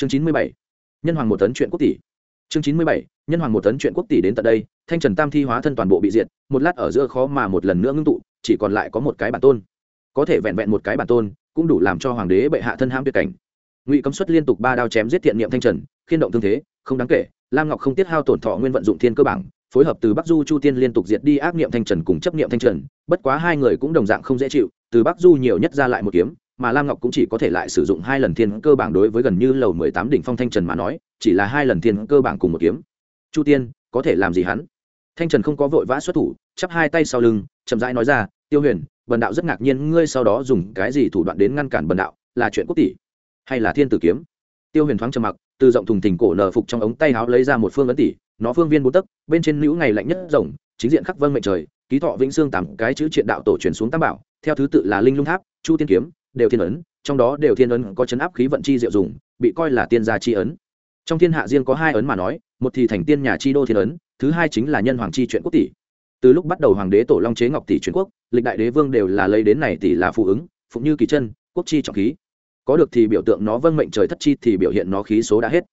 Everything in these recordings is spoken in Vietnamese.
chương chín mươi bảy, nhân hoàng một tấn chuyện quốc tỷ. Chương chín mươi bảy, nhân hoàng một tấn chuyện quốc tỷ đến tận đây, thanh trần tam thi hóa thân toàn bộ bị diệt, một lát ở giữa khó mà một lần nữa ngưng tụ, chỉ còn lại có một cái bản tôn. Có thể vẹn vẹn một cái bản tôn, cũng đủ làm cho hoàng đế bệ hạ thân hãm tuyệt cảnh. Ngụy cấm xuất liên tục ba đao chém giết thiện niệm thanh trần, khiên động thương thế, không đáng kể, lam ngọc không tiết hao tổn thọ nguyên vận dụng thiên cơ bản phối hợp từ bắc du chu tiên liên tục diệt đi ác niệm thanh trần cùng chấp niệm thanh trần, bất quá hai người cũng đồng dạng không dễ chịu, từ bắc du nhiều nhất ra lại một kiếm mà lam ngọc cũng chỉ có thể lại sử dụng hai lần thiên cơ bảng đối với gần như lầu mười tám đỉnh phong thanh trần mà nói, chỉ là hai lần thiên cơ bảng cùng một kiếm. Chu tiên, có thể làm gì hắn? Thanh trần không có vội vã xuất thủ, chắp hai tay sau lưng, chậm rãi nói ra, tiêu huyền, bần đạo rất ngạc nhiên, ngươi sau đó dùng cái gì thủ đoạn đến ngăn cản bần đạo? Là chuyện quốc tỷ hay là thiên tử kiếm? Tiêu huyền thoáng trầm mặc, từ rộng thùng thình cổ nở phục trong ống tay áo lấy ra một phương ấn tỷ nó phương viên bốn tấc, bên trên nữ ngày lạnh nhất rồng, chính diện khắc vân mệnh trời, ký thọ vĩnh xương tám cái chữ triện đạo tổ truyền xuống tam bảo, theo thứ tự là linh lung tháp, chu tiên kiếm đều thiên ấn, trong đó đều thiên ấn có chấn áp khí vận chi diệu dùng, bị coi là tiên gia chi ấn. Trong thiên hạ riêng có hai ấn mà nói, một thì thành tiên nhà chi đô thiên ấn, thứ hai chính là nhân hoàng chi chuyện quốc tỷ. Từ lúc bắt đầu hoàng đế tổ long chế ngọc tỷ truyền quốc, lịch đại đế vương đều là lấy đến này tỷ là phụ ứng, phụng như kỳ chân, quốc chi trọng khí. Có được thì biểu tượng nó vâng mệnh trời thất chi thì biểu hiện nó khí số đã hết.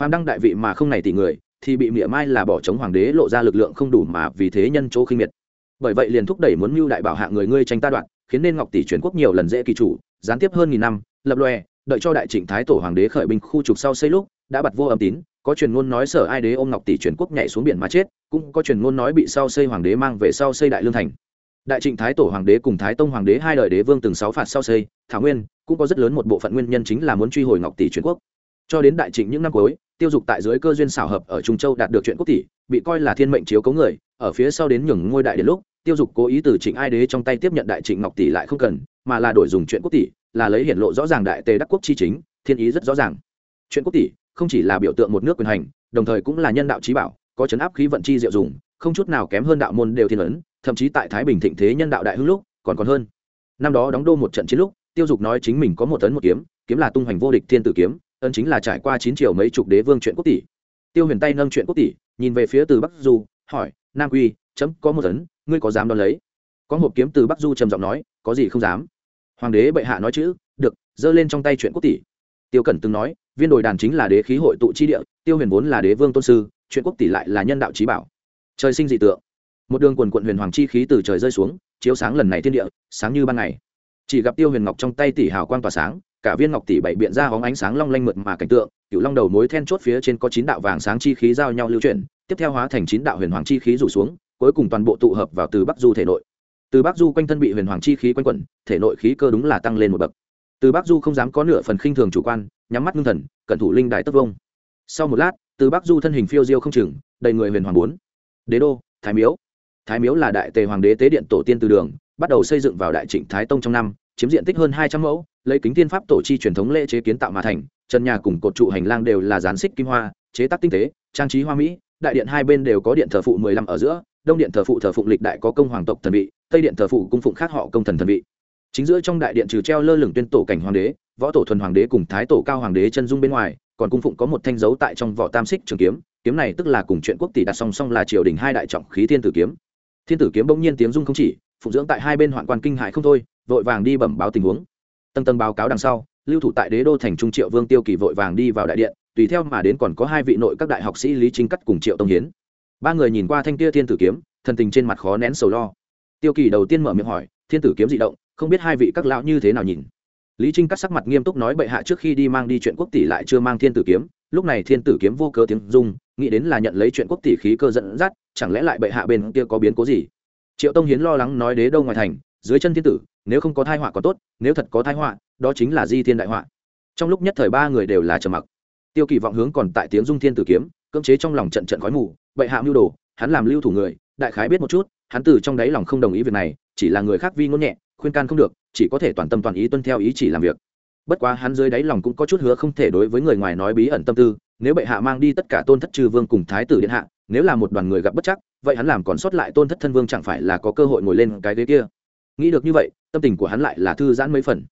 Phàm đăng đại vị mà không này tỷ người, thì bị mỉa mai là bỏ chống hoàng đế lộ ra lực lượng không đủ mà vì thế nhân chỗ khinh miệt. Bởi vậy liền thúc đẩy muốn mưu đại bảo hạ người ngươi tranh ta đoạn khiến nên ngọc tỷ truyền quốc nhiều lần dễ kỳ chủ, gián tiếp hơn nghìn năm, lập lòe, đợi cho đại trịnh thái tổ hoàng đế khởi binh khu trục sau xây lúc, đã bật vô âm tín, có truyền ngôn nói sở ai đế ôm ngọc tỷ truyền quốc nhảy xuống biển mà chết, cũng có truyền ngôn nói bị sau xây hoàng đế mang về sau xây đại lương thành. Đại trịnh thái tổ hoàng đế cùng thái tông hoàng đế hai đời đế vương từng sáu phạt sau xây, thảo nguyên, cũng có rất lớn một bộ phận nguyên nhân chính là muốn truy hồi ngọc tỷ truyền quốc. Cho đến đại trịnh những năm cuối, tiêu dục tại dưới cơ duyên xảo hợp ở trung châu đạt được chuyện quốc tỷ, bị coi là thiên mệnh chiếu cấu người, ở phía sau đến nhường ngôi đại đến lúc tiêu dục cố ý từ trịnh ai đế trong tay tiếp nhận đại trịnh ngọc tỷ lại không cần, mà là đổi dùng chuyện quốc tỷ, là lấy hiển lộ rõ ràng đại tề đắc quốc chi chính, thiên ý rất rõ ràng. Chuyện quốc tỷ không chỉ là biểu tượng một nước quyền hành, đồng thời cũng là nhân đạo trí bảo, có chấn áp khí vận chi diệu dùng, không chút nào kém hơn đạo môn đều thiên ấn, thậm chí tại thái bình thịnh thế nhân đạo đại hưng lúc, còn còn hơn. Năm đó đóng đô một trận chiến lúc, tiêu dục nói chính mình có một tấn một kiếm kiếm là tung hoành vô địch thiên tử kiếm, ấn chính là trải qua chín triệu mấy chục đế vương chuyện quốc tỷ. Tiêu huyền tay nâng chuyện quốc tỷ, nhìn về phía từ bắc du, hỏi, nam quy, chấm có một tấn ngươi có dám đón lấy? Có hộp kiếm từ bắc du trầm giọng nói, có gì không dám? Hoàng đế bệ hạ nói chữ được, giơ lên trong tay chuyện quốc tỷ. Tiêu cẩn từng nói, viên đồi đàn chính là đế khí hội tụ chi địa, tiêu huyền vốn là đế vương tôn sư, chuyện quốc tỷ lại là nhân đạo trí bảo. Trời sinh dị tượng. Một đường quần quận huyền hoàng chi khí từ trời rơi xuống, chiếu sáng lần này thiên địa, sáng như ban ngày. Chỉ gặp tiêu huyền ngọc trong tay tỷ hào quang tỏa sáng, cả viên ngọc tỷ bảy biện ra hóng ánh sáng long lanh mượt mà cảnh tượng, cựu long đầu mối then chốt phía trên có chín đạo vàng sáng chi khí giao nhau lưu chuyển, tiếp theo hóa thành chín đạo huyền hoàng chi khí rủ xuống cuối cùng toàn bộ tụ hợp vào từ bắc du thể nội. Từ bắc du quanh thân bị huyền hoàng chi khí quanh quẩn, thể nội khí cơ đúng là tăng lên một bậc. Từ bắc du không dám có nửa phần khinh thường chủ quan, nhắm mắt ngưng thần, cẩn thủ linh đài tất vông. Sau một lát, từ bắc du thân hình phiêu diêu không chừng, đầy người huyền hoàng bốn. Đế đô, thái miếu. Thái miếu là đại tề hoàng đế tế điện tổ tiên từ đường, bắt đầu xây dựng vào đại trịnh thái tông trong năm, chiếm diện tích hơn hai trăm mẫu, lấy kính tiên pháp tổ chi truyền thống lễ chế kiến tạo mà thành, trần nhà cùng cột trụ hành lang đều là dán xích kim hoa, chế tác tinh tế, trang trí hoa mỹ, đại điện hai bên đều có điện thờ phụ mười lăm ở giữa đông điện thờ phụ thờ phụng lịch đại có công hoàng tộc thần vị, tây điện thờ phụ cung phụng khác họ công thần thần vị. chính giữa trong đại điện trừ treo lơ lửng tuyên tổ cảnh hoàng đế, võ tổ thuần hoàng đế cùng thái tổ cao hoàng đế chân dung bên ngoài, còn cung phụng có một thanh dấu tại trong vỏ tam xích trường kiếm kiếm này tức là cùng chuyện quốc tỷ đặt song song là triều đình hai đại trọng khí thiên tử kiếm. thiên tử kiếm bỗng nhiên tiếng dung không chỉ, phụng dưỡng tại hai bên hoạn quan kinh hại không thôi, vội vàng đi bẩm báo tình huống. tầng tầng báo cáo đằng sau, lưu thủ tại đế đô thành trung triệu vương tiêu kỳ vội vàng đi vào đại điện, tùy theo mà đến còn có hai vị nội các đại học sĩ lý chính cắt cùng triệu tông hiến ba người nhìn qua thanh kia thiên tử kiếm, thần tình trên mặt khó nén sầu lo. Tiêu kỳ đầu tiên mở miệng hỏi, thiên tử kiếm dị động, không biết hai vị các lão như thế nào nhìn? Lý trinh cắt sắc mặt nghiêm túc nói, bệ hạ trước khi đi mang đi chuyện quốc tỷ lại chưa mang thiên tử kiếm, lúc này thiên tử kiếm vô cớ tiếng dung nghĩ đến là nhận lấy chuyện quốc tỷ khí cơ dẫn dắt, chẳng lẽ lại bệ hạ bên kia có biến cố gì? Triệu tông hiến lo lắng nói, đế đâu ngoài thành, dưới chân thiên tử, nếu không có thai họa có tốt, nếu thật có thai họa, đó chính là di thiên đại họa. Trong lúc nhất thời ba người đều là trầm mặc. Tiêu kỳ vọng hướng còn tại tiếng dung thiên tử kiếm, cưỡng chế trong lòng trận trận khói mù bệ hạ mưu đồ, hắn làm lưu thủ người, đại khái biết một chút, hắn từ trong đáy lòng không đồng ý việc này, chỉ là người khác vi ngôn nhẹ, khuyên can không được, chỉ có thể toàn tâm toàn ý tuân theo ý chỉ làm việc. Bất quá hắn dưới đáy lòng cũng có chút hứa không thể đối với người ngoài nói bí ẩn tâm tư, nếu bệ hạ mang đi tất cả tôn thất trừ vương cùng thái tử điện hạ, nếu là một đoàn người gặp bất chắc, vậy hắn làm còn sót lại tôn thất thân vương chẳng phải là có cơ hội ngồi lên cái ghế kia. Nghĩ được như vậy, tâm tình của hắn lại là thư giãn mấy phần.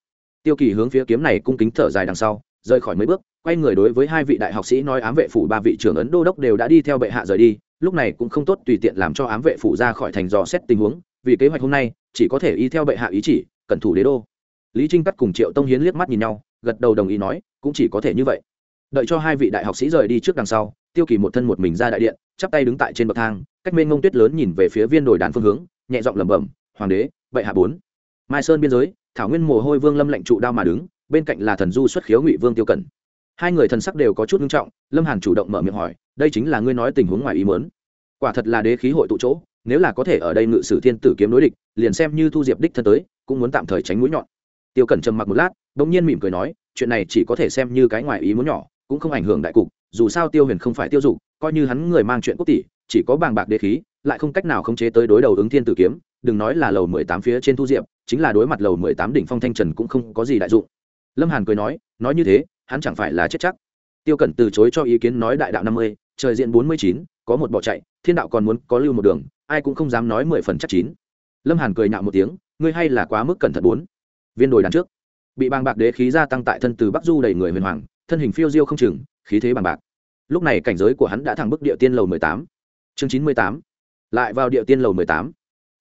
Tiêu kỳ hướng phía kiếm này cung kính thở dài đằng sau rời khỏi mấy bước, quay người đối với hai vị đại học sĩ nói ám vệ phủ ba vị trưởng ấn đô đốc đều đã đi theo bệ hạ rời đi, lúc này cũng không tốt tùy tiện làm cho ám vệ phủ ra khỏi thành dò xét tình huống, vì kế hoạch hôm nay, chỉ có thể y theo bệ hạ ý chỉ, cẩn thủ đế đô. Lý trinh cắt cùng triệu tông hiến liếc mắt nhìn nhau, gật đầu đồng ý nói, cũng chỉ có thể như vậy. Đợi cho hai vị đại học sĩ rời đi trước đằng sau, tiêu kỳ một thân một mình ra đại điện, chắp tay đứng tại trên bậc thang, cách mênh ngông tuyết lớn nhìn về phía viên đồi đàn phương hướng, nhẹ giọng lẩm bẩm, hoàng đế, bệ hạ bốn. Mai sơn biên giới, thảo nguyên mồ hôi vương lâm lệnh trụ đao mà đứng bên cạnh là thần du xuất khiếu ngụy vương tiêu cẩn. Hai người thần sắc đều có chút nghiêm trọng, lâm hàn chủ động mở miệng hỏi, đây chính là ngươi nói tình huống ngoài ý mớn quả thật là đế khí hội tụ chỗ, nếu là có thể ở đây ngự sử thiên tử kiếm đối địch, liền xem như thu diệp đích thân tới, cũng muốn tạm thời tránh mũi nhọn. Tiêu cẩn trầm mặc một lát, bỗng nhiên mỉm cười nói, chuyện này chỉ có thể xem như cái ngoài ý muốn nhỏ, cũng không ảnh hưởng đại cục, dù sao tiêu huyền không phải tiêu dục, coi như hắn người mang chuyện quốc tỷ, chỉ có bàng bạc đế khí, lại không cách nào khống chế tới đối đầu ứng thiên tử kiếm, đừng nói là lầu mười tám phía trên thu diệp, chính là đối mặt lầu mười tám đỉnh phong thanh trần cũng không có gì đại dụng lâm hàn cười nói nói như thế, hắn chẳng phải là chết chắc. Tiêu cẩn từ chối cho ý kiến nói đại đạo năm mươi, trời diện bốn mươi chín, có một bỏ chạy, thiên đạo còn muốn có lưu một đường, ai cũng không dám nói mười phần chắc chín. Lâm hàn cười nhạo một tiếng, ngươi hay là quá mức cẩn thận bốn. Viên đồi đàn trước. Bị bàng bạc đế khí gia tăng tại thân từ bắc du đầy người huyền hoàng, thân hình phiêu diêu không chừng, khí thế bàng bạc. Lúc này cảnh giới của hắn đã thẳng bức địa tiên lầu mười tám. Chương chín mươi tám. Lại vào địa tiên lầu mười tám.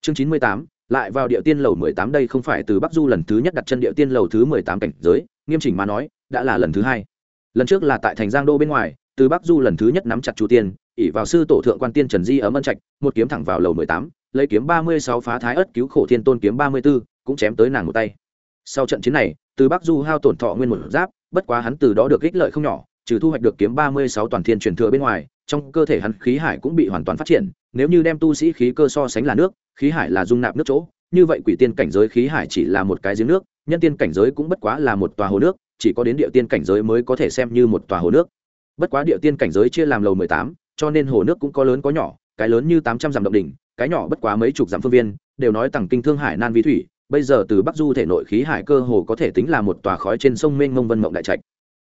Chương chín mươi tám lại vào địa tiên lầu mười tám đây không phải từ bắc du lần thứ nhất đặt chân địa tiên lầu thứ mười tám cảnh giới, nghiêm chỉnh mà nói, đã là lần thứ hai. Lần trước là tại thành giang đô bên ngoài, từ bắc du lần thứ nhất nắm chặt chu tiên ỉ vào sư tổ thượng quan tiên trần di ở mân trạch, một kiếm thẳng vào lầu mười tám, lấy kiếm ba mươi sáu phá thái ất cứu khổ thiên tôn kiếm ba mươi b ố cũng chém tới nàng một tay. Sau trận chiến này, từ bắc du hao tổn thọ nguyên một giáp, bất quá hắn từ đó được ích lợi không nhỏ, trừ thu hoạch được kiếm ba mươi sáu toàn thiên truyền thừa bên ngoài, trong cơ thể hắn khí hải cũng bị hoàn toàn phát triển nếu như đem tu sĩ khí cơ so sánh là nước, khí hải là dung nạp nước chỗ, như vậy quỷ tiên cảnh giới khí hải chỉ là một cái giếng nước, nhân tiên cảnh giới cũng bất quá là một tòa hồ nước, chỉ có đến địa tiên cảnh giới mới có thể xem như một tòa hồ nước. Bất quá địa tiên cảnh giới chia làm lầu mười tám, cho nên hồ nước cũng có lớn có nhỏ, cái lớn như tám trăm dặm động đỉnh, cái nhỏ bất quá mấy chục dặm phương viên, đều nói tặng kinh thương hải nan vi thủy, bây giờ từ bắc du thể nội khí hải cơ hồ có thể tính là một tòa khói trên sông mênh mông vân mộng đại trạch.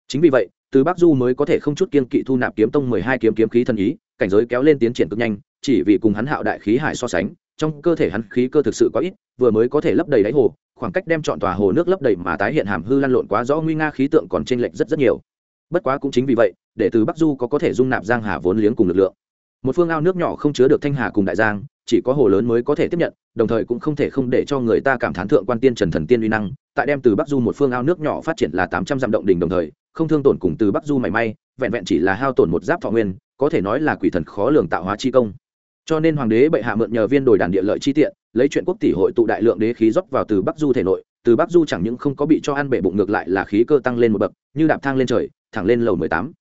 Chính vì vậy, từ bắc du mới có thể không chút kiên kỵ thu nạp kiếm tông mười hai kiếm kiếm khí thần ý, cảnh giới kéo lên tiến triển cực nhanh chỉ vì cùng hắn hạo đại khí hải so sánh, trong cơ thể hắn khí cơ thực sự có ít, vừa mới có thể lấp đầy đáy hồ, khoảng cách đem chọn tòa hồ nước lấp đầy mà tái hiện hàm hư lăn lộn quá rõ nguy nga khí tượng còn chênh lệch rất rất nhiều. Bất quá cũng chính vì vậy, để từ bắc du có có thể dung nạp giang hà vốn liếng cùng lực lượng. Một phương ao nước nhỏ không chứa được thanh hà cùng đại giang, chỉ có hồ lớn mới có thể tiếp nhận, đồng thời cũng không thể không để cho người ta cảm thán thượng quan tiên trần thần tiên uy năng, tại đem từ bắc du một phương ao nước nhỏ phát triển là tám trăm dặm động đỉnh đồng thời, không thương tổn cùng từ bắc du mảy may, vẹn vẹn chỉ là hao tổn một giáp thọ nguyên, có thể nói là quỷ thần khó lường tạo hóa chi công cho nên hoàng đế bệ hạ mượn nhờ viên đồi đàn địa lợi chi tiện, lấy chuyện quốc tỷ hội tụ đại lượng đế khí dốc vào từ bắc du thể nội, từ bắc du chẳng những không có bị cho ăn bể bụng ngược lại là khí cơ tăng lên một bậc, như đạp thang lên trời, thẳng lên lầu mười tám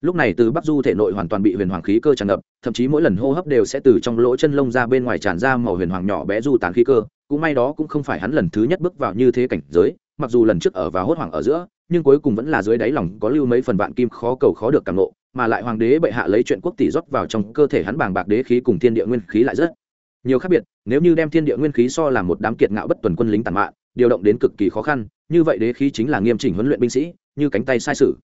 lúc này từ bắc du thể nội hoàn toàn bị huyền hoàng khí cơ tràn ngập, thậm chí mỗi lần hô hấp đều sẽ từ trong lỗ chân lông ra bên ngoài tràn ra màu huyền hoàng nhỏ bé du tán khí cơ, cũng may đó cũng không phải hắn lần thứ nhất bước vào như thế cảnh giới, mặc dù lần trước ở và hốt hoàng ở giữa, nhưng cuối cùng vẫn là dưới đáy lòng có lưu mấy phần vạn kim khó cầu khó được càng ngộ mà lại hoàng đế bệ hạ lấy chuyện quốc tỷ rót vào trong cơ thể hắn bàng bạc đế khí cùng thiên địa nguyên khí lại rất nhiều khác biệt. Nếu như đem thiên địa nguyên khí so là một đám kiệt ngạo bất tuần quân lính tàn mạn điều động đến cực kỳ khó khăn, như vậy đế khí chính là nghiêm chỉnh huấn luyện binh sĩ, như cánh tay sai sử.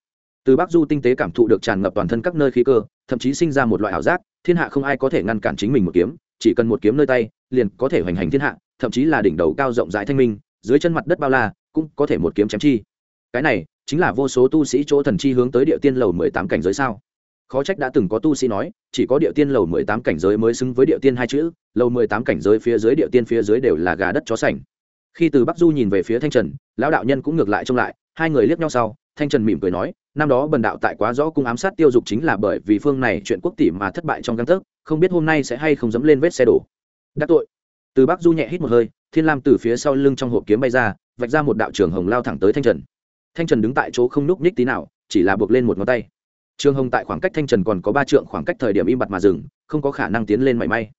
Từ bắc du tinh tế cảm thụ được tràn ngập toàn thân các nơi khí cơ, thậm chí sinh ra một loại ảo giác, thiên hạ không ai có thể ngăn cản chính mình một kiếm, chỉ cần một kiếm nơi tay, liền có thể hoành hành thiên hạ, thậm chí là đỉnh đầu cao rộng rãi thanh minh, dưới chân mặt đất bao la, cũng có thể một kiếm chém chi. Cái này chính là vô số tu sĩ chỗ thần chi hướng tới địa tiên lầu mười tám cảnh giới sao? Khó trách đã từng có tu sĩ nói, chỉ có địa tiên lầu mười tám cảnh giới mới xứng với địa tiên hai chữ, lầu mười tám cảnh giới phía dưới địa tiên phía dưới đều là gà đất chó sành. Khi từ bắc du nhìn về phía thanh trần, lão đạo nhân cũng ngược lại trông lại, hai người liếc nhau sau, thanh trần mỉm cười nói, năm đó bần đạo tại quá rõ cung ám sát tiêu dục chính là bởi vì phương này chuyện quốc tỷ mà thất bại trong găng tấc, không biết hôm nay sẽ hay không dẫm lên vết xe đổ. Đắc tội. Từ bắc du nhẹ hít một hơi, thiên lam từ phía sau lưng trong hộp kiếm bay ra, vạch ra một đạo trường hồng lao thẳng tới thanh trần thanh trần đứng tại chỗ không núp nhích tí nào, chỉ là buộc lên một ngón tay. Trương hồng tại khoảng cách thanh trần còn có ba trượng khoảng cách thời điểm im bặt mà dừng, không có khả năng tiến lên mảy may.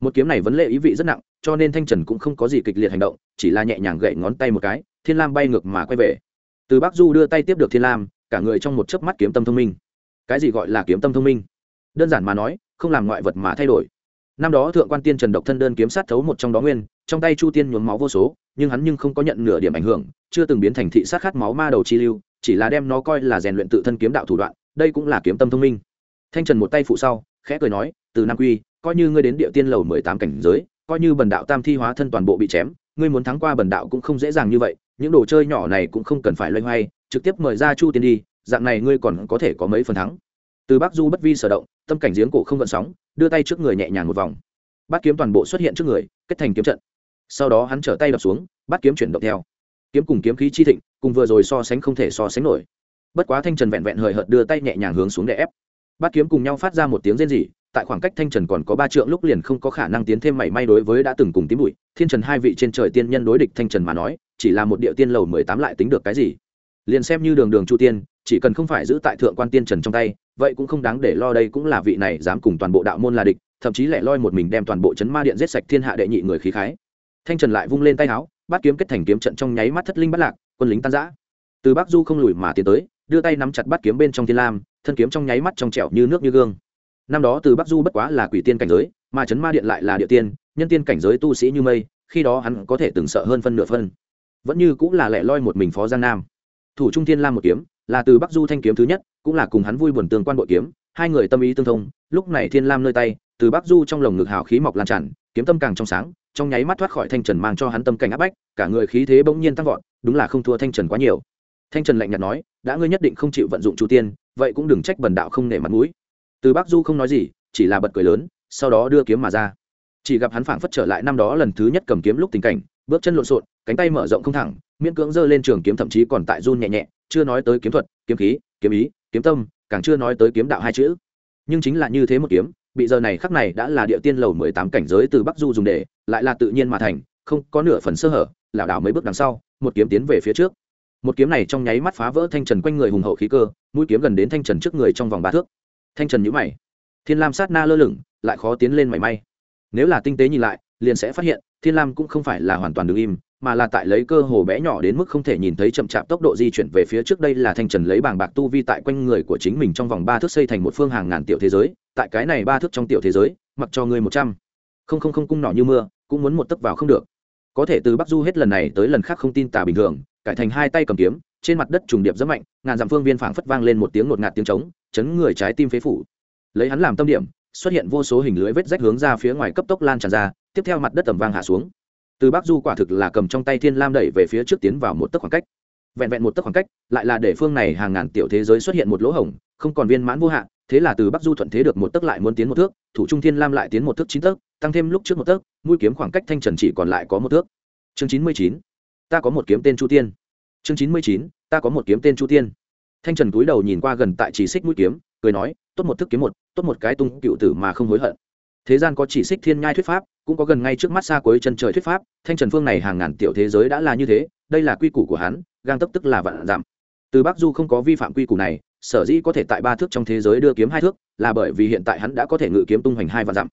Một kiếm này vấn lệ ý vị rất nặng, cho nên thanh trần cũng không có gì kịch liệt hành động, chỉ là nhẹ nhàng gậy ngón tay một cái, thiên lam bay ngược mà quay về. Từ bắc du đưa tay tiếp được thiên lam, cả người trong một chớp mắt kiếm tâm thông minh. Cái gì gọi là kiếm tâm thông minh? Đơn giản mà nói, không làm ngoại vật mà thay đổi. Năm đó thượng quan tiên trần độc thân đơn kiếm sát thấu một trong đó nguyên, trong tay chu tiên nhuốm máu vô số nhưng hắn nhưng không có nhận nửa điểm ảnh hưởng, chưa từng biến thành thị sát khát máu ma đầu chi lưu, chỉ là đem nó coi là rèn luyện tự thân kiếm đạo thủ đoạn, đây cũng là kiếm tâm thông minh. Thanh trần một tay phụ sau, khẽ cười nói, từ nam quy, coi như ngươi đến địa tiên lầu mười tám cảnh giới, coi như bần đạo tam thi hóa thân toàn bộ bị chém, ngươi muốn thắng qua bần đạo cũng không dễ dàng như vậy, những đồ chơi nhỏ này cũng không cần phải loay hoay, trực tiếp mời ra chu tiên đi, dạng này ngươi còn có thể có mấy phần thắng. Từ bắc du bất vi sở động, tâm cảnh giếng cổ không gợn sóng, đưa tay trước người nhẹ nhàng một vòng. Bát kiếm toàn bộ xuất hiện trước người, kết thành kiếm trận sau đó hắn trở tay đập xuống bát kiếm chuyển động theo. Kiếm cùng kiếm khí chi thịnh, cùng vừa rồi so sánh không thể so sánh nổi. Bất quá thanh trần vẹn vẹn hời hợt đưa tay nhẹ nhàng hướng xuống để ép. Bát kiếm cùng nhau phát ra một tiếng rên rỉ, tại khoảng cách thanh trần còn có ba trượng lúc liền không có khả năng tiến thêm mảy may đối với đã từng cùng tím bụi, thiên trần hai vị trên trời tiên nhân đối địch thanh trần mà nói, chỉ là một địa tiên lầu mười tám lại tính được cái gì? Liền xem như đường đường chu tiên, chỉ cần không phải giữ tại thượng quan tiên trần trong tay, vậy cũng không đáng để lo đây cũng là vị này dám cùng toàn bộ đạo môn là địch, thậm chí lại loi một mình đem toàn bộ chấn ma điện giết sạch thiên hạ đệ nhị người khí khái thanh trần lại vung lên tay áo, bắt kiếm kết thành kiếm trận trong nháy mắt thất linh bắt lạc, quân lính tan giã từ bắc du không lùi mà tiến tới, đưa tay nắm chặt bắt kiếm bên trong thiên lam, thân kiếm trong nháy mắt trong trẻo như nước như gương. Năm đó từ bắc du bất quá là quỷ tiên cảnh giới, mà chấn ma điện lại là địa tiên, nhân tiên cảnh giới tu sĩ như mây, khi đó hắn có thể từng sợ hơn phân nửa phân. Vẫn như cũng là lẻ loi một mình phó giang nam. Thủ trung thiên lam một kiếm, là từ bắc du thanh kiếm thứ nhất, cũng là cùng hắn vui buồn tương quan bội kiếm, hai người tâm ý tương thông, lúc này thiên lam nơi tay, từ bắc du trong lồng ngực hào khí mọc lan tràn, kiếm tâm càng trong sáng trong nháy mắt thoát khỏi thanh trần mang cho hắn tâm cảnh áp bách, cả người khí thế bỗng nhiên tăng vọt, đúng là không thua thanh trần quá nhiều. Thanh trần lạnh nhạt nói, đã ngươi nhất định không chịu vận dụng chu tiên, vậy cũng đừng trách bần đạo không nể mặt mũi. Từ bắc du không nói gì, chỉ là bật cười lớn, sau đó đưa kiếm mà ra. Chỉ gặp hắn phảng phất trở lại năm đó lần thứ nhất cầm kiếm lúc tình cảnh, bước chân lộn xộn, cánh tay mở rộng không thẳng, miễn cưỡng giơ lên trường kiếm thậm chí còn tại run nhẹ nhẹ, chưa nói tới kiếm thuật, kiếm khí, kiếm ý, kiếm tâm, càng chưa nói tới kiếm đạo hai chữ. Nhưng chính là như thế một kiếm bị giờ này khắc này đã là địa tiên lầu mười tám cảnh giới từ bắc du dùng để, lại là tự nhiên mà thành, không có nửa phần sơ hở, lảo đảo mấy bước đằng sau, một kiếm tiến về phía trước. Một kiếm này trong nháy mắt phá vỡ thanh trần quanh người hùng hậu khí cơ, mũi kiếm gần đến thanh trần trước người trong vòng ba thước. Thanh trần nhữ mày. Thiên lam sát na lơ lửng, lại khó tiến lên mảy may. Nếu là tinh tế nhìn lại, liền sẽ phát hiện, thiên lam cũng không phải là hoàn toàn đứng im mà là tại lấy cơ hồ bé nhỏ đến mức không thể nhìn thấy chậm chạp tốc độ di chuyển về phía trước đây là thanh trần lấy bảng bạc tu vi tại quanh người của chính mình trong vòng ba thước xây thành một phương hàng ngàn tiểu thế giới, tại cái này ba thước trong tiểu thế giới, mặc cho người một trăm. Không không không cung nỏ như mưa, cũng muốn một tấc vào không được. Có thể từ bắc du hết lần này tới lần khác không tin tả bình thường, cải thành hai tay cầm kiếm, trên mặt đất trùng điệp rất mạnh, ngàn dặm phương viên phảng phất vang lên một tiếng ngột ngạt tiếng trống, chấn người trái tim phế phủ. Lấy hắn làm tâm điểm, xuất hiện vô số hình lưới vết rách hướng ra phía ngoài cấp tốc lan tràn ra, tiếp theo mặt đất tầm vang hạ xuống từ bắc du quả thực là cầm trong tay thiên lam đẩy về phía trước tiến vào một tấc khoảng cách. Vẹn vẹn một tấc khoảng cách, lại là để phương này hàng ngàn tiểu thế giới xuất hiện một lỗ hổng, không còn viên mãn vô hạn, thế là từ bắc du thuận thế được một tấc lại muốn tiến một thước, thủ trung thiên lam lại tiến một thước chín tấc, tăng thêm lúc trước một tấc, mũi kiếm khoảng cách thanh trần chỉ còn lại có một thước. Chương chín mươi chín, ta có một kiếm tên chu tiên. Chương chín mươi chín, ta có một kiếm tên chu tiên. Thanh trần cúi đầu nhìn qua gần tại chỉ xích mũi kiếm, cười nói, tốt một thức kiếm một, tốt một cái tung cựu tử mà không hối hận thế gian có chỉ xích thiên nhai thuyết pháp, cũng có gần ngay trước mắt xa cuối chân trời thuyết pháp, thanh trần phương này hàng ngàn tiểu thế giới đã là như thế, đây là quy củ của hắn, gang tấp tức là vạn giảm. Từ bắc du không có vi phạm quy củ này, sở dĩ có thể tại ba thước trong thế giới đưa kiếm hai thước, là bởi vì hiện tại hắn đã có thể ngự kiếm tung hoành hai vạn dặm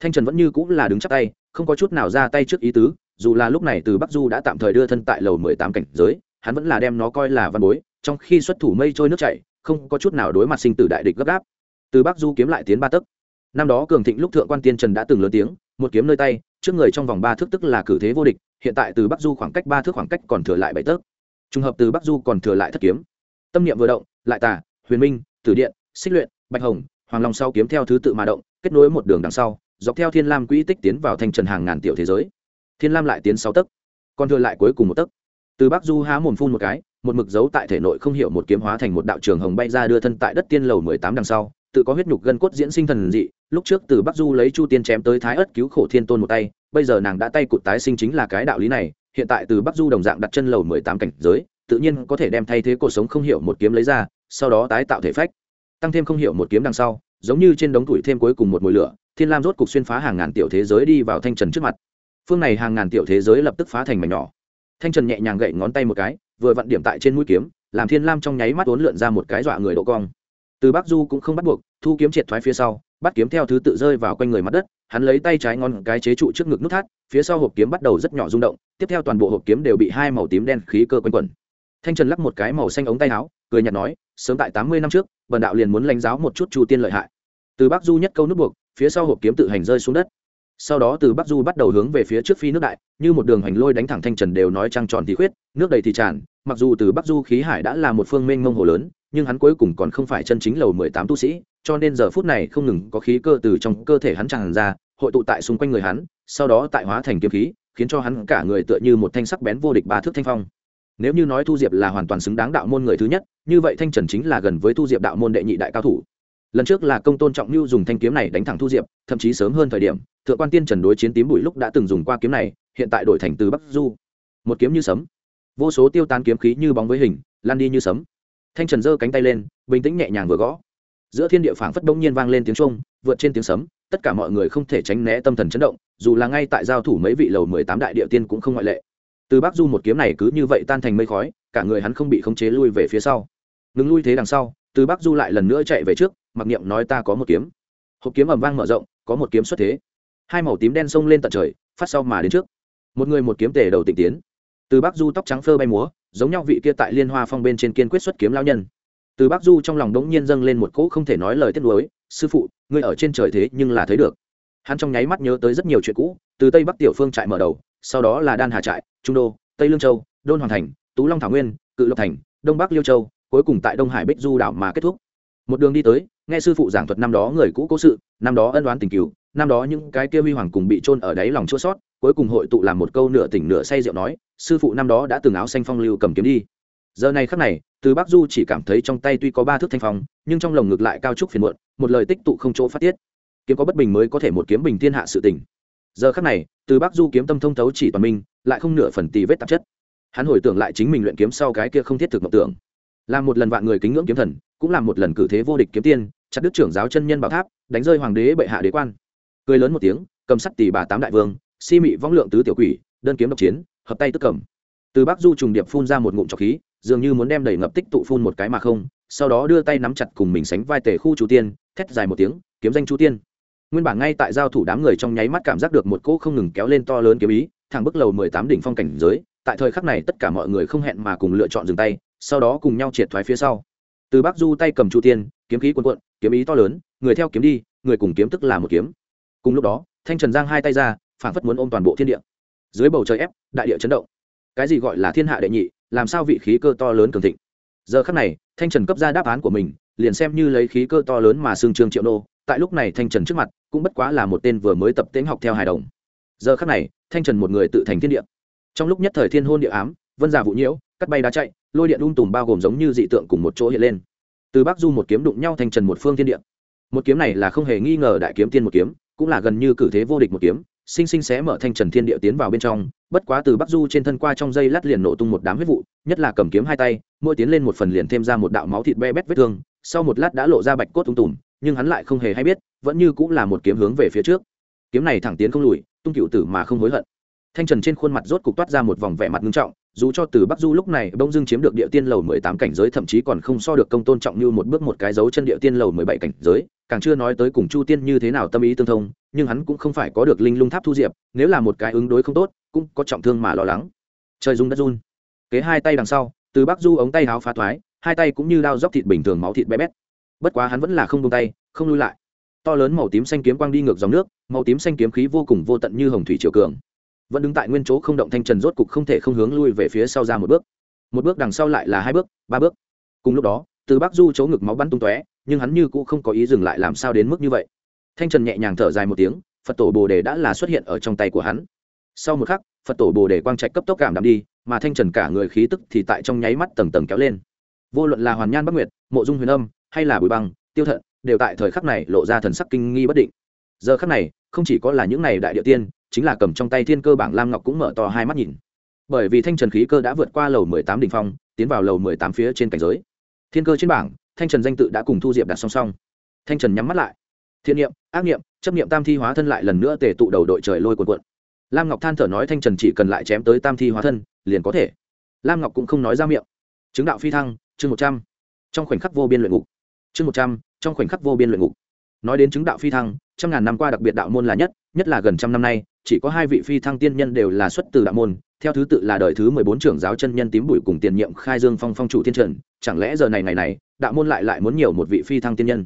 thanh trần vẫn như cũng là đứng chắc tay, không có chút nào ra tay trước ý tứ, dù là lúc này từ bắc du đã tạm thời đưa thân tại lầu mười tám cảnh giới, hắn vẫn là đem nó coi là văn bối, trong khi xuất thủ mây trôi nước chảy, không có chút nào đối mặt sinh tử đại địch gấp gáp. Từ bắc du kiếm lại tiến ba tấc năm đó cường thịnh lúc thượng quan tiên trần đã từng lớn tiếng, một kiếm nơi tay, trước người trong vòng ba thước tức là cử thế vô địch, hiện tại từ bắc du khoảng cách ba thước khoảng cách còn thừa lại bảy tấc. Trùng hợp từ bắc du còn thừa lại thất kiếm. Tâm niệm vừa động, lại tà, huyền minh, tử điện, xích luyện, bạch hồng, hoàng long sau kiếm theo thứ tự mà động, kết nối một đường đằng sau, dọc theo thiên lam quỹ tích tiến vào thành trần hàng ngàn tiểu thế giới. Thiên lam lại tiến sáu tấc, còn thừa lại cuối cùng một tấc. Từ bắc du há mồm phun một cái, một mực dấu tại thể nội không hiểu một kiếm hóa thành một đạo trường hồng bay ra đưa thân tại đất tiên lầu mười tám đằng sau, tự có huyết nhục gân cốt diễn sinh thần dị lúc trước từ bắc du lấy chu tiên chém tới thái ất cứu khổ thiên tôn một tay, bây giờ nàng đã tay cụt tái sinh chính là cái đạo lý này, hiện tại từ bắc du đồng dạng đặt chân lầu mười tám cảnh giới, tự nhiên có thể đem thay thế cuộc sống không hiểu một kiếm lấy ra, sau đó tái tạo thể phách. Tăng thêm không hiểu một kiếm đằng sau, giống như trên đống tuổi thêm cuối cùng một mùi lửa, thiên lam rốt cục xuyên phá hàng ngàn tiểu thế giới đi vào thanh trần trước mặt. Phương này hàng ngàn tiểu thế giới lập tức phá thành mảnh nhỏ. Thanh trần nhẹ nhàng gậy ngón tay một cái, vừa vặn điểm tại trên mũi kiếm, làm thiên lam trong nháy mắt uốn lượn ra một cái dọa người độ cong. Từ bắc du cũng không bắt buộc, thu kiếm triệt thoái phía sau bắt kiếm theo thứ tự rơi vào quanh người mặt đất, hắn lấy tay trái ngon cái chế trụ trước ngực nút thắt, phía sau hộp kiếm bắt đầu rất nhỏ rung động, tiếp theo toàn bộ hộp kiếm đều bị hai màu tím đen khí cơ quanh quẩn. Thanh trần lắc một cái màu xanh ống tay áo, cười nhạt nói, sớm tại tám mươi năm trước, bần đạo liền muốn lãnh giáo một chút chu tiên lợi hại. Từ bắc du nhất câu nút buộc, phía sau hộp kiếm tự hành rơi xuống đất. Sau đó từ bắc du bắt đầu hướng về phía trước phi nước đại, như một đường hành lôi đánh thẳng thanh trần đều nói trăng tròn thì khuyết, nước đầy thì tràn, mặc dù từ bắc du khí hải đã là một phương mênh mông hồ lớn nhưng hắn cuối cùng còn không phải chân chính lầu mười tám tu sĩ, cho nên giờ phút này không ngừng có khí cơ từ trong cơ thể hắn tràn ra, hội tụ tại xung quanh người hắn, sau đó tại hóa thành kiếm khí, khiến cho hắn cả người tựa như một thanh sắc bén vô địch ba thước thanh phong. Nếu như nói thu diệp là hoàn toàn xứng đáng đạo môn người thứ nhất, như vậy thanh trần chính là gần với thu diệp đạo môn đệ nhị đại cao thủ. Lần trước là công tôn trọng lưu dùng thanh kiếm này đánh thẳng thu diệp, thậm chí sớm hơn thời điểm, thượng quan tiên trần đối chiến tím bụi lúc đã từng dùng qua kiếm này, hiện tại đổi thành từ bắc du. Một kiếm như sấm. Vô số tiêu tan kiếm khí như bóng với hình, lan đi như sấm thanh trần giơ cánh tay lên, bình tĩnh nhẹ nhàng vừa gõ. Giữa thiên địa phảng phất đông nhiên vang lên tiếng trung vượt trên tiếng sấm, tất cả mọi người không thể tránh né tâm thần chấn động, dù là ngay tại giao thủ mấy vị lầu mười tám đại địa tiên cũng không ngoại lệ. Từ bắc du một kiếm này cứ như vậy tan thành mây khói, cả người hắn không bị khống chế lui về phía sau. Ngừng lui thế đằng sau, từ bắc du lại lần nữa chạy về trước, mặc niệm nói ta có một kiếm. Hộp kiếm ầm vang mở rộng, có một kiếm xuất thế. Hai màu tím đen xông lên tận trời, phát sau mà đến trước. Một người một kiếm tề đầu tịnh tiến. Từ bắc du tóc trắng phơ bay múa giống nhau vị kia tại liên hoa phong bên trên kiên quyết xuất kiếm lao nhân. Từ bắc du trong lòng đống nhiên dâng lên một cỗ không thể nói lời tiếc nuối, sư phụ, ngươi ở trên trời thế nhưng là thấy được. Hắn trong nháy mắt nhớ tới rất nhiều chuyện cũ, từ tây bắc tiểu phương trại mở đầu, sau đó là đan hà trại, trung đô, tây lương châu, đôn hoàng thành, tú long thảo nguyên, cự lộc thành, đông bắc liêu châu, cuối cùng tại đông hải bích du đảo mà kết thúc. Một đường đi tới nghe sư phụ giảng thuật năm đó người cũ cố sự, năm đó ân đoán tình cứu năm đó những cái kia huy hoàng cùng bị trôn ở đáy lòng chua sót, cuối cùng hội tụ làm một câu nửa tỉnh nửa say rượu nói, sư phụ năm đó đã từng áo xanh phong lưu cầm kiếm đi. Giờ này khắc này, từ bắc du chỉ cảm thấy trong tay tuy có ba thước thanh phong, nhưng trong lồng ngực lại cao trúc phiền muộn, một lời tích tụ không chỗ phát tiết. Kiếm có bất bình mới có thể một kiếm bình thiên hạ sự tình. Giờ khắc này, từ bắc du kiếm tâm thông thấu chỉ toàn minh, lại không nửa phần tì vết tạp chất. Hắn hồi tưởng lại chính mình luyện kiếm sau cái kia không thiết thực mộng tưởng. Làm một lần vạn người kính ngưỡng kiếm thần, cũng làm một lần cử thế vô địch kiếm tiên chặt đức trưởng giáo chân nhân bảo tháp, đánh rơi hoàng đế bệ hạ đế quan. Cười lớn một tiếng, cầm sắt tỷ bà tám đại vương, si mị vong lượng tứ tiểu quỷ, đơn kiếm độc chiến, hợp tay tức cầm. Từ bắc du trùng điệp phun ra một ngụm trọc khí, dường như muốn đem đầy ngập tích tụ phun một cái mà không, sau đó đưa tay nắm chặt cùng mình sánh vai tề khu chú tiên, thét dài một tiếng, kiếm danh chú tiên. Nguyên bản ngay tại giao thủ đám người trong nháy mắt cảm giác được một cỗ không ngừng kéo lên to lớn kiếm ý, thẳng bức lầu mười tám đỉnh phong cảnh giới, tại thời khắc này tất cả mọi người không hẹn mà cùng lựa chọn dừng tay, sau đó cùng nhau triệt thoái phía sau từ bắc du tay cầm chu tiên, kiếm khí quần quận kiếm ý to lớn, người theo kiếm đi, người cùng kiếm tức là một kiếm. Cùng lúc đó, thanh trần giang hai tay ra phản phất muốn ôm toàn bộ thiên địa. Dưới bầu trời ép, đại địa chấn động. Cái gì gọi là thiên hạ đệ nhị, làm sao vị khí cơ to lớn cường thịnh? Giờ khắc này, thanh trần cấp ra đáp án của mình, liền xem như lấy khí cơ to lớn mà xương trương triệu nô, tại lúc này thanh trần trước mặt, cũng bất quá là một tên vừa mới tập tễnh học theo hài đồng. Giờ khắc này, thanh trần một người tự thành thiên địa. Trong lúc nhất thời thiên hôn địa ám, vân giả vụ nhiễu, cắt bay đá chạy lôi điện lung tùm bao gồm giống như dị tượng cùng một chỗ hiện lên. Từ bắc du một kiếm đụng nhau thành trần một phương thiên địa. Một kiếm này là không hề nghi ngờ đại kiếm tiên một kiếm, cũng là gần như cử thế vô địch một kiếm, sinh sinh xé mở thanh trần thiên địa tiến vào bên trong, bất quá từ bắc du trên thân qua trong dây lát liền nổ tung một đám huyết vụ, nhất là cầm kiếm hai tay, mỗi tiến lên một phần liền thêm ra một đạo máu thịt be bét vết thương, sau một lát đã lộ ra bạch cốt tung tùm, nhưng hắn lại không hề hay biết, vẫn như cũng là một kiếm hướng về phía trước. Kiếm này thẳng tiến không lùi, tung cựu tử mà không hối hận. Thanh trần trên khuôn mặt rốt cục toát ra một vòng vẻ mặt nghiêm trọng dù cho từ bắc du lúc này bông dưng chiếm được địa tiên lầu mười tám cảnh giới, thậm chí còn không so được công tôn trọng như một bước một cái dấu chân địa tiên lầu mười bảy cảnh giới, càng chưa nói tới cùng chu tiên như thế nào tâm ý tương thông, nhưng hắn cũng không phải có được linh lung tháp thu diệp, nếu là một cái ứng đối không tốt, cũng có trọng thương mà lo lắng. Trời rung đất run. Kế hai tay đằng sau, từ bắc du ống tay háo phá thoái, hai tay cũng như đao dóc thịt bình thường máu thịt bé bét. Bất quá hắn vẫn là không tung tay, không lui lại. To lớn màu tím xanh kiếm quang đi ngược dòng nước, màu tím xanh kiếm khí vô cùng vô tận như hồng thủy triều cường vẫn đứng tại nguyên chỗ không động thanh trần rốt cục không thể không hướng lui về phía sau ra một bước. Một bước đằng sau lại là hai bước, ba bước. Cùng lúc đó, từ bắc du chỗ ngực máu bắn tung tóe, nhưng hắn như cũng không có ý dừng lại làm sao đến mức như vậy. Thanh trần nhẹ nhàng thở dài một tiếng, phật tổ bồ đề đã là xuất hiện ở trong tay của hắn. Sau một khắc, phật tổ bồ đề quang trạch cấp tốc cảm đạm đi, mà thanh trần cả người khí tức thì tại trong nháy mắt tầng tầng kéo lên. Vô luận là hoàn nhan bắc nguyệt, mộ dung huyền âm, hay là bùi băng, tiêu thận, đều tại thời khắc này lộ ra thần sắc kinh nghi bất định. Giờ khắc này, không chỉ có là những này đại địa tiên chính là cầm trong tay thiên cơ bảng lam ngọc cũng mở to hai mắt nhìn. Bởi vì thanh trần khí cơ đã vượt qua lầu mười tám đ ỉ n h phong, tiến vào lầu mười tám phía trên cảnh giới. Thiên cơ trên bảng, thanh trần danh tự đã cùng thu diệp đặt song song. Thanh trần nhắm mắt lại. Thiện niệm, ác niệm, chấp niệm tam thi hóa thân lại lần nữa tề tụ đầu đội trời lôi cuộn cuộn. Lam ngọc than thở nói thanh trần chỉ cần lại chém tới tam thi hóa thân, liền có thể. Lam ngọc cũng không nói ra miệng. Chứng đạo phi thăng, chương một trăm. Trong khoảnh khắc vô biên luyện ngục. Chương một trăm, trong khoảnh khắc vô biên luyện ngục. Nói đến chứng đạo phi thăng, trăm ngàn năm qua đặc biệt đạo môn là nhất nhất là gần trăm năm nay chỉ có hai vị phi thăng tiên nhân đều là xuất từ đạo môn, theo thứ tự là đời thứ mười bốn trưởng giáo chân nhân tím bụi cùng tiền nhiệm khai dương phong phong chủ thiên trần, chẳng lẽ giờ này ngày này, đạo môn lại lại muốn nhiều một vị phi thăng tiên nhân?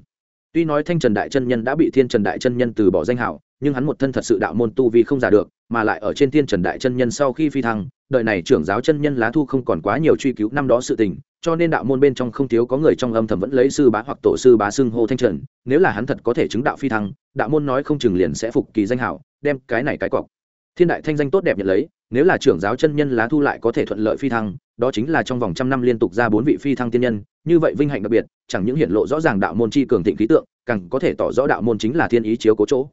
Tuy nói thanh trần đại chân nhân đã bị thiên trần đại chân nhân từ bỏ danh hảo, nhưng hắn một thân thật sự đạo môn tu vi không giả được, mà lại ở trên thiên trần đại chân nhân sau khi phi thăng, đời này trưởng giáo chân nhân lá thu không còn quá nhiều truy cứu năm đó sự tình, cho nên đạo môn bên trong không thiếu có người trong âm thầm vẫn lấy sư bá hoặc tổ sư bá xưng hô thanh trần, nếu là hắn thật có thể chứng đạo phi thăng, đạo môn nói không chừng liền sẽ phục kỳ danh hảo đem cái này cái cọc. Thiên đại thanh danh tốt đẹp nhận lấy, nếu là trưởng giáo chân nhân lá thu lại có thể thuận lợi phi thăng, đó chính là trong vòng trăm năm liên tục ra bốn vị phi thăng tiên nhân, như vậy vinh hạnh đặc biệt, chẳng những hiện lộ rõ ràng đạo môn chi cường thịnh khí tượng, càng có thể tỏ rõ đạo môn chính là thiên ý chiếu cố chỗ.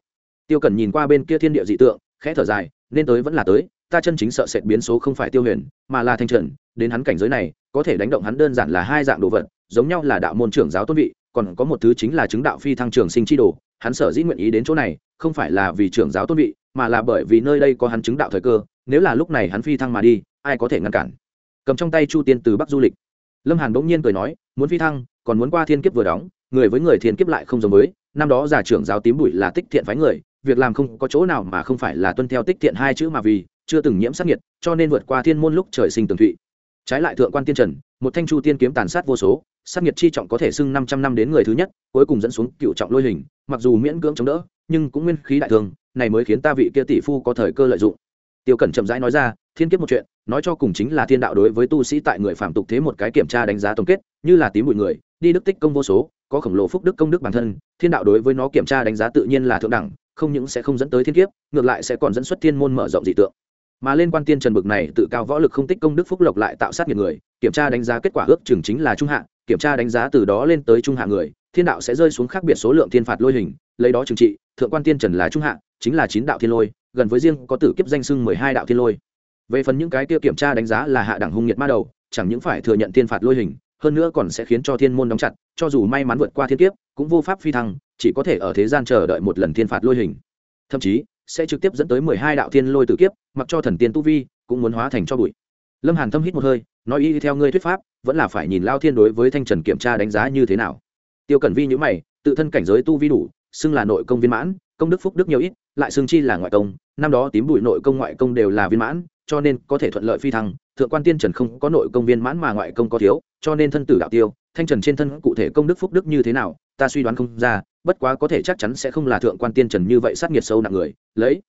Tiêu cần nhìn qua bên kia thiên địa dị tượng, khẽ thở dài, nên tới vẫn là tới, ta chân chính sợ sệt biến số không phải tiêu huyền, mà là thanh trần, đến hắn cảnh giới này, có thể đánh động hắn đơn giản là hai dạng đồ vật, giống nhau là đạo môn trưởng giáo tôn vị còn có một thứ chính là chứng đạo phi thăng trường sinh chi đồ, hắn sở dĩ nguyện ý đến chỗ này, không phải là vì trưởng giáo tôn vị, mà là bởi vì nơi đây có hắn chứng đạo thời cơ, nếu là lúc này hắn phi thăng mà đi, ai có thể ngăn cản? Cầm trong tay chu tiên từ bắc du lịch. Lâm hàn bỗng nhiên cười nói, muốn phi thăng, còn muốn qua thiên kiếp vừa đóng, người với người thiên kiếp lại không giống với, năm đó giả trưởng giáo tím bụi là tích thiện phái người, việc làm không có chỗ nào mà không phải là tuân theo tích thiện hai chữ mà vì, chưa từng nhiễm sát nhiệt, cho nên vượt qua thiên môn lúc trời sinh tường thụy. Trái lại thượng quan tiên trần, một thanh chu tiên kiếm tàn sát vô số sát nhiệt chi trọng có thể xưng năm trăm năm đến người thứ nhất cuối cùng dẫn xuống cựu trọng lôi hình mặc dù miễn cưỡng chống đỡ nhưng cũng nguyên khí đại thường, này mới khiến ta vị kia tỷ phu có thời cơ lợi dụng. Tiêu cẩn chậm rãi nói ra thiên kiếp một chuyện nói cho cùng chính là thiên đạo đối với tu sĩ tại người phạm tục thế một cái kiểm tra đánh giá tổng kết như là tím bụi người đi đức tích công vô số có khổng lồ phúc đức công đức bản thân thiên đạo đối với nó kiểm tra đánh giá tự nhiên là thượng đẳng không những sẽ không dẫn tới thiên kiếp ngược lại sẽ còn dẫn xuất thiên môn mở rộng dị tượng. Mà lên quan tiên trần bực này tự cao võ lực không tích công đức phúc lộc lại tạo sát nghiệt người kiểm tra đánh giá kết quả ước chừng chính là trung hạ kiểm tra đánh giá từ đó lên tới trung hạ người, thiên đạo sẽ rơi xuống khác biệt số lượng thiên phạt lôi hình, lấy đó trừng trị, thượng quan tiên trần là trung hạ, chính là chín đạo thiên lôi, gần với riêng có tử kiếp danh sưng mười hai đạo thiên lôi. Về phần những cái kia kiểm tra đánh giá là hạ đẳng hung nhiệt ma đầu, chẳng những phải thừa nhận thiên phạt lôi hình, hơn nữa còn sẽ khiến cho thiên môn đóng chặt, cho dù may mắn vượt qua thiên kiếp, cũng vô pháp phi thăng, chỉ có thể ở thế gian chờ đợi một lần thiên phạt lôi hình. Thậm chí, sẽ trực tiếp dẫn tới mười hai đạo thiên lôi tử kiếp, mặc cho thần tiên tu vi, cũng muốn hóa thành cho bụi lâm hàn thâm hít một hơi, nói y theo ngươi thuyết pháp, vẫn là phải nhìn lao thiên đối với thanh trần kiểm tra đánh giá như thế nào. Tiêu cẩn vi nhữ mày, tự thân cảnh giới tu vi đủ, xưng là nội công viên mãn, công đức phúc đức nhiều ít, lại xưng chi là ngoại công, năm đó tím bụi nội công ngoại công đều là viên mãn, cho nên có thể thuận lợi phi thăng, thượng quan tiên trần không có nội công viên mãn mà ngoại công có thiếu, cho nên thân tử đạo tiêu, thanh trần trên thân cụ thể công đức phúc đức như thế nào, ta suy đoán không ra, bất quá có thể chắc chắn sẽ không là thượng quan tiên trần như vậy sát nghiệt sâu nặng người, lấy.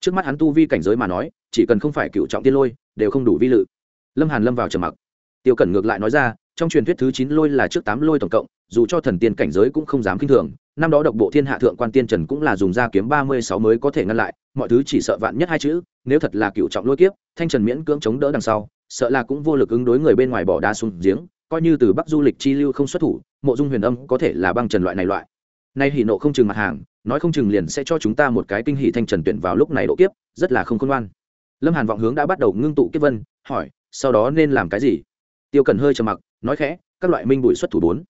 Trước mắt hắn tu vi cảnh giới mà nói, chỉ cần không phải cựu trọng tiên lôi, đều không đủ vi lự lâm hàn lâm vào trầm mặc. Tiêu cẩn ngược lại nói ra, trong truyền thuyết thứ chín lôi là trước tám lôi tổng cộng, dù cho thần tiên cảnh giới cũng không dám kinh thường, năm đó độc bộ thiên hạ thượng quan tiên trần cũng là dùng ra kiếm ba mươi sáu mới có thể ngăn lại, mọi thứ chỉ sợ vạn nhất hai chữ, nếu thật là cựu trọng lôi kiếp, thanh trần miễn cưỡng chống đỡ đằng sau, sợ là cũng vô lực ứng đối người bên ngoài bỏ đá xuống giếng, coi như từ bắc du lịch chi lưu không xuất thủ, mộ dung huyền âm có thể là băng trần loại này loại. Nay hỉ nộ không chừng mặt hàng, nói không chừng liền sẽ cho chúng ta một cái kinh hỉ thanh trần tuyển vào lúc này độ kiếp, rất là không khôn ngoan. Lâm hàn vọng hướng đã bắt đầu ngưng tụ kiếp vân, hỏi sau đó nên làm cái gì? Tiêu cần hơi trầm mặc, nói khẽ, các loại minh bụi xuất thủ bốn.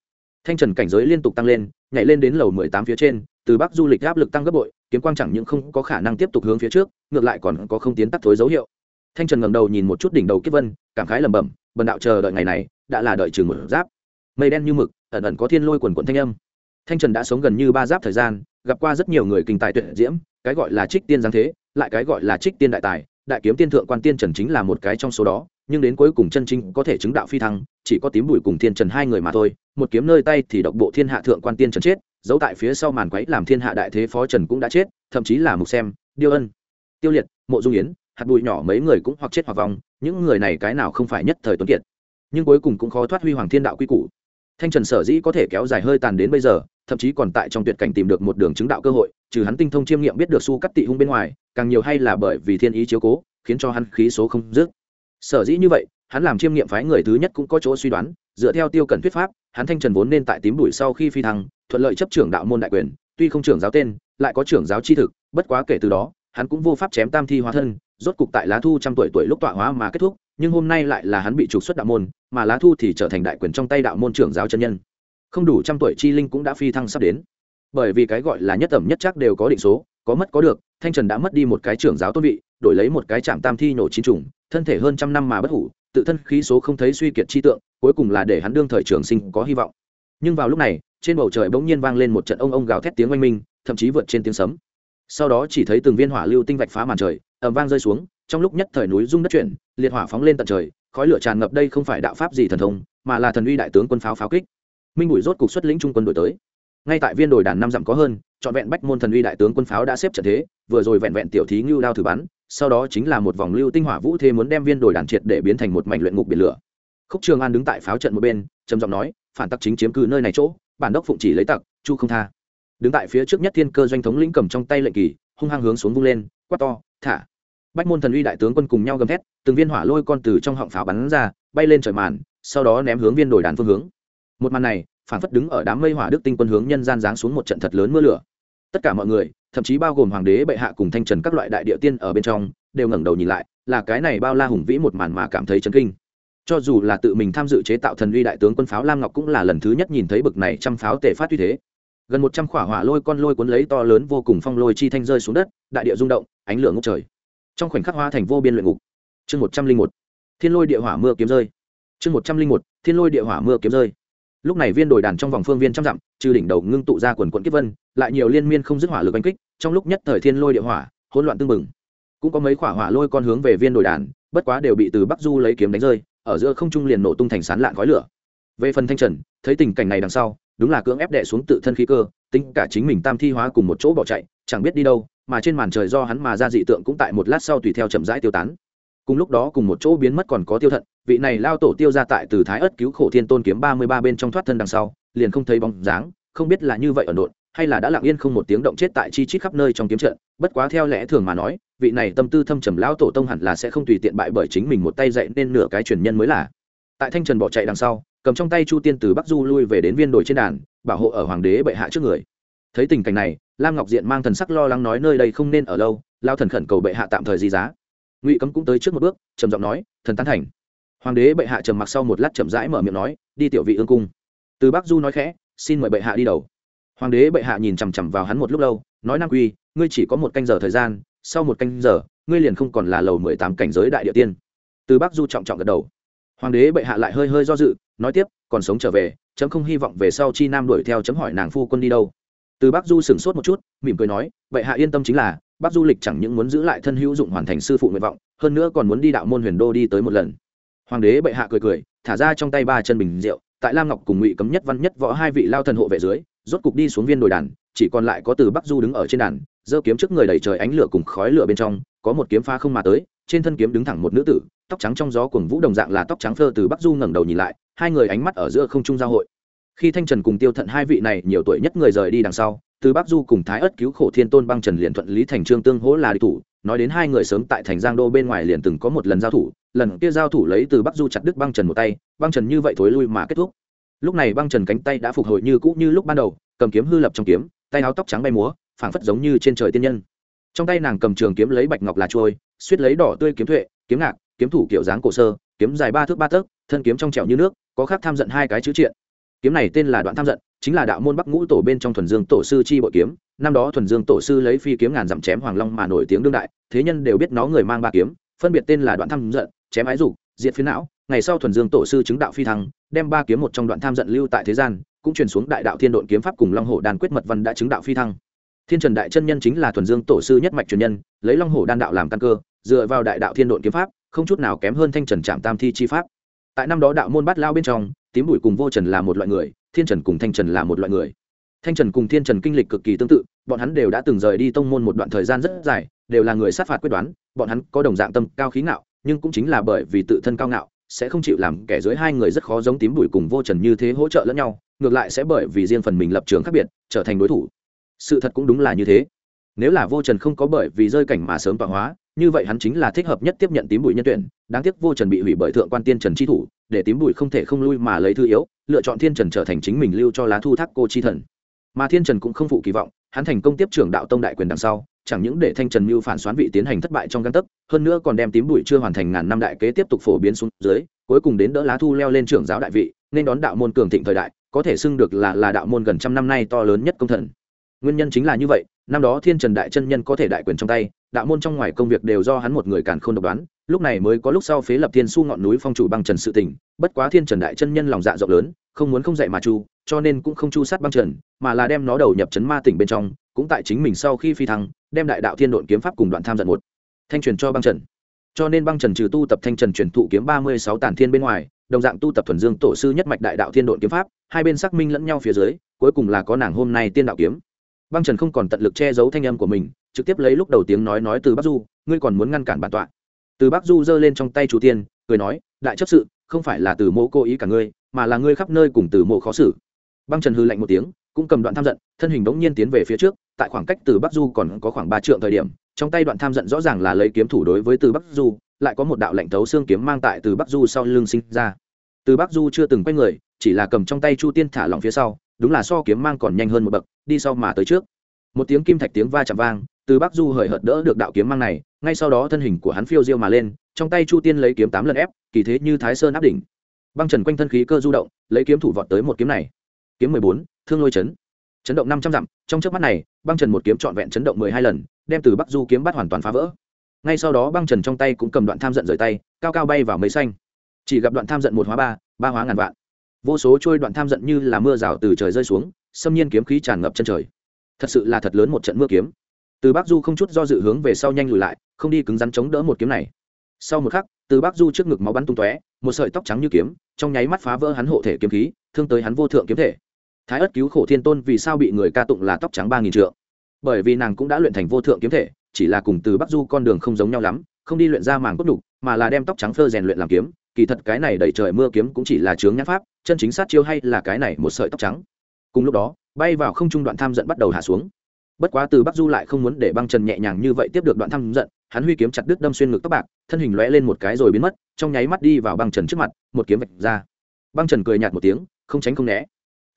Thanh trần cảnh giới liên tục tăng lên, nhảy lên đến lầu mười tám phía trên, từ bắc du lịch áp lực tăng gấp bội, kiếm quang chẳng những không có khả năng tiếp tục hướng phía trước, ngược lại còn có không tiến tắt thối dấu hiệu. Thanh trần ngầm đầu nhìn một chút đỉnh đầu kiếp vân, cảm khái lẩm bẩm, bần đạo chờ đợi ngày này, đã là đợi chừng một giáp. Mây đen như mực, ẩn ẩn có thiên lôi quần quận thanh âm. Thanh trần đã sống gần như ba giáp thời gian, gặp qua rất nhiều người kinh tài tuyệt diễm, cái gọi là trích tiên giáng thế, lại cái gọi là trích tiên đại tài đại kiếm tiên thượng quan tiên trần chính là một cái trong số đó, nhưng đến cuối cùng chân chính có thể chứng đạo phi thăng, chỉ có tím bùi cùng thiên trần hai người mà thôi. Một kiếm nơi tay thì độc bộ thiên hạ thượng quan tiên trần chết, giấu tại phía sau màn quấy làm thiên hạ đại thế phó trần cũng đã chết, thậm chí là mục xem, điêu ân, tiêu liệt, mộ dung yến, hạt bụi nhỏ mấy người cũng hoặc chết hoặc vong, những người này cái nào không phải nhất thời tuấn kiệt. Nhưng cuối cùng cũng khó thoát huy hoàng thiên đạo quy củ. Thanh trần sở dĩ có thể kéo dài hơi tàn đến bây giờ thậm chí còn tại trong tuyệt cảnh tìm được một đường chứng đạo cơ hội, trừ hắn tinh thông chiêm nghiệm biết được su cắt tị hung bên ngoài, càng nhiều hay là bởi vì thiên ý chiếu cố, khiến cho hắn khí số không dứt. Sở dĩ như vậy, hắn làm chiêm nghiệm phái người thứ nhất cũng có chỗ suy đoán, dựa theo tiêu cần thuyết pháp, hắn thanh trần vốn nên tại tím đuổi sau khi phi thăng, thuận lợi chấp trưởng đạo môn đại quyền, tuy không trưởng giáo tên, lại có trưởng giáo chi thực, bất quá kể từ đó, hắn cũng vô pháp chém tam thi hóa thân, rốt cục tại lá thu trăm tuổi tuổi lúc tọa hóa mà kết thúc, nhưng hôm nay lại là hắn bị trục xuất đạo môn, mà lá thu thì trở thành đại quyền trong tay đạo môn trưởng giáo chân nhân không đủ trăm tuổi chi linh cũng đã phi thăng sắp đến. Bởi vì cái gọi là nhất tẩm nhất chắc đều có định số, có mất có được, thanh trần đã mất đi một cái trưởng giáo tôn vị, đổi lấy một cái trạm tam thi nổ chín trùng, thân thể hơn trăm năm mà bất hủ, tự thân khí số không thấy suy kiệt chi tượng, cuối cùng là để hắn đương thời trường sinh có hy vọng. Nhưng vào lúc này, trên bầu trời bỗng nhiên vang lên một trận ông ông gào thét tiếng oanh minh, thậm chí vượt trên tiếng sấm. Sau đó chỉ thấy từng viên hỏa lưu tinh vạch phá màn trời ẩm vang rơi xuống, trong lúc nhất thời núi rung đất chuyển, liệt hỏa phóng lên tận trời, khói lửa tràn ngập đây không phải đạo pháp gì thần thông, mà là thần uy đại tướng quân pháo pháo kích minh bụi rốt cục xuất lĩnh trung quân đổi tới. Ngay tại viên đồi đàn năm dặm có hơn, trọn vẹn bách môn thần uy đại tướng quân pháo đã xếp trận thế, vừa rồi vẹn vẹn tiểu thí ngưu đao thử bắn, sau đó chính là một vòng lưu tinh hỏa vũ thế muốn đem viên đồi đàn triệt để biến thành một mảnh luyện ngục biển lửa. Khúc trường an đứng tại pháo trận một bên, trầm giọng nói, phản tắc chính chiếm cứ nơi này chỗ, bản đốc phụng chỉ lấy tặc, chu không tha. Đứng tại phía trước nhất thiên cơ doanh thống lĩnh cầm trong tay lệnh kỳ, hung hăng hướng xuống vung lên, quát to, thả. Bách môn thần uy đại tướng quân cùng nhau gầm thét, từng viên hỏa lôi con từ trong họng pháo bắn ra, bay lên trời màn, sau đó ném hướng viên đồi đàn phương hướng một màn này phản phất đứng ở đám mây hỏa đức tinh quân hướng nhân gian giáng xuống một trận thật lớn mưa lửa. Tất cả mọi người, thậm chí bao gồm hoàng đế, bệ hạ cùng thanh trần các loại đại địa tiên ở bên trong, đều ngẩng đầu nhìn lại, là cái này bao la hùng vĩ một màn mà cảm thấy chấn kinh. Cho dù là tự mình tham dự chế tạo thần uy đại tướng quân pháo lam ngọc cũng là lần thứ nhất nhìn thấy bực này trăm pháo tể phát uy thế. Gần một trăm khỏa hỏa lôi con lôi cuốn lấy to lớn vô cùng phong lôi chi thanh rơi xuống đất, đại địa rung động, ánh lửa ngốc trời. Trong khoảnh khắc hoa thành vô biên luyện ngục. Chương một trăm linh một, thiên lôi địa hỏa mưa kiếm rơi. Chương một trăm linh một, thiên lôi địa hỏa mưa kiếm rơi lúc này viên đồi đàn trong vòng phương viên trăm dặm, trừ đỉnh đầu ngưng tụ ra quần quận kiếp vân, lại nhiều liên miên không dứt hỏa lực đánh kích, trong lúc nhất thời thiên lôi địa hỏa, hỗn loạn tương mừng cũng có mấy khỏa hỏa lôi con hướng về viên đồi đàn, bất quá đều bị từ bắc du lấy kiếm đánh rơi, ở giữa không trung liền nổ tung thành sán lạn khói lửa. Về phần thanh trần, thấy tình cảnh này đằng sau, đúng là cưỡng ép đệ xuống tự thân khí cơ, tính cả chính mình tam thi hóa cùng một chỗ bỏ chạy, chẳng biết đi đâu, mà trên màn trời do hắn mà ra dị tượng cũng tại một lát sau tùy theo chậm rãi tiêu tán. Cùng lúc đó cùng một chỗ biến mất còn có tiêu thận vị này lao tổ tiêu ra tại từ thái ất cứu khổ thiên tôn kiếm ba mươi ba bên trong thoát thân đằng sau, liền không thấy bóng dáng, không biết là như vậy ở độn, hay là đã lặng yên không một tiếng động chết tại chi chít khắp nơi trong kiếm trận. Bất quá theo lẽ thường mà nói, vị này tâm tư thâm trầm lão tổ tông hẳn là sẽ không tùy tiện bại bởi chính mình một tay dạy nên nửa cái truyền nhân mới là. Tại thanh trần bỏ chạy đằng sau, cầm trong tay chu tiên từ bắc du lui về đến viên đồi trên đàn, bảo hộ ở hoàng đế bệ hạ trước người. Thấy tình cảnh này, lam ngọc diện mang thần sắc lo lắng nói nơi đây không nên ở lâu, lao thần khẩn cầu bệ hạ tạm thời di giá. Ngụy cấm cũng tới trước một bước, trầm giọng nói, thần tán thành hoàng đế bệ hạ trầm mặc sau một lát chậm rãi mở miệng nói, đi tiểu vị ương cung. Từ bắc du nói khẽ, xin mời bệ hạ đi đầu. Hoàng đế bệ hạ nhìn chằm chằm vào hắn một lúc lâu, nói nam quy, ngươi chỉ có một canh giờ thời gian, sau một canh giờ, ngươi liền không còn là lầu mười tám cảnh giới đại địa tiên. Từ bắc du trọng trọng gật đầu. Hoàng đế bệ hạ lại hơi hơi do dự, nói tiếp, còn sống trở về, chấm không hy vọng về sau chi nam đuổi theo chấm hỏi nàng phu quân đi đâu. Từ bắc du sửng sốt một chút, mỉm cười nói, bệ hạ yên tâm chính là, bắc du lịch chẳng những muốn giữ lại thân hữu dụng hoàn thành sư phụ nguyện vọng, hơn nữa còn muốn đi đạo môn huyền đô đi tới một lần hoàng đế bệ hạ cười cười, thả ra trong tay ba chân bình rượu, tại lam ngọc cùng ngụy cấm nhất văn nhất võ hai vị lao thần hộ vệ dưới, rốt cục đi xuống viên đồi đàn, chỉ còn lại có từ bắc du đứng ở trên đàn, giơ kiếm trước người đẩy trời ánh lửa cùng khói lửa bên trong, có một kiếm pha không mà tới, trên thân kiếm đứng thẳng một nữ tử, tóc trắng trong gió cuồng vũ đồng dạng là tóc trắng phơ từ bắc du ngẩng đầu nhìn lại, hai người ánh mắt ở giữa không trung giao hội. Khi thanh trần cùng tiêu thận hai vị này nhiều tuổi nhất người rời đi đằng sau, từ bắc du cùng thái ất cứu khổ thiên tôn băng trần liền thuận lý thành trương tương hỗ là đi thủ, nói đến hai người sớm tại thành giang đô bên ngoài liền từng có một lần giao thủ lần kia giao thủ lấy từ bắc du chặt đứt băng trần một tay, băng trần như vậy thối lui mà kết thúc. Lúc này băng trần cánh tay đã phục hồi như cũ như lúc ban đầu, cầm kiếm hư lập trong kiếm, tay áo tóc trắng bay múa, phảng phất giống như trên trời tiên nhân. Trong tay nàng cầm trường kiếm lấy bạch ngọc là trôi, suýt lấy đỏ tươi kiếm thuệ kiếm ngạc, kiếm thủ kiểu dáng cổ sơ, kiếm dài ba thước ba tấc, thân kiếm trong trẻo như nước, có khác tham giận hai cái chữ triện. Kiếm này tên là đoạn tham giận, chính là đạo môn bắc ngũ tổ bên trong thuần dương tổ sư chi bội kiếm. Năm đó thuần dương tổ sư lấy phi kiếm ngàn dặm chém hoàng long mà nổi tiếng đương đại, thế nhân đều biết nó người mang ba kiếm, phân biệt tên là đoạn tham giận chém ái dục, diệt phiến não, ngày sau thuần dương tổ sư chứng đạo phi thăng, đem ba kiếm một trong đoạn tham giận lưu tại thế gian, cũng truyền xuống đại đạo thiên độn kiếm pháp cùng long hổ đan quyết mật văn đã chứng đạo phi thăng. Thiên trần đại chân nhân chính là thuần dương tổ sư nhất mạch truyền nhân, lấy long hổ đan đạo làm căn cơ, dựa vào đại đạo thiên độn kiếm pháp, không chút nào kém hơn thanh trần trạm tam thi chi pháp. Tại năm đó đạo môn bát lao bên trong, tím bụi cùng vô trần là một loại người, thiên trần cùng thanh trần là một loại người. Thanh trần cùng thiên trần kinh lịch cực kỳ tương tự, bọn hắn đều đã từng rời đi tông môn một đoạn thời gian rất dài, đều là người sát phạt quyết đoán, bọn hắn có đồng dạng tâm, cao khí ngạo nhưng cũng chính là bởi vì tự thân cao ngạo, sẽ không chịu làm kẻ dưới hai người rất khó giống tím bùi cùng vô trần như thế hỗ trợ lẫn nhau, ngược lại sẽ bởi vì riêng phần mình lập trường khác biệt, trở thành đối thủ. Sự thật cũng đúng là như thế. Nếu là vô trần không có bởi vì rơi cảnh mà sớm tọa hóa, như vậy hắn chính là thích hợp nhất tiếp nhận tím bụi nhân tuyển, đáng tiếc vô trần bị hủy bởi thượng quan tiên trần chi thủ, để tím bụi không thể không lui mà lấy thư yếu, lựa chọn thiên trần trở thành chính mình lưu cho lá thu thác cô chi thần. Mà thiên trần cũng không phụ kỳ vọng, hắn thành công tiếp trưởng đạo tông đại quyền đằng sau chẳng những để thanh trần mưu phản xoán vị tiến hành thất bại trong căn tấc hơn nữa còn đem tím bụi chưa hoàn thành ngàn năm đại kế tiếp tục phổ biến xuống dưới cuối cùng đến đỡ lá thu leo lên trưởng giáo đại vị nên đón đạo môn cường thịnh thời đại có thể xưng được là là đạo môn gần trăm năm nay to lớn nhất công thần. Nguyên nhân chính là như vậy năm đó thiên trần đại chân nhân có thể đại quyền trong tay đạo môn trong ngoài công việc đều do hắn một người càn không độc đoán lúc này mới có lúc sau phế lập thiên su ngọn núi phong chủ băng trần sự tình, bất quá thiên trần đại chân nhân lòng dạ rộng lớn không muốn không dạy mà chu cho nên cũng không chu sát băng trần mà là đem nó đầu nhập chấn ma tỉnh bên trong cũng tại chính mình sau khi phi thăng đem đại đạo thiên độn kiếm pháp cùng đoạn tham giận một. Thanh truyền cho băng trần. Cho nên băng trần trừ tu tập thanh trần truyền thụ kiếm ba mươi sáu tản thiên bên ngoài, đồng dạng tu tập thuần dương tổ sư nhất mạch đại đạo thiên độn kiếm pháp, hai bên xác minh lẫn nhau phía dưới, cuối cùng là có nàng hôm nay tiên đạo kiếm. Băng trần không còn tận lực che giấu thanh âm của mình, trực tiếp lấy lúc đầu tiếng nói nói từ bắc du, ngươi còn muốn ngăn cản bản tọa? Từ bắc du giơ lên trong tay chủ tiên, cười nói, đại chấp sự, không phải là từ mộ cố ý cả ngươi, mà là ngươi khắp nơi cùng từ mộ khó xử. Băng trần hư lạnh một tiếng, cũng cầm đoạn tham giận, thân hình bỗng nhiên tiến về phía trước tại khoảng cách từ bắc du còn có khoảng ba trượng thời điểm, trong tay đoạn tham giận rõ ràng là lấy kiếm thủ đối với từ bắc du, lại có một đạo lệnh thấu xương kiếm mang tại từ bắc du sau lưng sinh ra. Từ bắc du chưa từng quay người, chỉ là cầm trong tay chu tiên thả lỏng phía sau, đúng là so kiếm mang còn nhanh hơn một bậc, đi sau mà tới trước. Một tiếng kim thạch tiếng va chạm vang, từ bắc du hời hợt đỡ được đạo kiếm mang này, ngay sau đó thân hình của hắn phiêu diêu mà lên, trong tay chu tiên lấy kiếm tám lần ép, kỳ thế như thái sơn áp đỉnh. Băng trần quanh thân khí cơ du động, lấy kiếm thủ vọt tới một kiếm này. Kiếm mười bốn, thương lôi chấn chấn động năm trăm dặm, trong trước mắt này, băng trần một kiếm trọn vẹn chấn động mười hai lần, đem từ bắc du kiếm bắt hoàn toàn phá vỡ. Ngay sau đó băng trần trong tay cũng cầm đoạn tham giận rời tay, cao cao bay vào mây xanh. Chỉ gặp đoạn tham giận một hóa ba ba hóa ngàn vạn. Vô số trôi đoạn tham giận như là mưa rào từ trời rơi xuống, xâm nhiên kiếm khí tràn ngập chân trời. Thật sự là thật lớn một trận mưa kiếm. Từ bắc du không chút do dự hướng về sau nhanh lùi lại, không đi cứng rắn chống đỡ một kiếm này. Sau một khắc, từ bắc du trước ngực máu bắn tung tóe, một sợi tóc trắng như kiếm, trong nháy mắt phá vỡ hắn hộ thể kiếm khí, thương tới hắn vô thượng kiếm thể thái ất cứu khổ thiên tôn vì sao bị người ca tụng là tóc trắng ba nghìn trượng? Bởi vì nàng cũng đã luyện thành vô thượng kiếm thể, chỉ là cùng từ bắc du con đường không giống nhau lắm, không đi luyện ra màng cốt đục mà là đem tóc trắng phơ rèn luyện làm kiếm. Kỳ thật cái này đẩy trời mưa kiếm cũng chỉ là chướng nhãn pháp, chân chính sát chiêu hay là cái này một sợi tóc trắng. Cùng lúc đó, bay vào không trung đoạn tham giận bắt đầu hạ xuống. Bất quá từ bắc du lại không muốn để băng trần nhẹ nhàng như vậy tiếp được đoạn tham giận, hắn huy kiếm chặt đứt đâm xuyên ngực tóc bạc, thân hình lóe lên một cái rồi biến mất, trong nháy mắt đi vào băng trần trước mặt, một kiếm vạch ra. Băng trần cười nhạt một tiếng, không tránh không né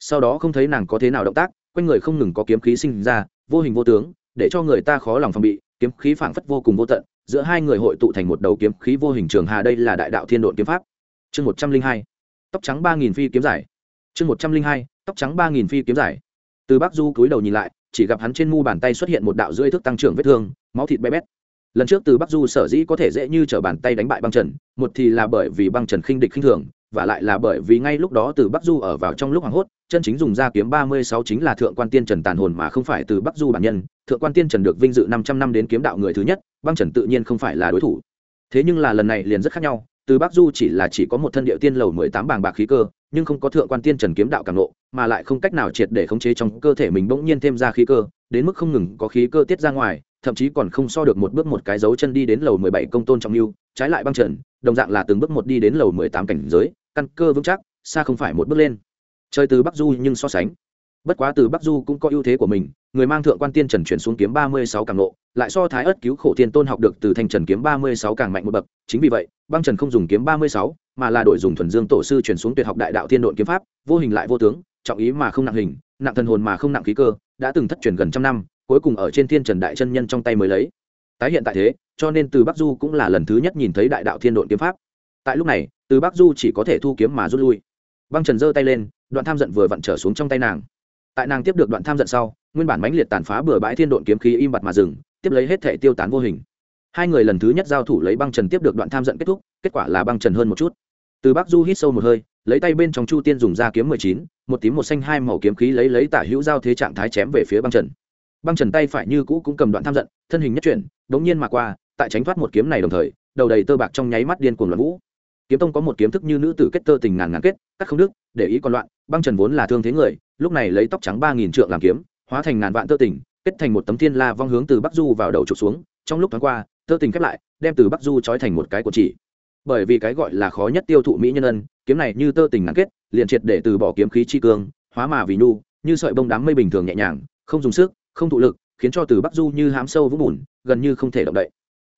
sau đó không thấy nàng có thế nào động tác, quanh người không ngừng có kiếm khí sinh ra, vô hình vô tướng, để cho người ta khó lòng phòng bị, kiếm khí phảng phất vô cùng vô tận, giữa hai người hội tụ thành một đầu kiếm khí vô hình trường hà đây là đại đạo thiên độn kiếm pháp. Chương một trăm linh hai, tóc trắng ba nghìn phi kiếm giải. Chương một trăm linh hai, tóc trắng ba nghìn phi kiếm giải. Từ bắc du cúi đầu nhìn lại, chỉ gặp hắn trên mu bàn tay xuất hiện một đạo rưỡi thức tăng trưởng vết thương, máu thịt bé bét. Lần trước từ bắc du sở dĩ có thể dễ như t bàn tay đánh bại băng trần, một thì là bởi vì băng trần khinh địch khinh thường và lại là bởi vì ngay lúc đó từ bắc du ở vào trong lúc hoảng hốt, chân chính dùng ra kiếm ba mươi sáu chính là thượng quan tiên trần tàn hồn mà không phải từ bắc du bản nhân. Thượng quan tiên trần được vinh dự năm trăm năm đến kiếm đạo người thứ nhất, băng trần tự nhiên không phải là đối thủ. Thế nhưng là lần này liền rất khác nhau, từ bắc du chỉ là chỉ có một thân địa tiên lầu mười tám bàng bạc khí cơ, nhưng không có thượng quan tiên trần kiếm đạo càng nộ mà lại không cách nào triệt để khống chế trong cơ thể mình bỗng nhiên thêm ra khí cơ, đến mức không ngừng có khí cơ tiết ra ngoài, thậm chí còn không so được một bước một cái dấu chân đi đến lầu mười bảy công tôn trọng lưu, trái lại băng trần, đồng dạng là từng bước một đi đến lầu mười tám cảnh giới căn cơ vững chắc, xa không phải một bước lên. Chơi từ bắc du nhưng so sánh. Bất quá từ bắc du cũng có ưu thế của mình, người mang thượng quan tiên trần chuyển xuống kiếm ba mươi sáu càng nộ lại so thái ất cứu khổ thiên tôn học được từ thanh trần kiếm ba mươi sáu càng mạnh một bậc. Chính vì vậy, băng trần không dùng kiếm ba mươi sáu, mà là đổi dùng thuần dương tổ sư chuyển xuống tuyệt học đại đạo thiên độn kiếm pháp, vô hình lại vô tướng, trọng ý mà không nặng hình, nặng thần hồn mà không nặng khí cơ, đã từng thất truyền gần trăm năm, cuối cùng ở trên thiên trần đại chân nhân trong tay mới lấy. Tái hiện tại thế, cho nên từ bắc du cũng là lần thứ nhất nhìn thấy đại đạo thiên độn kiếm pháp tại lúc này, từ bắc du chỉ có thể thu kiếm mà rút lui. Băng trần giơ tay lên, đoạn tham giận vừa vặn trở xuống trong tay nàng. Tại nàng tiếp được đoạn tham giận sau, nguyên bản mãnh liệt tàn phá bừa bãi thiên độn kiếm khí im bặt mà dừng, tiếp lấy hết thể tiêu tán vô hình. Hai người lần thứ nhất giao thủ lấy băng trần tiếp được đoạn tham giận kết thúc, kết quả là băng trần hơn một chút. Từ bắc du hít sâu một hơi, lấy tay bên trong chu tiên dùng ra kiếm mười chín, một tím một xanh hai màu kiếm khí lấy lấy tả hữu giao thế trạng thái chém về phía băng trần. Băng trần tay phải như cũ cũng cầm đoạn tham giận, thân hình nhất chuyển, đống nhiên mà qua, tại tránh thoát một kiếm này đồng thời, đầu đầy tơ bạc trong nháy mắt điên cuồng loạn vũ kiếm tông có một kiếm thức như nữ tử kết tơ tình ngàn ngàn kết, cắt không đức để ý còn loạn, băng trần vốn là thương thế người, lúc này lấy tóc trắng ba nghìn trượng làm kiếm, hóa thành ngàn vạn tơ tình, kết thành một tấm thiên la vong hướng từ bắc du vào đầu trục xuống. Trong lúc thoáng qua, tơ tình khép lại, đem từ bắc du trói thành một cái cột chỉ. Bởi vì cái gọi là khó nhất tiêu thụ mỹ nhân ân, kiếm này như tơ tình ngắn kết, liền triệt để từ bỏ kiếm khí chi cương, hóa mà vì nhu, như sợi bông đám mây bình thường nhẹ nhàng, không dùng sức, không thụ lực, khiến cho từ bắc du như hám sâu vũng bùn, gần như không thể động đậy.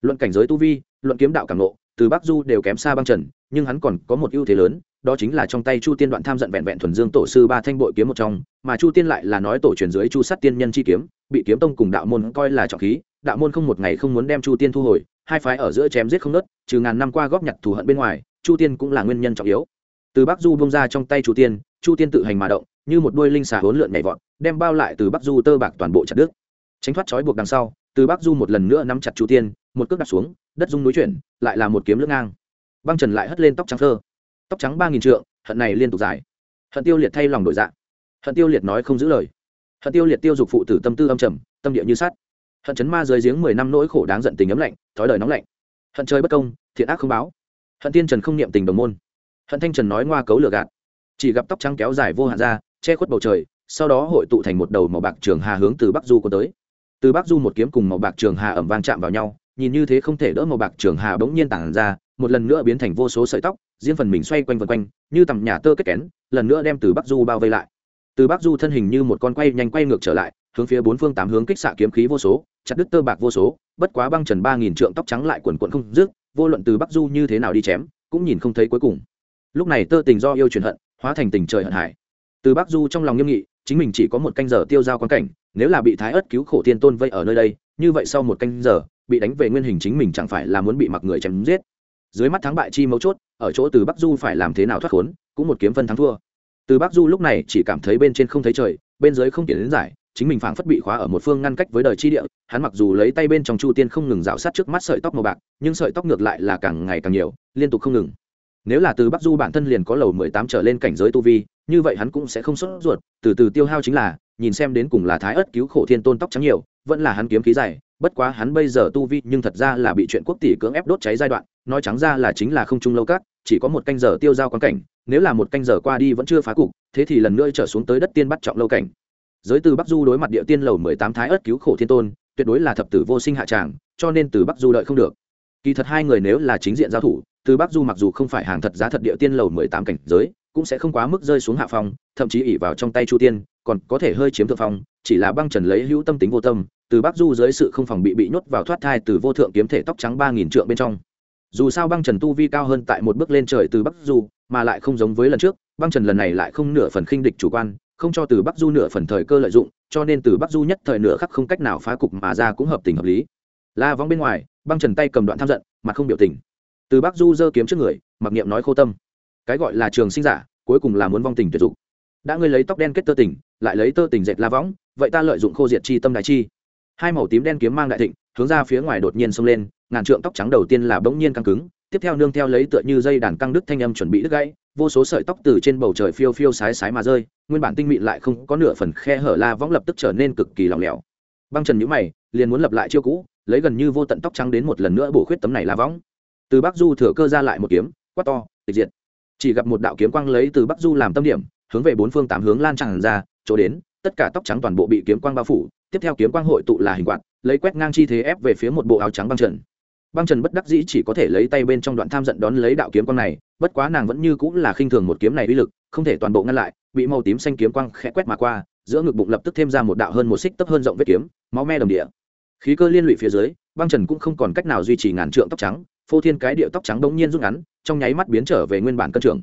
Luận cảnh giới tu vi, luận kiếm đạo cảm nộ từ bắc du đều kém xa băng trần nhưng hắn còn có một ưu thế lớn, đó chính là trong tay chu tiên đoạn tham giận vẹn vẹn thuần dương tổ sư ba thanh bội kiếm một trong, mà chu tiên lại là nói tổ truyền dưới chu Sắt tiên nhân chi kiếm, bị kiếm tông cùng đạo môn coi là trọng khí, đạo môn không một ngày không muốn đem chu tiên thu hồi, hai phái ở giữa chém giết không nớt, trừ ngàn năm qua góp nhặt thù hận bên ngoài, chu tiên cũng là nguyên nhân trọng yếu. Từ bắc du bông ra trong tay chu tiên chu tiên tự hành mà động, như một đôi linh xà hốn lượn nhảy vọt, đem bao lại từ bắc du tơ bạc toàn bộ chặt đứt. Tránh thoát trói buộc đằng sau, từ bắc du một lần nữa nắm chặt chu tiên, một cước đặt xuống, đất dung núi chuyển, lại là một kiếm lưỡng ngang băng trần lại hất lên tóc trắng thơ. Tóc trắng ba nghìn trượng, hận này liên tục dài. Hận tiêu liệt thay lòng đổi dạ hận tiêu liệt nói không giữ lời. Hận tiêu liệt tiêu dục phụ tử tâm tư âm trầm, tâm địa như sát hận chấn ma dưới giếng mười năm nỗi khổ đáng giận tình ấm lạnh, thói đời nóng lạnh. Hận trời bất công, thiện ác không báo. Hận tiên trần không niệm tình đồng môn. Hận thanh trần nói ngoa cấu lừa gạt. Chỉ gặp tóc trắng kéo dài vô hạn ra, che khuất bầu trời, sau đó hội tụ thành một đầu màu bạc trường hà hướng từ bắc du có tới. Từ bắc du một kiếm cùng màu bạc trường hà ẩm vang chạm vào nhau nhìn như thế không thể đỡ màu bạc trường hà bỗng nhiên tản ra, một lần nữa biến thành vô số sợi tóc, riêng phần mình xoay quanh vần quanh, như tầm nhà tơ kết kén, lần nữa đem từ bắc du bao vây lại. Từ bắc du thân hình như một con quay nhanh quay ngược trở lại, hướng phía bốn phương tám hướng kích xạ kiếm khí vô số, chặt đứt tơ bạc vô số, bất quá băng trần ba nghìn trượng tóc trắng lại quần quận không dứt, vô luận từ bắc du như thế nào đi chém, cũng nhìn không thấy cuối cùng. Lúc này tơ tình do yêu truyền hận, hóa thành tình trời hận hải. Từ bắc du trong lòng nghiêm nghị, chính mình chỉ có một canh giờ tiêu giao quan cảnh, nếu là bị thái ớt cứu khổ thiên tôn vây ở nơi đây, như vậy sau một canh giờ bị đánh về nguyên hình chính mình chẳng phải là muốn bị mặc người chém giết. Dưới mắt thắng bại chi mấu chốt, ở chỗ từ bắc du phải làm thế nào thoát khốn, cũng một kiếm phân thắng thua. Từ bắc du lúc này chỉ cảm thấy bên trên không thấy trời, bên dưới không tiền đến giải, chính mình phảng phất bị khóa ở một phương ngăn cách với đời chi địa, hắn mặc dù lấy tay bên trong chu tiên không ngừng rào sát trước mắt sợi tóc màu bạc, nhưng sợi tóc ngược lại là càng ngày càng nhiều, liên tục không ngừng. Nếu là từ bắc du bản thân liền có lầu mười tám trở lên cảnh giới tu vi, như vậy hắn cũng sẽ không sốt ruột, từ từ tiêu hao chính là, nhìn xem đến cùng là thái ớt cứu khổ thiên tôn tóc trắng nhiều, vẫn là hắn kiếm khí dài bất quá hắn bây giờ tu vi nhưng thật ra là bị chuyện quốc tỷ cưỡng ép đốt cháy giai đoạn, nói trắng ra là chính là không trung lâu cát, chỉ có một canh giờ tiêu giao quan cảnh, nếu là một canh giờ qua đi vẫn chưa phá cục, thế thì lần nữa trở xuống tới đất tiên bắt trọng lâu cảnh. Giới từ bắc du đối mặt địa tiên lầu mười tám thái ớt cứu khổ thiên tôn, tuyệt đối là thập tử vô sinh hạ tràng, cho nên từ bắc du đợi không được. Kỳ thật hai người nếu là chính diện giao thủ, từ bắc du mặc dù không phải hàng thật giá thật địa tiên lầu mười tám cảnh giới, cũng sẽ không quá mức rơi xuống hạ phong, thậm chí ỉ vào trong tay chu tiên, còn có thể hơi chiếm thượng phong, chỉ là băng trần lấy hữu tâm tính vô tâm từ bắc du dưới sự không phòng bị bị nhốt vào thoát thai từ vô thượng kiếm thể tóc trắng ba nghìn trượng bên trong. Dù sao băng trần tu vi cao hơn tại một bước lên trời từ bắc du, mà lại không giống với lần trước, băng trần lần này lại không nửa phần khinh địch chủ quan, không cho từ bắc du nửa phần thời cơ lợi dụng, cho nên từ bắc du nhất thời nửa khắc không cách nào phá cục mà ra cũng hợp tình hợp lý. La vong bên ngoài, băng trần tay cầm đoạn tham giận mà không biểu tình. Từ bắc du giơ kiếm trước người, mặc niệm nói khô tâm. Cái gọi là trường sinh giả, cuối cùng là muốn vong tình tuyệt dụng đã ngươi lấy tóc đen kết tơ tình, lại lấy tơ tình dệt la võng vậy ta lợi dụng khô diệt chi tâm đại chi hai màu tím đen kiếm mang đại thịnh, hướng ra phía ngoài đột nhiên xông lên, ngàn trượng tóc trắng đầu tiên là bỗng nhiên căng cứng, tiếp theo nương theo lấy tựa như dây đàn căng đứt thanh âm chuẩn bị đứt gãy, vô số sợi tóc từ trên bầu trời phiêu phiêu sái sái mà rơi, nguyên bản tinh mịn lại không có nửa phần khe hở la võng lập tức trở nên cực kỳ lỏng lẻo. Băng trần nhũ mày, liền muốn lập lại chiêu cũ, lấy gần như vô tận tóc trắng đến một lần nữa bổ khuyết tấm này la võng. Từ bắc du thừa cơ ra lại một kiếm, quát to, tịch diệt. Chỉ gặp một đạo kiếm quang lấy từ bắc du làm tâm điểm, hướng về bốn phương tám hướng lan tràn ra, chỗ đến, tất cả tóc trắng toàn bộ bị kiếm quang bao phủ tiếp theo kiếm quang hội tụ là hình quạt, lấy quét ngang chi thế ép về phía một bộ áo trắng băng trần. Băng trần bất đắc dĩ chỉ có thể lấy tay bên trong đoạn tham giận đón lấy đạo kiếm quang này, bất quá nàng vẫn như cũng là khinh thường một kiếm này uy lực, không thể toàn bộ ngăn lại, bị màu tím xanh kiếm quang khẽ quét mà qua, giữa ngực bụng lập tức thêm ra một đạo hơn một xích tấp hơn rộng vết kiếm, máu me đồng địa. Khí cơ liên lụy phía dưới, băng trần cũng không còn cách nào duy trì ngàn trượng tóc trắng, phô thiên cái điệu tóc trắng bỗng nhiên rút ngắn, trong nháy mắt biến trở về nguyên bản cân trưởng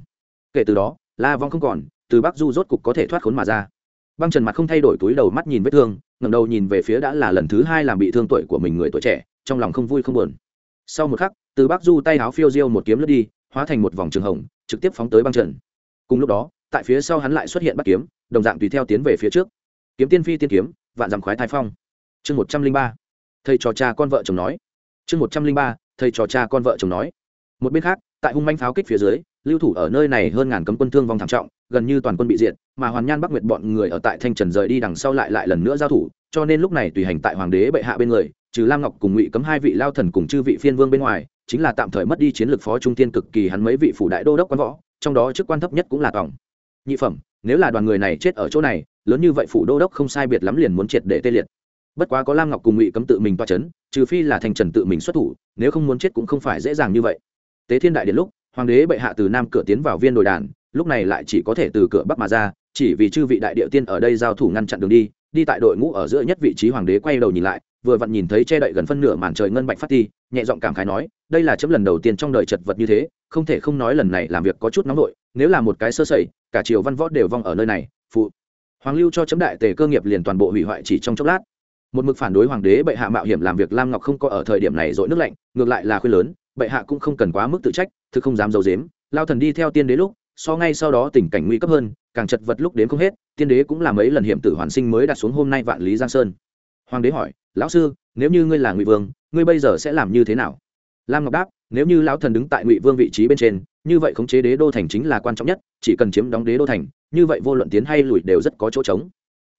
kể từ đó, la vong không còn, từ bắc du rốt cục có thể thoát khốn mà ra băng trần mặt không thay đổi túi đầu mắt nhìn vết thương, ngẩng đầu nhìn về phía đã là lần thứ hai làm bị thương tuổi của mình người tuổi trẻ, trong lòng không vui không buồn. Sau một khắc, từ bắc du tay áo phiêu diêu một kiếm lướt đi, hóa thành một vòng trường hồng, trực tiếp phóng tới băng trần. Cùng lúc đó, tại phía sau hắn lại xuất hiện bắt kiếm, đồng dạng tùy theo tiến về phía trước. Kiếm tiên phi tiên kiếm, vạn dằm khoái thái phong. Chương một trăm linh ba. Thầy trò cha con vợ chồng nói. Chương một trăm linh ba, thầy trò cha con vợ chồng nói. Một bên khác, tại hung manh pháo kích phía dưới lưu thủ ở nơi này hơn ngàn cấm quân thương vong thảm trọng, gần như toàn quân bị diệt, mà hoàn nhan bắc nguyệt bọn người ở tại thanh trần rời đi đằng sau lại lại lần nữa giao thủ, cho nên lúc này tùy hành tại hoàng đế bệ hạ bên người, trừ lam ngọc cùng ngụy cấm hai vị lao thần cùng chư vị phiên vương bên ngoài, chính là tạm thời mất đi chiến lược phó trung tiên cực kỳ hắn mấy vị phủ đại đô đốc quan võ, trong đó chức quan thấp nhất cũng là tổng nhị phẩm, nếu là đoàn người này chết ở chỗ này, lớn như vậy phủ đô đốc không sai biệt lắm liền muốn triệt để tê liệt. Bất quá có lam ngọc cùng ngụy cấm tự mình toa c h ấ n trừ phi là thành trần tự mình xuất thủ, nếu không muốn chết cũng không phải dễ dàng như vậy. Tế thiên đại điện lúc hoàng đế bệ hạ từ nam cửa tiến vào viên đồi đàn, lúc này lại chỉ có thể từ cửa bắc mà ra, chỉ vì chư vị đại địa tiên ở đây giao thủ ngăn chặn đường đi đi tại đội ngũ ở giữa nhất vị trí hoàng đế quay đầu nhìn lại, vừa vặn nhìn thấy che đậy gần phân nửa màn trời ngân bạch phát ti, nhẹ giọng cảm khái nói, đây là chấm lần đầu tiên trong đời chật vật như thế, không thể không nói lần này làm việc có chút nóng nổi nếu là một cái sơ sẩy, cả triều văn võ đều vong ở nơi này, phụ. Hoàng lưu cho chấm đại tề cơ nghiệp liền toàn bộ hủy hoại chỉ trong chốc lát. Một mực phản đối hoàng đế bệ hạ mạo hiểm làm việc lam ngọc không có ở thời điểm này dội nước lạnh, ngược lại là khuyên lớn bệ hạ cũng không cần quá mức tự trách thứ không dám d i ấ u dếm lao thần đi theo tiên đế lúc, so ngay sau đó tình cảnh nguy cấp hơn, càng chật vật lúc đến không hết, tiên đế cũng làm ấy lần hiểm tử hoàn sinh mới đặt xuống hôm nay vạn lý giang sơn. Hoàng đế hỏi, lão sư, nếu như ngươi là ngụy vương, ngươi bây giờ sẽ làm như thế nào? Lam ngọc đáp, nếu như lão thần đứng tại ngụy vương vị trí bên trên, như vậy khống chế đế đô thành chính là quan trọng nhất, chỉ cần chiếm đóng đế đô thành, như vậy vô luận tiến hay lùi đều rất có chỗ trống.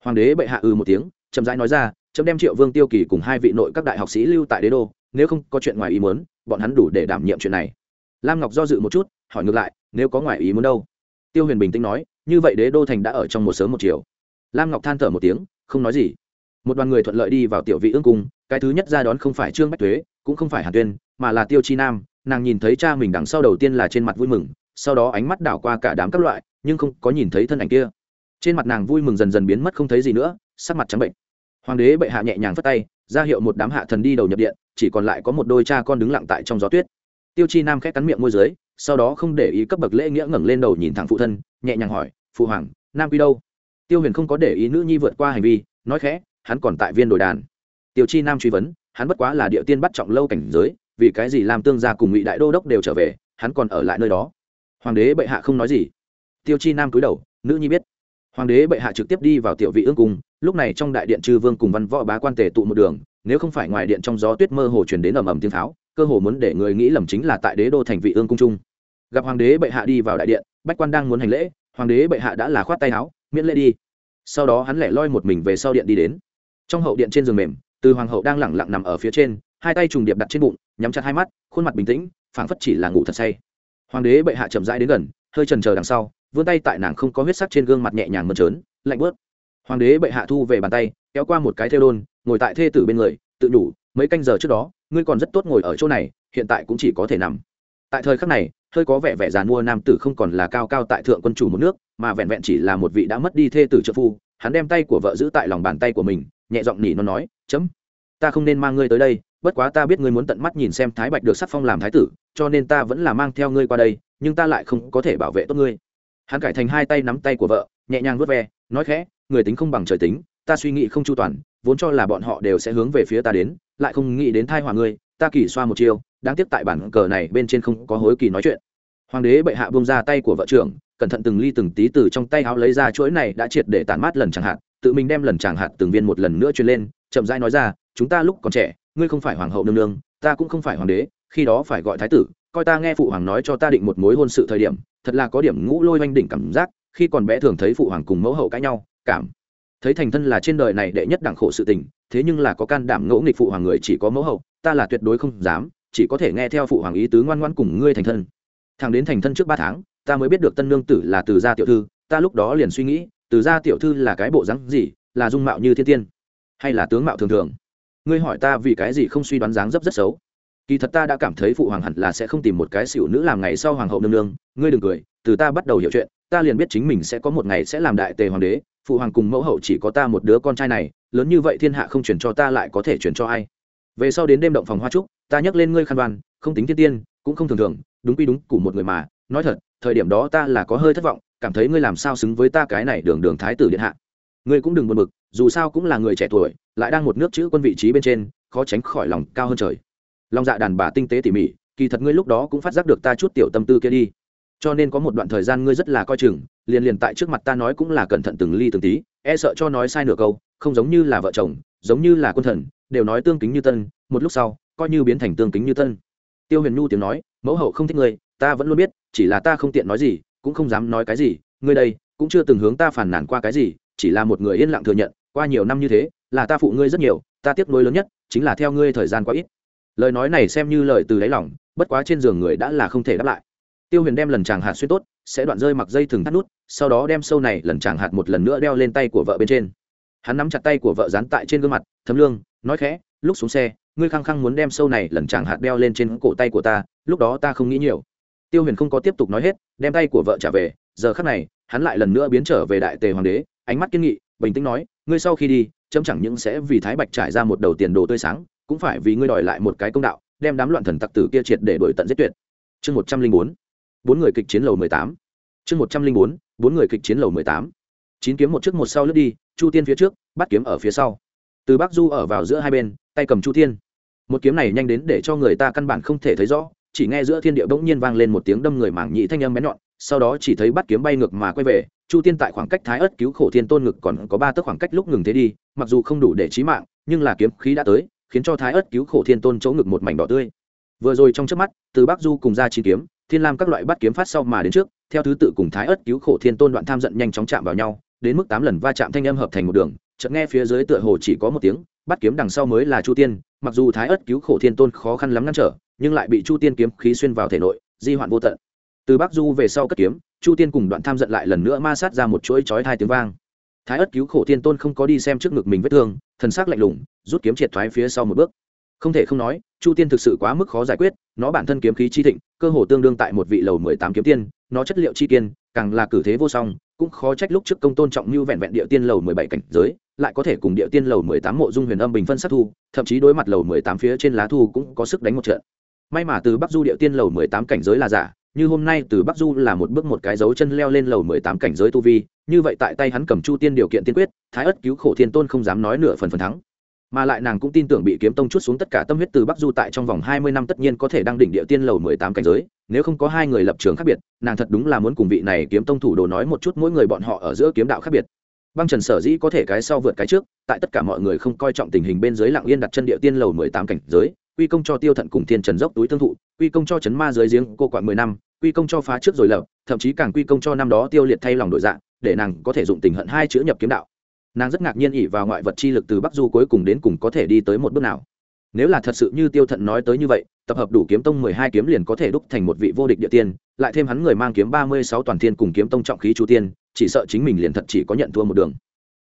Hoàng đế bệ hạ ừ một tiếng, chậm rãi nói ra chậm đem triệu vương tiêu kỳ cùng hai vị nội các đại học sĩ lưu tại đế đô nếu không có chuyện ngoài ý muốn, bọn hắn đủ để đảm nhiệm chuyện này. Lam ngọc do dự một chút, hỏi ngược lại, nếu có ngoài ý muốn đâu? Tiêu huyền bình tĩnh nói, như vậy đế đô thành đã ở trong một sớm một chiều. Lam ngọc than thở một tiếng, không nói gì. Một đoàn người thuận lợi đi vào tiểu vị ương cung, cái thứ nhất ra đón không phải trương bách thuế cũng không phải hàn tuyên, mà là tiêu chi nam, nàng nhìn thấy cha mình đằng sau đầu tiên là trên mặt vui mừng, sau đó ánh mắt đảo qua cả đám các loại, nhưng không có nhìn thấy thân ảnh kia. Trên mặt nàng vui mừng dần dần biến mất không thấy gì nữa, sắc mặt trắng bệnh. Hoàng đế bệ hạ nhẹ nhàng phất tay, ra hiệu một đám hạ thần đi đầu nhập điện chỉ còn lại có một đôi cha con đứng lặng tại trong gió tuyết. Tiêu chi nam khét cắn miệng môi dưới, sau đó không để ý cấp bậc lễ nghĩa ngẩng lên đầu nhìn thẳng phụ thân, nhẹ nhàng hỏi, phụ hoàng, nam quy đâu? Tiêu huyền không có để ý nữ nhi vượt qua hành vi, nói khẽ, hắn còn tại viên đồi đàn. Tiêu chi nam truy vấn, hắn bất quá là địa tiên bắt trọng lâu cảnh giới, vì cái gì làm tương gia cùng ngụy đại đô đốc đều trở về, hắn còn ở lại nơi đó? Hoàng đế bệ hạ không nói gì. Tiêu chi nam cúi đầu, nữ nhi biết. Hoàng đế bệ hạ trực tiếp đi vào tiểu vị ương cung, lúc này trong đại điện chư vương cùng văn võ bá quan tề tụ một đường nếu không phải ngoài điện trong gió tuyết mơ hồ truyền đến ầm ầm tiếng tháo cơ hồ muốn để người nghĩ lầm chính là tại đế đô thành vị ương cung trung. Gặp hoàng đế bệ hạ đi vào đại điện, bách quan đang muốn hành lễ, hoàng đế bệ hạ đã là khoát tay áo, miễn lễ đi. Sau đó hắn lẻ loi một mình về sau điện đi đến. Trong hậu điện trên giường mềm, từ hoàng hậu đang lẳng lặng nằm ở phía trên, hai tay trùng điệp đặt trên bụng, nhắm chặt hai mắt, khuôn mặt bình tĩnh, phảng phất chỉ là ngủ thật say. Hoàng đế bệ hạ chậm rãi đến gần, hơi trần chờ đằng sau, vươn tay tại nàng không có huyết sắc trên gương mặt nhẹ nhàng mơn trớn, lạnh bớt. Hoàng đế bệ hạ thu về bàn tay kéo qua một cái theo đôn, ngồi tại thê tử bên người, tự đủ mấy canh giờ trước đó, ngươi còn rất tốt ngồi ở chỗ này, hiện tại cũng chỉ có thể nằm. Tại thời khắc này, hơi có vẻ vẻ giàn mua nam tử không còn là cao cao tại thượng quân chủ một nước, mà vẹn vẹn chỉ là một vị đã mất đi thê tử trợ phu, hắn đem tay của vợ giữ tại lòng bàn tay của mình, nhẹ giọng nỉ nó nói, chấm, ta không nên mang ngươi tới đây, bất quá ta biết ngươi muốn tận mắt nhìn xem thái bạch được sắc phong làm thái tử, cho nên ta vẫn là mang theo ngươi qua đây, nhưng ta lại không có thể bảo vệ tốt ngươi. Hắn cải thành hai tay nắm tay của vợ, nhẹ nhàng vớt ve, nói khẽ, người tính không bằng trời tính ta suy nghĩ không chu toàn, vốn cho là bọn họ đều sẽ hướng về phía ta đến, lại không nghĩ đến thai hòa ngươi, ta kỳ xoa một chiêu, đáng tiếc tại bản cờ này bên trên không có hối kỳ nói chuyện. Hoàng đế bệ hạ bông ra tay của vợ trưởng, cẩn thận từng ly từng tí từ trong tay áo lấy ra chuỗi này đã triệt để tản mát lần chẳng hạn, tự mình đem lần chẳng hạn từng viên một lần nữa truyền lên, chậm rãi nói ra, chúng ta lúc còn trẻ, ngươi không phải hoàng hậu nương nương, ta cũng không phải hoàng đế, khi đó phải gọi thái tử, coi ta nghe phụ hoàng nói cho ta định một mối hôn sự thời điểm, thật là có điểm ngũ lôi oanh đỉnh cảm giác, khi còn bé thường thấy phụ hoàng cùng mẫu hậu cãi nhau, cảm thấy thành thân là trên đời này đệ nhất đẳng khổ sự tình, thế nhưng là có can đảm ngỗ nghịch phụ hoàng người chỉ có mẫu hậu, ta là tuyệt đối không dám, chỉ có thể nghe theo phụ hoàng ý tứ ngoan ngoan cùng ngươi thành thân. Thằng đến thành thân trước ba tháng, ta mới biết được tân nương tử là từ gia tiểu thư, ta lúc đó liền suy nghĩ, từ gia tiểu thư là cái bộ dáng gì, là dung mạo như thiên tiên, hay là tướng mạo thường thường? Ngươi hỏi ta vì cái gì không suy đoán dáng dấp rất xấu? Kỳ thật ta đã cảm thấy phụ hoàng hẳn là sẽ không tìm một cái xỉu nữ làm ngày sau hoàng hậu nương nương. Ngươi đừng cười, từ ta bắt đầu hiểu chuyện, ta liền biết chính mình sẽ có một ngày sẽ làm đại tề hoàng đế phụ hoàng cùng mẫu hậu chỉ có ta một đứa con trai này, lớn như vậy thiên hạ không chuyển cho ta lại có thể chuyển cho ai? Về sau đến đêm động phòng hoa trúc, ta nhắc lên ngươi khăn đoan không tính thiên tiên, cũng không thường thường, đúng quy đúng của một người mà. Nói thật, thời điểm đó ta là có hơi thất vọng, cảm thấy ngươi làm sao xứng với ta cái này đường đường thái tử điện hạ. Ngươi cũng đừng buồn bực, dù sao cũng là người trẻ tuổi, lại đang một nước chữ quân vị trí bên trên, khó tránh khỏi lòng cao hơn trời. Lòng dạ đàn bà tinh tế tỉ mỉ, kỳ thật ngươi lúc đó cũng phát giác được ta chút tiểu tâm tư kia đi cho nên có một đoạn thời gian ngươi rất là coi chừng, liền liền tại trước mặt ta nói cũng là cẩn thận từng ly từng tí e sợ cho nói sai nửa câu, không giống như là vợ chồng, giống như là quân thần, đều nói tương kính như tân, một lúc sau, coi như biến thành tương kính như tân. Tiêu huyền nhu tiếng nói, mẫu hậu không thích ngươi, ta vẫn luôn biết, chỉ là ta không tiện nói gì, cũng không dám nói cái gì, ngươi đây, cũng chưa từng hướng ta phản nản qua cái gì, chỉ là một người yên lặng thừa nhận, qua nhiều năm như thế, là ta phụ ngươi rất nhiều, ta tiếc nuối lớn nhất, chính là theo ngươi thời gian quá ít. Lời nói này xem như lời từ đáy lòng, bất quá trên giường người đã là không thể đáp lại tiêu huyền đem lần chàng hạt xuyên tốt, sẽ đoạn rơi mặc dây thừng thắt nút, sau đó đem sâu này lần chàng hạt một lần nữa đeo lên tay của vợ bên trên. Hắn nắm chặt tay của vợ dán tại trên gương mặt, thấm lương, nói khẽ, lúc xuống xe, ngươi khăng khăng muốn đem sâu này lần chàng hạt đeo lên trên cổ tay của ta, lúc đó ta không nghĩ nhiều. Tiêu huyền không có tiếp tục nói hết, đem tay của vợ trả về. Giờ khắc này, hắn lại lần nữa biến trở về đại tề hoàng đế, ánh mắt kiên nghị, bình tĩnh nói, ngươi sau khi đi, chấm chẳng những sẽ vì thái bạch trải ra một đầu tiền đồ tươi sáng, cũng phải vì ngươi đòi lại một cái công đạo, đem đám loạn thần tặc tử kia triệt để đổi tận giết tuyệt. Chương một trăm linh bốn bốn người kịch chiến lầu mười tám. Chương một trăm linh bốn bốn người kịch chiến lầu mười tám. Chín kiếm một trước một sau lướt đi, chu tiên phía trước, bắt kiếm ở phía sau. Từ bắc du ở vào giữa hai bên, tay cầm chu tiên. Một kiếm này nhanh đến để cho người ta căn bản không thể thấy rõ, chỉ nghe giữa thiên địa bỗng nhiên vang lên một tiếng đâm người mảng nhị thanh âm bén nhọn, sau đó chỉ thấy bắt kiếm bay ngược mà quay về, chu tiên tại khoảng cách thái ớt cứu khổ thiên tôn ngực còn có ba tấc khoảng cách lúc ngừng thế đi, mặc dù không đủ để trí mạng, nhưng là kiếm khí đã tới, khiến cho thái ớt cứu khổ thiên tôn chỗ ngực một mảnh đỏ tươi. Vừa rồi trong trước mắt, từ bắc du cùng ra chín kiếm thiên lam các loại bắt kiếm phát sau mà đến trước, theo thứ tự cùng thái ớt cứu khổ thiên tôn đoạn tham giận nhanh chóng chạm vào nhau, đến mức tám lần va chạm thanh âm hợp thành một đường, chợt nghe phía dưới tựa hồ chỉ có một tiếng, bắt kiếm đằng sau mới là chu tiên, mặc dù thái ớt cứu khổ thiên tôn khó khăn lắm ngăn trở, nhưng lại bị chu tiên kiếm khí xuyên vào thể nội, di hoạn vô tận. Từ bắc du về sau cất kiếm, chu tiên cùng đoạn tham giận lại lần nữa ma sát ra một chuỗi chói hai tiếng vang. Thái ớt cứu khổ thiên tôn không có đi xem trước ngực mình vết thương, thần sắc lạnh lùng, rút kiếm triệt thoái phía sau một bước không thể không nói, chu tiên thực sự quá mức khó giải quyết, nó bản thân kiếm khí chi thịnh, cơ hồ tương đương tại một vị lầu mười tám kiếm tiên, nó chất liệu chi tiên càng là cử thế vô song, cũng khó trách lúc trước công tôn trọng như vẹn vẹn địa tiên lầu mười bảy cảnh giới, lại có thể cùng địa tiên lầu mười tám mộ dung huyền âm bình phân sát thu, thậm chí đối mặt lầu mười tám phía trên lá thu cũng có sức đánh một trận. May mà từ bắc du địa tiên lầu mười tám cảnh giới là giả, như hôm nay từ bắc du là một bước một cái dấu chân leo lên lầu mười tám cảnh giới tu vi, như vậy tại tay hắn cầm chu tiên điều kiện tiên quyết, thái ất cứu khổ thiên tôn không dám nói nửa phần phần thắng mà lại nàng cũng tin tưởng bị kiếm tông chút xuống tất cả tâm huyết từ bắc du tại trong vòng hai mươi năm tất nhiên có thể đăng đỉnh địa tiên lầu mười tám cảnh giới, nếu không có hai người lập trường khác biệt, nàng thật đúng là muốn cùng vị này kiếm tông thủ đồ nói một chút mỗi người bọn họ ở giữa kiếm đạo khác biệt. Băng trần sở dĩ có thể cái sau vượt cái trước, tại tất cả mọi người không coi trọng tình hình bên dưới lặng yên đặt chân địa tiên lầu mười tám cảnh giới, quy công cho tiêu thận cùng thiên trần dốc túi thương thụ, quy công cho chấn ma dưới giếng cô quạng mười năm, quy công cho phá trước rồi lập, thậm chí càng quy công cho năm đó tiêu liệt thay lòng đổi dạng để nàng có thể dụng tình hận hai chữ nhập kiếm đạo nàng rất ngạc nhiên ỉ vào ngoại vật chi lực từ bắc du cuối cùng đến cùng có thể đi tới một bước nào. Nếu là thật sự như tiêu thận nói tới như vậy, tập hợp đủ kiếm tông mười hai kiếm liền có thể đúc thành một vị vô địch địa tiên, lại thêm hắn người mang kiếm ba mươi sáu toàn thiên cùng kiếm tông trọng khí chu tiên, chỉ sợ chính mình liền thật chỉ có nhận thua một đường.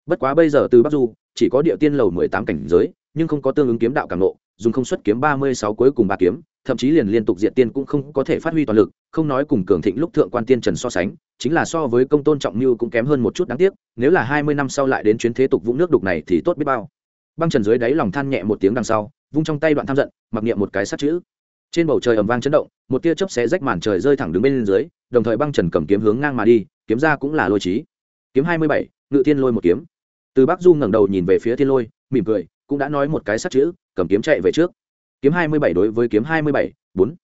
Bất quá bây giờ từ bắc du, chỉ có địa tiên lầu mười tám cảnh giới, nhưng không có tương ứng kiếm đạo càng lộ, dùng không xuất kiếm ba mươi sáu cuối cùng ba kiếm thậm chí liền liên tục diện tiên cũng không có thể phát huy toàn lực, không nói cùng cường thịnh lúc thượng quan tiên trần so sánh, chính là so với công tôn trọng mưu cũng kém hơn một chút đáng tiếc, nếu là hai mươi năm sau lại đến chuyến thế tục vũng nước đục này thì tốt biết bao. Băng trần dưới đáy lòng than nhẹ một tiếng đằng sau, vung trong tay đoạn tham giận, mặc niệm một cái sát chữ. Trên bầu trời ầm vang chấn động, một tia chớp xé rách màn trời rơi thẳng đứng bên dưới, đồng thời băng trần cầm kiếm hướng ngang mà đi, kiếm ra cũng là lôi trí kiếm hai mươi bảy, ngự thiên lôi một kiếm. Từ bắc du ngẩng đầu nhìn về phía thiên lôi, mỉm cười, cũng đã nói một cái sát chữ, cầm kiếm chạy về trước kiếm hai mươi bảy đối với kiếm hai mươi bảy, bốn.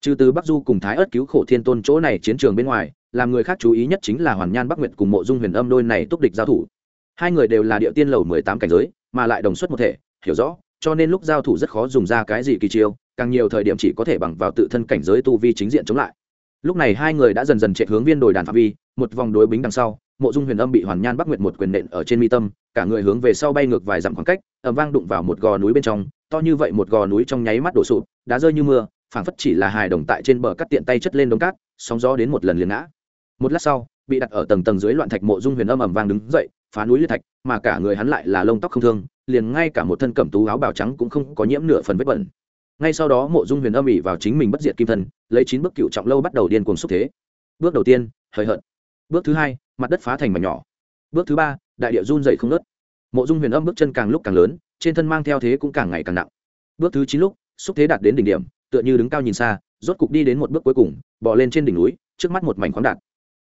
Trừ từ bắc du cùng thái ớt cứu khổ thiên tôn chỗ này chiến trường bên ngoài, làm người khác chú ý nhất chính là hoàn nhan bắc nguyệt cùng mộ dung huyền âm đôi này túc địch giao thủ. Hai người đều là địa tiên lầu mười tám cảnh giới, mà lại đồng xuất một thể, hiểu rõ, cho nên lúc giao thủ rất khó dùng ra cái gì kỳ chiêu, càng nhiều thời điểm chỉ có thể bằng vào tự thân cảnh giới tu vi chính diện chống lại. Lúc này hai người đã dần dần chạy hướng viên đồi đàn phạm vi, một vòng đối bính đằng sau, mộ dung huyền âm bị hoàn nhan bắc nguyệt một quyền nện ở trên mi tâm, cả người hướng về sau bay ngược vài dặm khoảng cách ẩm vang đụng vào một gò núi bên trong to như vậy một gò núi trong nháy mắt đổ sụp, đá rơi như mưa, phảng phất chỉ là hài đồng tại trên bờ cắt tiện tay chất lên đống cát, sóng gió đến một lần liền ngã. Một lát sau, bị đặt ở tầng tầng dưới loạn thạch mộ dung huyền âm ầm vang đứng dậy, phá núi liệt thạch, mà cả người hắn lại là lông tóc không thương, liền ngay cả một thân cẩm tú áo bào trắng cũng không có nhiễm nửa phần vết bẩn. Ngay sau đó mộ dung huyền âm ỉ vào chính mình bất diệt kim thân, lấy chín bước cựu trọng lâu bắt đầu điên cuồng xúc thế. Bước đầu tiên, hời hợt. Bước thứ hai, mặt đất phá thành mảnh nhỏ. Bước thứ ba, đại địa run dày không nớt mộ dung huyền âm bước chân càng lúc càng lớn trên thân mang theo thế cũng càng ngày càng nặng. Bước thứ chín lúc, xúc thế đạt đến đỉnh điểm, tựa như đứng cao nhìn xa, rốt cục đi đến một bước cuối cùng bỏ lên trên đỉnh núi, trước mắt một mảnh khoáng đạt.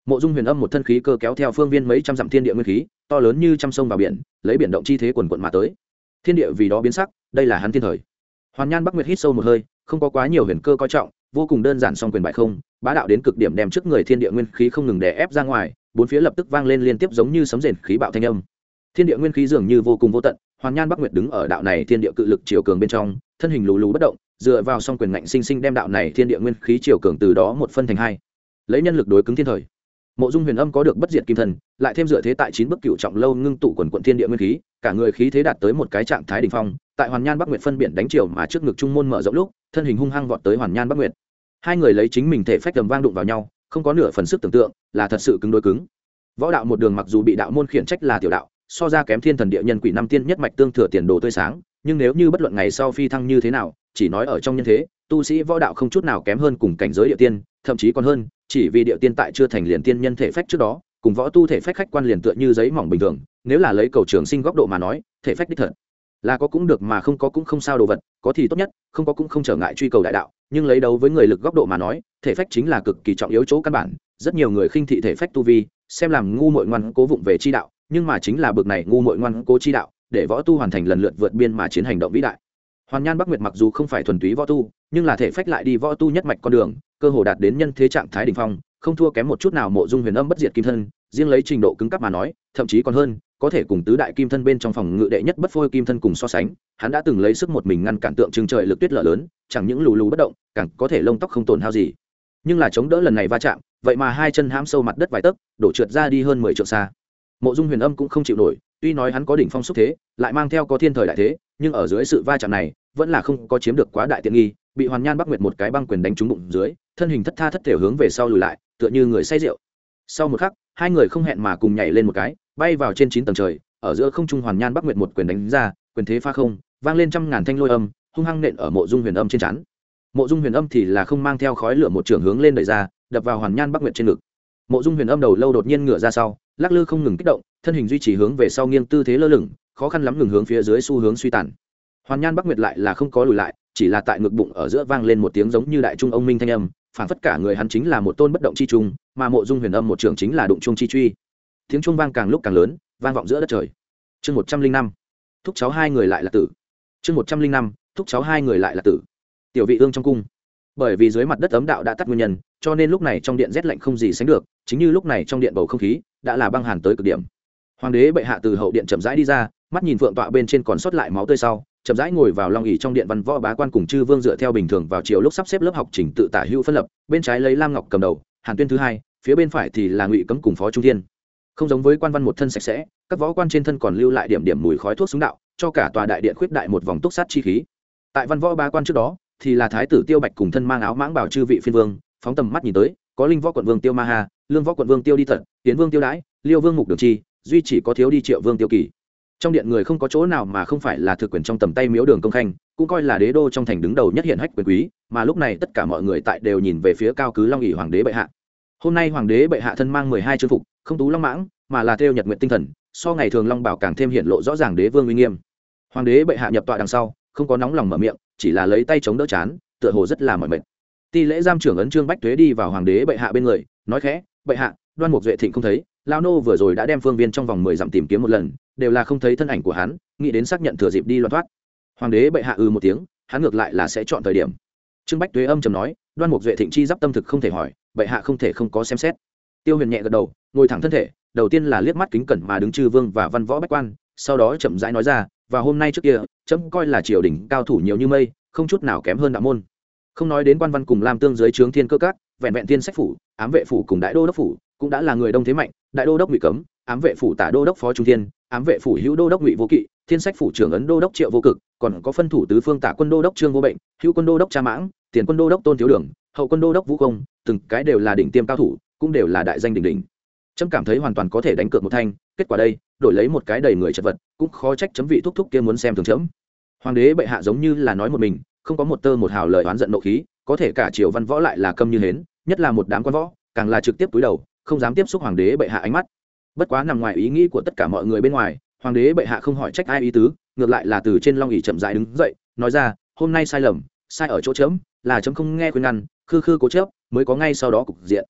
Mộ dung huyền âm một thân khí cơ kéo theo phương viên mấy trăm dặm thiên địa nguyên khí, to lớn như trăm sông vào biển, lấy biển động chi thế quần quận mà tới. Thiên địa vì đó biến sắc, đây là hắn thiên thời. Hoàn nhan bắc nguyệt hít sâu một hơi, không có quá nhiều huyền cơ coi trọng, vô cùng đơn giản song quyền bại không, bá đạo đến cực điểm đem trước người thiên địa nguyên khí không ngừng đè ép ra ngoài, bốn phía lập tức vang lên liên tiếp giống như sấm rền khí bạo thanh âm. Thiên địa nguyên khí dường như vô cùng vô tận hoàn nhan bắc nguyệt đứng ở đạo này thiên địa cự lực chiều cường bên trong, thân hình lù lù bất động, dựa vào song quyền ngạnh sinh sinh đem đạo này thiên địa nguyên khí chiều cường từ đó một phân thành hai. Lấy nhân lực đối cứng thiên thời. Mộ dung huyền âm có được bất diệt kim thần, lại thêm dựa thế tại chín bức cựu trọng lâu ngưng tụ quần quận thiên địa nguyên khí, cả người khí thế đạt tới một cái trạng thái đ ỉ n h phong, tại hoàn nhan bắc nguyệt phân biển đánh chiều mà trước ngực trung môn mở rộng lúc, thân hình hung hăng vọt tới hoàn nhan bắc nguyệt. Hai người lấy chính mình thể phách tầm vang đụng vào nhau, không có nửa phần sức tưởng tượng, là thật sự cứng đối cứng. Võ đạo một đường mặc dù bị đạo môn khiển trách là tiểu đạo so ra kém thiên thần địa nhân quỷ năm tiên nhất mạch tương thừa tiền đồ tươi sáng, nhưng nếu như bất luận ngày sau phi thăng như thế nào, chỉ nói ở trong nhân thế, tu sĩ võ đạo không chút nào kém hơn cùng cảnh giới địa tiên, thậm chí còn hơn, chỉ vì địa tiên tại chưa thành liền tiên nhân thể phách trước đó, cùng võ tu thể phách khách quan liền tựa như giấy mỏng bình thường, nếu là lấy cầu trường sinh góc độ mà nói, thể phách đích thật. Là có cũng được mà không có cũng không sao đồ vật, có thì tốt nhất, không có cũng không trở ngại truy cầu đại đạo, nhưng lấy đấu với người lực góc độ mà nói, thể phách chính là cực kỳ trọng yếu chỗ căn bản, rất nhiều người khinh thị thể phách tu vi, xem làm ngu muội ngoan cố vụng về chi đạo nhưng mà chính là bực này ngu muội ngoan cố chi đạo, để võ tu hoàn thành lần lượt vượt biên mà chiến hành động vĩ đại. Hoàn nhan bắc nguyệt mặc dù không phải thuần túy võ tu, nhưng là thể phách lại đi võ tu nhất mạch con đường, cơ hồ đạt đến nhân thế trạng thái đỉnh phong, không thua kém một chút nào mộ dung huyền âm bất diệt kim thân, riêng lấy trình độ cứng cấp mà nói, thậm chí còn hơn, có thể cùng tứ đại kim thân bên trong phòng ngự đệ nhất bất phôi kim thân cùng so sánh, hắn đã từng lấy sức một mình ngăn cản tượng trưng trời lực tuyết lở lớn, chẳng những lù lù bất động, càng có thể lông tóc không tổn hao gì. Nhưng là chống đỡ lần này va chạm, vậy mà hai chân hãm sâu mặt đất vài tấc, đổ trượt ra đi hơn mười trượng xa mộ dung huyền âm cũng không chịu nổi, tuy nói hắn có đỉnh phong xúc thế, lại mang theo có thiên thời đại thế, nhưng ở dưới sự va chạm này, vẫn là không có chiếm được quá đại tiện nghi, bị hoàn nhan bắc nguyệt một cái băng quyền đánh trúng bụng dưới, thân hình thất tha thất thể hướng về sau lùi lại, tựa như người say rượu. Sau một khắc, hai người không hẹn mà cùng nhảy lên một cái, bay vào trên chín tầng trời, ở giữa không trung hoàn nhan bắc nguyệt một quyền đánh ra, quyền thế pha không, vang lên trăm ngàn thanh lôi âm, hung hăng nện ở mộ dung huyền âm trên chắn mộ dung huyền âm thì là không mang theo khói lửa một trường hướng lên đời ra, đập vào hoàn nhan bắc nguyệt trên ngực mộ dung huyền âm đầu lâu đột nhiên ngửa ra sau, lắc lư không ngừng kích động, thân hình duy trì hướng về sau nghiêng tư thế lơ lửng, khó khăn lắm ngừng hướng phía dưới xu hướng suy tàn. Hoàn nhan bắc nguyệt lại là không có lùi lại, chỉ là tại ngực bụng ở giữa vang lên một tiếng giống như đại trung ông minh thanh âm phản phất cả người hắn chính là một tôn bất động chi trung, mà mộ dung huyền âm một trường chính là đụng trung chi truy. Tiếng trung vang càng lúc càng lớn, vang vọng giữa đất trời. Chương một trăm linh năm, thúc cháu hai người lại là tử. Chương một trăm linh năm, thúc cháu hai người lại là tử. Tiểu vị ương trong cung bởi vì dưới mặt đất ấm đạo đã tắt nguyên nhân, cho nên lúc này trong điện rét lạnh không gì sánh được, chính như lúc này trong điện bầu không khí đã là băng hàn tới cực điểm. Hoàng đế bệ hạ từ hậu điện chậm rãi đi ra, mắt nhìn phượng tọa bên trên còn sót lại máu tươi sau, chậm rãi ngồi vào long ỉ trong điện văn võ bá quan cùng chư vương dựa theo bình thường vào chiều lúc sắp xếp lớp học trình tự tả hữu phân lập, bên trái lấy lam ngọc cầm đầu, hàn tuyên thứ hai, phía bên phải thì là ngụy cấm cùng phó trung thiên. Không giống với quan văn một thân sạch sẽ, các võ quan trên thân còn lưu lại điểm điểm mùi khói thuốc súng đạo, cho cả tòa đại điện khuyết đại một vòng túc sát chi khí. Tại văn võ bá quan trước đó thì là thái tử tiêu bạch cùng thân mang áo mãng bảo chư vị phiên vương, phóng tầm mắt nhìn tới, có linh võ quận vương tiêu ma hà lương võ quận vương tiêu đi tận tiến vương tiêu đãi, liêu vương mục đường chi, duy chỉ có thiếu đi triệu vương tiêu kỳ. Trong điện người không có chỗ nào mà không phải là thực quyền trong tầm tay miếu đường công khanh, cũng coi là đế đô trong thành đứng đầu nhất hiện hách quyền quý, mà lúc này tất cả mọi người tại đều nhìn về phía cao cứ long ỉ hoàng đế bệ hạ. Hôm nay hoàng đế bệ hạ thân mang mười hai chư phục, không tú long mãng, mà là theo nhật nguyện tinh thần, so ngày thường long bảo càng thêm hiện lộ rõ ràng đế vương uy nghiêm. Hoàng đế bệ hạ nhập tọa đằng sau, không có nóng lòng mở miệng chỉ là lấy tay chống đỡ chán, tựa hồ rất là mỏi mệt. Ti lễ giam trưởng ấn trương bách tuế đi vào hoàng đế bệ hạ bên người, nói khẽ, bệ hạ, đoan mục duệ thịnh không thấy lao nô vừa rồi đã đem phương viên trong vòng mười dặm tìm kiếm một lần, đều là không thấy thân ảnh của hắn, nghĩ đến xác nhận thừa dịp đi loạn thoát. Hoàng đế bệ hạ ư ừ một tiếng, hắn ngược lại là sẽ chọn thời điểm. Trương bách tuế âm trầm nói, đoan mục duệ thịnh chi giáp tâm thực không thể hỏi, bệ hạ không thể không có xem xét. Tiêu huyền nhẹ gật đầu, ngồi thẳng thân thể, đầu tiên là liếc mắt kính cẩn mà đứng chư vương và văn võ bách quan, sau đó chậm rãi nói ra, và hôm nay trước kia chấm coi là triều đình cao thủ nhiều như mây, không chút nào kém hơn đạo môn. Không nói đến quan văn cùng làm tương giới trướng thiên cơ cát vẹn vẹn thiên sách phủ, ám vệ phủ cùng đại đô đốc phủ, cũng đã là người đông thế mạnh, đại đô đốc ngụy cấm, ám vệ phủ tả đô đốc phó trung thiên, ám vệ phủ hữu đô đốc ngụy vô kỵ, thiên sách phủ trưởng ấn đô đốc triệu vô cực, còn có phân thủ tứ phương tả quân đô đốc trương vô bệnh, hữu quân đô đốc cha mãng, tiền quân đô đốc tôn thiếu đường, hậu quân đô đốc vũ công, từng cái đều là đỉnh tiêm cao thủ, cũng đều là đại danh đỉnh đỉnh trâm cảm thấy hoàn toàn có thể đánh cược một thanh, kết quả đây, đổi lấy một cái đầy người chật vật, cũng khó trách chấm vị thúc thúc kia muốn xem thường chấm. Hoàng đế bệ hạ giống như là nói một mình, không có một tơ một hào lời oán giận nộ khí, có thể cả triều văn võ lại là câm như hến, nhất là một đám quan võ, càng là trực tiếp túi đầu, không dám tiếp xúc hoàng đế bệ hạ ánh mắt. Bất quá nằm ngoài ý nghĩ của tất cả mọi người bên ngoài, hoàng đế bệ hạ không hỏi trách ai ý tứ, ngược lại là từ trên long ỉ chậm dại đứng dậy, nói ra, hôm nay sai lầm, sai ở chỗ chấm, là chấm không nghe khuyên ngăn, khư khư cố chớp mới có ngay sau đó cục diện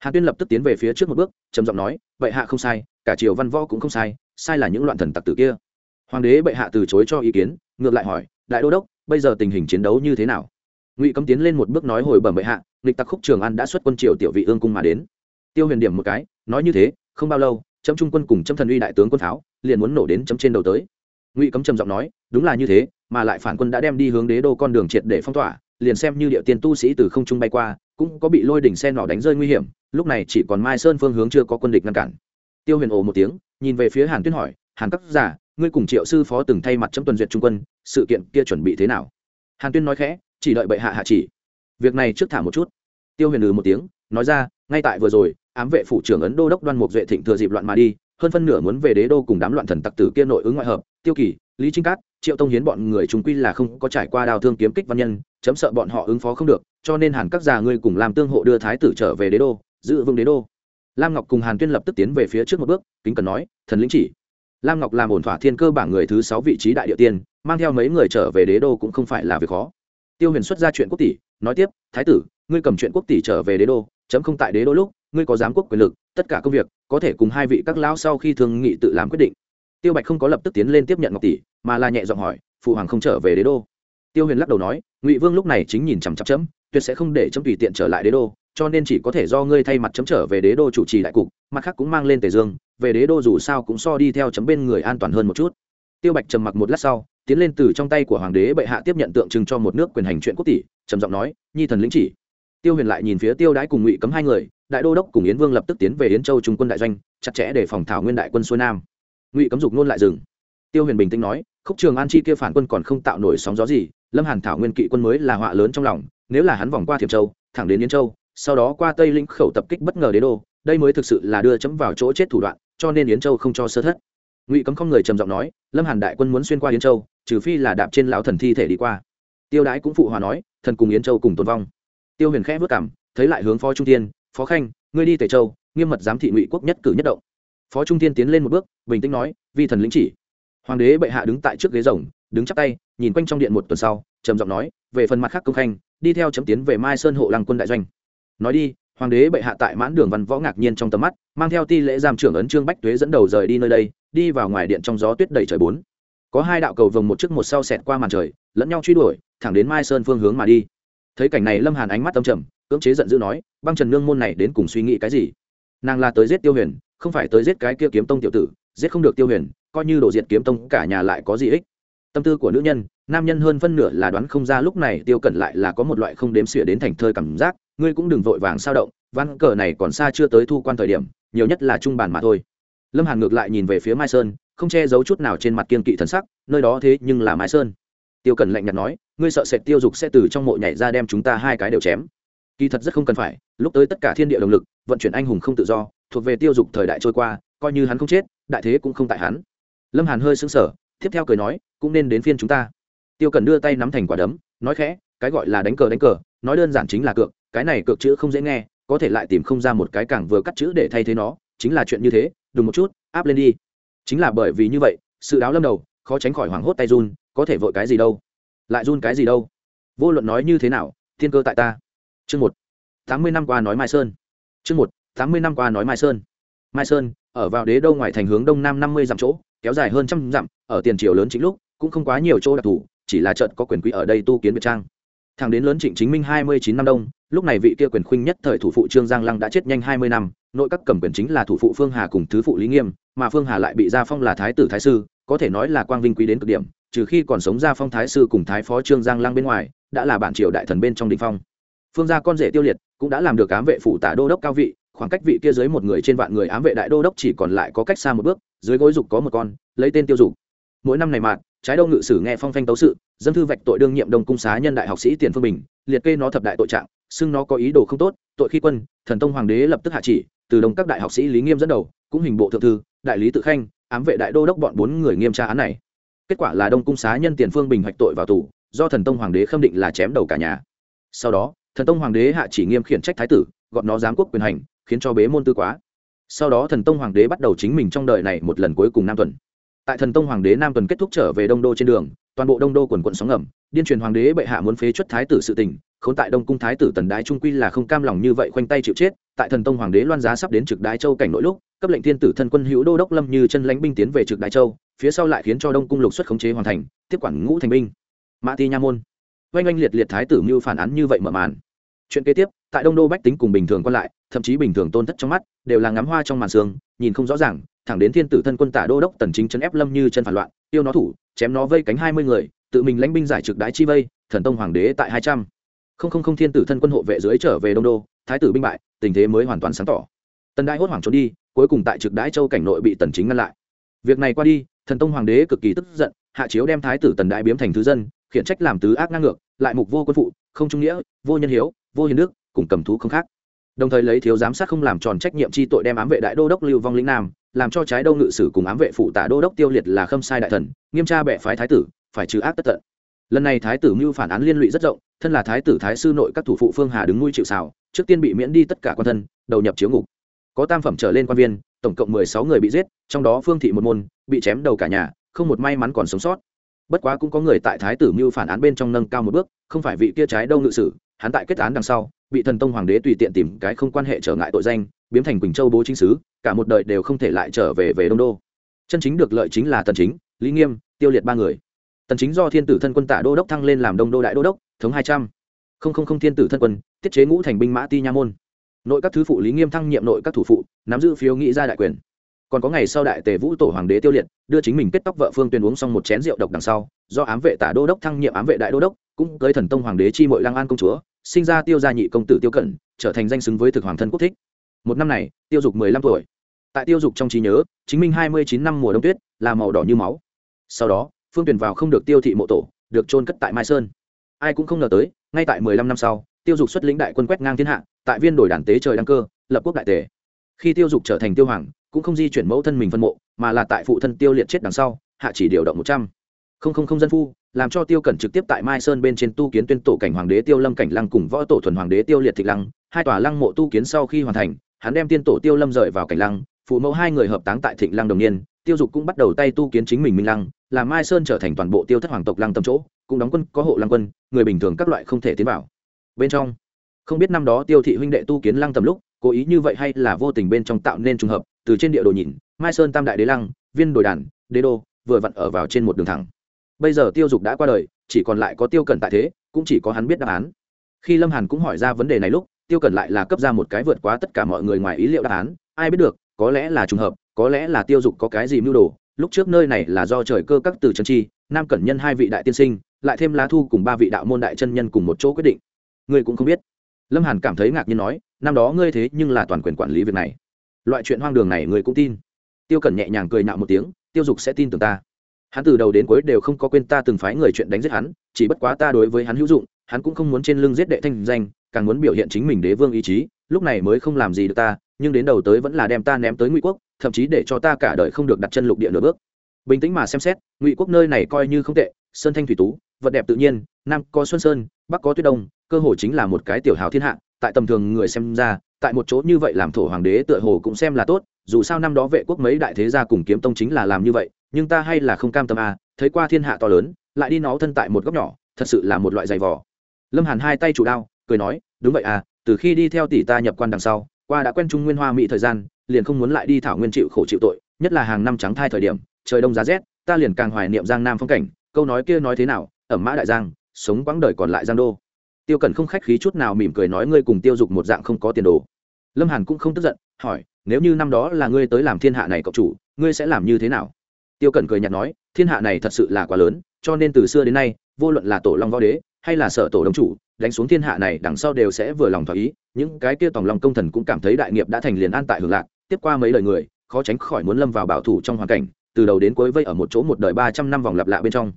hàn tuyên lập tức tiến về phía trước một bước, trầm giọng nói, bệ hạ không sai, cả triều văn võ cũng không sai sai là những loạn thần tặc tử kia. Hoàng đế bệ hạ từ chối cho ý kiến, ngược lại hỏi, đại đô đốc, bây giờ tình hình chiến đấu như thế nào? Ngụy cấm tiến lên một bước nói hồi bẩm bệ hạ lịch tặc khúc trường an đã xuất quân triều tiểu vị ương cung mà đến. Tiêu huyền điểm một cái, nói như thế, không bao lâu, chấm trung quân cùng chấm thần uy đại tướng quân pháo, liền muốn nổ đến chấm trên đầu tới. Ngụy cấm trầm giọng nói, đúng là như thế, mà lại phản quân đã đem đi hướng đế đô con đường triệt để phong tỏa, liền xem như địa tiên tu sĩ từ không trung bay qua cũng có bị lôi đỉnh xe nỏ đánh rơi nguy hiểm, lúc này chỉ còn mai sơn phương hướng chưa có quân địch ngăn cản. Tiêu huyền ồ một tiếng, nhìn về phía hàn tuyên hỏi, hàn cấp giả ngươi cùng triệu sư phó từng thay mặt chấm tuần duyệt trung quân, sự kiện kia chuẩn bị thế nào? Hàn tuyên nói khẽ, chỉ đợi bệ hạ hạ chỉ. Việc này trước thả một chút. Tiêu huyền ừ một tiếng, nói ra, ngay tại vừa rồi, ám vệ phủ trưởng ấn đô đốc đoan mục duệ thịnh thừa dịp loạn mà đi, hơn phân nửa muốn về đế đô cùng đám loạn thần tặc tử kia nội ứng ngoại hợp, tiêu kỳ, lý trinh cát triệu tông hiến bọn người chúng quy là không có trải qua đào thương kiếm kích văn nhân, chấm sợ bọn họ ứng phó không được, cho nên hàn các già ngươi cùng làm tương hộ đưa thái tử trở về đế đô, giữ vững đế đô. Lam ngọc cùng hàn tuyên lập tức tiến về phía trước một bước, kính cần nói, thần lĩnh chỉ. Lam ngọc làm ổn thỏa thiên cơ bảng người thứ sáu vị trí đại địa tiên, mang theo mấy người trở về đế đô cũng không phải là việc khó. Tiêu huyền xuất ra chuyện quốc tỷ, nói tiếp, thái tử, ngươi cầm chuyện quốc tỷ trở về đế đô, chấm không tại đế đô lúc, ngươi có giám quốc quyền lực, tất cả công việc, có thể cùng hai vị các lão sau khi thương nghị tự làm quyết định tiêu bạch không có lập tức tiến lên tiếp nhận ngọc tỷ, mà là nhẹ giọng hỏi, phụ hoàng không trở về đế đô? Tiêu huyền lắc đầu nói, ngụy vương lúc này chính nhìn chằm chặp chấm, tuyệt sẽ không để chấm tùy tiện trở lại đế đô, cho nên chỉ có thể do ngươi thay mặt chấm trở về đế đô chủ trì đại cục, mặt khác cũng mang lên tề dương, về đế đô dù sao cũng so đi theo chấm bên người an toàn hơn một chút. Tiêu bạch trầm mặc một lát sau, tiến lên từ trong tay của hoàng đế bệ hạ tiếp nhận tượng trưng cho một nước quyền hành chuyện quốc tỷ, trầm giọng nói, nhi thần lĩnh chỉ. Tiêu huyền lại nhìn phía tiêu đái cùng ngụy cấm hai người, đại đô đốc cùng yến vương lập tức tiến về yến châu trung quân đại doanh, chặt chẽ để phòng thảo nguyên đại quân xuôi nam ngụy cấm dục nôn lại dừng tiêu huyền bình tĩnh nói, khúc trường an chi kia phản quân còn không tạo nổi sóng gió gì, lâm hàn thảo nguyên kỵ quân mới là họa lớn trong lòng, nếu là hắn vòng qua thiệp châu, thẳng đến yến châu, sau đó qua tây lĩnh khẩu tập kích bất ngờ đế đô, đây mới thực sự là đưa chấm vào chỗ chết thủ đoạn, cho nên yến châu không cho sơ thất. Ngụy cấm không người trầm giọng nói, lâm hàn đại quân muốn xuyên qua yến châu, trừ phi là đạp trên lão thần thi thể đi qua. Tiêu đái cũng phụ hòa nói, thần cùng yến châu cùng tồn vong. Tiêu huyền khẽ vất cảm, thấy lại hướng phó trung tiên phó khanh, ngươi đi tề châu, nghiêm mật giám thị ngụy quốc nhất cử nhất động phó trung tiên tiến lên một bước, bình tĩnh nói, vi thần lĩnh chỉ. Hoàng đế bệ hạ đứng tại trước ghế rồng, đứng chắp tay, nhìn quanh trong điện một tuần sau, trầm giọng nói, về phần mặt khác công khanh, đi theo chấm tiến về mai sơn hộ lăng quân đại doanh. Nói đi, hoàng đế bệ hạ tại mãn đường văn võ ngạc nhiên trong tầm mắt, mang theo ti lễ giam trưởng ấn trương bách tuế dẫn đầu rời đi nơi đây, đi vào ngoài điện trong gió tuyết đầy trời bốn. Có hai đạo cầu vồng một trước một sau xẹt qua màn trời, lẫn nhau truy đuổi, thẳng đến mai sơn phương hướng mà đi. Thấy cảnh này lâm hàn ánh mắt âm trầm, cưỡng chế giận dữ nói, băng trần nương môn này đến cùng suy nghĩ cái gì? Nàng là tới giết tiêu huyền không phải tới giết cái kia kiếm tông tiểu tử, giết không được tiêu huyền, coi như đổ diệt kiếm tông cả nhà lại có gì ích. Tâm tư của nữ nhân, nam nhân hơn phân nửa là đoán không ra lúc này tiêu cẩn lại là có một loại không đếm xỉa đến thành thơi cảm giác, ngươi cũng đừng vội vàng sao động văn cờ này còn xa chưa tới thu quan thời điểm, nhiều nhất là trung bàn mà thôi. Lâm hàn ngược lại nhìn về phía mai sơn, không che giấu chút nào trên mặt kiên kỵ thần sắc, nơi đó thế nhưng là mai sơn. Tiêu cẩn lạnh nhạt nói, ngươi sợ sệt tiêu dục sẽ từ trong mộ nhảy ra đem chúng ta hai cái đều chém. Kỳ thật rất không cần phải, lúc tới tất cả thiên địa động lực, vận chuyển anh hùng không tự do thuộc về tiêu dục thời đại trôi qua, coi như hắn không chết, đại thế cũng không tại hắn. Lâm hàn hơi xứng sở tiếp theo cười nói, cũng nên đến phiên chúng ta. Tiêu cần đưa tay nắm thành quả đấm, nói khẽ, cái gọi là đánh cờ đánh cờ, nói đơn giản chính là cược, cái này cược chữ không dễ nghe, có thể lại tìm không ra một cái càng vừa cắt chữ để thay thế nó, chính là chuyện như thế, đừng một chút, áp lên đi. Chính là bởi vì như vậy, sự đáo lâm đầu, khó tránh khỏi hoảng hốt tay run, có thể vội cái gì đâu. Lại run cái gì đâu. Vô luận nói như thế nào, thiên cơ tại ta. Chương một. Tám mươi năm qua nói mai sơn. Chương một tám mươi năm qua nói mai sơn. Mai sơn, ở vào đế đô ngoài thành hướng đông nam năm mươi dặm chỗ, kéo dài hơn trăm dặm, ở tiền triều lớn chính lúc, cũng không quá nhiều chỗ đặc thù, chỉ là trận có quyền quý ở đây tu kiến biệt trang. Thằng đến lớn trịnh chính minh hai mươi chín năm đông, lúc này vị kia quyền khuynh nhất thời thủ phụ trương giang lăng đã chết nhanh hai mươi năm, nội các cầm quyền chính là thủ phụ phương hà cùng thứ phụ lý nghiêm, mà phương hà lại bị gia phong là thái tử thái sư, có thể nói là quang vinh quý đến cực điểm, trừ khi còn sống gia phong thái sư cùng thái phó trương giang lăng bên ngoài, đã là bản triều đại thần bên trong đình phong. Phương gia con rể tiêu liệt, cũng đã làm được cám vệ phụ tả đô đốc cao vị khoảng cách vị kia dưới một người trên vạn người ám vệ đại đô đốc chỉ còn lại có cách xa một bước, dưới gối dục có một con, lấy tên tiêu dục. Mỗi năm này mạn trái đông ngự sử nghe phong phanh tấu sự dân thư vạch tội đương nhiệm đông cung xá nhân đại học sĩ tiền phương bình, liệt kê nó thập đại tội trạng, xưng nó có ý đồ không tốt, tội khi quân, thần tông hoàng đế lập tức hạ chỉ, từ đông các đại học sĩ lý nghiêm dẫn đầu, cũng hình bộ thượng thư, đại lý tự khanh, ám vệ đại đô đốc bọn bốn người nghiêm tra án này. Kết quả là đông cung xá nhân tiền phương bình hoạch tội vào tù, do thần tông hoàng đế khâm định là chém đầu cả nhà. Sau đó, thần tông hoàng đế hạ chỉ nghiêm khiển trách thái tử gọn nó giám quốc quyền hành khiến cho bế môn tư quá. Sau đó thần tông hoàng đế bắt đầu chính mình trong đời này một lần cuối cùng nam tuần. Tại thần tông hoàng đế nam tuần kết thúc trở về đông đô trên đường, toàn bộ đông đô quần quận sóng ngầm, điên truyền hoàng đế bệ hạ muốn phế chuất thái tử sự tình, khốn tại đông cung thái tử tần đái trung quy là không cam lòng như vậy khoanh tay chịu chết, tại thần tông hoàng đế loan giá sắp đến trực đái châu cảnh nội lúc, cấp lệnh thiên tử thân quân hữu đô đốc lâm như chân lánh binh tiến về trực đái châu, phía sau lại khiến cho đông cung lục xuất khống chế hoàn thành, tiếp quản ngũ thành binh. Mã ti nha môn. Oanh oanh liệt liệt thái tử mưu phản án như vậy mở màn chuyện kế tiếp, tại đông đô bách tính cùng bình thường quan lại, thậm chí bình thường tôn thất trong mắt, đều là ngắm hoa trong màn sương, nhìn không rõ ràng, thẳng đến thiên tử thân quân tả đô đốc tần chính chấn ép lâm như chân phản loạn, tiêu nó thủ, chém nó vây cánh hai mươi người, tự mình lãnh binh giải trực đái chi vây, thần tông hoàng đế tại hai trăm. Không không không thiên tử thân quân hộ vệ dưới trở về đông đô, thái tử binh bại, tình thế mới hoàn toàn sáng tỏ. Tần đại hốt hoảng trốn đi, cuối cùng tại trực đái châu cảnh nội bị tần chính ngăn lại. Việc này qua đi, thần tông hoàng đế cực kỳ tức giận, hạ chiếu đem thái tử tần đại biếm thành thứ dân, khiển trách làm tứ ác ngang ngược, lại mục vô quân phụ, không trung nghĩa, vô nhân hiếu vô hiền đức, cùng cầm thú không khác. Đồng thời lấy thiếu giám sát không làm tròn trách nhiệm chi tội đem ám vệ đại đô đốc lưu vong lĩnh nam, làm cho trái đô ngự sử cùng ám vệ phụ tả đô đốc tiêu liệt là khâm sai đại thần, nghiêm tra bệ phái thái tử, phải trừ ác tất tận. Lần này thái tử mưu phản án liên lụy rất rộng, thân là thái tử thái sư nội các thủ phụ phương hà đứng nuôi chịu xào trước tiên bị miễn đi tất cả quan thân, đầu nhập chiếu ngục. Có tam phẩm trở lên quan viên, tổng cộng mười sáu người bị giết, trong đó phương thị một môn, bị chém đầu cả nhà, không một may mắn còn sống sót. Bất quá cũng có người tại thái tử mưu phản án bên trong nâng cao một bước, không phải vị kia trái đâu ngự sử hắn tại kết án đằng sau, bị thần tông hoàng đế tùy tiện tìm cái không quan hệ trở ngại tội danh, biến thành quỳnh châu bố chính sứ, cả một đời đều không thể lại trở về về đông đô. Chân chính được lợi chính là tần chính, lý nghiêm, tiêu liệt ba người. Tần chính do thiên tử thân quân tả đô đốc thăng lên làm đông đô đại đô đốc, thống hai trăm. Không không không thiên tử thân quân tiết chế ngũ thành binh mã ti nha môn. Nội các thứ phụ lý nghiêm thăng nhiệm nội các thủ phụ, nắm giữ phiếu nghĩ ra đại quyền. Còn có ngày sau đại tề vũ tổ hoàng đế tiêu liệt, đưa chính mình kết tóc vợ phương tuyên uống xong một chén rượu độc đằng sau, do ám vệ tả đô đốc thăng nhiệm ám vệ đại đô đốc, cũng cưới thần tông hoàng đế chi mội lăng an công chúa sinh ra tiêu gia nhị công tử tiêu cẩn, trở thành danh xứng với thực hoàng thân quốc thích. Một năm này, tiêu dục mười lăm tuổi. Tại tiêu dục trong trí nhớ, chính minh hai mươi chín năm mùa đông tuyết, là màu đỏ như máu. Sau đó, phương tuyển vào không được tiêu thị mộ tổ, được trôn cất tại mai sơn. Ai cũng không ngờ tới, ngay tại mười lăm năm sau, tiêu dục xuất lĩnh đại quân quét ngang thiên hạ, tại viên đổi đàn tế trời đăng cơ, lập quốc đại tề. Khi tiêu dục trở thành tiêu hoàng, cũng không di chuyển mẫu thân mình phân mộ, mà là tại phụ thân tiêu liệt chết đằng sau, hạ chỉ điều động một trăm không không không dân phu, làm cho tiêu cẩn trực tiếp tại mai sơn bên trên tu kiến tuyên tổ cảnh hoàng đế tiêu lâm cảnh lăng cùng võ tổ thuần hoàng đế tiêu liệt thịnh lăng, hai tòa lăng mộ tu kiến sau khi hoàn thành, hắn đem tiên tổ tiêu lâm rời vào cảnh lăng, phụ mẫu hai người hợp táng tại thịnh lăng đồng niên, tiêu dục cũng bắt đầu tay tu kiến chính mình minh lăng, làm mai sơn trở thành toàn bộ tiêu thất hoàng tộc lăng tầm chỗ, cũng đóng quân, có hộ lăng quân, người bình thường các loại không thể tiến vào. Bên trong, không biết năm đó tiêu thị huynh đệ tu kiến lăng tầm lúc, cố ý như vậy hay là vô tình bên trong tạo nên trùng hợp, từ trên địa đồ nhìn, mai sơn tam đại đế lăng, viên đồi đàn, đế đô, vừa vặn ở vào trên một đường thẳng bây giờ tiêu dục đã qua đời, chỉ còn lại có tiêu cẩn tại thế, cũng chỉ có hắn biết đáp án. Khi lâm hàn cũng hỏi ra vấn đề này lúc, tiêu cẩn lại là cấp ra một cái vượt quá tất cả mọi người ngoài ý liệu đáp án, ai biết được, có lẽ là trùng hợp, có lẽ là tiêu dục có cái gì mưu đồ, lúc trước nơi này là do trời cơ các từ chân chi, nam cẩn nhân hai vị đại tiên sinh, lại thêm lá thu cùng ba vị đạo môn đại chân nhân cùng một chỗ quyết định. Ngươi cũng không biết. Lâm hàn cảm thấy ngạc nhiên nói, năm đó ngươi thế nhưng là toàn quyền quản lý việc này. Loại chuyện hoang đường này ngươi cũng tin. Tiêu cẩn nhẹ nhàng cười nạo một tiếng, tiêu dục sẽ tin tưởng ta hắn từ đầu đến cuối đều không có quên ta từng phái người chuyện đánh giết hắn, chỉ bất quá ta đối với hắn hữu dụng, hắn cũng không muốn trên lưng giết đệ thanh danh, càng muốn biểu hiện chính mình đế vương ý chí, lúc này mới không làm gì được ta, nhưng đến đầu tới vẫn là đem ta ném tới ngụy quốc, thậm chí để cho ta cả đời không được đặt chân lục địa nửa bước. Bình tĩnh mà xem xét, ngụy quốc nơi này coi như không tệ, sơn thanh thủy tú, vật đẹp tự nhiên, nam có xuân sơn, bắc có tuyết đông, cơ hồ chính là một cái tiểu hào thiên hạ, tại tầm thường người xem ra, tại một chỗ như vậy làm thổ hoàng đế tựa hồ cũng xem là tốt, dù sao năm đó vệ quốc mấy đại thế gia cùng kiếm tông chính là làm như vậy nhưng ta hay là không cam tâm à thấy qua thiên hạ to lớn, lại đi nó thân tại một góc nhỏ, thật sự là một loại giày vò. Lâm hàn hai tay chủ đao, cười nói, đúng vậy à từ khi đi theo tỷ ta nhập quan đằng sau, qua đã quen trung nguyên hoa mỹ thời gian, liền không muốn lại đi thảo nguyên chịu khổ chịu tội, nhất là hàng năm trắng thai thời điểm, trời đông giá rét, ta liền càng hoài niệm giang nam phong cảnh, câu nói kia nói thế nào ẩm mã đại giang, sống quãng đời còn lại giang đô. Tiêu Cẩn không khách khí chút nào mỉm cười nói ngươi cùng tiêu dục một dạng không có tiền đồ. Lâm hàn cũng không tức giận, hỏi, nếu như năm đó là ngươi tới làm thiên hạ này cậu chủ, ngươi sẽ làm như thế nào? Tiêu cẩn cười nhạt nói, thiên hạ này thật sự là quá lớn, cho nên từ xưa đến nay, vô luận là tổ long võ đế, hay là sở tổ đồng chủ, đánh xuống thiên hạ này đằng sau đều sẽ vừa lòng thỏa ý, những cái kia tòng lòng công thần cũng cảm thấy đại nghiệp đã thành liền an tại hưởng lạc, tiếp qua mấy lời người, khó tránh khỏi muốn lâm vào bảo thủ trong hoàn cảnh, từ đầu đến cuối vây ở một chỗ một đời ba trăm năm vòng lặp lạ bên trong.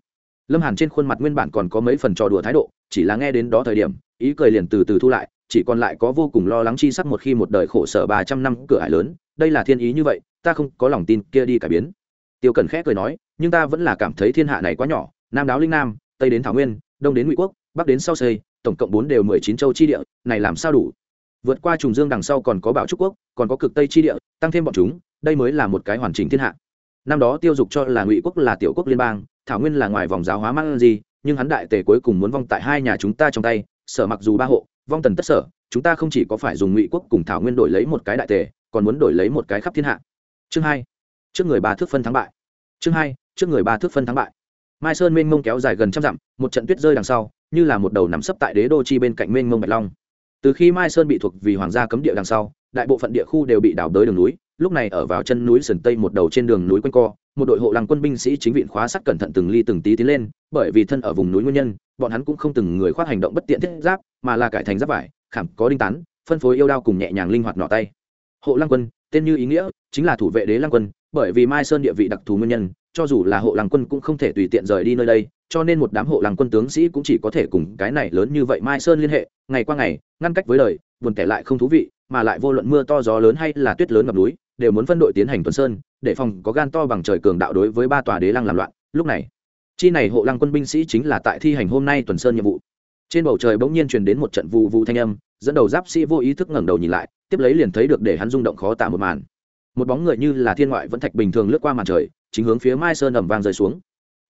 Lâm hàn trên khuôn mặt nguyên bản còn có mấy phần trò đùa thái độ, chỉ là nghe đến đó thời điểm, ý cười liền từ từ thu lại, chỉ còn lại có vô cùng lo lắng chi sắc một khi một đời khổ sở ba trăm năm cửa ải lớn, đây là thiên ý như vậy, ta không có lòng tin kia đi cải biến tiêu cần khẽ cười nói, nhưng ta vẫn là cảm thấy thiên hạ này quá nhỏ, nam đáo linh nam, tây đến thảo nguyên, đông đến ngụy quốc, bắc đến sau xây tổng cộng bốn đều mười chín châu chi địa, này làm sao đủ? Vượt qua trùng dương đằng sau còn có bảo trúc quốc, còn có cực tây chi địa, tăng thêm bọn chúng, đây mới là một cái hoàn chỉnh thiên hạ. Năm đó tiêu dục cho là ngụy quốc là tiểu quốc liên bang, thảo nguyên là ngoài vòng giáo hóa mang gì, nhưng hắn đại tề cuối cùng muốn vong tại hai nhà chúng ta trong tay, sở mặc dù ba hộ, vong tần tất sở, chúng ta không chỉ có phải dùng ngụy quốc cùng thảo nguyên đổi lấy một cái đại tề, còn muốn đổi lấy một cái khắp thiên hạ. Chương hai trước người ba thước phân thắng bại. Chương hai, trước người ba thước phân thắng bại. Mai sơn mênh mông kéo dài gần trăm dặm, một trận tuyết rơi đằng sau, như là một đầu nằm sấp tại đế đô chi bên cạnh mênh mông bạch long. Từ khi mai sơn bị thuộc vì hoàng gia cấm địa đằng sau, đại bộ phận địa khu đều bị đảo đới đường núi, lúc này ở vào chân núi sườn tây một đầu trên đường núi quanh co, một đội hộ làng quân binh sĩ chính viện khóa sắt cẩn thận từng ly từng tí tiến lên, bởi vì thân ở vùng núi nguyên nhân, bọn hắn cũng không từng người khoác hành động bất tiện thiết giáp, mà là cải thành giáp vải, khảm có đinh tán, phân phối yêu đao cùng nhẹ nhàng linh hoạt nọ tay. Hộ lăng quân, tên như ý nghĩa, chính là thủ vệ đế lăng quân bởi vì mai sơn địa vị đặc thù nguyên nhân, cho dù là hộ làng quân cũng không thể tùy tiện rời đi nơi đây, cho nên một đám hộ làng quân tướng sĩ cũng chỉ có thể cùng cái này lớn như vậy mai sơn liên hệ, ngày qua ngày, ngăn cách với đời, buồn kẻ lại không thú vị, mà lại vô luận mưa to gió lớn hay là tuyết lớn ngập núi, đều muốn phân đội tiến hành tuần sơn, để phòng có gan to bằng trời cường đạo đối với ba tòa đế lăng làm loạn. Lúc này, chi này hộ lăng quân binh sĩ chính là tại thi hành hôm nay tuần sơn nhiệm vụ. Trên bầu trời bỗng nhiên truyền đến một trận vụ vụ thanh âm, dẫn đầu giáp sĩ vô ý thức ngẩng đầu nhìn lại, tiếp lấy liền thấy được để hắn rung động khó tả một màn một bóng người như là thiên ngoại vẫn thạch bình thường lướt qua màn trời, chính hướng phía mai sơn ẩm vang rơi xuống.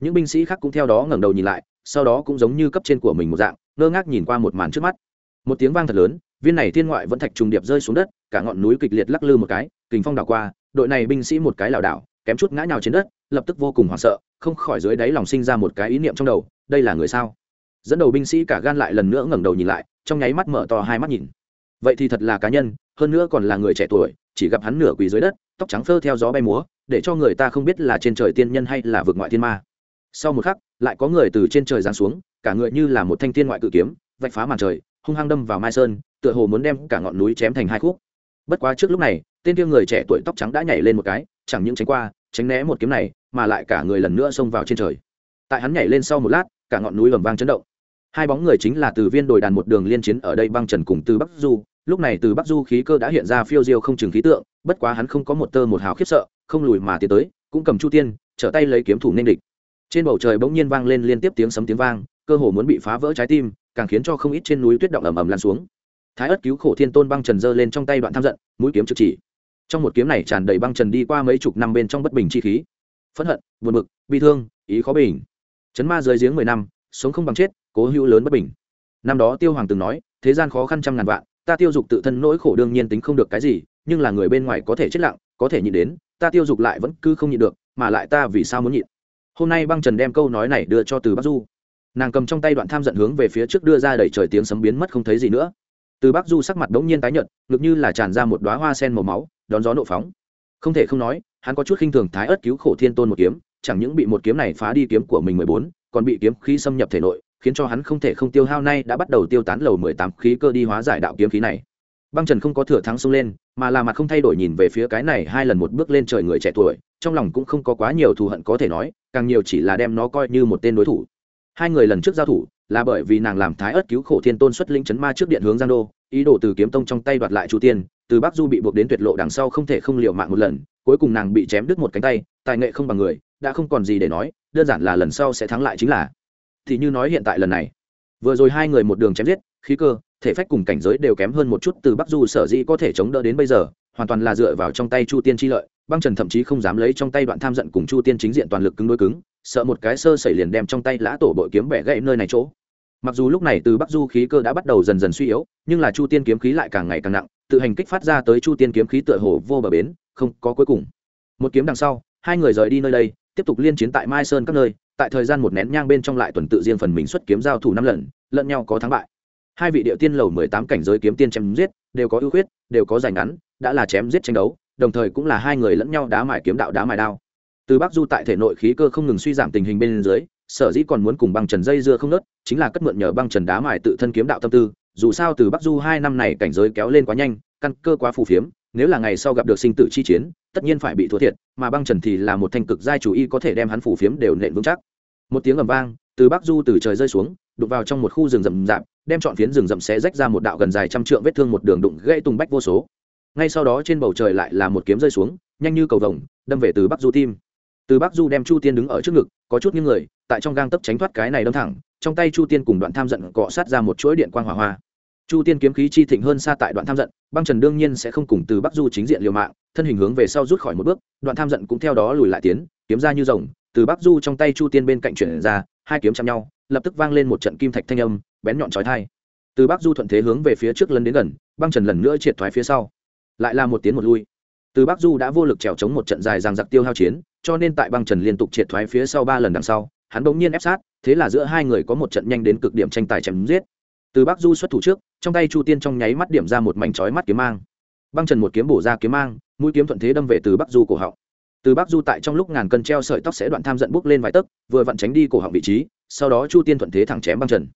Những binh sĩ khác cũng theo đó ngẩng đầu nhìn lại, sau đó cũng giống như cấp trên của mình một dạng, ngơ ngác nhìn qua một màn trước mắt. Một tiếng vang thật lớn, viên này thiên ngoại vẫn thạch trùng điệp rơi xuống đất, cả ngọn núi kịch liệt lắc lư một cái, kình phong đảo qua, đội này binh sĩ một cái lảo đảo, kém chút ngã nhào trên đất, lập tức vô cùng hoảng sợ, không khỏi dưới đáy lòng sinh ra một cái ý niệm trong đầu, đây là người sao? Dẫn đầu binh sĩ cả gan lại lần nữa ngẩng đầu nhìn lại, trong nháy mắt mở to hai mắt nhìn vậy thì thật là cá nhân, hơn nữa còn là người trẻ tuổi, chỉ gặp hắn nửa quỳ dưới đất, tóc trắng phơ theo gió bay múa, để cho người ta không biết là trên trời tiên nhân hay là vực ngoại thiên ma. Sau một khắc, lại có người từ trên trời giáng xuống, cả người như là một thanh thiên ngoại cự kiếm, vạch phá màn trời, hung hăng đâm vào mai sơn, tựa hồ muốn đem cả ngọn núi chém thành hai khúc. Bất quá trước lúc này, tên kia người trẻ tuổi tóc trắng đã nhảy lên một cái, chẳng những tránh qua, tránh né một kiếm này, mà lại cả người lần nữa xông vào trên trời. Tại hắn nhảy lên sau một lát, cả ngọn núi ầm vang chấn động. Hai bóng người chính là từ viên đồi đàn một đường liên chiến ở đây băng trần cùng từ bắc du lúc này từ bắc du khí cơ đã hiện ra phiêu diêu không chừng khí tượng, bất quá hắn không có một tơ một hào khiếp sợ, không lùi mà tiến tới, cũng cầm chu tiên, trở tay lấy kiếm thủ nên địch. Trên bầu trời bỗng nhiên vang lên liên tiếp tiếng sấm tiếng vang, cơ hồ muốn bị phá vỡ trái tim, càng khiến cho không ít trên núi tuyết động ầm ầm lan xuống. Thái ất cứu khổ thiên tôn băng trần giơ lên trong tay đoạn tham giận, mũi kiếm trực chỉ. Trong một kiếm này tràn đầy băng trần đi qua mấy chục năm bên trong bất bình chi khí. Phẫn hận, buồn bực, bi thương, ý khó bình. Chấn ma dưới giếng mười năm, sống không bằng chết, cố hữu lớn bất bình. Năm đó tiêu hoàng từng nói, thế gian khó khăn trăm ngàn vạn ta tiêu dục tự thân nỗi khổ đương nhiên tính không được cái gì, nhưng là người bên ngoài có thể chết lặng, có thể nhịn đến, ta tiêu dục lại vẫn cứ không nhịn được, mà lại ta vì sao muốn nhịn? Hôm nay băng trần đem câu nói này đưa cho từ bắc du. Nàng cầm trong tay đoạn tham giận hướng về phía trước đưa ra đẩy trời tiếng sấm biến mất không thấy gì nữa. Từ bắc du sắc mặt đ ố n g nhiên tái nhợt, ngực như là tràn ra một đoá hoa sen màu máu, đón gió nộ phóng. Không thể không nói, hắn có chút khinh thường thái ớt cứu khổ thiên tôn một kiếm, chẳng những bị một kiếm này phá đi kiếm của mình mười bốn, còn bị kiếm khí xâm nhập thể nội khiến cho hắn không thể không tiêu hao nay đã bắt đầu tiêu tán lầu mười tám khí cơ đi hóa giải đạo kiếm khí này. Băng trần không có thừa thắng xông lên, mà là mặt không thay đổi nhìn về phía cái này hai lần một bước lên trời người trẻ tuổi, trong lòng cũng không có quá nhiều thù hận có thể nói, càng nhiều chỉ là đem nó coi như một tên đối thủ. Hai người lần trước giao thủ là bởi vì nàng làm thái ớt cứu khổ thiên tôn xuất linh chấn ma trước điện hướng giang đô, ý đồ từ kiếm tông trong tay đoạt lại chu tiên, từ bắc du bị buộc đến tuyệt lộ đằng sau không thể không liều mạng một lần, cuối cùng nàng bị chém đứt một cánh tay, tài nghệ không bằng người, đã không còn gì để nói, đơn giản là lần sau sẽ thắng lại chính là thì như nói hiện tại lần này. Vừa rồi hai người một đường chém giết, khí cơ, thể phách cùng cảnh giới đều kém hơn một chút từ bắc du sở dĩ có thể chống đỡ đến bây giờ, hoàn toàn là dựa vào trong tay chu tiên chi lợi. Băng trần thậm chí không dám lấy trong tay đoạn tham giận cùng chu tiên chính diện toàn lực cứng đối cứng, sợ một cái sơ xảy liền đem trong tay lã tổ bội kiếm bẻ gãy nơi này chỗ. Mặc dù lúc này từ bắc du khí cơ đã bắt đầu dần dần suy yếu, nhưng là chu tiên kiếm khí lại càng ngày càng nặng, tự hành kích phát ra tới chu tiên kiếm khí tựa hồ vô bờ bến, không có cuối cùng. Một kiếm đằng sau, hai người rời đi nơi đây, tiếp tục liên chiến tại mai sơn các nơi tại thời gian một nén nhang bên trong lại tuần tự riêng phần mình xuất kiếm giao thủ năm lần, lẫn nhau có thắng bại. Hai vị địa tiên lầu mười tám cảnh giới kiếm tiên chém giết, đều có ưu khuyết, đều có giành ngắn, đã là chém giết tranh đấu, đồng thời cũng là hai người lẫn nhau đá mài kiếm đạo đá mài đao. Từ bắc du tại thể nội khí cơ không ngừng suy giảm tình hình bên dưới, sở dĩ còn muốn cùng băng trần dây dưa không nớt, chính là cất mượn nhờ băng trần đá mài tự thân kiếm đạo tâm tư, dù sao từ bắc du hai năm này cảnh giới kéo lên quá nhanh, căn cơ quá phù phiếm, nếu là ngày sau gặp được sinh tử chi chiến tất nhiên phải bị thua thiệt, mà băng trần thì là một thanh cực giai chủ y có thể đem hắn phủ phiếm đều nện vững chắc. Một tiếng ầm vang, từ bắc du từ trời rơi xuống, đụng vào trong một khu rừng rậm rạp, đem chọn phiến rừng rậm xé rách ra một đạo gần dài trăm trượng vết thương một đường đụng gãy tung bách vô số. Ngay sau đó trên bầu trời lại là một kiếm rơi xuống, nhanh như cầu vồng, đâm về từ bắc du tim. Từ bắc du đem chu tiên đứng ở trước ngực, có chút những người, tại trong gang tấp tránh thoát cái này đâm thẳng, trong tay chu tiên cùng đoạn tham giận cọ sát ra một chuỗi điện quang hỏa hoa chu tiên kiếm khí chi thịnh hơn xa tại đoạn tham giận, băng trần đương nhiên sẽ không cùng từ bắc du chính diện liều mạng, thân hình hướng về sau rút khỏi một bước, đoạn tham giận cũng theo đó lùi lại tiến, kiếm ra như rồng, từ bắc du trong tay chu tiên bên cạnh chuyển ra, hai kiếm chạm nhau, lập tức vang lên một trận kim thạch thanh âm, bén nhọn trói thai từ bắc du thuận thế hướng về phía trước lần đến gần, băng trần lần nữa triệt thoái phía sau. Lại là một tiến một lui. Từ bắc du đã vô lực trèo chống một trận dài ràng giặc tiêu hao chiến, cho nên tại băng trần liên tục triệt thoái phía sau ba lần đằng sau, hắn bỗng nhiên ép sát, thế là giữa hai người có một trận nhanh đến cực điểm tranh tài chém giết từ bắc du xuất thủ trước, trong tay chu tiên trong nháy mắt điểm ra một mảnh chói mắt kiếm mang. Băng trần một kiếm bổ ra kiếm mang, mũi kiếm thuận thế đâm về từ bắc du cổ họng. Từ bắc du tại trong lúc ngàn cân treo sợi tóc sẽ đoạn tham giận bốc lên vài tấc, vừa vặn tránh đi cổ họng vị trí, sau đó chu tiên thuận thế thẳng chém băng trần.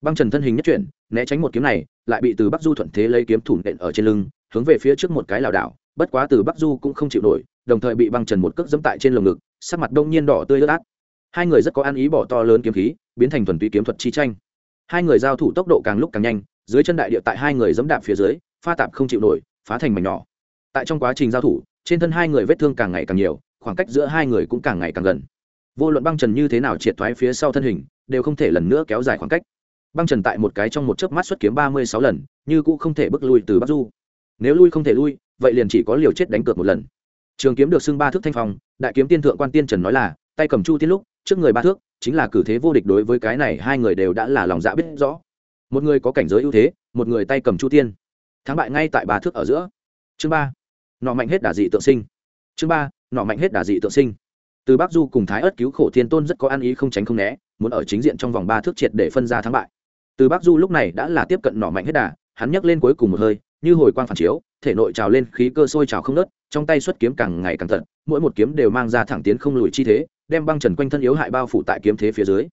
Băng trần thân hình nhất chuyển, né tránh một kiếm này, lại bị từ bắc du thuận thế lấy kiếm thủ nện ở trên lưng, hướng về phía trước một cái lảo đảo. Bất quá từ bắc du cũng không chịu nổi, đồng thời bị băng trần một cước dẫm tại trên lồng ngực, sắc mặt đông nhiên đỏ tươi ướt át. Hai người rất có ăn ý bỏ to lớn kiếm khí, biến thành thuần túy kiếm thuật chi tranh hai người giao thủ tốc độ càng lúc càng nhanh, dưới chân đại địa tại hai người dẫm đạp phía dưới, pha tạp không chịu nổi, phá thành mảnh nhỏ. Tại trong quá trình giao thủ, trên thân hai người vết thương càng ngày càng nhiều, khoảng cách giữa hai người cũng càng ngày càng gần. Vô luận băng trần như thế nào triệt thoái phía sau thân hình, đều không thể lần nữa kéo dài khoảng cách. Băng trần tại một cái trong một chớp mắt xuất kiếm ba mươi sáu lần, như cũng không thể bước lui từ bắc du. Nếu lui không thể lui, vậy liền chỉ có liều chết đánh cược một lần. Trường kiếm được xưng ba thước thanh phong, đại kiếm tiên thượng quan tiên trần nói là, tay cầm chu tiên lúc trước người ba thước, chính là cử thế vô địch đối với cái này hai người đều đã là lòng dạ biết rõ. Một người có cảnh giới ưu thế, một người tay cầm chu tiên. Thắng bại ngay tại ba thước ở giữa. Chương ba, nọ mạnh hết đả dị tự sinh. Chương ba, nọ mạnh hết đả dị tự sinh. Từ bắc du cùng thái ớt cứu khổ thiên tôn rất có ăn ý không tránh không né, muốn ở chính diện trong vòng ba thước triệt để phân ra thắng bại. Từ bắc du lúc này đã là tiếp cận nọ mạnh hết đà hắn nhấc lên cuối cùng một hơi, như hồi quang phản chiếu, thể nội trào lên khí cơ sôi trào không nớt trong tay xuất kiếm càng ngày càng tận, mỗi một kiếm đều mang ra thẳng tiến không lùi chi thế đem băng trần quanh thân yếu hại bao phủ tại kiếm thế phía dưới.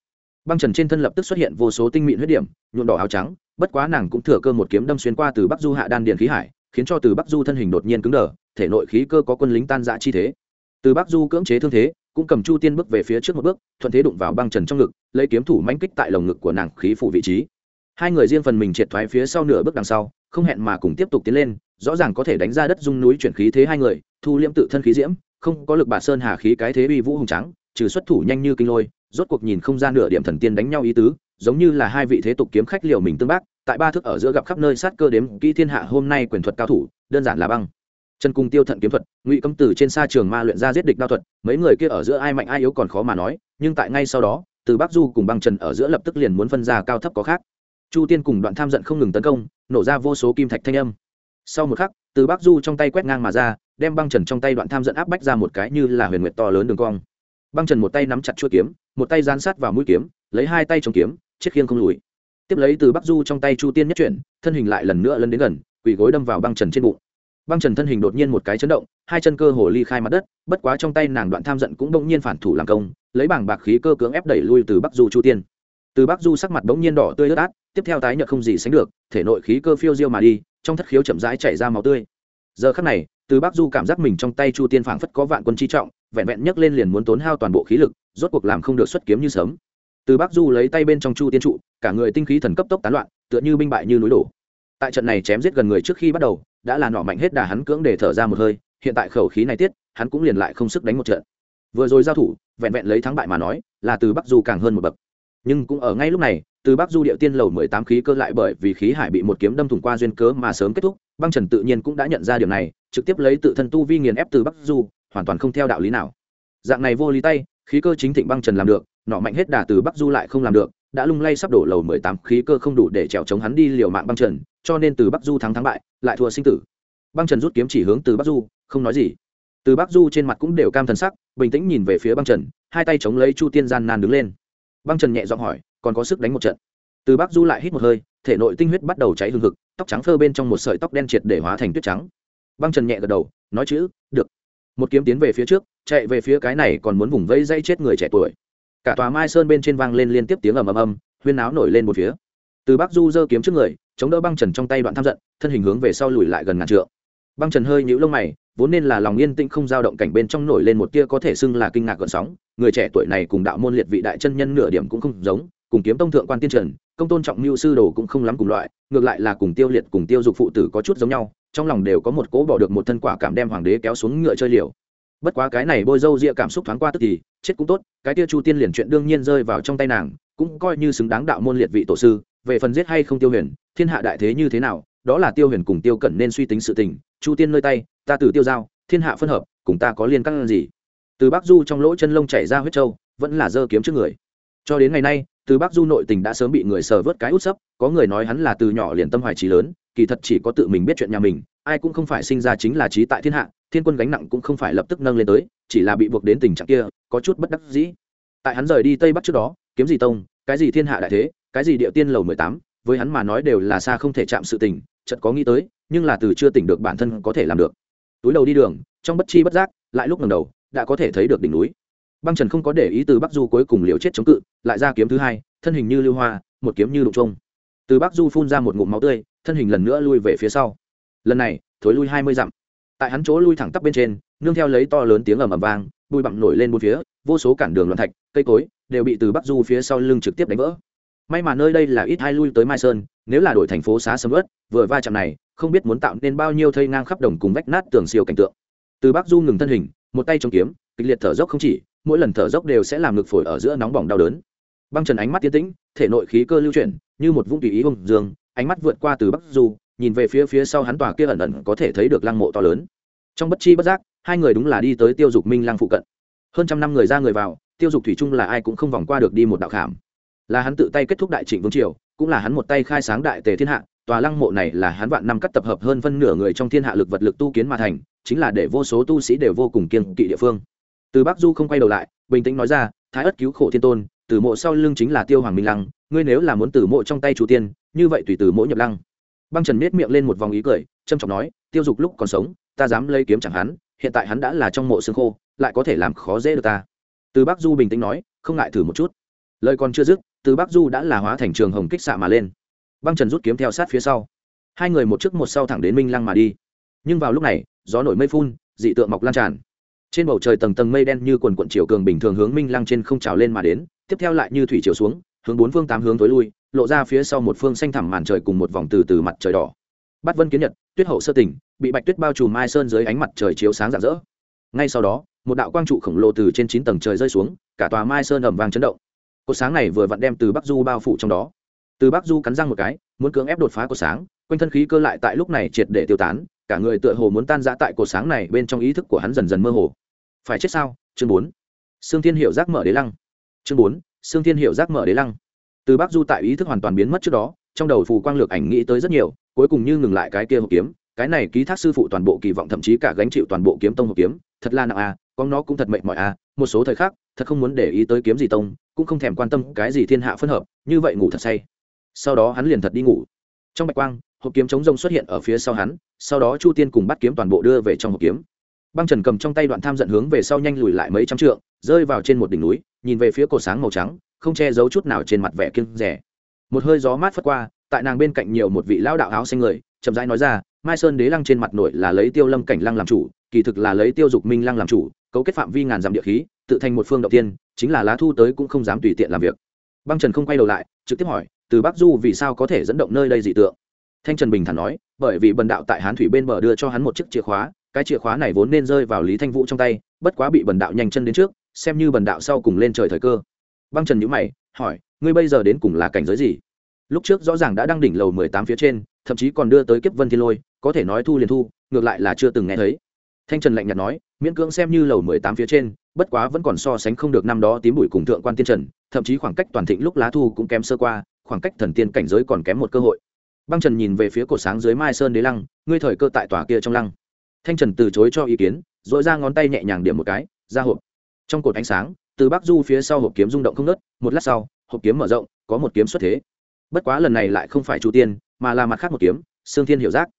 Băng trần trên thân lập tức xuất hiện vô số tinh mịn huyết điểm, nhuộm đỏ áo trắng, bất quá nàng cũng thừa cơ một kiếm đâm xuyên qua từ bắc du hạ đan điền khí hải, khiến cho từ bắc du thân hình đột nhiên cứng đờ, thể nội khí cơ có quân lính tan dã chi thế. Từ bắc du cưỡng chế thương thế, cũng cầm chu tiên bước về phía trước một bước, thuận thế đụng vào băng trần trong ngực, lấy kiếm thủ mãnh kích tại lồng ngực của nàng khí phủ vị trí. Hai người riêng phần mình triệt thoái phía sau nửa bước đằng sau, không hẹn mà cùng tiếp tục tiến lên, rõ ràng có thể đánh ra đất dung núi chuyển khí thế hai người, thu liễm tự thân khí diễm, không có lực bà sơn hà khí cái thế uy vũ hùng trắng trừ xuất thủ nhanh như kinh lôi, rốt cuộc nhìn không ra nửa điểm thần tiên đánh nhau ý tứ, giống như là hai vị thế tục kiếm khách liều mình tương bác, tại ba thức ở giữa gặp khắp nơi sát cơ đếm kỹ thiên hạ hôm nay quyền thuật cao thủ, đơn giản là băng. Chân cung tiêu thận kiếm thuật, ngụy cấm tử trên xa trường ma luyện ra giết địch đao thuật, mấy người kia ở giữa ai mạnh ai yếu còn khó mà nói, nhưng tại ngay sau đó, từ bắc du cùng băng trần ở giữa lập tức liền muốn phân ra cao thấp có khác. Chu tiên cùng đoạn tham giận không ngừng tấn công, nổ ra vô số kim thạch thanh âm. Sau một khắc, từ bắc du trong tay quét ngang mà ra, đem băng trần trong tay đoạn tham giận áp bách ra một cái như là huyền nguyệt to lớn đường cong băng trần một tay nắm chặt chuôi kiếm, một tay gian sát vào mũi kiếm, lấy hai tay chống kiếm chiếc khiêng không lùi. Tiếp lấy từ bắc du trong tay chu tiên nhất chuyển, thân hình lại lần nữa lấn đến gần, quỳ gối đâm vào băng trần trên bụng. Băng trần thân hình đột nhiên một cái chấn động, hai chân cơ hồ ly khai mặt đất, bất quá trong tay nàng đoạn tham giận cũng bỗng nhiên phản thủ làm công, lấy bảng bạc khí cơ cưỡng ép đẩy lui từ bắc du chu tiên. Từ bắc du sắc mặt bỗng nhiên đỏ tươi ướt át, tiếp theo tái nhợt không gì sánh được, thể nội khí cơ phiêu diêu mà đi, trong thất khiếu chậm rãi chảy ra máu tươi. Giờ khắc này, từ bắc du cảm giác mình trong tay chu tiên phảng phất có vạn quân chi trọng vẹn vẹn nhấc lên liền muốn tốn hao toàn bộ khí lực, rốt cuộc làm không được xuất kiếm như sớm. Từ bắc du lấy tay bên trong chu tiên trụ, cả người tinh khí thần cấp tốc tán loạn, tựa như binh bại như núi đổ. Tại trận này chém giết gần người trước khi bắt đầu, đã là nọ mạnh hết đà hắn cưỡng để thở ra một hơi, hiện tại khẩu khí này tiết, hắn cũng liền lại không sức đánh một trận. Vừa rồi giao thủ, vẹn vẹn lấy thắng bại mà nói, là từ bắc du càng hơn một bậc. Nhưng cũng ở ngay lúc này, từ bắc du địa tiên lầu mười tám khí cơ lại bởi vì khí hải bị một kiếm đâm thủng qua duyên cớ mà sớm kết thúc, băng trần tự nhiên cũng đã nhận ra điều này, trực tiếp lấy tự thân tu vi nghiền ép từ bắc du hoàn toàn không theo đạo lý nào. Dạng này vô lý tay, khí cơ chính thịnh băng trần làm được, nọ mạnh hết đà từ bắc du lại không làm được, đã lung lay sắp đổ lầu mười tám, khí cơ không đủ để trèo chống hắn đi liều mạng băng trần, cho nên từ bắc du thắng thắng bại, lại thua sinh tử. Băng trần rút kiếm chỉ hướng từ bắc du, không nói gì. Từ bắc du trên mặt cũng đều cam thần sắc, bình tĩnh nhìn về phía băng trần, hai tay chống lấy chu tiên gian nan đứng lên. Băng trần nhẹ giọng hỏi, còn có sức đánh một trận? Từ bắc du lại hít một hơi, thể nội tinh huyết bắt đầu cháy hương hực, tóc trắng phơ bên trong một sợi tóc đen triệt để hóa thành tuyết trắng. Băng trần nhẹ gật đầu, nói chữ, được một kiếm tiến về phía trước, chạy về phía cái này còn muốn vùng vây dây chết người trẻ tuổi. Cả tòa mai sơn bên trên vang lên liên tiếp tiếng ầm ầm ầm, huyên náo nổi lên một phía. Từ bắc du giơ kiếm trước người, chống đỡ băng trần trong tay đoạn tham giận, thân hình hướng về sau lùi lại gần ngàn trượng. Băng trần hơi nhũ lông mày, vốn nên là lòng yên tĩnh không dao động cảnh bên trong nổi lên một tia có thể xưng là kinh ngạc gợn sóng, người trẻ tuổi này cùng đạo môn liệt vị đại chân nhân nửa điểm cũng không giống, cùng kiếm tông thượng quan tiên trần, công tôn trọng mưu sư đồ cũng không lắm cùng loại, ngược lại là cùng tiêu liệt cùng tiêu dục phụ tử có chút giống nhau trong lòng đều có một cố bỏ được một thân quả cảm đem hoàng đế kéo xuống ngựa chơi liều. Bất quá cái này bôi dâu ria cảm xúc thoáng qua tức thì, chết cũng tốt, cái tia chu tiên liền chuyện đương nhiên rơi vào trong tay nàng, cũng coi như xứng đáng đạo môn liệt vị tổ sư, về phần giết hay không tiêu huyền, thiên hạ đại thế như thế nào, đó là tiêu huyền cùng tiêu cẩn nên suy tính sự tình. Chu tiên nơi tay, ta từ tiêu giao, thiên hạ phân hợp, cùng ta có liên căn gì? Từ bắc du trong lỗ chân lông chảy ra huyết trâu, vẫn là dơ kiếm trước người. Cho đến ngày nay, từ bắc du nội tình đã sớm bị người sờ vớt cái út sấp, có người nói hắn là từ nhỏ liền tâm hoài trí lớn kỳ thật chỉ có tự mình biết chuyện nhà mình, ai cũng không phải sinh ra chính là trí tại thiên hạ, thiên quân gánh nặng cũng không phải lập tức nâng lên tới, chỉ là bị buộc đến tình trạng kia, có chút bất đắc dĩ. Tại hắn rời đi tây bắc trước đó, kiếm gì tông, cái gì thiên hạ đại thế, cái gì địa tiên lầu mười tám, với hắn mà nói đều là xa không thể chạm sự tình, chợt có nghĩ tới, nhưng là từ chưa tỉnh được bản thân có thể làm được. Túi đầu đi đường, trong bất chi bất giác, lại lúc ngầm đầu, đã có thể thấy được đỉnh núi. Băng trần không có để ý từ bắc du cuối cùng liều chết chống cự, lại ra kiếm thứ hai, thân hình như lưu hoa, một kiếm như đụng trông. Từ bắc du phun ra một ngụm máu tươi thân hình lần nữa lui về phía sau. Lần này, thối lui hai mươi dặm. Tại hắn chỗ lui thẳng tắp bên trên, nương theo lấy to lớn tiếng ầm ầm vang, bụi bặm nổi lên bốn phía, vô số cản đường loạn thạch, cây cối đều bị từ bắc du phía sau lưng trực tiếp đánh vỡ. May mà nơi đây là ít hai lui tới mai sơn, nếu là đổi thành phố xá sầm ớt vừa va chạm này, không biết muốn tạo nên bao nhiêu thây ngang khắp đồng cùng vách nát tường siêu cảnh tượng. Từ bắc du ngừng thân hình, một tay chống kiếm, kịch liệt thở dốc không chỉ, mỗi lần thở dốc đều sẽ làm ngực phổi ở giữa nóng bỏng đau đớn. Băng trần ánh mắt tiến tĩnh, thể nội khí cơ lưu chuyển, như một vũng tùy ý bông dương ánh mắt vượt qua từ bắc du, nhìn về phía phía sau hắn tòa kia ẩn ẩn có thể thấy được lăng mộ to lớn. Trong bất chi bất giác, hai người đúng là đi tới tiêu dục minh lăng phụ cận. Hơn trăm năm người ra người vào, tiêu dục thủy chung là ai cũng không vòng qua được đi một đạo khảm. Là hắn tự tay kết thúc đại trịnh vương triều, cũng là hắn một tay khai sáng đại tề thiên hạ, tòa lăng mộ này là hắn vạn năm cắt tập hợp hơn phân nửa người trong thiên hạ lực vật lực tu kiến mà thành, chính là để vô số tu sĩ đều vô cùng kiên kỵ địa phương. Từ bắc du không quay đầu lại, bình tĩnh nói ra, thái ất cứu khổ thiên tôn từ mộ sau lưng chính là tiêu hoàng minh lăng, ngươi nếu là muốn từ mộ trong tay chủ tiên, như vậy tùy từ mỗi nhập lăng. Băng trần nết miệng lên một vòng ý cười trâm trọng nói, tiêu dục lúc còn sống, ta dám lấy kiếm chẳng hắn, hiện tại hắn đã là trong mộ xương khô, lại có thể làm khó dễ được ta. Từ bắc du bình tĩnh nói, không ngại thử một chút. Lời còn chưa dứt, từ bắc du đã là hóa thành trường hồng kích xạ mà lên. Băng trần rút kiếm theo sát phía sau. Hai người một trước một sau thẳng đến minh lăng mà đi. Nhưng vào lúc này, gió nổi mây phun, dị tượng mọc lan tràn. Trên bầu trời tầng tầng mây đen như quần quận chiều cường bình thường hướng minh lăng trên không trào lên mà đến tiếp theo lại như thủy chiều xuống, hướng bốn phương tám hướng tối lui, lộ ra phía sau một phương xanh thẳm màn trời cùng một vòng từ từ mặt trời đỏ. Bắt vân kiến nhật, tuyết hậu sơ tỉnh, bị bạch tuyết bao trùm mai sơn dưới ánh mặt trời chiếu sáng rạng rỡ. Ngay sau đó, một đạo quang trụ khổng lồ từ trên chín tầng trời rơi xuống, cả tòa mai sơn ẩm vàng chấn động. Cột sáng này vừa vặn đem từ bắc du bao phủ trong đó. Từ bắc du cắn răng một cái, muốn cưỡng ép đột phá cột sáng, quanh thân khí cơ lại tại lúc này triệt để tiêu tán, cả người tựa hồ muốn tan ra tại cột sáng này bên trong ý thức của hắn dần dần mơ hồ. Phải chết sao? Chương bốn. Xương thiên hiệu giác mở đế lăng chương bốn xương thiên hiệu giác mở đế lăng. Từ bắc du tại ý thức hoàn toàn biến mất trước đó, trong đầu phù quang lược ảnh nghĩ tới rất nhiều, cuối cùng như ngừng lại cái kia hộp kiếm, cái này ký thác sư phụ toàn bộ kỳ vọng thậm chí cả gánh chịu toàn bộ kiếm tông hộp kiếm, thật là nặng à con nó cũng thật mệt mỏi à một số thời khắc, thật không muốn để ý tới kiếm gì tông, cũng không thèm quan tâm cái gì thiên hạ phân hợp, như vậy ngủ thật say. Sau đó hắn liền thật đi ngủ. Trong bạch quang, hộp kiếm chống rông xuất hiện ở phía sau hắn, sau đó chu tiên cùng bắt kiếm toàn bộ đưa về trong hộp kiếm. Băng trần cầm trong tay đoạn tham giận hướng về sau nhanh lùi lại mấy trăm trượng, rơi vào trên một đỉnh núi nhìn về phía cột sáng màu trắng, không che giấu chút nào trên mặt vẻ kiêng rẻ. Một hơi gió mát phất qua, tại nàng bên cạnh nhiều một vị lão đạo áo xanh người, chậm rãi nói ra, mai sơn đế lăng trên mặt nội là lấy tiêu lâm cảnh lăng làm chủ, kỳ thực là lấy tiêu dục minh lăng làm chủ, cấu kết phạm vi ngàn dặm địa khí, tự thành một phương đầu tiên, chính là lá thu tới cũng không dám tùy tiện làm việc. Băng trần không quay đầu lại, trực tiếp hỏi, từ bắc du vì sao có thể dẫn động nơi đây dị tượng? Thanh trần bình thản nói, bởi vì bần đạo tại hán thủy bên bờ đưa cho hắn một chiếc chìa khóa, cái chìa khóa này vốn nên rơi vào lý thanh vũ trong tay, bất quá bị bần đạo nhanh chân đến trước xem như bần đạo sau cùng lên trời thời cơ. Băng trần nhữ mày, hỏi, ngươi bây giờ đến cùng là cảnh giới gì? Lúc trước rõ ràng đã đăng đỉnh lầu mười tám phía trên, thậm chí còn đưa tới kiếp vân thiên lôi, có thể nói thu liền thu, ngược lại là chưa từng nghe thấy. Thanh trần lạnh nhạt nói, miễn cưỡng xem như lầu mười tám phía trên, bất quá vẫn còn so sánh không được năm đó tím bụi cùng thượng quan tiên trần, thậm chí khoảng cách toàn thịnh lúc lá thu cũng kém sơ qua, khoảng cách thần tiên cảnh giới còn kém một cơ hội. Băng trần nhìn về phía cột sáng dưới mai sơn đế lăng, ngươi thời cơ tại tòa kia trong lăng. Thanh trần từ chối cho ý kiến dội ra ngón tay nhẹ nhàng điểm một cái, ra hộp trong cột ánh sáng, từ bắc du phía sau hộp kiếm rung động không nớt một lát sau, hộp kiếm mở rộng, có một kiếm xuất thế. Bất quá lần này lại không phải chu tiên, mà là mặt khác một kiếm, sương thiên hiệu giác.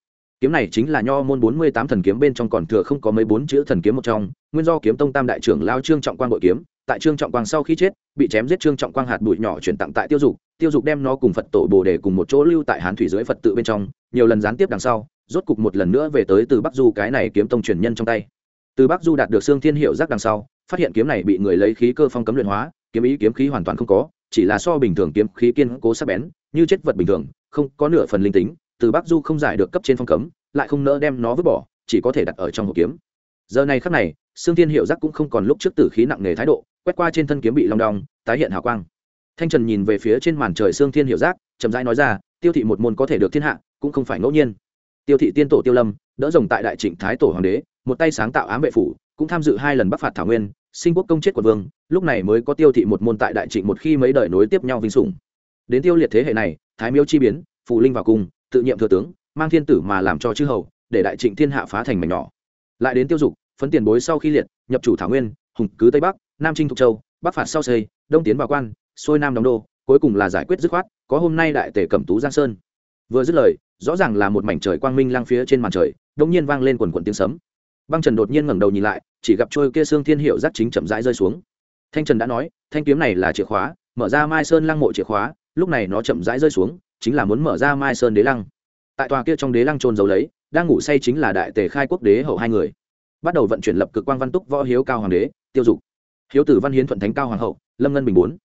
Kiếm này chính là nho môn bốn mươi tám thần kiếm bên trong còn thừa không có mấy bốn chữ thần kiếm một trong, nguyên do kiếm tông tam đại trưởng lao trương trọng quang bội kiếm, tại trương trọng quang sau khi chết, bị chém giết trương trọng quang hạt bụi nhỏ chuyển tặng tại tiêu dục tiêu dục đem nó cùng phật tổ bồ đề cùng một chỗ lưu tại hán thủy dưới phật tự bên trong, nhiều lần gián tiếp đằng sau, rốt cục một lần nữa về tới từ bắc du cái này kiếm tông truyền nhân trong tay. Từ bắc du đạt được xương thiên hiệu giác đằng sau phát hiện kiếm này bị người lấy khí cơ phong cấm luyện hóa, kiếm ý kiếm khí hoàn toàn không có, chỉ là so bình thường kiếm khí kiên cố sắc bén, như chết vật bình thường, không có nửa phần linh tính, từ bắc du không giải được cấp trên phong cấm, lại không nỡ đem nó vứt bỏ, chỉ có thể đặt ở trong hộp kiếm. Giờ này khắc này xương thiên hiệu giác cũng không còn lúc trước tử khí nặng nề thái độ, quét qua trên thân kiếm bị long đong, tái hiện hào quang. Thanh trần nhìn về phía trên màn trời xương thiên hiệu giác, chậm rãi nói ra, tiêu thị một môn có thể được thiên hạ, cũng không phải ngẫu nhiên. Tiêu thị tiên tổ tiêu lâm, đỡ rồng tại đại trịnh thái tổ hoàng đế, một tay sáng tạo ám vệ phủ cũng tham dự hai lần bắc phạt thảo nguyên, sinh quốc công chết quận vương, lúc này mới có tiêu thị một môn tại đại trịnh một khi mấy đời nối tiếp nhau vinh sủng. Đến tiêu liệt thế hệ này, thái miêu chi biến, phù linh vào cung tự nhiệm thừa tướng, mang thiên tử mà làm cho chư hầu, để đại trịnh thiên hạ phá thành mảnh nhỏ. Lại đến tiêu dục, phấn tiền bối sau khi liệt, nhập chủ thảo nguyên, hùng cứ tây bắc, nam trinh thục châu, bắc phạt sau xây, đông tiến vào quan, xuôi nam đóng đô, cuối cùng là giải quyết dứt khoát, có hôm nay đại tể cẩm tú giang sơn. Vừa dứt lời, rõ ràng là một mảnh trời quang minh lang phía trên màn trời đông nhiên vang lên quần quần tiếng sấm băng trần đột nhiên ngẩng đầu nhìn lại, chỉ gặp trôi kia xương thiên hiệu giác chính chậm rãi rơi xuống. Thanh trần đã nói, thanh kiếm này là chìa khóa, mở ra mai sơn lăng mộ chìa khóa, lúc này nó chậm rãi rơi xuống, chính là muốn mở ra mai sơn đế lăng. Tại tòa kia trong đế lăng trôn giấu lấy, đang ngủ say chính là đại tề khai quốc đế hậu hai người. Bắt đầu vận chuyển lập cực quang văn túc võ hiếu cao hoàng đế, tiêu dục. Hiếu tử văn hiến thuận thánh cao hoàng hậu, lâm ngân bình bốn.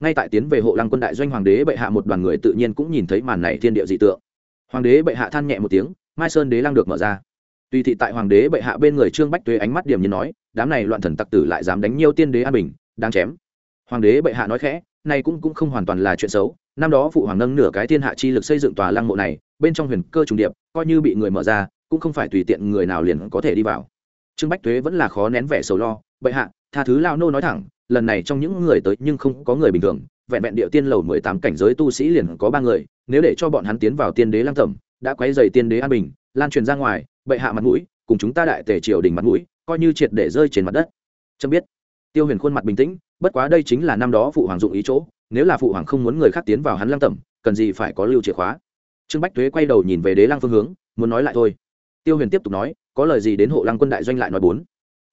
Ngay tại tiến về hộ lăng quân đại doanh hoàng đế bệ hạ một đoàn người tự nhiên cũng nhìn thấy màn này thiên địa dị tượng. Hoàng đế bệ hạ than nhẹ một tiếng, mai sơn đế lăng được mở ra tùy thị tại hoàng đế bệ hạ bên người trương bách tuế ánh mắt điểm như nói, đám này loạn thần tặc tử lại dám đánh nhiều tiên đế an bình đang chém. Hoàng đế bệ hạ nói khẽ, này cũng cũng không hoàn toàn là chuyện xấu, năm đó phụ hoàng nâng nửa cái thiên hạ chi lực xây dựng tòa lăng mộ này, bên trong huyền cơ trùng điệp, coi như bị người mở ra, cũng không phải tùy tiện người nào liền có thể đi vào. Trương bách tuế vẫn là khó nén vẻ sầu lo, bệ hạ, tha thứ lao nô nói thẳng, lần này trong những người tới nhưng không có người bình thường, vẹn vẹn địa tiên lầu mười tám cảnh giới tu sĩ liền có ba người, nếu để cho bọn hắn tiến vào tiên đế lăng tẩm, đã quấy dày tiên đế an bình lan truyền ra ngoài, bệ hạ mặt mũi, cùng chúng ta đại tề triều đình mặt mũi, coi như triệt để rơi trên mặt đất. Trâm biết. Tiêu huyền khuôn mặt bình tĩnh, bất quá đây chính là năm đó phụ hoàng dụng ý chỗ, nếu là phụ hoàng không muốn người khác tiến vào hắn lăng tẩm, cần gì phải có lưu chìa khóa. Trương bách thuế quay đầu nhìn về đế lăng phương hướng, muốn nói lại thôi. Tiêu huyền tiếp tục nói, có lời gì đến hộ lăng quân đại doanh lại nói bốn?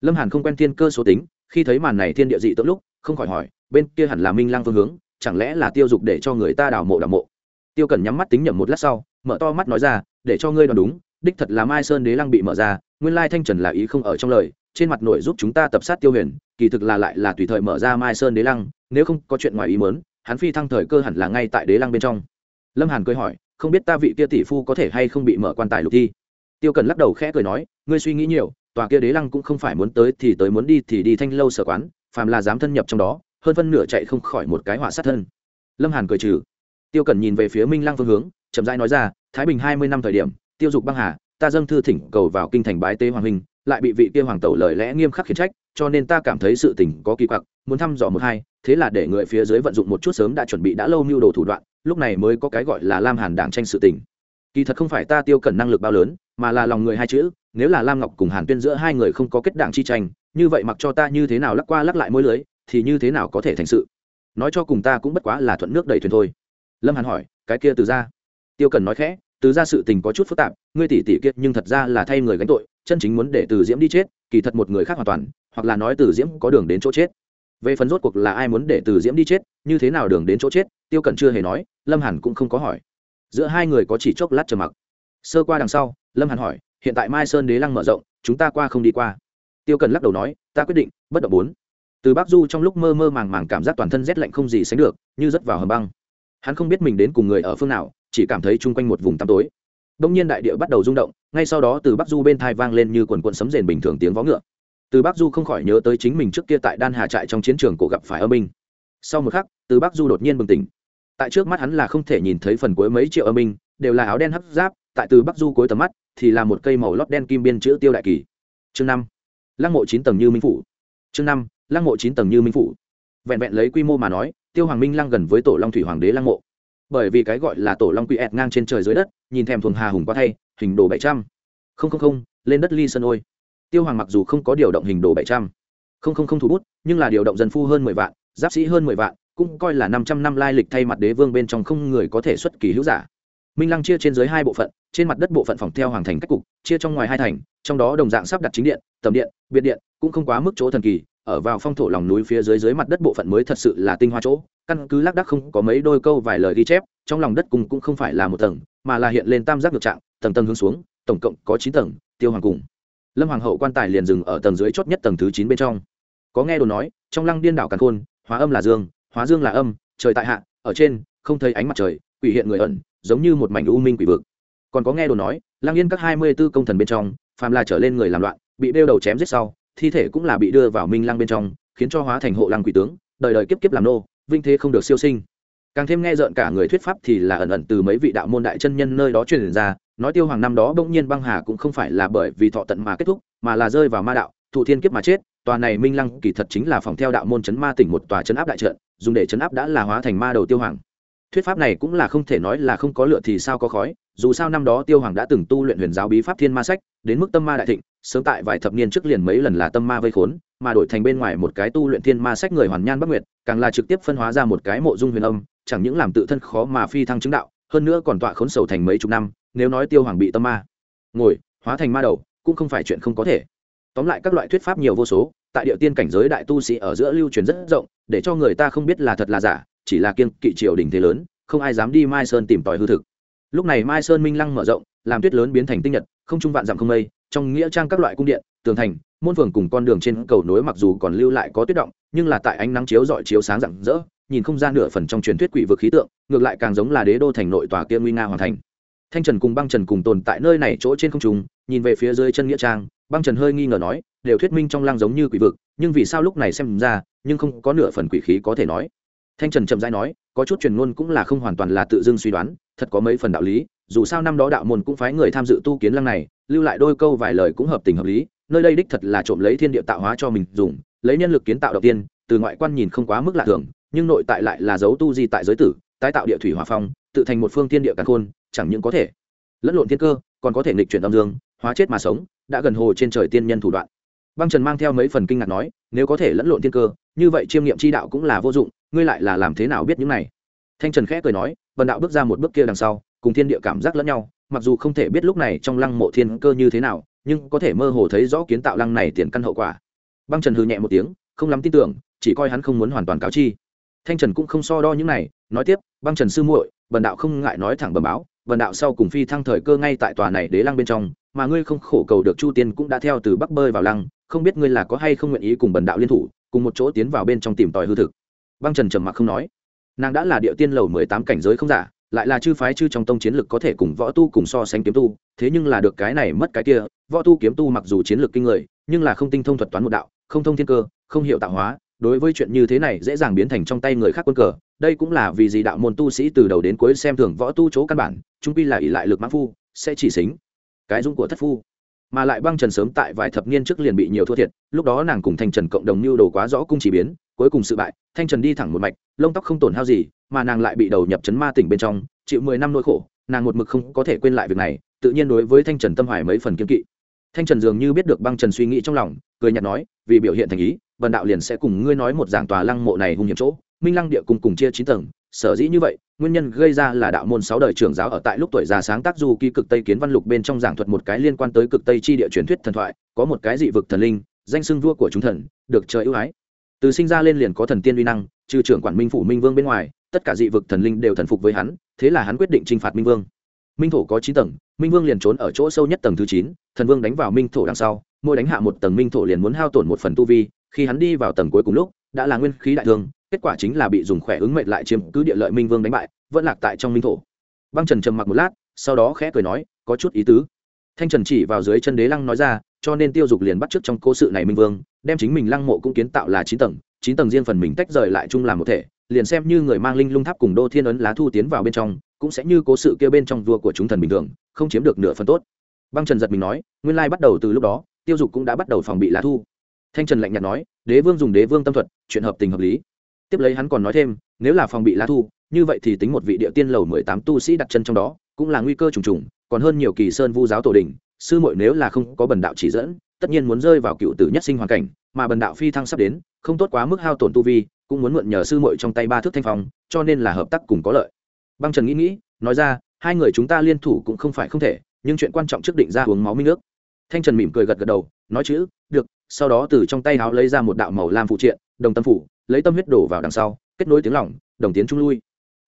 Lâm hàn không quen thiên cơ số tính, khi thấy màn này thiên địa dị tượng lúc, không khỏi hỏi, bên kia hẳn là minh lăng phương hướng, chẳng lẽ là tiêu dục để cho người ta đào mộ đào mộ? Tiêu cần nhắm mắt tính nhầm một lát sau, mở to mắt nói ra, để cho ngươi đoán đúng đích thật là mai sơn đế lăng bị mở ra, nguyên lai thanh trần là ý không ở trong lời, trên mặt nội giúp chúng ta tập sát tiêu huyền, kỳ thực là lại là tùy thời mở ra mai sơn đế lăng, nếu không có chuyện ngoài ý mớn hắn phi thăng thời cơ hẳn là ngay tại đế lăng bên trong. Lâm hàn cười hỏi, không biết ta vị kia tỷ phu có thể hay không bị mở quan tài lục thi? Tiêu cần lắc đầu khẽ cười nói, ngươi suy nghĩ nhiều, tòa kia đế lăng cũng không phải muốn tới thì tới muốn đi thì đi thanh lâu sở quán, phàm là dám thân nhập trong đó, hơn phân nửa chạy không khỏi một cái hỏa sát thân. Lâm hàn cười trừ. Tiêu cẩn nhìn về phía minh lăng phương hướng, chậm rãi nói ra, thái bình hai mươi năm thời điểm tiêu dục băng hà, ta dâng thư thỉnh cầu vào kinh thành bái tế hoàng huynh, lại bị vị kia hoàng tẩu lời lẽ nghiêm khắc khiển trách, cho nên ta cảm thấy sự tình có kỳ quặc, muốn thăm dò một hai, thế là để người phía dưới vận dụng một chút sớm đã chuẩn bị đã lâu mưu đồ thủ đoạn, lúc này mới có cái gọi là lam hàn đảng tranh sự tình. Kỳ thật không phải ta tiêu cần năng lực bao lớn, mà là lòng người hai chữ, nếu là lam ngọc cùng hàn tuyên giữa hai người không có kết đảng chi tranh, như vậy mặc cho ta như thế nào lắc qua lắc lại môi lưới, thì như thế nào có thể thành sự. Nói cho cùng ta cũng bất quá là thuận nước đẩy thuyền thôi. Lâm hàn hỏi, cái kia từ ra? Tiêu cần nói khẽ từ ra sự tình có chút phức tạp, ngươi tỷ tỷ kiệt nhưng thật ra là thay người gánh tội, chân chính muốn để từ diễm đi chết, kỳ thật một người khác hoàn toàn, hoặc là nói từ diễm có đường đến chỗ chết. Về phần rốt cuộc là ai muốn để từ diễm đi chết, như thế nào đường đến chỗ chết, tiêu cẩn chưa hề nói, lâm hàn cũng không có hỏi. Giữa hai người có chỉ chốc lát trầm mặc. Sơ qua đằng sau, lâm hàn hỏi, hiện tại mai sơn đế lăng mở rộng, chúng ta qua không đi qua? Tiêu cần lắc đầu nói, ta quyết định, bất động bốn. Từ bắc du trong lúc mơ mơ màng màng cảm giác toàn thân rét lạnh không gì sánh được, như rớt vào hầm băng. Hắn không biết mình đến cùng người ở phương nào chỉ cảm thấy chung quanh một vùng tăm tối. Đông nhiên đại địa bắt đầu rung động, ngay sau đó từ bắc du bên thai vang lên như quần quần sấm rền bình thường tiếng vó ngựa. Từ bắc du không khỏi nhớ tới chính mình trước kia tại đan hà trại trong chiến trường cổ gặp phải âm minh sau một khắc, từ bắc du đột nhiên bừng tỉnh. Tại trước mắt hắn là không thể nhìn thấy phần cuối mấy triệu âm minh đều là áo đen hấp giáp, tại từ bắc du cuối tầm mắt, thì là một cây màu lót đen kim biên chữ tiêu đại kỳ. Chương năm, lăng mộ chín tầng như minh phủ. Chương năm, lăng mộ chín tầng như minh phủ. Vẹn vẹn lấy quy mô mà nói, tiêu hoàng minh lăng gần với tổ long thủy hoàng đế lăng mộ bởi vì cái gọi là tổ long quỷ ẹt ngang trên trời dưới đất, nhìn thèm thuồng hà hùng quá thay, hình đồ bảy trăm. Không không không, lên đất ly sơn ôi. Tiêu hoàng mặc dù không có điều động hình đồ bảy trăm. Không không không thủ bút, nhưng là điều động dân phu hơn mười vạn, giáp sĩ hơn mười vạn, cũng coi là năm trăm năm lai lịch thay mặt đế vương bên trong không người có thể xuất kỳ hữu giả. Minh lăng chia trên dưới hai bộ phận, trên mặt đất bộ phận phòng theo hoàng thành cách cục, chia trong ngoài hai thành, trong đó đồng dạng sắp đặt chính điện, tầm điện, biệt điện, cũng không quá mức chỗ thần kỳ ở vào phong thổ lòng núi phía dưới dưới mặt đất bộ phận mới thật sự là tinh hoa chỗ, căn cứ lác đắc không có mấy đôi câu vài lời ghi chép, trong lòng đất cùng cũng không phải là một tầng, mà là hiện lên tam giác ngược trạng, tầng tầng hướng xuống, tổng cộng có chín tầng, tiêu hoàng cùng. Lâm hoàng hậu quan tài liền dừng ở tầng dưới chót nhất tầng thứ chín bên trong. Có nghe đồn nói, trong lăng điên đảo càn khôn, hóa âm là dương, hóa dương là âm, trời tại hạ, ở trên, không thấy ánh mặt trời, quỷ hiện người ẩn, giống như một mảnh u minh quỷ vực. Còn có nghe đồn nói, lăng yên các hai mươi b ố công thần bên trong, phàm là trở lên người làm loạn, bị đeo đầu chém giết sau thi thể cũng là bị đưa vào minh lăng bên trong, khiến cho hóa thành hộ lăng quỷ tướng, đời đời kiếp kiếp làm nô, vinh thế không được siêu sinh. Càng thêm nghe rợn cả người thuyết pháp thì là ẩn ẩn từ mấy vị đạo môn đại chân nhân nơi đó truyền ra, nói tiêu hoàng năm đó bỗng nhiên băng hà cũng không phải là bởi vì thọ tận mà kết thúc, mà là rơi vào ma đạo, thụ thiên kiếp mà chết, tòa này minh lăng kỳ thật chính là phòng theo đạo môn chấn ma tỉnh một tòa chấn áp đại trận, dùng để chấn áp đã là hóa thành ma đầu tiêu hoàng. Thuyết pháp này cũng là không thể nói là không có lựa thì sao có khói, dù sao năm đó tiêu hoàng đã từng tu luyện huyền giáo bí pháp thiên ma sách, đến mức tâm ma đại thịnh sớm tại vài thập niên trước liền mấy lần là tâm ma vây khốn, mà đổi thành bên ngoài một cái tu luyện thiên ma sách người hoàn nhan bắc nguyệt, càng là trực tiếp phân hóa ra một cái mộ dung huyền âm, chẳng những làm tự thân khó mà phi thăng chứng đạo, hơn nữa còn tọa khốn sầu thành mấy chục năm, nếu nói tiêu hoàng bị tâm ma ngồi, hóa thành ma đầu, cũng không phải chuyện không có thể. Tóm lại các loại thuyết pháp nhiều vô số, tại địa tiên cảnh giới đại tu sĩ ở giữa lưu truyền rất rộng, để cho người ta không biết là thật là giả, chỉ là kiên kỵ triều đình thế lớn, không ai dám đi mai sơn tìm tòi hư thực. Lúc này mai sơn minh lăng mở rộng, làm tuyết lớn biến thành tinh nhật, không trung vạn dặm không mây trong nghĩa trang các loại cung điện, tường thành, môn phường cùng con đường trên cầu nối mặc dù còn lưu lại có tuyết động, nhưng là tại ánh nắng chiếu dọi chiếu sáng rạng rỡ, nhìn không ra nửa phần trong truyền thuyết quỷ vực khí tượng, ngược lại càng giống là đế đô thành nội tòa kia nguy nga hoàn thành. Thanh trần cùng băng trần cùng tồn tại nơi này chỗ trên không trung, nhìn về phía dưới chân nghĩa trang, băng trần hơi nghi ngờ nói, đều thuyết minh trong lăng giống như quỷ vực, nhưng vì sao lúc này xem ra, nhưng không có nửa phần quỷ khí có thể nói. Thanh trần chậm rãi nói, có chút truyền ngôn cũng là không hoàn toàn là tự dưng suy đoán, thật có mấy phần đạo lý dù sao năm đó đạo môn cũng phái người tham dự tu kiến lăng này, lưu lại đôi câu vài lời cũng hợp tình hợp lý, nơi đây đích thật là trộm lấy thiên địa tạo hóa cho mình dùng, lấy nhân lực kiến tạo đầu tiên, từ ngoại quan nhìn không quá mức lạ thường, nhưng nội tại lại là dấu tu di tại giới tử, tái tạo địa thủy hòa phong, tự thành một phương thiên địa càn khôn, chẳng những có thể lẫn lộn thiên cơ, còn có thể nghịch chuyển âm dương, hóa chết mà sống, đã gần hồ trên trời tiên nhân thủ đoạn. Băng trần mang theo mấy phần kinh ngạc nói, nếu có thể lẫn lộn thiên cơ, như vậy chiêm nghiệm chi đạo cũng là vô dụng, ngươi lại là làm thế nào biết những này? Thanh trần khẽ cười nói vần đạo bước ra một bước kia đằng sau cùng thiên địa cảm giác lẫn nhau, mặc dù không thể biết lúc này trong lăng mộ thiên cơ như thế nào, nhưng có thể mơ hồ thấy rõ kiến tạo lăng này tiền căn hậu quả. Băng trần hư nhẹ một tiếng, không lắm tin tưởng, chỉ coi hắn không muốn hoàn toàn cáo chi. Thanh trần cũng không so đo những này, nói tiếp, băng trần sư muội vần đạo không ngại nói thẳng bầm báo vần đạo sau cùng phi thăng thời cơ ngay tại tòa này đế lăng bên trong, mà ngươi không khổ cầu được chu tiên cũng đã theo từ bắc bơi vào lăng, không biết ngươi là có hay không nguyện ý cùng bần đạo liên thủ, cùng một chỗ tiến vào bên trong tìm tòi hư thực. Băng trần trầm mặc không nói. Nàng đã là địa tiên lầu mười tám cảnh giới không giả lại là chư phái chư trong tông chiến lực có thể cùng võ tu cùng so sánh kiếm tu, thế nhưng là được cái này mất cái kia, võ tu kiếm tu mặc dù chiến lược kinh người, nhưng là không tinh thông thuật toán một đạo, không thông thiên cơ, không hiểu tạo hóa, đối với chuyện như thế này dễ dàng biến thành trong tay người khác quân cờ, đây cũng là vì gì đạo môn tu sĩ từ đầu đến cuối xem thường võ tu chỗ căn bản chung pi là ỷ lại lực mã phu, sẽ chỉ xính cái dung của thất phu. Mà lại băng trần sớm tại vài thập niên trước liền bị nhiều thua thiệt, lúc đó nàng cùng thanh trần cộng đồng mưu đồ quá rõ cung chỉ biến, cuối cùng sự bại, thanh trần đi thẳng một mạch, lông tóc không tổn hao gì mà nàng lại bị đầu nhập chấn ma tỉnh bên trong, chịu mười năm nỗi khổ, nàng một mực không có thể quên lại việc này, tự nhiên đối với thanh trần tâm hoài mấy phần kiên kỵ. Thanh trần dường như biết được băng trần suy nghĩ trong lòng, cười nhạt nói, vì biểu hiện thành ý vần đạo liền sẽ cùng ngươi nói một giảng tòa lăng mộ này hung hiểm chỗ, minh lăng địa cùng cùng chia chín tầng, sở dĩ như vậy, nguyên nhân gây ra là đạo môn sáu đời trưởng giáo ở tại lúc tuổi già sáng tác du ký cực tây kiến văn lục bên trong giảng thuật một cái liên quan tới cực tây chi địa truyền thuyết thần thoại, có một cái dị vực thần linh, danh xưng vua của chúng thần, được trời ưu ái. Từ sinh ra lên liền có thần tiên uy năng, trừ trưởng quản minh phủ minh vương bên ngoài tất cả dị vực thần linh đều thần phục với hắn, thế là hắn quyết định t r i n h phạt minh vương. Minh thổ có chín tầng, minh vương liền trốn ở chỗ sâu nhất tầng thứ chín, thần vương đánh vào minh thổ đằng sau, mỗi đánh hạ một tầng minh thổ liền muốn hao tổn một phần tu vi, khi hắn đi vào tầng cuối cùng lúc, đã là nguyên khí đại thương, kết quả chính là bị dùng khỏe ứng mệnh lại chiếm cứ địa lợi minh vương đánh bại, vẫn lạc tại trong minh thổ. Băng trần trầm mặc một lát, sau đó khẽ cười nói, có chút ý tứ. Thanh trần chỉ vào dưới chân đế lăng nói ra, cho nên tiêu dục liền bắt trước trong cố sự này minh vương, đem chính mình lăng mộ cũng kiến tạo là chín tầng chín tầng riêng phần mình tách rời lại chung làm một thể liền xem như người mang linh lung tháp cùng đô thiên ấn lá thu tiến vào bên trong, cũng sẽ như cố sự kia bên trong vua của chúng thần bình thường, không chiếm được nửa phần tốt. Băng trần giật mình nói, nguyên lai bắt đầu từ lúc đó, tiêu dục cũng đã bắt đầu phòng bị lá thu. Thanh trần lạnh nhạt nói, đế vương dùng đế vương tâm thuật, chuyện hợp tình hợp lý. Tiếp lấy hắn còn nói thêm, nếu là phòng bị lá thu, như vậy thì tính một vị địa tiên lầu mười tám tu sĩ đặt chân trong đó, cũng là nguy cơ trùng trùng, còn hơn nhiều kỳ sơn vu giáo tổ đình, sư muội nếu là không có bần đạo chỉ dẫn, tất nhiên muốn rơi vào cựu tử nhất sinh hoàn cảnh, mà bần đạo phi thăng sắp đến, không tốt quá mức hao tổn tu vi cũng muốn mượn nhờ sư muội trong tay ba thước thanh phong, cho nên là hợp tác cùng có lợi. Băng trần nghĩ nghĩ, nói ra, hai người chúng ta liên thủ cũng không phải không thể, nhưng chuyện quan trọng trước định ra uống máu minh nước thanh trần mỉm cười gật gật đầu, nói chữ được, sau đó từ trong tay áo lấy ra một đạo màu lam phụ triện, đồng tâm phủ, lấy tâm huyết đổ vào đằng sau, kết nối tiếng lỏng đồng tiến trung lui.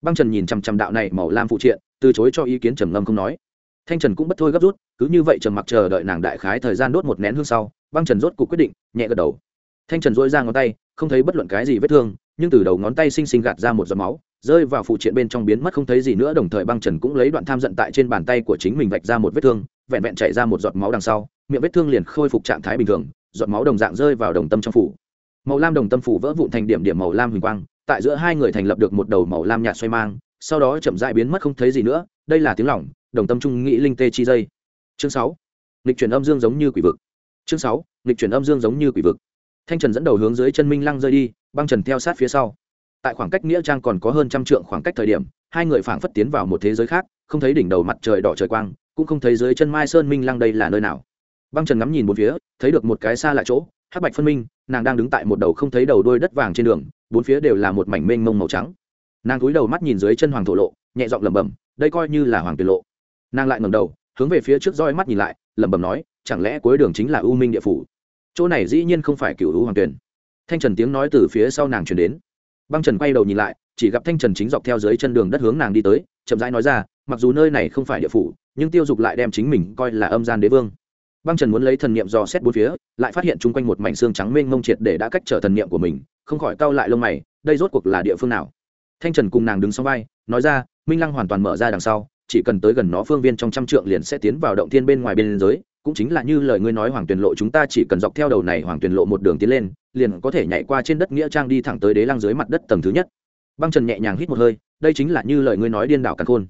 Băng trần nhìn chằm chằm đạo này màu lam phụ triện, từ chối cho ý kiến trầm ngâm không nói. Thanh trần cũng bất thôi gấp rút, cứ như vậy trầm mặc chờ đợi nàng đại khái thời gian đốt một nén hương sau, băng trần rốt cuộc quyết định, nhẹ gật đầu. Thanh trần dỗi ra ngón tay không thấy bất luận cái gì vết thương, nhưng từ đầu ngón tay xinh xinh gạt ra một giọt máu, rơi vào phụ triện bên trong biến mất không thấy gì nữa, đồng thời băng trần cũng lấy đoạn tham giận tại trên bàn tay của chính mình vạch ra một vết thương, vẹn vẹn chạy ra một giọt máu đằng sau, miệng vết thương liền khôi phục trạng thái bình thường, giọt máu đồng dạng rơi vào đồng tâm trong phủ. Màu lam đồng tâm phủ vỡ vụn thành điểm điểm màu lam huỳnh quang, tại giữa hai người thành lập được một đầu màu lam nhạt xoay mang, sau đó chậm dại biến mất không thấy gì nữa, đây là tiếng lỏng, đồng tâm trung nghĩ linh tê chi dây. Chương sáu lịch chuyển âm dương giống như quỷ vực. Chương sáu lịch chuyển âm dương giống như quỷ vực thanh trần dẫn đầu hướng dưới chân minh lăng rơi đi, băng trần theo sát phía sau. Tại khoảng cách nghĩa trang còn có hơn trăm trượng khoảng cách thời điểm, hai người phảng phất tiến vào một thế giới khác, không thấy đỉnh đầu mặt trời đỏ trời quang, cũng không thấy dưới chân mai sơn minh lăng đây là nơi nào. Băng trần ngắm nhìn một phía, thấy được một cái xa lại chỗ, hắc bạch phân minh, nàng đang đứng tại một đầu không thấy đầu đôi đất vàng trên đường, bốn phía đều là một mảnh mênh mông màu trắng. Nàng cúi đầu mắt nhìn dưới chân hoàng thổ lộ, nhẹ giọng lẩm bẩm, đây coi như là hoàng tuyệt lộ. Nàng lại ngẩng đầu, hướng về phía trước roi mắt nhìn lại, lẩm bẩm nói, chẳng lẽ cuối đường chính là u minh địa phủ? Chỗ này dĩ nhiên không phải cựu u hoàng tuyển. Thanh trần tiếng nói từ phía sau nàng chuyển đến. Băng trần quay đầu nhìn lại, chỉ gặp thanh trần chính dọc theo dưới chân đường đất hướng nàng đi tới, chậm rãi nói ra, mặc dù nơi này không phải địa phủ, nhưng tiêu dục lại đem chính mình coi là âm gian đế vương. Băng trần muốn lấy thần niệm dò xét bốn phía, lại phát hiện chung quanh một mảnh xương trắng mênh mông triệt để đã cách trở thần niệm của mình, không khỏi cau lại lông mày, đây rốt cuộc là địa phương nào? Thanh trần cùng nàng đứng sau vai, nói ra, minh lăng hoàn toàn mở ra đằng sau, chỉ cần tới gần nó phương viên trong trăm trượng liền sẽ tiến vào động thiên bên ngoài biên giới cũng chính là như lời ngươi nói hoàng tuyển lộ chúng ta chỉ cần dọc theo đầu này hoàng tuyển lộ một đường tiến lên, liền có thể nhảy qua trên đất nghĩa trang đi thẳng tới đế lăng dưới mặt đất tầng thứ nhất. Băng trần nhẹ nhàng hít một hơi, đây chính là như lời ngươi nói điên đảo càn khôn.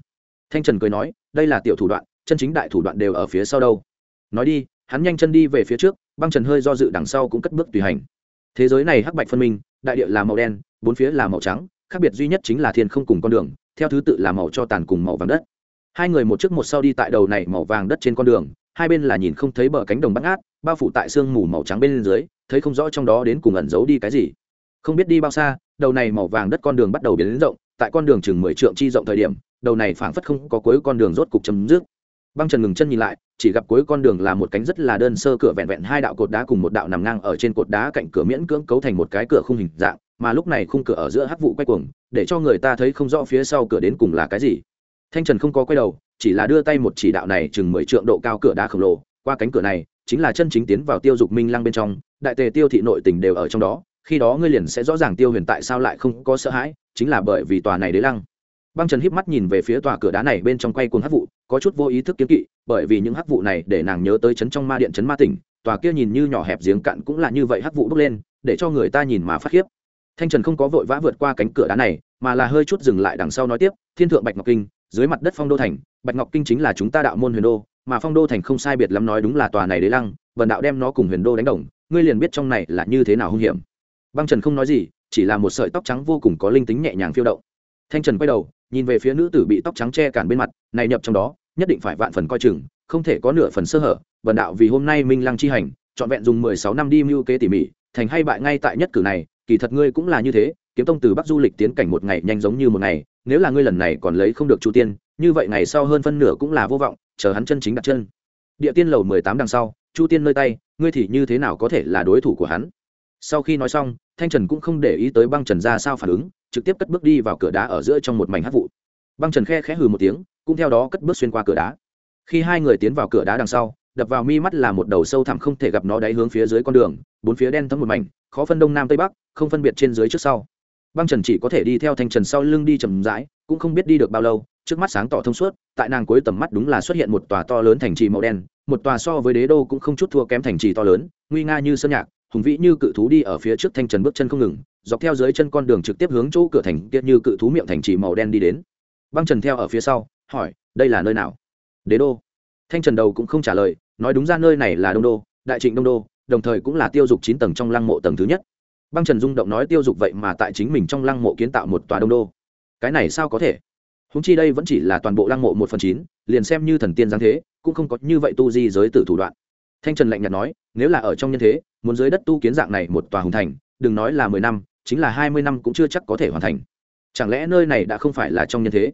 Thanh trần cười nói, đây là tiểu thủ đoạn, chân chính đại thủ đoạn đều ở phía sau đâu. Nói đi, hắn nhanh chân đi về phía trước, băng trần hơi do dự đằng sau cũng cất bước tùy hành. Thế giới này hắc bạch phân minh, đại địa là màu đen, bốn phía là màu trắng, khác biệt duy nhất chính là thiên không cùng con đường, theo thứ tự là màu cho tàn cùng màu vàng đất. Hai người một trước một sau đi tại đầu này màu vàng đất trên con đường hai bên là nhìn không thấy bờ cánh đồng bắt ngát, bao phủ tại sương mù màu trắng bên dưới, thấy không rõ trong đó đến cùng ẩn giấu đi cái gì. Không biết đi bao xa, đầu này màu vàng đất con đường bắt đầu biến đến rộng, tại con đường chừng mười trượng chi rộng thời điểm, đầu này phảng phất không có cuối con đường rốt cục chấm dứt. Băng trần ngừng chân nhìn lại, chỉ gặp cuối con đường là một cánh rất là đơn sơ cửa vẹn vẹn hai đạo cột đá cùng một đạo nằm ngang ở trên cột đá cạnh cửa miễn cưỡng cấu thành một cái cửa khung hình dạng, mà lúc này khung cửa ở giữa hắc vụ quay cuồng, để cho người ta thấy không rõ phía sau cửa đến cùng là cái gì. Thanh trần không có quay đầu chỉ là đưa tay một chỉ đạo này chừng mười trượng độ cao cửa đá khổng lồ, qua cánh cửa này, chính là chân chính tiến vào tiêu dục minh lăng bên trong, đại tề tiêu thị nội tình đều ở trong đó, khi đó ngươi liền sẽ rõ ràng tiêu huyền tại sao lại không có sợ hãi, chính là bởi vì tòa này đế lăng. Băng trần híp mắt nhìn về phía tòa cửa đá này bên trong quay cuồng hắc vụ, có chút vô ý thức kiếm kỵ, bởi vì những hắc vụ này để nàng nhớ tới chấn trong ma điện chấn ma tỉnh, tòa kia nhìn như nhỏ hẹp giếng cạn cũng là như vậy hắc vụ bốc lên, để cho người ta nhìn mà phát khiếp. Thanh trần không có vội vã vượt qua cánh cửa đá này, mà là hơi chút dừng lại đằng sau nói tiếp, thiên thượng bạch ngọc kinh, dưới mặt đất phong đô thành bạch ngọc kinh chính là chúng ta đạo môn huyền đô, mà phong đô thành không sai biệt lắm nói đúng là tòa này đế lăng vần đạo đem nó cùng huyền đô đánh đồng, ngươi liền biết trong này là như thế nào hung hiểm. Băng trần không nói gì, chỉ là một sợi tóc trắng vô cùng có linh tính nhẹ nhàng phiêu động. Thanh trần quay đầu, nhìn về phía nữ tử bị tóc trắng che cản bên mặt, này nhập trong đó, nhất định phải vạn phần coi chừng, không thể có nửa phần sơ hở vần đạo vì hôm nay minh lăng chi hành, trọn vẹn dùng mười sáu năm đi mưu kế tỉ mỉ, thành hay bại ngay tại nhất cử này kỳ thật ngươi cũng là như thế, kiếm tông từ bắc du lịch tiến cảnh một ngày nhanh giống như một ngày, nếu là ngươi lần này còn lấy không được chu tiên, như vậy ngày sau hơn phân nửa cũng là vô vọng, chờ hắn chân chính đặt chân. Địa tiên lầu mười tám đằng sau, chu tiên nơi tay, ngươi thì như thế nào có thể là đối thủ của hắn? Sau khi nói xong, thanh trần cũng không để ý tới băng trần ra sao phản ứng, trực tiếp cất bước đi vào cửa đá ở giữa trong một mảnh hát vụ. Băng trần khe khẽ hừ một tiếng, cũng theo đó cất bước xuyên qua cửa đá. Khi hai người tiến vào cửa đá đằng sau, đập vào mi mắt là một đầu sâu thẳm không thể gặp nó đáy hướng phía dưới con đường, bốn phía đen thấm một mảnh khó phân đông nam tây bắc, không phân biệt trên dưới trước sau. Băng trần chỉ có thể đi theo thanh trần sau lưng đi chầm rãi, cũng không biết đi được bao lâu, trước mắt sáng tỏ thông suốt, tại nàng cuối tầm mắt đúng là xuất hiện một tòa to lớn thành trì màu đen, một tòa so với đế đô cũng không chút thua kém thành trì to lớn, nguy nga như sơn nhạc, hùng vĩ như cự thú đi ở phía trước thanh trần bước chân không ngừng, dọc theo dưới chân con đường trực tiếp hướng chỗ cửa thành kia như cự thú miệng thành trì màu đen đi đến. Băng trần theo ở phía sau, hỏi, đây là nơi nào? Đế đô. Thanh trần đầu cũng không trả lời, nói, đúng ra nơi này là đông đô, đại trịnh đông đô đồng thời cũng là tiêu dục chín tầng trong lăng mộ tầng thứ nhất. Băng trần rung động nói tiêu dục vậy mà tại chính mình trong lăng mộ kiến tạo một tòa đông đô. Cái này sao có thể? Húng chi đây vẫn chỉ là toàn bộ lăng mộ một phần chín, liền xem như thần tiên giáng thế, cũng không có như vậy tu di giới tử thủ đoạn. Thanh trần lạnh nhạt nói, nếu là ở trong nhân thế, muốn dưới đất tu kiến dạng này một tòa hùng thành, đừng nói là mười năm, chính là hai mươi năm cũng chưa chắc có thể hoàn thành. Chẳng lẽ nơi này đã không phải là trong nhân thế?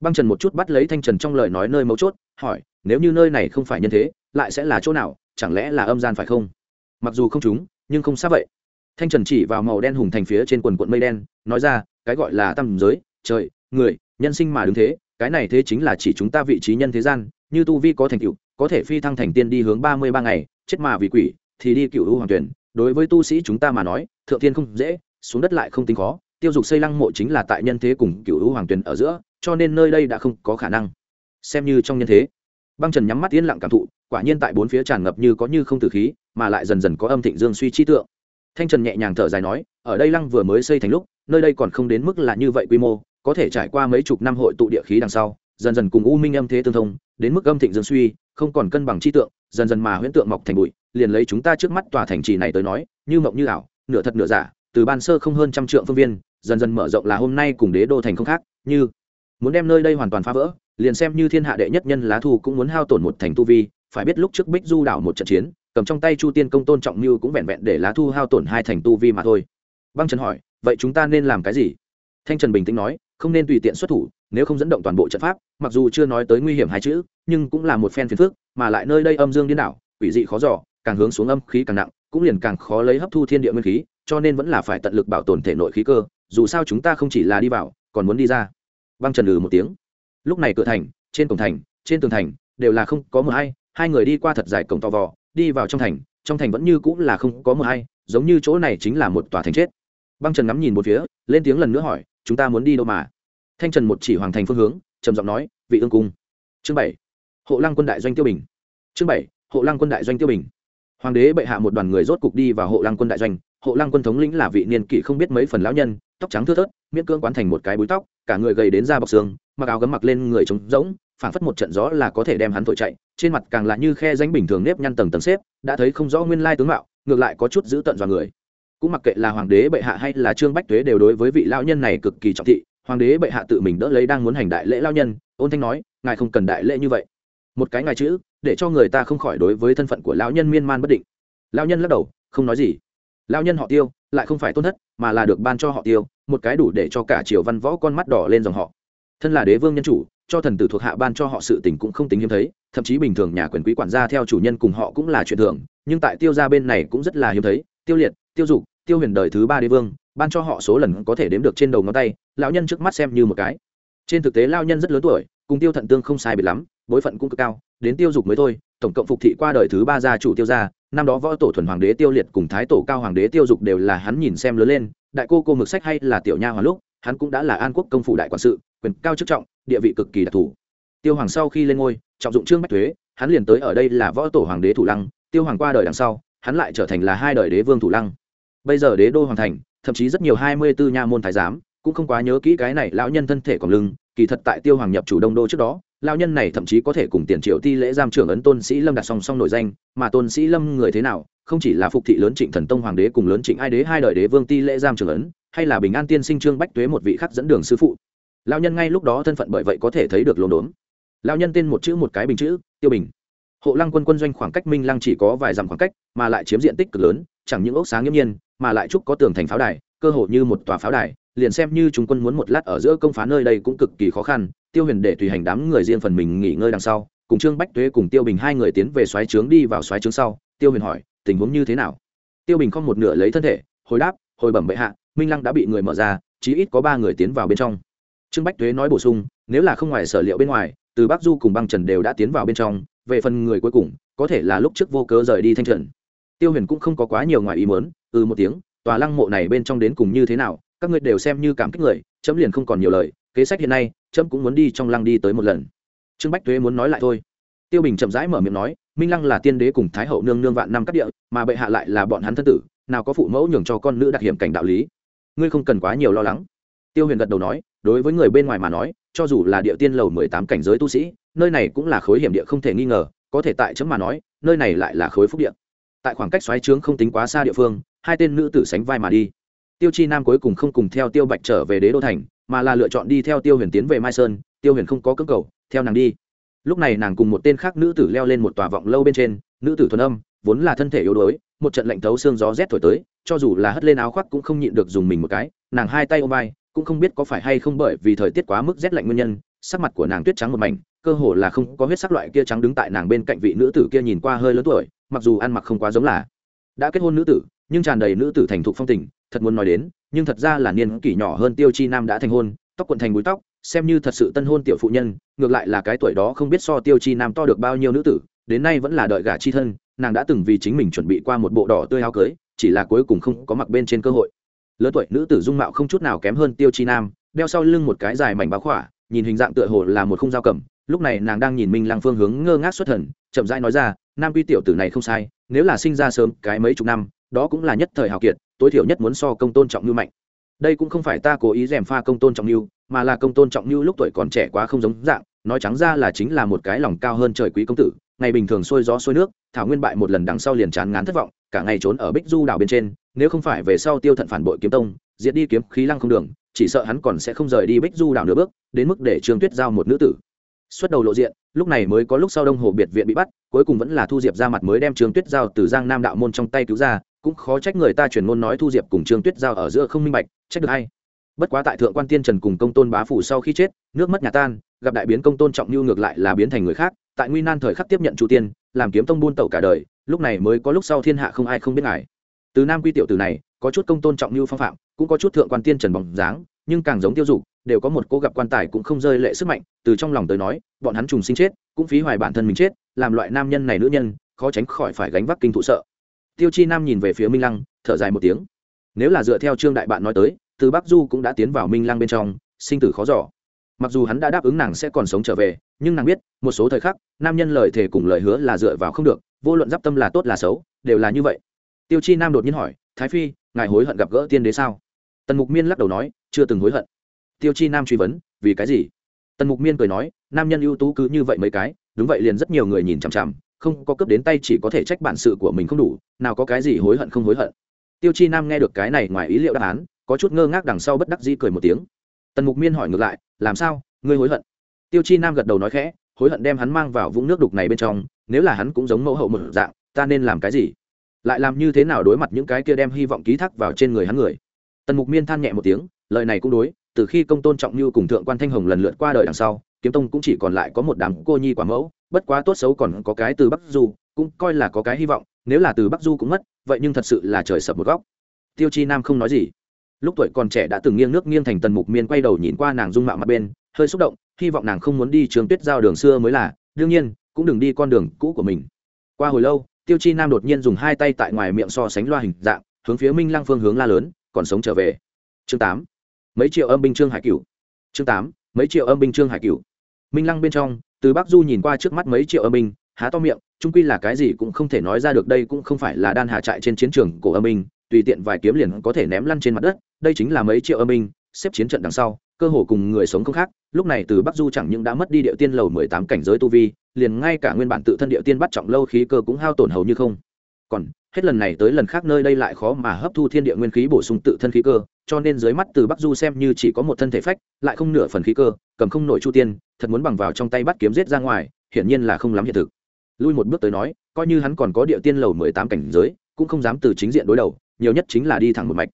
Băng trần một chút bắt lấy thanh trần trong lời nói nơi mấu chốt, hỏi, nếu như nơi này không phải nhân thế, lại sẽ là chỗ nào? Chẳng lẽ là âm gian phải không? Mặc dù không chúng nhưng không xa vậy. Thanh trần chỉ vào màu đen hùng thành phía trên quần quận mây đen, nói ra, cái gọi là tam giới, trời, người, nhân sinh mà đứng thế, cái này thế chính là chỉ chúng ta vị trí nhân thế gian, như tu vi có thành tựu, có thể phi thăng thành tiên đi hướng ba mươi ba ngày, chết mà vì quỷ, thì đi cựu hữu hoàng tuyển. Đối với tu sĩ chúng ta mà nói, thượng tiên không dễ, xuống đất lại không tính khó, tiêu dục xây lăng mộ chính là tại nhân thế cùng cựu hữu hoàng tuyển ở giữa, cho nên nơi đây đã không có khả năng. Xem như trong nhân thế. Băng trần nhắm mắt yên lặng cảm thụ, quả nhiên tại bốn phía tràn ngập như có như không từ khí mà lại dần dần có âm thịnh dương suy chi tượng. Thanh trần nhẹ nhàng thở dài nói, ở đây lăng vừa mới xây thành lúc, nơi đây còn không đến mức là như vậy quy mô, có thể trải qua mấy chục năm hội tụ địa khí đằng sau, dần dần cùng u minh âm thế tương thông, đến mức âm thịnh dương suy, không còn cân bằng chi tượng, dần dần mà huyễn tượng mọc thành bụi, liền lấy chúng ta trước mắt tòa thành trì này tới nói, như mộng như ảo, nửa thật nửa giả, từ ban sơ không hơn trăm trượng phương viên, dần dần mở rộng là hôm nay cùng đế đô thành không khác, như muốn đem nơi đây hoàn toàn phá vỡ, liền xem như thiên hạ đệ nhất nhân lá thu cũng muốn hao tổn một thành tu vi, phải biết lúc trước bích du đảo một trận chiến cầm trong tay chu tiên công tôn trọng như cũng vẹn vẹn để lá thu hao tổn hai thành tu vi mà thôi. Băng trần hỏi, vậy chúng ta nên làm cái gì? Thanh trần bình tĩnh nói, không nên tùy tiện xuất thủ, nếu không dẫn động toàn bộ trận pháp, mặc dù chưa nói tới nguy hiểm hai chữ, nhưng cũng là một phen phiền phước mà lại nơi đây âm dương điên đảo, quỷ dị khó giỏ càng hướng xuống âm khí càng nặng, cũng liền càng khó lấy hấp thu thiên địa nguyên khí, cho nên vẫn là phải tận lực bảo tồn thể nội khí cơ, dù sao chúng ta không chỉ là đi vào, còn muốn đi ra. Băng trần lừ một tiếng. Lúc này cửa thành, trên cổng thành, trên tường thành, đều là không có một hay hai người đi qua thật dài cổng to vò đi vào trong thành trong thành vẫn như cũng là không có một hay giống như chỗ này chính là một tòa thành chết. Băng trần ngắm nhìn một phía, lên tiếng lần nữa hỏi, chúng ta muốn đi đâu mà? Thanh trần một chỉ hoàng thành phương hướng, trầm giọng nói, vị ương cung. Chương bảy, hộ lăng quân đại doanh tiêu bình. Chương bảy, hộ lăng quân đại doanh tiêu bình. Hoàng đế bệ hạ một đoàn người rốt cục đi vào hộ lăng quân đại doanh. Hộ lăng quân thống lĩnh là vị niên kỷ không biết mấy phần lão nhân, tóc trắng thưa thớt, miễn cưỡng quán thành một cái búi tóc, cả người gầy đến da bọc xương, mặc áo gấm mặc lên người trống rỗng phảng phất một trận gió là có thể đem hắn thổi chạy, trên mặt càng là như khe danh bình thường nếp nhăn tầng tầng xếp, đã thấy không rõ nguyên lai tướng mạo, ngược lại có chút giữ tận dọa người. Cũng mặc kệ là hoàng đế bệ hạ hay là trương bách tuế đều đối với vị lão nhân này cực kỳ trọng thị, hoàng đế bệ hạ tự mình đỡ lấy đang muốn hành đại lễ lão nhân, ôn thanh nói, ngài không cần đại lễ như vậy. Một cái ngài chữ, để cho người ta không khỏi đối với thân phận của lão nhân miên man bất định. Lão nhân lắc đầu, không nói gì. Lão nhân họ tiêu, lại không phải tôn thất, mà là được ban cho họ tiêu, một cái đủ để cho cả triều văn võ con mắt đỏ lên dòng họ. Thân là đế vương nhân chủ cho thần tử thuộc hạ ban cho họ sự tình cũng không tính hiếm thấy, thậm chí bình thường nhà quyền quý quản gia theo chủ nhân cùng họ cũng là chuyện thường, nhưng tại tiêu gia bên này cũng rất là hiếm thấy, tiêu liệt, tiêu dục, tiêu huyền đời thứ ba đế vương, ban cho họ số lần có thể đếm được trên đầu ngón tay, lão nhân trước mắt xem như một cái. Trên thực tế lao nhân rất lớn tuổi, cùng tiêu thận tương không sai biệt lắm, bối phận cũng cực cao, đến tiêu dục mới thôi, tổng cộng phục thị qua đời thứ ba gia chủ tiêu gia, năm đó võ tổ thuần hoàng đế tiêu liệt cùng thái tổ cao hoàng đế tiêu dục đều là hắn nhìn xem lớn lên, đại cô cô mực sách hay là tiểu nha hoàng lúc hắn cũng đã là an quốc công phủ đại quản sự, quyền cao chức trọng, địa vị cực kỳ đặc thù. Tiêu hoàng sau khi lên ngôi, trọng dụng trương bách thuế, hắn liền tới ở đây là võ tổ hoàng đế thủ lăng, tiêu hoàng qua đời đằng sau, hắn lại trở thành là hai đời đế vương thủ lăng. Bây giờ đế đô hoàng thành, thậm chí rất nhiều hai mươi bốn nha môn thái giám cũng không quá nhớ kỹ cái này lão nhân thân thể còn lưng, kỳ thật tại tiêu hoàng nhập chủ đông đô trước đó lão nhân này thậm chí có thể cùng tiền triệu ti lễ giam trưởng ấn tôn sĩ lâm đặt song song nổi danh, mà tôn sĩ lâm người thế nào, không chỉ là phục thị lớn trịnh thần tông hoàng đế cùng lớn trịnh ai đế hai đời đế vương ti lễ giam trưởng ấn, hay là bình an tiên sinh trương bách tuế một vị khắc dẫn đường sư phụ. Lão nhân ngay lúc đó thân phận bởi vậy có thể thấy được lồn đốn. Lão nhân tên một chữ một cái bình chữ, tiêu bình. Hộ lăng quân quân doanh khoảng cách minh lăng chỉ có vài dặm khoảng cách, mà lại chiếm diện tích cực lớn, chẳng những ốc sáng nghiêm nhiên, mà lại trúc có tường thành pháo đài, cơ hồ như một tòa pháo đài liền xem như chúng quân muốn một lát ở giữa công phá nơi đây cũng cực kỳ khó khăn, tiêu huyền để tùy hành đám người riêng phần mình nghỉ ngơi đằng sau, cùng trương bách tuế cùng tiêu bình hai người tiến về xoáy trướng đi vào xoáy trướng sau, tiêu huyền hỏi, tình huống như thế nào? Tiêu bình không một nửa lấy thân thể, hồi đáp, hồi bẩm bệ hạ, minh lăng đã bị người mở ra, chí ít có ba người tiến vào bên trong. Trương bách tuế nói bổ sung, nếu là không ngoài sở liệu bên ngoài, từ bắc du cùng băng trần đều đã tiến vào bên trong, về phần người cuối cùng, có thể là lúc trước vô cớ rời đi thanh trần. Tiêu huyền cũng không có quá nhiều ngoài ý mớn ừ một tiếng, tòa lăng mộ này bên trong đến cùng như thế nào các ngươi đều xem như cảm kích người, chấm liền không còn nhiều lời, kế sách hiện nay, chấm cũng muốn đi trong lăng đi tới một lần. Trương bách tuế muốn nói lại thôi. Tiêu bình chậm rãi mở miệng nói, minh lăng là tiên đế cùng thái hậu nương nương vạn năm cắt địa, mà bệ hạ lại là bọn hắn thân tử, nào có phụ mẫu nhường cho con nữ đặc hiểm cảnh đạo lý. Ngươi không cần quá nhiều lo lắng. Tiêu huyền gật đầu nói, đối với người bên ngoài mà nói, cho dù là địa tiên lầu mười tám cảnh giới tu sĩ, nơi này cũng là khối hiểm địa không thể nghi ngờ, có thể tại chấm mà nói, nơi này lại là khối phúc địa. Tại khoảng cách xoáy trướng không tính quá xa địa phương, hai tên nữ tử sánh vai mà đi tiêu chi nam cuối cùng không cùng theo tiêu bạch trở về đế đô thành, mà là lựa chọn đi theo tiêu huyền tiến về mai sơn, tiêu huyền không có cơ cầu, theo nàng đi. Lúc này nàng cùng một tên khác nữ tử leo lên một tòa vọng lâu bên trên, nữ tử thuần âm, vốn là thân thể yếu đuối, một trận lạnh thấu xương gió rét thổi tới, cho dù là hất lên áo khoác cũng không nhịn được dùng mình một cái, nàng hai tay ôm vai, cũng không biết có phải hay không bởi vì thời tiết quá mức rét lạnh nguyên nhân, sắc mặt của nàng tuyết trắng một mảnh, cơ hồ là không có huyết sắc loại kia trắng đứng tại nàng bên cạnh vị nữ tử kia nhìn qua hơi lớn tuổi, mặc dù ăn mặc không quá giống là đã kết hôn nữ tử, nhưng tràn đầy nữ tử thành thục phong tình thật muốn nói đến, nhưng thật ra là niên kỷ nhỏ hơn tiêu chi nam đã thành hôn, tóc quận thành búi tóc, xem như thật sự tân hôn tiểu phụ nhân, ngược lại là cái tuổi đó không biết so tiêu chi nam to được bao nhiêu nữ tử, đến nay vẫn là đợi gả chi thân, nàng đã từng vì chính mình chuẩn bị qua một bộ đỏ tươi áo cưới, chỉ là cuối cùng không có mặc bên trên cơ hội. Lớn tuổi nữ tử dung mạo không chút nào kém hơn tiêu chi nam, đeo sau lưng một cái dài mảnh báo khỏa, nhìn hình dạng tựa hồ là một khung dao cầm, lúc này nàng đang nhìn minh lăng phương hướng ngơ ngác xuất thần, chậm rãi nói ra, nam quy tiểu tử này không sai, nếu là sinh ra sớm, cái mấy chục năm, đó cũng là nhất thời hào kiệt tối thiểu nhất muốn so công tôn trọng như mạnh. Đây cũng không phải ta cố ý rèm pha công tôn trọng như mà là công tôn trọng như lúc tuổi còn trẻ quá không giống dạng, nói trắng ra là chính là một cái lòng cao hơn trời quý công tử, ngày bình thường sôi gió sôi nước, thảo nguyên bại một lần đằng sau liền chán ngán thất vọng, cả ngày trốn ở bích du đảo bên trên, nếu không phải về sau tiêu thận phản bội kiếm tông, diệt đi kiếm khí lăng không đường, chỉ sợ hắn còn sẽ không rời đi bích du đảo nửa bước, đến mức để trương tuyết giao một nữ tử. Xuất đầu lộ diện, lúc này mới có lúc sau đông hồ biệt viện bị bắt, cuối cùng vẫn là thu diệp ra mặt mới đem trương tuyết giao từ giang nam đạo môn trong tay cứu ra cũng khó trách người ta truyền ngôn nói thu diệp cùng trương tuyết giao ở giữa không minh bạch, trách được hay. Bất quá tại thượng quan tiên trần cùng công tôn bá phủ sau khi chết, nước mất nhà tan, gặp đại biến công tôn trọng như ngược lại là biến thành người khác, tại nguy nan thời khắc tiếp nhận chủ tiên, làm kiếm tông buôn tẩu cả đời, lúc này mới có lúc sau thiên hạ không ai không biết ngài. Từ nam quy tiểu từ này, có chút công tôn trọng như phong phạm, cũng có chút thượng quan tiên trần bóng dáng, nhưng càng giống tiêu dục, đều có một cô gặp quan tài cũng không rơi lệ sức mạnh, từ trong lòng tới nói, bọn hắn trùng sinh chết, cũng phí hoài bản thân mình chết, làm loại nam nhân này nữ nhân, khó tránh khỏi phải gánh vác kinh thụ sợ tiêu chi nam nhìn về phía minh lăng, thở dài một tiếng. Nếu là dựa theo trương đại bạn nói tới, từ bắc du cũng đã tiến vào minh lăng bên trong, sinh tử khó giỏ mặc dù hắn đã đáp ứng nàng sẽ còn sống trở về, nhưng nàng biết, một số thời khắc, nam nhân lời thề cùng lời hứa là dựa vào không được, vô luận d i p tâm là tốt là xấu, đều là như vậy. Tiêu chi nam đột nhiên hỏi, thái phi, ngài hối hận gặp gỡ tiên đế sao? Tần mục miên lắc đầu nói, chưa từng hối hận. Tiêu chi nam truy vấn, vì cái gì? Tần mục miên cười nói, nam nhân ưu tú cứ như vậy mấy cái, đúng vậy liền rất nhiều người nhìn chằm chằm không có cấp đến tay chỉ có thể trách bản sự của mình không đủ, nào có cái gì hối hận không hối hận. Tiêu chi nam nghe được cái này ngoài ý liệu đáp án, có chút ngơ ngác đằng sau bất đắc dĩ cười một tiếng. Tần mục miên hỏi ngược lại, làm sao? Ngươi hối hận? Tiêu chi nam gật đầu nói khẽ, hối hận đem hắn mang vào vũng nước đục này bên trong, nếu là hắn cũng giống mẫu hậu một dạng, ta nên làm cái gì? Lại làm như thế nào đối mặt những cái kia đem hy vọng ký thác vào trên người hắn người? Tần mục miên than nhẹ một tiếng, lời này cũng đối, từ khi công tôn trọng như cùng thượng quan thanh hồng lần lượt qua đời đằng sau, kiếm tông cũng chỉ còn lại có một đám cô nhi quả mẫu bất quá tốt xấu còn có cái từ bắc du, cũng coi là có cái hy vọng, nếu là từ bắc du cũng mất, vậy nhưng thật sự là trời sập một góc. Tiêu chi nam không nói gì. Lúc tuổi còn trẻ đã từng nghiêng nước nghiêng thành tần mục miên quay đầu nhìn qua nàng dung mạo mặt bên, hơi xúc động, hy vọng nàng không muốn đi trường tuyết giao đường xưa mới là, đương nhiên, cũng đừng đi con đường cũ của mình. Qua hồi lâu, tiêu chi nam đột nhiên dùng hai tay tại ngoài miệng so sánh loa hình dạng, hướng phía minh lăng phương hướng la lớn, còn sống trở về. Chương tám. Mấy triệu âm binh trương hải cửu. Chương tám. Mấy triệu âm binh trương hải cửu. Minh lăng bên trong từ bắc du nhìn qua trước mắt mấy triệu âm binh, há to miệng trung quy là cái gì cũng không thể nói ra được, đây cũng không phải là đan hà trại trên chiến trường cổ âm binh, tùy tiện vài kiếm liền có thể ném lăn trên mặt đất, đây chính là mấy triệu âm binh, xếp chiến trận đằng sau, cơ hồ cùng người sống không khác, lúc này từ bắc du chẳng những đã mất đi địa tiên lầu mười tám cảnh giới tu vi, liền ngay cả nguyên bản tự thân địa tiên bắt trọng lâu khí cơ cũng hao tổn hầu như không. Còn, hết lần này tới lần khác nơi đây lại khó mà hấp thu thiên địa nguyên khí bổ sung tự thân khí cơ cho nên dưới mắt từ bắc du xem như chỉ có một thân thể phách, lại không nửa phần khí cơ, cầm không nổi chu tiên, thật muốn bằng vào trong tay bắt kiếm giết ra ngoài, hiển nhiên là không lắm hiện thực. Lui một bước tới nói, coi như hắn còn có địa tiên lầu mười tám cảnh giới, cũng không dám từ chính diện đối đầu, nhiều nhất chính là đi thẳng một mạch.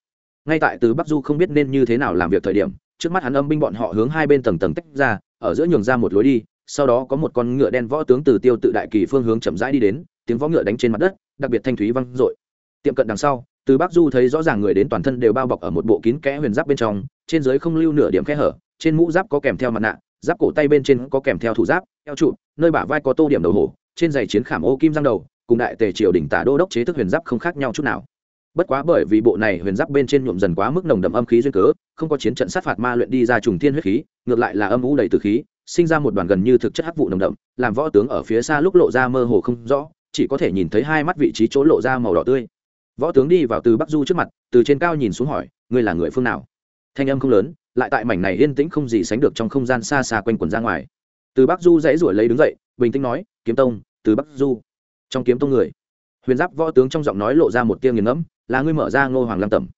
Ngay tại từ bắc du không biết nên như thế nào làm việc thời điểm, trước mắt hắn âm binh bọn họ hướng hai bên tầng tầng tách ra, ở giữa nhường ra một lối đi, sau đó có một con ngựa đen võ tướng từ tiêu tự đại kỳ phương hướng chậm rãi đi đến, tiếng võ ngựa đánh trên mặt đất, đặc biệt thanh thúy văng dội. Tiệm cận đằng sau từ bắc du thấy rõ ràng người đến toàn thân đều bao bọc ở một bộ kín kẽ huyền giáp bên trong, trên dưới không lưu nửa điểm kẽ hở, trên mũ giáp có kèm theo mặt nạ, giáp cổ tay bên trên có kèm theo thủ giáp, eo trụ, nơi bả vai có tô điểm đầu hổ, trên giày chiến khảm ô kim răng đầu, cùng đại tề triều đỉnh tả đô đốc chế thức huyền giáp không khác nhau chút nào. Bất quá bởi vì bộ này huyền giáp bên trên nhuộm dần quá mức nồng đậm âm khí duyên cớ, không có chiến trận sát phạt ma luyện đi ra trùng thiên huyết khí, ngược lại là âm u đầy từ khí, sinh ra một đoàn gần như thực chất hắc vụ nồng đậm, làm võ tướng ở phía xa lúc lộ ra mơ hồ không rõ, chỉ có thể nhìn thấy hai mắt vị trí chỗ lộ ra màu đỏ tươi võ tướng đi vào từ bắc du trước mặt, từ trên cao nhìn xuống hỏi, ngươi là người phương nào? Thanh âm không lớn, lại tại mảnh này yên tĩnh không gì sánh được trong không gian xa xa quanh quần ra ngoài. Từ bắc du dãy ruổi lấy đứng dậy, bình tĩnh nói, kiếm tông, từ bắc du. Trong kiếm tông người, huyền giáp võ tướng trong giọng nói lộ ra một tiếng nghiền ngẫm, là ngươi mở ra ngô hoàng lam tẩm.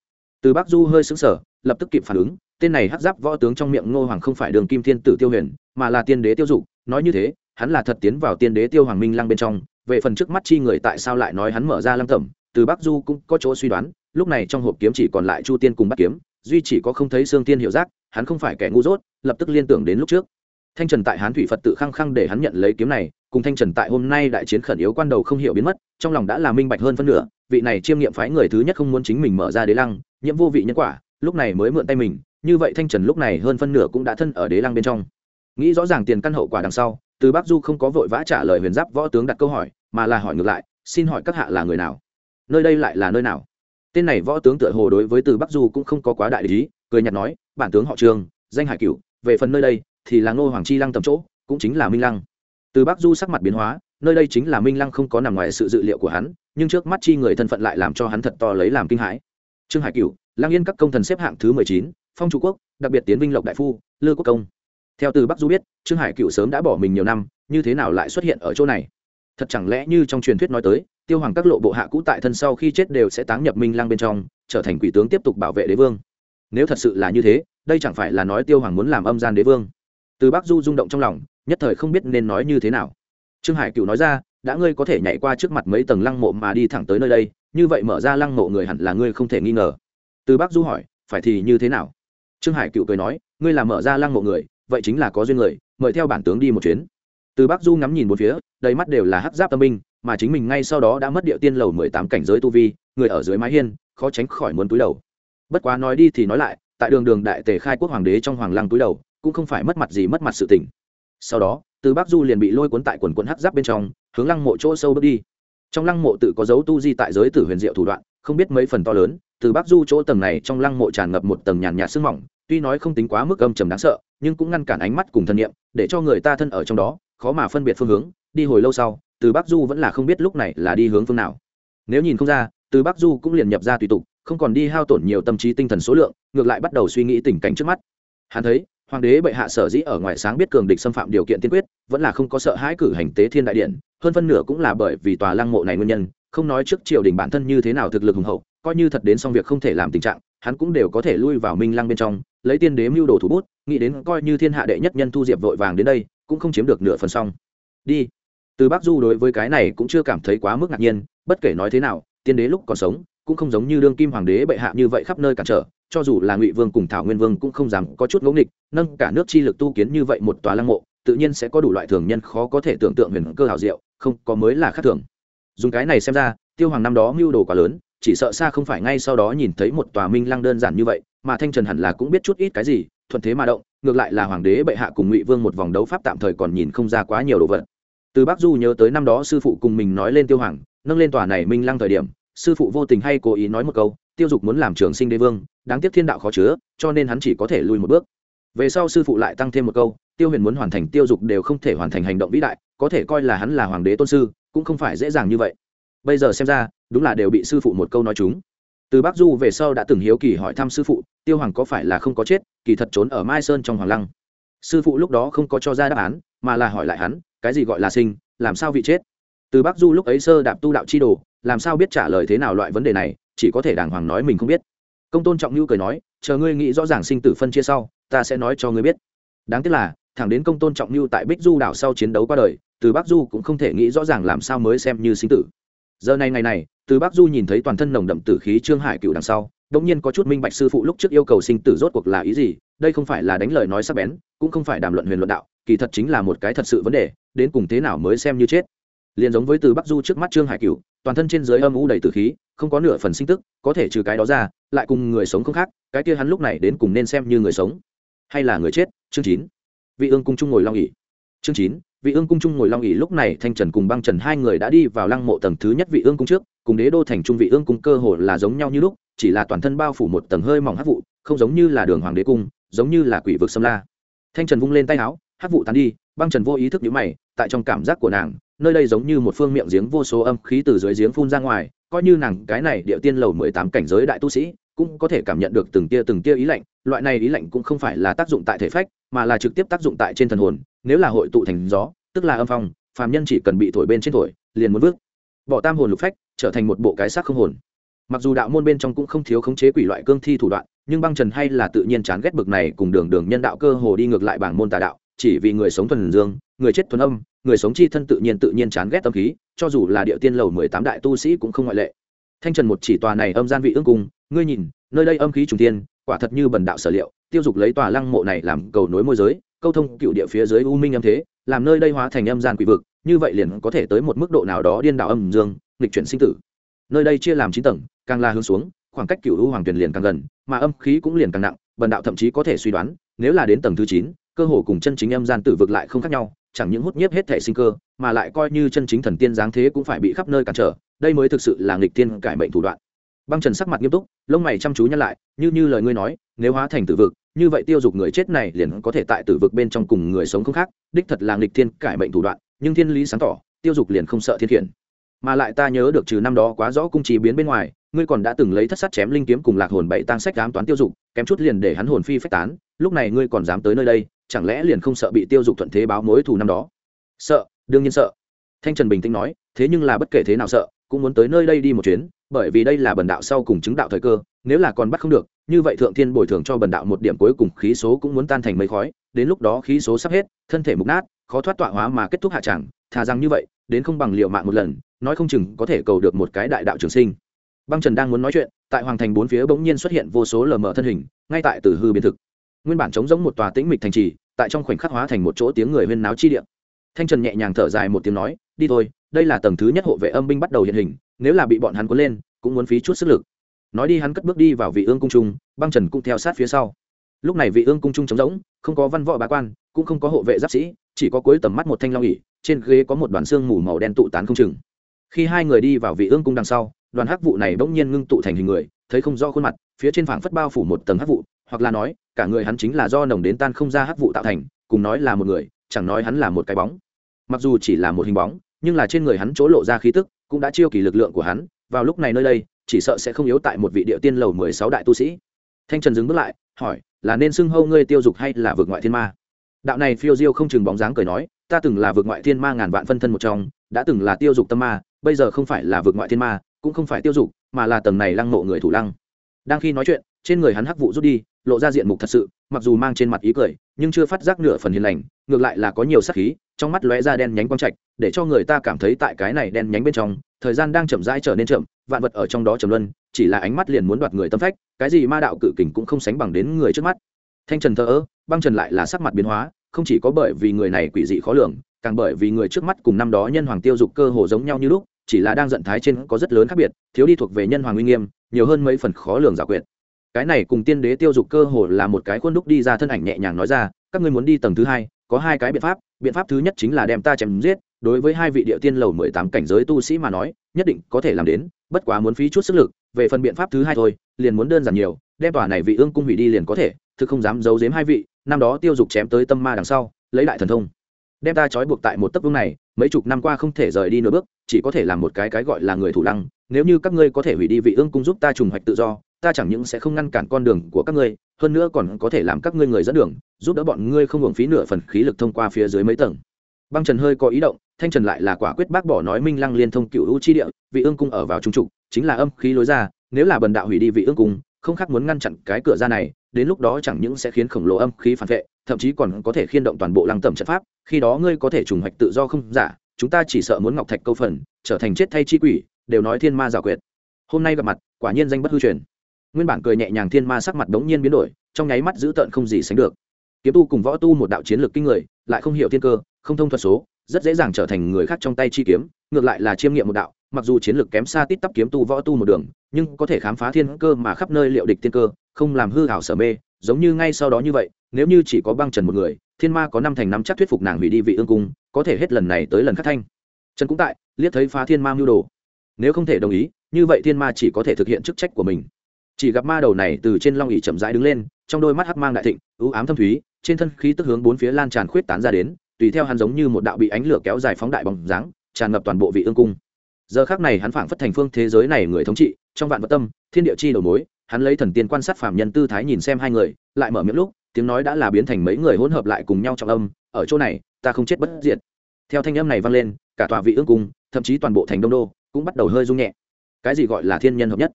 Từ bắc du hơi xứng sở lập tức kịp phản ứng, tên này hắc giáp võ tướng trong miệng ngô hoàng không phải đường kim thiên tử tiêu huyền, mà là tiên đế tiêu dục, nói như thế, hắn là thật tiến vào tiên đế tiêu hoàng minh lăng bên trong, về phần trước mắt chi người tại sao lại nói hắn mở ra lăng tẩm từ bắc du cũng có chỗ suy đoán, lúc này trong hộp kiếm chỉ còn lại chu tiên cùng bắt kiếm, duy chỉ có không thấy Sương tiên hiệu giác, hắn không phải kẻ ngu dốt, lập tức liên tưởng đến lúc trước. Thanh trần tại hán thủy phật tự khăng khăng để hắn nhận lấy kiếm này, cùng thanh trần tại hôm nay đại chiến khẩn yếu quan đầu không hiểu biến mất, trong lòng đã là minh bạch hơn phân nửa, vị này chiêm nghiệm phái người thứ nhất không muốn chính mình mở ra đế lăng nhiễm vô vị nhân quả, lúc này mới mượn tay mình, như vậy thanh trần lúc này hơn phân nửa cũng đã thân ở đế lăng bên trong. Nghĩ rõ ràng tiền căn hậu quả đằng sau, từ bắc du không có vội vã trả lời huyền giáp võ tướng đặt câu hỏi, mà là hỏi ngược lại, xin hỏi các hạ là người nào? Nơi đây lại là nơi nào? Tên này võ tướng tựa hồ đối với từ bắc du cũng không có quá đại lý cười nhạt nói, bản tướng họ trường, danh hải cửu, về phần nơi đây thì là ngô hoàng chi lăng tầm chỗ, cũng chính là minh lăng. Từ bắc du sắc mặt biến hóa, nơi đây chính là minh lăng không có nằm ngoài sự dự liệu của hắn, nhưng trước mắt chi người thân phận lại làm cho hắn thật to lấy làm kinh hãi. Trương hải cửu lang yên các công thần xếp hạng thứ mười chín, phong chủ quốc, đặc biệt tiến vinh lộc đại phu, lư quốc công. Theo từ bắc du biết, trương hải cửu sớm đã bỏ mình nhiều năm, như thế nào lại xuất hiện ở chỗ này? Thật chẳng lẽ như trong truyền thuyết nói tới tiêu hoàng các lộ bộ hạ cũ tại thân sau khi chết đều sẽ táng nhập minh lăng bên trong, trở thành quỷ tướng tiếp tục bảo vệ đế vương. Nếu thật sự là như thế, đây chẳng phải là nói tiêu hoàng muốn làm âm gian đế vương. Từ bắc du rung động trong lòng, nhất thời không biết nên nói như thế nào. Trương hải cựu nói ra, đã ngươi có thể nhảy qua trước mặt mấy tầng lăng mộ mà đi thẳng tới nơi đây, như vậy mở ra lăng mộ người hẳn là ngươi không thể nghi ngờ. Từ bắc du hỏi, phải thì như thế nào? Trương hải cựu cười nói, ngươi là mở ra lăng mộ người, vậy chính là có duyên người, mời theo bản tướng đi một chuyến từ bắc du ngắm nhìn một phía, đầy mắt đều là hắc giáp tâm minh mà chính mình ngay sau đó đã mất địa tiên lầu mười tám cảnh giới tu vi, người ở dưới mái hiên, khó tránh khỏi muốn túi đầu bất quá nói đi thì nói lại, tại đường đường đại tề khai quốc hoàng đế trong hoàng lăng túi đầu, cũng không phải mất mặt gì mất mặt sự tỉnh. sau đó, từ bắc du liền bị lôi cuốn tại quần quần hắc giáp bên trong, hướng lăng mộ chỗ sâu bước đi trong lăng mộ tự có dấu tu di tại giới tử huyền diệu thủ đoạn, không biết mấy phần to lớn, từ bắc du chỗ tầng này trong lăng mộ tràn ngập một tầng nhàn nhạt sương mỏng, tuy nói không tính quá mức âm trầm đáng sợ, nhưng cũng ngăn cản ánh mắt cùng thân nhiệm để cho người ta thân ở trong đó khó mà phân biệt phương hướng, đi hồi lâu sau, từ bắc du vẫn là không biết lúc này là đi hướng phương nào. Nếu nhìn không ra, từ bắc du cũng liền nhập ra tùy tục, không còn đi hao tổn nhiều tâm trí tinh thần số lượng, ngược lại bắt đầu suy nghĩ tình cảnh trước mắt. Hắn thấy, hoàng đế bệ hạ sở dĩ ở ngoài sáng biết cường địch xâm phạm điều kiện tiên quyết, vẫn là không có sợ hãi cử hành tế thiên đại điện, hơn phân nửa cũng là bởi vì tòa lăng mộ này nguyên nhân, không nói trước triều đình bản thân như thế nào thực lực hùng hậu, coi như thật đến xong việc không thể làm tình trạng, hắn cũng đều có thể lui vào minh lăng bên trong, lấy tiên đế mưu đồ thủ bút nghĩ đến coi như thiên hạ đệ nhất nhân thu diệp vội vàng đến đây, cũng không chiếm được nửa phần xong đi. Từ bắc du đối với cái này cũng chưa cảm thấy quá mức ngạc nhiên, bất kể nói thế nào, tiên đế lúc còn sống, cũng không giống như đương kim hoàng đế bệ hạ như vậy khắp nơi cản trở, cho dù là ngụy vương cùng thảo nguyên vương cũng không dám có chút ngẫu nghịch, nâng cả nước chi lực tu kiến như vậy một tòa lăng mộ, tự nhiên sẽ có đủ loại thường nhân khó có thể tưởng tượng huyền cơ hảo diệu, không có mới là khác thường. Dùng cái này xem ra, tiêu hoàng năm đó mưu đồ quá lớn, chỉ sợ xa không phải ngay sau đó nhìn thấy một tòa minh lăng đơn giản như vậy, mà thanh trần hẳn là cũng biết chút ít cái gì thuận thế mà động, ngược lại là hoàng đế bệ hạ cùng ngụy vương một vòng đấu pháp tạm thời còn nhìn không ra quá nhiều đồ vật. Từ bắc du nhớ tới năm đó sư phụ cùng mình nói lên tiêu hoàng, nâng lên tòa này minh lăng thời điểm, sư phụ vô tình hay cố ý nói một câu, tiêu dục muốn làm trường sinh đế vương, đáng tiếc thiên đạo khó chứa, cho nên hắn chỉ có thể lùi một bước. Về sau sư phụ lại tăng thêm một câu, tiêu huyền muốn hoàn thành tiêu dục đều không thể hoàn thành hành động vĩ đại, có thể coi là hắn là hoàng đế tôn sư, cũng không phải dễ dàng như vậy. Bây giờ xem ra, đúng là đều bị sư phụ một câu nói chúng từ bắc du về sau đã từng hiếu kỳ hỏi thăm sư phụ, tiêu hoàng có phải là không có chết kỳ thật trốn ở mai sơn trong hoàng lăng. Sư phụ lúc đó không có cho ra đáp án, mà là hỏi lại hắn, cái gì gọi là sinh, làm sao vị chết? Từ bắc du lúc ấy sơ đạp tu đạo chi đồ, làm sao biết trả lời thế nào loại vấn đề này, chỉ có thể đàng hoàng nói mình không biết. Công tôn trọng nhu cười nói, chờ ngươi nghĩ rõ ràng sinh tử phân chia sau, ta sẽ nói cho ngươi biết. Đáng tiếc là, thẳng đến công tôn trọng nhu tại bích du đảo sau chiến đấu qua đời, từ bắc du cũng không thể nghĩ rõ ràng làm sao mới xem như sinh tử. Giờ này ngày này, từ bắc du nhìn thấy toàn thân nồng đậm tử khí trương hải cựu đằng sau đông nhiên có chút minh bạch sư phụ lúc trước yêu cầu sinh tử rốt cuộc là ý gì, đây không phải là đánh lời nói sắc bén, cũng không phải đàm luận huyền luận đạo, kỳ thật chính là một cái thật sự vấn đề, đến cùng thế nào mới xem như chết. Liền giống với từ bắc du trước mắt trương hải cựu toàn thân trên dưới âm u đầy tử khí, không có nửa phần sinh tức, có thể trừ cái đó ra, lại cùng người sống không khác, cái kia hắn lúc này đến cùng nên xem như người sống hay là người chết? Chương chín. Vị ương cung trung ngồi long ỉ chương chín. Vị ương cung trung ngồi long ỉ lúc này thanh trần cùng băng trần hai người đã đi vào lăng mộ tầng thứ nhất vị ương cung trước cùng đế đô thành trung vị ương cung cơ hồ là giống nhau như lúc, chỉ là toàn thân bao phủ một tầng hơi mỏng hắc vụ, không giống như là đường hoàng đế cung, giống như là quỷ vực sâm la. Thanh trần vung lên tay áo, hắc vụ tán đi, băng trần vô ý thức nhữ mày, tại trong cảm giác của nàng, nơi đây giống như một phương miệng giếng vô số âm khí từ dưới giếng phun ra ngoài, coi như nàng cái này địa tiên lầu mười tám cảnh giới đại tu sĩ, cũng có thể cảm nhận được từng tia từng tia ý lạnh, loại này ý lạnh cũng không phải là tác dụng tại thể phách, mà là trực tiếp tác dụng tại trên thần hồn, nếu là hội tụ thành gió, tức là âm phong, phàm nhân chỉ cần bị thổi bên trên thổi, liền muốn vứt. Bỏ tam hồn lục phách trở thành một bộ cái xác không hồn. Mặc dù đạo môn bên trong cũng không thiếu khống chế quỷ loại cương thi thủ đoạn, nhưng băng trần hay là tự nhiên chán ghét bực này cùng đường đường nhân đạo cơ hồ đi ngược lại bảng môn tà đạo, chỉ vì người sống thuần dương, người chết thuần âm, người sống chi thân tự nhiên tự nhiên chán ghét tâm khí, cho dù là địa tiên lầu mười tám đại tu sĩ cũng không ngoại lệ. Thanh trần một chỉ tòa này âm gian vị ương cung, ngươi nhìn, nơi đây âm khí trùng tiên quả thật như bần đạo sở liệu, tiêu dục lấy tòa lăng mộ này làm cầu nối môi giới, câu thông cựu địa phía dưới u minh âm thế, làm nơi đây hóa thành âm gian quỷ vực, như vậy liền có thể tới một mức độ nào đó điên đạo âm dương nghịch chuyển sinh tử. Nơi đây chia làm chín tầng, càng là hướng xuống, khoảng cách cựu u hoàng tuyển liền càng gần, mà âm khí cũng liền càng nặng, bần đạo thậm chí có thể suy đoán, nếu là đến tầng thứ chín, cơ hồ cùng chân chính âm gian tử vực lại không khác nhau, chẳng những hút nhiếp hết thể sinh cơ, mà lại coi như chân chính thần tiên giáng thế cũng phải bị khắp nơi cản trở, đây mới thực sự là nghịch tiên cải mệnh thủ đoạn. Băng trần sắc mặt nghiêm túc, lông mày chăm chú nhăn lại, như như lời ngươi nói, nếu hóa thành tử vực, như vậy tiêu dục người chết này liền có thể tại tử vực bên trong cùng người sống không khác, đích thật là nghịch thiên cải mệnh thủ đoạn, nhưng thiên lý sáng tỏ, tiêu dục liền không sợ thiên khiển mà lại ta nhớ được trừ năm đó quá rõ cung trì biến bên ngoài, ngươi còn đã từng lấy thất sát chém linh kiếm cùng lạc hồn bảy tang sách ám toán tiêu dục, kém chút liền để hắn hồn phi phách tán, lúc này ngươi còn dám tới nơi đây, chẳng lẽ liền không sợ bị tiêu dục thuận thế báo mối thù năm đó? Sợ, đương nhiên sợ. Thanh trần bình tĩnh nói, thế nhưng là bất kể thế nào sợ, cũng muốn tới nơi đây đi một chuyến, bởi vì đây là bần đạo sau cùng chứng đạo thời cơ, nếu là còn bắt không được, như vậy thượng thiên bồi thường cho bần đạo một điểm cuối cùng khí số cũng muốn tan thành mây khói, đến lúc đó khí số sắp hết, thân thể mục nát, khó thoát tọa hóa mà kết thúc hạ chẳng, thà rằng như vậy, đến không bằng liệu mạng một lần nói không chừng có thể cầu được một cái đại đạo trường sinh. Băng trần đang muốn nói chuyện, tại hoàng thành bốn phía bỗng nhiên xuất hiện vô số lờ mờ thân hình, ngay tại từ hư biến thực. Nguyên bản trống giống một tòa tĩnh mịch thành trì, tại trong khoảnh khắc hóa thành một chỗ tiếng người huyên náo chi điện thanh trần nhẹ nhàng thở dài một tiếng nói, đi thôi, đây là tầng thứ nhất hộ vệ âm binh bắt đầu hiện hình, nếu là bị bọn hắn cuốn lên, cũng muốn phí chút sức lực. Nói đi hắn cất bước đi vào vị ương cung trung, băng trần cũng theo sát phía sau. Lúc này vị ương cung trung trống rỗng, không có văn võ bá quan, cũng không có hộ vệ giáp sĩ, chỉ có cuối tầm mắt một thanh long ỉ trên ghế có một đoàn xương mù màu đen tụ tán không chừng khi hai người đi vào vị ương cung đằng sau, đoàn hắc vụ này bỗng nhiên ngưng tụ thành hình người, thấy không rõ khuôn mặt, phía trên phảng phất bao phủ một tầng hắc vụ, hoặc là nói, cả người hắn chính là do nồng đến tan không ra hắc vụ tạo thành, cùng nói là một người, chẳng nói hắn là một cái bóng. Mặc dù chỉ là một hình bóng, nhưng là trên người hắn chỗ lộ ra khí tức, cũng đã chiêu kỳ lực lượng của hắn, vào lúc này nơi đây, chỉ sợ sẽ không yếu tại một vị địa tiên lầu mười sáu đại tu sĩ. Thanh trần dừng bước lại, hỏi, là nên xưng hâu ngươi tiêu dục hay là vượt ngoại thiên ma? Đạo này phiêu diêu không chừng bóng dáng cười nói, ta từng là vượt ngoại thiên ma ngàn vạn phân thân một trong, đã từng là tiêu dục tâm ma bây giờ không phải là vượt ngoại thiên ma, cũng không phải tiêu dục, mà là tầng này lăng mộ người thủ lăng. Đang khi nói chuyện, trên người hắn hắc vụ rút đi, lộ ra diện mục thật sự, mặc dù mang trên mặt ý cười, nhưng chưa phát giác nửa phần hiền lành, ngược lại là có nhiều sắc khí, trong mắt lóe ra đen nhánh quang trạch, để cho người ta cảm thấy tại cái này đen nhánh bên trong, thời gian đang chậm rãi trở nên chậm, vạn vật ở trong đó chậm luân, chỉ là ánh mắt liền muốn đoạt người tâm phách, cái gì ma đạo cự kình cũng không sánh bằng đến người trước mắt. Thanh trần thờ ơ, băng trần lại là sắc mặt biến hóa, không chỉ có bởi vì người này quỷ dị khó lường, càng bởi vì người trước mắt cùng năm đó nhân hoàng tiêu dục cơ hồ giống nhau như lúc chỉ là đang giận thái trên có rất lớn khác biệt, thiếu đi thuộc về nhân hoàng uy nghiêm, nhiều hơn mấy phần khó lường giả quyệt. Cái này cùng tiên đế tiêu dục cơ hồ là một cái khuôn đúc đi ra thân ảnh nhẹ nhàng nói ra, các ngươi muốn đi tầng thứ hai, có hai cái biện pháp biện pháp thứ nhất chính là đem ta chém giết, đối với hai vị địa tiên lầu mười tám cảnh giới tu sĩ mà nói, nhất định có thể làm đến, bất quá muốn phí chút sức lực, về phần biện pháp thứ hai thôi, liền muốn đơn giản nhiều, đem tòa này vị ương cung hủy đi liền có thể, thực không dám giấu giếm hai vị, năm đó tiêu dục chém tới tâm ma đằng sau, lấy lại thần thông. Đem ta trói buộc tại một tấc vương này mấy chục năm qua không thể rời đi nửa bước, chỉ có thể làm một cái cái gọi là người thủ lăng. Nếu như các ngươi có thể hủy đi vị ương cung giúp ta trùng hoạch tự do, ta chẳng những sẽ không ngăn cản con đường của các ngươi, hơn nữa còn có thể làm các ngươi người dẫn đường, giúp đỡ bọn ngươi không hưởng phí nửa phần khí lực thông qua phía dưới mấy tầng. Băng trần hơi có ý động, thanh trần lại là quả quyết bác bỏ nói minh lăng liên thông cựu u chi địa, vị ương cung ở vào trung trục, chính là âm khí lối ra, nếu là bần đạo hủy đi vị ương cung không khác muốn ngăn chặn cái cửa ra này, đến lúc đó chẳng những sẽ khiến khổng lồ âm khí phản vệ, thậm chí còn có thể khiên động toàn bộ lăng tẩm trận pháp, khi đó ngươi có thể trùng hoạch tự do không giả, chúng ta chỉ sợ muốn ngọc thạch câu phần, trở thành chết thay chi quỷ, đều nói thiên ma giả quyệt. Hôm nay gặp mặt, quả nhiên danh bất hư truyền. Nguyên bản cười nhẹ nhàng thiên ma sắc mặt đống nhiên biến đổi, trong nháy mắt dữ tợn không gì sánh được. Kiếm tu cùng võ tu một đạo chiến lược kinh người, lại không hiểu thiên cơ, không thông thuật số, rất dễ dàng trở thành người khác trong tay chi kiếm, ngược lại là chiêm nghiệm một đạo mặc dù chiến lược kém xa tít tắp kiếm tu võ tu một đường, nhưng có thể khám phá thiên cơ mà khắp nơi liệu địch thiên cơ, không làm hư hảo sở mê, giống như ngay sau đó như vậy, nếu như chỉ có băng trần một người, thiên ma có năm thành năm chắc thuyết phục nàng hủy đi vị ương cung, có thể hết lần này tới lần khắc thanh. Trần cũng tại liếc thấy phá thiên ma mưu đồ. Nếu không thể đồng ý, như vậy thiên ma chỉ có thể thực hiện chức trách của mình. Chỉ gặp ma đầu này từ trên long ỉ chậm rãi đứng lên, trong đôi mắt hắc mang đại thịnh ưu ám thâm thúy, trên thân khí tức hướng bốn phía lan tràn khuyết tán ra đến, tùy theo hắn giống như một đạo bị ánh lửa kéo dài phóng đại bóng dáng, tràn ngập toàn bộ vị ương cung giờ khác này hắn phảng phất thành phương thế giới này người thống trị, trong vạn vật tâm, thiên địa chi đầu mối, hắn lấy thần tiên quan sát phạm nhân tư thái nhìn xem hai người, lại mở miệng lúc, tiếng nói đã là biến thành mấy người hỗn hợp lại cùng nhau trọng âm, ở chỗ này, ta không chết bất diệt. Theo thanh âm này vang lên, cả tòa vị ương cung, thậm chí toàn bộ thành đông đô, cũng bắt đầu hơi rung nhẹ. Cái gì gọi là thiên nhân hợp nhất?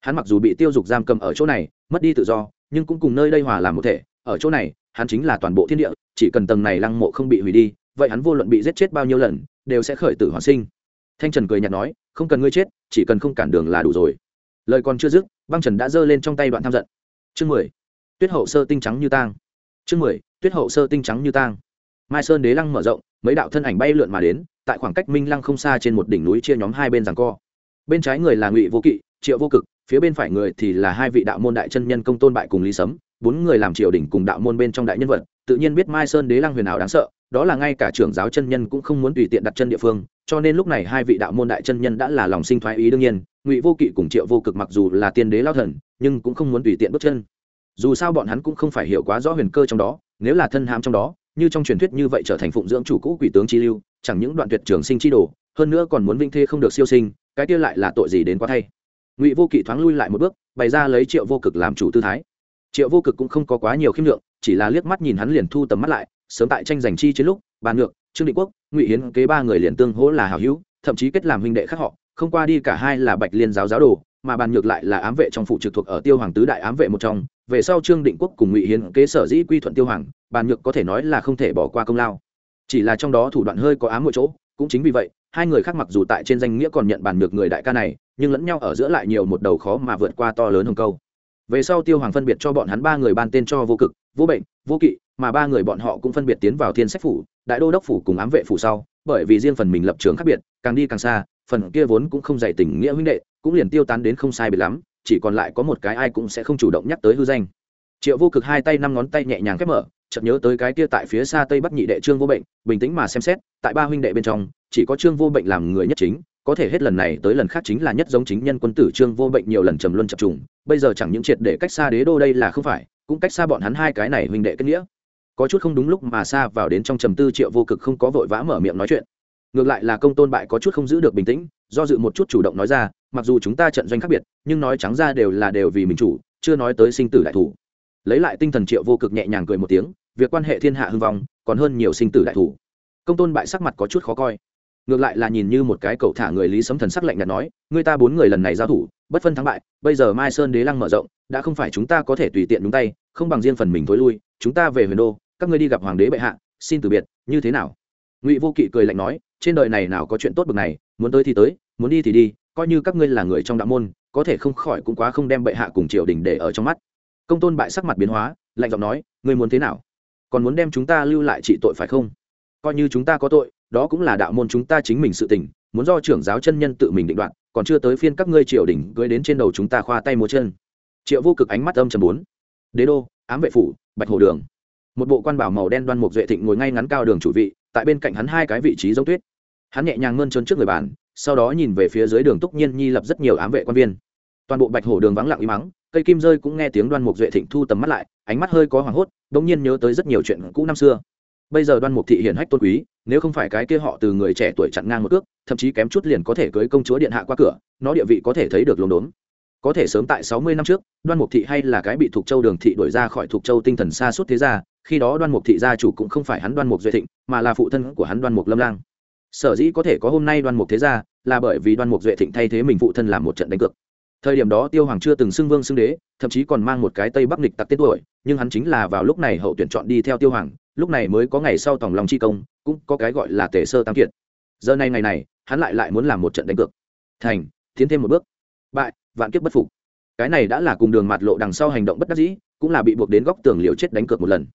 Hắn mặc dù bị tiêu dục giam cầm ở chỗ này, mất đi tự do, nhưng cũng cùng nơi đây hòa làm một thể, ở chỗ này, hắn chính là toàn bộ thiên địa, chỉ cần tầng này lăng mộ không bị hủy đi, vậy hắn vô luận bị giết chết bao nhiêu lần, đều sẽ khởi tử hoàn sinh thanh trần cười nhạt nói, không cần ngươi chết, chỉ cần không cản đường là đủ rồi. Lời còn chưa dứt, băng trần đã giơ lên trong tay đoạn tham giận. Chương mười, tuyết hậu sơ tinh trắng như tang. Chương mười, tuyết hậu sơ tinh trắng như tang. Mai sơn đế lăng mở rộng, mấy đạo thân ảnh bay lượn mà đến, tại khoảng cách minh lăng không xa trên một đỉnh núi chia nhóm hai bên rằng co. Bên trái người là ngụy vô kỵ, triệu vô cực, phía bên phải người thì là hai vị đạo môn đại chân nhân công tôn bại cùng lý sấm, bốn người làm triều đỉnh cùng đạo môn bên trong đại nhân vật, tự nhiên biết mai sơn đế lăng huyền ảo đáng sợ đó là ngay cả trưởng giáo chân nhân cũng không muốn tùy tiện đặt chân địa phương, cho nên lúc này hai vị đạo môn đại chân nhân đã là lòng sinh thoái ý đương nhiên, ngụy vô kỵ cùng triệu vô cực mặc dù là tiên đế lao thần, nhưng cũng không muốn tùy tiện bước chân. Dù sao bọn hắn cũng không phải hiểu quá rõ huyền cơ trong đó, nếu là thân hãm trong đó, như trong truyền thuyết như vậy trở thành phụng dưỡng chủ cũ quỷ tướng chi lưu, chẳng những đoạn tuyệt trường sinh chi đồ, hơn nữa còn muốn vinh thê không được siêu sinh, cái kia lại là tội gì đến quá thay. Ngụy vô kỵ thoáng lui lại một bước, bày ra lấy triệu vô cực làm chủ tư thái. Triệu vô cực cũng không có quá nhiều khiêm lượng, chỉ là liếc mắt nhìn hắn liền thu tầm mắt lại sớm tại tranh giành chi chiến lúc bàn ngược, trương định quốc, ngụy hiến kế ba người liền tương hỗ là hảo hữu, thậm chí kết làm huynh đệ khác họ, không qua đi cả hai là bạch liên giáo giáo đồ, mà bàn nhược lại là ám vệ trong phụ trực thuộc ở tiêu hoàng tứ đại ám vệ một trong. Về sau trương định quốc cùng ngụy hiến kế sở dĩ quy thuận tiêu hoàng bàn nhược có thể nói là không thể bỏ qua công lao. Chỉ là trong đó thủ đoạn hơi có ám một chỗ, cũng chính vì vậy, hai người khác mặc dù tại trên danh nghĩa còn nhận bàn nhược người đại ca này, nhưng lẫn nhau ở giữa lại nhiều một đầu khó mà vượt qua to lớn hồng câu. Về sau tiêu hoàng phân biệt cho bọn hắn ba người ban tên cho vô cực, vô bệnh, vô kỵ mà ba người bọn họ cũng phân biệt tiến vào thiên sách phủ, đại đô đốc phủ cùng ám vệ phủ sau, bởi vì riêng phần mình lập trường khác biệt, càng đi càng xa, phần kia vốn cũng không dày tình nghĩa huynh đệ, cũng liền tiêu tán đến không sai biệt lắm, chỉ còn lại có một cái ai cũng sẽ không chủ động nhắc tới hư danh. Triệu vô cực hai tay năm ngón tay nhẹ nhàng khép mở, chợt nhớ tới cái kia tại phía xa tây bắc nhị đệ trương vô bệnh, bình tĩnh mà xem xét, tại ba huynh đệ bên trong, chỉ có trương vô bệnh làm người nhất chính, có thể hết lần này tới lần khác chính là nhất giống chính nhân quân tử trương vô bệnh nhiều lần trầm luân chập trùng, bây giờ chẳng những triệt để cách xa đế đô đây là không phải, cũng cách xa bọn hắn hai cái này huynh đệ kết nghĩa có chút không đúng lúc mà xa vào đến trong trầm tư triệu vô cực không có vội vã mở miệng nói chuyện. Ngược lại là công tôn bại có chút không giữ được bình tĩnh, do dự một chút chủ động nói ra, mặc dù chúng ta trận doanh khác biệt, nhưng nói trắng ra đều là đều vì mình chủ, chưa nói tới sinh tử đại thủ. Lấy lại tinh thần triệu vô cực nhẹ nhàng cười một tiếng, việc quan hệ thiên hạ hưng vong, còn hơn nhiều sinh tử đại thủ. Công tôn bại sắc mặt có chút khó coi. Ngược lại là nhìn như một cái cậu thả người lý sấm thần sắc lạnh nhạt nói người ta bốn người lần này giao thủ, bất phân thắng bại, bây giờ mai sơn đế lăng mở rộng, đã không phải chúng ta có thể tùy tiện đúng tay, không bằng riêng phần mình thối lui, chúng ta về huyền đô các ngươi đi gặp hoàng đế bệ hạ, xin từ biệt, như thế nào? Ngụy vô kỵ cười lạnh nói, trên đời này nào có chuyện tốt bực này, muốn tới thì tới, muốn đi thì đi, coi như các ngươi là người trong đạo môn, có thể không khỏi cũng quá không đem bệ hạ cùng triều đình để ở trong mắt. Công tôn bại sắc mặt biến hóa, lạnh giọng nói, ngươi muốn thế nào? Còn muốn đem chúng ta lưu lại trị tội phải không? Coi như chúng ta có tội, đó cũng là đạo môn chúng ta chính mình sự tình, muốn do trưởng giáo chân nhân tự mình định đoạt, còn chưa tới phiên các ngươi triều đình gửi đến trên đầu chúng ta khoa tay múa chân. Triệu vô cực ánh mắt âm trầm bốn. Đế đô, ám vệ phủ, bạch hồ đường một bộ quan bảo màu đen đoan mục duệ thịnh ngồi ngay ngắn cao đường chủ vị, tại bên cạnh hắn hai cái vị trí giống tuyết. Hắn nhẹ nhàng mơn trơn trước người bàn, sau đó nhìn về phía dưới đường túc nhiên nhi lập rất nhiều ám vệ quan viên. Toàn bộ bạch hổ đường vắng lặng im mắng, cây kim rơi cũng nghe tiếng đoan mục duệ thịnh thu tầm mắt lại, ánh mắt hơi có hoảng hốt đ ỗ n g nhiên nhớ tới rất nhiều chuyện cũ năm xưa. Bây giờ đoan mục thị hiển hách tôn quý, nếu không phải cái kia họ từ người trẻ tuổi chặn ngang một ước thậm chí kém chút liền có thể cưới công chúa điện hạ qua cửa, nó địa vị có thể thấy được lồn đốn có thể sớm tại sáu mươi năm trước, đoan mục thị hay là cái bị thuộc châu đường thị đổi ra khỏi thuộc châu tinh thần xa suốt thế gia, khi đó đoan mục thị gia chủ cũng không phải hắn đoan mục duy thịnh, mà là phụ thân của hắn đoan mục lâm lang. Sở dĩ có thể có hôm nay đoan mục thế gia, là bởi vì đoan mục duệ thịnh thay thế mình phụ thân làm một trận đánh cược. Thời điểm đó tiêu hoàng chưa từng xưng vương xưng đế, thậm chí còn mang một cái tây bắc nịch tặc tên tuổi, nhưng hắn chính là vào lúc này hậu tuyển chọn đi theo tiêu hoàng, lúc này mới có ngày sau tòng lòng chi công, cũng có cái gọi là tề sơ tam kiệt. Giờ này ngày này, hắn lại lại muốn làm một trận đánh cược. Thành, tiến thêm một bước. Bại vạn kiếp bất phục. Cái này đã là cùng đường mặt lộ đằng sau hành động bất đắc dĩ, cũng là bị buộc đến góc tường liều chết đánh cược một lần.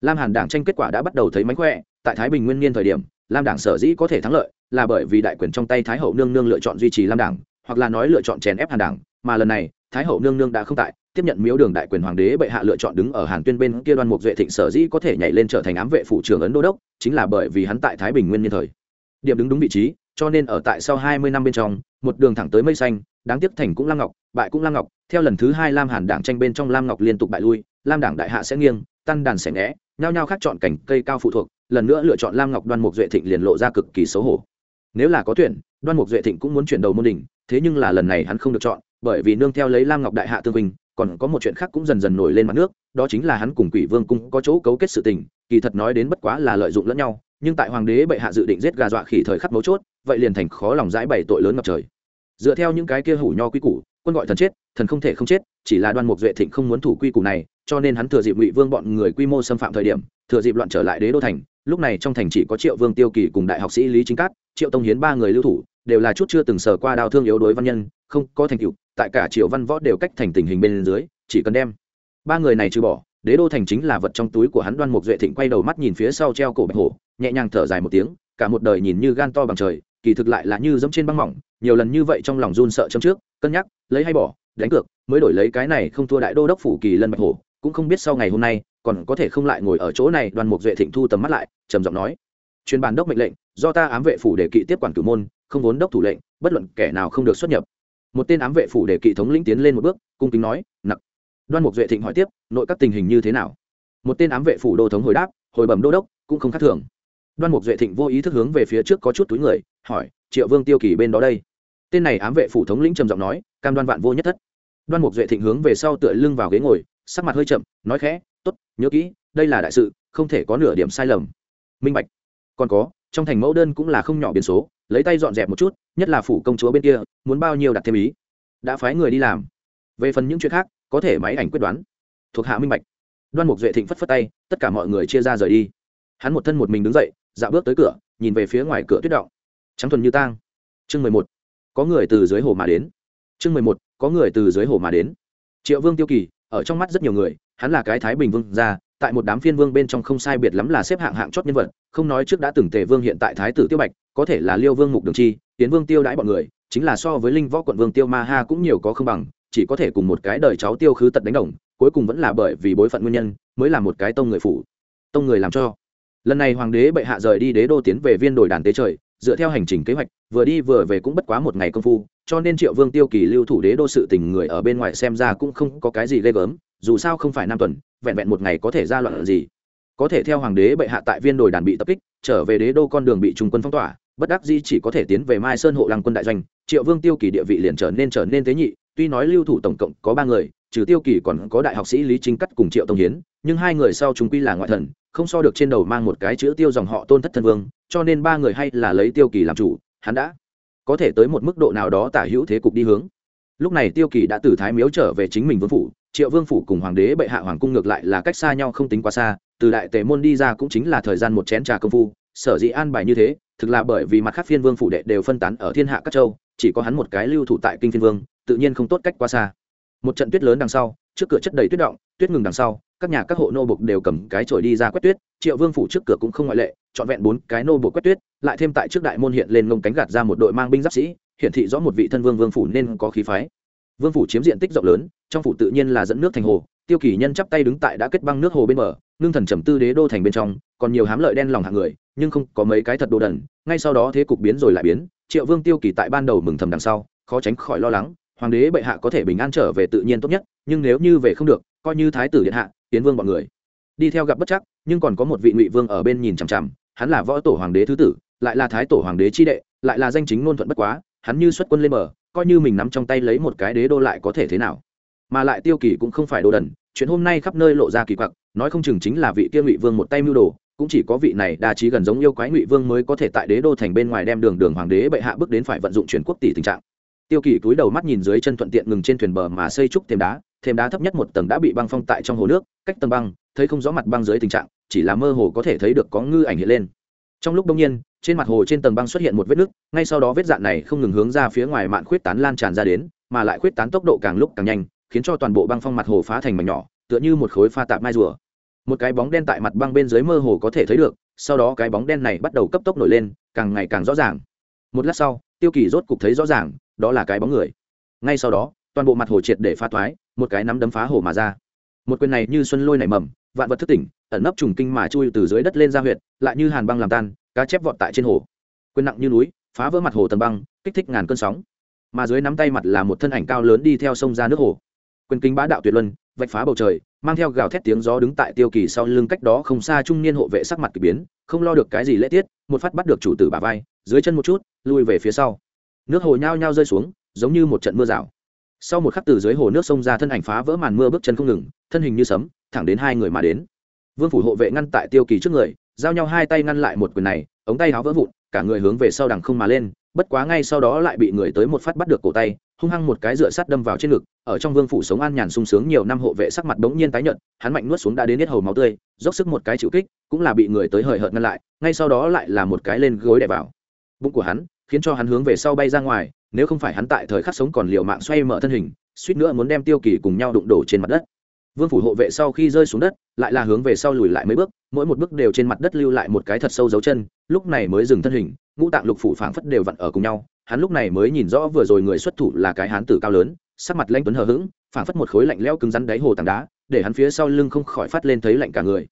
Lam hàn đảng tranh kết quả đã bắt đầu thấy mánh khỏe, tại thái bình nguyên niên thời điểm, lam đảng sở dĩ có thể thắng lợi là bởi vì đại quyền trong tay thái hậu nương nương lựa chọn duy trì lam đảng, hoặc là nói lựa chọn chèn ép hàn đảng, mà lần này, thái hậu nương nương đã không tại, tiếp nhận miếu đường đại quyền hoàng đế bệ hạ lựa chọn đứng ở hàn tuyên bên kia đoan mục duệ thịnh sở dĩ có thể nhảy lên trở thành ám vệ phủ trưởng ấn đô đốc, chính là bởi vì hắn tại thái bình nguyên niên thời. Điểm đứng đúng vị trí cho nên ở tại sau hai mươi năm bên trong một đường thẳng tới mây xanh đáng tiếc thành cũng lam ngọc bại cũng lam ngọc theo lần thứ hai lam hàn đảng tranh bên trong lam ngọc liên tục bại lui lam đảng đại hạ sẽ nghiêng tăng đàn sẽ ngẽ nhao nhao khác chọn cảnh cây cao phụ thuộc lần nữa lựa chọn lam ngọc đoan mục duệ thịnh liền lộ ra cực kỳ xấu hổ. Nếu là có tuyển đoan mục duệ thịnh cũng muốn chuyển đầu môn đỉnh thế nhưng là lần này hắn không được chọn bởi vì nương theo lấy lam ngọc đại hạ tương huynh, còn có một chuyện khác cũng dần dần nổi lên mặt nước đó chính là hắn cùng quỷ vương cung có chỗ cấu kết sự tình kỳ thật nói đến bất quá là lợi dụng lẫn nhau nhưng tại hoàng đế bệ hạ dự định giết gà dọa khỉ thời khắc mấu chốt vậy liền thành khó lòng giải bày tội lớn ngập trời. Dựa theo những cái kia hủ nho quy củ, quân gọi thần chết, thần không thể không chết, chỉ là đoan mục duệ thịnh không muốn thủ quy củ này, cho nên hắn thừa dịp ngụy vương bọn người quy mô xâm phạm thời điểm, thừa dịp loạn trở lại đế đô thành, lúc này trong thành chỉ có triệu vương tiêu kỳ cùng đại học sĩ lý chính cát, triệu tông hiến ba người lưu thủ, đều là chút chưa từng sờ qua đào thương yếu đối văn nhân, không có thành tựu, tại cả triệu văn võ đều cách thành tình hình bên dưới, chỉ cần đem ba người này trừ bỏ, đế đô thành chính là vật trong túi của hắn đoan mục duệ thịnh quay đầu mắt nhìn phía sau treo cổ bạch hổ, nhẹ nhàng thở dài một tiếng, cả một đời nhìn như gan to bằng trời kỳ thực lại là như dẫm trên băng mỏng, nhiều lần như vậy trong lòng run sợ châm trước, cân nhắc, lấy hay bỏ, đánh cược, mới đổi lấy cái này không thua đại đô đốc phủ kỳ lân bạch hổ, cũng không biết sau ngày hôm nay, còn có thể không lại ngồi ở chỗ này đoàn mục duệ thịnh thu tầm mắt lại, trầm giọng nói. Truyền bản đốc mệnh lệnh, do ta ám vệ phủ đề kỵ tiếp quản cử môn, không vốn đốc thủ lệnh, bất luận kẻ nào không được xuất nhập. Một tên ám vệ phủ đề kỵ thống lĩnh tiến lên một bước, cung kính nói, nặc. Đoan mục duệ thịnh hỏi tiếp, nội các tình hình như thế nào? Một tên ám vệ phủ đô thống hồi đáp, hồi bẩm đô đốc, cũng không khác thường. Đoan mục duệ thịnh vô ý thức hướng về phía trước có chút túi người hỏi, triệu vương tiêu kỳ bên đó đây? Tên này ám vệ phủ thống lĩnh trầm giọng nói, cam đoan vạn vô nhất thất. Đoan mục duệ thịnh hướng về sau tựa lưng vào ghế ngồi, sắc mặt hơi chậm, nói khẽ t ố t nhớ kỹ, đây là đại sự, không thể có nửa điểm sai lầm. Minh bạch. Còn có, trong thành mẫu đơn cũng là không nhỏ biến số, lấy tay dọn dẹp một chút, nhất là phủ công chúa bên kia, muốn bao nhiêu đặt thêm ý? Đã phái người đi làm. Về phần những chuyện khác, có thể máy ảnh quyết đoán. Thuộc hạ minh bạch. Đoan mục duệ thịnh phất phất tay, tất cả mọi người chia ra rời đi. Hắn một thân một mình đứng dậy, dạo bước tới cửa, nhìn về phía ngoài cửa tuyết động trắng thuần như tang. Chương mười một, có người từ dưới hồ mà đến. Chương mười một, có người từ dưới hồ mà đến. Triệu vương tiêu kỳ, ở trong mắt rất nhiều người, hắn là cái thái bình vương gia, tại một đám phiên vương bên trong không sai biệt lắm là xếp hạng hạng chót nhân vật, không nói trước đã từng tề vương hiện tại thái tử tiêu bạch, có thể là liêu vương mục đường chi, tiến vương tiêu đãi bọn người, chính là so với linh võ quận vương tiêu ma ha cũng nhiều có không bằng, chỉ có thể cùng một cái đời cháu tiêu khứ tật đánh đồng, cuối cùng vẫn là bởi vì bối phận nguyên nhân, mới là một cái tông người phủ. Tông người làm cho. Lần này hoàng đế bệ hạ rời đi đế đô tiến về viên đổi đàn tế trời dựa theo hành trình kế hoạch, vừa đi vừa về cũng bất quá một ngày công phu, cho nên triệu vương tiêu kỳ lưu thủ đế đô sự tình người ở bên ngoài xem ra cũng không có cái gì ghê gớm, dù sao không phải năm tuần, vẹn vẹn một ngày có thể ra loạn gì. Có thể theo hoàng đế bệ hạ tại viên đồi đàn bị tập kích, trở về đế đô con đường bị trung quân phong tỏa, bất đắc di chỉ có thể tiến về mai sơn hộ lăng quân đại doanh. Triệu vương tiêu kỳ địa vị liền trở nên trở nên tế nhị, tuy nói lưu thủ tổng cộng có ba người, trừ tiêu kỳ còn có đại học sĩ lý chính cắt cùng triệu tông hiến, nhưng hai người sau chúng quy là ngoại thần không so được trên đầu mang một cái chữ tiêu dòng họ tôn thất thân vương, cho nên ba người hay là lấy tiêu kỳ làm chủ, hắn đã có thể tới một mức độ nào đó tả hữu thế cục đi hướng. Lúc này tiêu kỳ đã từ thái miếu trở về chính mình vương phủ, triệu vương phủ cùng hoàng đế bệ hạ hoàng cung ngược lại là cách xa nhau không tính quá xa, từ đại tề môn đi ra cũng chính là thời gian một chén trà công phu, sở dĩ an bài như thế, thực là bởi vì mặt khác phiên vương phủ đệ đều phân tán ở thiên hạ các châu, chỉ có hắn một cái lưu thủ tại kinh phiên vương, tự nhiên không tốt cách quá xa. Một trận tuyết lớn đằng sau, trước cửa chất đầy tuyết động, tuyết ngừng đằng sau các nhà các hộ nô bộc đều cầm cái chổi đi ra quét tuyết, triệu vương phủ trước cửa cũng không ngoại lệ, trọn vẹn bốn cái nô bộc quét tuyết, lại thêm tại trước đại môn hiện lên ngông cánh gạt ra một đội mang binh giáp sĩ, hiển thị rõ một vị thân vương vương phủ nên có khí phái. Vương phủ chiếm diện tích rộng lớn, trong phủ tự nhiên là dẫn nước thành hồ, tiêu kỳ nhân chắp tay đứng tại đã kết băng nước hồ bên bờ, ngưng thần trầm tư đế đô thành bên trong, còn nhiều hám lợi đen lòng hạng người, nhưng không có mấy cái thật đồ đần, ngay sau đó thế cục biến rồi lại biến, triệu vương tiêu kỳ tại ban đầu mừng thầm đằng sau, khó tránh khỏi lo lắng, hoàng đế bệ hạ có thể bình an trở về tự nhiên tốt nhất, nhưng nếu như về không được coi như thái tử điện hạ, tiến vương bọn người. Đi theo gặp bất chắc, nhưng còn có một vị ngụy vương ở bên nhìn chằm chằm, hắn là võ tổ hoàng đế thứ tử, lại là thái tổ hoàng đế chi đệ, lại là danh chính ngôn thuận bất quá, hắn như xuất quân lên bờ, coi như mình nắm trong tay lấy một cái đế đô lại có thể thế nào. Mà lại tiêu kỳ cũng không phải đồ đần, chuyện hôm nay khắp nơi lộ ra kỳ quặc, nói không chừng chính là vị kia ngụy vương một tay mưu đồ, cũng chỉ có vị này đa trí gần giống yêu quái ngụy vương mới có thể tại đế đô thành bên ngoài đem đường đường hoàng đế bệ hạ bước đến phải vận dụng chuyển quốc tỷ tình trạng. Tiêu kỳ cúi đầu mắt nhìn dưới chân thuận tiện ngừng trên thuyền bờ mà xây trúc thêm đá thêm đá thấp nhất một tầng đã bị băng phong tại trong hồ nước, cách tầng băng, thấy không rõ mặt băng dưới tình trạng, chỉ là mơ hồ có thể thấy được có ngư ảnh hiện lên. Trong lúc đông nhiên, trên mặt hồ trên tầng băng xuất hiện một vết nứt, ngay sau đó vết dạn này không ngừng hướng ra phía ngoài mạn khuyết tán lan tràn ra đến, mà lại khuyết tán tốc độ càng lúc càng nhanh, khiến cho toàn bộ băng phong mặt hồ phá thành mảnh nhỏ, tựa như một khối pha tạp mai rùa. Một cái bóng đen tại mặt băng bên dưới mơ hồ có thể thấy được, sau đó cái bóng đen này bắt đầu cấp tốc nổi lên, càng ngày càng rõ ràng. Một lát sau, tiêu kỳ rốt cục thấy rõ ràng, đó là cái bóng người. Ngay sau đó, toàn bộ mặt hồ triệt để phá thoái một cái nắm đấm phá hồ mà ra. Một quyền này như xuân lôi nảy mầm, vạn vật thức tỉnh, ẩn nấp trùng kinh mà chui từ dưới đất lên ra huyệt, lại như hàn băng làm tan, cá chép vọt tại trên hồ quyền nặng như núi, phá vỡ mặt hồ tầng băng, kích thích ngàn cơn sóng. Mà dưới nắm tay mặt là một thân ảnh cao lớn đi theo sông ra nước hồ quyền kinh bá đạo tuyệt luân, vạch phá bầu trời, mang theo gào thét tiếng gió đứng tại tiêu kỳ sau lưng cách đó không xa trung niên hộ vệ sắc mặt k ỳ biến, không lo được cái gì lễ tiết, một phát bắt được chủ tử bà vai, dưới chân một chút, lui về phía sau. Nước hồ nhao nhao rơi xuống, giống như một trận mưa rào sau một khắc từ dưới hồ nước sông ra thân ảnh phá vỡ màn mưa bước chân không ngừng, thân hình như sấm, thẳng đến hai người mà đến. Vương phủ hộ vệ ngăn tại tiêu kỳ trước người, giao nhau hai tay ngăn lại một quyền này, ống tay háo vỡ vụn, cả người hướng về sau đằng không mà lên, bất quá ngay sau đó lại bị người tới một phát bắt được cổ tay, hung hăng một cái dựa sắt đâm vào trên ngực, ở trong vương phủ sống an nhàn sung sướng nhiều năm hộ vệ sắc mặt bỗng nhiên tái nhợt, hắn mạnh nuốt xuống đã đến hết hầu máu tươi, dốc sức một cái chịu kích, cũng là bị người tới hời hợt ngăn lại, ngay sau đó lại là một cái lên gối đè vào. Bụng của hắn khiến cho hắn hướng về sau bay ra ngoài nếu không phải hắn tại thời khắc sống còn liều mạng xoay mở thân hình, suýt nữa muốn đem tiêu kỳ cùng nhau đụng đổ trên mặt đất. Vương phủ hộ vệ sau khi rơi xuống đất, lại là hướng về sau lùi lại mấy bước, mỗi một bước đều trên mặt đất lưu lại một cái thật sâu dấu chân, lúc này mới dừng thân hình, ngũ tạng lục phủ phảng phất đều vặn ở cùng nhau, hắn lúc này mới nhìn rõ vừa rồi người xuất thủ là cái hán tử cao lớn, sắc mặt lanh tuấn hờ hững, phảng phất một khối lạnh leo cứng rắn đáy hồ tảng đá, để hắn phía sau lưng không khỏi phát lên thấy lạnh cả người.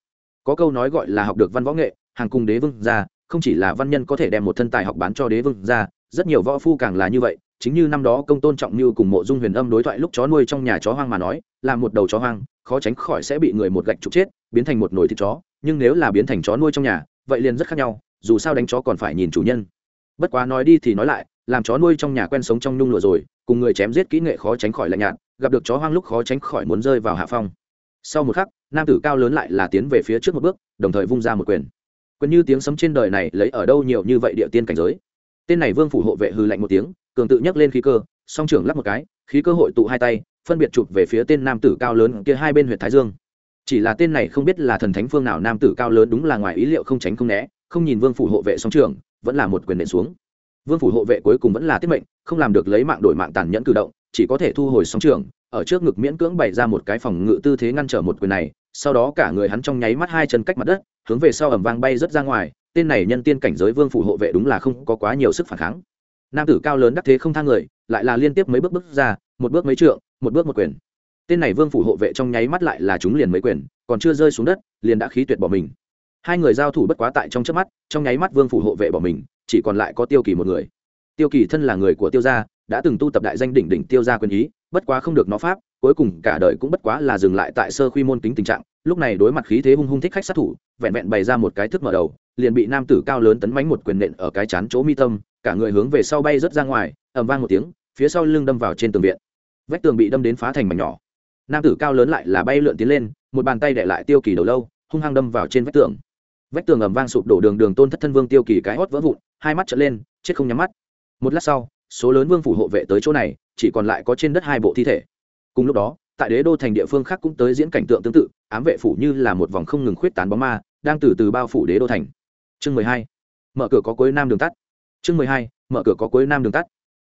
Có câu nói gọi là học được văn võ nghệ, hàng cung đế vương ra không chỉ là văn nhân có thể đem một thân tài học bán cho đế vương ra rất nhiều võ phu càng là như vậy, chính như năm đó công tôn trọng như cùng mộ dung huyền âm đối thoại lúc chó nuôi trong nhà chó hoang mà nói, là một đầu chó hoang, khó tránh khỏi sẽ bị người một gạch trục chết, biến thành một nồi thịt chó. Nhưng nếu là biến thành chó nuôi trong nhà, vậy liền rất khác nhau, dù sao đánh chó còn phải nhìn chủ nhân. Bất quá nói đi thì nói lại, làm chó nuôi trong nhà quen sống trong nhung lụa rồi, cùng người chém giết kỹ nghệ khó tránh khỏi lạnh nhạt, gặp được chó hoang lúc khó tránh khỏi muốn rơi vào hạ phong. Sau một khắc, nam tử cao lớn lại là tiến về phía trước một bước, đồng thời vung ra một quyền. Quyền như tiếng sấm trên đời này lấy ở đâu nhiều như vậy địa tiên cảnh giới? Tên này vương phủ hộ vệ hư lạnh một tiếng, cường tự nhấc lên khí cơ, song trưởng lắp một cái, khí cơ hội tụ hai tay, phân biệt chụp về phía tên nam tử cao lớn kia hai bên huyện thái dương. Chỉ là tên này không biết là thần thánh phương nào nam tử cao lớn đúng là ngoài ý liệu không tránh không né, không nhìn vương phủ hộ vệ song trưởng, vẫn là một quyền nện xuống. Vương phủ hộ vệ cuối cùng vẫn là tiết mệnh, không làm được lấy mạng đổi mạng tàn nhẫn cử động, chỉ có thể thu hồi song trưởng, ở trước ngực miễn cưỡng bày ra một cái phòng ngự tư thế ngăn trở một quyền này, sau đó cả người hắn trong nháy mắt hai chân cách mặt đất, hướng về sau ẩm vang bay rất ra ngoài tên này nhân tiên cảnh giới vương phủ hộ vệ đúng là không có quá nhiều sức phản kháng. Nam tử cao lớn đắc thế không thang người, lại là liên tiếp mấy bước bước ra, một bước mấy trượng, một bước một quyền. Tên này vương phủ hộ vệ trong nháy mắt lại là chúng liền mấy quyền, còn chưa rơi xuống đất, liền đã khí tuyệt bỏ mình. Hai người giao thủ bất quá tại trong chớp mắt, trong nháy mắt vương phủ hộ vệ bỏ mình, chỉ còn lại có tiêu kỳ một người. Tiêu kỳ thân là người của tiêu gia, đã từng tu tập đại danh đỉnh đỉnh tiêu gia quyền ý, bất quá không được nó pháp, cuối cùng cả đời cũng bất quá là dừng lại tại sơ khuy môn kính tình trạng, lúc này đối mặt khí thế hung hung thích khách sát thủ, vẹn vẹn bày ra một cái thức mở đầu liền bị nam tử cao lớn tấn mánh một quyền nện ở cái chán chỗ mi tâm, cả người hướng về sau bay rớt ra ngoài, ầm vang một tiếng, phía sau lưng đâm vào trên tường viện. Vách tường bị đâm đến phá thành mảnh nhỏ. Nam tử cao lớn lại là bay lượn tiến lên, một bàn tay để lại tiêu kỳ đầu lâu, hung hăng đâm vào trên vách tường. Vách tường ầm vang sụp đổ đường đường tôn thất thân vương tiêu kỳ cái hót vỡ vụn, hai mắt trở lên, chết không nhắm mắt. Một lát sau, số lớn vương phủ hộ vệ tới chỗ này, chỉ còn lại có trên đất hai bộ thi thể. Cùng lúc đó, tại đế đô thành địa phương khác cũng tới diễn cảnh tượng tương tự, ám vệ phủ như là một vòng không ngừng khuyết tán bóng ma, đang từ từ bao phủ đế đô thành chương mười hai. Mở cửa có cuối nam đường tắt. Chương mười hai. Mở cửa có cuối nam đường tắt.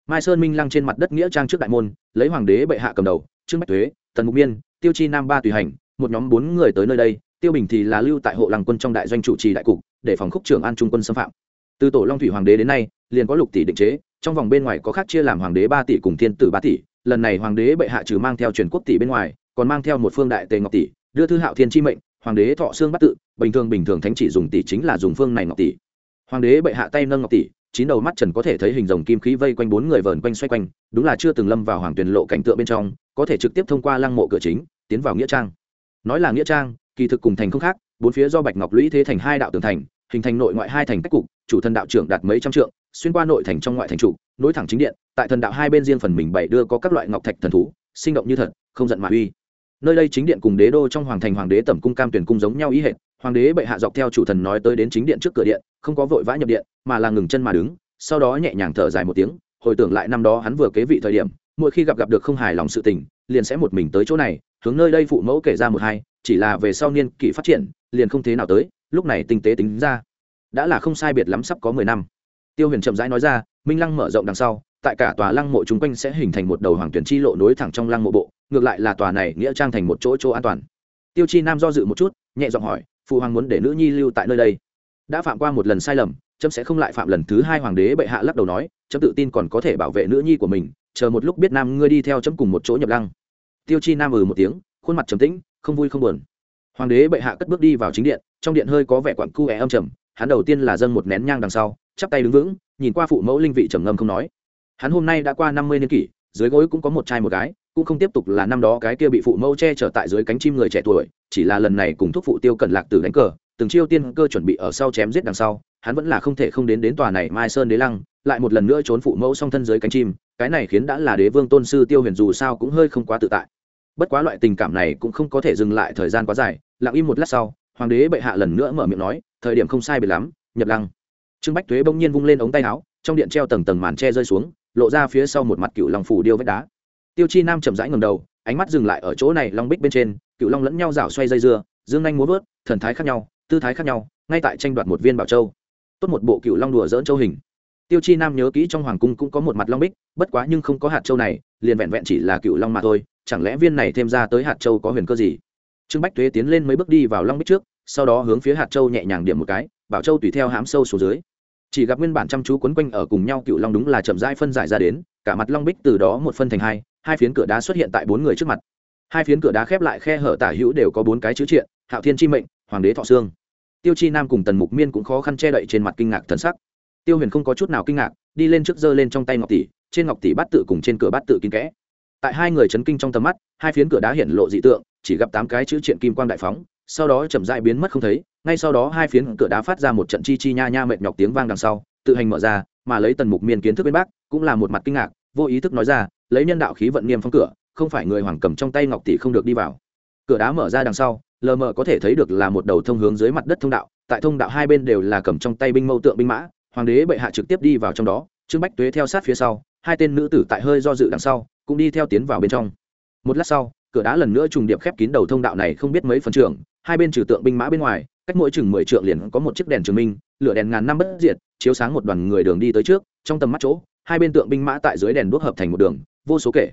Mai sơn minh lăng trên mặt đất nghĩa trang trước đại môn, lấy hoàng đế bệ hạ cầm đầu, trương bách thuế, tần mục miên, tiêu chi nam ba tùy hành, một nhóm bốn người tới nơi đây, tiêu bình thì là lưu tại hộ làng quân trong đại doanh chủ trì đại cục, để phòng khúc trưởng an trung quân xâm phạm. Từ tổ long thủy hoàng đế đến nay, liền có lục tỷ định chế, trong vòng bên ngoài có khác chia làm hoàng đế ba tỷ cùng thiên tử ba tỷ, lần này hoàng đế bệ hạ trừ mang theo truyền quốc tỷ bên ngoài, còn mang theo một phương đại tề ngọc tỷ, đưa thư hạo thiên chi mệnh hoàng đế thọ xương bắt tự, bình thường bình thường thánh chỉ dùng tỷ chính là dùng phương này ngọc tỷ. Hoàng đế bệ hạ tay nâng ngọc tỷ, chín đầu mắt trần có thể thấy hình rồng kim khí vây quanh bốn người vờn quanh xoay quanh, đúng là chưa từng lâm vào hoàng tuyển lộ cảnh tượng bên trong, có thể trực tiếp thông qua lăng mộ cửa chính, tiến vào nghĩa trang. Nói là nghĩa trang, kỳ thực cùng thành không khác, bốn phía do bạch ngọc lũy thế thành hai đạo tường thành, hình thành nội ngoại hai thành cách cục, chủ thần đạo trưởng đạt mấy trăm trượng, xuyên qua nội thành trong ngoại thành trụ, nối thẳng chính điện, tại thần đạo hai bên riêng phần mình bảy đưa có các loại ngọc thạch thần thú, sinh động như thật, không giận mà uy nơi đây chính điện cùng đế đô trong hoàng thành hoàng đế tẩm cung cam tuyển cung giống nhau ý hệt, hoàng đế bệ hạ dọc theo chủ thần nói tới đến chính điện trước cửa điện, không có vội vã nhập điện, mà là ngừng chân mà đứng, sau đó nhẹ nhàng thở dài một tiếng, hồi tưởng lại năm đó hắn vừa kế vị thời điểm, mỗi khi gặp gặp được không hài lòng sự tình, liền sẽ một mình tới chỗ này, hướng nơi đây phụ mẫu kể ra một hai, chỉ là về sau niên kỷ phát triển, liền không thế nào tới, lúc này tinh tế tính ra, đã là không sai biệt lắm sắp có mười năm. Tiêu huyền chậm rãi nói ra, minh lăng mở rộng đằng sau tại cả tòa lăng mộ chung quanh sẽ hình thành một đầu hoàng tuyển chi lộ nối thẳng trong lăng mộ bộ, ngược lại là tòa này nghĩa trang thành một chỗ chỗ an toàn. Tiêu chi nam do dự một chút, nhẹ giọng hỏi, phụ hoàng muốn để nữ nhi lưu tại nơi đây? Đã phạm qua một lần sai lầm trâm sẽ không lại phạm lần thứ hai hoàng đế bệ hạ lắc đầu nói trâm tự tin còn có thể bảo vệ nữ nhi của mình, chờ một lúc biết nam ngươi đi theo trâm cùng một chỗ nhập lăng. Tiêu chi nam ừ một tiếng, khuôn mặt trầm tĩnh, không vui không buồn. Hoàng đế bệ hạ cất bước đi vào chính điện, trong điện hơi có vẻ quặn cu é âm trầm, hắn đầu tiên là dâng một nén nhang đằng sau, chắp tay đứng vững, nhìn qua phụ mẫu linh vị trầm ngâm không nói hắn hôm nay đã qua năm mươi niên kỷ, dưới gối cũng có một trai một gái, cũng không tiếp tục là năm đó cái kia bị phụ mẫu che chở tại dưới cánh chim người trẻ tuổi, chỉ là lần này cùng thúc phụ tiêu cẩn lạc từ đánh cờ, từng chiêu tiên cơ chuẩn bị ở sau chém giết đằng sau, hắn vẫn là không thể không đến đến tòa này mai sơn đế lăng, lại một lần nữa trốn phụ mẫu song thân dưới cánh chim, cái này khiến đã là đế vương tôn sư tiêu huyền dù sao cũng hơi không quá tự tại. Bất quá loại tình cảm này cũng không có thể dừng lại thời gian quá dài, lặng im một lát sau, hoàng đế bệ hạ lần nữa mở miệng nói, thời điểm không sai biệt lắm nhập lăng. Trương bách thuế bỗng nhiên vung lên ống tay áo, trong điện treo tầng tầng màn tre rơi xuống lộ ra phía sau một mặt cựu long phủ điêu vách đá. Tiêu chi nam chậm rãi ngầm đầu, ánh mắt dừng lại ở chỗ này long bích bên trên, cựu long lẫn nhau rảo xoay dây dưa, dương anh múa vớt, thần thái khác nhau, tư thái khác nhau, ngay tại tranh đoạt một viên bảo châu. Tốt một bộ cựu long đùa dỡn châu hình. Tiêu chi nam nhớ kỹ trong hoàng cung cũng có một mặt long bích, bất quá nhưng không có hạt châu này, liền vẹn vẹn chỉ là cựu long mà thôi, chẳng lẽ viên này thêm ra tới hạt châu có huyền cơ gì? Trương bách thuế tiến lên mấy bước đi vào long bích trước, sau đó hướng phía hạt châu nhẹ nhàng điểm một cái, bảo châu tùy theo hãm sâu xuống dưới chỉ gặp nguyên bản chăm chú quấn quanh ở cùng nhau cựu long đúng là chậm rãi phân giải ra đến, cả mặt long bích từ đó một phân thành hai hai phiến cửa đá xuất hiện tại bốn người trước mặt. Hai phiến cửa đá khép lại khe hở tả hữu đều có bốn cái chữ triện, hạo thiên chi mệnh, hoàng đế thọ sương tiêu chi nam cùng tần mục miên cũng khó khăn che đậy trên mặt kinh ngạc thần sắc. Tiêu huyền không có chút nào kinh ngạc, đi lên trước giơ lên trong tay ngọc tỷ, trên ngọc tỷ bát tự cùng trên cửa bát tự kín kẽ. Tại hai người chấn kinh trong tầm mắt, hai phiến cửa đá hiện lộ dị tượng chỉ gặp tám cái chữ triện kim quang đại phóng, sau đó chậm dại biến mất không thấy, ngay sau đó hai phiến cửa đá phát ra một trận chi chi nha nha mệt nhọc tiếng vang đằng sau, tự hành mở ra, mà lấy tần mục miên kiến thức bên bác, cũng là một mặt kinh ngạc, vô ý thức nói ra, lấy nhân đạo khí vận niêm phong cửa, không phải người hoàng cầm trong tay ngọc tỷ không được đi vào. Cửa đá mở ra đằng sau, lờ mờ có thể thấy được là một đầu thông hướng dưới mặt đất thông đạo, tại thông đạo hai bên đều là cầm trong tay binh mâu tượng binh mã, hoàng đế bệ hạ trực tiếp đi vào trong đó, trương bách tuế theo sát phía sau, hai tên nữ tử tại hơi do dự đằng sau, cũng đi theo tiến vào bên trong. Một lát sau cửa đá lần nữa trùng điệp khép kín đầu thông đạo này không biết mấy phần trường, hai bên trừ tượng binh mã bên ngoài, cách mỗi chừng mười trượng liền có một chiếc đèn trường minh, lửa đèn ngàn năm bất diệt, chiếu sáng một đoàn người đường đi tới trước, trong tầm mắt chỗ, hai bên tượng binh mã tại dưới đèn đuốc hợp thành một đường, vô số kể.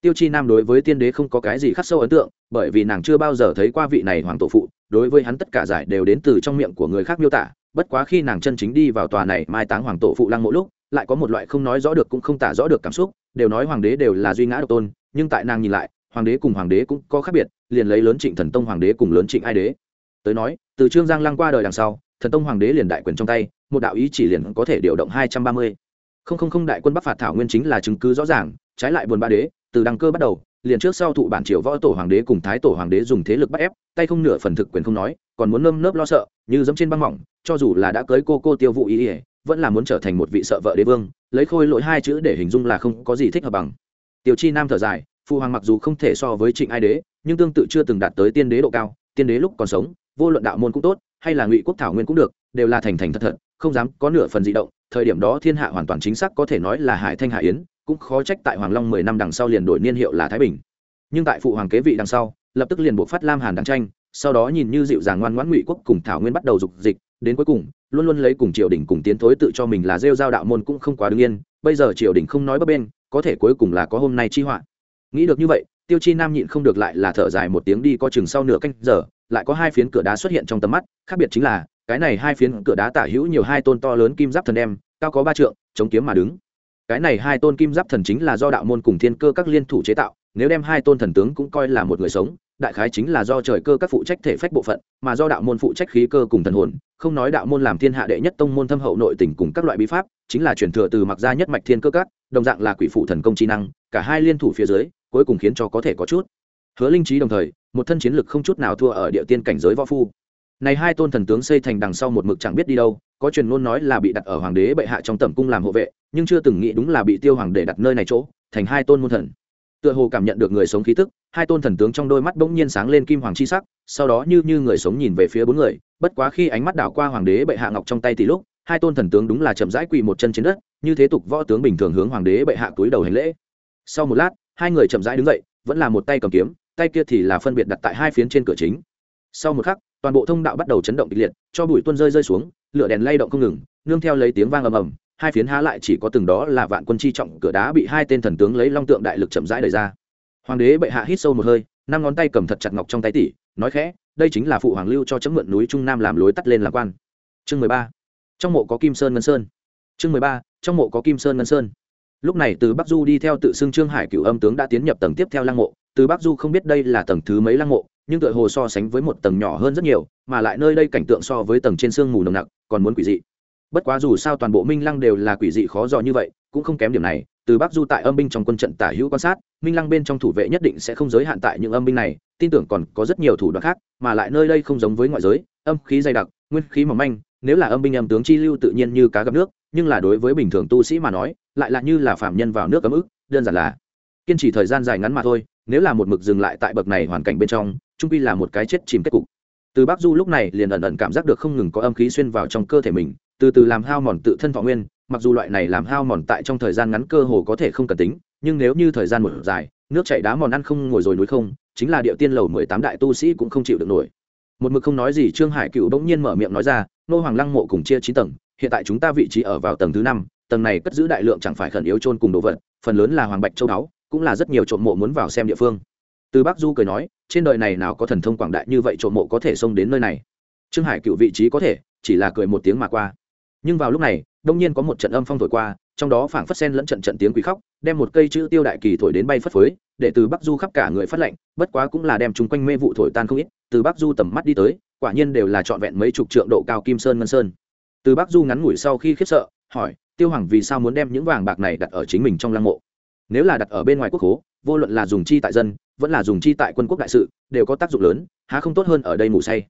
Tiêu chi nam đối với tiên đế không có cái gì khắc sâu ấn tượng, bởi vì nàng chưa bao giờ thấy qua vị này hoàng tổ phụ, đối với hắn tất cả giải đều đến từ trong miệng của người khác miêu tả, bất quá khi nàng chân chính đi vào tòa này mai táng hoàng tổ phụ lăng mỗi lúc, lại có một loại không nói rõ được cũng không tả rõ được cảm xúc, đều nói hoàng đế đều là duy ngã độc tôn, nhưng tại nàng nhìn lại hoàng đế cùng hoàng đế cũng có khác biệt, liền lấy lớn trịnh thần tông hoàng đế cùng lớn trịnh ai đế. Tới nói, từ trương giang lăng qua đời đằng sau, thần tông hoàng đế liền đại quyền trong tay, một đạo ý chỉ liền có thể điều động hai trăm ba mươi. Không không không đại quân bắc phạt thảo nguyên chính là chứng cứ rõ ràng, trái lại buồn ba đế, từ đăng cơ bắt đầu, liền trước sau thụ bản triều võ tổ hoàng đế cùng thái tổ hoàng đế dùng thế lực bắt ép, tay không nửa phần thực quyền không nói, còn muốn nơm nớp lo sợ, như dẫm trên băng mỏng, cho dù là đã cưới cô cô tiêu vụ ý ỉa vẫn là muốn trở thành một vị sợ vợ đế vương, lấy khôi lỗi hai chữ để hình dung là không có gì thích hợp bằng. Tiêu chi nam thở dài phụ hoàng mặc dù không thể so với trịnh ai đế, nhưng tương tự chưa từng đạt tới tiên đế độ cao, tiên đế lúc còn sống, vô luận đạo môn cũng tốt, hay là ngụy quốc thảo nguyên cũng được, đều là thành thành thật thật, không dám có nửa phần di động, thời điểm đó thiên hạ hoàn toàn chính xác có thể nói là hải thanh hải yến, cũng khó trách tại hoàng long mười năm đằng sau liền đổi niên hiệu là thái bình. Nhưng tại phụ hoàng kế vị đằng sau, lập tức liền buộc phát lam hàn đằng tranh, sau đó nhìn như dịu dàng ngoan ngoãn ngụy quốc cùng thảo nguyên bắt đầu dục dịch, đến cuối cùng, luôn luôn lấy cùng triều đình cùng tiến thối tự cho mình là rêu giao đạo môn cũng không quá đương nhiên, bây giờ triều đình không nói bấp bên có thể cuối cùng là có hôm nay chi họa nghĩ được như vậy, tiêu chi nam nhịn không được lại là thở dài một tiếng đi, có chừng sau nửa canh giờ, lại có hai phiến cửa đá xuất hiện trong tầm mắt, khác biệt chính là, cái này hai phiến cửa đá tả hữu nhiều hai tôn to lớn kim giáp thần đem, cao có ba trượng, chống kiếm mà đứng. Cái này hai tôn kim giáp thần chính là do đạo môn cùng thiên cơ các liên thủ chế tạo, nếu đem hai tôn thần tướng cũng coi là một người sống, đại khái chính là do trời cơ các phụ trách thể phách bộ phận, mà do đạo môn phụ trách khí cơ cùng thần hồn, không nói đạo môn làm thiên hạ đệ nhất tông môn thâm hậu nội tình cùng các loại bí pháp, chính là truyền thừa từ mặc gia nhất mạch thiên cơ các, đồng dạng là quỷ phụ thần công trí năng, cả hai liên thủ phía dưới cuối cùng khiến cho có thể có chút. Hứa linh trí đồng thời, một thân chiến lực không chút nào thua ở địa tiên cảnh giới võ phu. Này hai tôn thần tướng xây thành đằng sau một mực chẳng biết đi đâu, có truyền ngôn nói là bị đặt ở hoàng đế bệ hạ trong tẩm cung làm hộ vệ, nhưng chưa từng nghĩ đúng là bị tiêu hoàng để đặt nơi này chỗ, thành hai tôn môn thần. Tựa hồ cảm nhận được người sống khí tức, hai tôn thần tướng trong đôi mắt bỗng nhiên sáng lên kim hoàng chi sắc, sau đó như như người sống nhìn về phía bốn người, bất quá khi ánh mắt đảo qua hoàng đế bệ hạ ngọc trong tay thì lúc, hai tôn thần tướng đúng là chậm rãi quỳ một chân trên đất, như thế tục võ tướng bình thường hướng hoàng đế bệ hạ túi đầu hành lễ. Sau một lát hai người chậm rãi đứng dậy, vẫn là một tay cầm kiếm, tay kia thì là phân biệt đặt tại hai phiến trên cửa chính. Sau một khắc, toàn bộ thông đạo bắt đầu chấn động kịch liệt, cho bụi tuôn rơi rơi xuống, lửa đèn lay động không ngừng, nương theo lấy tiếng vang ầm ầm, hai phiến há lại chỉ có từng đó là vạn quân chi trọng cửa đá bị hai tên thần tướng lấy long tượng đại lực chậm rãi đẩy ra. Hoàng đế bệ hạ hít sâu một hơi, năm ngón tay cầm thật chặt ngọc trong tay tỷ nói khẽ, đây chính là phụ hoàng lưu cho chấm mượn núi trung nam làm lối tắt lên làm quan. Chương mười ba. Trong mộ có kim sơn ngân sơn. Chương mười ba. Trong mộ có kim sơn ngân sơn lúc này từ bắc du đi theo tự xưng trương hải cựu âm tướng đã tiến nhập tầng tiếp theo lăng mộ. Từ bắc du không biết đây là tầng thứ mấy lăng mộ, nhưng tựa hồ so sánh với một tầng nhỏ hơn rất nhiều, mà lại nơi đây cảnh tượng so với tầng trên sương mù nồng nặc, còn muốn quỷ dị. Bất quá dù sao toàn bộ minh lăng đều là quỷ dị khó dò như vậy, cũng không kém điểm này. Từ bắc du tại âm binh trong quân trận tả hữu quan sát, minh lăng bên trong thủ vệ nhất định sẽ không giới hạn tại những âm binh này, tin tưởng còn có rất nhiều thủ đoạn khác, mà lại nơi đây không giống với ngoại giới, âm khí dày đặc, nguyên khí mỏng manh nếu là âm binh âm tướng chi lưu tự nhiên như cá gặp nước, nhưng là đối với bình thường tu sĩ mà nói, lại là như là phạm nhân vào nước cấm ức, đơn giản là kiên trì thời gian dài ngắn mà thôi, nếu là một mực dừng lại tại bậc này hoàn cảnh bên trong, trung pi là một cái chết chìm kết cục. Từ bắc du lúc này liền ẩn ẩn cảm giác được không ngừng có âm khí xuyên vào trong cơ thể mình, từ từ làm hao mòn tự thân thọ nguyên, mặc dù loại này làm hao mòn tại trong thời gian ngắn cơ hồ có thể không cần tính, nhưng nếu như thời gian một dài, nước chảy đá mòn ăn không ngồi rồi núi không, chính là địa tiên lầu mười tám đại tu sĩ cũng không chịu được nổi một mực không nói gì, trương hải cựu bỗng nhiên mở miệng nói ra, nô hoàng lăng mộ cùng chia chín tầng, hiện tại chúng ta vị trí ở vào tầng thứ năm, tầng này cất giữ đại lượng chẳng phải khẩn yếu trôn cùng đồ vật, phần lớn là hoàng bạch châu đáo, cũng là rất nhiều trộm mộ muốn vào xem địa phương. Từ bắc du cười nói, trên đời này nào có thần thông quảng đại như vậy trộm mộ có thể xông đến nơi này? Trương hải cựu vị trí có thể, chỉ là cười một tiếng mà qua. Nhưng vào lúc này, đông nhiên có một trận âm phong thổi qua trong đó phảng phất sen lẫn trận trận tiếng quỷ khóc, đem một cây chữ tiêu đại kỳ thổi đến bay phất phới, để từ bắc du khắp cả người phát lệnh bất quá cũng là đem chúng quanh mê vụ thổi tan không ít, từ bắc du tầm mắt đi tới, quả nhiên đều là trọn vẹn mấy chục trượng độ cao kim sơn ngân sơn. Từ bắc du ngắn ngủi sau khi khiếp sợ, hỏi, tiêu hoàng vì sao muốn đem những vàng bạc này đặt ở chính mình trong lăng mộ? Nếu là đặt ở bên ngoài quốc hố, vô luận là dùng chi tại dân, vẫn là dùng chi tại quân quốc đại sự, đều có tác dụng lớn, há không tốt hơn ở đây ngủ say?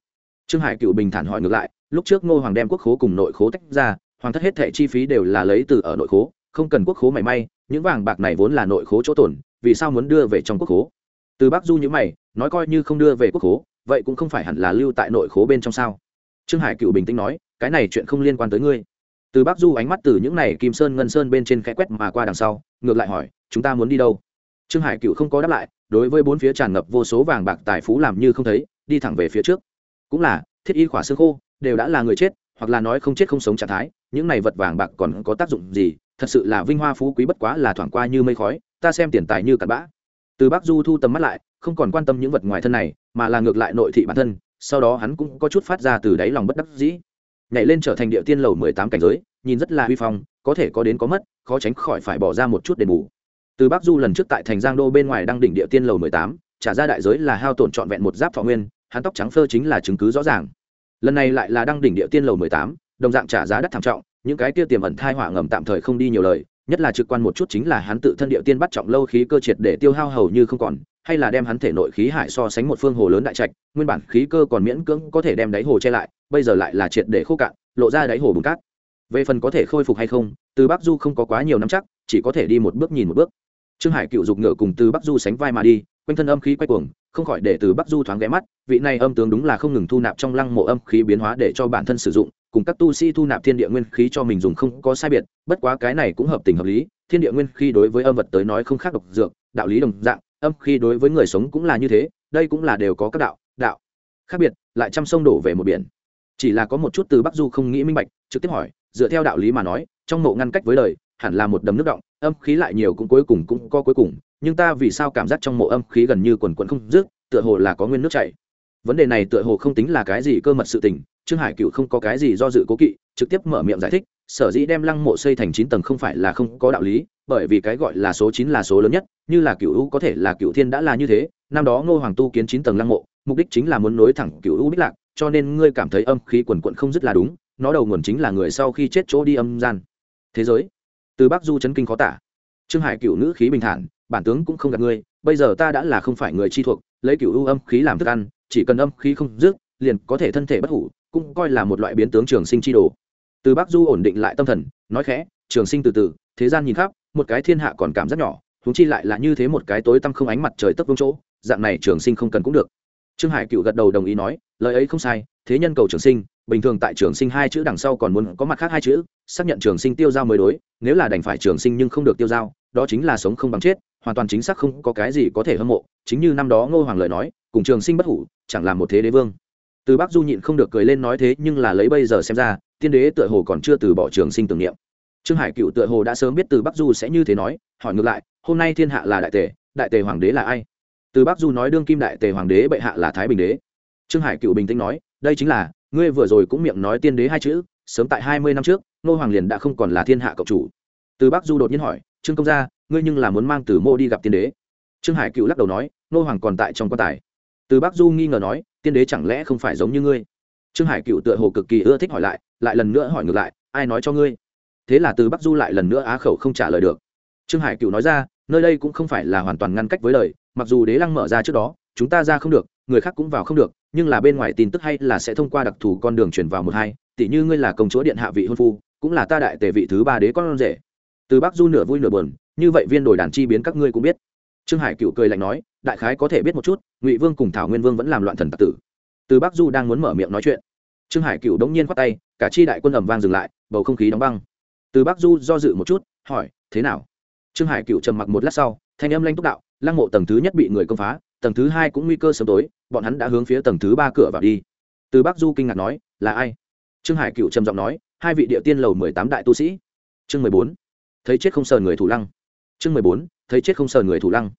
Trương hải cựu bình thản hỏi ngược lại, lúc trước ngô hoàng đem quốc khố cùng nội khố tách ra hoàng thất hết thệ chi phí đều là lấy từ ở nội khố, không cần quốc khố mảy may, những vàng bạc này vốn là nội khố chỗ tổn vì sao muốn đưa về trong quốc khố? Từ bắc du nhữ mày, nói coi như không đưa về quốc khố, vậy cũng không phải hẳn là lưu tại nội khố bên trong sao? Trương hải cựu bình tĩnh nói, cái này chuyện không liên quan tới ngươi. Từ bắc du ánh mắt từ những này kim sơn ngân sơn bên trên khẽ quét mà qua đằng sau, ngược lại hỏi, chúng ta muốn đi đâu? Trương hải cựu không có đáp lại, đối với bốn phía tràn ngập vô số vàng bạc tài phú làm như không thấy, đi thẳng về phía trước. Cũng là, thiết y khỏa xương khô, đều đã là người chết hoặc là nói không chết không sống trạng thái, những này vật vàng bạc còn có tác dụng gì? Thật sự là vinh hoa phú quý bất quá là thoảng qua như mây khói, ta xem tiền tài như cặn bã. Từ bắc du thu tầm mắt lại, không còn quan tâm những vật ngoài thân này, mà là ngược lại nội thị bản thân, sau đó hắn cũng có chút phát ra từ đáy lòng bất đắc dĩ. Nhảy lên trở thành địa tiên lầu mười tám cảnh giới, nhìn rất là huy phong, có thể có đến có mất, khó tránh khỏi phải bỏ ra một chút đền bù. Từ bắc du lần trước tại thành giang đô bên ngoài đang đỉnh địa tiên lầu mười tám, trả ra đại giới là hao tổn trọn vẹn một giáp thọ nguyên, hắn tóc trắng phơ chính là chứng cứ rõ ràng lần này lại là đăng đỉnh địa tiên lầu mười tám, đồng dạng trả giá đắt thảm trọng, những cái kia tiềm ẩn thai hỏa ngầm tạm thời không đi nhiều lời, nhất là trực quan một chút chính là hắn tự thân địa tiên bắt trọng lâu khí cơ triệt để tiêu hao hầu như không còn, hay là đem hắn thể nội khí hải so sánh một phương hồ lớn đại trạch, nguyên bản khí cơ còn miễn cưỡng có thể đem đáy hồ che lại, bây giờ lại là triệt để khô cạn, lộ ra đáy hồ bùn cát. Về phần có thể khôi phục hay không, từ bắc du không có quá nhiều nắm chắc, chỉ có thể đi một bước nhìn một bước. Trương hải cựu dục ngựa cùng từ bắc du sánh vai mà đi, quanh thân âm khí quay cuồng không khỏi để từ bắc du thoáng ghé mắt, vị này âm tướng đúng là không ngừng thu nạp trong lăng mộ âm khí biến hóa để cho bản thân sử dụng, cùng các tu sĩ thu nạp thiên địa nguyên khí cho mình dùng không có sai biệt, bất quá cái này cũng hợp tình hợp lý, thiên địa nguyên khí đối với âm vật tới nói không khác độc dược, đạo lý đồng dạng, âm khí đối với người sống cũng là như thế, đây cũng là đều có các đạo đạo khác biệt, lại trăm sông đổ về một biển. Chỉ là có một chút từ bắc du không nghĩ minh bạch, trực tiếp hỏi, dựa theo đạo lý mà nói, trong mộ ngăn cách với đời, hẳn là một đầm nước động, âm khí lại nhiều cũng cuối cùng cũng có cuối cùng nhưng ta vì sao cảm giác trong mộ âm khí gần như quần quần không dứt, tựa hồ là có nguyên nước chảy? Vấn đề này tựa hồ không tính là cái gì cơ mật sự tình, trương hải cựu không có cái gì do dự cố kỵ, trực tiếp mở miệng giải thích, sở dĩ đem lăng mộ xây thành chín tầng không phải là không có đạo lý, bởi vì cái gọi là số chín là số lớn nhất, như là cựu u có thể là cựu thiên đã là như thế, năm đó ngô hoàng tu kiến chín tầng lăng mộ, mục đích chính là muốn nối thẳng cựu u bích lạc, cho nên ngươi cảm thấy âm khí quần quần không dứt là đúng, nó đầu nguồn chính là người sau khi chết chỗ đi âm gian. Thế giới. Từ bắc du chấn kinh khó tả. Trương hải cựu nữ khí bình thản bản tướng cũng không gạt ngươi, bây giờ ta đã là không phải người chi thuộc, lấy cựu u âm khí làm thức ăn, chỉ cần âm khí không dứt, liền có thể thân thể bất hủ, cũng coi là một loại biến tướng trường sinh chi đồ. Từ bắc du ổn định lại tâm thần, nói khẽ, trường sinh từ từ, thế gian nhìn khắp, một cái thiên hạ còn cảm rất nhỏ, huống chi lại là như thế một cái tối tăm không ánh mặt trời tấp vương chỗ, dạng này trường sinh không cần cũng được. Trương hải cựu gật đầu đồng ý nói, lời ấy không sai, thế nhân cầu trường sinh, bình thường tại trường sinh hai chữ đằng sau còn muốn có mặt khác hai chữ, xác nhận trường sinh tiêu giao mới đối, nếu là đành phải trường sinh nhưng không được tiêu giao đó chính là sống không bằng chết, hoàn toàn chính xác không có cái gì có thể hâm mộ, chính như năm đó ngô hoàng lời nói, cùng trường sinh bất hủ, chẳng làm một thế đế vương. Từ bắc du nhịn không được cười lên nói thế, nhưng là lấy bây giờ xem ra, tiên đế tựa hồ còn chưa từ bỏ trường sinh tưởng niệm. Trương hải cựu tựa hồ đã sớm biết từ bắc du sẽ như thế nói, hỏi ngược lại, hôm nay thiên hạ là đại tề đại tề hoàng đế là ai? Từ bắc du nói đương kim đại tề hoàng đế bệ hạ là thái bình đế. Trương hải cựu bình tĩnh nói, đây chính là, ngươi vừa rồi cũng miệng nói tiên đế hai chữ, sớm tại hai mươi năm trước nô hoàng liền đã không còn là thiên hạ cộng chủ. Từ bắc du đột nhiên hỏi trương công gia, ngươi nhưng là muốn mang từ mô đi gặp tiên đế. Trương hải cựu lắc đầu nói, nô hoàng còn tại trong quan tài. Từ bắc du nghi ngờ nói, tiên đế chẳng lẽ không phải giống như ngươi? Trương hải cựu tựa hồ cực kỳ ưa thích hỏi lại lại lần nữa hỏi ngược lại, ai nói cho ngươi? Thế là từ bắc du lại lần nữa á khẩu không trả lời được. Trương hải cựu nói ra, nơi đây cũng không phải là hoàn toàn ngăn cách với lời mặc dù đế lăng mở ra trước đó, chúng ta ra không được, người khác cũng vào không được, nhưng là bên ngoài tin tức hay là sẽ thông qua đặc thù con đường chuyển vào một hai tỷ như ngươi là công chúa điện hạ vị hôn phu, cũng là ta đại tề vị thứ ba đế con rể từ bắc du nửa vui nửa buồn, như vậy viên đổi đàn chi biến các ngươi cũng biết. Trương hải cựu cười lạnh nói, đại khái có thể biết một chút, ngụy vương cùng thảo nguyên vương vẫn làm loạn thần tặc tử. Từ bắc du đang muốn mở miệng nói chuyện. Trương hải cựu đống nhiên khoát tay, cả chi đại quân ẩm vang dừng lại, bầu không khí đóng băng. Từ bắc du do dự một chút, hỏi, thế nào? Trương hải cựu trầm mặc một lát sau, thanh âm lanh túc đạo, lăng mộ tầng thứ nhất bị người công phá, tầng thứ hai cũng nguy cơ sớm tối, bọn hắn đã hướng phía tầng thứ ba cửa vào đi. Từ bắc du kinh ngạc nói, là ai? Trương hải cựu trầm giọng nói, hai vị địa tiên lầu mười tám đại tu sĩ. Chương mười bốn thấy chết không sờn người thủ lăng. Chương mười bốn, thấy chết không sờn người thủ lăng.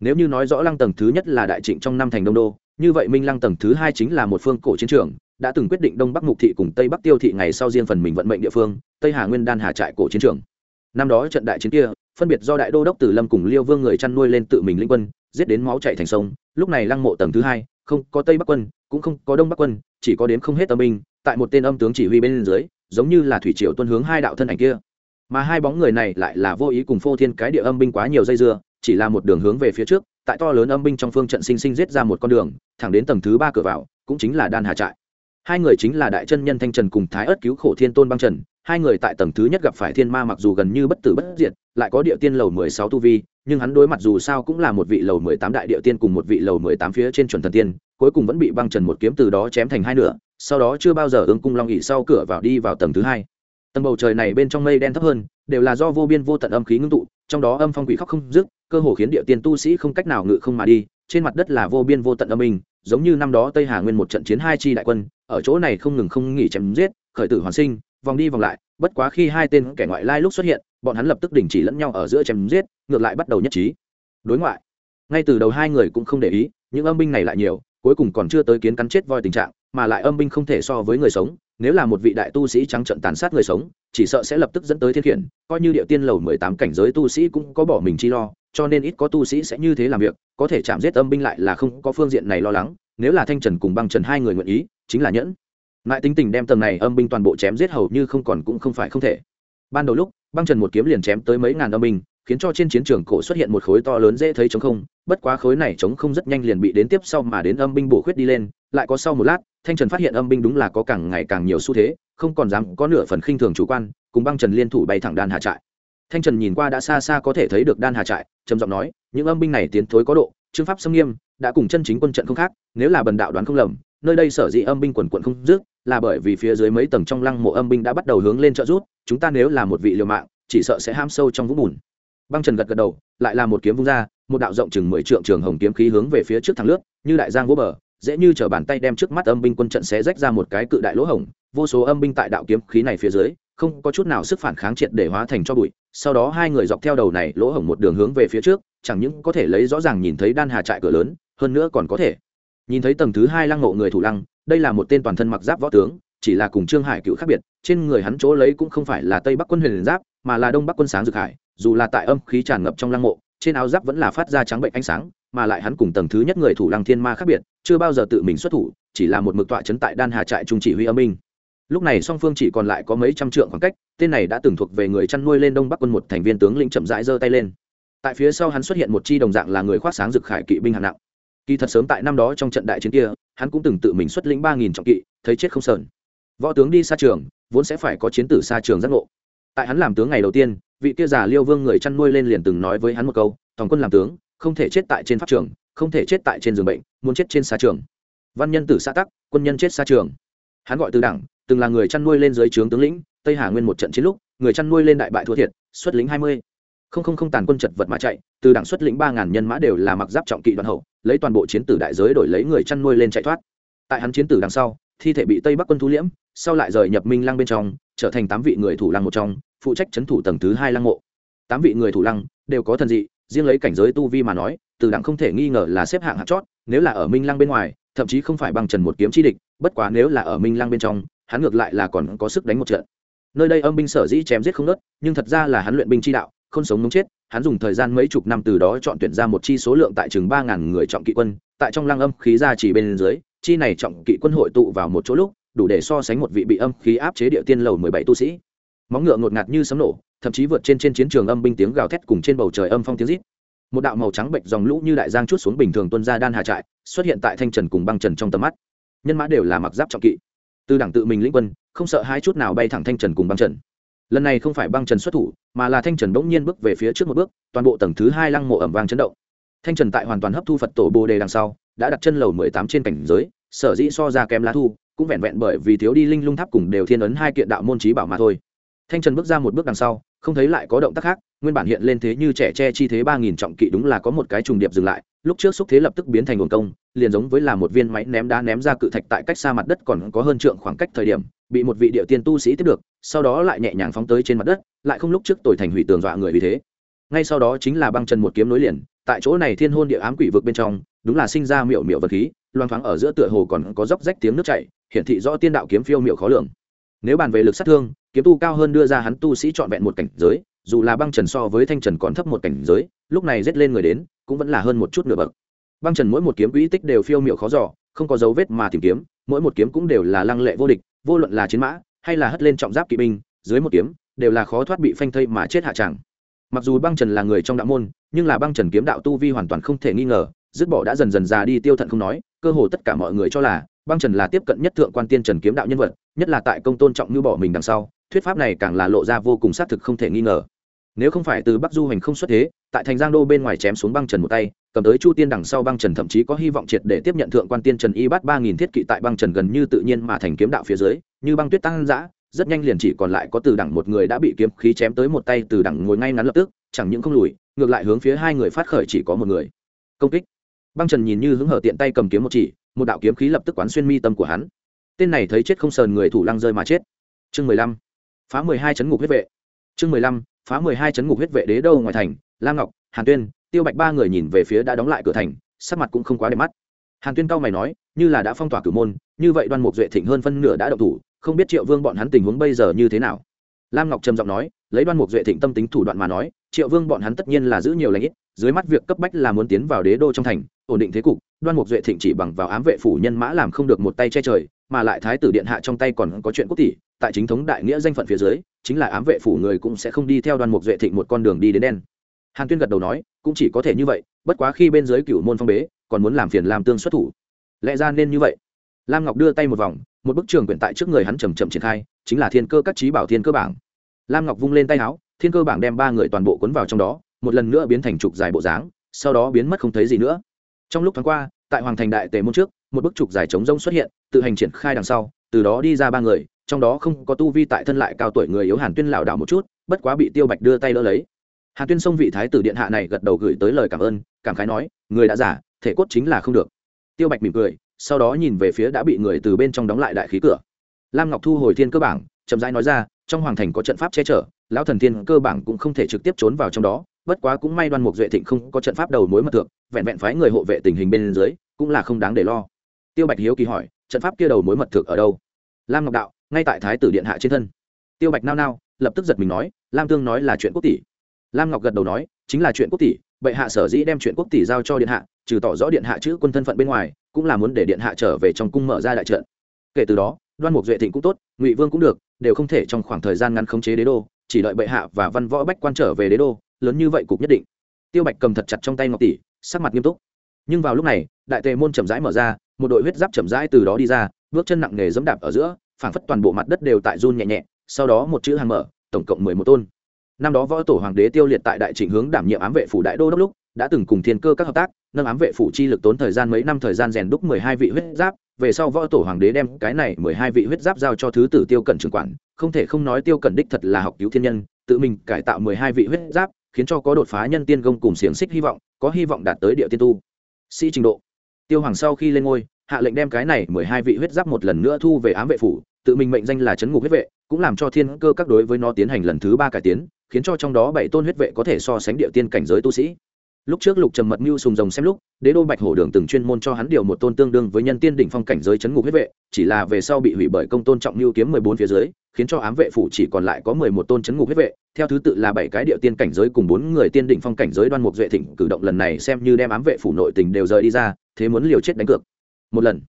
Nếu như nói rõ lăng tầng thứ nhất là đại trịnh trong năm thành đông đô, như vậy minh lăng tầng thứ hai chính là một phương cổ chiến trường, đã từng quyết định đông bắc mục thị cùng tây bắc tiêu thị ngày sau riêng phần mình vận mệnh địa phương, tây hà nguyên đan hà trại cổ chiến trường. Năm đó trận đại chiến kia, phân biệt do đại đô đốc tử lâm cùng liêu vương người chăn nuôi lên tự mình linh quân, giết đến máu chạy thành sông. Lúc này lăng mộ tầng thứ hai, không có tây bắc quân, cũng không có đông bắc quân, chỉ có đến không hết âm binh, tại một tên âm tướng chỉ huy bên dưới, giống như là thủy triều tuân hướng hai đạo thân ảnh kia mà hai bóng người này lại là vô ý cùng phô thiên cái địa âm binh quá nhiều dây dưa, chỉ là một đường hướng về phía trước, tại to lớn âm binh trong phương trận sinh sinh giết ra một con đường, thẳng đến tầng thứ ba cửa vào, cũng chính là đan hà trại. Hai người chính là đại chân nhân thanh trần cùng thái ớt cứu khổ thiên tôn băng trần, hai người tại tầng thứ nhất gặp phải thiên ma mặc dù gần như bất tử bất diệt, lại có địa tiên lầu mười sáu tu vi, nhưng hắn đối mặt dù sao cũng là một vị lầu mười tám đại địa tiên cùng một vị lầu mười tám phía trên chuẩn thần tiên, cuối cùng vẫn bị băng trần một kiếm từ đó chém thành hai nửa, sau đó chưa bao giờ ứng cung long ỉ sau cửa vào đi vào tầng thứ hai tầng bầu trời này bên trong mây đen thấp hơn, đều là do vô biên vô tận âm khí ngưng tụ, trong đó âm phong quỷ khóc không dứt, cơ hồ khiến địa tiên tu sĩ không cách nào ngự không mà đi, trên mặt đất là vô biên vô tận âm minh giống như năm đó tây hà nguyên một trận chiến hai chi đại quân, ở chỗ này không ngừng không nghỉ chém giết, khởi tử hoàn sinh, vòng đi vòng lại, bất quá khi hai tên kẻ ngoại lai lúc xuất hiện, bọn hắn lập tức đình chỉ lẫn nhau ở giữa chém giết, ngược lại bắt đầu nhất trí. Đối ngoại, ngay từ đầu hai người cũng không để ý, những âm binh này lại nhiều, cuối cùng còn chưa tới kiến cắn chết voi tình trạng, mà lại âm binh không thể so với người sống nếu là một vị đại tu sĩ trắng trận tàn sát người sống, chỉ sợ sẽ lập tức dẫn tới thiên khiển, coi như địa tiên lầu mười tám cảnh giới tu sĩ cũng có bỏ mình chi lo, cho nên ít có tu sĩ sẽ như thế làm việc, có thể chạm giết âm binh lại là không có phương diện này lo lắng, nếu là thanh trần cùng băng trần hai người nguyện ý, chính là nhẫn. Lại tính tình đem tầng này âm binh toàn bộ chém giết hầu như không còn cũng không phải không thể. Ban đầu lúc, băng trần một kiếm liền chém tới mấy ngàn âm binh, khiến cho trên chiến trường cổ xuất hiện một khối to lớn dễ thấy chống không, bất quá khối này chống không rất nhanh liền bị đến tiếp sau mà đến âm binh bổ khuyết đi lên lại có sau một lát, thanh trần phát hiện âm binh đúng là có càng ngày càng nhiều xu thế, không còn dám có nửa phần khinh thường chủ quan, cùng băng trần liên thủ bay thẳng đan hà trại. Thanh trần nhìn qua đã xa xa có thể thấy được đan hà trại, trầm giọng nói, những âm binh này tiến thối có độ chương pháp xâm nghiêm, đã cùng chân chính quân trận không khác, nếu là bần đạo đoán không lầm, nơi đây sở dĩ âm binh quần quận không dứt, là bởi vì phía dưới mấy tầng trong lăng mộ âm binh đã bắt đầu hướng lên trợ rút chúng ta nếu là một vị liều mạng, chỉ sợ sẽ ham sâu trong vũng bùn. Băng trần gật gật đầu, lại là một kiếm vung ra, một đạo rộng chừng mười trượng trường hồng kiếm khí hướng về phía trước thẳng lướt, như đại giang vỗ bờ dễ như chở bàn tay đem trước mắt âm binh quân trận xé rách ra một cái cự đại lỗ hổng, vô số âm binh tại đạo kiếm khí này phía dưới, không có chút nào sức phản kháng triệt để hóa thành cho bụi, sau đó hai người dọc theo đầu này lỗ hổng một đường hướng về phía trước, chẳng những có thể lấy rõ ràng nhìn thấy đan hà trại cửa lớn, hơn nữa còn có thể nhìn thấy tầng thứ hai lăng mộ người thủ lăng, đây là một tên toàn thân mặc giáp võ tướng, chỉ là cùng trương hải cựu khác biệt, trên người hắn chỗ lấy cũng không phải là tây bắc quân huyền giáp, mà là đông bắc quân sáng dược hải, dù là tại âm khí tràn ngập trong lăng mộ, trên áo giáp vẫn là phát ra trắng bệnh ánh sáng mà lại hắn cùng tầng thứ nhất người thủ lăng thiên ma khác biệt, chưa bao giờ tự mình xuất thủ, chỉ là một mực tọa chấn tại đan hà trại trung chỉ huy âm minh lúc này song phương chỉ còn lại có mấy trăm trượng khoảng cách, tên này đã từng thuộc về người chăn nuôi lên đông bắc quân một thành viên tướng lĩnh chậm rãi giơ tay lên. Tại phía sau hắn xuất hiện một chi đồng dạng là người khoác sáng dực khải kỵ binh hạng nặng. Kỳ thật sớm tại năm đó trong trận đại chiến kia, hắn cũng từng tự mình xuất lĩnh ba nghìn trọng kỵ, thấy chết không sờn. Võ tướng đi xa trường, vốn sẽ phải có chiến tử xa trường giác ngộ. Tại hắn làm tướng ngày đầu tiên, vị kia già liêu vương người chăn nuôi lên liền từng nói với hắn một câu, Tòng quân làm tướng không thể chết tại trên pháp trường, không thể chết tại trên giường bệnh, muốn chết trên xa trường. Văn nhân tử xã tắc, quân nhân chết xa trường. Hắn gọi từ đảng từng là người chăn nuôi lên dưới trướng tướng lĩnh, tây hà nguyên một trận chiến lúc, người chăn nuôi lên đại bại thua thiệt, xuất lĩnh hai mươi. Không không không tàn quân chật vật mà chạy, từ đảng xuất lĩnh ba ngàn nhân mã đều là mặc giáp trọng kỵ đoàn hậu, lấy toàn bộ chiến tử đại giới đổi lấy người chăn nuôi lên chạy thoát. Tại hắn chiến tử đằng sau, thi thể bị tây bắc quân thu liễm, sau lại rời nhập minh lăng bên trong, trở thành tám vị người thủ lăng một trong, phụ trách c thủ tầng thứ hai lăng mộ. Tám vị người thủ lăng đều có thần dị riêng lấy cảnh giới tu vi mà nói, từ đặng không thể nghi ngờ là xếp hạng hạng chót, nếu là ở minh lăng bên ngoài, thậm chí không phải bằng trần một kiếm chi địch, bất quá nếu là ở minh lăng bên trong, hắn ngược lại là còn có sức đánh một trận. Nơi đây âm binh sở dĩ chém giết không nớt nhưng thật ra là hắn luyện binh chi đạo, không sống muốn chết, hắn dùng thời gian mấy chục năm từ đó chọn tuyển ra một chi số lượng tại chừng ba ngàn người trọng kỵ quân, tại trong lăng âm khí ra chỉ bên dưới, chi này trọng kỵ quân hội tụ vào một chỗ lúc, đủ để so sánh một vị bị âm khí áp chế địa tiên lầu mười bảy tu sĩ móng ngựa ngột ngạt như sấm nổ, thậm chí vượt trên trên chiến trường âm binh tiếng gào thét cùng trên bầu trời âm phong tiếng rít. Một đạo màu trắng bệnh dòng lũ như đại giang chút xuống bình thường tuân ra đan hà trại, xuất hiện tại thanh trần cùng băng trần trong tầm mắt. Nhân mã đều là mặc giáp trọng kỵ. Từ đảng tự mình lĩnh quân, không sợ hai chút nào bay thẳng thanh trần cùng băng trần. Lần này không phải băng trần xuất thủ, mà là thanh trần bỗng nhiên bước về phía trước một bước, toàn bộ tầng thứ hai lăng mộ ẩm vang chấn động. Thanh trần tại hoàn toàn hấp thu phật tổ bồ đề đằng sau, đã đặt chân lầu mười tám trên cảnh giới, sở dĩ so ra kém lá thu, cũng vẹn vẹn bởi vì thiếu đi linh lung tháp cùng đều thiên ấn hai kiện đạo môn trí bảo mà thôi thanh trần bước ra một bước đằng sau, không thấy lại có động tác khác, nguyên bản hiện lên thế như trẻ tre chi thế ba nghìn trọng kỵ đúng là có một cái trùng điệp dừng lại, lúc trước xúc thế lập tức biến thành nguồn công, liền giống với là một viên máy ném đá ném ra cự thạch tại cách xa mặt đất còn có hơn trượng khoảng cách thời điểm, bị một vị địa tiên tu sĩ tiếp được, sau đó lại nhẹ nhàng phóng tới trên mặt đất, lại không lúc trước tuổi thành hủy tường dọa người vì thế. Ngay sau đó chính là băng trần một kiếm nối liền, tại chỗ này thiên hôn địa ám quỷ vực bên trong, đúng là sinh ra miệu miệu vật khí, loang thoáng ở giữa tựa hồ còn có dốc rách tiếng nước chảy, hiển thị rõ tiên đạo kiếm phiêu miệu khó lường. Nếu bàn về lực sát thương kiếm tu cao hơn đưa ra hắn tu sĩ trọn vẹn một cảnh giới, dù là băng trần so với thanh trần còn thấp một cảnh giới, lúc này rét lên người đến, cũng vẫn là hơn một chút nửa bậc. Băng trần mỗi một kiếm quỹ tích đều phiêu miệu khó giỏ không có dấu vết mà tìm kiếm, mỗi một kiếm cũng đều là lăng lệ vô địch, vô luận là chiến mã, hay là hất lên trọng giáp kỵ binh, dưới một kiếm, đều là khó thoát bị phanh thây mà chết hạ tràng mặc dù băng trần là người trong đạo môn, nhưng là băng trần kiếm đạo tu vi hoàn toàn không thể nghi ngờ, dứt bỏ đã dần dần già đi tiêu thận không nói, cơ hồ tất cả mọi người cho là, băng trần là tiếp cận nhất thượng quan tiên trần kiếm đạo nhân vật, nhất là tại công tôn trọng như bỏ mình đằng sau thuyết pháp này càng là lộ ra vô cùng xác thực không thể nghi ngờ. Nếu không phải từ bắc du hành không xuất thế, tại thành giang đô bên ngoài chém xuống băng trần một tay, cầm tới chu tiên đằng sau băng trần thậm chí có hy vọng triệt để tiếp nhận thượng quan tiên trần y bắt ba nghìn thiết kỵ tại băng trần gần như tự nhiên mà thành kiếm đạo phía dưới, như băng tuyết tăng giã rất nhanh liền chỉ còn lại có từ đẳng một người đã bị kiếm khí chém tới một tay từ đẳng ngồi ngay ngắn lập tức, chẳng những không lùi, ngược lại hướng phía hai người phát khởi chỉ có một người. Công kích. Băng trần nhìn như hứng hở tiện tay cầm kiếm một chỉ, một đạo kiếm khí lập tức quán xuyên mi tâm của hắn. Tên này thấy chết không sờn người thủ lăng rơi mà chết. Chương mười lăm phá mười hai chấn ngục huyết vệ. Chương mười lăm, phá mười hai chấn ngục huyết vệ đế đâu ngoài thành, lam ngọc, hàn tuyên, tiêu bạch ba người nhìn về phía đã đóng lại cửa thành, sắc mặt cũng không quá đẹp mắt. Hàn tuyên cao mày nói, như là đã phong tỏa cử môn, như vậy đoan mục duệ thịnh hơn phân nửa đã đậu thủ, không biết triệu vương bọn hắn tình huống bây giờ như thế nào. Lam ngọc trầm giọng nói, lấy đoan mục duệ thịnh tâm tính thủ đoạn mà nói, triệu vương bọn hắn tất nhiên là giữ nhiều lãnh ít, dưới mắt việc cấp bách là muốn tiến vào đế đô trong thành, ổn định thế cục, đoan mục duệ thịnh chỉ bằng vào ám vệ phủ nhân mã làm không được một tay che trời mà lại thái tử điện hạ trong tay còn có chuyện quốc tỷ, tại chính thống đại nghĩa danh phận phía dưới, chính là ám vệ phủ người cũng sẽ không đi theo đoàn mục duệ thịnh một con đường đi đến đen. Hàn tuyên gật đầu nói, cũng chỉ có thể như vậy, bất quá khi bên dưới cựu môn phong bế, còn muốn làm phiền làm tương xuất thủ. Lẽ ra nên như vậy. Lam ngọc đưa tay một vòng, một bức trường quyển tại trước người hắn chầm chậm triển khai, chính là thiên cơ các trí bảo thiên cơ bảng. Lam ngọc vung lên tay áo, thiên cơ bảng đem ba người toàn bộ cuốn vào trong đó, một lần nữa biến thành trục dài bộ dáng, sau đó biến mất không thấy gì nữa. Trong lúc tháng qua, tại hoàng thành đại tề môn trước, một bức trục dài trống rông xuất hiện tự hành triển khai đằng sau, từ đó đi ra ba người, trong đó không có tu vi tại thân lại cao tuổi người yếu hàn tuyên lảo đảo một chút, bất quá bị tiêu bạch đưa tay đỡ lấy. Hàn tuyên xông vị thái tử điện hạ này gật đầu gửi tới lời cảm ơn, cảm khái nói, người đã giả, thể cốt chính là không được. Tiêu bạch mỉm cười, sau đó nhìn về phía đã bị người từ bên trong đóng lại đại khí cửa. Lam ngọc thu hồi thiên cơ bản chậm rãi nói ra, trong hoàng thành có trận pháp che chở, lão thần thiên cơ bản cũng không thể trực tiếp trốn vào trong đó, bất quá cũng may đoan mục duệ thịnh không có trận pháp đầu mối mật thượng, vẹn vẹn phái người hộ vệ tình hình bên dưới, cũng là không đáng để lo. Tiêu bạch hiếu kỳ hỏi trận pháp kia đầu mối mật thực ở đâu? Lam ngọc đạo, ngay tại thái tử điện hạ trên thân. Tiêu bạch nao nao, lập tức giật mình nói, lam tương nói là chuyện quốc tỷ. Lam ngọc gật đầu nói, chính là chuyện quốc tỷ, bệ hạ sở dĩ đem chuyện quốc tỷ giao cho điện hạ, trừ tỏ rõ điện hạ chữ quân thân phận bên ngoài, cũng là muốn để điện hạ trở về trong cung mở ra đại trận. Kể từ đó, đoan mục duệ thịnh cũng tốt, ngụy vương cũng được, đều không thể trong khoảng thời gian ngắn khống chế đế đô, chỉ đợi bệ hạ và văn võ bách quan trở về đế đô, lớn như vậy cục nhất định. Tiêu bạch cầm thật chặt trong tay ngọc tỷ, sắc mặt nghiêm túc. Nhưng vào lúc này, đại tề môn chậm rãi mở ra một đội huyết giáp chậm rãi từ đó đi ra, bước chân nặng nề dẫm đạp ở giữa, phảng phất toàn bộ mặt đất đều tại run nhẹ nhẹ, sau đó một chữ hàng mở, tổng cộng mười một tôn. Năm đó võ tổ hoàng đế tiêu liệt tại đại trịnh hướng đảm nhiệm ám vệ phủ đại đô đốc lúc, đã từng cùng thiên cơ các hợp tác, nâng ám vệ phủ chi lực tốn thời gian mấy năm thời gian rèn đúc mười hai vị huyết giáp, về sau võ tổ hoàng đế đem cái này mười hai vị huyết giáp giao cho thứ tử tiêu cẩn trưởng quản, không thể không nói tiêu cẩn đích thật là học cứu thiên nhân, tự mình cải tạo mười hai vị huyết giáp, khiến cho có đột phá nhân tiên công cùng xiềng xích hy vọng, có hy vọng đạt tới địa tiên tu. Sĩ trình độ tiêu hoàng sau khi lên ngôi, hạ lệnh đem cái này mười hai vị huyết giáp một lần nữa thu về ám vệ phủ, tự mình mệnh danh là chấn ngục huyết vệ, cũng làm cho thiên cơ các đối với nó tiến hành lần thứ ba cải tiến, khiến cho trong đó bảy tôn huyết vệ có thể so sánh địa tiên cảnh giới tu sĩ. Lúc trước lục trầm mật mưu sùng rồng xem lúc, đế đô bạch hổ đường từng chuyên môn cho hắn điều một tôn tương đương với nhân tiên đỉnh phong cảnh giới chấn ngục huyết vệ, chỉ là về sau bị hủy bởi công tôn trọng mưu kiếm mười bốn phía dưới, khiến cho ám vệ phủ chỉ còn lại có mười một tôn chấn ngục huyết vệ, theo thứ tự là bảy cái địa tiên cảnh giới cùng bốn người tiên đỉnh phong cảnh giới đoan mục duệ thịnh cử động lần này xem như đem ám vệ phủ nội tình đều rời đi ra thế muốn liều chết đánh cược. Một lần,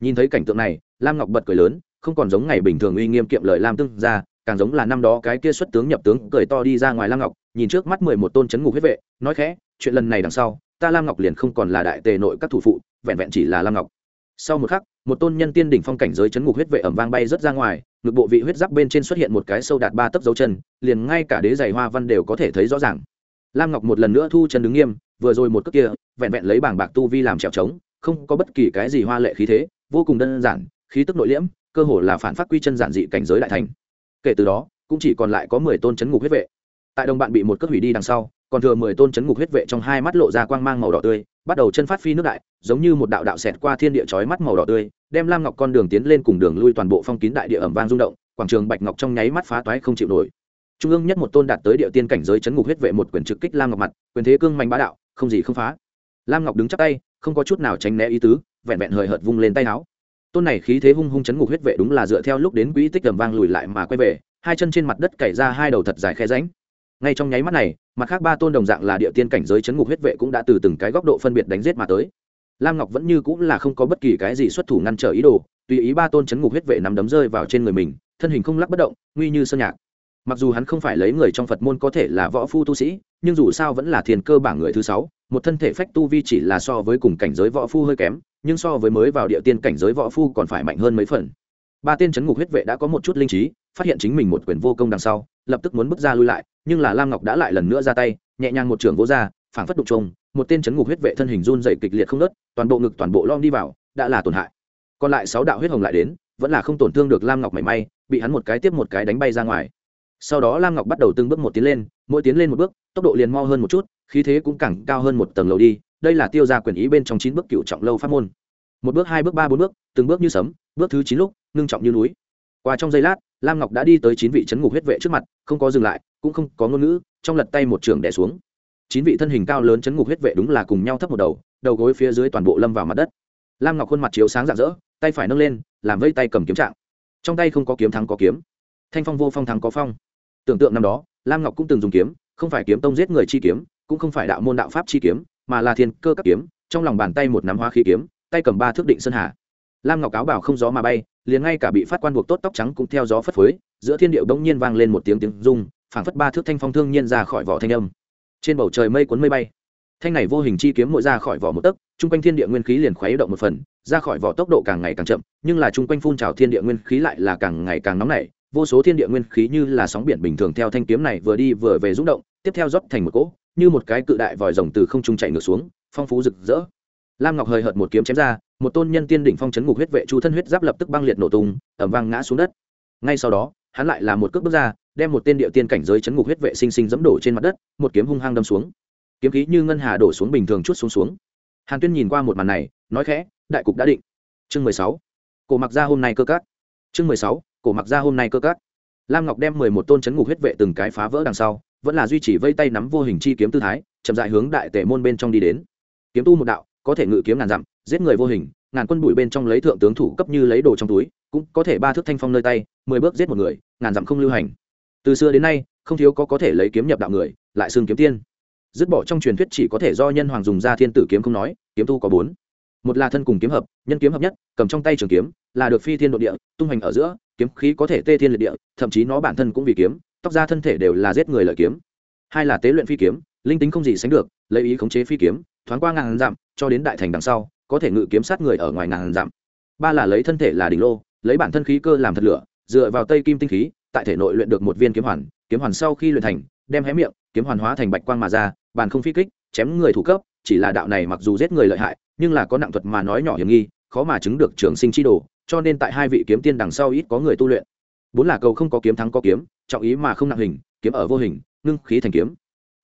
nhìn thấy cảnh tượng này, lam ngọc bật cười lớn, không còn giống ngày bình thường uy nghiêm kiệm lời lam tương ra, càng giống là năm đó cái kia xuất tướng nhập tướng cười to đi ra ngoài lam ngọc, nhìn trước mắt mười một tôn chấn ngục huyết vệ, nói khẽ, chuyện lần này đằng sau, ta lam ngọc liền không còn là đại tề nội các thủ phụ, vẹn vẹn chỉ là lam ngọc. Sau một khắc, một tôn nhân tiên đỉnh phong cảnh giới chấn ngục huyết vệ ẩm vang bay rất ra ngoài, ngực bộ vị huyết giáp bên trên xuất hiện một cái sâu đạt ba tấc dấu chân, liền ngay cả đế giày hoa văn đều có thể thấy rõ ràng lam ngọc một lần nữa thu chân đứng nghiêm, vừa rồi một cước kia, vẹn vẹn lấy bảng bạc tu vi làm trèo trống, không có bất kỳ cái gì hoa lệ khí thế, vô cùng đơn giản, khí tức nội liễm, cơ hồ là phản phát quy chân giản dị cảnh giới đại thành. Kể từ đó, cũng chỉ còn lại có mười tôn chấn ngục huyết vệ. Tại đồng bạn bị một cước hủy đi đằng sau, còn thừa mười tôn chấn ngục huyết vệ trong hai mắt lộ ra quang mang màu đỏ tươi, bắt đầu chân phát phi nước đại, giống như một đạo đạo xẹt qua thiên địa chói mắt màu đỏ tươi, đem lam ngọc con đường tiến lên cùng đường lui toàn bộ phong kín đại địa ẩm vang rung động, quảng trường bạch ngọc trong nháy mắt phá toái không chịu nổi trung ương nhất một tôn đạt tới địa tiên cảnh giới chấn ngục huyết vệ một quyền trực kích lam ngọc mặt, quyền thế cương mạnh bá đạo, không gì không phá. Lam ngọc đứng chắc tay, không có chút nào tránh né ý tứ, vẹn vẹn hời hợt vung lên tay áo. Tôn này khí thế hung hung chấn ngục huyết vệ đúng là dựa theo lúc đến quỹ tích tầm vang lùi lại mà quay về, hai chân trên mặt đất cày ra hai đầu thật dài khe ránh ngay trong nháy mắt này, mặt khác ba tôn đồng dạng là địa tiên cảnh giới chấn ngục huyết vệ cũng đã từ từng cái góc độ phân biệt đánh giết mà tới. Lam ngọc vẫn như cũng là không có bất kỳ cái gì xuất thủ ngăn trở ý đồ, tùy ý ba tôn chấn ngục huyết vệ nằm đấm rơi vào trên người mình, thân hình không lắc bất động, nguy như sơn nhạc mặc dù hắn không phải lấy người trong phật môn có thể là võ phu tu sĩ, nhưng dù sao vẫn là thiền cơ bảng người thứ sáu, một thân thể phách tu vi chỉ là so với cùng cảnh giới võ phu hơi kém, nhưng so với mới vào địa tiên cảnh giới võ phu còn phải mạnh hơn mấy phần. Ba tên chấn ngục huyết vệ đã có một chút linh trí, phát hiện chính mình một quyền vô công đằng sau, lập tức muốn bước ra lui lại, nhưng là lam ngọc đã lại lần nữa ra tay, nhẹ nhàng một trường vỗ ra, phảng phất đục trông một tên chấn ngục huyết vệ thân hình run dày kịch liệt không nớt toàn bộ ngực toàn bộ lom đi vào, đã là tổn hại. Còn lại sáu đạo huyết hồng lại đến, vẫn là không tổn thương được lam ngọc mảy may, bị hắn một cái tiếp một cái đánh bay ra ngoài sau đó lam ngọc bắt đầu từng bước một tiến lên, mỗi tiến lên một bước, tốc độ liền mo hơn một chút, khí thế cũng càng cao hơn một tầng lầu đi, đây là tiêu ra quyền ý bên trong chín bước cựu trọng lâu pháp môn. Một bước, hai bước, ba bốn bước, từng bước như sấm, bước thứ chín lúc, ngưng trọng như núi. Qua trong giây lát, lam ngọc đã đi tới chín vị c h ấ n ngục huyết vệ trước mặt, không có dừng lại, cũng không có ngôn ngữ, trong lật tay một trường đẻ xuống. Chín vị thân hình cao lớn chấn ngục huyết vệ đúng là cùng nhau thấp một đầu đầu gối phía dưới toàn bộ lâm vào mặt đất. Lam ngọc khuôn mặt chiếu sáng rạng rỡ, tay phải nâng lên, làm vây tay cầm kiếm trạng. Trong tay không có kiếm thắng có kiếm thanh phong vô phong thắng có phong. Tưởng tượng năm đó, lam ngọc cũng từng dùng kiếm, không phải kiếm tông giết người chi kiếm, cũng không phải đạo môn đạo pháp chi kiếm, mà là thiên cơ các kiếm, trong lòng bàn tay một nắm hoa khí kiếm, tay cầm ba thước định sơn hà. Lam ngọc áo bảo không gió mà bay, liền ngay cả bị phát quan buộc tốt tóc trắng cũng theo gió phất phới, giữa thiên điệu bỗng nhiên vang lên một tiếng tiếng rung, phảng phất ba thước thanh phong thương nhiên ra khỏi vỏ thanh âm. Trên bầu trời mây cuốn mây bay. Thanh này vô hình chi kiếm mỗi ra khỏi vỏ một tấc, chung quanh thiên địa nguyên khí liền khuấy động một phần, ra khỏi vỏ tốc độ càng ngày càng chậm, nhưng là chung quanh phun trào thiên địa nguyên khí lại là càng ngày càng nóng nảy vô số thiên địa nguyên khí như là sóng biển bình thường theo thanh kiếm này vừa đi vừa về rung động, tiếp theo rót thành một cỗ, như một cái cự đại vòi rồng từ không trung chạy ngược xuống, phong phú rực rỡ. Lam ngọc hời hợt một kiếm chém ra, một tôn nhân tiên đỉnh phong chấn ngục huyết vệ chu thân huyết giáp lập tức băng liệt nổ tung ẩm vang ngã xuống đất. Ngay sau đó, hắn lại là một cước bước ra, đem một tên địa tiên cảnh giới chấn ngục huyết vệ sinh sinh dẫm đổ trên mặt đất, một kiếm hung hăng đâm xuống. Kiếm khí như ngân hà đổ xuống bình thường chút xuống xuống. Hàn tuyên nhìn qua một màn này, nói khẽ, đại cục đã định. Chương mười sáu. Cổ mặc ra hôm nay cơ cát. Chương mười sáu cổ mặc ra hôm nay cơ cát lam ngọc đem mười một tôn chấn ngục huyết vệ từng cái phá vỡ đằng sau, vẫn là duy trì vây tay nắm vô hình chi kiếm tư thái, chậm dại hướng đại tể môn bên trong đi đến. Kiếm tu một đạo, có thể ngự kiếm ngàn dặm, giết người vô hình, ngàn quân bụi bên trong lấy thượng tướng thủ cấp như lấy đồ trong túi, cũng có thể ba thước thanh phong nơi tay, mười bước giết một người, ngàn dặm không lưu hành. Từ xưa đến nay, không thiếu có có thể lấy kiếm nhập đạo người, lại xương kiếm tiên. Dứt bỏ trong truyền thuyết chỉ có thể do nhân hoàng dùng ra thiên tử kiếm không nói, kiếm tu có bốn một là thân cùng kiếm hợp, nhân kiếm hợp nhất, cầm trong tay trường kiếm, là được phi thiên độ địa, tung hoành ở giữa, kiếm khí có thể tê thiên liệt địa, thậm chí nó bản thân cũng vì kiếm, tóc ra thân thể đều là giết người lợi kiếm. Hai là tế luyện phi kiếm, linh tính không gì sánh được, lấy ý khống chế phi kiếm, thoáng qua ngàn dặm, cho đến đại thành đằng sau, có thể ngự kiếm sát người ở ngoài ngàn dặm. Ba là lấy thân thể là đỉnh lô, lấy bản thân khí cơ làm thật lửa, dựa vào tây kim tinh khí, tại thể nội luyện được một viên kiếm hoàn kiếm hoàn sau khi luyện thành, đem hé miệng, kiếm hoàn hóa thành bạch quang mà ra, bàn không phi kích, chém người thủ cấp chỉ là đạo này mặc dù giết người lợi hại, nhưng là có nặng thuật mà nói nhỏ hiểm nghi, khó mà chứng được trường sinh chi đồ, cho nên tại hai vị kiếm tiên đằng sau ít có người tu luyện. Bốn là cầu không có kiếm thắng có kiếm, trọng ý mà không nặng hình, kiếm ở vô hình, ngưng khí thành kiếm.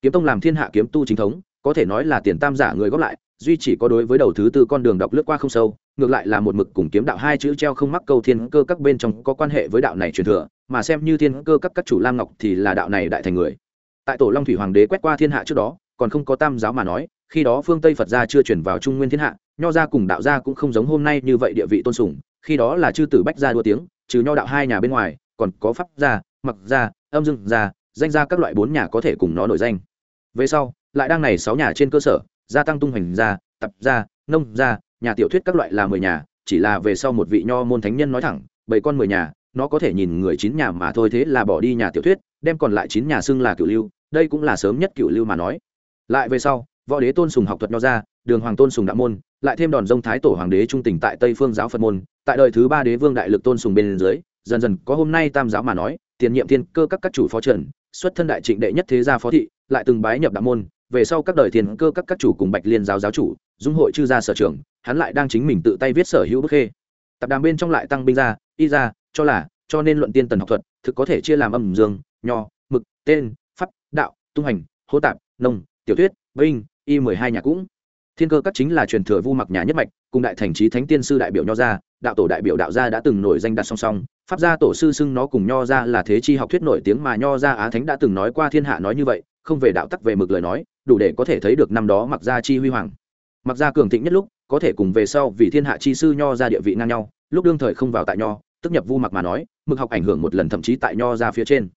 Kiếm tông làm thiên hạ kiếm tu chính thống, có thể nói là tiền tam giả người góp lại, duy chỉ có đối với đầu thứ tư con đường đọc lướt qua không sâu, ngược lại là một mực cùng kiếm đạo hai chữ treo không mắc câu thiên cơ các bên trong có quan hệ với đạo này truyền thừa, mà xem như thiên cơ các các chủ lam ngọc thì là đạo này đại thành người. Tại tổ long thủy hoàng đế quét qua thiên hạ trước đó, còn không có tam giáo mà nói khi đó phương tây phật gia chưa chuyển vào trung nguyên thiên hạ, nho gia cùng đạo gia cũng không giống hôm nay như vậy địa vị tôn sùng, khi đó là chư tử bách gia đua tiếng, trừ nho đạo hai nhà bên ngoài, còn có pháp gia, mặc gia, âm dương gia, danh gia các loại bốn nhà có thể cùng nó nổi danh. Về sau, lại đang này sáu nhà trên cơ sở, gia tăng tung hoành gia, tập gia, nông gia, nhà tiểu thuyết các loại là mười nhà, chỉ là về sau một vị nho môn thánh nhân nói thẳng, bảy con mười nhà, nó có thể nhìn người chín nhà mà thôi thế là bỏ đi nhà tiểu thuyết, đem còn lại chín nhà xưng là cửu lưu, đây cũng là sớm nhất cửu lưu mà nói. Lại về sau võ đế tôn sùng học thuật nho gia đường hoàng tôn sùng đạo môn lại thêm đòn dông thái tổ hoàng đế trung tỉnh tại tây phương giáo phật môn tại đời thứ ba đế vương đại lực tôn sùng bên dưới dần dần có hôm nay tam giáo mà nói tiền nhiệm thiên cơ các các chủ phó trần xuất thân đại trịnh đệ nhất thế gia phó thị lại từng bái nhập đạo môn về sau các đời thiên cơ các các chủ cùng bạch liên giáo giáo chủ dung hội chư gia sở trưởng, hắn lại đang chính mình tự tay viết sở hữu bức khê. Tập đàm bên trong lại tăng binh ra y ra cho là cho nên luận tiên tần học thuật thực có thể chia làm âm dương nho mực tên pháp đạo tung hành hô tạp nông tiểu thuyết binh y mười hai nhà cũng. Thiên cơ các chính là truyền thừa vu mặc nhà nhất mạch, cùng đại thành trí thánh tiên sư đại biểu nho gia đạo tổ đại biểu đạo gia đã từng nổi danh đặt song song, pháp gia tổ sư xưng nó cùng nho gia là thế chi học thuyết nổi tiếng mà nho gia á thánh đã từng nói qua thiên hạ nói như vậy, không về đạo tắc về mực lời nói, đủ để có thể thấy được năm đó mặc gia chi huy hoàng. Mặc gia cường thịnh nhất lúc, có thể cùng về sau vì thiên hạ chi sư nho ra địa vị ngang nhau, lúc đương thời không vào tại nho, tức nhập vu mặc mà nói, mực học ảnh hưởng một lần thậm chí tại nho ra phía trên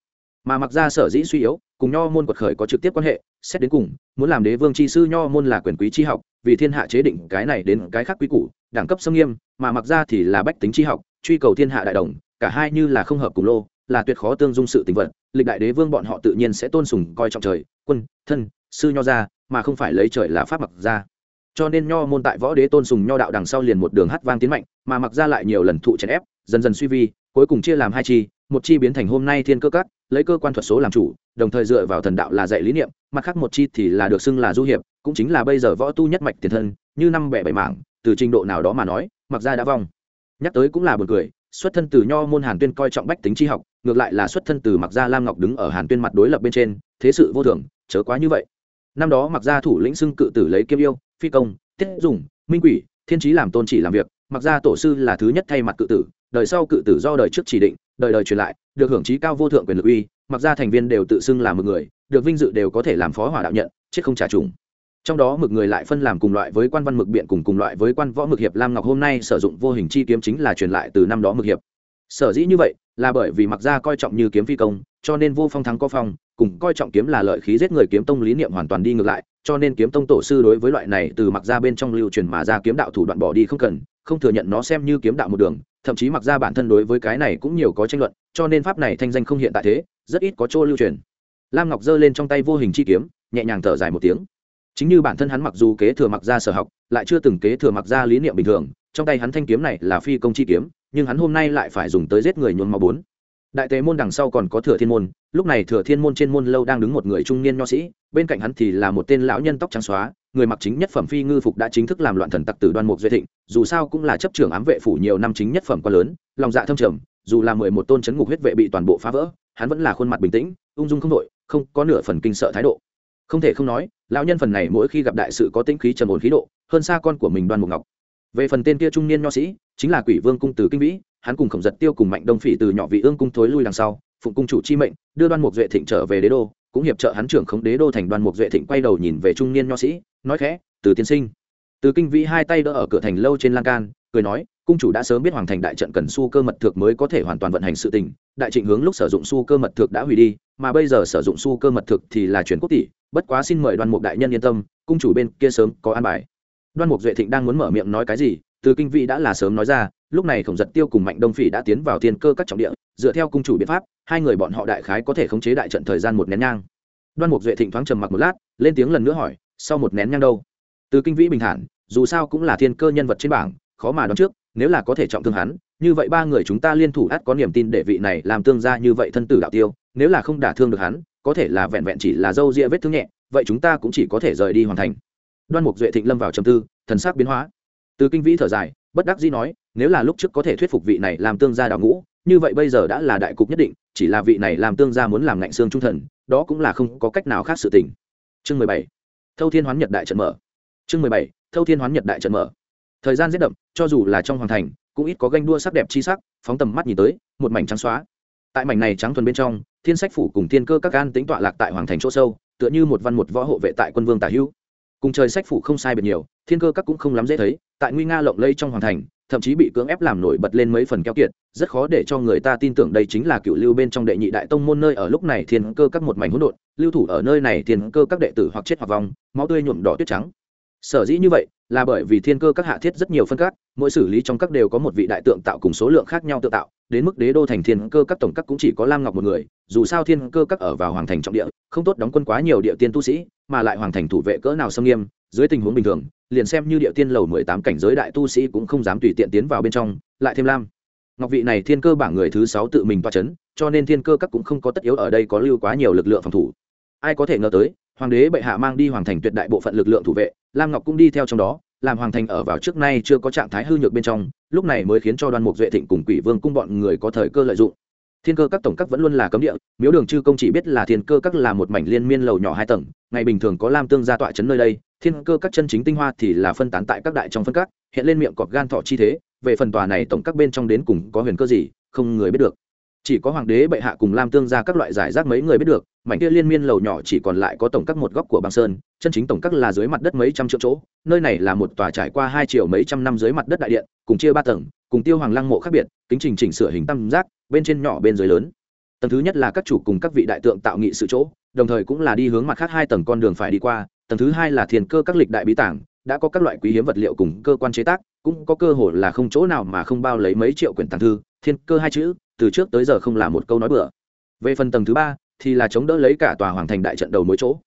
mà mặc ra sở dĩ suy yếu, cùng nho môn quật khởi có trực tiếp quan hệ, xét đến cùng, muốn làm đế vương chi sư nho môn là quyền quý chi học, vì thiên hạ chế định cái này đến cái khác quý củ, đẳng cấp xâm nghiêm, mà mặc ra thì là bách tính chi học, truy cầu thiên hạ đại đồng, cả hai như là không hợp cùng lô, là tuyệt khó tương dung sự tình vật, lịch đại đế vương bọn họ tự nhiên sẽ tôn sùng coi trọng trời, quân, thân, sư nho ra mà không phải lấy trời là pháp mặc ra. Cho nên nho môn tại võ đế tôn sùng nho đạo đằng sau liền một đường hát vang tiến mạnh, mà mặc ra lại nhiều lần thụ chèn ép, dần dần suy vi, cuối cùng chia làm hai chi một chi biến thành hôm nay thiên cơ cát lấy cơ quan thuật số làm chủ, đồng thời dựa vào thần đạo là dạy lý niệm, mặt khác một chi thì là được xưng là du hiệp, cũng chính là bây giờ võ tu nhất mạch tiền thân, như năm bẻ bảy mảng, từ trình độ nào đó mà nói, mặc ra đã vong. Nhắc tới cũng là buồn cười, xuất thân từ nho môn hàn tuyên coi trọng bách tính tri học, ngược lại là xuất thân từ mặc gia lam ngọc đứng ở hàn tuyên mặt đối lập bên trên, thế sự vô thường, chớ quá như vậy. Năm đó mặc gia thủ lĩnh xưng cự tử lấy kiêm yêu, phi công, tiết dùng minh quỷ, thiên trí làm tôn chỉ làm việc, mặc gia tổ sư là thứ nhất thay mặt cự tử đời sau cự tử do đời trước chỉ định, đời đời truyền lại, được hưởng trí cao vô thượng quyền lực uy, mặc gia thành viên đều tự xưng là mực người, được vinh dự đều có thể làm phó hỏa đạo nhận, chết không trả trùng trong đó mực người lại phân làm cùng loại với quan văn mực biện cùng cùng loại với quan võ mực hiệp lam ngọc hôm nay sử dụng vô hình chi kiếm chính là truyền lại từ năm đó mực hiệp. Sở dĩ như vậy, là bởi vì mặc gia coi trọng như kiếm phi công, cho nên vô phong thắng có phong, cùng coi trọng kiếm là lợi khí giết người kiếm tông lý niệm hoàn toàn đi ngược lại, cho nên kiếm tông tổ sư đối với loại này từ mặc gia bên trong lưu truyền mà ra kiếm đạo thủ đoạn bỏ đi không cần không thừa nhận nó xem như kiếm đạo một đường, thậm chí mặc ra bản thân đối với cái này cũng nhiều có tranh luận, cho nên pháp này thanh danh không hiện tại thế, rất ít có chỗ lưu truyền. Lam ngọc giơ lên trong tay vô hình chi kiếm, nhẹ nhàng thở dài một tiếng. Chính như bản thân hắn mặc dù kế thừa mặc ra sở học, lại chưa từng kế thừa mặc ra lý niệm bình thường, trong tay hắn thanh kiếm này là phi công chi kiếm, nhưng hắn hôm nay lại phải dùng tới giết người nhuôn máu bốn. Đại tế môn đằng sau còn có thừa thiên môn, lúc này thừa thiên môn trên môn lâu đang đứng một người trung niên nho sĩ, bên cạnh hắn thì là một tên lão nhân tóc trắng xóa người mặc chính nhất phẩm phi ngư phục đã chính thức làm loạn thần tặc tử đoan mục duy thịnh, dù sao cũng là chấp trưởng ám vệ phủ nhiều năm chính nhất phẩm quá lớn, lòng dạ thâm trầm, dù là mười một tôn chấn ngục huyết vệ bị toàn bộ phá vỡ, hắn vẫn là khuôn mặt bình tĩnh, ung dung không đội không có nửa phần kinh sợ thái độ. Không thể không nói, lão nhân phần này mỗi khi gặp đại sự có tĩnh khí trầm ổn khí độ, hơn xa con của mình đoan mục ngọc. Về phần tên kia trung niên nho sĩ, chính là quỷ vương cung từ kinh vĩ, hắn cùng khổng giật tiêu cùng mạnh đông phỉ từ nhỏ vị ương cung thối lui đằng sau, phụng cung chủ chi mệnh, đưa đoan mục duệ thịnh trở về đế đô cũng hiệp trợ hắn trưởng khống đế đô thành đoan mục duệ thịnh quay đầu nhìn về trung niên nho sĩ, nói khẽ, từ tiên sinh. Từ kinh vĩ hai tay đỡ ở cửa thành lâu trên lan can, cười nói, cung chủ đã sớm biết hoàng thành đại trận cần su cơ mật thực mới có thể hoàn toàn vận hành sự tình, đại trịnh hướng lúc sử dụng su cơ mật thực đã hủy đi, mà bây giờ sử dụng su cơ mật thực thì là chuyển quốc tỷ, bất quá xin mời đoan mục đại nhân yên tâm, cung chủ bên kia sớm có an bài. Đoan mục duệ thịnh đang muốn mở miệng nói cái gì, từ kinh vị đã là sớm nói ra, lúc này khổng giật tiêu cùng mạnh đông phỉ đã tiến vào thiên cơ các trọng địa, dựa theo cung chủ biện pháp hai người bọn họ đại khái có thể khống chế đại trận thời gian một nén nhang. Đoan mục duệ thịnh thoáng trầm mặc một lát, lên tiếng lần nữa hỏi, sau một nén nhang đâu? Từ kinh vĩ bình thản, dù sao cũng là thiên cơ nhân vật trên bảng, khó mà đoán trước, nếu là có thể trọng thương hắn, như vậy ba người chúng ta liên thủ ắt có niềm tin để vị này làm tương gia như vậy thân tử đạo tiêu, nếu là không đả thương được hắn, có thể là vẹn vẹn chỉ là dâu ria vết thương nhẹ, vậy chúng ta cũng chỉ có thể rời đi hoàn thành. Đoan mục duệ thịnh lâm vào trầm tư, thần sắc biến hóa. Từ kinh vĩ thở dài, bất đắc dĩ nói, nếu là lúc trước có thể thuyết phục vị này làm tương gia đào ngũ, như vậy bây giờ đã là đại cục nhất định chỉ là vị này làm tương gia muốn làm ngạnh xương trung thần, đó cũng là không có cách nào khác sự tình. Chương mười bảy. Thâu thiên hoán nhật đại trận mở. Chương mười bảy. Thâu thiên hoán nhật đại trận mở. Thời gian rét đậm, cho dù là trong hoàng thành, cũng ít có ganh đua sắc đẹp chi sắc, phóng tầm mắt nhìn tới, một mảnh trắng xóa. Tại mảnh này trắng thuần bên trong, thiên sách phủ cùng thiên cơ các gan tính tọa lạc tại hoàng thành chỗ sâu, tựa như một văn một võ hộ vệ tại quân vương tả hữu. Cùng trời sách phủ không sai biệt nhiều, thiên cơ các cũng không lắm dễ thấy, tại nguy nga lộng lây trong hoàng thành thậm chí bị cưỡng ép làm nổi bật lên mấy phần keo kiệt, rất khó để cho người ta tin tưởng đây chính là cựu lưu bên trong đệ nhị đại tông môn nơi ở lúc này thiên cơ các một mảnh hỗn độn, lưu thủ ở nơi này thiên cơ các đệ tử hoặc chết hoặc vong, máu tươi nhuộm đỏ tuyết trắng. Sở dĩ như vậy, là bởi vì thiên cơ các hạ thiết rất nhiều phân các, mỗi xử lý trong các đều có một vị đại tượng tạo cùng số lượng khác nhau tự tạo, đến mức đế đô thành thiên cơ các tổng các cũng chỉ có lam ngọc một người, dù sao thiên cơ các ở vào hoàng thành trọng địa, không tốt đóng quân quá nhiều địa tiên tu sĩ, mà lại hoàng thành thủ vệ cỡ nào xâm nghiêm, dưới tình huống bình thường liền xem như địa tiên lầu mười tám cảnh giới đại tu sĩ cũng không dám tùy tiện tiến vào bên trong, lại thêm lam. Ngọc vị này thiên cơ bảng người thứ sáu tự mình toa c h ấ n cho nên thiên cơ các cũng không có tất yếu ở đây có lưu quá nhiều lực lượng phòng thủ. Ai có thể ngờ tới, hoàng đế bệ hạ mang đi hoàng thành tuyệt đại bộ phận lực lượng thủ vệ, lam ngọc cũng đi theo trong đó, làm hoàng thành ở vào trước nay chưa có trạng thái hư nhược bên trong, lúc này mới khiến cho đoan mục duệ thịnh cùng quỷ vương cung bọn người có thời cơ lợi dụng. Thiên cơ các tổng các vẫn luôn là cấm địa, miếu đường chư công chỉ biết là thiên cơ các là một mảnh liên miên lầu nhỏ hai tầng, ngày bình thường có lam tương gia tọa trấn nơi đây thiên cơ các chân chính tinh hoa thì là phân tán tại các đại trong phân các, hiện lên miệng cọp gan thọ chi thế, về phần tòa này tổng các bên trong đến cùng có huyền cơ gì, không người biết được. Chỉ có hoàng đế bệ hạ cùng lam tương gia các loại giải rác mấy người biết được, mảnh kia liên miên lầu nhỏ chỉ còn lại có tổng các một góc của băng sơn, chân chính tổng các là dưới mặt đất mấy trăm triệu chỗ, nơi này là một tòa trải qua hai triệu mấy trăm năm dưới mặt đất đại điện, cùng chia ba tầng, cùng tiêu hoàng lăng mộ khác biệt, kính trình chỉnh sửa hình tam giác, bên trên nhỏ bên dưới lớn. Tầng thứ nhất là các chủ cùng các vị đại tượng tạo nghị sự chỗ đồng thời cũng là đi hướng mặt khác hai tầng con đường phải đi qua, tầng thứ hai là thiền cơ các lịch đại bí tảng, đã có các loại quý hiếm vật liệu cùng cơ quan chế tác, cũng có cơ hội là không chỗ nào mà không bao lấy mấy triệu quyển tàng thư, thiên cơ hai chữ, từ trước tới giờ không là một câu nói bừa. Về phần tầng thứ ba, thì là chống đỡ lấy cả tòa hoàng thành đại trận đầu mỗi chỗ.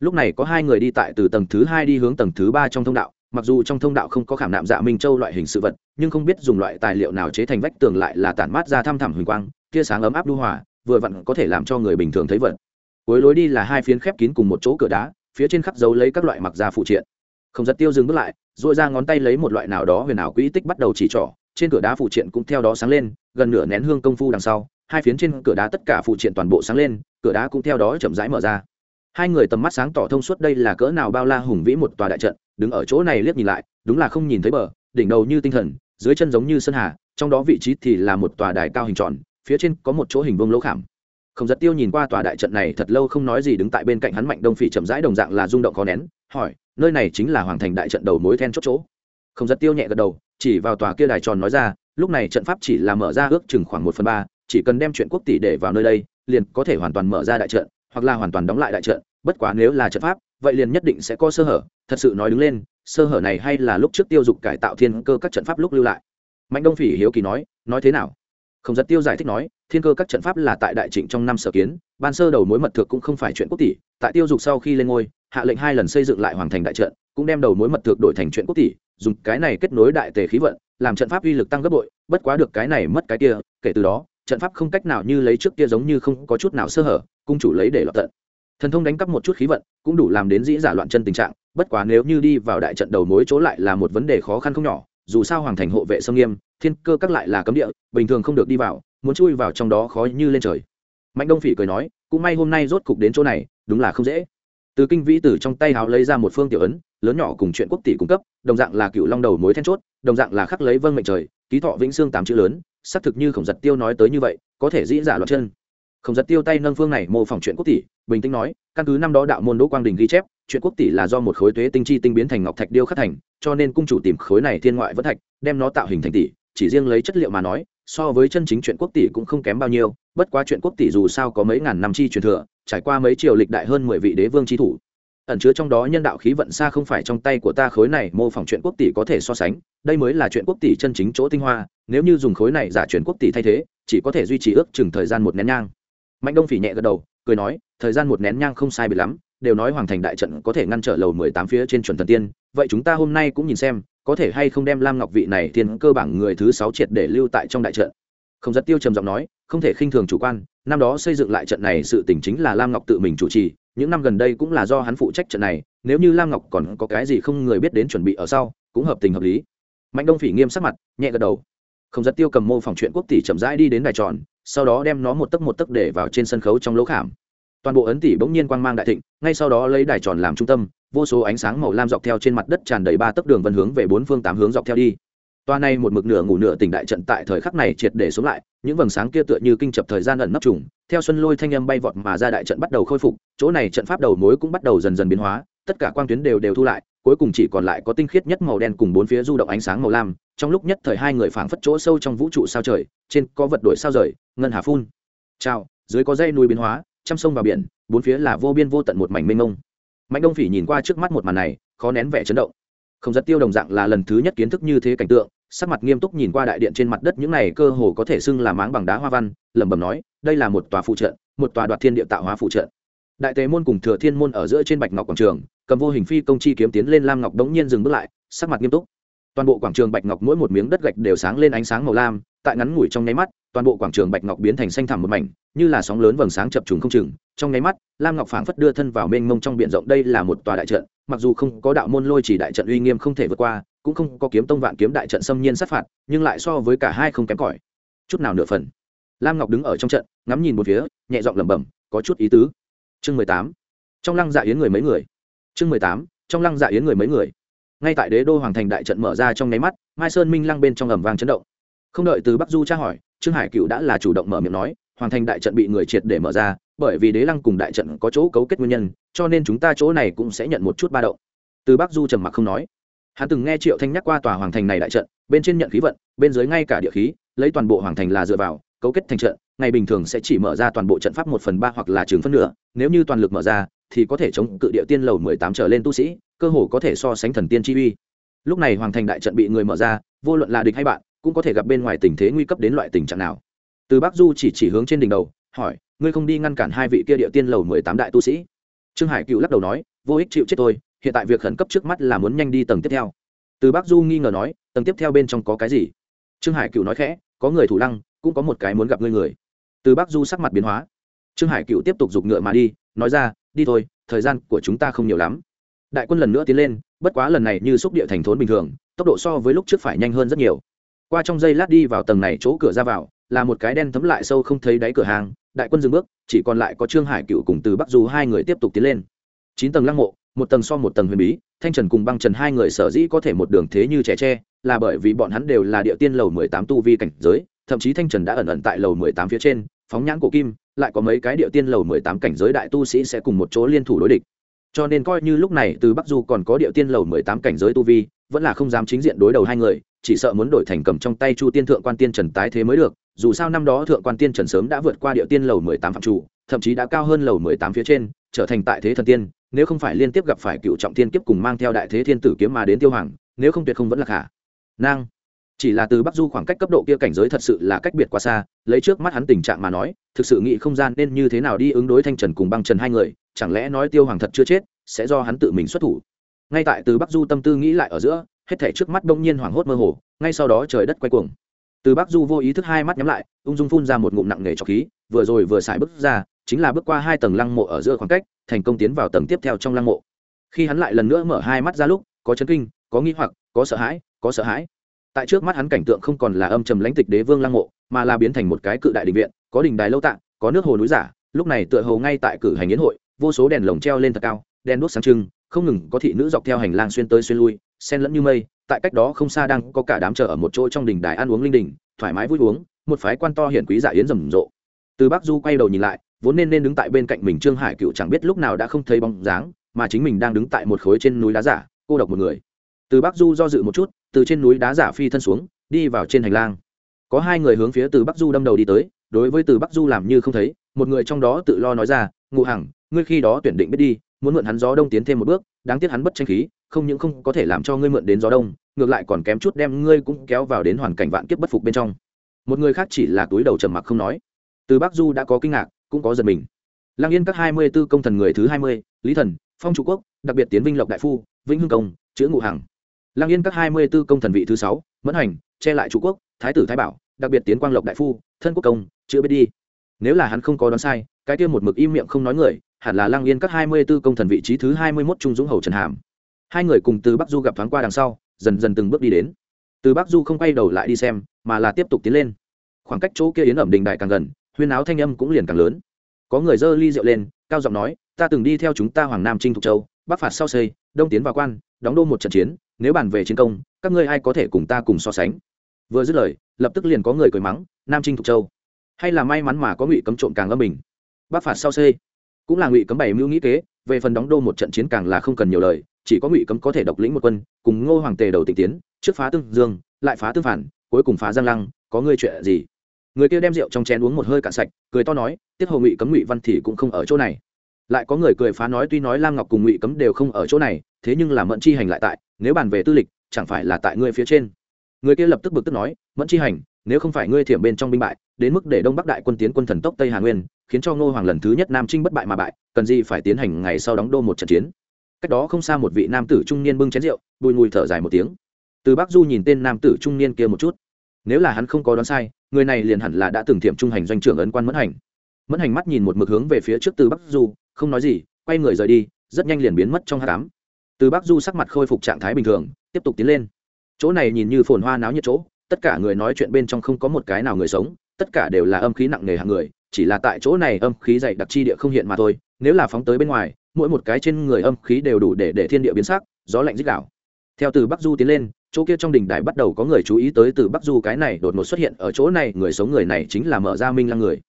Lúc này có hai người đi tại từ tầng thứ hai đi hướng tầng thứ ba trong thông đạo, mặc dù trong thông đạo không có khảm nạm dạ minh châu loại hình sự vật, nhưng không biết dùng loại tài liệu nào chế thành vách tường lại là tản mát ra thăm thẳm huỳnh quang, tia sáng ấm áp đu hòa, vừa vặn có thể làm cho người bình thường thấy vật cuối lối đi là hai phiến khép kín cùng một chỗ cửa đá, phía trên khắp dấu lấy các loại mặc da phụ triện. Không giật tiêu dừng bước lại dội ra ngón tay lấy một loại nào đó huyền ảo quỹ tích bắt đầu chỉ trỏ, trên cửa đá phụ triện cũng theo đó sáng lên, gần nửa nén hương công phu đằng sau, hai phiến trên cửa đá tất cả phụ triện toàn bộ sáng lên, cửa đá cũng theo đó chậm rãi mở ra. Hai người tầm mắt sáng tỏ thông suốt đây là cỡ nào bao la hùng vĩ một tòa đại trận, đứng ở chỗ này liếc nhìn lại, đúng là không nhìn thấy bờ, đỉnh đầu như tinh thần, dưới chân giống như sơn hà, trong đó vị trí thì là một tòa đài cao hình tròn, phía trên có một chỗ hình vuông lỗ khảm không giật tiêu nhìn qua tòa đại trận này thật lâu không nói gì đứng tại bên cạnh hắn mạnh đông phỉ chậm rãi đồng dạng là rung động khó nén, hỏi, nơi này chính là hoàng thành đại trận đầu mối then chốt chỗ? Không giật tiêu nhẹ gật đầu, chỉ vào tòa kia đài tròn nói ra, lúc này trận pháp chỉ là mở ra ước chừng khoảng một phần ba, chỉ cần đem chuyện quốc tỷ để vào nơi đây, liền có thể hoàn toàn mở ra đại trận, hoặc là hoàn toàn đóng lại đại trận, bất quá nếu là trận pháp, vậy liền nhất định sẽ có sơ hở. Thật sự nói đứng lên, sơ hở này hay là lúc trước tiêu dục cải tạo thiên cơ các trận pháp lúc lưu lại? Mạnh đông phỉ hiếu kỳ nói nói thế nào? Không giật tiêu giải thích nói, thiên cơ các trận pháp là tại đại trịnh trong năm sở kiến, ban sơ đầu mối mật thực cũng không phải chuyện quốc tỷ, tại tiêu dục sau khi lên ngôi, hạ lệnh hai lần xây dựng lại hoàn thành đại trận, cũng đem đầu mối mật thực đổi thành chuyện quốc tỷ, dùng cái này kết nối đại tề khí vận, làm trận pháp uy lực tăng gấp bội, bất quá được cái này mất cái kia, kể từ đó, trận pháp không cách nào như lấy trước kia giống như không có chút nào sơ hở, cung chủ lấy để lọt tận. Thần thông đánh cắp một chút khí vận, cũng đủ làm đến dĩ giả loạn chân tình trạng, bất quá nếu như đi vào đại trận đầu mối chỗ lại là một vấn đề khó khăn không nhỏ dù sao hoàng thành hộ vệ sông nghiêm, thiên cơ các lại là cấm địa, bình thường không được đi vào, muốn chui vào trong đó khó như lên trời. Mạnh đông phỉ cười nói, cũng may hôm nay rốt cục đến chỗ này, đúng là không dễ. Từ kinh vĩ tử trong tay háo lấy ra một phương tiểu ấn, lớn nhỏ cùng chuyện quốc tỷ cung cấp, đồng dạng là cựu long đầu mối then chốt, đồng dạng là khắc lấy vân mệnh trời, ký thọ vĩnh xương tám chữ lớn, xác thực như khổng giật tiêu nói tới như vậy, có thể dĩ giả loạn chân. Khổng giật tiêu tay nâng phương này mô phỏng chuyện quốc tỷ, bình tĩnh nói, căn cứ năm đó đạo môn đỗ quang đình ghi chép chuyện quốc tỷ là do một khối tuế tinh chi tinh biến thành ngọc thạch điêu khắc thành, cho nên cung chủ tìm khối này thiên ngoại vẫn thạch, đem nó tạo hình thành tỷ, chỉ riêng lấy chất liệu mà nói, so với chân chính chuyện quốc tỷ cũng không kém bao nhiêu, bất quá chuyện quốc tỷ dù sao có mấy ngàn năm chi truyền thừa, trải qua mấy triều lịch đại hơn mười vị đế vương chi thủ. Ẩn chứa trong đó nhân đạo khí vận xa không phải trong tay của ta khối này, mô phỏng chuyện quốc tỷ có thể so sánh, đây mới là chuyện quốc tỷ chân chính chỗ tinh hoa, nếu như dùng khối này giả chuyển quốc tỷ thay thế, chỉ có thể duy trì ước chừng thời gian một nén nhang. Mạnh đông phỉ nhẹ gật đầu, cười nói, thời gian một nén nhang không sai biệt lắm đều nói hoàng thành đại trận có thể ngăn trở lầu mười tám phía trên chuẩn thần tiên, vậy chúng ta hôm nay cũng nhìn xem, có thể hay không đem lam ngọc vị này thiên cơ bảng người thứ sáu triệt để lưu tại trong đại trận. Không giật tiêu trầm giọng nói, không thể khinh thường chủ quan, năm đó xây dựng lại trận này sự tình chính là lam ngọc tự mình chủ trì, những năm gần đây cũng là do hắn phụ trách trận này, nếu như lam ngọc còn có cái gì không người biết đến chuẩn bị ở sau, cũng hợp tình hợp lý. Mạnh đông phỉ nghiêm sắc mặt, nhẹ gật đầu. Không giật tiêu cầm mô phỏng chuyện quốc tỷ chậm rãi đi đến đài tròn, sau đó đem nó một tấc một tấc để vào trên sân khấu trong lỗ khảm toàn bộ ấn tỷ bỗng nhiên quang mang đại thịnh, ngay sau đó lấy đài tròn làm trung tâm, vô số ánh sáng màu lam dọc theo trên mặt đất tràn đầy ba tấc đường vân hướng về bốn phương tám hướng dọc theo đi. Toa này một mực nửa ngủ nửa tỉnh đại trận tại thời khắc này triệt để xuống lại, những vầng sáng kia tựa như kinh chập thời gian ẩn nấp trùng, theo xuân lôi thanh âm bay vọt mà ra đại trận bắt đầu khôi phục, chỗ này trận pháp đầu mối cũng bắt đầu dần dần biến hóa, tất cả quang tuyến đều đều thu lại, cuối cùng chỉ còn lại có tinh khiết nhất màu đen cùng bốn phía du động ánh sáng màu lam, trong lúc nhất thời hai người phảng phất chỗ sâu trong vũ trụ sao trời, trên có vật đổi sao rời, ngân hà phun. Chào, dưới có dây núi biến hóa trăm sông vào biển, bốn phía là vô biên vô tận một mảnh mênh mông. Mạnh đông phỉ nhìn qua trước mắt một màn này, khó nén vẻ chấn động. Không rất tiêu đồng dạng là lần thứ nhất kiến thức như thế cảnh tượng, sắc mặt nghiêm túc nhìn qua đại điện trên mặt đất những này cơ hồ có thể xưng là máng bằng đá hoa văn, lẩm bẩm nói, đây là một tòa phụ trợ, một tòa đoạt thiên địa tạo hóa phụ trợ. Đại tế môn cùng thừa thiên môn ở giữa trên bạch ngọc quảng trường, cầm vô hình phi công chi kiếm tiến lên lam ngọc đống nhiên dừng bước lại, sắc mặt nghiêm túc. Toàn bộ quảng trường bạch ngọc mỗi một miếng đất gạch đều sáng lên ánh sáng màu lam, tại ngắn ngủi trong nháy mắt toàn bộ quảng trường bạch ngọc biến thành xanh thẳm một mảnh, như là sóng lớn vầng sáng chập trùng không chừng. Trong nháy mắt, lam ngọc phảng phất đưa thân vào mênh mông trong biển rộng, đây là một tòa đại trận, mặc dù không có đạo môn lôi chỉ đại trận uy nghiêm không thể vượt qua, cũng không có kiếm tông vạn kiếm đại trận xâm nhiên sát phạt, nhưng lại so với cả hai không kém cỏi. Chút nào nửa phần. Lam ngọc đứng ở trong trận, ngắm nhìn một phía, nhẹ giọng lẩm bẩm, có chút ý tứ. Chương mười tám. Trong lăng dạ yến người mấy người? Chương mười tám, trong lăng dạ yến người mấy người? Ngay tại đế đô hoàng thành đại trận mở ra trong nháy mắt, mai sơn minh lăng bên trong ầm vang chấn động. Không đợi từ bắc du tra hỏi trương hải cựu đã là chủ động mở miệng nói hoàn thành đại trận bị người triệt để mở ra, bởi vì đế lăng cùng đại trận có chỗ cấu kết nguyên nhân, cho nên chúng ta chỗ này cũng sẽ nhận một chút ba động. Từ bắc du trầm mặc không nói. Hắn từng nghe triệu thanh nhắc qua tòa hoàng thành này đại trận, bên trên nhận khí vận, bên dưới ngay cả địa khí, lấy toàn bộ hoàng thành là dựa vào, cấu kết thành trận, ngày bình thường sẽ chỉ mở ra toàn bộ trận pháp một phần ba hoặc là chừng phân nửa, nếu như toàn lực mở ra, thì có thể chống cự địa tiên lầu mười tám trở lên tu sĩ, cơ hồ có thể so sánh thần tiên chi uy. Lúc này hoàng thành đại trận bị người mở ra, vô luận là địch hay bạn cũng có thể gặp bên ngoài tình thế nguy cấp đến loại tình trạng nào. Từ bắc du chỉ chỉ hướng trên đỉnh đầu, hỏi, ngươi không đi ngăn cản hai vị kia địa tiên lầu mười tám đại tu sĩ? Trương hải cựu lắc đầu nói, vô ích chịu chết tôi, hiện tại việc khẩn cấp trước mắt là muốn nhanh đi tầng tiếp theo. Từ bắc du nghi ngờ nói, tầng tiếp theo bên trong có cái gì? Trương hải cựu nói khẽ, có người thủ lăng, cũng có một cái muốn gặp ngươi người. Từ bắc du sắc mặt biến hóa. Trương hải cựu tiếp tục giục ngựa mà đi, nói ra, đi thôi, thời gian của chúng ta không nhiều lắm. Đại quân lần nữa tiến lên, bất quá lần này như xúc địa thành thốn bình thường, tốc độ so với lúc trước phải nhanh hơn rất nhiều qua trong giây lát đi vào tầng này chỗ cửa ra vào, là một cái đen thấm lại sâu không thấy đáy cửa hàng, đại quân dừng bước, chỉ còn lại có trương hải cựu cùng từ bắc du hai người tiếp tục tiến lên. Chín tầng lăng mộ, một tầng so một tầng huyền bí, thanh trần cùng băng trần hai người sở dĩ có thể một đường thế như trẻ tre, là bởi vì bọn hắn đều là địa tiên lầu mười tám tu vi cảnh giới, thậm chí thanh trần đã ẩn ẩn tại lầu mười tám phía trên, phóng nhãn cổ kim, lại có mấy cái địa tiên lầu mười tám cảnh giới đại tu sĩ sẽ cùng một chỗ liên thủ đối địch. Cho nên coi như lúc này từ bắc du còn có địa tiên lầu mười tám cảnh giới tu vi, vẫn là không dám chính diện đối đầu hai người chỉ sợ muốn đổi thành cầm trong tay chu tiên thượng quan tiên trần tái thế mới được, dù sao năm đó thượng quan tiên trần sớm đã vượt qua địa tiên lầu mười tám phạm chủ, thậm chí đã cao hơn lầu mười tám phía trên, trở thành tại thế thần tiên, nếu không phải liên tiếp gặp phải cựu trọng tiên kiếp cùng mang theo đại thế thiên tử kiếm mà đến tiêu hoàng, nếu không tuyệt không vẫn là khả năng. Chỉ là từ bắc du khoảng cách cấp độ kia cảnh giới thật sự là cách biệt quá xa, lấy trước mắt hắn tình trạng mà nói, thực sự nghĩ không gian nên như thế nào đi ứng đối thanh trần cùng băng trần hai người, chẳng lẽ nói tiêu hoàng thật chưa chết, sẽ do hắn tự mình xuất thủ. Ngay tại từ bắc du tâm tư nghĩ lại ở giữa hết thể trước mắt đông nhiên hoảng hốt mơ hồ, ngay sau đó trời đất quay cuồng. Từ bắc du vô ý thức hai mắt nhắm lại, ung dung phun ra một ngụm nặng nề trọc khí, vừa rồi vừa xài bước ra, chính là bước qua hai tầng lăng mộ ở giữa khoảng cách, thành công tiến vào tầng tiếp theo trong lăng mộ. Khi hắn lại lần nữa mở hai mắt ra lúc, có chấn kinh, có nghi hoặc, có sợ hãi, có sợ hãi. Tại trước mắt hắn cảnh tượng không còn là âm trầm lãnh tịch đế vương lăng mộ, mà là biến thành một cái cự đại đình viện, có đình đài lâu tạng, có nước hồ núi giả, lúc này tựa hồ ngay tại cử hành yến hội, vô số đèn lồng treo lên thật cao, đèn đuốc sáng trưng, không ngừng có thị nữ dọc theo hành lang xuyên tới xuyên lui xen lẫn như mây, tại cách đó không xa đang có cả đám chợ ở một chỗ trong đình đài ăn uống linh đình, thoải mái vui uống, một phái quan to hiển quý giả yến rầm rộ. Từ bắc du quay đầu nhìn lại, vốn nên nên đứng tại bên cạnh mình trương hải cựu chẳng biết lúc nào đã không thấy bóng dáng, mà chính mình đang đứng tại một khối trên núi đá giả, cô độc một người. Từ bắc du do dự một chút, từ trên núi đá giả phi thân xuống, đi vào trên hành lang. Có hai người hướng phía từ bắc du đâm đầu đi tới, đối với từ bắc du làm như không thấy, một người trong đó tự lo nói ra, ngụ hằng, ngươi khi đó tuyển định biết đi muốn mượn hắn gió đông tiến thêm một bước, đáng tiếc hắn bất tranh khí, không những không có thể làm cho ngươi mượn đến gió đông, ngược lại còn kém chút đem ngươi cũng kéo vào đến hoàn cảnh vạn kiếp bất phục bên trong. Một người khác chỉ là túi đầu trầm mặc không nói. Từ bắc du đã có kinh ngạc, cũng có giật mình. Lăng yên các hai mươi b ố công thần người thứ hai mươi, lý thần, phong trụ quốc, đặc biệt tiến vinh lộc đại phu, vĩnh hưng công, chữ ngụ hằng. Lăng yên các hai mươi b ố công thần vị thứ sáu, mẫn hành, che lại trụ quốc, thái tử thái bảo, đặc biệt tiến quang lộc đại phu, thân quốc công, chữ biết đi. Nếu là hắn không có đoán sai, cái kia một mực im miệng không nói người hẳn là lăng yên các hai mươi b ố công thần vị trí thứ hai mươi mốt trung dũng hầu trần hàm. Hai người cùng từ bắc du gặp thoáng qua đằng sau, dần dần từng bước đi đến. Từ bắc du không quay đầu lại đi xem, mà là tiếp tục tiến lên. Khoảng cách chỗ kia yến ẩm đình đại càng gần, huyên áo thanh âm cũng liền càng lớn. Có người dơ ly rượu lên, cao giọng nói, ta từng đi theo chúng ta hoàng nam trinh thục châu, bắc phạt sau xây, đông tiến vào quan, đóng đô một trận chiến, nếu bàn về chiến công, các ngươi ai có thể cùng ta cùng so sánh? Vừa dứt lời, lập tức liền có người cười mắng, nam trinh thục châu. Hay là may mắn mà có ngụy cấm trộm càng âm mình bắc phạt sau xây cũng là ngụy cấm bày mưu nghĩ kế, về phần đóng đô một trận chiến càng là không cần nhiều lời, chỉ có ngụy cấm có thể độc lĩnh một quân, cùng ngô hoàng tề đầu tịch tiến, trước phá tương dương, lại phá tương phản, cuối cùng phá giang lăng, có ngươi chuyện gì? Người kia đem rượu trong chén uống một hơi cạn sạch, cười to nói, tiết hồ ngụy cấm ngụy văn thì cũng không ở chỗ này. Lại có người cười phá nói, tuy nói lam ngọc cùng ngụy cấm đều không ở chỗ này, thế nhưng là mẫn chi hành lại tại, nếu bàn về tư lịch, chẳng phải là tại ngươi phía trên. Người kia lập tức bực tức nói, mẫn chi hành nếu không phải ngươi thiểm bên trong binh bại, đến mức để đông bắc đại quân tiến quân thần tốc tây hà nguyên, khiến cho ngô hoàng lần thứ nhất nam trinh bất bại mà bại, cần gì phải tiến hành ngày sau đóng đô một trận chiến. Cách đó không xa một vị nam tử trung niên bưng chén rượu, bùi ngùi thở dài một tiếng. Từ bắc du nhìn tên nam tử trung niên kia một chút. Nếu là hắn không có đoán sai, người này liền hẳn là đã từng thiểm trung hành doanh trưởng ấn quan mẫn hành. Mẫn hành mắt nhìn một mực hướng về phía trước từ bắc du, không nói gì, quay người rời đi, rất nhanh liền biến mất trong hát cám từ bắc du sắc mặt khôi phục trạng thái bình thường, tiếp tục tiến lên. Chỗ này nhìn như phồn hoa náo nhiệt chỗ tất cả người nói chuyện bên trong không có một cái nào người sống, tất cả đều là âm khí nặng nề hạng người, chỉ là tại chỗ này âm khí dày đặc chi địa không hiện mà thôi, nếu là phóng tới bên ngoài, mỗi một cái trên người âm khí đều đủ để để thiên địa biến sắc, gió lạnh dích đảo theo từ bắc du tiến lên, chỗ kia trong đình đài bắt đầu có người chú ý tới từ bắc du cái này đột ngột xuất hiện ở chỗ này, người sống người này chính là mở ra minh lăng người.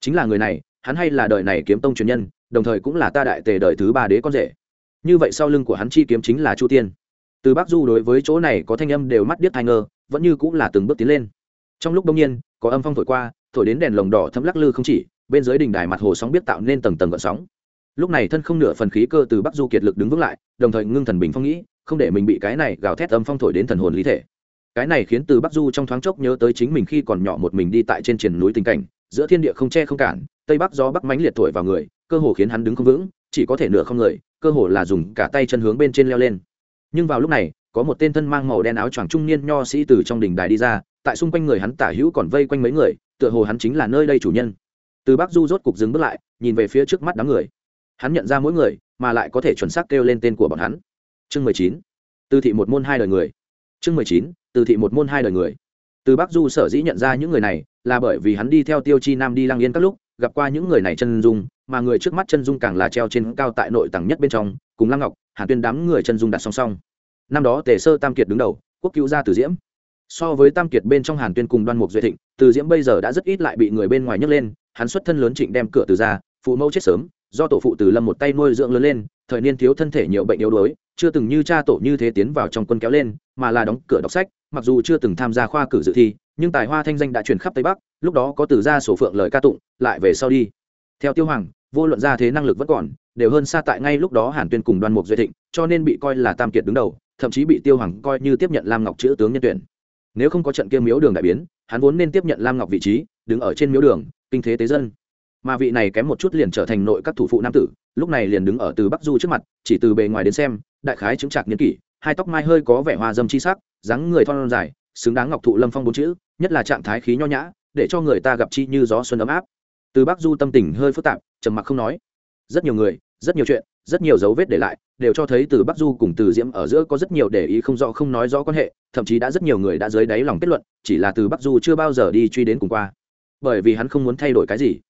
Chính là người này, hắn hay là đời này kiếm tông truyền nhân, đồng thời cũng là ta đại tề đời thứ ba đế con rể. Như vậy sau lưng của hắn chi kiếm chính là chu tiên. Từ bắc du đối với chỗ này có thanh âm đều mắt điếc thai ngơ vẫn như cũng là từng bước tiến lên. Trong lúc đông nhiên, có âm phong thổi qua, thổi đến đèn lồng đỏ thấm lắc lư không chỉ, bên dưới đỉnh đài mặt hồ sóng biết tạo nên tầng tầng gợn sóng. Lúc này thân không nửa phần khí cơ từ bắc du kiệt lực đứng vững lại, đồng thời ngưng thần bình phong nghĩ, không để mình bị cái này gào thét âm phong thổi đến thần hồn lý thể. Cái này khiến từ bắc du trong thoáng chốc nhớ tới chính mình khi còn nhỏ một mình đi tại trên triển núi tình cảnh, giữa thiên địa không che không cản, tây bắc gió bắc mánh liệt thổi vào người, cơ hồ khiến hắn đứng không vững, chỉ có thể nửa không người, cơ hồ là dùng cả tay chân hướng bên trên leo lên. Nhưng vào lúc này có một tên thân mang màu đen áo choàng trung niên nho sĩ từ trong đình đài đi ra, tại xung quanh người hắn tả hữu còn vây quanh mấy người, tựa hồ hắn chính là nơi đây chủ nhân. Từ bắc du rốt cục dừng bước lại, nhìn về phía trước mắt đám người. Hắn nhận ra mỗi người, mà lại có thể chuẩn xác kêu lên tên của bọn hắn. Chương mười chín. Từ thị một môn hai đời người. Chương mười chín. Từ thị một môn hai đời người. Từ bắc du sở dĩ nhận ra những người này, là bởi vì hắn đi theo tiêu chi nam đi lang yên các lúc, gặp qua những người này chân dung, mà người trước mắt chân dung càng là treo trên cao tại nội tầng nhất bên trong, cùng lăng ngọc, hàn tuyên đám người chân dung đặt song song năm đó tề sơ tam kiệt đứng đầu, quốc cứu gia từ diễm. So với tam kiệt bên trong hàn tuyên cùng đoan mục duy thịnh, từ diễm bây giờ đã rất ít lại bị người bên ngoài nhấc lên, hắn xuất thân lớn trịnh đem cửa từ ra, phụ mẫu chết sớm, do tổ phụ từ lâm một tay nuôi dưỡng lớn lên, thời niên thiếu thân thể nhiều bệnh yếu đuối, chưa từng như cha tổ như thế tiến vào trong quân kéo lên, mà là đóng cửa đọc sách, mặc dù chưa từng tham gia khoa cử dự thi, nhưng tài hoa thanh danh đã truyền khắp tây bắc, lúc đó có từ ra sổ phượng lời ca tụng, lại về sau đi. Theo tiêu hoàng, vô luận ra thế năng lực vẫn còn, đều hơn xa tại ngay lúc đó hàn tuyên cùng đoan mục duy thịnh, cho nên bị coi là tam kiệt đứng đầu thậm chí bị tiêu hoàng coi như tiếp nhận lam ngọc chữ tướng nhân tuyển. Nếu không có trận kia miếu đường đại biến, hắn vốn nên tiếp nhận lam ngọc vị trí, đứng ở trên miếu đường, kinh thế tế dân. Mà vị này kém một chút liền trở thành nội các thủ phụ nam tử, lúc này liền đứng ở từ bắc du trước mặt, chỉ từ bề ngoài đến xem, đại khái chứng trạc niên kỷ, hai tóc mai hơi có vẻ hoa dâm chi sắc, dáng người thon dài, xứng đáng ngọc thụ lâm phong bốn chữ, nhất là trạng thái khí nho nhã, để cho người ta gặp chi như gió xuân ấm áp. Từ bắc du tâm tình hơi phức tạp, trầm mặc không nói. Rất nhiều người, rất nhiều chuyện, rất nhiều dấu vết để lại đều cho thấy từ bắc du cùng từ diễm ở giữa có rất nhiều để ý không rõ, không nói rõ quan hệ, thậm chí đã rất nhiều người đã dưới đáy lòng kết luận, chỉ là từ bắc du chưa bao giờ đi truy đến cùng qua. Bởi vì hắn không muốn thay đổi cái gì.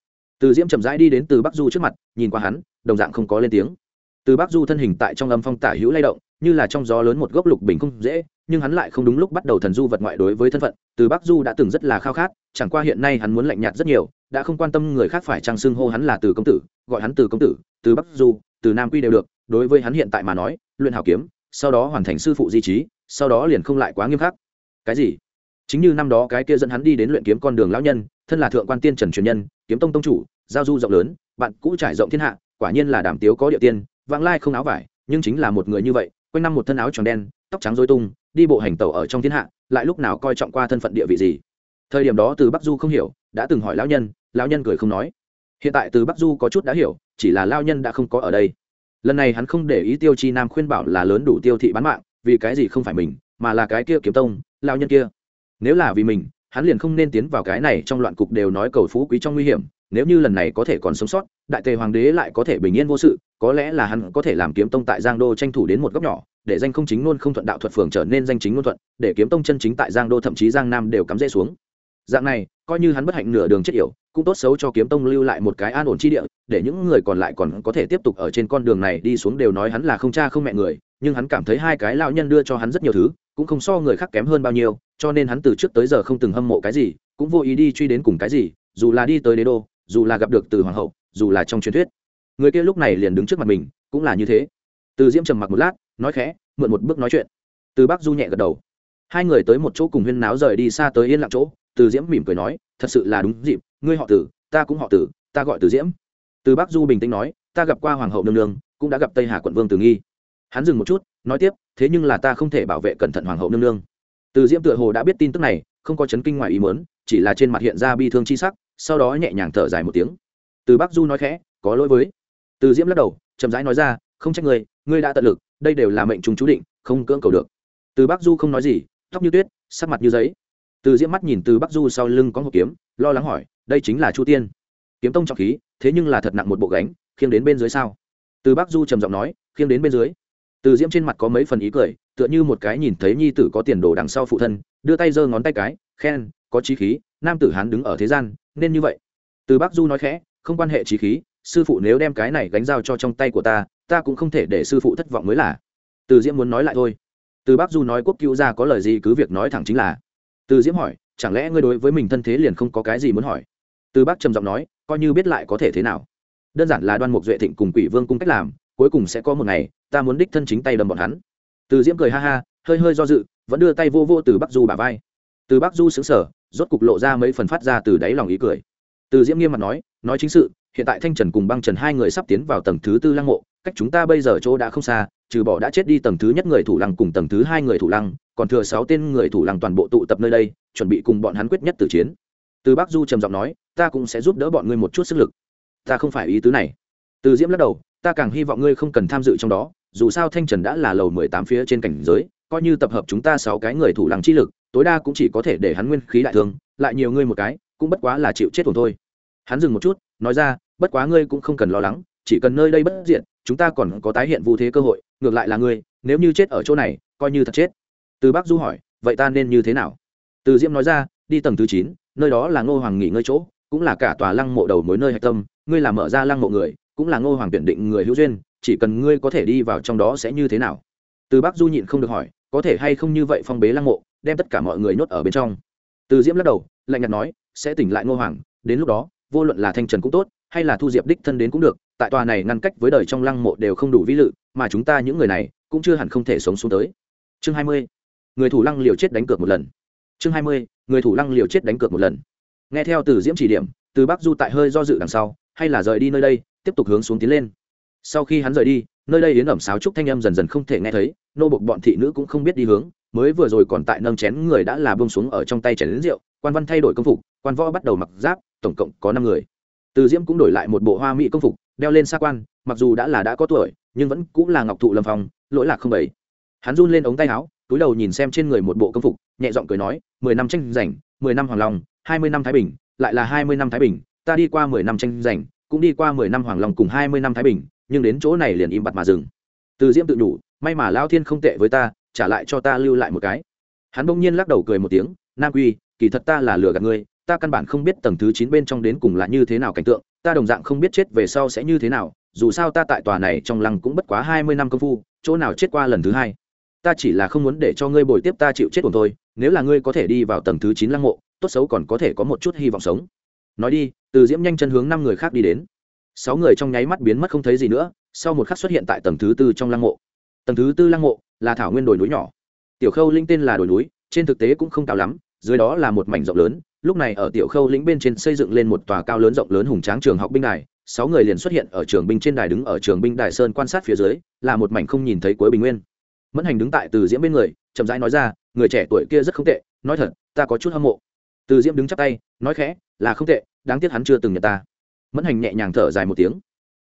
Từ diễm chậm rãi đi đến từ bắc du trước mặt, nhìn qua hắn, đồng dạng không có lên tiếng. Từ bắc du thân hình tại trong âm phong tả hữu lay động, như là trong gió lớn một gốc lục bình không dễ, nhưng hắn lại không đúng lúc bắt đầu thần du vật ngoại đối với thân phận. Từ bắc du đã từng rất là khao khát, chẳng qua hiện nay hắn muốn lạnh nhạt rất nhiều, đã không quan tâm người khác phải trang xưng hô hắn là từ công tử, gọi hắn từ công tử, từ bắc du, từ nam quy đều được đối với hắn hiện tại mà nói, luyện hảo kiếm, sau đó hoàn thành sư phụ di trí, sau đó liền không lại quá nghiêm khắc. Cái gì? Chính như năm đó cái kia dẫn hắn đi đến luyện kiếm con đường lão nhân, thân là thượng quan tiên trần truyền nhân, kiếm tông tông chủ, giao du rộng lớn, bạn cũ trải rộng thiên hạ, quả nhiên là đàm tiếu có địa tiên, vãng lai không áo vải, nhưng chính là một người như vậy, quanh năm một thân áo tròn đen, tóc trắng dối tung, đi bộ hành tẩu ở trong thiên hạ, lại lúc nào coi trọng qua thân phận địa vị gì? Thời điểm đó từ bắc du không hiểu, đã từng hỏi lão nhân lão nhân cười không nói. Hiện tại từ bắc du có chút đã hiểu, chỉ là lão nhân đã không có ở đây lần này hắn không để ý tiêu chi nam khuyên bảo là lớn đủ tiêu thị bán mạng, vì cái gì không phải mình, mà là cái kia kiếm tông, lão nhân kia. Nếu là vì mình, hắn liền không nên tiến vào cái này trong loạn cục đều nói cầu phú quý trong nguy hiểm, nếu như lần này có thể còn sống sót, đại tề hoàng đế lại có thể bình yên vô sự, có lẽ là hắn có thể làm kiếm tông tại giang đô tranh thủ đến một góc nhỏ, để danh không chính luôn không thuận đạo thuật phường trở nên danh chính luôn thuận, để kiếm tông chân chính tại giang đô thậm chí giang nam đều cắm rễ xuống dạng này, coi như hắn bất hạnh nửa đường chết yểu, cũng tốt xấu cho kiếm tông lưu lại một cái an ổn chi địa, để những người còn lại còn có thể tiếp tục ở trên con đường này đi xuống đều nói hắn là không cha không mẹ người, nhưng hắn cảm thấy hai cái lão nhân đưa cho hắn rất nhiều thứ, cũng không so người khác kém hơn bao nhiêu, cho nên hắn từ trước tới giờ không từng hâm mộ cái gì, cũng vô ý đi truy đến cùng cái gì, dù là đi tới đế đô, dù là gặp được từ hoàng hậu, dù là trong truyền thuyết. Người kia lúc này liền đứng trước mặt mình, cũng là như thế. Từ diễm trầm mặc một lát, nói khẽ, mượn một bước nói chuyện. Từ bác du nhẹ gật đầu hai người tới một chỗ cùng huyên náo rời đi xa tới yên lặng chỗ từ diễm mỉm cười nói thật sự là đúng dịp ngươi họ tử ta cũng họ tử ta gọi từ diễm. Từ Bắc du bình tĩnh nói ta gặp qua hoàng hậu nương nương cũng đã gặp tây hà quận vương từ nghi. Hắn dừng một chút nói tiếp thế nhưng là ta không thể bảo vệ cẩn thận hoàng hậu nương nương. Từ diễm tựa hồ đã biết tin tức này không có chấn kinh ngoài ý mớn chỉ là trên mặt hiện ra bi thương chi sắc sau đó nhẹ nhàng thở dài một tiếng. Từ Bắc du nói khẽ có lỗi với. Từ diễm lắc đầu chậm rãi nói ra không trách người, ngươi đã tận lực đây đều là mệnh trùng chú định không cưỡng cầu được. Từ Bắc du không nói gì tóc như tuyết, sắc mặt như giấy. Từ diễm mắt nhìn từ bắc du sau lưng có hộp kiếm, lo lắng hỏi, đây chính là chu tiên? Kiếm tông trọng khí, thế nhưng là thật nặng một bộ gánh, khiêng đến bên dưới sao? Từ bắc du trầm giọng nói, khiêng đến bên dưới. Từ diễm trên mặt có mấy phần ý cười, tựa như một cái nhìn thấy nhi tử có tiền đồ đằng sau phụ thân, đưa tay giơ ngón tay cái, khen, có trí khí, nam tử hán đứng ở thế gian, nên như vậy. Từ bắc du nói khẽ, không quan hệ trí khí, sư phụ nếu đem cái này gánh giao cho trong tay của ta ta cũng không thể để sư phụ thất vọng mới là. Từ diễm muốn nói lại thôi từ Bác du nói quốc cứu ra có lời gì cứ việc nói thẳng chính là. Từ diễm hỏi, chẳng lẽ ngươi đối với mình thân thế liền không có cái gì muốn hỏi? Từ Bác trầm giọng nói, coi như biết lại có thể thế nào. Đơn giản là đoan mục duệ thịnh cùng quỷ vương cung cách làm, cuối cùng sẽ có một ngày, ta muốn đích thân chính tay đâm bọn hắn. Từ diễm cười ha ha, hơi hơi do dự, vẫn đưa tay vô vô từ bắc du bả vai. Từ bắc du xứng sở rốt cục lộ ra mấy phần phát ra từ đáy lòng ý cười. Từ diễm nghiêm mặt nói nói chính sự, hiện tại thanh trần cùng băng trần hai người sắp tiến vào tầng thứ tư lăng mộ, cách chúng ta bây giờ chỗ đã không xa trừ bỏ đã chết đi tầng thứ nhất người thủ lăng cùng tầng thứ hai người thủ lăng, còn thừa sáu tên người thủ lăng toàn bộ tụ tập nơi đây, chuẩn bị cùng bọn hắn quyết nhất tử chiến. Từ bắc du trầm giọng nói, ta cũng sẽ giúp đỡ bọn ngươi một chút sức lực. Ta không phải ý tứ này. Từ diễm lắc đầu, ta càng hy vọng ngươi không cần tham dự trong đó, dù sao thanh trần đã là lầu mười tám phía trên cảnh giới, coi như tập hợp chúng ta sáu cái người thủ lăng chi lực, tối đa cũng chỉ có thể để hắn nguyên khí đại thương, lại nhiều ngươi một cái, cũng bất quá là chịu chết thôi. Hắn dừng một chút, nói ra, bất quá ngươi cũng không cần lo lắng, chỉ cần nơi đây bất diện chúng ta còn có tái hiện vu thế cơ hội, ngược lại là ngươi, nếu như chết ở chỗ này, coi như thật chết. Từ bác du hỏi, vậy ta nên như thế nào? Từ diễm nói ra, đi tầng thứ chín, nơi đó là ngô hoàng nghỉ ngơi chỗ, cũng là cả tòa lăng mộ đầu mối nơi hạch tâm, ngươi là mở ra lăng mộ người, cũng là ngô hoàng tuyển định người hữu duyên, chỉ cần ngươi có thể đi vào trong đó sẽ như thế nào? Từ bác du nhịn không được hỏi, có thể hay không như vậy phong bế lăng mộ, đem tất cả mọi người nhốt ở bên trong. Từ diễm lắc đầu, lạnh nhạt nói, sẽ tỉnh lại ngô hoàng, đến lúc đó, vô luận là thanh trần cũng tốt hay là thu diệp đích thân đến cũng được, tại tòa này ngăn cách với đời trong lăng mộ đều không đủ vĩ lự, mà chúng ta những người này cũng chưa hẳn không thể sống xuống tới. Chương hai mươi, người thủ lăng liều chết đánh cược một lần. Chương hai mươi, người thủ lăng liều chết đánh cược một lần. Nghe theo từ diễm chỉ điểm, từ bắc du tại hơi do dự đằng sau, hay là rời đi nơi đây, tiếp tục hướng xuống tiến lên. Sau khi hắn rời đi, nơi đây yến ẩm sáo trúc thanh âm dần dần không thể nghe thấy, nô bộc bọn thị nữ cũng không biết đi hướng, mới vừa rồi còn tại nâng chén người đã là bông xuống ở trong tay chén lính rượu, quan văn thay đổi công phục, quan võ bắt đầu mặc giáp, tổng cộng có năm người từ diễm cũng đổi lại một bộ hoa mỹ công phục, đeo lên xa quan, mặc dù đã là đã có tuổi, nhưng vẫn cũng là ngọc thụ lâm phong, lỗi lạc không bảy hắn run lên ống tay áo, túi đầu nhìn xem trên người một bộ công phục, nhẹ giọng cười nói, mười năm tranh giành, mười năm hoàng long, hai mươi năm thái bình, lại là hai mươi năm thái bình, ta đi qua mười năm tranh giành, cũng đi qua mười năm hoàng long cùng hai mươi năm thái bình, nhưng đến chỗ này liền im bặt mà dừng. Từ diễm tự nhủ, may mà lao thiên không tệ với ta, trả lại cho ta lưu lại một cái. Hắn bỗng nhiên lắc đầu cười một tiếng, nam quy, kỳ thật ta là lừa gạt ngươi ta căn bản không biết tầng thứ chín bên trong đến cùng là như thế nào cảnh tượng, ta đồng dạng không biết chết về sau sẽ như thế nào, dù sao ta tại tòa này trong lăng cũng bất quá hai mươi năm công phu, chỗ nào chết qua lần thứ hai. Ta chỉ là không muốn để cho ngươi bồi tiếp ta chịu chết cùng thôi, nếu là ngươi có thể đi vào tầng thứ chín lăng mộ, tốt xấu còn có thể có một chút hy vọng sống. Nói đi, từ diễm nhanh chân hướng năm người khác đi đến. Sáu người trong nháy mắt biến mất không thấy gì nữa, sau một khắc xuất hiện tại tầng thứ tư trong lăng mộ. Tầng thứ tư lăng mộ là thảo nguyên đồi núi nhỏ. Tiểu khâu linh tên là đồi núi, trên thực tế cũng không cao lắm, dưới đó là một mảnh rộng lớn lúc này ở tiểu khâu lĩnh bên trên xây dựng lên một tòa cao lớn rộng lớn hùng tráng trường học binh đài, sáu người liền xuất hiện ở trường binh trên đài đứng ở trường binh đài sơn quan sát phía dưới, là một mảnh không nhìn thấy cuối bình nguyên. Mẫn hành đứng tại từ diễm bên người, chậm rãi nói ra, người trẻ tuổi kia rất không tệ, nói thật, ta có chút hâm mộ. Từ diễm đứng chắp tay, nói khẽ, là không tệ, đáng tiếc hắn chưa từng nhận ta. Mẫn hành nhẹ nhàng thở dài một tiếng.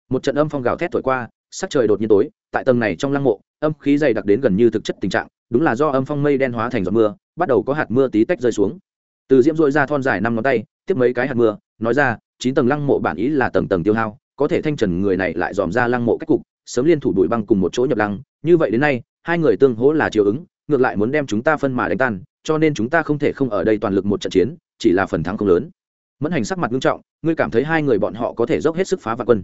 Một trận âm phong gào thét thổi qua, sắc trời đột nhiên tối, tại tầng này trong lăng mộ, âm khí dày đặc đến gần như thực chất tình trạng, đúng là do âm phong mây đen hóa thành giọt mưa, bắt đầu có hạt mưa tí tách rơi xuống từ diễm dội ra thon dài năm ngón tay, tiếp mấy cái hạt mưa, nói ra, chín tầng lăng mộ bản ý là tầng tầng tiêu hao, có thể thanh trần người này lại dòm ra lăng mộ cách cục, sớm liên thủ đuổi băng cùng một chỗ nhập lăng. Như vậy đến nay, hai người tương hỗ là chiều ứng, ngược lại muốn đem chúng ta phân mà đánh tan, cho nên chúng ta không thể không ở đây toàn lực một trận chiến, chỉ là phần thắng không lớn. Mẫn hành sắc mặt nghiêm trọng, ngươi cảm thấy hai người bọn họ có thể dốc hết sức phá vạn quân?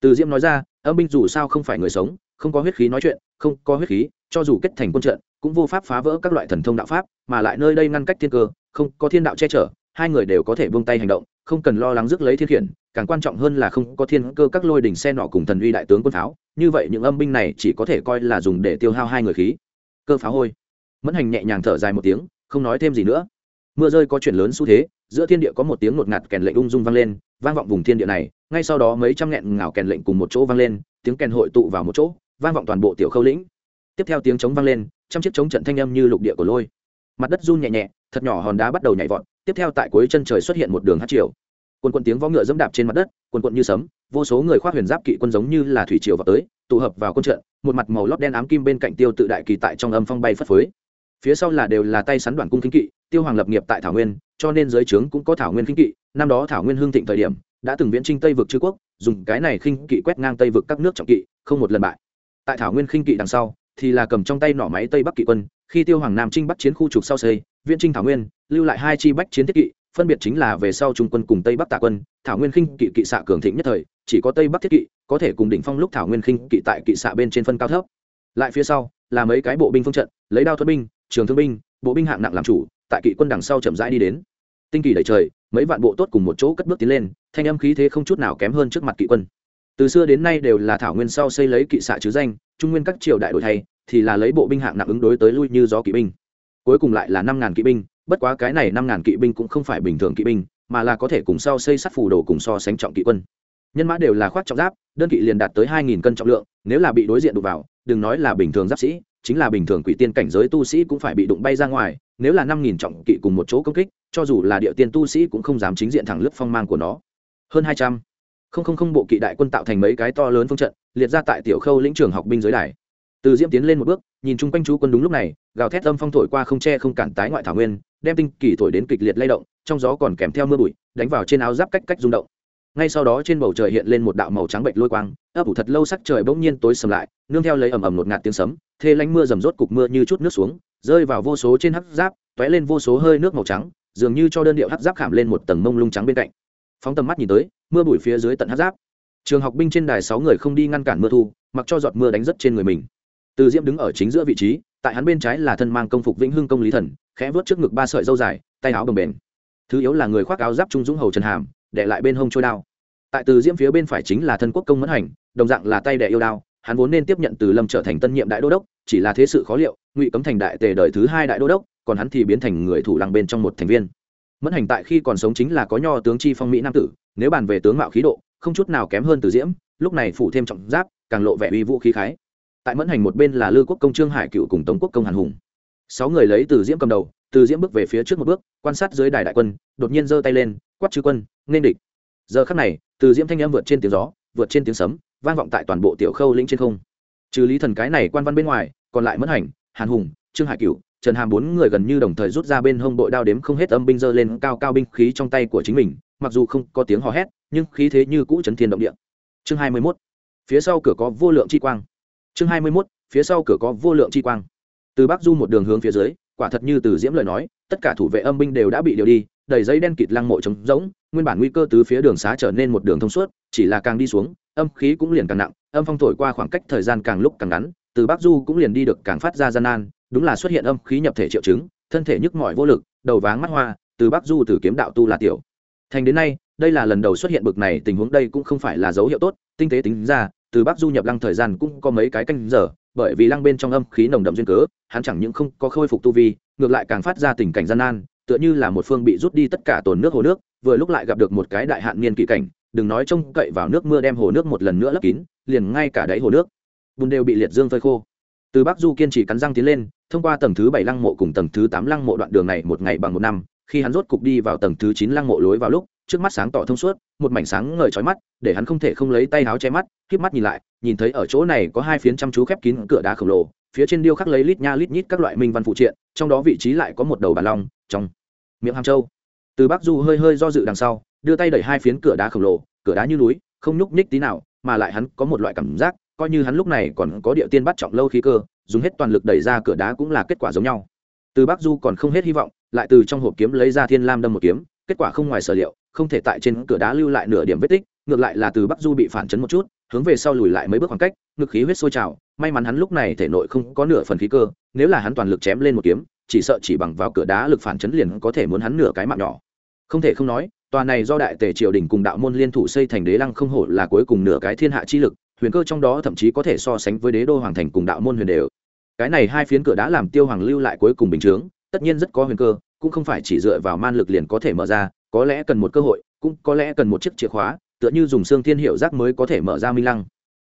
Từ diễm nói ra, âm binh dù sao không phải người sống, không có huyết khí nói chuyện, không có huyết khí, cho dù kết thành quân trận cũng vô pháp phá vỡ các loại thần thông đạo pháp, mà lại nơi đây ngăn cách thiên cơ, không có thiên đạo che chở, hai người đều có thể buông tay hành động, không cần lo lắng rước lấy thiên khiển, càng quan trọng hơn là không có thiên cơ các lôi đỉnh xe nọ cùng thần uy đại tướng quân pháo, như vậy những âm binh này chỉ có thể coi là dùng để tiêu hao hai người khí. Cơ pháo hôi. Mẫn hành nhẹ nhàng thở dài một tiếng, không nói thêm gì nữa. Mưa rơi có chuyển lớn xu thế, giữa thiên địa có một tiếng ngột ngạt kèn lệnh ung dung vang lên, vang vọng vùng thiên địa này, ngay sau đó mấy trăm nghẹn ngào kèn lệnh cùng một chỗ vang lên, tiếng kèn hội tụ vào một chỗ, vang vọng toàn bộ tiểu khâu lĩnh. Tiếp theo tiếng trống vang lên trăm chiếc chống trận thanh âm như lục địa của lôi. Mặt đất run nhẹ nhẹ, thật nhỏ hòn đá bắt đầu nhảy vọt, tiếp theo tại cuối chân trời xuất hiện một đường hát triều. Quần quần tiếng võ ngựa dẫm đạp trên mặt đất, quần quần như sấm, vô số người khoác huyền giáp kỵ quân giống như là thủy triều vào tới, tụ hợp vào quân trận, một mặt màu lót đen ám kim bên cạnh tiêu tự đại kỳ tại trong âm phong bay phất phới. Phía sau là đều là tay sắn đoàn cung kinh kỵ, tiêu hoàng lập nghiệp tại thảo nguyên, cho nên giới trướng cũng có thảo nguyên kinh kỵ, năm đó thảo nguyên hương thịnh thời điểm, đã từng viễn trinh tây vực chư quốc, dùng cái này khinh kỵ quét ngang tây vực các nước trọng kỵ, không một lần bại. Tại thảo nguyên khinh kỵ đằng sau thì là cầm trong tay nỏ máy tây bắc kỵ quân, khi tiêu hoàng nam trinh bắc chiến khu trục sau xây, viễn trinh thảo nguyên, lưu lại hai chi bách chiến thiết kỵ, phân biệt chính là về sau trung quân cùng tây bắc tạ quân, thảo nguyên khinh kỵ kỵ xạ cường thịnh nhất thời, chỉ có tây bắc thiết kỵ, có thể cùng đỉnh phong lúc thảo nguyên khinh kỵ tại kỵ xạ bên trên phân cao thấp. Lại phía sau, là mấy cái bộ binh phương trận, lấy đao thuật binh, trường thương binh, bộ binh hạng nặng làm chủ, tại kỵ quân đằng sau chậm rãi đi đến. Tinh kỳ đầy trời, mấy vạn bộ tốt cùng một chỗ cất bước tiến lên, thanh âm khí thế không chút nào kém hơn trước mặt kỵ quân từ xưa đến nay đều là thảo nguyên sau xây lấy kỵ xạ chứ danh, trung nguyên các triều đại đổi thay, thì là lấy bộ binh hạng nặng ứng đối tới lui như gió kỵ binh. Cuối cùng lại là năm ngàn kỵ binh, bất quá cái này năm ngàn kỵ binh cũng không phải bình thường kỵ binh, mà là có thể cùng sau xây sắt phù đồ cùng so sánh trọng kỵ quân. Nhân mã đều là khoác trọng giáp, đơn kỵ liền đạt tới hai nghìn cân trọng lượng, nếu là bị đối diện đụng vào, đừng nói là bình thường giáp sĩ, chính là bình thường quỷ tiên cảnh giới tu sĩ cũng phải bị đụng bay ra ngoài, nếu là năm nghìn trọng kỵ cùng một chỗ công kích, cho dù là địa tiên tu sĩ cũng không dám chính diện thẳng lướt phong mang của nó. Hơn hai trăm không không không bộ kỵ đại quân tạo thành mấy cái to lớn phương trận, liệt ra tại tiểu khâu lĩnh trường học binh giới đài. Từ diễm tiến lên một bước, nhìn chung quanh chú quân đúng lúc này, gào thét âm phong thổi qua không che không cản tái ngoại thảo nguyên, đem tinh kỳ thổi đến kịch liệt lay động, trong gió còn kèm theo mưa bụi, đánh vào trên áo giáp cách cách rung động. Ngay sau đó trên bầu trời hiện lên một đạo màu trắng bệnh lôi quang, ấp ủ thật lâu sắc trời bỗng nhiên tối sầm lại, nương theo lấy ầm ầm một ngạt tiếng sấm, thê lánh mưa rầm rốt cục mưa như chút nước xuống, rơi vào vô số trên hắc giáp t lên vô số hơi nước màu trắng, dường như cho đơn điệu hắc giáp khảm lên một tầng mông lung trắng bên cạnh. Phóng tầm mắt nhìn tới mưa bụi phía dưới tận hát giáp. Trường học binh trên đài sáu người không đi ngăn cản mưa thu, mặc cho giọt mưa đánh rất trên người mình. Từ diễm đứng ở chính giữa vị trí, tại hắn bên trái là thân mang công phục vĩnh hưng công lý thần, khẽ vớt trước ngực ba sợi dâu dài, tay áo đồng bền. Thứ yếu là người khoác áo giáp trung dũng hầu trần hàm, để lại bên hông trôi đao. Tại từ diễm phía bên phải chính là thân quốc công mẫn hành, đồng dạng là tay đệ yêu đao, hắn vốn nên tiếp nhận từ lâm trở thành tân nhiệm đại đô đốc, chỉ là thế sự khó liệu, ngụy cấm thành đại tề đời thứ hai đại đô đốc, còn hắn thì biến thành người thủ lăng bên trong một thành viên mẫn hành tại khi còn sống chính là có nho tướng chi phong mỹ nam tử, nếu bàn về tướng mạo khí độ, không chút nào kém hơn từ diễm, lúc này phủ thêm trọng giáp, càng lộ vẻ uy vũ khí khái. Tại mẫn hành một bên là lư quốc công trương hải cựu cùng tống quốc công hàn hùng. Sáu người lấy từ diễm cầm đầu, từ diễm bước về phía trước một bước, quan sát dưới đài đại quân, đột nhiên giơ tay lên, quát chư quân, nên địch. Giờ khắc này, từ diễm thanh em vượt trên tiếng gió, vượt trên tiếng sấm, vang vọng tại toàn bộ tiểu khâu lĩnh trên không. Trừ lý thần cái này quan văn bên ngoài, còn lại mẫn hành, hàn hùng, trương hải cựu trần hàm bốn người gần như đồng thời rút ra bên hông bội đao đếm không hết âm binh dơ lên cao cao binh khí trong tay của chính mình, mặc dù không có tiếng hò hét, nhưng khí thế như cũ chấn thiên động địa chương hai mươi 21. phía sau cửa có vô lượng chi quang chương hai mươi 21. phía sau cửa có vô lượng chi quang từ bắc du một đường hướng phía dưới, quả thật như từ diễm lời nói, tất cả thủ vệ âm binh đều đã bị điều đi, đầy giấy đen kịt lăng mộ trống rỗng, nguyên bản nguy cơ từ phía đường xá trở nên một đường thông suốt, chỉ là càng đi xuống, âm khí cũng liền càng nặng, âm phong thổi qua khoảng cách thời gian càng lúc càng ngắn, từ bắc du cũng liền đi được càng phát ra gian nan đúng là xuất hiện âm khí nhập thể triệu chứng, thân thể nhức mỏi vô lực, đầu váng mắt hoa, từ bắc du từ kiếm đạo tu là tiểu. Thành đến nay, đây là lần đầu xuất hiện bực này, tình huống đây cũng không phải là dấu hiệu tốt, tinh tế tính ra, từ bắc du nhập lăng thời gian cũng có mấy cái canh giờ, bởi vì lăng bên trong âm khí nồng đậm duyên cớ, hắn chẳng những không có khôi phục tu vi, ngược lại càng phát ra tình cảnh gian nan, tựa như là một phương bị rút đi tất cả tồn nước hồ nước, vừa lúc lại gặp được một cái đại hạn niên kỳ cảnh, đừng nói trông cậy vào nước mưa đem hồ nước một lần nữa lấp kín, liền ngay cả đáy hồ nước, bùn đều bị liệt dương phơi khô từ bắc du kiên trì cắn răng tiến lên, thông qua tầng thứ bảy lăng mộ cùng tầng thứ tám lăng mộ đoạn đường này một ngày bằng một năm, khi hắn rốt cục đi vào tầng thứ chín lăng mộ lối vào lúc, trước mắt sáng tỏ thông suốt, một mảnh sáng ngời trói mắt, để hắn không thể không lấy tay áo che mắt híp mắt nhìn lại, nhìn thấy ở chỗ này có hai phiến chăm chú khép kín cửa đá khổng lồ, phía trên điêu khắc lấy lít nha lít nhít các loại minh văn phụ triện, trong đó vị trí lại có một đầu bàn long, trong miệng hàm châu. Từ bắc du hơi hơi do dự đằng sau, đưa tay đẩy hai phiến cửa đá khổng lồ, cửa đá như núi, không nhúc nhích tí nào, mà lại hắn có một loại cảm giác coi như hắn lúc này còn có địa tiên bắt trọng lâu khí cơ, dùng hết toàn lực đẩy ra cửa đá cũng là kết quả giống nhau. Từ bắc du còn không hết hy vọng, lại từ trong hộp kiếm lấy ra thiên lam đâm một kiếm, kết quả không ngoài sở liệu, không thể tại trên cửa đá lưu lại nửa điểm vết tích, ngược lại là từ bắc du bị phản chấn một chút, hướng về sau lùi lại mấy bước khoảng cách, ngực khí huyết sôi trào, may mắn hắn lúc này thể nội không có nửa phần khí cơ, nếu là hắn toàn lực chém lên một kiếm, chỉ sợ chỉ bằng vào cửa đá lực phản chấn liền có thể muốn hắn nửa cái mạng nhỏ. Không thể không nói, tòa này do đại tề triều đình cùng đạo môn liên thủ xây thành đế lăng không hổ là cuối cùng nửa cái thiên hạ chi lực huyền cơ trong đó thậm chí có thể so sánh với đế đô hoàng thành cùng đạo môn huyền đều. Cái này hai phiến cửa đã làm tiêu hoàng lưu lại cuối cùng bình chướng, tất nhiên rất có huyền cơ, cũng không phải chỉ dựa vào man lực liền có thể mở ra, có lẽ cần một cơ hội, cũng có lẽ cần một chiếc chìa khóa, tựa như dùng xương thiên hiệu giác mới có thể mở ra minh lăng.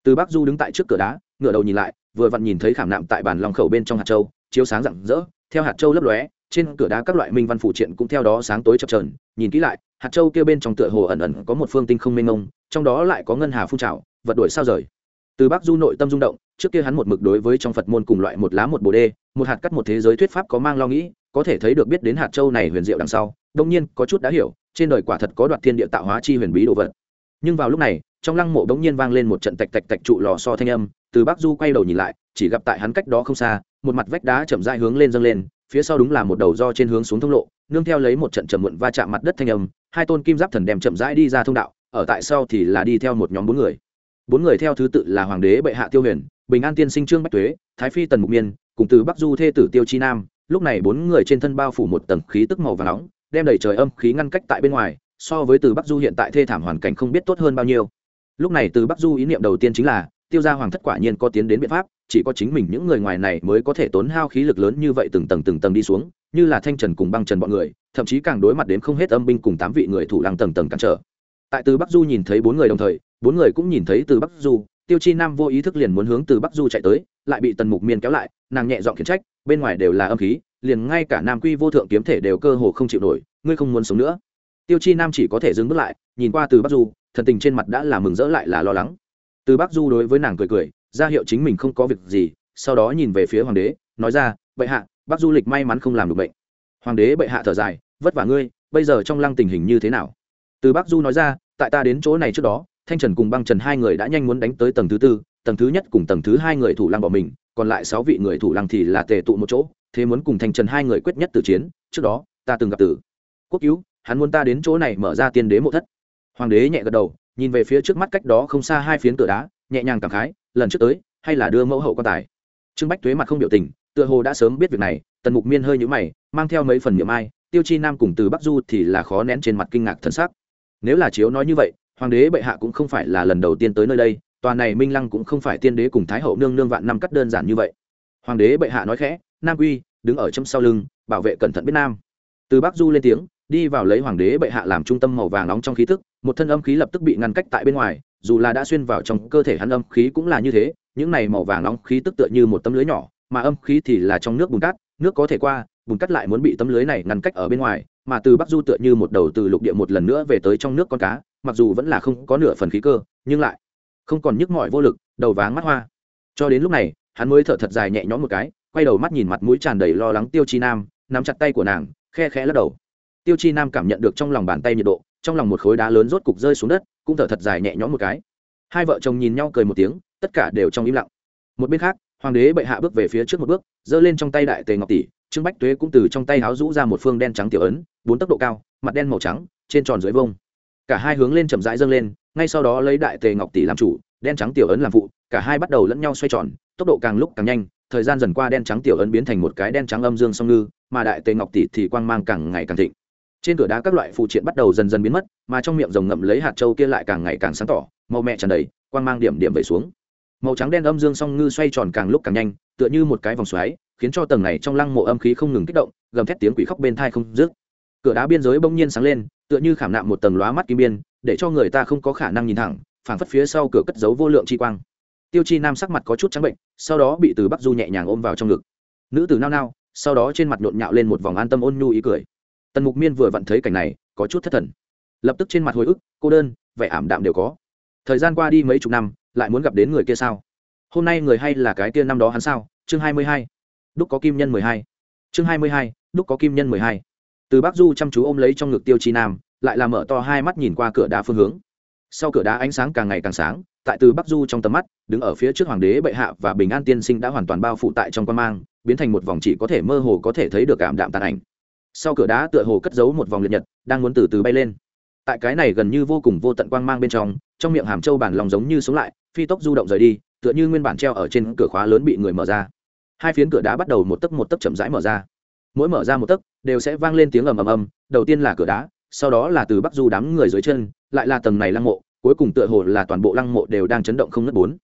Từ bắc du đứng tại trước cửa đá ngựa đầu nhìn lại, vừa vặn nhìn thấy khảm nạm tại bàn lòng khẩu bên trong hạt châu, chiếu sáng rạng rỡ, theo hạt châu lấp lóe, trên cửa đá các loại minh văn phụ triện cũng theo đó sáng tối chập trờn nhìn kỹ lại, hạt châu kia bên trong tựa hồ ẩn ẩn có một phương tinh không mênh mông, trong đó lại có ngân hà phun trào vật đuổi sao rời. Từ bắc du nội tâm rung động, trước kia hắn một mực đối với trong phật môn cùng loại một lá một bồ đê một hạt cắt một thế giới thuyết pháp có mang lo nghĩ, có thể thấy được biết đến hạt châu này huyền diệu đằng sau đông nhiên có chút đã hiểu, trên đời quả thật có đoạt thiên địa tạo hóa chi huyền bí đồ vật. Nhưng vào lúc này, trong lăng mộ đông nhiên vang lên một trận tạch tạch tạch trụ lò so thanh âm, từ bắc du quay đầu nhìn lại, chỉ gặp tại hắn cách đó không xa, một mặt vách đá chậm dai hướng lên dâng lên, phía sau đúng là một đầu do trên hướng xuống thông lộ, nương theo lấy một trận chậm muộn va chạm mặt đất thanh âm, hai tôn kim giáp thần đem chậm rãi đi ra thông đạo, ở tại sau thì là đi theo một nhóm bốn người bốn người theo thứ tự là hoàng đế bệ hạ tiêu huyền, bình an tiên sinh trương bách tuế, thái phi tần mục miên, cùng từ bắc du thê tử tiêu chi nam. Lúc này bốn người trên thân bao phủ một tầng khí tức màu và nóng, đem đầy trời âm khí ngăn cách tại bên ngoài, so với từ bắc du hiện tại thê thảm hoàn cảnh không biết tốt hơn bao nhiêu. Lúc này từ bắc du ý niệm đầu tiên chính là, tiêu gia hoàng thất quả nhiên có tiến đến biện pháp, chỉ có chính mình những người ngoài này mới có thể tốn hao khí lực lớn như vậy từng tầng từng tầng đi xuống, như là thanh trần cùng băng trần bọn người, thậm chí càng đối mặt đến không hết âm binh cùng tám vị người thủ lăng tầng tầng cản trở. Tại từ bắc du nhìn thấy bốn người đồng thời bốn người cũng nhìn thấy từ bắc du, tiêu chi nam vô ý thức liền muốn hướng từ bắc du chạy tới, lại bị tần mục miên kéo lại, nàng nhẹ dọn khiển trách, bên ngoài đều là âm khí, liền ngay cả nam quy vô thượng kiếm thể đều cơ hồ không chịu nổi, ngươi không muốn sống nữa. Tiêu chi nam chỉ có thể dừng bước lại, nhìn qua từ bắc du, thần tình trên mặt đã là mừng rỡ lại là lo lắng. Từ bắc du đối với nàng cười cười, ra hiệu chính mình không có việc gì, sau đó nhìn về phía hoàng đế, nói ra, bệ hạ, bắc du lịch may mắn không làm được bệnh. Hoàng đế bệ hạ thở dài, vất vả ngươi, bây giờ trong lăng tình hình như thế nào? Từ bắc du nói ra, tại ta đến chỗ này trước đó thanh trần cùng băng trần hai người đã nhanh muốn đánh tới tầng thứ tư, tầng thứ nhất cùng tầng thứ hai người thủ lăng bỏ mình, còn lại sáu vị người thủ lăng thì là tề tụ một chỗ, thế muốn cùng thanh trần hai người quyết nhất từ chiến, trước đó, ta từng gặp tử. Quốc cứu, hắn muốn ta đến chỗ này mở ra tiên đế mộ thất. Hoàng đế nhẹ gật đầu, nhìn về phía trước mắt cách đó không xa hai phiến cửa đá, nhẹ nhàng cảm khái, lần trước tới, hay là đưa mẫu hậu quan tài. Trương bách thuế mặt không biểu tình, tựa hồ đã sớm biết việc này, tần mục miên hơi nhũ mày, mang theo mấy phần miệng ai, tiêu chi nam cùng từ bắc du thì là khó nén trên mặt kinh ngạc thân xác nếu là chiếu nói như vậy hoàng đế bệ hạ cũng không phải là lần đầu tiên tới nơi đây, tòa này minh lăng cũng không phải tiên đế cùng thái hậu nương nương vạn năm cắt đơn giản như vậy. Hoàng đế bệ hạ nói khẽ, nam quy, đứng ở châm sau lưng, bảo vệ cẩn thận biết nam. Từ bắc du lên tiếng, đi vào lấy hoàng đế bệ hạ làm trung tâm màu vàng nóng trong khí tức một thân âm khí lập tức bị ngăn cách tại bên ngoài, dù là đã xuyên vào trong cơ thể hắn âm khí cũng là như thế, những này màu vàng nóng khí tức tựa như một tấm lưới nhỏ, mà âm khí thì là trong nước bùn cát, nước có thể qua, bùn cát lại muốn bị tấm lưới này ngăn cách ở bên ngoài, mà từ bắc du tựa như một đầu từ lục địa một lần nữa về tới trong nước con cá mặc dù vẫn là không có nửa phần khí cơ, nhưng lại không còn nhức mỏi vô lực, đầu váng mắt hoa. Cho đến lúc này, hắn mới thở thật dài nhẹ nhõm một cái, quay đầu mắt nhìn mặt mũi tràn đầy lo lắng tiêu chi nam, nắm chặt tay của nàng, khe khẽ lắc đầu. Tiêu chi nam cảm nhận được trong lòng bàn tay nhiệt độ, trong lòng một khối đá lớn rốt cục rơi xuống đất, cũng thở thật dài nhẹ nhõm một cái. Hai vợ chồng nhìn nhau cười một tiếng, tất cả đều trong im lặng. Một bên khác, hoàng đế bệ hạ bước về phía trước một bước, giơ lên trong tay đại tề ngọc tỷ, trương bách tuế cũng từ trong tay háo rũ ra một phương đen trắng tiểu ấn, bốn tốc độ cao, mặt đen màu trắng, trên tròn dưới vông cả hai hướng lên chậm rãi dâng lên, ngay sau đó lấy đại tề ngọc tỷ làm chủ, đen trắng tiểu ấn làm phụ, cả hai bắt đầu lẫn nhau xoay tròn, tốc độ càng lúc càng nhanh, thời gian dần qua đen trắng tiểu ấn biến thành một cái đen trắng âm dương song ngư, mà đại tề ngọc tỷ thì quang mang càng ngày càng thịnh. Trên cửa đá các loại phụ triện bắt đầu dần dần biến mất, mà trong miệng rồng ngậm lấy hạt châu kia lại càng ngày càng sáng tỏ, màu mẹ tràn đầy, quang mang điểm điểm về xuống. Màu trắng đen âm dương song ngư xoay tròn càng lúc càng nhanh, tựa như một cái vòng xoáy, khiến cho tầng này trong lăng mộ âm khí không ngừng kích động, gầm thét tiếng quỷ khóc bên thai không dứt cửa đá biên giới bỗng nhiên sáng lên, tựa như khảm nạm một tầng lóa mắt kim biên, để cho người ta không có khả năng nhìn thẳng, phảng phất phía sau cửa cất giấu vô lượng chi quang. Tiêu chi nam sắc mặt có chút trắng bệnh, sau đó bị từ bắc du nhẹ nhàng ôm vào trong ngực. Nữ tử nao nao, sau đó trên mặt nhộn nhạo lên một vòng an tâm ôn nhu ý cười. Tần mục miên vừa vặn thấy cảnh này, có chút thất thần. Lập tức trên mặt hồi ức, cô đơn, vẻ ảm đạm đều có. Thời gian qua đi mấy chục năm, lại muốn gặp đến người kia sao? Hôm nay người hay là cái kia năm đó hắn sao? Chương hai mươi hai. Đúc có kim nhân mười hai. Chương hai mươi hai, đúc có kim nhân mười hai từ bắc du chăm chú ôm lấy trong ngực tiêu chi nam, lại làm mở to hai mắt nhìn qua cửa đá phương hướng. Sau cửa đá ánh sáng càng ngày càng sáng, tại từ bắc du trong tầm mắt, đứng ở phía trước hoàng đế bệ hạ và bình an tiên sinh đã hoàn toàn bao phủ tại trong quan mang, biến thành một vòng chỉ có thể mơ hồ có thể thấy được cảm đạm tàn ảnh. Sau cửa đá tựa hồ cất giấu một vòng liệt nhật, đang muốn từ từ bay lên. Tại cái này gần như vô cùng vô tận quang mang bên trong trong miệng hàm châu bản lòng giống như sống lại, phi tốc du động rời đi, tựa như nguyên bản treo ở trên cửa khóa lớn bị người mở ra. Hai phiến cửa đá bắt đầu một tấc một tấc chậm rãi mở ra mỗi mở ra một tấc đều sẽ vang lên tiếng ầm ầm ầm đầu tiên là cửa đá sau đó là từ bắc du đám người dưới chân lại là tầng này lăng mộ cuối cùng tựa hồ là toàn bộ lăng mộ đều đang chấn động không nứt bốn.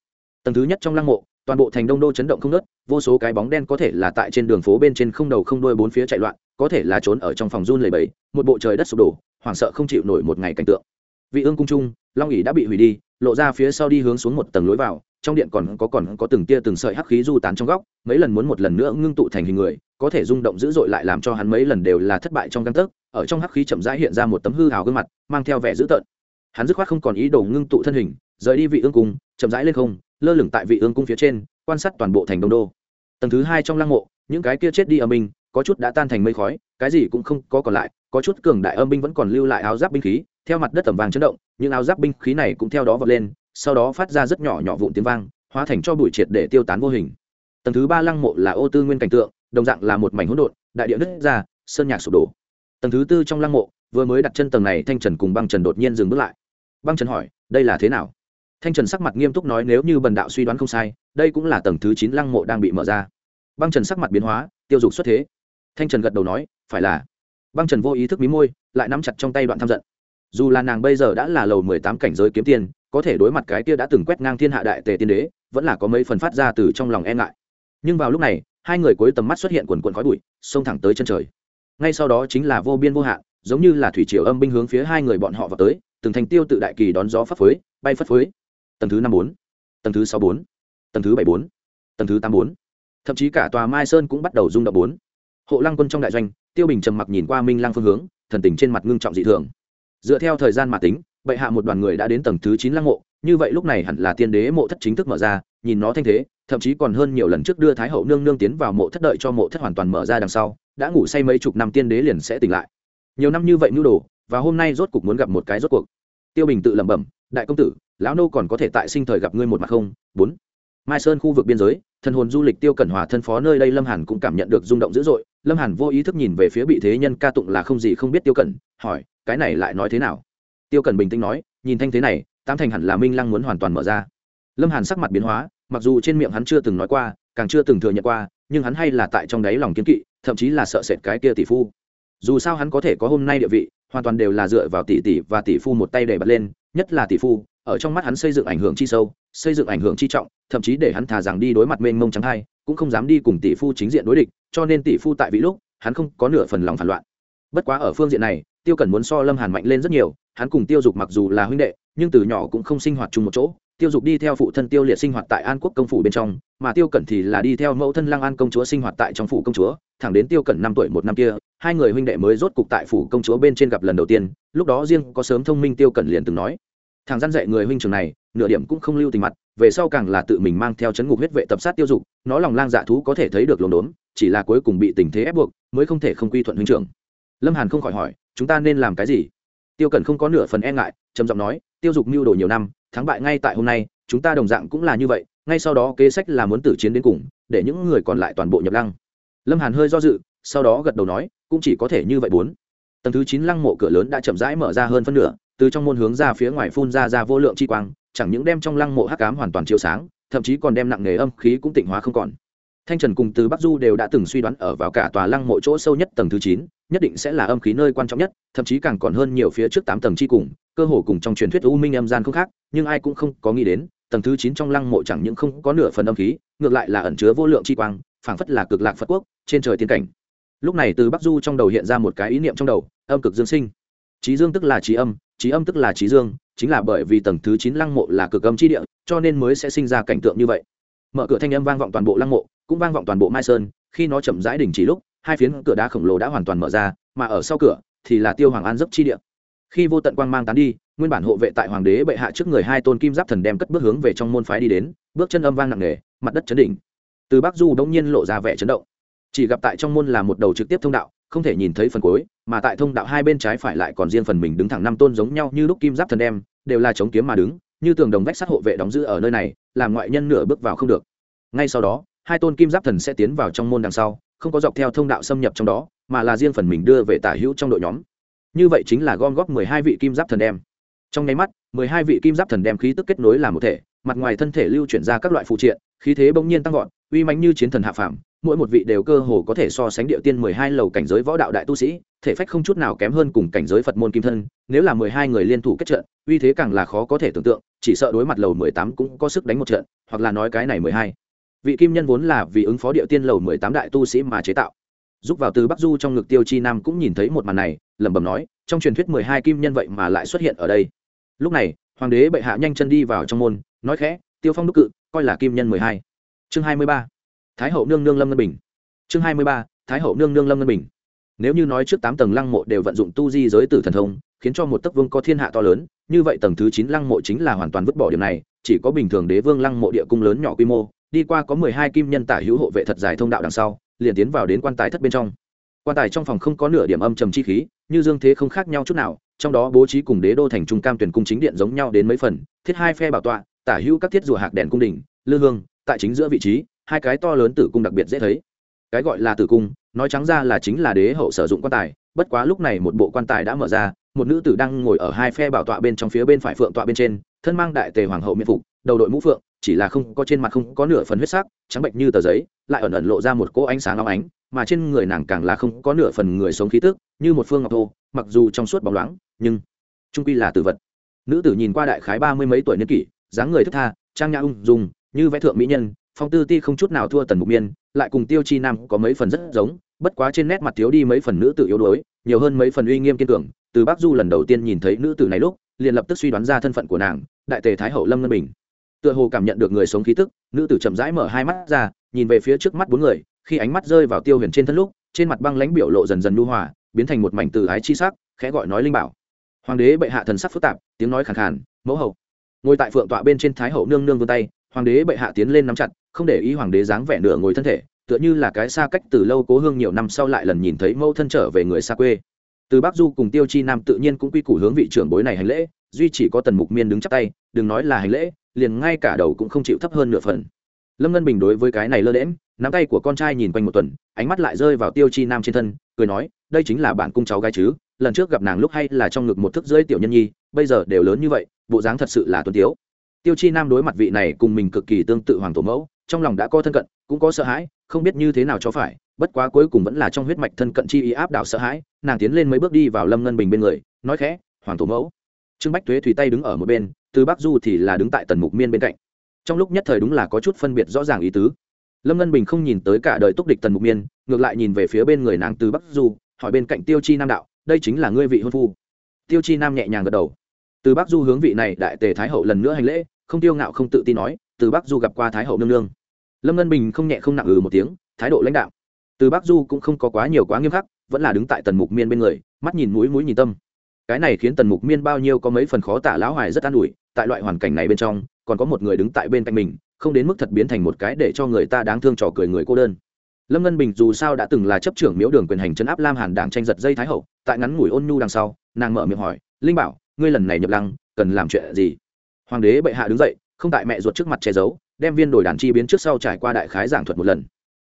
Tầng thứ nhất trong lăng mộ toàn bộ thành đông đô chấn động không nứt, vô số cái bóng đen có thể là tại trên đường phố bên trên không đầu không đuôi bốn phía chạy loạn có thể là trốn ở trong phòng run lầy bẫy một bộ trời đất sụp đổ hoảng sợ không chịu nổi một ngày cảnh tượng. Vị ương cung trung long ỉ đã bị hủy đi lộ ra phía sau đi hướng xuống một tầng lối vào trong điện còn có còn có từng tia từng sợi hắc khí du tán trong góc, mấy lần muốn một lần nữa ngưng tụ thành hình người, có thể rung động dữ dội lại làm cho hắn mấy lần đều là thất bại trong căn tấc, ở trong hắc khí chậm rãi hiện ra một tấm hư hào gương mặt, mang theo vẻ dữ tợn. Hắn dứt khoát không còn ý đồ ngưng tụ thân hình, rời đi vị ương cung, chậm rãi lên không, lơ lửng tại vị ương cung phía trên, quan sát toàn bộ thành đông đô. Tầng thứ hai trong lăng mộ, những cái kia chết đi âm binh, có chút đã tan thành mây khói, cái gì cũng không có còn lại, có chút cường đại âm binh vẫn còn lưu lại áo giáp binh khí, theo mặt đất tầm vàng chấn động, những áo giáp binh khí này cũng theo đó vọt lên sau đó phát ra rất nhỏ nhỏ vụn tiếng vang, hóa thành cho bụi triệt để tiêu tán vô hình. Tầng thứ ba lăng mộ là ô tư nguyên cảnh tượng, đồng dạng là một mảnh hỗn độn, đại địa nứt ra, sơn nhạc sụp đổ. Tầng thứ tư trong lăng mộ, vừa mới đặt chân tầng này, thanh trần cùng băng trần đột nhiên dừng bước lại. Băng trần hỏi, đây là thế nào? Thanh trần sắc mặt nghiêm túc nói, nếu như bần đạo suy đoán không sai, đây cũng là tầng thứ chín lăng mộ đang bị mở ra. Băng trần sắc mặt biến hóa, tiêu dục xuất thế. Thanh trần gật đầu nói, phải là. Băng trần vô ý thức mí môi, lại nắm chặt trong tay đoạn tham giận. Dù là nàng bây giờ đã là lầu mười tám cảnh giới kiếm tiền có thể đối mặt cái kia đã từng quét ngang thiên hạ đại tề tiên đế, vẫn là có mấy phần phát ra từ trong lòng e ngại. Nhưng vào lúc này, hai người cuối tầm mắt xuất hiện quần quần khói bụi, xông thẳng tới chân trời. Ngay sau đó chính là vô biên vô hạn, giống như là thủy triều âm binh hướng phía hai người bọn họ vào tới, từng thành tiêu tự đại kỳ đón gió phấp phới, bay phất phới. Tầng thứ năm bốn, tầng thứ sáu bốn, tầng thứ bảy bốn, tầng thứ tám bốn. Thậm chí cả tòa mai sơn cũng bắt đầu rung động bốn. Hộ lăng quân trong đại doanh, tiêu bình trầm mặc nhìn qua minh lăng phương hướng, thần tình trên mặt ngưng trọng dị thường. Dựa theo thời gian mà tính bệ hạ một đoàn người đã đến tầng thứ chín lăng mộ, như vậy lúc này hẳn là tiên đế mộ thất chính thức mở ra, nhìn nó thanh thế, thậm chí còn hơn nhiều lần trước đưa thái hậu nương nương tiến vào mộ thất đợi cho mộ thất hoàn toàn mở ra đằng sau, đã ngủ say mấy chục năm tiên đế liền sẽ tỉnh lại. Nhiều năm như vậy mưu đồ, và hôm nay rốt cục muốn gặp một cái rốt cuộc. Tiêu bình tự lẩm bẩm, đại công tử, lão nô còn có thể tại sinh thời gặp ngươi một mặt không? Bốn. Mai sơn khu vực biên giới, thần hồn du lịch tiêu cẩn hòa thân phó nơi đây lâm hàn cũng cảm nhận được rung động dữ dội. Lâm hàn vô ý thức nhìn về phía bị thế nhân ca tụng là không gì không biết tiêu cẩn, hỏi, cái này lại nói thế nào? Tiêu cẩn bình tĩnh nói, nhìn thanh thế này tam thành hẳn là minh lăng muốn hoàn toàn mở ra. Lâm hàn sắc mặt biến hóa, mặc dù trên miệng hắn chưa từng nói qua, càng chưa từng thừa nhận qua, nhưng hắn hay là tại trong đáy lòng kiến kỵ, thậm chí là sợ sệt cái kia tỷ phu. Dù sao hắn có thể có hôm nay địa vị, hoàn toàn đều là dựa vào tỷ tỷ và tỷ phu một tay để bật lên, nhất là tỷ phu, ở trong mắt hắn xây dựng ảnh hưởng chi sâu, xây dựng ảnh hưởng chi trọng, thậm chí để hắn thà rằng đi đối mặt mênh mông trắng hai, cũng không dám đi cùng tỷ phu chính diện đối địch, cho nên tỷ phu tại vị lúc, hắn không có nửa phần lòng phản loạn. Bất quá ở phương diện này tiêu cẩn muốn so lâm hàn mạnh lên rất nhiều, hắn cùng tiêu dục mặc dù là huynh đệ, nhưng từ nhỏ cũng không sinh hoạt chung một chỗ. Tiêu dục đi theo phụ thân tiêu liệt sinh hoạt tại an quốc công phủ bên trong, mà tiêu cẩn thì là đi theo mẫu thân lăng an công chúa sinh hoạt tại trong phủ công chúa. Thẳng đến tiêu cẩn năm tuổi một năm kia, hai người huynh đệ mới rốt cục tại phủ công chúa bên trên gặp lần đầu tiên. Lúc đó riêng có sớm thông minh tiêu cẩn liền từng nói, thằng gian dạy người huynh trường này, nửa điểm cũng không lưu tình mặt, về sau càng là tự mình mang theo chấn ngục huyết vệ tập sát tiêu dục, nó lòng lang dạ thú có thể thấy được lồn đốn, chỉ là cuối cùng bị tình thế ép buộc, mới không thể không quy thuận huynh trưởng lâm hàn không khỏi hỏi, chúng ta nên làm cái gì? Tiêu cẩn không có nửa phần e ngại, trầm giọng nói, tiêu dục mưu đồ nhiều năm, thắng bại ngay tại hôm nay, chúng ta đồng dạng cũng là như vậy, ngay sau đó kế sách là muốn tử chiến đến cùng, để những người còn lại toàn bộ nhập lăng. Lâm hàn hơi do dự, sau đó gật đầu nói, cũng chỉ có thể như vậy bốn. Tầng thứ chín lăng mộ cửa lớn đã chậm rãi mở ra hơn phân nửa, từ trong môn hướng ra phía ngoài phun ra ra vô lượng chi quang, chẳng những đem trong lăng mộ hắc ám hoàn toàn chiếu sáng, thậm chí còn đem nặng nề âm khí cũng tịnh hóa không còn thanh trần cùng từ bắc du đều đã từng suy đoán ở vào cả tòa lăng mộ chỗ sâu nhất tầng thứ chín, nhất định sẽ là âm khí nơi quan trọng nhất, thậm chí càng còn hơn nhiều phía trước tám tầng chi cùng, cơ hồ cùng trong truyền thuyết u minh âm gian không khác, nhưng ai cũng không có nghĩ đến, tầng thứ chín trong lăng mộ chẳng những không có nửa phần âm khí, ngược lại là ẩn chứa vô lượng chi quang, phảng phất là cực lạc phật quốc, trên trời tiên cảnh. Lúc này từ bắc du trong đầu hiện ra một cái ý niệm trong đầu, âm cực dương sinh. Trí dương tức là trí âm trí âm tức là trí dương, chính là bởi vì tầng thứ chín lăng mộ là cực âm chi địa, cho nên mới sẽ sinh ra cảnh tượng như vậy. Mở cửa thanh âm vang vọng toàn bộ lăng mộ cũng vang vọng toàn bộ mai sơn, khi nó chậm rãi đình chỉ lúc, hai phiến cửa đá khổng lồ đã hoàn toàn mở ra, mà ở sau cửa thì là tiêu hoàng an dấp chi địa. Khi vô tận quang mang tán đi, nguyên bản hộ vệ tại hoàng đế bệ hạ trước người hai tôn kim giáp thần đem cất bước hướng về trong môn phái đi đến, bước chân âm vang nặng nề, mặt đất chấn đỉnh từ bắc du đống nhiên lộ ra vẻ chấn động. Chỉ gặp tại trong môn là một đầu trực tiếp thông đạo, không thể nhìn thấy phần cuối, mà tại thông đạo hai bên trái phải lại còn riêng phần mình đứng thẳng năm tôn giống nhau như lúc kim giáp thần đem, đều là chống kiếm mà đứng, như tường đồng vách sắt hộ vệ đóng giữ ở nơi này, làm ngoại nhân nửa bước vào không được. Ngay sau đó hai tôn kim giáp thần sẽ tiến vào trong môn đằng sau, không có dọc theo thông đạo xâm nhập trong đó, mà là riêng phần mình đưa về tả hữu trong đội nhóm. Như vậy chính là gom góp mười hai vị kim giáp thần đem. Trong nháy mắt, mười hai vị kim giáp thần đem khí tức kết nối làm một thể, mặt ngoài thân thể lưu chuyển ra các loại phụ triện, khí thế bỗng nhiên tăng vọt, uy mãnh như chiến thần hạ phàm, mỗi một vị đều cơ hồ có thể so sánh địa tiên mười hai lầu cảnh giới võ đạo đại tu sĩ, thể phách không chút nào kém hơn cùng cảnh giới phật môn kim thân, nếu là mười hai người liên thủ kết trận, uy thế càng là khó có thể tưởng tượng, chỉ sợ đối mặt lầu mười tám cũng có sức đánh một trận, hoặc là nói cái này mười hai vị kim nhân vốn là vì ứng phó địa tiên lầu mười tám đại tu sĩ mà chế tạo. Giúp vào từ bắc du trong ngực tiêu chi nam cũng nhìn thấy một màn này, lẩm bẩm nói, trong truyền thuyết mười hai kim nhân vậy mà lại xuất hiện ở đây. Lúc này, hoàng đế bệ hạ nhanh chân đi vào trong môn, nói khẽ, tiêu phong đúc cự, coi là kim nhân mười hai. Chương hai mươi ba. Thái hậu nương nương lâm ngân bình. Chương hai mươi ba. Thái hậu nương nương lâm ngân bình. Nếu như nói trước tám tầng lăng mộ đều vận dụng tu di giới tử thần thông, khiến cho một tấc vương có thiên hạ to lớn, như vậy tầng thứ chín lăng mộ chính là hoàn toàn vứt bỏ điểm này, chỉ có bình thường đế vương lăng mộ địa cung lớn nhỏ quy mô đi qua có mười hai kim nhân tả hữu hộ vệ thật dài thông đạo đằng sau, liền tiến vào đến quan tài thất bên trong. Quan tài trong phòng không có nửa điểm âm trầm chi khí, như dương thế không khác nhau chút nào, trong đó bố trí cùng đế đô thành trung cam tuyển cung chính điện giống nhau đến mấy phần, thiết hai phe bảo tọa, tả hữu các thiết rùa hạc đèn cung đình, lư hương, tại chính giữa vị trí, hai cái to lớn tử cung đặc biệt dễ thấy. Cái gọi là tử cung, nói trắng ra là chính là đế hậu sử dụng quan tài, bất quá lúc này một bộ quan tài đã mở ra, một nữ tử đang ngồi ở hai phe bảo tọa bên trong phía bên phải phượng tọa bên trên, thân mang đại tề hoàng hậu miệt phục đầu đội mũ phượng, chỉ là không có trên mặt không có nửa phần huyết sắc, trắng bệnh như tờ giấy, lại ẩn ẩn lộ ra một cỗ ánh sáng long ánh, mà trên người nàng càng là không có nửa phần người sống khí tức, như một phương ngọc thô, mặc dù trong suốt bóng loáng, nhưng trung quy là tử vật. Nữ tử nhìn qua đại khái ba mươi mấy tuổi niên kỷ, dáng người thức tha, trang nhã ung dùng như vẽ thượng mỹ nhân, phong tư ti không chút nào thua tần mục miên, lại cùng tiêu chi nam có mấy phần rất giống, bất quá trên nét mặt thiếu đi mấy phần nữ tử yếu đuối, nhiều hơn mấy phần uy nghiêm kiên cường. Từ bắc du lần đầu tiên nhìn thấy nữ tử này lúc, liền lập tức suy đoán ra thân phận của nàng, đại tề thái hậu lâm ngân bình tựa hồ cảm nhận được người sống khí tức, nữ tử chậm rãi mở hai mắt ra, nhìn về phía trước mắt bốn người, khi ánh mắt rơi vào tiêu huyền trên thân lúc, trên mặt băng lãnh biểu lộ dần dần nhu hòa, biến thành một mảnh từ ái chi sắc, khẽ gọi nói linh bảo. Hoàng đế bệ hạ thần sắc phức tạp, tiếng nói khàn khàn, mẫu hậu. Ngồi tại phượng tọa bên trên thái hậu nương nương vươn tay, hoàng đế bệ hạ tiến lên nắm chặt, không để ý hoàng đế dáng vẻ nửa ngồi thân thể, tựa như là cái xa cách từ lâu cố hương nhiều năm sau lại lần nhìn thấy mẫu thân trở về người xa quê. Từ bắc du cùng tiêu chi nam tự nhiên cũng quy củ hướng vị trưởng bối này hành lễ, duy chỉ có tần mục miên đứng chắp tay, đừng nói là hành lễ liền ngay cả đầu cũng không chịu thấp hơn nửa phần. Lâm ngân bình đối với cái này lơ đễm nắm tay của con trai nhìn quanh một tuần, ánh mắt lại rơi vào tiêu chi nam trên thân, cười nói, đây chính là bản cung cháu gái chứ, lần trước gặp nàng lúc hay là trong ngực một thức rưỡi tiểu nhân nhi, bây giờ đều lớn như vậy, bộ dáng thật sự là tuân tiếu. Tiêu chi nam đối mặt vị này cùng mình cực kỳ tương tự hoàng tổ mẫu, trong lòng đã có thân cận, cũng có sợ hãi, không biết như thế nào cho phải, bất quá cuối cùng vẫn là trong huyết mạch thân cận chi ý áp đảo sợ hãi, nàng tiến lên mấy bước đi vào lâm ngân bình bên người, nói khẽ, hoàng tổ mẫu. Trương bách thuế thủy tay đứng ở một bên từ bắc du thì là đứng tại tần mục miên bên cạnh. Trong lúc nhất thời đúng là có chút phân biệt rõ ràng ý tứ. Lâm ngân bình không nhìn tới cả đời túc địch tần mục miên, ngược lại nhìn về phía bên người nàng từ bắc du, hỏi bên cạnh tiêu chi nam đạo, đây chính là ngươi vị hôn phu? Tiêu chi nam nhẹ nhàng gật đầu. Từ bắc du hướng vị này đại tề thái hậu lần nữa hành lễ, không tiêu ngạo không tự tin nói, từ bắc du gặp qua thái hậu nương nương. Lâm ngân bình không nhẹ không nặng ừ một tiếng, thái độ lãnh đạo từ bắc du cũng không có quá nhiều quá nghiêm khắc, vẫn là đứng tại tần mục miên bên người, mắt nhìn mũi mũi nhìn tâm cái này khiến tần mục miên bao nhiêu có mấy phần khó tả lão hoài rất an ủi, tại loại hoàn cảnh này bên trong, còn có một người đứng tại bên cạnh mình, không đến mức thật biến thành một cái để cho người ta đáng thương trò cười người cô đơn. Lâm ngân bình dù sao đã từng là chấp trưởng miếu đường quyền hành chấn áp lam hàn đảng tranh giật dây thái hậu, tại ngắn ngủi ôn nhu đằng sau, nàng mở miệng hỏi, linh bảo, ngươi lần này nhập lăng, cần làm chuyện gì? Hoàng đế bệ hạ đứng dậy, không tại mẹ ruột trước mặt che giấu, đem viên đổi đàn chi biến trước sau trải qua đại khái giảng thuật một lần.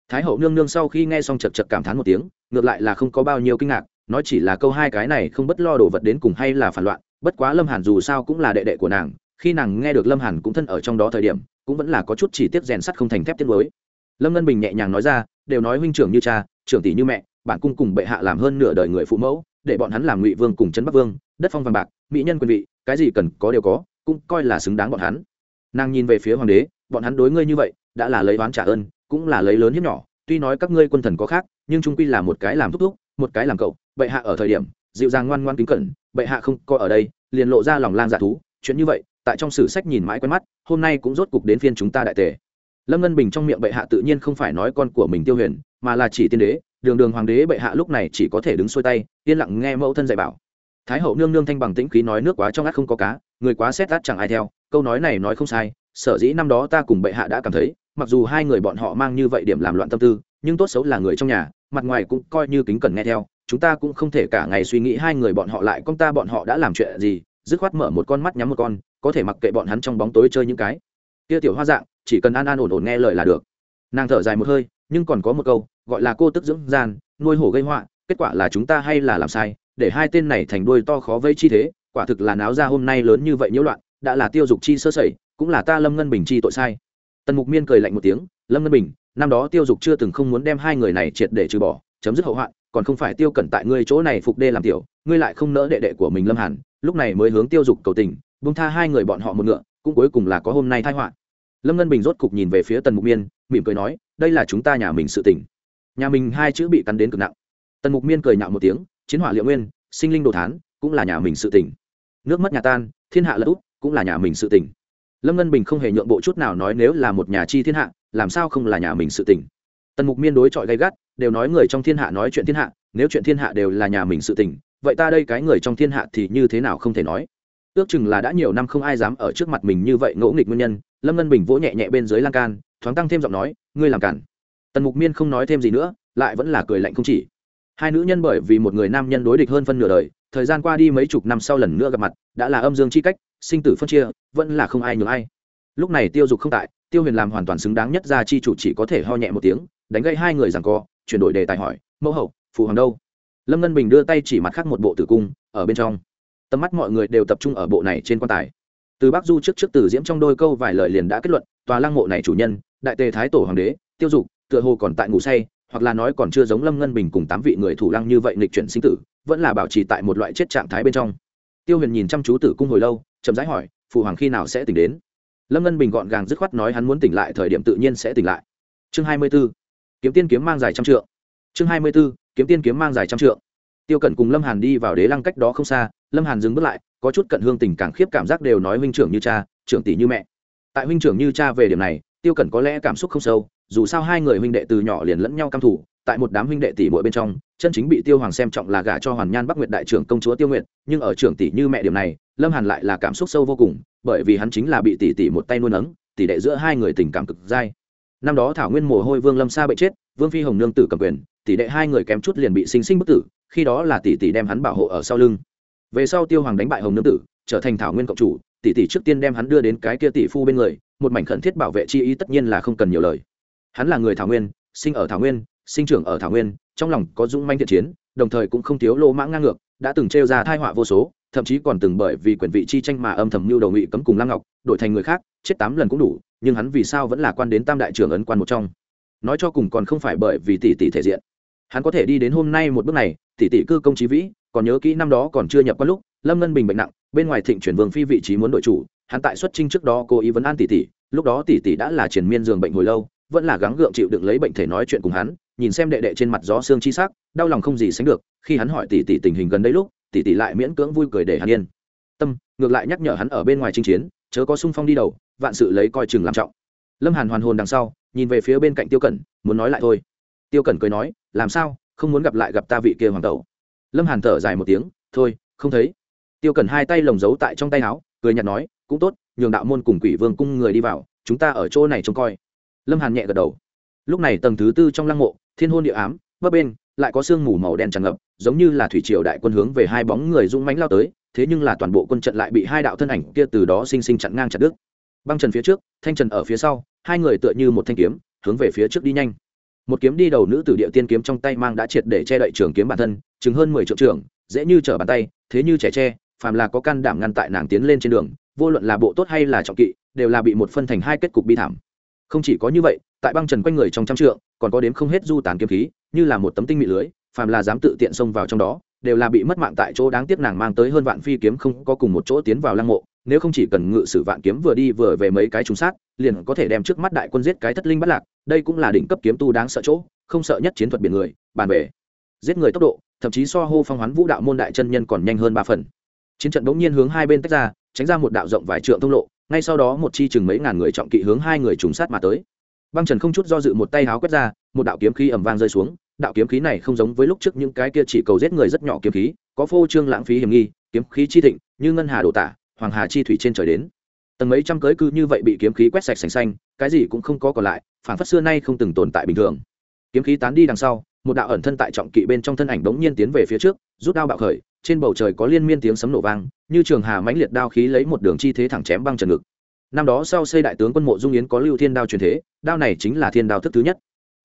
Thái hậu nương nương sau khi nghe xong chật chật cảm thán một tiếng, ngược lại là không có bao nhiêu kinh ngạc nói chỉ là câu hai cái này không bất lo đồ vật đến cùng hay là phản loạn, bất quá lâm hàn dù sao cũng là đệ đệ của nàng, khi nàng nghe được lâm hàn cũng thân ở trong đó thời điểm, cũng vẫn là có chút chỉ tiết rèn sắt không thành thép tiết mới lâm ngân bình nhẹ nhàng nói ra, đều nói huynh trưởng như cha, trưởng tỷ như mẹ bản cung cùng bệ hạ làm hơn nửa đời người phụ mẫu, để bọn hắn làm ngụy vương cùng trấn bắc vương, đất phong vàng bạc, mỹ nhân quyền vị, cái gì cần có đều có, cũng coi là xứng đáng bọn hắn. Nàng nhìn về phía hoàng đế, bọn hắn đối ngươi như vậy, đã là lấy oán trả ơn, cũng là lấy lớn hiếp nhỏ, tuy nói các ngươi quân thần có khác, nhưng trung quy là một cái làm thúc thúc, một cái làm cậu bệ hạ ở thời điểm, dịu dàng ngoan ngoan kính cẩn, bệ hạ không coi ở đây, liền lộ ra lòng lang dạ thú, chuyện như vậy, tại trong sử sách nhìn mãi quen mắt, hôm nay cũng rốt cục đến phiên chúng ta đại tề. Lâm ngân bình trong miệng bệ hạ tự nhiên không phải nói con của mình tiêu huyền, mà là chỉ tiên đế, đường đường hoàng đế bệ hạ lúc này chỉ có thể đứng xuôi tay, yên lặng nghe mẫu thân dạy bảo. Thái hậu nương nương thanh bằng tĩnh khí nói nước quá trong át không có cá, người quá xét át chẳng ai theo, câu nói này nói không sai, sở dĩ năm đó ta cùng bệ hạ đã cảm thấy, mặc dù hai người bọn họ mang như vậy điểm làm loạn tâm tư, nhưng tốt xấu là người trong nhà, mặt ngoài cũng coi như kính cẩn nghe theo chúng ta cũng không thể cả ngày suy nghĩ hai người bọn họ lại con ta bọn họ đã làm chuyện gì, dứt khoát mở một con mắt nhắm một con, có thể mặc kệ bọn hắn trong bóng tối chơi những cái. Kia tiểu hoa dạng, chỉ cần an an ổn ổn nghe lời là được. Nàng thở dài một hơi, nhưng còn có một câu, gọi là cô tức dưỡng gian, nuôi hổ gây họa, kết quả là chúng ta hay là làm sai, để hai tên này thành đuôi to khó vây chi thế, quả thực là náo ra hôm nay lớn như vậy nhiễu loạn, đã là tiêu dục chi sơ sẩy, cũng là ta lâm ngân bình chi tội sai. Tần mục miên cười lạnh một tiếng, lâm ngân bình, năm đó tiêu dục chưa từng không muốn đem hai người này triệt để trừ bỏ, chấm dứt hậu hoạn còn không phải tiêu cẩn tại ngươi chỗ này phục đê làm tiểu ngươi lại không nỡ đệ đệ của mình lâm hàn lúc này mới hướng tiêu dục cầu tình bung tha hai người bọn họ một ngựa cũng cuối cùng là có hôm nay thai họa. Lâm ngân bình rốt cục nhìn về phía tần mục miên mỉm cười nói đây là chúng ta nhà mình sự tỉnh nhà mình hai chữ bị cắn đến cực nặng. Tần mục miên cười nhạo một tiếng chiến hỏa liệu nguyên sinh linh đồ thán cũng là nhà mình sự tỉnh nước mất nhà tan thiên hạ lật úp, cũng là nhà mình sự tỉnh lâm ngân bình không hề nhượng bộ chút nào nói nếu là một nhà chi thiên hạ làm sao không là nhà mình sự tỉnh tần mục miên đối chọi gay gắt đều nói người trong thiên hạ nói chuyện thiên hạ nếu chuyện thiên hạ đều là nhà mình sự tình, vậy ta đây cái người trong thiên hạ thì như thế nào không thể nói? Ước chừng là đã nhiều năm không ai dám ở trước mặt mình như vậy ngỗ nghịch nguyên nhân lâm ngân bình vỗ nhẹ nhẹ bên dưới lan can thoáng tăng thêm giọng nói ngươi làm cản. Tần mục miên không nói thêm gì nữa lại vẫn là cười lạnh không chỉ. Hai nữ nhân bởi vì một người nam nhân đối địch hơn phân nửa đời thời gian qua đi mấy chục năm sau lần nữa gặp mặt đã là âm dương chi cách sinh tử phân chia vẫn là không ai nhường ai. Lúc này tiêu dục không tại tiêu huyền làm hoàn toàn xứng đáng nhất ra chi chủ chỉ có thể ho nhẹ một tiếng đánh gây hai người rằng co chuyển đổi đề tài hỏi, mẫu hậu, phù hoàng đâu? Lâm ngân bình đưa tay chỉ mặt khác một bộ tử cung, ở bên trong. Tầm mắt mọi người đều tập trung ở bộ này trên quan tài. Từ bắc du trước trước từ diễm trong đôi câu vài lời liền đã kết luận, tòa lăng mộ này chủ nhân, đại tề thái tổ hoàng đế, tiêu dục, tựa hồ còn tại ngủ say, hoặc là nói còn chưa giống lâm ngân bình cùng tám vị người thủ lăng như vậy nghịch chuyển sinh tử, vẫn là bảo trì tại một loại chết trạng thái bên trong. Tiêu huyền nhìn chăm chú tử cung hồi lâu, chậm rãi hỏi phụ hoàng khi nào sẽ tỉnh đến? Lâm ngân bình gọn gàng dứt khoát nói hắn muốn tỉnh lại thời điểm tự nhiên sẽ tỉnh lại. Chương hai mươi b ố kiếm tiên kiếm mang dài trăm trượng. Chương hai mươi b ố kiếm tiên kiếm mang dài trăm trượng. Tiêu cẩn cùng lâm hàn đi vào đế lăng cách đó không xa, lâm hàn dừng bước lại, có chút cận hương tình càng khiếp cảm giác đều nói huynh trưởng như cha, trưởng tỷ như mẹ. Tại huynh trưởng như cha về điểm này, tiêu cẩn có lẽ cảm xúc không sâu, dù sao hai người huynh đệ từ nhỏ liền lẫn nhau căm thủ tại một đám huynh đệ tỷ muội bên trong, chân chính bị tiêu hoàng xem trọng là gả cho hoàn nhan bắc nguyệt đại trưởng công chúa tiêu nguyệt, nhưng ở trưởng tỷ như mẹ điểm này, lâm hàn lại là cảm xúc sâu vô cùng, bởi vì hắn chính là bị tỷ tỷ một tay nuôi nấng, tỷ đệ giữa hai người tình cảm cực dai năm đó thảo nguyên mồ hôi vương lâm sa bệnh chết, vương phi hồng nương tử cầm quyền, tỷ đệ hai người kém chút liền bị sinh sinh bức tử, khi đó là tỷ tỷ đem hắn bảo hộ ở sau lưng. Về sau tiêu hoàng đánh bại hồng nương tử, trở thành thảo nguyên cộng chủ, tỷ tỷ trước tiên đem hắn đưa đến cái kia tỷ phu bên người, một mảnh khẩn thiết bảo vệ chi ý tất nhiên là không cần nhiều lời. Hắn là người thảo nguyên, sinh ở thảo nguyên, sinh trưởng ở thảo nguyên, trong lòng có dũng manh thiện chiến, đồng thời cũng không thiếu lô mãng ngang ngược, đã từng trêu ra thai họa vô số, thậm chí còn từng bởi vì quyền vị chi tranh mà âm thầm mưu đầu ngụy cấm cùng lăng ngọc, đổi thành người khác chết tám lần cũng đủ, nhưng hắn vì sao vẫn là quan đến tam đại trưởng ấn quan một trong? Nói cho cùng còn không phải bởi vì tỷ tỷ thể diện. Hắn có thể đi đến hôm nay một bước này, tỷ tỷ cư công trí vĩ, còn nhớ kỹ năm đó còn chưa nhập quan lúc, lâm ngân bình bệnh nặng, bên ngoài thịnh chuyển vương phi vị trí muốn đội chủ, hắn tại xuất trinh trước đó cố ý vấn an tỷ tỷ, lúc đó tỷ tỷ đã là triển miên giường bệnh hồi lâu, vẫn là gắng gượng chịu đựng lấy bệnh thể nói chuyện cùng hắn, nhìn xem đệ đệ trên mặt gió xương chi sắc, đau lòng không gì sánh được, khi hắn hỏi tỷ tỷ tình hình gần đây lúc, tỷ tỷ lại miễn cưỡng vui cười để hắn yên tâm, ngược lại nhắc nhở hắn ở bên ngoài chinh chiến chớ có sung phong đi đầu, vạn sự lấy coi chừng làm trọng. Lâm hàn hoàn hồn đằng sau, nhìn về phía bên cạnh tiêu cẩn, muốn nói lại thôi. Tiêu cẩn cười nói, làm sao? Không muốn gặp lại gặp ta vị kia hoàng tẩu. Lâm hàn thở dài một tiếng, thôi, không thấy. Tiêu cẩn hai tay lồng giấu tại trong tay áo, cười nhạt nói, cũng tốt, nhường đạo môn cùng quỷ vương cung người đi vào, chúng ta ở chỗ này trông coi. Lâm hàn nhẹ gật đầu. Lúc này tầng thứ tư trong lăng mộ, thiên hôn địa ám, bấp bên lại có sương mù màu đen tràn ngập, giống như là thủy triều đại quân hướng về hai bóng người rung mánh lao tới, thế nhưng là toàn bộ quân trận lại bị hai đạo thân ảnh kia từ đó sinh sinh chặn ngang chặt đứt. Băng trần phía trước, thanh trần ở phía sau, hai người tựa như một thanh kiếm, hướng về phía trước đi nhanh. Một kiếm đi đầu nữ tử địa tiên kiếm trong tay mang đã triệt để che đậy trường kiếm bản thân chứng hơn mười triệu trường dễ như trở bàn tay, thế như trẻ tre, phàm là có can đảm ngăn tại nàng tiến lên trên đường, vô luận là bộ tốt hay là trọng kỵ, đều là bị một phân thành hai kết cục bi thảm. Không chỉ có như vậy, tại băng trần quanh người trong trăm trượng, còn có đếm không hết du tàn kiếm khí như là một tấm tinh mị lưới, phàm là dám tự tiện xông vào trong đó, đều là bị mất mạng tại chỗ đáng tiếc nàng mang tới hơn vạn phi kiếm không có cùng một chỗ tiến vào lăng mộ, nếu không chỉ cần ngự sử vạn kiếm vừa đi vừa về mấy cái trùng sát, liền có thể đem trước mắt đại quân giết cái thất linh bắt lạc, đây cũng là đỉnh cấp kiếm tu đáng sợ chỗ, không sợ nhất chiến thuật biển người, bàn về. Giết người tốc độ, thậm chí so hô phong hoán vũ đạo môn đại chân nhân còn nhanh hơn ba phần. Chiến trận bỗng nhiên hướng hai bên tách ra, tránh ra một đạo rộng vài trượng thông lộ, ngay sau đó một chi chừng mấy ngàn người trọng kỵ hướng hai người trùng sát mà tới. Băng trần không chút do dự một tay háo quét ra, một đạo kiếm khí ẩm vang rơi xuống đạo kiếm khí này không giống với lúc trước những cái kia chỉ cầu giết người rất nhỏ kiếm khí, có phô trương lãng phí hiểm nghi, kiếm khí chi thịnh, như ngân hà đổ tả, hoàng hà chi thủy trên trời đến. Tầng mấy trăm cưới cư như vậy bị kiếm khí quét sạch sành xanh, cái gì cũng không có còn lại phản phất xưa nay không từng tồn tại bình thường. Kiếm khí tán đi đằng sau, một đạo ẩn thân tại trọng kỵ bên trong thân ảnh bỗng nhiên tiến về phía trước, rút đao bạo khởi, trên bầu trời có liên miên tiếng sấm nổ vang, như trường hà mãnh liệt đao khí lấy một đường chi thế thẳng chém băng trần ngực. Năm đó sau xây đại tướng quân mộ dung yến có lưu thiên đao truyền thế, đao này chính là thiên đao thức thứ nhất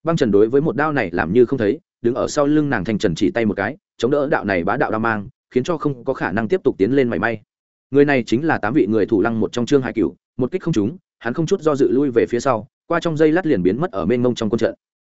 băng trần đối với một đao này làm như không thấy, đứng ở sau lưng nàng thành trần chỉ tay một cái, chống đỡ đạo này bá đạo đao mang, khiến cho không có khả năng tiếp tục tiến lên mảy may. Người này chính là tám vị người thủ lăng một trong trương hải cửu, một kích không trúng, hắn không chút do dự lui về phía sau, qua trong dây lát liền biến mất ở mênh mông trong quân trận.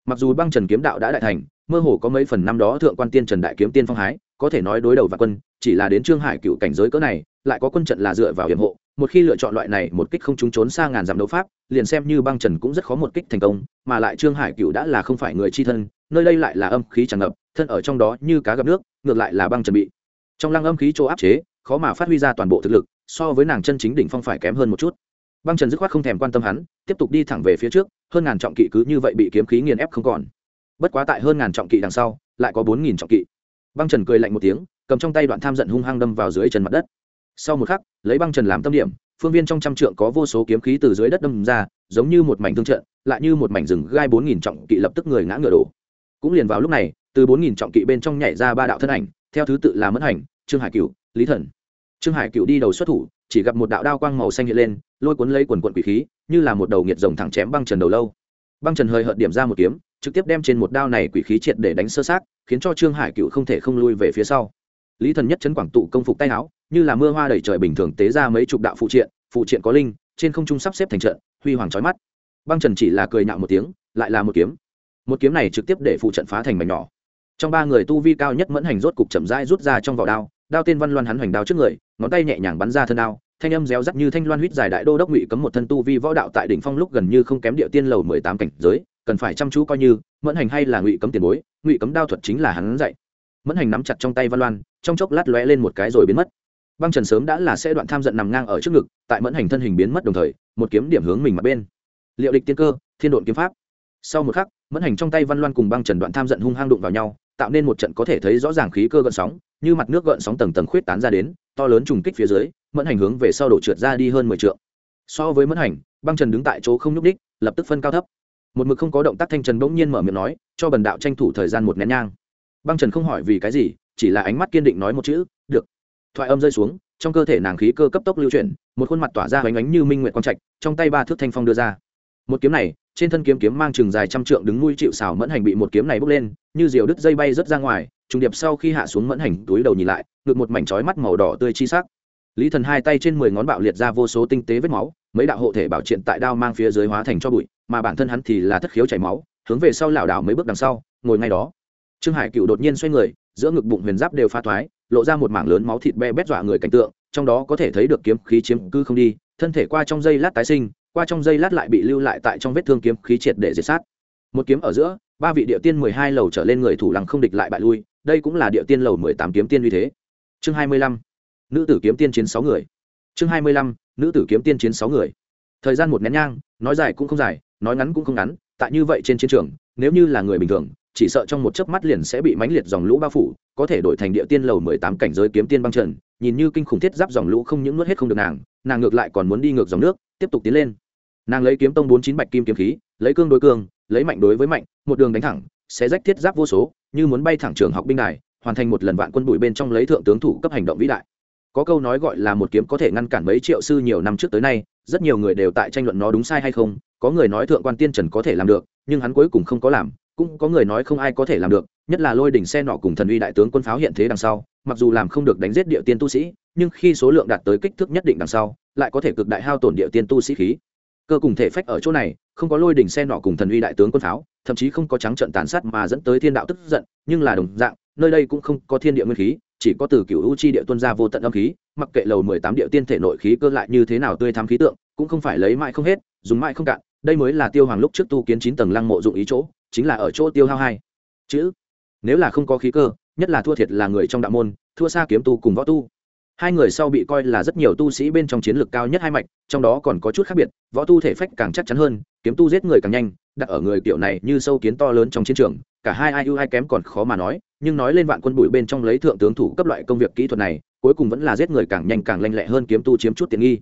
Mặc dù băng trần kiếm đạo đã đại thành, mơ hồ có mấy phần năm đó thượng quan tiên trần đại kiếm tiên phong hái, có thể nói đối đầu và quân, chỉ là đến trương hải cựu cảnh giới cỡ này, lại có quân trận là dựa vào hiểm hộ một khi lựa chọn loại này một kích không trúng trốn xa ngàn dặm đấu pháp, liền xem như băng trần cũng rất khó một kích thành công, mà lại trương hải cựu đã là không phải người chi thân, nơi đây lại là âm khí tràn ngập, thân ở trong đó như cá gặp nước, ngược lại là băng trần bị. Trong lăng âm khí chỗ áp chế, khó mà phát huy ra toàn bộ thực lực, so với nàng chân chính đỉnh phong phải kém hơn một chút. Băng trần dứt khoát không thèm quan tâm hắn, tiếp tục đi thẳng về phía trước, hơn ngàn trọng kỵ cứ như vậy bị kiếm khí nghiền ép không còn. Bất quá tại hơn ngàn trọng kỵ đằng sau, lại có bốn nghìn trọng kỵ. Băng trần cười lạnh một tiếng, cầm trong tay đoạn tham giận hung hăng đâm vào dưới chân mặt đất sau một khắc, lấy băng trần làm tâm điểm, phương viên trong trăm trượng có vô số kiếm khí từ dưới đất đâm ra, giống như một mảnh thương trận, lại như một mảnh rừng gai bốn nghìn trọng kỵ lập tức người ngã ngựa đổ. Cũng liền vào lúc này, từ bốn nghìn trọng kỵ bên trong nhảy ra ba đạo thân ảnh, theo thứ tự là mẫn hành, trương hải cửu, lý thần. Trương hải cửu đi đầu xuất thủ, chỉ gặp một đạo đao quang màu xanh hiện lên, lôi cuốn lấy quần quận quỷ khí, như là một đầu nghiệt rồng thẳng chém băng trần đầu lâu. Băng trần hơi hợt điểm ra một kiếm, trực tiếp đem trên một đao này quỷ khí triệt để đánh sơ sát, khiến cho trương hải cựu không thể không lui về phía sau. Lý thần nhất chấn quảng tụ công phục tay áo như là mưa hoa đầy trời bình thường tế ra mấy chục đạo phụ triện phụ triện có linh, trên không trung sắp xếp thành trận, huy hoàng trói mắt. Băng trần chỉ là cười nhạo một tiếng, lại là một kiếm. Một kiếm này trực tiếp để phụ trận phá thành mảnh nhỏ. Trong ba người tu vi cao nhất mẫn hành rốt cục chậm rãi rút ra trong vỏ đao đao tên văn loan hắn hoành đao trước người, ngón tay nhẹ nhàng bắn ra thân đao, thanh âm réo rắt như thanh loan huýt dài đại đô đốc ngụy cấm một thân tu vi võ đạo tại đỉnh phong lúc gần như không kém địa tiên lầu mười tám cảnh giới, cần phải chăm chú coi như, mẫn hành hay là ngụy cấm tiền bối, ngụy cấm đao thuật chính là hắn dạy. Mẫn hành nắm chặt trong tay văn loan, trong chốc lát lóe lên một cái rồi biến mất băng trần sớm đã là sẽ đoạn tham giận nằm ngang ở trước ngực, tại mẫn hành thân hình biến mất đồng thời, một kiếm điểm hướng mình mặt bên. Liệu địch tiên cơ, thiên độn kiếm pháp. Sau một khắc, mẫn hành trong tay văn loan cùng băng trần đoạn tham giận hung hăng đụng vào nhau, tạo nên một trận có thể thấy rõ ràng khí cơ gợn sóng, như mặt nước gợn sóng tầng tầng khuyết tán ra đến, to lớn trùng kích phía dưới, mẫn hành hướng về sau đổ trượt ra đi hơn mười t so với mẫn hành, băng trần đứng tại chỗ không nhúc ních lập tức phân cao thấp. Một mực không có động tác thanh trần bỗng nhiên mở miệng nói, cho bần đạo tranh thủ thời gian một nén nhang. Băng trần không hỏi vì cái gì, chỉ là ánh mắt kiên định nói một chữ, được thoại âm rơi xuống, trong cơ thể nàng khí cơ cấp tốc lưu chuyển, một khuôn mặt tỏa ra bánh ánh như minh nguyện quang trạch, trong tay ba thước thanh phong đưa ra. Một kiếm này, trên thân kiếm kiếm mang chừng dài trăm trượng đứng nuôi chịu xào mẫn hành bị một kiếm này bốc lên, như diều đứt dây bay rớt ra ngoài, trùng điệp sau khi hạ xuống mẫn hành, túi đầu nhìn lại ngược một mảnh trói mắt màu đỏ tươi chi sắc. Lý thần hai tay trên mười ngón bạo liệt ra vô số tinh tế vết máu, mấy đạo hộ thể bảo triện tại đao mang phía dưới hóa thành cho bụi, mà bản thân hắn thì là thất khiếu chảy máu, hướng về sau lảo đảo mấy bước đằng sau, ngồi ngay đó. Trương hải cựu đột nhiên xoay người, giữa ngực bụng huyền giáp đều pha thoái lộ ra một mảng lớn máu thịt be bét dọa người cảnh tượng, trong đó có thể thấy được kiếm khí chiếm cư không đi, thân thể qua trong dây lát tái sinh, qua trong dây lát lại bị lưu lại tại trong vết thương kiếm khí triệt để diệt sát. Một kiếm ở giữa, ba vị địa tiên mười hai lầu trở lên người thủ lăng không địch lại bại lui, đây cũng là địa tiên lầu mười tám kiếm tiên uy thế. Chương hai mươi lăm, nữ tử kiếm tiên chiến sáu người. Chương hai mươi lăm, nữ tử kiếm tiên chiến sáu người. Thời gian một nén nhang, nói dài cũng không dài, nói ngắn cũng không ngắn, tại như vậy trên chiến trường, nếu như là người bình thường chỉ sợ trong một chớp mắt liền sẽ bị mãnh liệt dòng lũ bao phủ, có thể đổi thành địa tiên lầu mười tám cảnh giới kiếm tiên băng trần, nhìn như kinh khủng thiết giáp dòng lũ không những nuốt hết không được nàng nàng ngược lại còn muốn đi ngược dòng nước, tiếp tục tiến lên. Nàng lấy kiếm tông bốn chín bạch kim kiếm khí, lấy cương đối cương, lấy mạnh đối với mạnh, một đường đánh thẳng sẽ rách thiết giáp vô số, như muốn bay thẳng trường học binh đài, hoàn thành một lần vạn quân bụi bên trong lấy thượng tướng thủ cấp hành động vĩ đại. Có câu nói gọi là một kiếm có thể ngăn cản mấy triệu sư nhiều năm trước tới nay, rất nhiều người đều tại tranh luận nó đúng sai hay không, có người nói thượng quan tiên trần có thể làm được, nhưng hắn cuối cùng không có làm cũng có người nói không ai có thể làm được, nhất là lôi đỉnh xe nọ cùng thần uy đại tướng quân pháo hiện thế đằng sau, mặc dù làm không được đánh giết địa tiên tu sĩ, nhưng khi số lượng đạt tới kích thước nhất định đằng sau, lại có thể cực đại hao tổn địa tiên tu sĩ khí. Cơ cùng thể phách ở chỗ này, không có lôi đỉnh xe nọ cùng thần uy đại tướng quân pháo, thậm chí không có trắng trận tàn sát mà dẫn tới thiên đạo tức giận, nhưng là đồng dạng, nơi đây cũng không có thiên địa nguyên khí, chỉ có từ cựu u chi địa tuân ra vô tận âm khí, mặc kệ lầu mười tám địa tiên thể nội khí cơ lại như thế nào tươi thắm khí tượng, cũng không phải lấy mãi không hết, dùng mãi không cạn đây mới là tiêu hoàng lúc trước tu kiến chín tầng lăng mộ dụng ý chỗ, chính là ở chỗ tiêu hao hai. Chữ, nếu là không có khí cơ, nhất là thua thiệt là người trong đạo môn, thua xa kiếm tu cùng võ tu. Hai người sau bị coi là rất nhiều tu sĩ bên trong chiến lược cao nhất hai mạch, trong đó còn có chút khác biệt, võ tu thể phách càng chắc chắn hơn, kiếm tu giết người càng nhanh, đặt ở người kiểu này như sâu kiến to lớn trong chiến trường, cả hai ai ưu ai kém còn khó mà nói, nhưng nói lên vạn quân bụi bên trong lấy thượng tướng thủ cấp loại công việc kỹ thuật này, cuối cùng vẫn là giết người càng nhanh càng lanh lẹ hơn kiếm tu chiếm chút tiện nghi.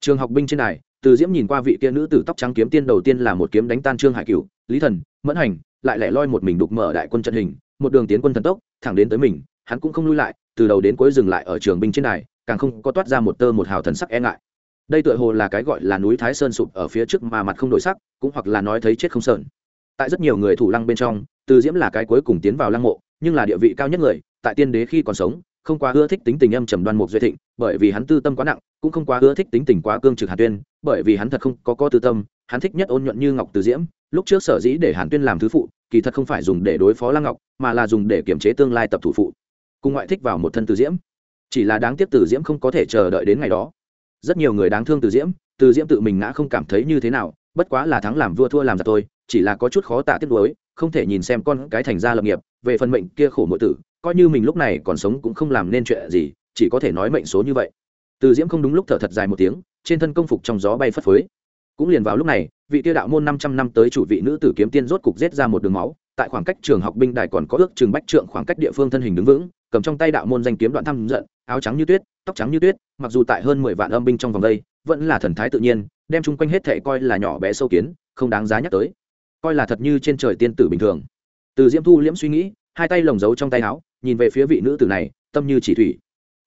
Trường học binh trên này từ diễm nhìn qua vị kia nữ tử tóc trắng kiếm tiên, đầu tiên là một kiếm đánh tan trương hải cửu, lý thần, mẫn hành, lại lẻ loi một mình đục mở đại quân trận hình, một đường tiến quân thần tốc, thẳng đến tới mình, hắn cũng không lui lại, từ đầu đến cuối dừng lại ở trường binh trên này càng không có toát ra một tơ một hào thần sắc e ngại. Đây tựa hồ là cái gọi là núi thái sơn sụp ở phía trước mà mặt không đổi sắc, cũng hoặc là nói thấy chết không sợn tại rất nhiều người thủ lăng bên trong, từ diễm là cái cuối cùng tiến vào lăng mộ, nhưng là địa vị cao nhất người, tại tiên đế khi còn sống không quá ưa thích tính tình âm trầm đoan mục duy thịnh, bởi vì hắn tư tâm quá nặng, cũng không quá ưa thích tính tình quá cương trực hàn tuyên, bởi vì hắn thật không có có tư tâm, hắn thích nhất ôn nhuận như ngọc từ diễm, lúc trước sở dĩ để hàn tuyên làm thứ phụ, kỳ thật không phải dùng để đối phó lăng ngọc, mà là dùng để kiểm chế tương lai tập thủ phụ. Cùng ngoại thích vào một thân từ diễm. Chỉ là đáng tiếc từ diễm không có thể chờ đợi đến ngày đó. Rất nhiều người đáng thương từ diễm từ diễm tự mình ngã không cảm thấy như thế nào, bất quá là thắng làm vua thua làm giặc tôi chỉ là có chút khó tả tiếc nuối, không thể nhìn xem con cái thành ra lập nghiệp, về phần mệnh kia khổ nội tử coi như mình lúc này còn sống cũng không làm nên chuyện gì, chỉ có thể nói mệnh số như vậy. Từ diễm không đúng lúc thở thật dài một tiếng, trên thân công phục trong gió bay phất phới. Cũng liền vào lúc này, vị tiêu đạo môn năm trăm năm tới chủ vị nữ tử kiếm tiên rốt cục rết ra một đường máu, tại khoảng cách trường học binh đài còn có ước trường bách trượng khoảng cách địa phương thân hình đứng vững, cầm trong tay đạo môn danh kiếm đoạn thăm giận, áo trắng như tuyết, tóc trắng như tuyết, mặc dù tại hơn mười vạn âm binh trong vòng đây, vẫn là thần thái tự nhiên, đem chung quanh hết thệ coi là nhỏ bé sâu kiến, không đáng giá nhắc tới. Coi là thật như trên trời tiên tử bình thường. Từ diễm thu liễm suy nghĩ, hai tay lồng giấu trong tay áo nhìn về phía vị nữ tử này, tâm như chỉ thủy.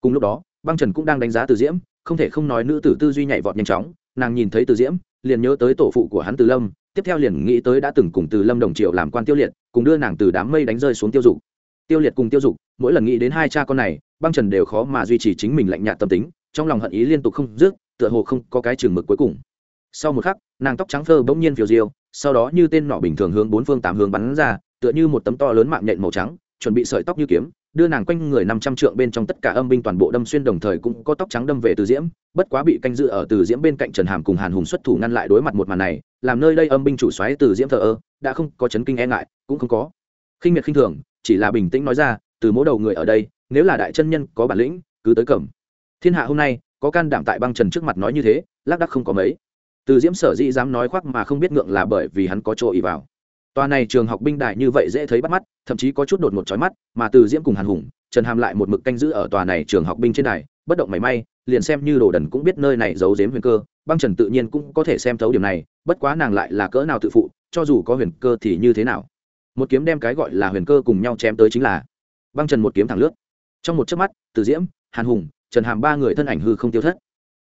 Cùng lúc đó, băng trần cũng đang đánh giá từ diễm, không thể không nói nữ tử tư duy nhảy vọt nhanh chóng. Nàng nhìn thấy từ diễm, liền nhớ tới tổ phụ của hắn từ lâm, tiếp theo liền nghĩ tới đã từng cùng từ lâm đồng triệu làm quan tiêu liệt, cùng đưa nàng từ đám mây đánh rơi xuống tiêu dục. Tiêu liệt cùng tiêu dục, mỗi lần nghĩ đến hai cha con này, băng trần đều khó mà duy trì chính mình lạnh nhạt tâm tính, trong lòng hận ý liên tục không dứt, tựa hồ không có cái chừng mực cuối cùng. Sau một khắc, nàng tóc trắng phơ bỗng nhiên phiêu diêu, sau đó như tên nọ bình thường hướng bốn phương tám hướng bắn ra, tựa như một tấm to lớn mạng nhện màu trắng chuẩn bị sợi tóc như kiếm, đưa nàng quanh người năm trăm trượng bên trong tất cả âm binh toàn bộ đâm xuyên đồng thời cũng có tóc trắng đâm về từ diễm. Bất quá bị canh dự ở từ diễm bên cạnh trần hàm cùng hàn hùng xuất thủ ngăn lại đối mặt một màn này, làm nơi đây âm binh chủ xoáy từ diễm thờ ơ, đã không có chấn kinh e ngại, cũng không có khinh miệt khinh thường, chỉ là bình tĩnh nói ra, từ mỗ đầu người ở đây, nếu là đại chân nhân có bản lĩnh, cứ tới cầm. Thiên hạ hôm nay, có can đảm tại băng trần trước mặt nói như thế, lác đắc không có mấy. Từ diễm sở dĩ dám nói khoác mà không biết ngượng là bởi vì hắn có chỗ ý vào. Toàn này trường học binh đại như vậy dễ thấy bắt mắt, thậm chí có chút đột ngột chói mắt, mà từ diễm cùng hàn hùng, trần hàm lại một mực canh giữ ở tòa này trường học binh trên đài, bất động mảy may, liền xem như đồ đần cũng biết nơi này giấu giếm huyền cơ, băng trần tự nhiên cũng có thể xem thấu điểm này, bất quá nàng lại là cỡ nào tự phụ, cho dù có huyền cơ thì như thế nào? Một kiếm đem cái gọi là huyền cơ cùng nhau chém tới chính là băng trần một kiếm thẳng lướt. Trong một chớp mắt, từ diễm, hàn hùng, trần hàm ba người thân ảnh hư không tiêu thất.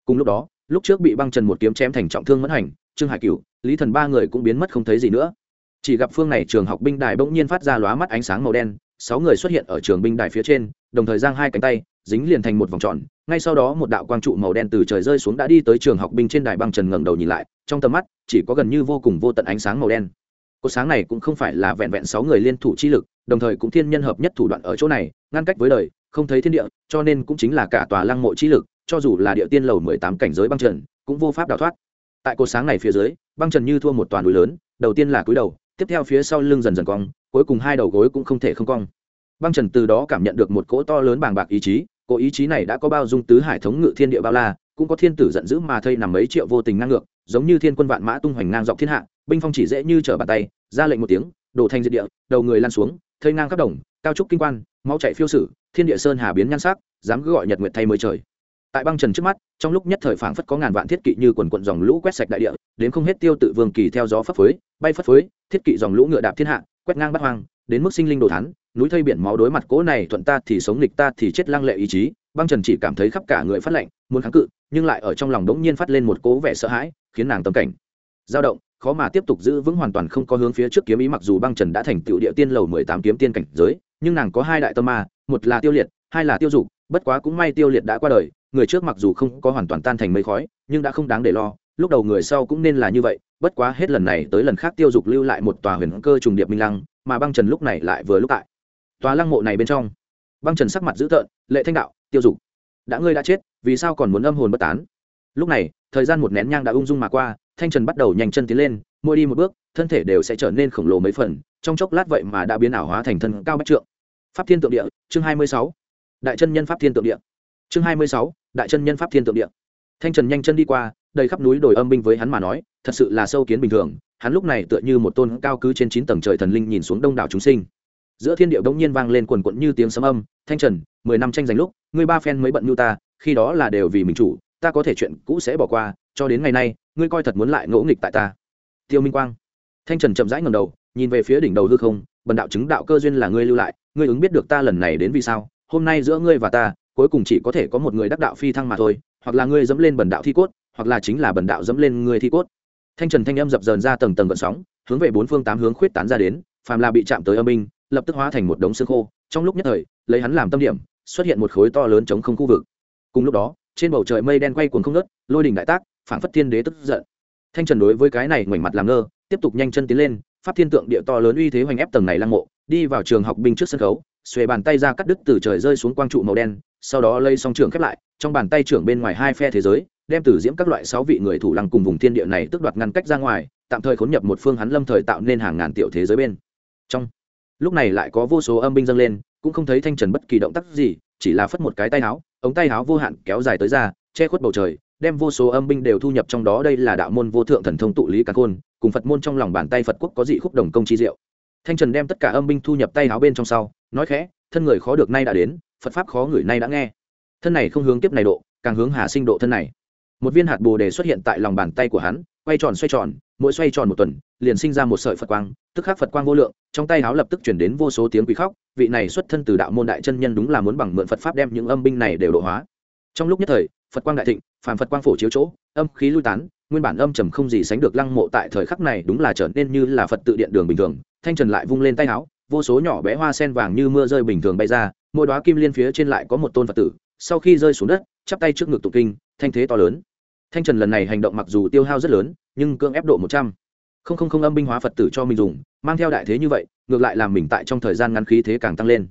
Cùng lúc đó, lúc trước bị băng trần một kiếm chém thành trọng thương mẫn hành, trương hải cửu, lý thần ba người cũng biến mất không thấy gì nữa chỉ gặp phương này trường học binh đài bỗng nhiên phát ra lóa mắt ánh sáng màu đen, sáu người xuất hiện ở trường binh đài phía trên, đồng thời giang hai cánh tay, dính liền thành một vòng tròn. Ngay sau đó một đạo quang trụ màu đen từ trời rơi xuống đã đi tới trường học binh trên đài băng trần ngẩng đầu nhìn lại, trong tầm mắt, chỉ có gần như vô cùng vô tận ánh sáng màu đen. Cột sáng này cũng không phải là vẹn vẹn sáu người liên thủ chi lực, đồng thời cũng thiên nhân hợp nhất thủ đoạn ở chỗ này, ngăn cách với đời, không thấy thiên địa, cho nên cũng chính là cả tòa lăng mộ chi lực, cho dù là địa tiên lầu mười tám cảnh giới băng trần, cũng vô pháp đào thoát. Tại cột sáng này phía dưới, băng trần như thua một toàn núi lớn, đầu tiên là cúi đầu tiếp theo phía sau lưng dần dần cong, cuối cùng hai đầu gối cũng không thể không cong. Băng trần từ đó cảm nhận được một cỗ to lớn bàng bạc ý chí, cỗ ý chí này đã có bao dung tứ hải thống ngự thiên địa bao la, cũng có thiên tử giận dữ mà thây nằm mấy triệu vô tình ngang ngược, giống như thiên quân vạn mã tung hoành ngang dọc thiên hạ, binh phong chỉ dễ như trở bàn tay, ra lệnh một tiếng, đổ thành diệt địa, đầu người lan xuống, thây ngang khắp đồng, cao trúc kinh quan, máu chạy phiêu sử, thiên địa sơn hà biến nhan sắc, dám cứ gọi nhật nguyệt thay mới trời. Tại băng trần trước mắt, trong lúc nhất thời phảng phất có ngàn vạn thiết kỵ như quần quận dòng lũ quét sạch đại địa, đến không hết tiêu tự vương kỳ theo gió phấp phới, bay phất phới thiết kỵ dòng lũ ngựa đạp thiên hạ, quét ngang bắt hoang, đến mức sinh linh đồ thán, núi thây biển máu đối mặt cỗ này thuận ta thì sống nghịch ta thì chết lăng lệ ý chí, băng trần chỉ cảm thấy khắp cả người phát lạnh, muốn kháng cự, nhưng lại ở trong lòng đống nhiên phát lên một cố vẻ sợ hãi, khiến nàng tâm cảnh dao động, khó mà tiếp tục giữ vững hoàn toàn không có hướng phía trước kiếm ý mặc dù băng trần đã thành tựu địa tiên lầu mười tám kiếm tiên cảnh giới, nhưng nàng có hai đại tâm ma, một là tiêu liệt, hai là tiêu dục, bất quá cũng may tiêu liệt đã qua đời, người trước mặc dù không có hoàn toàn tan thành mây khói, nhưng đã không đáng để lo lúc đầu người sau cũng nên là như vậy, bất quá hết lần này tới lần khác tiêu dục lưu lại một tòa huyền cơ trùng điệp minh lăng, mà băng trần lúc này lại vừa lúc tại. Tòa lăng mộ này bên trong, băng trần sắc mặt dữ tợn, lệ thanh đạo, tiêu dục. Đã ngươi đã chết, vì sao còn muốn âm hồn bất tán? Lúc này, thời gian một nén nhang đã ung dung mà qua, thanh trần bắt đầu nhanh chân tiến lên, mỗi đi một bước, thân thể đều sẽ trở nên khổng lồ mấy phần, trong chốc lát vậy mà đã biến ảo hóa thành thân cao bách trượng. Pháp thiên tượng địa, chương hai mươi sáu. Đại chân nhân pháp thiên tượng địa. Chương hai mươi sáu, đại chân nhân pháp thiên tượng địa. Thanh trần nhanh chân đi qua đầy khắp núi đồi âm binh với hắn mà nói, thật sự là sâu kiến bình thường, hắn lúc này tựa như một tôn cao cứ trên chín tầng trời thần linh nhìn xuống đông đảo chúng sinh. Giữa thiên điệu đông nhiên vang lên quần quận như tiếng sấm âm, thanh trần, mười năm tranh giành lúc, ngươi ba phen mới bận như ta, khi đó là đều vì mình chủ, ta có thể chuyện cũ sẽ bỏ qua, cho đến ngày nay, ngươi coi thật muốn lại ngỗ nghịch tại ta. Tiêu minh quang. Thanh trần chậm rãi ngầm đầu, nhìn về phía đỉnh đầu hư không, bần đạo chứng đạo cơ duyên là ngươi lưu lại, ngươi ứng biết được ta lần này đến vì sao, hôm nay giữa ngươi và ta, cuối cùng chỉ có thể có một người đắc đạo phi thăng mà thôi, hoặc là ngươi dẫm lên bần đạo thi cốt hoặc là chính là bần đạo dẫm lên người thi cốt. Thanh trần thanh âm dập dờn ra tầng tầng gợn sóng, hướng về bốn phương tám hướng khuyết tán ra đến, phàm là bị chạm tới âm binh, lập tức hóa thành một đống xương khô. Trong lúc nhất thời, lấy hắn làm tâm điểm, xuất hiện một khối to lớn chống không khu vực. Cùng lúc đó, trên bầu trời mây đen quay cuồng không nớt lôi đình đại tác phản phất thiên đế tức giận. Thanh trần đối với cái này ngoảnh mặt làm ngơ, tiếp tục nhanh chân tiến lên, pháp thiên tượng địa to lớn uy thế hoành ép tầng này lăng mộ, đi vào trường học binh trước sân khấu, xuề bàn tay ra cắt đứt từ trời rơi xuống quang trụ màu đen, sau đó lây song trường khép lại, trong bàn tay trưởng bên ngoài hai phe thế giới đem tử diễm các loại sáu vị người thủ lăng cùng vùng thiên địa này tức đoạt ngăn cách ra ngoài, tạm thời khốn nhập một phương hắn lâm thời tạo nên hàng ngàn tiểu thế giới bên trong. Lúc này lại có vô số âm binh dâng lên, cũng không thấy thanh trần bất kỳ động tác gì, chỉ là phất một cái tay áo, ống tay áo vô hạn kéo dài tới ra, che khuất bầu trời, đem vô số âm binh đều thu nhập trong đó. Đây là đạo môn vô thượng thần thông tụ lý càn khôn, cùng phật môn trong lòng bàn tay phật quốc có dị khúc đồng công chi diệu. Thanh trần đem tất cả âm binh thu nhập tay áo bên trong sau, nói khẽ, thân người khó được nay đã đến, phật pháp khó người nay đã nghe. Thân này không hướng tiếp này độ, càng hướng hà sinh độ thân này một viên hạt bồ đề xuất hiện tại lòng bàn tay của hắn, quay tròn xoay tròn, mỗi xoay tròn một tuần, liền sinh ra một sợi phật quang, tức khắc phật quang vô lượng, trong tay háo lập tức chuyển đến vô số tiếng quỷ khóc, vị này xuất thân từ đạo môn đại chân nhân đúng là muốn bằng mượn phật pháp đem những âm binh này đều độ hóa. Trong lúc nhất thời, phật quang đại thịnh, phàm phật quang phổ chiếu chỗ, âm khí lui tán, nguyên bản âm trầm không gì sánh được lăng mộ tại thời khắc này đúng là trở nên như là phật tự điện đường bình thường, thanh trần lại vung lên tay áo vô số nhỏ bé hoa sen vàng như mưa rơi bình thường bay ra, mỗi đoá kim liên phía trên lại có một tôn phật tử, sau khi rơi xuống đất, chắp tay trước ngực tụng kinh, thanh thế to lớn thanh trần lần này hành động mặc dù tiêu hao rất lớn, nhưng cưỡng ép độ một trăm. Không không không âm binh hóa phật tử cho mình dùng, mang theo đại thế như vậy, ngược lại làm mình tại trong thời gian ngắn khí thế càng tăng lên.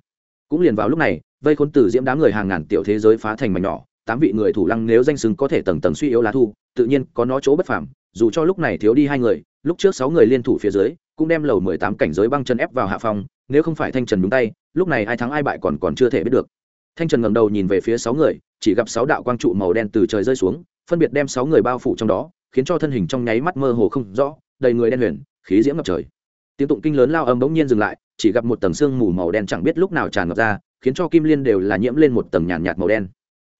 Cũng liền vào lúc này, vây khốn tử diễm đám người hàng ngàn tiểu thế giới phá thành mảnh nhỏ, tám vị người thủ lăng nếu danh xứng có thể tầng tầng suy yếu lá thu, tự nhiên có nó chỗ bất phàm, dù cho lúc này thiếu đi hai người, lúc trước sáu người liên thủ phía dưới, cũng đem lầu mười tám cảnh giới băng chân ép vào hạ phòng nếu không phải thanh trần đúng tay, lúc này ai thắng ai bại còn còn chưa thể biết được. Thanh trần ngẩng đầu nhìn về phía sáu người, chỉ gặp sáu đạo quang trụ màu đen từ trời rơi xuống phân biệt đem sáu người bao phủ trong đó khiến cho thân hình trong nháy mắt mơ hồ không rõ đầy người đen huyền khí diễm ngập trời. Tiếng tụng kinh lớn lao âm bỗng nhiên dừng lại chỉ gặp một tầng sương mù màu đen chẳng biết lúc nào tràn ngập ra khiến cho kim liên đều là nhiễm lên một tầng nhàn nhạt, màu đen.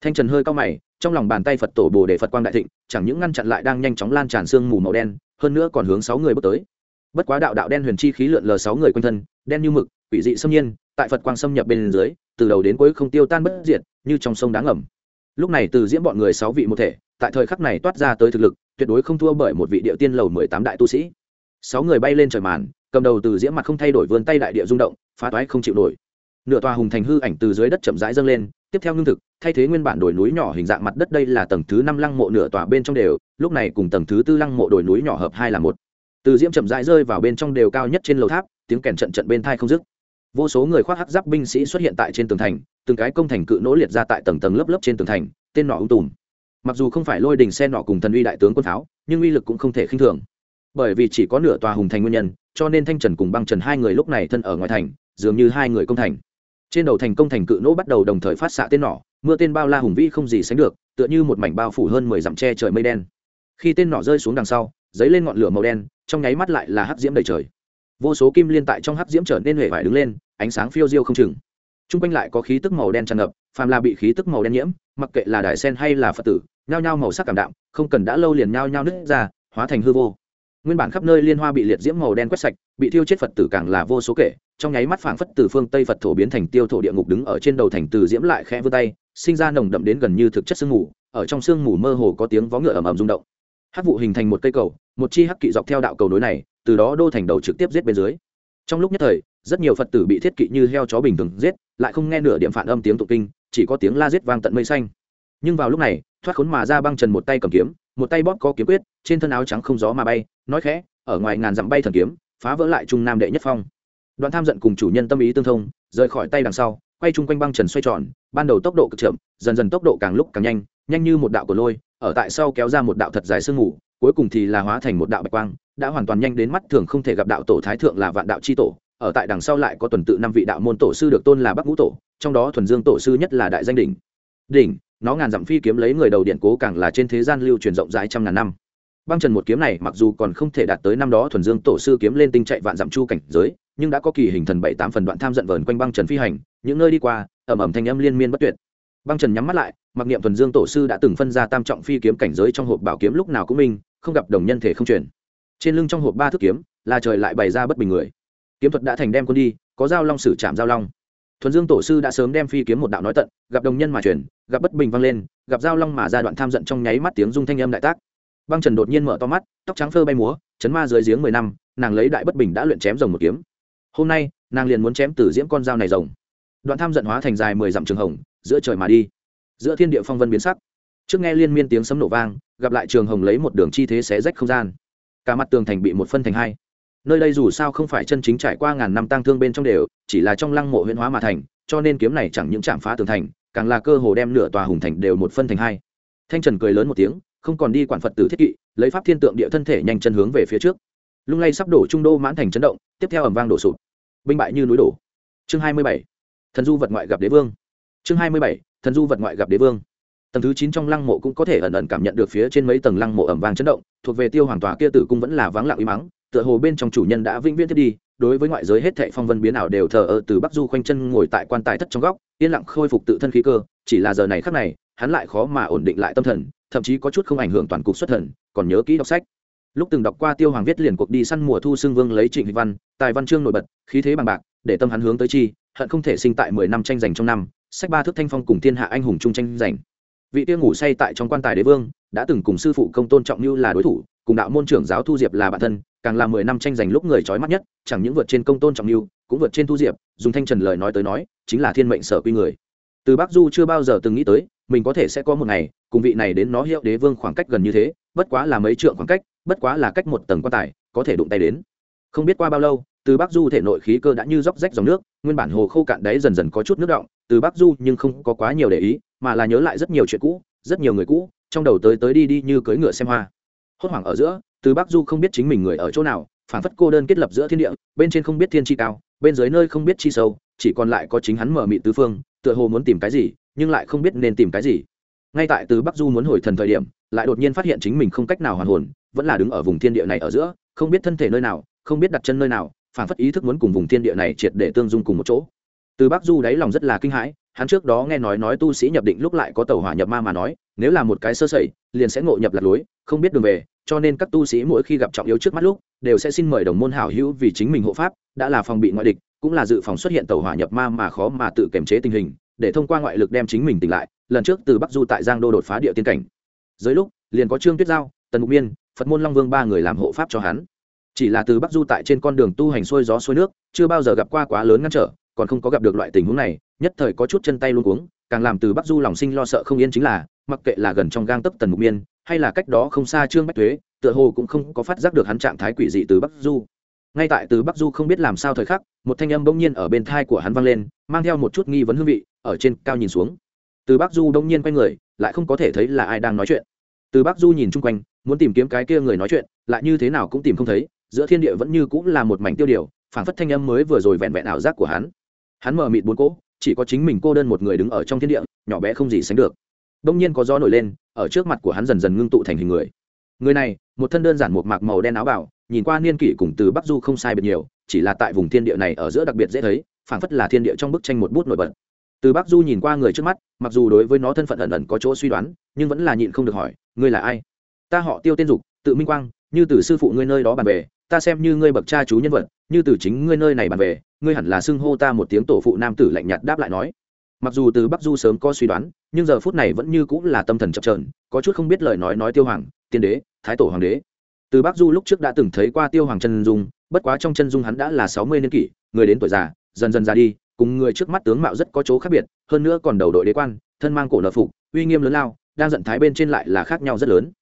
Thanh trần hơi cao mày trong lòng bàn tay phật tổ bồ đề phật quang đại thịnh chẳng những ngăn chặn lại đang nhanh chóng lan tràn sương mù màu đen hơn nữa còn hướng sáu người bước tới. Bất quá đạo đạo đen huyền chi khí lượn lờ sáu người quanh thân đen như mực quỷ dị xâm nhiên tại phật quang xâm nhập bên dưới từ đầu đến cuối không tiêu tan bất diệt như trong sông đáng ngầm. Lúc này từ diễm bọn người sáu vị một thể tại thời khắc này toát ra tới thực lực, tuyệt đối không thua bởi một vị địa tiên lầu mười tám đại tu sĩ. Sáu người bay lên trời màn, cầm đầu từ diễm mặt không thay đổi vươn tay đại địa rung động, phá toái không chịu nổi. Nửa tòa hùng thành hư ảnh từ dưới đất chậm rãi dâng lên, tiếp theo ngưng thực, thay thế nguyên bản đồi núi nhỏ hình dạng mặt đất đây là tầng thứ năm lăng mộ nửa tòa bên trong đều, lúc này cùng tầng thứ tư lăng mộ đồi núi nhỏ hợp hai là một. Từ diễm chậm rãi rơi vào bên trong đều cao nhất trên lầu tháp, tiếng kèn trận trận bên thai không dứt. Vô số người khoác hắc giáp binh sĩ xuất hiện tại trên tường thành, từng cái công thành cự nỗ liệt ra tại tầng tầng lớp lớp trên tường thành, tên nọ ung tùm mặc dù không phải lôi đình xe nọ cùng thần uy đại tướng quân pháo, nhưng uy lực cũng không thể khinh thường. Bởi vì chỉ có nửa tòa hùng thành nguyên nhân, cho nên thanh trần cùng băng trần hai người lúc này thân ở ngoài thành, dường như hai người công thành. Trên đầu thành công thành cự nỗ bắt đầu đồng thời phát xạ tên nỏ, mưa tên bao la hùng vĩ không gì sánh được, tựa như một mảnh bao phủ hơn mười dặm tre trời mây đen. Khi tên nỏ rơi xuống đằng sau, dấy lên ngọn lửa màu đen, trong nháy mắt lại là hắc diễm đầy trời. Vô số kim liên tại trong hắc diễm trở nên huệ vải đứng lên, ánh sáng phiêu diêu không chừng t r u n g quanh lại có khí tức màu đen tràn ngập, phàm là bị khí tức màu đen nhiễm, mặc kệ là đài sen hay là phật tử, nhao nhao màu sắc cảm đạm, không cần đã lâu liền nhao nhao nứt ra, hóa thành hư vô. Nguyên bản khắp nơi liên hoa bị liệt diễm màu đen quét sạch, bị thiêu chết phật tử càng là vô số kể, trong nháy mắt phảng phất từ phương tây phật thổ biến thành tiêu thổ địa ngục đứng ở trên đầu thành từ diễm lại khẽ vươn tay, sinh ra nồng đậm đến gần như thực chất sương mù, ở trong sương mù mơ hồ có tiếng vó ngựa ầm ầm rung động. Hắc vụ hình thành một cây cầu, một chi hắc kỵ dọc theo đạo cầu nối này, từ đó đô thành đầu trực tiếp giết bên dưới. Trong lúc nhất thời rất nhiều phật tử bị thiết kỵ như heo chó bình thường giết, lại không nghe nửa điểm phản âm tiếng tụng kinh, chỉ có tiếng la giết vang tận mây xanh. Nhưng vào lúc này, thoát khốn mà ra băng trần một tay cầm kiếm, một tay bóp có kiếm quyết, trên thân áo trắng không gió mà bay, nói khẽ, ở ngoài ngàn dặm bay thần kiếm, phá vỡ lại trung nam đệ nhất phong. Đoạn tham giận cùng chủ nhân tâm ý tương thông, rời khỏi tay đằng sau, quay chung quanh băng trần xoay tròn, ban đầu tốc độ cực chậm, dần dần tốc độ càng lúc càng nhanh nhanh như một đạo của lôi, ở tại sau kéo ra một đạo thật dài sương mù, cuối cùng thì là hóa thành một đạo bạch quang, đã hoàn toàn nhanh đến mắt thường không thể gặp đạo tổ thái thượng là vạn đạo c h i tổ ở tại đằng sau lại có tuần tự năm vị đạo môn tổ sư được tôn là bắc ngũ tổ, trong đó thuần dương tổ sư nhất là đại danh đỉnh. Đỉnh, nó ngàn dặm phi kiếm lấy người đầu điện cố càng là trên thế gian lưu truyền rộng rãi trăm ngàn năm. Băng trần một kiếm này mặc dù còn không thể đạt tới năm đó thuần dương tổ sư kiếm lên tinh chạy vạn dặm chu cảnh giới, nhưng đã có kỳ hình thần bảy tám phần đoạn tham giận vờn quanh băng trần phi hành, những nơi đi qua ẩm ẩm thanh âm liên miên bất tuyệt. Băng trần nhắm mắt lại, mặc niệm thuần dương tổ sư đã từng phân ra tam trọng phi kiếm cảnh giới trong hộp bảo kiếm lúc nào cũng minh, không gặp đồng nhân thể không truyền. Trên lưng trong hộp ba thước kiếm, là trời lại bày ra bất bình người kiếm thuật đã thành đem quân đi, có giao long sử chạm giao long. Thuần dương tổ sư đã sớm đem phi kiếm một đạo nói tận, gặp đồng nhân mà chuyển gặp bất bình vang lên, gặp giao long mà ra đoạn tham giận trong nháy mắt tiếng dung thanh âm đại tác. Băng trần đột nhiên mở to mắt, tóc trắng phơ bay múa, chấn ma dưới giếng mười năm, nàng lấy đại bất bình đã luyện chém rồng một kiếm. Hôm nay, nàng liền muốn chém từ diễm con dao này rồng. Đoạn tham giận hóa thành dài mười dặm trường hồng, giữa trời mà đi. Giữa thiên địa phong vân biến sắc. Trước nghe liên miên tiếng sấm nổ vang, gặp lại trường hồng lấy một đường chi thế xé rách không gian. Cả mặt tường thành bị một phân thành hai nơi đây dù sao không phải chân chính trải qua ngàn năm tang thương bên trong đều, chỉ là trong lăng mộ huyện hóa mà thành, cho nên kiếm này chẳng những chạm phá tường thành, càng là cơ hồ đem nửa tòa hùng thành đều một phân thành hai. Thanh trần cười lớn một tiếng, không còn đi quản phật tử thiết kỵ, lấy pháp thiên tượng địa thân thể nhanh chân hướng về phía trước. Lung lay sắp đổ trung đô mãn thành chấn động, tiếp theo ẩm vang đổ sụp. Binh bại như núi đổ. Chương hai mươi bảy. Thần du vật ngoại gặp đế vương. Chương hai mươi bảy. Thần du vật ngoại gặp đế vương tầng thứ chín trong lăng mộ cũng có thể ẩn ẩn cảm nhận được phía trên mấy tầng lăng mộ ẩm vang chấn động, thuộc về tiêu hoàng tòa kia tử cung vẫn là vắng lặng im mắng, tựa hồ bên trong chủ nhân đã vĩnh viễn thiết đi, đối với ngoại giới hết thệ phong vân biến ảo đều thờ ơ từ bắc du khoanh chân ngồi tại quan tài thất trong góc, yên lặng khôi phục tự thân khí cơ, chỉ là giờ này khắc này, hắn lại khó mà ổn định lại tâm thần, thậm chí có chút không ảnh hưởng toàn cục xuất thần, còn nhớ kỹ đọc sách. Lúc từng đọc qua tiêu hoàng viết liền cuộc đi săn mùa thu xương vương lấy trịnh hịch văn, tài văn chương nổi bật, khí thế bằng bạc, để tâm hắn hướng tới chi, hận không thể sinh tại mười năm tranh giành trong năm, sách ba thước thanh phong cùng thiên hạ anh hùng chung tranh giành vị tiêu ngủ say tại trong quan tài đế vương, đã từng cùng sư phụ công tôn trọng như là đối thủ, cùng đạo môn trưởng giáo thu diệp là bạn thân, càng là mười năm tranh giành lúc người trói mắt nhất, chẳng những vượt trên công tôn trọng như, cũng vượt trên thu diệp, dùng thanh trần lời nói tới nói, chính là thiên mệnh sở quy người. Từ bắc du chưa bao giờ từng nghĩ tới, mình có thể sẽ có một ngày, cùng vị này đến nó hiệu đế vương khoảng cách gần như thế, bất quá là mấy trượng khoảng cách, bất quá là cách một tầng quan tài, có thể đụng tay đến. Không biết qua bao lâu từ bắc du thể nội khí cơ đã như róc rách dòng nước, nguyên bản hồ khô cạn đáy dần dần có chút nước động từ bắc du nhưng không có quá nhiều để ý, mà là nhớ lại rất nhiều chuyện cũ, rất nhiều người cũ, trong đầu tới tới đi đi như cưỡi ngựa xem hoa. Hốt hoảng ở giữa, từ bắc du không biết chính mình người ở chỗ nào, phản phất cô đơn kết lập giữa thiên địa, bên trên không biết thiên chi cao, bên dưới nơi không biết chi sâu, chỉ còn lại có chính hắn mở mị tứ phương, tựa hồ muốn tìm cái gì, nhưng lại không biết nên tìm cái gì. Ngay tại từ bắc du muốn hồi thần thời điểm, lại đột nhiên phát hiện chính mình không cách nào hoàn hồn, vẫn là đứng ở vùng thiên địa này ở giữa, không biết thân thể nơi nào, không biết đặt chân nơi nào phản phất ý thức muốn cùng vùng thiên địa này triệt để tương dung cùng một chỗ. Từ bắc du đáy lòng rất là kinh hãi, hắn trước đó nghe nói nói tu sĩ nhập định lúc lại có tàu hỏa nhập ma mà nói, nếu là một cái sơ sẩy, liền sẽ ngộ nhập lạc lối, không biết đường về, cho nên các tu sĩ mỗi khi gặp trọng yếu trước mắt lúc, đều sẽ xin mời đồng môn hảo hữu vì chính mình hộ pháp, đã là phòng bị ngoại địch, cũng là dự phòng xuất hiện tàu hỏa nhập ma mà khó mà tự kiềm chế tình hình, để thông qua ngoại lực đem chính mình tỉnh lại, lần trước từ bắc du tại giang đô đột phá địa tiên cảnh. Dưới lúc, liền có trương tuyết giao, tần mục miên, phật môn long vương ba người làm hộ pháp cho hắn chỉ là từ bắc du tại trên con đường tu hành xuôi gió xuôi nước, chưa bao giờ gặp qua quá lớn ngăn trở, còn không có gặp được loại tình huống này, nhất thời có chút chân tay luôn cuống, càng làm từ bắc du lòng sinh lo sợ không yên chính là, mặc kệ là gần trong gang tấp tần mục miên, hay là cách đó không xa trương bách thuế, tựa hồ cũng không có phát giác được hắn trạng thái quỷ dị từ bắc du. Ngay tại từ bắc du không biết làm sao thời khắc, một thanh âm bỗng nhiên ở bên thai của hắn vang lên, mang theo một chút nghi vấn hương vị, ở trên cao nhìn xuống. Từ bắc du đông nhiên quay người, lại không có thể thấy là ai đang nói chuyện. Từ bắc du nhìn chung quanh, muốn tìm kiếm cái kia người nói chuyện, lại như thế nào cũng tìm không thấy giữa thiên địa vẫn như cũng là một mảnh tiêu điều, phảng phất thanh âm mới vừa rồi vẹn vẹn ảo giác của hắn. Hắn mở mịt bốn cỗ, chỉ có chính mình cô đơn một người đứng ở trong thiên địa, nhỏ bé không gì sánh được. Đông nhiên có gió nổi lên, ở trước mặt của hắn dần dần ngưng tụ thành hình người. Người này, một thân đơn giản một mạc màu đen áo bảo nhìn qua niên kỷ cùng từ bắc du không sai biệt nhiều, chỉ là tại vùng thiên địa này ở giữa đặc biệt dễ thấy, phảng phất là thiên địa trong bức tranh một bút nổi bật. Từ bắc du nhìn qua người trước mắt, mặc dù đối với nó thân phận ẩn ẩn có chỗ suy đoán, nhưng vẫn là nhịn không được hỏi, ngươi là ai? Ta họ tiêu tên dục, tự minh quang, như từ sư phụ ngươi nơi đó bàn về ta xem như ngươi bậc cha chú nhân vật, như từ chính ngươi nơi này bàn về, ngươi hẳn là xưng hô ta một tiếng tổ phụ nam tử lạnh nhạt đáp lại nói. Mặc dù từ bắc du sớm có suy đoán, nhưng giờ phút này vẫn như cũng là tâm thần chập trờn có chút không biết lời nói nói tiêu hoàng, tiên đế, thái tổ hoàng đế. Từ bắc du lúc trước đã từng thấy qua tiêu hoàng chân dung, bất quá trong chân dung hắn đã là sáu mươi niên kỷ, người đến tuổi già, dần dần già đi, cùng người trước mắt tướng mạo rất có chỗ khác biệt, hơn nữa còn đầu đội đế quan, thân mang cổ nợ phục, uy nghiêm lớn lao, đang giận thái bên trên lại là khác nhau rất lớn.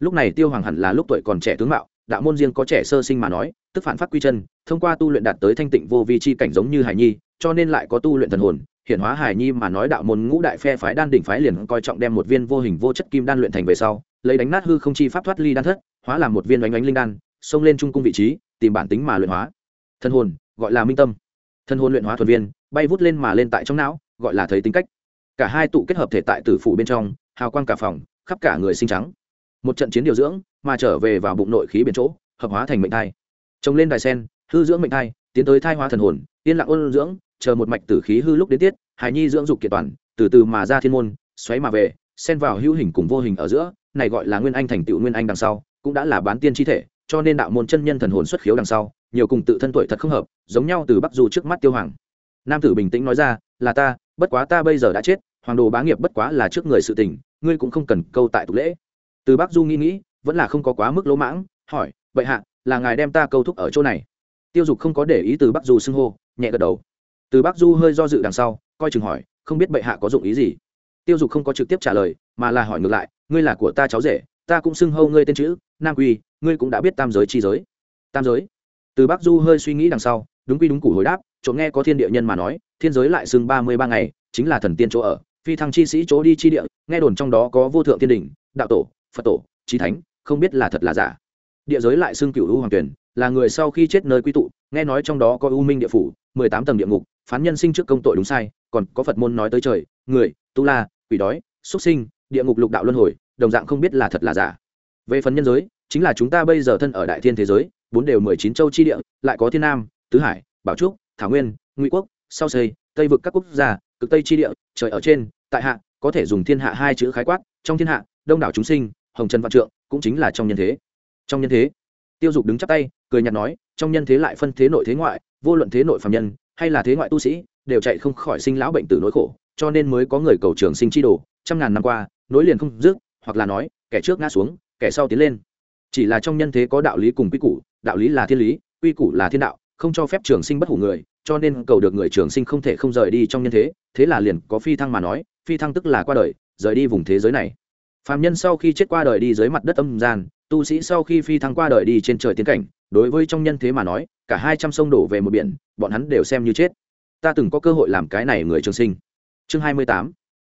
Lúc này tiêu hoàng hẳn là lúc tuổi còn trẻ tướng mạo đạo môn riêng có trẻ sơ sinh mà nói, tức phản phát quy chân, thông qua tu luyện đạt tới thanh tịnh vô vi chi cảnh giống như hải nhi, cho nên lại có tu luyện thần hồn. Hiện hóa hải nhi mà nói đạo môn ngũ đại phe phái đan đỉnh phái liền coi trọng đem một viên vô hình vô chất kim đan luyện thành về sau, lấy đánh nát hư không chi pháp thoát ly đan thất, hóa làm một viên đánh ánh linh đan, xông lên trung cung vị trí, tìm bản tính mà luyện hóa. Thần hồn, gọi là minh tâm. Thần hồn luyện hóa thuần viên, bay vút lên mà lên tại trong não, gọi là thấy tính cách. Cả hai tụ kết hợp thể tại tử phủ bên trong, hào quang cả phòng, khắp cả người sinh trắng một trận chiến điều dưỡng, mà trở về vào bụng nội khí biển chỗ, hợp hóa thành mệnh thai. Trồng lên đài sen, hư dưỡng mệnh thai, tiến tới thai hóa thần hồn, yên lặng ôn dưỡng, chờ một mạch tử khí hư lúc đến tiết, hài nhi dưỡng dục kiệt toàn, từ từ mà ra thiên môn, xoáy mà về, xen vào hữu hình cùng vô hình ở giữa, này gọi là nguyên anh thành tựu nguyên anh đằng sau, cũng đã là bán tiên chi thể, cho nên đạo môn chân nhân thần hồn xuất khiếu đằng sau, nhiều cùng tự thân tuổi thật không hợp, giống nhau từ bắc du trước mắt tiêu hoàng. Nam tử bình tĩnh nói ra, là ta, bất quá ta bây giờ đã chết, hoàng đồ bá nghiệp bất quá là trước người sự tình, ngươi cũng không cần câu tại tục lễ từ Bác du nghĩ nghĩ, vẫn là không có quá mức lỗ mãng, hỏi, vậy hạ, là ngài đem ta câu thúc ở chỗ này? Tiêu dục không có để ý từ Bác du xưng hô, nhẹ gật đầu. Từ Bác du hơi do dự đằng sau, coi chừng hỏi, không biết bệ hạ có dụng ý gì? Tiêu dục không có trực tiếp trả lời, mà là hỏi ngược lại, ngươi là của ta cháu rể, ta cũng xưng hâu ngươi tên chữ, nam quy, ngươi cũng đã biết tam giới chi giới. Tam giới? Từ Bác du hơi suy nghĩ đằng sau, đúng quy đúng củ hồi đáp trộm nghe có thiên địa nhân mà nói, thiên giới lại xưng ba mươi ba ngày, chính là thần tiên chỗ ở, phi thăng chi sĩ chỗ đi chi địa, nghe đồn trong đó có vô thượng thiên đình, đạo tổ phật tổ trí thánh, không biết là thật là giả. Địa giới lại xưng cựu u hoàng tuyển là người sau khi chết nơi quy tụ, nghe nói trong đó có u minh địa phủ, mười tám tầng địa ngục, phán nhân sinh trước công tội đúng sai, còn có phật môn nói tới trời, người, tu la, quỷ đói xuất sinh, địa ngục lục đạo luân hồi, đồng dạng không biết là thật là giả. Về phần nhân giới, chính là chúng ta bây giờ thân ở đại thiên thế giới, bốn đều mười chín châu chi địa, lại có thiên nam, tứ hải, bảo trúc, thảo nguyên, ngụy quốc, sau xây, tây vực các quốc gia, cực tây chi địa, trời ở trên, tại hạ, có thể dùng thiên hạ hai chữ khái quát, trong thiên hạ, đông đảo chúng sinh hồng trần văn trượng cũng chính là trong nhân thế. Trong nhân thế, tiêu dục đứng chắp tay, cười nhạt nói, trong nhân thế lại phân thế nội thế ngoại, vô luận thế nội phạm nhân hay là thế ngoại tu sĩ, đều chạy không khỏi sinh lão bệnh tử nỗi khổ, cho nên mới có người cầu trường sinh chi đồ, trăm ngàn năm qua, nối liền không dứt, hoặc là nói, kẻ trước ngã xuống, kẻ sau tiến lên. Chỉ là trong nhân thế có đạo lý cùng quy củ, đạo lý là thiên lý, quy củ là thiên đạo, không cho phép trường sinh bất hủ người, cho nên cầu được người trường sinh không thể không rời đi trong nhân thế thế là liền có phi thăng mà nói, phi thăng tức là qua đời, rời đi vùng thế giới này. Phàm nhân sau khi chết qua đời đi dưới mặt đất âm gian, tu sĩ sau khi phi thăng qua đời đi trên trời tiến cảnh, đối với trong nhân thế mà nói, cả hai trăm sông đổ về một biển, bọn hắn đều xem như chết. Ta từng có cơ hội làm cái này người trường sinh. Chương hai mươi tám.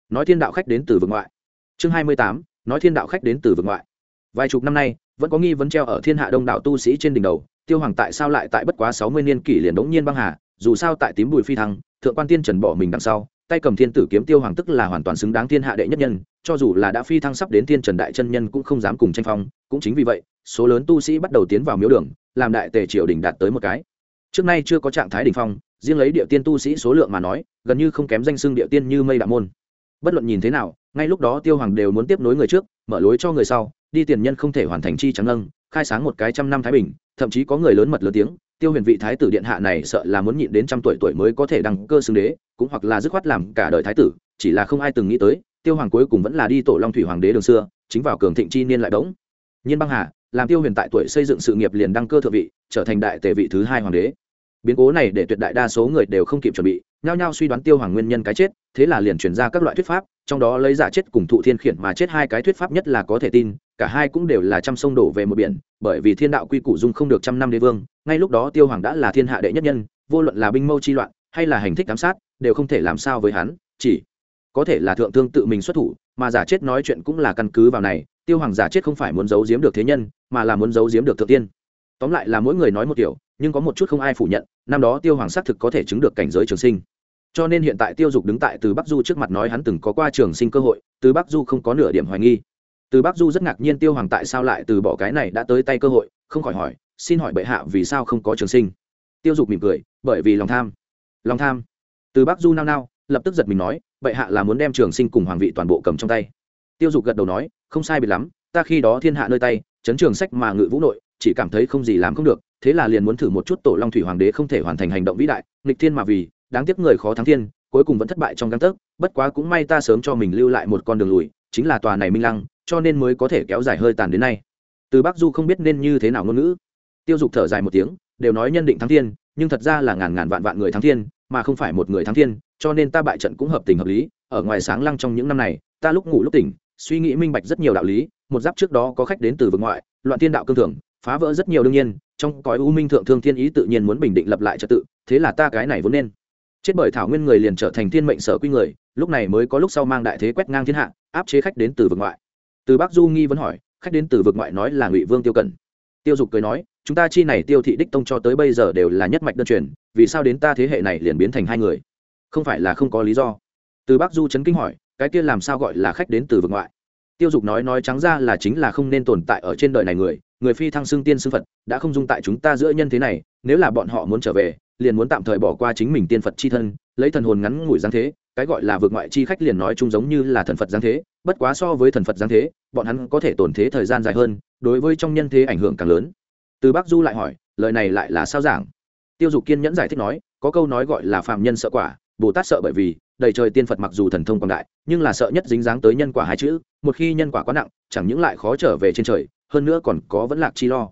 Nói thiên đạo khách đến từ vực ngoại. Chương hai mươi tám. Nói thiên đạo khách đến từ vực ngoại. Vài chục năm nay, vẫn có nghi vấn treo ở thiên hạ đông đảo tu sĩ trên đỉnh đầu, tiêu hoàng tại sao lại tại bất quá sáu mươi niên kỷ liền đống nhiên băng hà, dù sao tại tím bùi phi thăng, thượng quan tiên trần bỏ mình đằng sau tay cầm thiên tử kiếm tiêu hoàng tức là hoàn toàn xứng đáng thiên hạ đệ nhất nhân, cho dù là đã phi thăng sắp đến thiên trần đại chân nhân cũng không dám cùng tranh phong, cũng chính vì vậy, số lớn tu sĩ bắt đầu tiến vào miếu đường, làm đại tề triều đình đạt tới một cái. Trước nay chưa có trạng thái đình phong, riêng lấy địa tiên tu sĩ số lượng mà nói, gần như không kém danh xưng địa tiên như mây đạo môn. Bất luận nhìn thế nào, ngay lúc đó tiêu hoàng đều muốn tiếp nối người trước, mở lối cho người sau, đi tiền nhân không thể hoàn thành chi trắng lâng khai sáng một cái trăm năm thái bình, thậm chí có người lớn mật lớn tiếng tiêu huyền vị thái tử điện hạ này sợ là muốn nhịn đến trăm tuổi tuổi mới có thể đăng cơ xưng đế, cũng hoặc là dứt khoát làm cả đời thái tử, chỉ là không ai từng nghĩ tới, tiêu hoàng cuối cùng vẫn là đi tổ long thủy hoàng đế đường xưa, chính vào cường thịnh chi niên lại bỗng. Nhiên băng hà, làm tiêu huyền tại tuổi xây dựng sự nghiệp liền đăng cơ thượng vị, trở thành đại tề vị thứ hai hoàng đế. Biến cố này để tuyệt đại đa số người đều không kịp chuẩn bị, nhao nhao suy đoán tiêu hoàng nguyên nhân cái chết, thế là liền chuyển ra các loại thuyết pháp, trong đó lấy giả chết cùng thụ thiên khiển mà chết hai cái thuyết pháp nhất là có thể tin cả hai cũng đều là trăm sông đổ về một biển, bởi vì thiên đạo quy củ dung không được trăm năm đế vương, ngay lúc đó tiêu hoàng đã là thiên hạ đệ nhất nhân, vô luận là binh mâu chi loạn, hay là hành thích giám sát, đều không thể làm sao với hắn, chỉ có thể là thượng thương tự mình xuất thủ, mà giả chết nói chuyện cũng là căn cứ vào này, tiêu hoàng giả chết không phải muốn giấu giếm được thế nhân, mà là muốn giấu giếm được thượng tiên. Tóm lại là mỗi người nói một kiểu, nhưng có một chút không ai phủ nhận, năm đó tiêu hoàng xác thực có thể chứng được cảnh giới trường sinh. Cho nên hiện tại tiêu dục đứng tại từ bắc du trước mặt nói hắn từng có qua trường sinh cơ hội, từ bắc du không có nửa điểm hoài nghi từ bắc du rất ngạc nhiên tiêu hoàng tại sao lại từ bỏ cái này đã tới tay cơ hội, không khỏi hỏi, xin hỏi bệ hạ vì sao không có trường sinh? Tiêu dục mỉm cười, bởi vì lòng tham. Lòng tham. Từ bắc du nao nao, lập tức giật mình nói, bệ hạ là muốn đem trường sinh cùng hoàng vị toàn bộ cầm trong tay. Tiêu dục gật đầu nói, không sai biệt lắm, ta khi đó thiên hạ nơi tay, chấn trường sách mà ngự vũ nội, chỉ cảm thấy không gì làm không được, thế là liền muốn thử một chút tổ long thủy hoàng đế không thể hoàn thành hành động vĩ đại, nghịch thiên mà vì, đáng tiếc người khó thắng thiên, cuối cùng vẫn thất bại trong găng tấc, bất quá cũng may ta sớm cho mình lưu lại một con đường lùi, chính là tòa này minh lăng cho nên mới có thể kéo dài hơi tàn đến nay. Từ bắc du không biết nên như thế nào ngôn ngữ. Tiêu dục thở dài một tiếng, đều nói nhân định thắng thiên, nhưng thật ra là ngàn ngàn vạn vạn người thắng thiên, mà không phải một người thắng thiên, cho nên ta bại trận cũng hợp tình hợp lý. Ở ngoài sáng lăng trong những năm này, ta lúc ngủ lúc tỉnh, suy nghĩ minh bạch rất nhiều đạo lý, một giáp trước đó có khách đến từ vực ngoại, loạn thiên đạo cương thường, phá vỡ rất nhiều đương nhiên, trong cõi u minh thượng thương thiên ý tự nhiên muốn bình định lập lại trật tự, thế là ta cái này vốn nên. Chết bởi thảo nguyên người liền trở thành thiên mệnh sở quy người, lúc này mới có lúc sau mang đại thế quét ngang thiên hạ, áp chế khách đến từ vực ngoại từ bắc du nghi vẫn hỏi, khách đến từ vực ngoại nói là ngụy vương tiêu cẩn tiêu dục cười nói, chúng ta chi này tiêu thị đích tông cho tới bây giờ đều là nhất mạch đơn truyền, vì sao đến ta thế hệ này liền biến thành hai người? Không phải là không có lý do. Từ bắc du chấn kinh hỏi, cái kia làm sao gọi là khách đến từ vực ngoại? Tiêu dục nói nói trắng ra là chính là không nên tồn tại ở trên đời này người người phi thăng xưng tiên xưng phật, đã không dung tại chúng ta giữa nhân thế này, nếu là bọn họ muốn trở về, liền muốn tạm thời bỏ qua chính mình tiên phật chi thân, lấy thần hồn ngắn ngủi giáng thế cái gọi là vượt ngoại chi khách liền nói chung giống như là thần phật giáng thế, bất quá so với thần phật giáng thế, bọn hắn có thể tồn thế thời gian dài hơn, đối với trong nhân thế ảnh hưởng càng lớn. Từ bắc du lại hỏi, lời này lại là sao giảng? Tiêu dục kiên nhẫn giải thích nói, có câu nói gọi là phạm nhân sợ quả, bồ tát sợ bởi vì, đầy trời tiên phật mặc dù thần thông quảng đại, nhưng là sợ nhất dính dáng tới nhân quả hai chữ, một khi nhân quả quá nặng, chẳng những lại khó trở về trên trời, hơn nữa còn có vẫn lạc chi lo.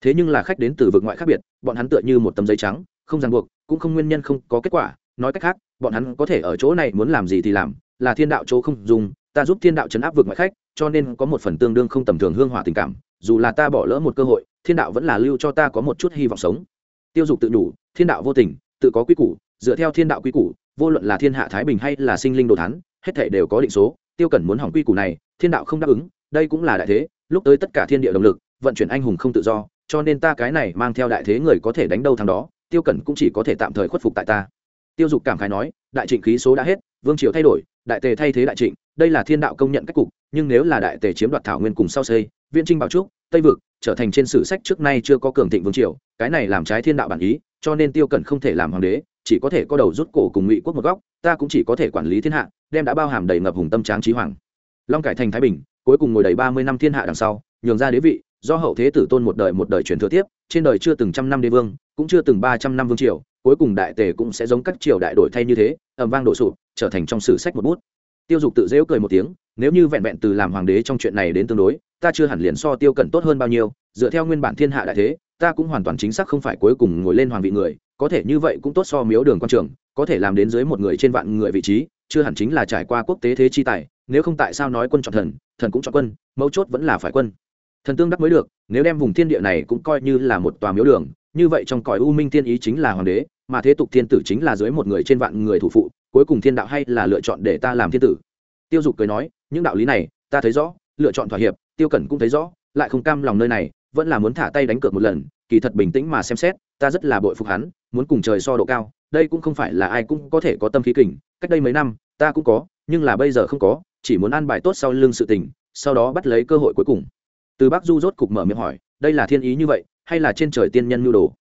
Thế nhưng là khách đến từ vực ngoại khác biệt, bọn hắn tựa như một tấm giấy trắng, không ràng buộc, cũng không nguyên nhân không có kết quả nói cách khác, bọn hắn có thể ở chỗ này muốn làm gì thì làm, là thiên đạo chỗ không dùng, ta giúp thiên đạo chấn áp vượt ngoại khách, cho nên có một phần tương đương không tầm thường hương hỏa tình cảm, dù là ta bỏ lỡ một cơ hội, thiên đạo vẫn là lưu cho ta có một chút hy vọng sống. Tiêu dục tự đủ, thiên đạo vô tình, tự có quy củ, dựa theo thiên đạo quy củ, vô luận là thiên hạ thái bình hay là sinh linh đồ thắn hết thể đều có định số, tiêu cẩn muốn hỏng quy củ này, thiên đạo không đáp ứng, đây cũng là đại thế, lúc tới tất cả thiên địa động lực, vận chuyển anh hùng không tự do, cho nên ta cái này mang theo đại thế người có thể đánh đâu thằng đó, tiêu cẩn cũng chỉ có thể tạm thời khuất phục tại ta tiêu dục cảm khái nói, đại trịnh khí số đã hết, vương triều thay đổi, đại tề thay thế đại trịnh, đây là thiên đạo công nhận cách cục, nhưng nếu là đại tề chiếm đoạt thảo nguyên cùng sau xây viên trinh bảo trúc, tây vực, trở thành trên sử sách trước nay chưa có cường thịnh vương triều, cái này làm trái thiên đạo bản ý, cho nên tiêu cẩn không thể làm hoàng đế, chỉ có thể có đầu rút cổ cùng ngụy quốc một góc, ta cũng chỉ có thể quản lý thiên hạ, đem đã bao hàm đầy ngập hùng tâm tráng trí hoàng. Long cải thành thái bình, cuối cùng ngồi đầy ba mươi năm thiên hạ đằng sau, nhường ra đế vị, do hậu thế tử tôn một đời một đời truyền thừa tiếp, trên đời chưa từng trăm năm đế vương, cũng chưa từng ba trăm năm vương triều cuối cùng đại tề cũng sẽ giống các triều đại đổi thay như thế ẩm vang đổ sụp, trở thành trong sử sách một bút. Tiêu dục tự dễu cười một tiếng, nếu như vẹn vẹn từ làm hoàng đế trong chuyện này đến tương đối, ta chưa hẳn liền so tiêu cẩn tốt hơn bao nhiêu, dựa theo nguyên bản thiên hạ đại thế, ta cũng hoàn toàn chính xác không phải cuối cùng ngồi lên hoàng vị người, có thể như vậy cũng tốt so miếu đường quan trường, có thể làm đến dưới một người trên vạn người vị trí, chưa hẳn chính là trải qua quốc tế thế chi tài, nếu không tại sao nói quân chọn thần thần cũng chọn quân, mấu chốt vẫn là phải quân. Thần tương đắc mới được, nếu đem vùng thiên địa này cũng coi như là một tòa miếu đường như vậy trong cõi u minh thiên ý chính là hoàng đế, mà thế tục thiên tử chính là dưới một người trên vạn người thủ phụ, cuối cùng thiên đạo hay là lựa chọn để ta làm thiên tử? Tiêu dục cười nói, những đạo lý này, ta thấy rõ, lựa chọn thỏa hiệp, tiêu cẩn cũng thấy rõ, lại không cam lòng nơi này, vẫn là muốn thả tay đánh cược một lần, kỳ thật bình tĩnh mà xem xét, ta rất là bội phục hắn, muốn cùng trời so độ cao, đây cũng không phải là ai cũng có thể có tâm khí kình, cách đây mấy năm, ta cũng có, nhưng là bây giờ không có, chỉ muốn an bài tốt sau lưng sự tình, sau đó bắt lấy cơ hội cuối cùng. Từ bác du rốt cục mở miệng hỏi, đây là thiên ý như vậy hay là trên trời tiên nhân nhu đồ?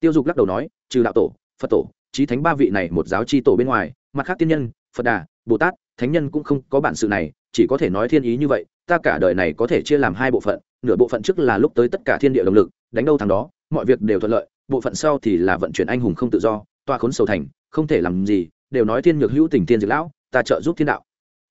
Tiêu dục lắc đầu nói, trừ đạo tổ, phật tổ trí thánh ba vị này một giáo chi tổ bên ngoài, mặt khác tiên nhân, phật đà, bồ tát, thánh nhân cũng không có bản sự này, chỉ có thể nói thiên ý như vậy, ta cả đời này có thể chia làm hai bộ phận, nửa bộ phận trước là lúc tới tất cả thiên địa động lực, đánh đâu thằng đó, mọi việc đều thuận lợi, bộ phận sau thì là vận chuyển anh hùng không tự do toa khốn sầu thành, không thể làm gì, đều nói thiên nhược hữu tình thiên diệt lão, ta trợ giúp thiên đạo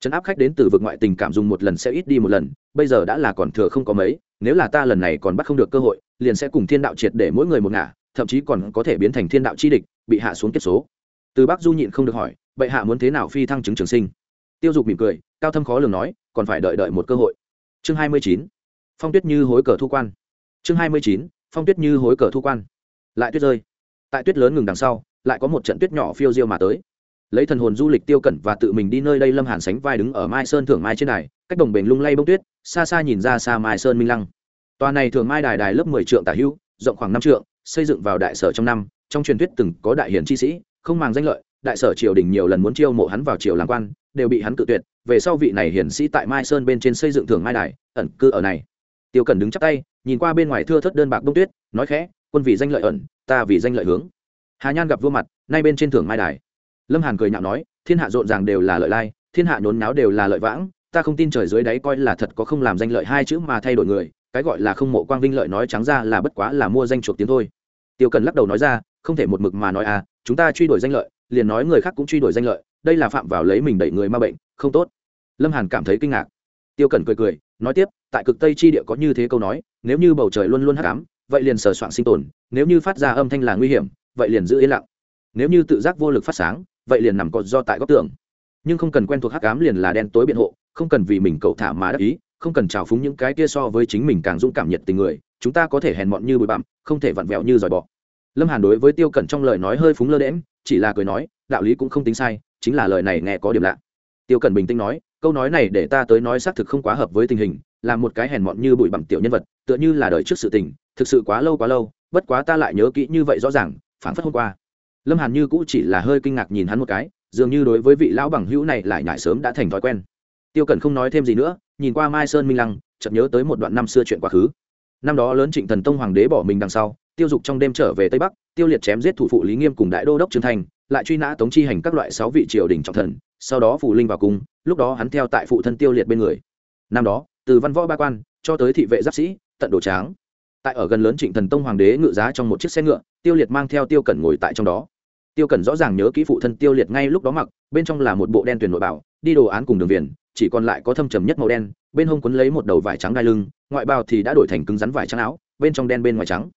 trấn áp khách đến từ vực ngoại tình cảm dùng một lần sẽ ít đi một lần, bây giờ đã là còn thừa không có mấy, nếu là ta lần này còn bắt không được cơ hội, liền sẽ cùng thiên đạo triệt để mỗi người một ngả, thậm chí còn có thể biến thành thiên đạo chi địch, bị hạ xuống kết số. Từ bắc du nhịn không được hỏi, bệ hạ muốn thế nào phi thăng chứng trường sinh? Tiêu dục mỉm cười, cao thâm khó lường nói, còn phải đợi đợi một cơ hội. Chương hai mươi chín, phong tuyết như hối cờ thu quan. Chương hai mươi chín, phong tuyết như hối cờ thu quan. Lại tuyết rơi. Tại tuyết lớn ngừng đằng sau, lại có một trận tuyết nhỏ phiêu diêu mà tới lấy thần hồn du lịch tiêu cẩn và tự mình đi nơi đây lâm hàn sánh vai đứng ở mai sơn thưởng mai trên đài, cách đồng bền lung lay bông tuyết, xa xa nhìn ra xa mai sơn minh lăng. Tòa này thường mai đài đài lớp mười trượng tả hữu, rộng khoảng năm trượng, xây dựng vào đại sở trong năm, trong truyền thuyết từng có đại hiền chi sĩ, không màng danh lợi, đại sở triều đình nhiều lần muốn chiêu mộ hắn vào triều làm quan, đều bị hắn cự tuyệt, về sau vị này hiển sĩ tại mai sơn bên trên xây dựng thường mai đài, ẩn cư ở này. Tiêu cẩn đứng chắp tay, nhìn qua bên ngoài thưa thất đơn bạc bông tuyết, nói khẽ, quân vì danh lợi ẩn, ta vì danh lợi hướng. Hà nhan gặp vua mặt, nay bên trên thường mai đài lâm hàn cười nhạo nói, thiên hạ rộn ràng đều là lợi lai, thiên hạ nhốn náo đều là lợi vãng, ta không tin trời dưới đáy coi là thật có không làm danh lợi hai chữ mà thay đổi người, cái gọi là không mộ quang vinh lợi nói trắng ra là bất quá là mua danh chuộc tiếng thôi. Tiêu cần lắc đầu nói ra, không thể một mực mà nói à chúng ta truy đuổi danh lợi, liền nói người khác cũng truy đuổi danh lợi, đây là phạm vào lấy mình đẩy người ma bệnh, không tốt. Lâm hàn cảm thấy kinh ngạc. Tiêu cần cười cười, nói tiếp, tại cực tây chi địa có như thế câu nói, nếu như bầu trời luôn luôn hắc ám, vậy liền sờ soạn sinh tồn, nếu như phát ra âm thanh là nguy hiểm, vậy liền giữ yên lặng. Nếu như tự giác vô lực phát sáng vậy liền nằm cột do tại góc tường. Nhưng không cần quen thuộc hắc ám liền là đen tối biện hộ, không cần vì mình cậu thả mà đắc ý, không cần trào phúng những cái kia so với chính mình càng dũng cảm nhiệt tình người, chúng ta có thể hèn mọn như bụi bặm, không thể vặn vẹo như giỏi bọ. Lâm hàn đối với tiêu cẩn trong lời nói hơi phúng lơ đễm chỉ là cười nói, đạo lý cũng không tính sai, chính là lời này nghe có điểm lạ. Tiêu cẩn bình tĩnh nói, câu nói này để ta tới nói xác thực không quá hợp với tình hình, là một cái hèn mọn như bụi bặm tiểu nhân vật, tựa như là đời trước sự tình, thực sự quá lâu quá lâu, bất quá ta lại nhớ kỹ như vậy rõ ràng phản phất hôm qua lâm hàn như cũ chỉ là hơi kinh ngạc nhìn hắn một cái, dường như đối với vị lão bằng hữu này lại nhải sớm đã thành thói quen. Tiêu cẩn không nói thêm gì nữa, nhìn qua mai sơn minh lăng, chợt nhớ tới một đoạn năm xưa chuyện quá khứ. Năm đó lớn trịnh thần tông hoàng đế bỏ mình đằng sau, tiêu dục trong đêm trở về tây bắc, tiêu liệt chém giết thủ phụ lý nghiêm cùng đại đô đốc trương thành, lại truy nã tống chi hành các loại sáu vị triều đình trọng thần, sau đó phủ linh vào cung, lúc đó hắn theo tại phụ thân tiêu liệt bên người. Năm đó, từ văn võ ba quan, cho tới thị vệ giáp sĩ, tận đồ tráng. Tại ở gần lớn trịnh thần tông hoàng đế ngự giá trong một chiếc xe ngựa, tiêu liệt mang theo tiêu cẩn ngồi tại trong đó tiêu cẩn rõ ràng nhớ kỹ phụ thân tiêu liệt ngay lúc đó mặc, bên trong là một bộ đen tuyển nội bảo, đi đồ án cùng đường viền, chỉ còn lại có thâm trầm nhất màu đen, bên hông quấn lấy một đầu vải trắng đai lưng, ngoại bào thì đã đổi thành cứng rắn vải trắng áo, bên trong đen bên ngoài trắng.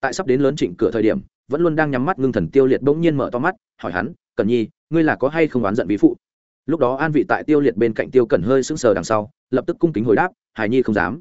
Tại sắp đến lớn trịnh cửa thời điểm, vẫn luôn đang nhắm mắt ngưng thần tiêu liệt bỗng nhiên mở to mắt, hỏi hắn, cẩn nhi, ngươi là có hay không oán giận ví phụ? Lúc đó an vị tại tiêu liệt bên cạnh tiêu cẩn hơi sững sờ đằng sau, lập tức cung kính hồi đáp, hải nhi không dám.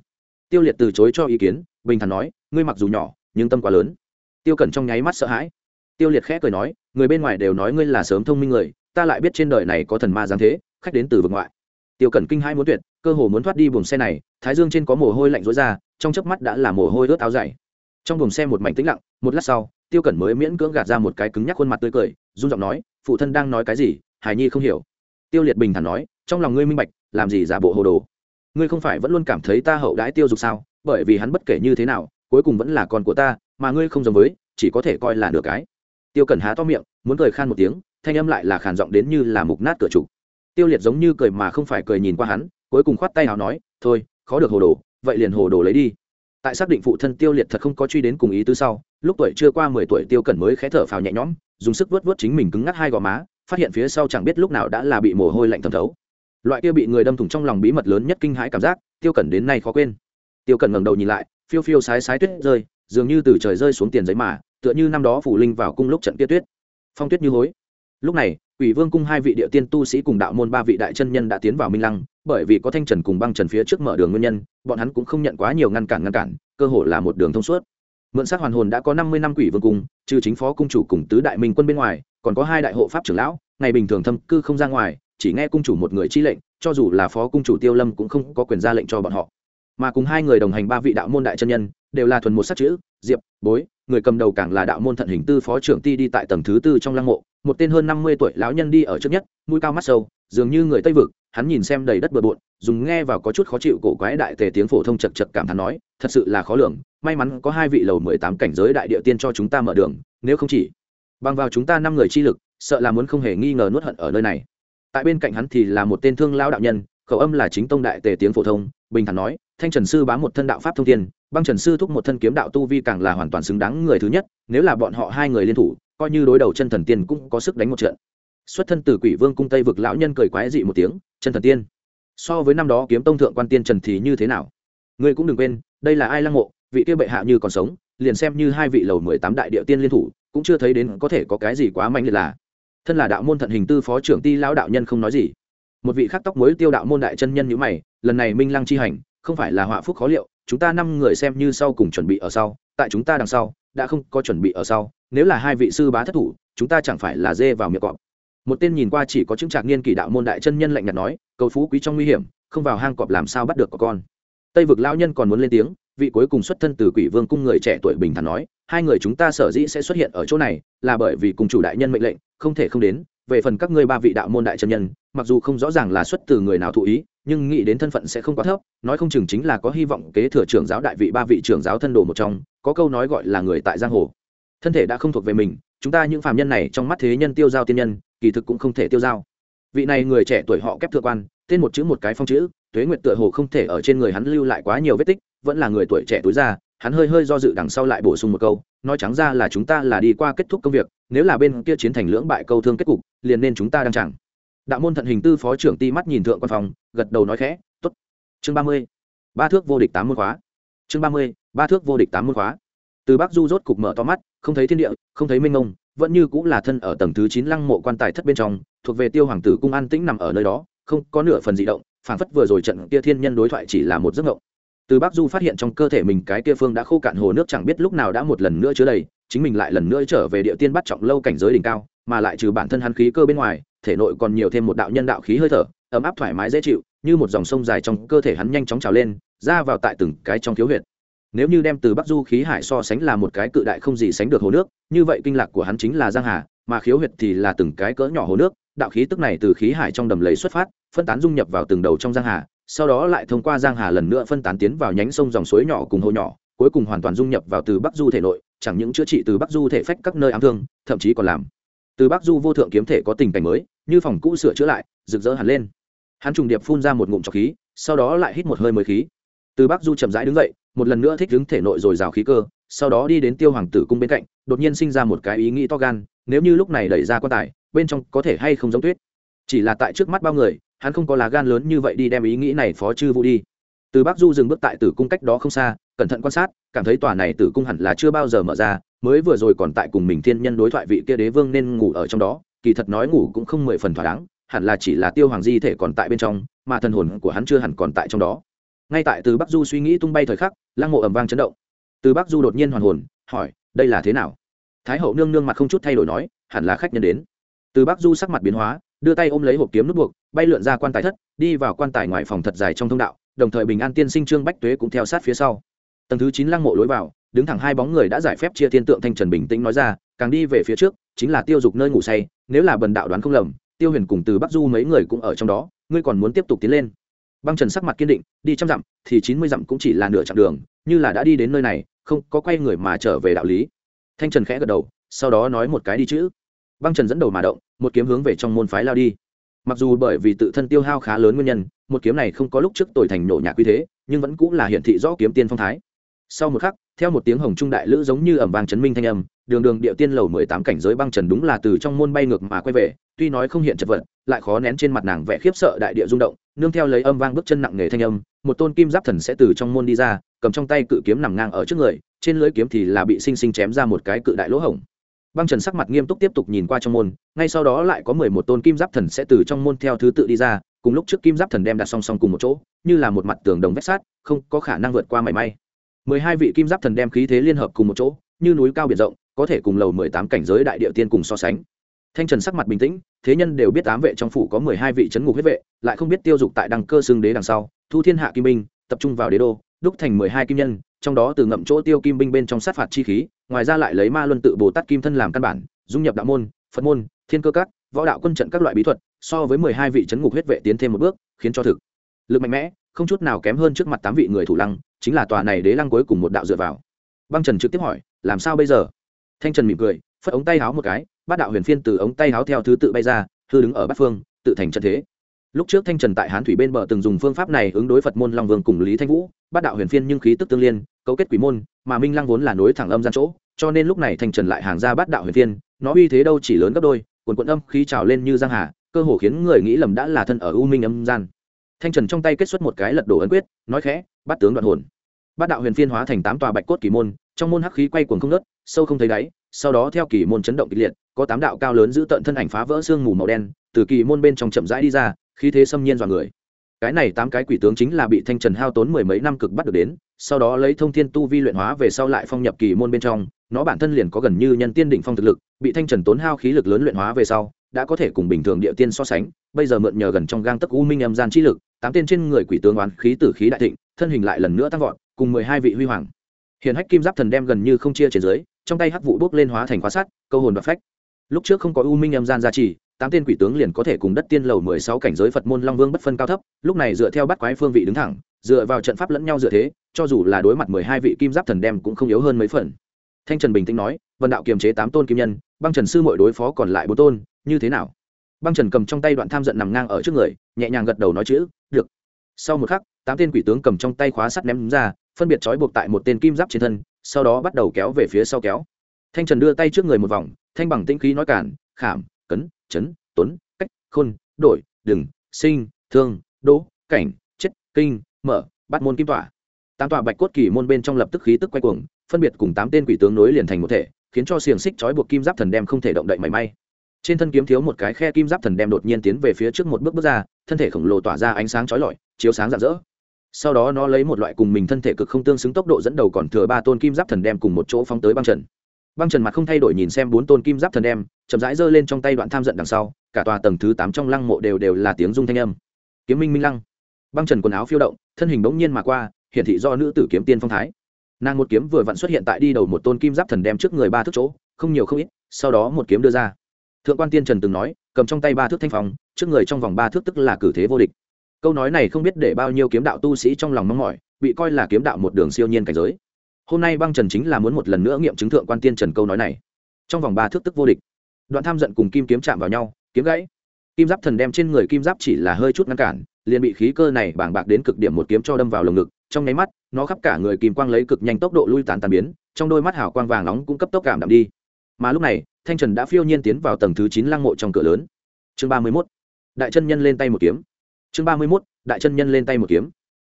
Tiêu liệt từ chối cho ý kiến, bình thản nói, ngươi mặc dù nhỏ, nhưng tâm quá lớn. Tiêu cẩn trong nháy mắt sợ hãi tiêu liệt khẽ cười nói, người bên ngoài đều nói ngươi là sớm thông minh người, ta lại biết trên đời này có thần ma giáng thế, khách đến từ vực ngoại. Tiêu cẩn kinh hai muốn tuyệt, cơ hồ muốn thoát đi buồng xe này, thái dương trên có mồ hôi lạnh rối ra, trong chớp mắt đã là mồ hôi ướt áo dày. Trong buồng xe một mảnh tĩnh lặng, một lát sau, tiêu cẩn mới miễn cưỡng gạt ra một cái cứng nhắc khuôn mặt tươi cười, run giọng nói, phụ thân đang nói cái gì? Hải nhi không hiểu. Tiêu liệt bình thản nói, trong lòng ngươi minh bạch, làm gì giả bộ hồ đồ? Ngươi không phải vẫn luôn cảm thấy ta hậu đãi tiêu dục sao? Bởi vì hắn bất kể như thế nào, cuối cùng vẫn là con của ta, mà ngươi không giống với, chỉ có thể coi là nửa cái tiêu cẩn há to miệng, muốn cười khan một tiếng, thanh âm lại là khàn giọng đến như là mục nát cửa trục. Tiêu liệt giống như cười mà không phải cười nhìn qua hắn, cuối cùng khoát tay nào nói, thôi, khó được hồ đồ, vậy liền hồ đồ lấy đi. Tại xác định phụ thân tiêu liệt thật không có truy đến cùng ý tứ sau, lúc tuổi chưa qua mười tuổi tiêu cẩn mới khé thở phào nhẹ nhõm, dùng sức vớt vớt chính mình cứng ngắc hai gò má, phát hiện phía sau chẳng biết lúc nào đã là bị mồ hôi lạnh thấm thấu. Loại kia bị người đâm thủng trong lòng bí mật lớn nhất kinh hãi cảm giác, tiêu cẩn đến nay khó quên. Tiêu cẩn ngẩng đầu nhìn lại, phiêu phiêu sái sái tuyết rơi, dường như từ trời rơi xuống tiền giấy mà tựa như năm đó phủ linh vào cung lúc trận kia tuyết. Phong tuyết như hối. Lúc này ủy vương cung hai vị địa tiên tu sĩ cùng đạo môn ba vị đại chân nhân đã tiến vào minh lăng, bởi vì có thanh trần cùng băng trần phía trước mở đường nguyên nhân, bọn hắn cũng không nhận quá nhiều ngăn cản ngăn cản, cơ hội là một đường thông suốt. Mượn sát hoàn hồn đã có năm mươi năm quỷ vương cung, trừ chính phó cung chủ cùng tứ đại minh quân bên ngoài, còn có hai đại hộ pháp trưởng lão, ngày bình thường thâm cư không ra ngoài, chỉ nghe cung chủ một người chi lệnh, cho dù là phó cung chủ tiêu lâm cũng không có quyền ra lệnh cho bọn họ. Mà cùng hai người đồng hành ba vị đạo môn đại chân nhân, đều là thuần một sắc chữ, diệp, bối người cầm đầu càng là đạo môn thận hình tư phó trưởng ti đi tại tầng thứ tư trong lăng mộ, một tên hơn năm mươi tuổi lão nhân đi ở trước nhất, mũi cao mắt sâu, dường như người tây vực, hắn nhìn xem đầy đất bừa bộn, dùng nghe vào có chút khó chịu cổ quái đại tề tiếng phổ thông chật chật cảm thán nói, thật sự là khó lường, may mắn có hai vị lầu mười tám cảnh giới đại địa tiên cho chúng ta mở đường, nếu không chỉ bằng vào chúng ta năm người chi lực, sợ là muốn không hề nghi ngờ nuốt hận ở nơi này. Tại bên cạnh hắn thì là một tên thương lao đạo nhân khẩu âm là chính tông đại tề tiếng phổ thông, bình thản nói, thanh trần sư bám một thân đạo pháp thông tiên băng trần sư thúc một thân kiếm đạo tu vi càng là hoàn toàn xứng đáng người thứ nhất, nếu là bọn họ hai người liên thủ, coi như đối đầu chân thần tiên cũng có sức đánh một trận. Xuất thân từ quỷ vương cung tây vực, lão nhân cười quái dị một tiếng, chân thần tiên, so với năm đó kiếm tông thượng quan tiên trần thì như thế nào? Ngươi cũng đừng quên, đây là ai lăng mộ, vị kia bệ hạ như còn sống, liền xem như hai vị lầu mười tám đại địa tiên liên thủ, cũng chưa thấy đến có thể có cái gì quá mạnh liệt là. Thân là đạo môn thận hình tư phó trưởng ti lão đạo nhân không nói gì một vị khắc tóc mới tiêu đạo môn đại chân nhân như mày, lần này minh lăng chi hành, không phải là họa phúc khó liệu, chúng ta năm người xem như sau cùng chuẩn bị ở sau, tại chúng ta đằng sau, đã không có chuẩn bị ở sau, nếu là hai vị sư bá thất thủ, chúng ta chẳng phải là dê vào miệng cọp. Một tên nhìn qua chỉ có chứng trạc niên kỷ đạo môn đại chân nhân lạnh nhạt nói, cầu phú quý trong nguy hiểm, không vào hang cọp làm sao bắt được có con. Tây vực lao nhân còn muốn lên tiếng, vị cuối cùng xuất thân từ quỷ vương cung người trẻ tuổi bình thản nói, hai người chúng ta sở dĩ sẽ xuất hiện ở chỗ này, là bởi vì cùng chủ đại nhân mệnh lệnh, không thể không đến về phần các ngươi ba vị đạo môn đại chân nhân, mặc dù không rõ ràng là xuất từ người nào thụ ý, nhưng nghĩ đến thân phận sẽ không quá thấp, nói không chừng chính là có hy vọng kế thừa trưởng giáo đại vị ba vị trưởng giáo thân đồ một trong, có câu nói gọi là người tại giang hồ. Thân thể đã không thuộc về mình, chúng ta những phàm nhân này trong mắt thế nhân tiêu giao tiên nhân, kỳ thực cũng không thể tiêu giao. Vị này người trẻ tuổi họ kép thượng quan, tên một chữ một cái phong chữ, tuế nguyệt tựa hồ không thể ở trên người hắn lưu lại quá nhiều vết tích, vẫn là người tuổi trẻ túi ra hắn hơi hơi do dự đằng sau lại bổ sung một câu nói trắng ra là chúng ta là đi qua kết thúc công việc, nếu là bên kia chiến thành lưỡng bại câu thương kết cục, liền nên chúng ta đang chẳng đạo môn thận hình tư phó trưởng ti mắt nhìn thượng quan phòng, gật đầu nói khẽ t ố t chương ba mươi, ba thước vô địch tám môn khóa. Chương ba mươi, ba thước vô địch tám môn khóa. Từ bắc du rốt cục mở to mắt, không thấy thiên địa, không thấy minh ngông vẫn như cũng là thân ở tầng thứ chín lăng mộ quan tài thất bên trong, thuộc về tiêu hoàng tử cung an tĩnh nằm ở nơi đó, không có nửa phần di động, phảng phất vừa rồi trận kia thiên nhân đối thoại chỉ là một giấc ngộng từ bắc du phát hiện trong cơ thể mình cái kia phương đã khô cạn hồ nước chẳng biết lúc nào đã một lần nữa chứa đầy, chính mình lại lần nữa trở về địa tiên bắt trọng lâu cảnh giới đỉnh cao, mà lại trừ bản thân hắn khí cơ bên ngoài, thể nội còn nhiều thêm một đạo nhân đạo khí hơi thở, ấm áp thoải mái dễ chịu, như một dòng sông dài trong cơ thể hắn nhanh chóng trào lên, ra vào tại từng cái trong thiếu huyệt. Nếu như đem từ bắc du khí hải so sánh là một cái cự đại không gì sánh được hồ nước, như vậy kinh lạc của hắn chính là giang hà, mà khiếu huyệt thì là từng cái cỡ nhỏ hồ nước, đạo khí tức này từ khí hải trong đầm lầy xuất phát, phân tán dung nhập vào từng đầu trong giang hà sau đó lại thông qua giang hà lần nữa phân tán tiến vào nhánh sông dòng suối nhỏ cùng hồ nhỏ, cuối cùng hoàn toàn dung nhập vào từ bắc du thể nội, chẳng những chữa trị từ bắc du thể phách các nơi ám thương, thậm chí còn làm. Từ bắc du vô thượng kiếm thể có tình cảnh mới, như phòng cũ sửa chữa lại, rực rỡ hẳn lên. Hắn trùng điệp phun ra một ngụm trọc khí, sau đó lại hít một hơi mới khí. Từ bắc du chậm rãi đứng dậy, một lần nữa thích đứng thể nội rồi rào khí cơ, sau đó đi đến tiêu hoàng tử cung bên cạnh, đột nhiên sinh ra một cái ý nghĩ to gan, nếu như lúc này đẩy ra quan tài, bên trong có thể hay không giống tuyết. Chỉ là tại trước mắt bao người hắn không có lá gan lớn như vậy đi đem ý nghĩ này phó chư vũ đi. Từ bắc du dừng bước tại tử cung cách đó không xa, cẩn thận quan sát, cảm thấy tòa này tử cung hẳn là chưa bao giờ mở ra, mới vừa rồi còn tại cùng mình thiên nhân đối thoại vị kia đế vương nên ngủ ở trong đó, kỳ thật nói ngủ cũng không mười phần thỏa đáng, hẳn là chỉ là tiêu hoàng di thể còn tại bên trong, mà thần hồn của hắn chưa hẳn còn tại trong đó. Ngay tại từ bắc du suy nghĩ tung bay thời khắc, lăng mộ ầm vang chấn động. Từ bắc du đột nhiên hoàn hồn, hỏi, đây là thế nào? Thái hậu nương nương mặt không chút thay đổi nói, hẳn là khách nhân đến. Từ bắc du sắc mặt biến hóa, đưa tay ôm lấy hộp kiếm nút buộc bay lượn ra quan tài thất, đi vào quan tài ngoài phòng thật dài trong thông đạo, đồng thời bình an tiên sinh trương bách tuế cũng theo sát phía sau. Tầng thứ chín lăng mộ lối vào, đứng thẳng hai bóng người đã giải phép chia thiên tượng thanh trần bình tĩnh nói ra, càng đi về phía trước, chính là tiêu dục nơi ngủ say, nếu là bần đạo đoán không lầm, tiêu huyền cùng từ bắc du mấy người cũng ở trong đó, ngươi còn muốn tiếp tục tiến lên. Băng trần sắc mặt kiên định, đi trăm dặm, thì chín mươi dặm cũng chỉ là nửa chặng đường, như là đã đi đến nơi này, không có quay người mà trở về đạo lý. Thanh trần khẽ gật đầu, sau đó nói một cái đi chữ. Băng trần dẫn đầu mà động, một kiếm hướng về trong môn phái lao đi mặc dù bởi vì tự thân tiêu hao khá lớn nguyên nhân, một kiếm này không có lúc trước tồi thành nổ nhạc quy thế, nhưng vẫn cũng là hiện thị rõ kiếm tiên phong thái. Sau một khắc, theo một tiếng hồng trung đại lữ giống như ẩm vàng chấn minh thanh âm, đường đường địa tiên lầu mười tám cảnh giới băng trần đúng là từ trong môn bay ngược mà quay về, tuy nói không hiện chật vật, lại khó nén trên mặt nàng vẻ khiếp sợ đại địa rung động, nương theo lấy âm vang bước chân nặng nề thanh âm, một tôn kim giáp thần sẽ từ trong môn đi ra, cầm trong tay cự kiếm nằm ngang ở trước người, trên lưỡi kiếm thì là bị sinh sinh chém ra một cái cự đại lỗ hổng băng trần sắc mặt nghiêm túc tiếp tục nhìn qua trong môn, ngay sau đó lại có mười một tôn kim giáp thần sẽ từ trong môn theo thứ tự đi ra, cùng lúc trước kim giáp thần đem đặt song song cùng một chỗ, như là một mặt tường đồng vách sát không có khả năng vượt qua mảy may. Mười hai vị kim giáp thần đem khí thế liên hợp cùng một chỗ, như núi cao biển rộng, có thể cùng lầu mười tám cảnh giới đại địa tiên cùng so sánh. Thanh trần sắc mặt bình tĩnh, thế nhân đều biết tám vệ trong phủ có mười hai vị c h ấ n ngục huyết vệ, lại không biết tiêu dục tại đăng cơ xương đế đằng sau, thu thiên hạ kim binh, tập trung vào đế đô, đúc thành mười hai kim nhân, trong đó từ ngậm chỗ tiêu kim binh bên trong sát phạt chi khí ngoài ra lại lấy ma luân tự bồ tát kim thân làm căn bản, dung nhập đạo môn, phật môn, thiên cơ các, võ đạo quân trận các loại bí thuật, so với mười hai vị c h ấ n ngục huyết vệ tiến thêm một bước, khiến cho thực lực mạnh mẽ, không chút nào kém hơn trước mặt tám vị người thủ lăng, chính là tòa này đế lăng cuối cùng một đạo dựa vào. Băng trần trực tiếp hỏi, làm sao bây giờ? Thanh trần mỉm cười, phất ống tay háo một cái, bát đạo huyền phiên từ ống tay háo theo thứ tự bay ra, hư đứng ở bát phương, tự thành trận thế. Lúc trước thanh trần tại hán thủy bên bờ từng dùng phương pháp này ứng đối phật môn long vương cùng lý thanh vũ bát đạo huyền phiên nhưng khí tức tương liên, cấu kết quỷ môn, mà minh lăng vốn là nối thẳng âm gian chỗ, cho nên lúc này thanh trần lại hàng ra bát đạo huyền phiên, nó uy thế đâu chỉ lớn gấp đôi quần quận âm khí trào lên như giang hà, cơ hồ khiến người nghĩ lầm đã là thân ở u minh âm gian. Thanh trần trong tay kết xuất một cái lật đổ ấn quyết, nói khẽ, bắt tướng đoạn hồn. Bát đạo huyền phiên hóa thành tám tòa bạch cốt kỳ môn, trong môn hắc khí quay cuồng không nớt sâu không thấy đáy, sau đó theo kỳ môn chấn động kịch liệt, có tám đạo cao lớn giữ tận thân ảnh phá vỡ xương mù màu đen, từ kỳ môn bên trong chậm rãi đi ra, khí thế xâm nhiên dọa người cái này tám cái quỷ tướng chính là bị thanh trần hao tốn mười mấy năm cực bắt được đến, sau đó lấy thông thiên tu vi luyện hóa về sau lại phong nhập kỳ môn bên trong, nó bản thân liền có gần như nhân tiên đỉnh phong thực lực, bị thanh trần tốn hao khí lực lớn luyện hóa về sau, đã có thể cùng bình thường địa tiên so sánh, bây giờ mượn nhờ gần trong gang tấc u minh âm gian chi lực, tám tên trên người quỷ tướng oán khí tử khí đại thịnh, thân hình lại lần nữa tăng vọt, cùng mười hai vị huy hoàng. Hiện hách kim giáp thần đem gần như không chia trên dưới, trong tay hắc vụ bốc lên hóa thành khóa sắt, câu hồn và phách. Lúc trước không có u minh âm gian gia trì tám tên quỷ tướng liền có thể cùng đất tiên lầu mười sáu cảnh giới phật môn long vương bất phân cao thấp, lúc này dựa theo bắt quái phương vị đứng thẳng, dựa vào trận pháp lẫn nhau dựa thế, cho dù là đối mặt mười hai vị kim giáp thần đem cũng không yếu hơn mấy phần. Thanh trần bình tĩnh nói vần đạo kiềm chế tám tôn kim nhân, băng trần sư mọi đối phó còn lại bốn tôn, như thế nào? Băng trần cầm trong tay đoạn tham giận nằm ngang ở trước người, nhẹ nhàng gật đầu nói chữ, được. Sau một khắc, tám tên quỷ tướng cầm trong tay khóa sắt ném ra, phân biệt trói buộc tại một tên kim giáp trên thân, sau đó bắt đầu kéo về phía sau kéo. Thanh trần đưa tay trước người một vòng, thanh bằng tĩnh khí nói cản khảm, cấn chấn tuấn cách, khôn, đổi, đừng, sinh, thương, đỗ, cảnh, chết, kinh, mở, bắt môn kim tỏa tám tòa bạch cốt kỳ môn bên trong lập tức khí tức quay cuồng, phân biệt cùng tám tên quỷ tướng nối liền thành một thể, khiến cho xiềng xích trói buộc kim giáp thần đem không thể động đậy mảy may. Trên thân kiếm thiếu một cái khe kim giáp thần đem đột nhiên tiến về phía trước một bước bước ra, thân thể khổng lồ tỏa ra ánh sáng chói lọi, chiếu sáng rạng rỡ. Sau đó nó lấy một loại cùng mình thân thể cực không tương xứng tốc độ dẫn đầu còn thừa ba tôn kim giáp thần đem cùng một chỗ phóng tới băng trần. Băng trần mặt không thay đổi nhìn xem bốn tôn kim giáp thần đem chậm rãi giơ lên trong tay đoạn tham giận đằng sau, cả tòa tầng thứ tám trong lăng mộ đều đều là tiếng rung thanh âm. Kiếm minh minh lăng. Băng trần quần áo phiêu động, thân hình bỗng nhiên mà qua, hiển thị do nữ tử kiếm tiên phong thái. Nàng một kiếm vừa vặn xuất hiện tại đi đầu một tôn kim giáp thần đem trước người ba thước chỗ, không nhiều không ít, sau đó một kiếm đưa ra. Thượng quan tiên trần từng nói, cầm trong tay ba thước thanh phòng trước người trong vòng ba thước tức là cử thế vô địch. Câu nói này không biết để bao nhiêu kiếm đạo tu sĩ trong lòng mong mỏi, bị coi là kiếm đạo một đường siêu nhiên cảnh giới. Hôm nay băng trần chính là muốn một lần nữa nghiệm chứng thượng quan tiên trần câu nói này. Trong vòng ba thước tức vô địch đoạn tham giận cùng kim kiếm chạm vào nhau, kiếm gãy. Kim giáp thần đem trên người kim giáp chỉ là hơi chút ngăn cản, liền bị khí cơ này bảng bạc đến cực điểm một kiếm cho đâm vào lồng ngực, trong nháy mắt, nó khắp cả người kim quang lấy cực nhanh tốc độ lui tàn tàn biến, trong đôi mắt hào quang vàng nóng cũng cấp tốc cảm đạm đi. Mà lúc này, thanh trần đã phiêu nhiên tiến vào tầng thứ chín lăng mộ trong cửa lớn. Chương ba mươi mốt, đại chân nhân lên tay một kiếm. Chương ba mươi mốt, đại chân nhân lên tay một kiếm.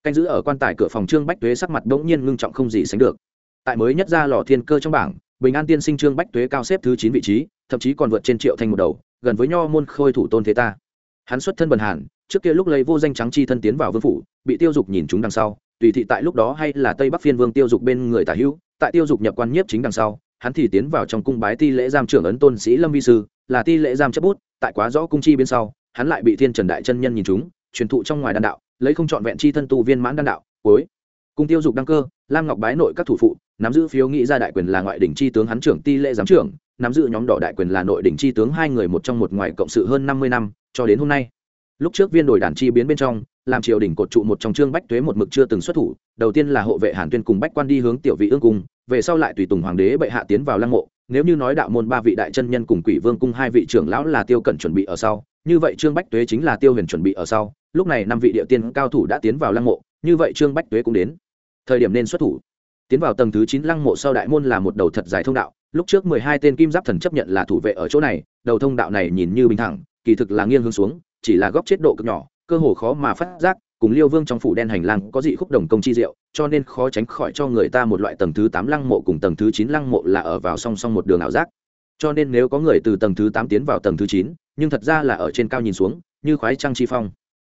Canh giữ ở quan tài cửa phòng trương bách tuế sắc mặt bỗng nhiên ngưng trọng không gì sánh được. Tại mới nhất ra lò thiên cơ trong bảng, bình an tiên sinh trương bách tuế cao xếp thứ chín vị trí thậm chí còn vượt trên triệu thanh một đầu, gần với nho môn khôi thủ tôn thế ta. Hắn xuất thân bần hàn, trước kia lúc lấy vô danh trắng chi thân tiến vào vương phủ, bị tiêu dục nhìn chúng đằng sau, tùy thị tại lúc đó hay là tây bắc phiên vương tiêu dục bên người tả hữu, tại tiêu dục nhập quan nhiếp chính đằng sau, hắn thì tiến vào trong cung bái ti lễ giam trưởng ấn tôn sĩ lâm vi sư, là ti lễ giam chấp bút, tại quá rõ cung chi bên sau, hắn lại bị thiên trần đại chân nhân nhìn chúng, truyền thụ trong ngoài đan đạo, lấy không trọn vẹn chi thân tu viên mãn đan đạo, cuối. Cùng tiêu dục đăng cơ, lam ngọc bái nội các thủ phụ, nắm giữ phiếu nghĩ ra đại quyền là ngoại đỉnh chi tướng hắn trưởng ti lễ giám trưởng nắm giữ nhóm đỏ đại quyền là nội đỉnh chi tướng hai người một trong một ngoài cộng sự hơn năm mươi năm, cho đến hôm nay. Lúc trước viên đổi đàn chi biến bên trong, làm triều đình cột trụ một trong trương bách tuế một mực chưa từng xuất thủ, đầu tiên là hộ vệ hàn tuyên cùng bách quan đi hướng tiểu vị ương cung, về sau lại tùy tùng hoàng đế bệ hạ tiến vào lăng mộ. Nếu như nói đạo môn ba vị đại chân nhân cùng quỷ vương cung hai vị trưởng lão là tiêu cẩn chuẩn bị ở sau, như vậy trương bách tuế chính là tiêu huyền chuẩn bị ở sau, lúc này năm vị địa tiên cao thủ đã tiến vào lăng mộ, như vậy trương bách tuế cũng đến. Thời điểm nên xuất thủ. Tiến vào tầng thứ chín lăng mộ sau đại môn là một đầu thật dài thông đạo lúc trước mười hai tên kim giáp thần chấp nhận là thủ vệ ở chỗ này, đầu thông đạo này nhìn như bình thẳng, kỳ thực là nghiêng hướng xuống, chỉ là góc chết độ cực nhỏ, cơ hồ khó mà phát giác, cùng liêu vương trong phủ đen hành lang có dị khúc đồng công chi diệu, cho nên khó tránh khỏi cho người ta một loại tầng thứ tám lăng mộ cùng tầng thứ chín lăng mộ là ở vào song song một đường ảo giác. Cho nên nếu có người từ tầng thứ tám tiến vào tầng thứ chín, nhưng thật ra là ở trên cao nhìn xuống, như khoái trăng chi phong.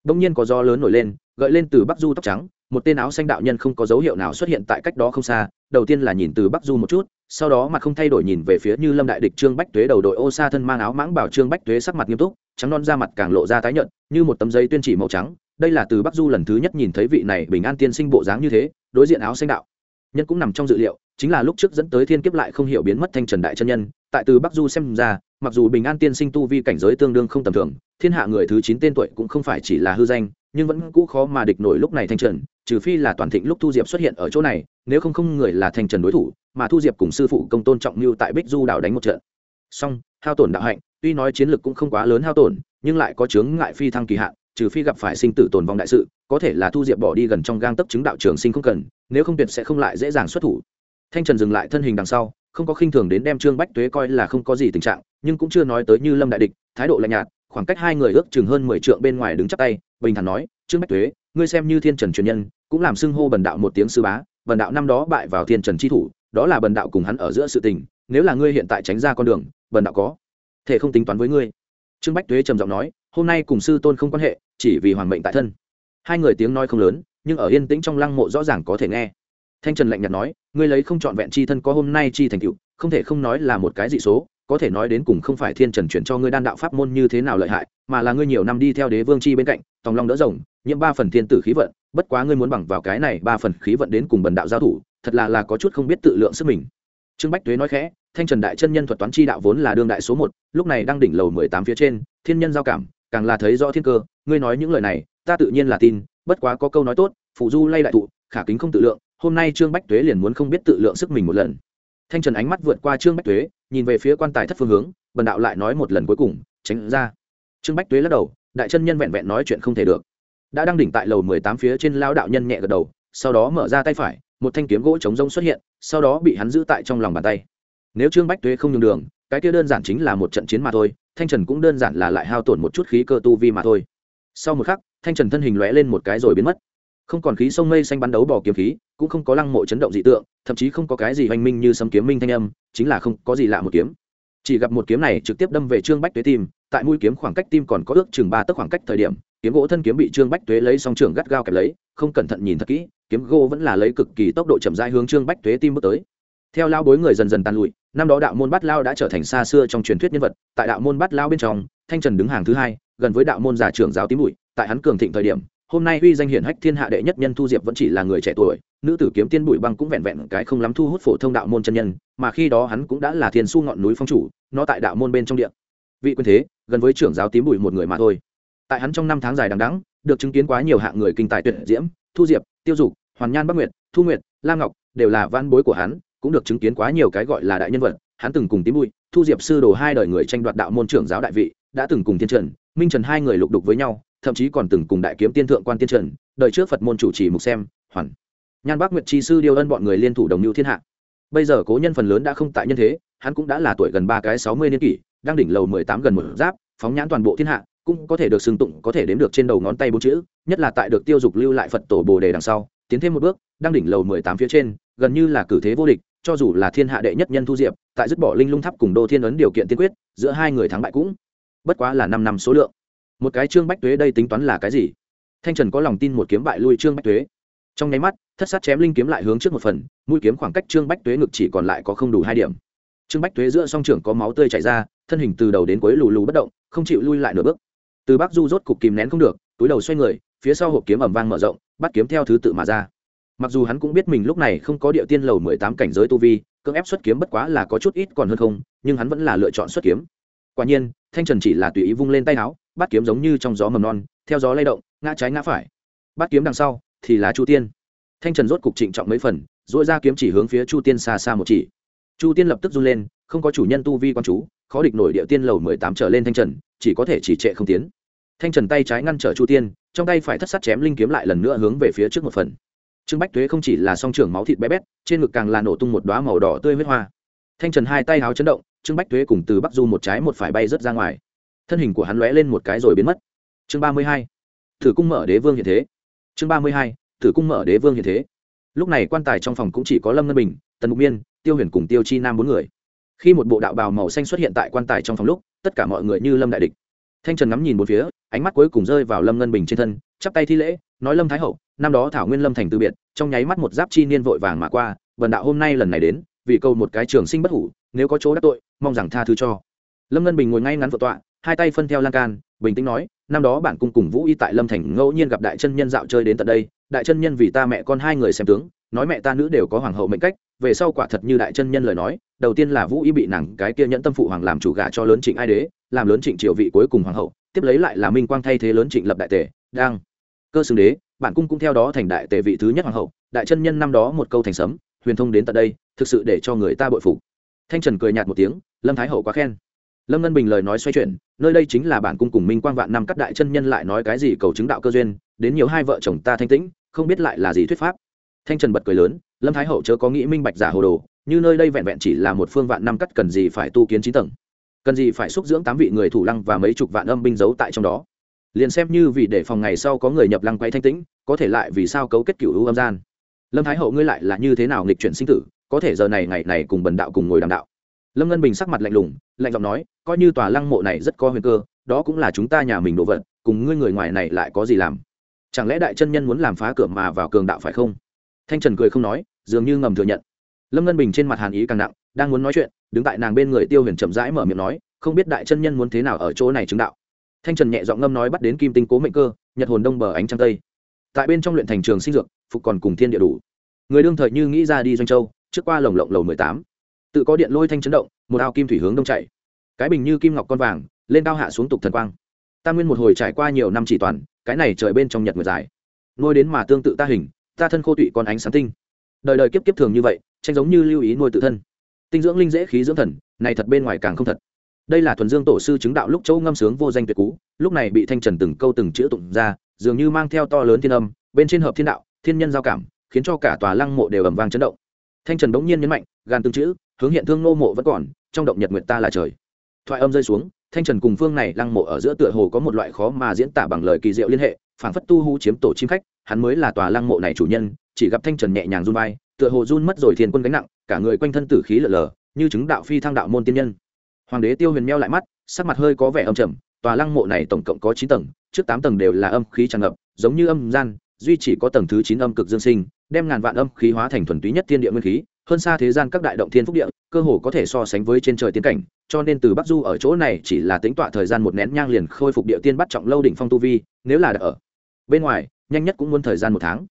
Đông nhiên có gió lớn nổi lên, gợi lên từ bắc du tóc trắng, một tên áo xanh đạo nhân không có dấu hiệu nào xuất hiện tại cách đó không xa, đầu tiên là nhìn từ bắc du một chút sau đó mặt không thay đổi nhìn về phía như lâm đại địch trương bách tuế đầu đội ô sa thân mang áo mãng bảo trương bách tuế sắc mặt nghiêm túc, trắng non da mặt càng lộ ra tái nhợt, như một tấm giấy tuyên chỉ màu trắng. Đây là từ bắc du lần thứ nhất nhìn thấy vị này bình an tiên sinh bộ dáng như thế, đối diện áo xanh đạo. Nhân cũng nằm trong dự liệu, chính là lúc trước dẫn tới thiên kiếp lại không hiểu biến mất thanh trần đại chân nhân. Tại từ bắc du xem ra, mặc dù bình an tiên sinh tu vi cảnh giới tương đương không tầm thường, thiên hạ người thứ chín tên tuổi cũng không phải chỉ là hư danh, nhưng vẫn cũ khó mà địch nổi lúc này thanh trần, trừ phi là toàn thịnh lúc thu diệp xuất hiện ở chỗ này, nếu không không người là thanh trần đối thủ mà thu diệp cùng sư phụ công tôn trọng mưu tại bích du đảo đánh một trận. Song, hao tổn đạo hạnh, tuy nói chiến lực cũng không quá lớn hao tổn, nhưng lại có chướng ngại phi thăng kỳ hạn, trừ phi gặp phải sinh tử tồn vong đại sự, có thể là thu diệp bỏ đi gần trong gang tấp chứng đạo trường sinh không cần, nếu không tuyệt sẽ không lại dễ dàng xuất thủ. Thanh trần dừng lại thân hình đằng sau, không có khinh thường đến đem trương bách tuế coi là không có gì tình trạng, nhưng cũng chưa nói tới như lâm đại địch, thái độ lạnh nhạt, khoảng cách hai người ước chừng hơn mười trượng bên ngoài đứng chắp tay, bình thản nói, trương bách tuế, ngươi xem như thiên trần truyền nhân, cũng làm xưng hô bần đạo một tiếng sư bá, bần đạo năm đó bại vào thiên trần chi thủ đó là bần đạo cùng hắn ở giữa sự tình, nếu là ngươi hiện tại tránh ra con đường, bần đạo có thể không tính toán với ngươi. Trương bách tuế trầm giọng nói, hôm nay cùng sư tôn không quan hệ, chỉ vì hoàng mệnh tại thân. Hai người tiếng nói không lớn, nhưng ở yên tĩnh trong lăng mộ rõ ràng có thể nghe. Thanh trần lạnh nhạt nói, ngươi lấy không trọn vẹn chi thân có hôm nay chi thành tựu, không thể không nói là một cái dị số, có thể nói đến cùng không phải thiên trần chuyển cho ngươi đan đạo pháp môn như thế nào lợi hại, mà là ngươi nhiều năm đi theo đế vương chi bên cạnh, tòng long đỡ rồng, nhiễm ba phần thiên tử khí vận, bất quá ngươi muốn bằng vào cái này ba phần khí vận đến cùng bần đạo giao thủ thật là là có chút không biết tự lượng sức mình. Trương bách tuế nói khẽ, thanh trần đại chân nhân thuật toán chi đạo vốn là đương đại số một, lúc này đang đỉnh lầu mười tám phía trên, thiên nhân giao cảm, càng là thấy rõ thiên cơ, ngươi nói những lời này, ta tự nhiên là tin, bất quá có câu nói tốt phụ du lay đại thụ, khả kính không tự lượng, hôm nay trương bách tuế liền muốn không biết tự lượng sức mình một lần. Thanh trần ánh mắt vượt qua trương bách tuế, nhìn về phía quan tài thất phương hướng, bần đạo lại nói một lần cuối cùng, tránh ra. Trương bách tuế lắc đầu, đại chân nhân vẹn vẹn nói chuyện không thể được. Đã đang đỉnh tại lầu mười tám phía trên lao đạo nhân nhẹ gật đầu, sau đó mở ra tay phải một thanh kiếm gỗ chống rông xuất hiện, sau đó bị hắn giữ tại trong lòng bàn tay. Nếu trương bách tuế không nhường đường, cái kia đơn giản chính là một trận chiến mà thôi, thanh trần cũng đơn giản là lại hao tổn một chút khí cơ tu vi mà thôi. Sau một khắc, thanh trần thân hình lóe lên một cái rồi biến mất. Không còn khí sông mây xanh bắn đấu bỏ kiếm khí, cũng không có lăng mộ chấn động dị tượng, thậm chí không có cái gì hoành minh như sấm kiếm minh thanh âm, chính là không có gì lạ một kiếm. Chỉ gặp một kiếm này trực tiếp đâm về trương bách tuế tim, tại mũi kiếm khoảng cách tim còn có ước chừng ba tấc khoảng cách thời điểm, kiếm gỗ thân kiếm bị trương bách tuế lấy song trường gắt gao kẹp lấy không cẩn thận nhìn thật kỹ, kiếm gỗ vẫn là lấy cực kỳ tốc độ chậm rãi hướng trương bách thuế tim bước tới. Theo lao bối người dần dần tàn lụi, năm đó đạo môn bát lao đã trở thành xa xưa trong truyền thuyết nhân vật, tại đạo môn bát lao bên trong, thanh trần đứng hàng thứ hai, gần với đạo môn giả trưởng giáo tím bụi, tại hắn cường thịnh thời điểm, hôm nay uy danh hiển hách thiên hạ đệ nhất nhân thu diệp vẫn chỉ là người trẻ tuổi, nữ tử kiếm tiên bụi băng cũng vẹn vẹn cái không lắm thu hút phổ thông đạo môn chân nhân, mà khi đó hắn cũng đã là thiên su ngọn núi phong chủ, nó tại đạo môn bên trong địa. Vị quyền thế, gần với trưởng giáo tím bụi một người mà thôi. Tại hắn trong năm tháng dài đằng đẵng được chứng kiến quá nhiều hạng người kinh tài tuyệt diễm, thu diệp, tiêu dục, hoàn nhan bắc nguyệt, thu nguyệt, lam ngọc, đều là văn bối của hắn, cũng được chứng kiến quá nhiều cái gọi là đại nhân vật. Hắn từng cùng tím bụi, thu diệp sư đồ hai đời người tranh đoạt đạo môn trưởng giáo đại vị, đã từng cùng thiên trần, minh trần hai người lục đục với nhau, thậm chí còn từng cùng đại kiếm tiên thượng quan tiên trần, đời trước phật môn chủ trì mục xem, hoàn. Nhan bắc nguyệt chi sư điêu ân bọn người liên thủ đồng mưu thiên hạ. Bây giờ cố nhân phần lớn đã không tại nhân thế, hắn cũng đã là tuổi gần ba cái sáu mươi niên kỷ, đang đỉnh lầu mười tám gần một giáp, phóng nhãn toàn bộ thiên hạ cũng có thể được xưng tụng, có thể đếm được trên đầu ngón tay bốn chữ, nhất là tại được tiêu dục lưu lại phật tổ bồ đề đằng sau, tiến thêm một bước, đang đỉnh lầu mười tám phía trên, gần như là cử thế vô địch, cho dù là thiên hạ đệ nhất nhân thu diệp, tại dứt bỏ linh lung tháp cùng đô thiên ấn điều kiện tiên quyết, giữa hai người thắng bại cũng bất quá là năm năm số lượng. Một cái trương bách tuế đây tính toán là cái gì? Thanh trần có lòng tin một kiếm bại lui trương bách tuế. Trong nháy mắt, thất sát chém linh kiếm lại hướng trước một phần, mũi kiếm khoảng cách trương bách tuế ngực chỉ còn lại có không đủ hai điểm. Trương bách tuế giữa song trưởng có máu tươi chảy ra, thân hình từ đầu đến cuối lù lù bất động, không chịu lui lại nửa bước từ bắc du rốt cục kìm nén không được, túi đầu xoay người, phía sau hộp kiếm ẩm vang mở rộng, bắt kiếm theo thứ tự mà ra. Mặc dù hắn cũng biết mình lúc này không có địa tiên lầu mười tám cảnh giới tu vi, cưỡng ép xuất kiếm bất quá là có chút ít còn hơn không, nhưng hắn vẫn là lựa chọn xuất kiếm. Quả nhiên, thanh trần chỉ là tùy ý vung lên tay áo, bắt kiếm giống như trong gió mầm non, theo gió lay động, ngã trái ngã phải. Bắt kiếm đằng sau, thì là chu tiên. Thanh trần rốt cục trịnh trọng mấy phần dỗi ra kiếm chỉ hướng phía chu tiên xa xa một chỉ. Chu tiên lập tức run lên, không có chủ nhân tu vi quan chú khó địch nổi địa tiên lầu mười tám trở lên thanh trần, chỉ có thể chỉ trệ không tiến. Thanh trần tay trái ngăn trở chu tiên, trong tay phải thất sát chém linh kiếm lại lần nữa hướng về phía trước một phần. Trương bách tuế không chỉ là song trưởng máu thịt bé bét, trên ngực càng là nổ tung một đoá màu đỏ tươi huyết hoa. Thanh trần hai tay háo chấn động, trương bách tuế cùng từ bắc du một trái một phải bay rớt ra ngoài. Thân hình của hắn lóe lên một cái rồi biến mất. Chương ba mươi hai, thử cung mở đế vương hiện thế. Chương ba mươi hai, thử cung mở đế vương hiện thế. Lúc này quan tài trong phòng cũng chỉ có lâm ngân bình, tần mục miên, tiêu huyền cùng tiêu chi nam bốn người khi một bộ đạo bào màu xanh xuất hiện tại quan tài trong phòng lúc, tất cả mọi người như lâm đại địch. Thanh trần ngắm nhìn một phía, ánh mắt cuối cùng rơi vào lâm ngân bình trên thân, chắp tay thi lễ, nói lâm thái hậu, năm đó thảo nguyên lâm thành từ biệt, trong nháy mắt một giáp chi niên vội vàng mà qua vần đạo hôm nay lần này đến, vì câu một cái trường sinh bất hủ, nếu có chỗ đắc tội, mong rằng tha thứ cho. Lâm ngân bình ngồi ngay ngắn vợ tọa, hai tay phân theo lan can, bình tĩnh nói, năm đó bản cung cùng vũ y tại lâm thành ngẫu nhiên gặp đại chân nhân dạo chơi đến tận đây, đại chân nhân vì ta mẹ con hai người xem tướng, nói mẹ ta nữ đều có hoàng hậu mệnh cách, về sau quả thật như đại chân nhân lời nói đầu tiên là vũ y bị nàng cái kia nhẫn tâm phụ hoàng làm chủ gả cho lớn trịnh ai đế, làm lớn trịnh triều vị cuối cùng hoàng hậu, tiếp lấy lại là minh quang thay thế lớn trịnh lập đại tề đang. Cơ xương đế, bản cung cũng theo đó thành đại tề vị thứ nhất hoàng hậu, đại chân nhân năm đó một câu thành sấm, huyền thông đến tận đây, thực sự để cho người ta bội phục. Thanh trần cười nhạt một tiếng, lâm thái hậu quá khen. Lâm ngân bình lời nói xoay chuyển, nơi đây chính là bản cung cùng minh quang vạn năm các đại chân nhân lại nói cái gì cầu chứng đạo cơ duyên, đến nhiều hai vợ chồng ta thanh tĩnh, không biết lại là gì thuyết pháp. Thanh trần bật cười lớn, lâm thái hậu chớ có nghĩ minh bạch giả hồ đồ như nơi đây vẹn vẹn chỉ là một phương vạn năm cắt cần gì phải tu kiến chín tầng. Cần gì phải xúc dưỡng tám vị người thủ lăng và mấy chục vạn âm binh giấu tại trong đó. Liền xem như vì để phòng ngày sau có người nhập lăng quay thanh tĩnh, có thể lại vì sao cấu kết cựu hữu âm gian. Lâm thái hậu ngươi lại là như thế nào nghịch chuyển sinh tử, có thể giờ này ngày này cùng bần đạo cùng ngồi đàm đạo. Lâm ngân bình sắc mặt lạnh lùng, lạnh giọng nói, coi như tòa lăng mộ này rất có huyền cơ, đó cũng là chúng ta nhà mình đồ vật, cùng ngươi người ngoài này lại có gì làm? Chẳng lẽ đại chân nhân muốn làm phá cửa mà vào cường đạo phải không? Thanh trần cười không nói, dường như ngầm thừa nhận lâm ngân bình trên mặt hàn ý càng nặng, đang muốn nói chuyện, đứng tại nàng bên người tiêu huyền chậm rãi mở miệng nói, không biết đại chân nhân muốn thế nào ở chỗ này chứng đạo. Thanh trần nhẹ giọng ngâm nói bắt đến kim tinh cố mệnh cơ, nhật hồn đông bờ ánh trăng tây. Tại bên trong luyện thành trường sinh dược, phục còn cùng thiên địa đủ. Người đương thời như nghĩ ra đi doanh châu, trước qua lồng lộng lầu mười tám. Tự có điện lôi thanh chấn động, một ao kim thủy hướng đông chạy. Cái bình như kim ngọc con vàng, lên cao hạ xuống tục thần quang. Ta nguyên một hồi trải qua nhiều năm chỉ toàn, cái này trời bên trong nhật nguyệt dài. Nuôi đến mà tương tự ta hình, ta thân khô tụy con ánh sáng tinh. Đời đời kiếp kiếp thường như vậy tranh giống như lưu ý nuôi tự thân. Tinh dưỡng linh dễ khí dưỡng thần, này thật bên ngoài càng không thật. Đây là thuần dương tổ sư chứng đạo lúc châu ngâm sướng vô danh tuyệt cú, lúc này bị thanh trần từng câu từng chữ tụng ra, dường như mang theo to lớn thiên âm, bên trên hợp thiên đạo, thiên nhân giao cảm, khiến cho cả tòa lăng mộ đều ầm vang chấn động. Thanh trần bỗng nhiên nhấn mạnh gan từng chữ, hướng hiện thương nô mộ vẫn còn, trong động nhật nguyệt ta là trời. Thoại âm rơi xuống, thanh trần cùng phương này lăng mộ ở giữa tựa hồ có một loại khó mà diễn tả bằng lời kỳ diệu liên hệ, phảng phất tu hú chiếm tổ chim khách, hắn mới là tòa lăng mộ này chủ nhân, chỉ gặp thanh trần nhẹ nhàng run vai tựa hồ run mất rồi thiên quân gánh nặng, cả người quanh thân tử khí lở lở như chứng đạo phi thăng đạo môn tiên nhân. Hoàng đế tiêu huyền meo lại mắt, sắc mặt hơi có vẻ âm trầm, tòa lăng mộ này tổng cộng có chín tầng, trước tám tầng đều là âm khí tràn ngập, giống như âm gian, duy chỉ có tầng thứ chín âm cực dương sinh, đem ngàn vạn âm khí hóa thành thuần túy nhất thiên địa nguyên khí, hơn xa thế gian các đại động thiên phúc địa, cơ hồ có thể so sánh với trên trời tiến cảnh, cho nên từ bắc du ở chỗ này chỉ là tính tọa thời gian một nén nhang liền khôi phục địa tiên bắt trọng lâu đỉnh phong tu vi, nếu là đã ở bên ngoài, nhanh nhất cũng muốn thời gian một tháng.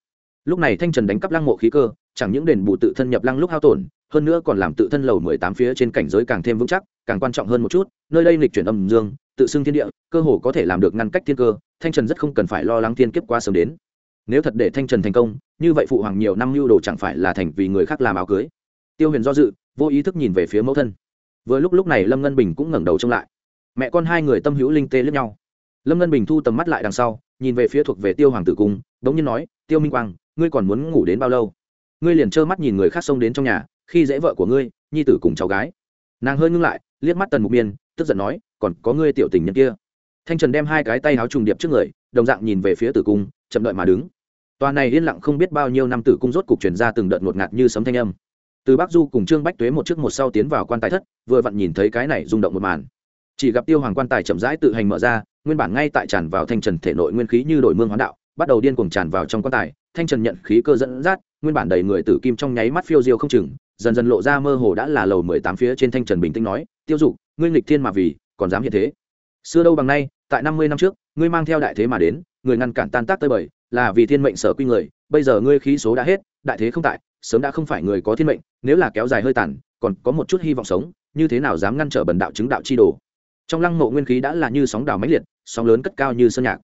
Lúc này thanh trần đánh cắp lăng mộ khí cơ chẳng những đền bù tự thân nhập lăng lúc hao tổn, hơn nữa còn làm tự thân lầu mười tám phía trên cảnh giới càng thêm vững chắc, càng quan trọng hơn một chút, nơi đây lịch chuyển âm dương, tự xưng thiên địa, cơ hồ có thể làm được ngăn cách thiên cơ, thanh trần rất không cần phải lo lắng thiên kiếp qua sớm đến. Nếu thật để thanh trần thành công, như vậy phụ hoàng nhiều năm lưu đồ chẳng phải là thành vì người khác làm áo cưới. Tiêu huyền do dự, vô ý thức nhìn về phía mẫu thân. Vừa lúc lúc này lâm ngân bình cũng ngẩng đầu trông lại. Mẹ con hai người tâm hữu linh tê lướt nhau. Lâm ngân bình thu tầm mắt lại đằng sau, nhìn về phía thuộc về tiêu hoàng tử cung đ ố n g nhiên nói, tiêu minh quang, ngươi còn muốn ngủ đến bao lâu? Ngươi liền trơ mắt nhìn người khác xông đến trong nhà, khi dễ vợ của ngươi, nhi tử cùng cháu gái. Nàng hơi ngưng lại, liếc mắt tần mục miên, tức giận nói, còn có ngươi tiểu tình nhân kia. Thanh trần đem hai cái tay áo trùng điệp trước người, đồng dạng nhìn về phía tử cung, chậm đợi mà đứng. Tòa này yên lặng không biết bao nhiêu năm tử cung rốt cục chuyển ra từng đợt ngột ngạt như sấm thanh âm. Từ bắc du cùng trương bách tuế một trước một sau tiến vào quan tài thất, vừa vặn nhìn thấy cái này rung động một màn. Chỉ gặp tiêu hoàng quan tài chậm rãi tự hành mở ra, nguyên bản ngay tại tràn vào thanh trần thể nội nguyên khí như đổi mương hoán đạo, bắt đầu điên cuồng tràn vào trong quan tài thanh trần nhận khí cơ dẫn dắt, nguyên bản đầy người tử kim trong nháy mắt phiêu diêu không chừng, dần dần lộ ra mơ hồ đã là lầu mười tám phía trên thanh trần bình tĩnh nói, tiêu dục, ngươi nghịch thiên mà vì, còn dám hiện thế? Xưa đâu bằng nay, tại năm mươi năm trước, ngươi mang theo đại thế mà đến, người ngăn cản tan tác tơi bời, là vì thiên mệnh sở quy người, bây giờ ngươi khí số đã hết, đại thế không tại, sớm đã không phải người có thiên mệnh, nếu là kéo dài hơi tàn, còn có một chút hy vọng sống, như thế nào dám ngăn trở bần đạo chứng đạo chi đồ? Trong lăng mộ nguyên khí đã là như sóng đào mãnh liệt, sóng lớn cất cao như sơn nhạc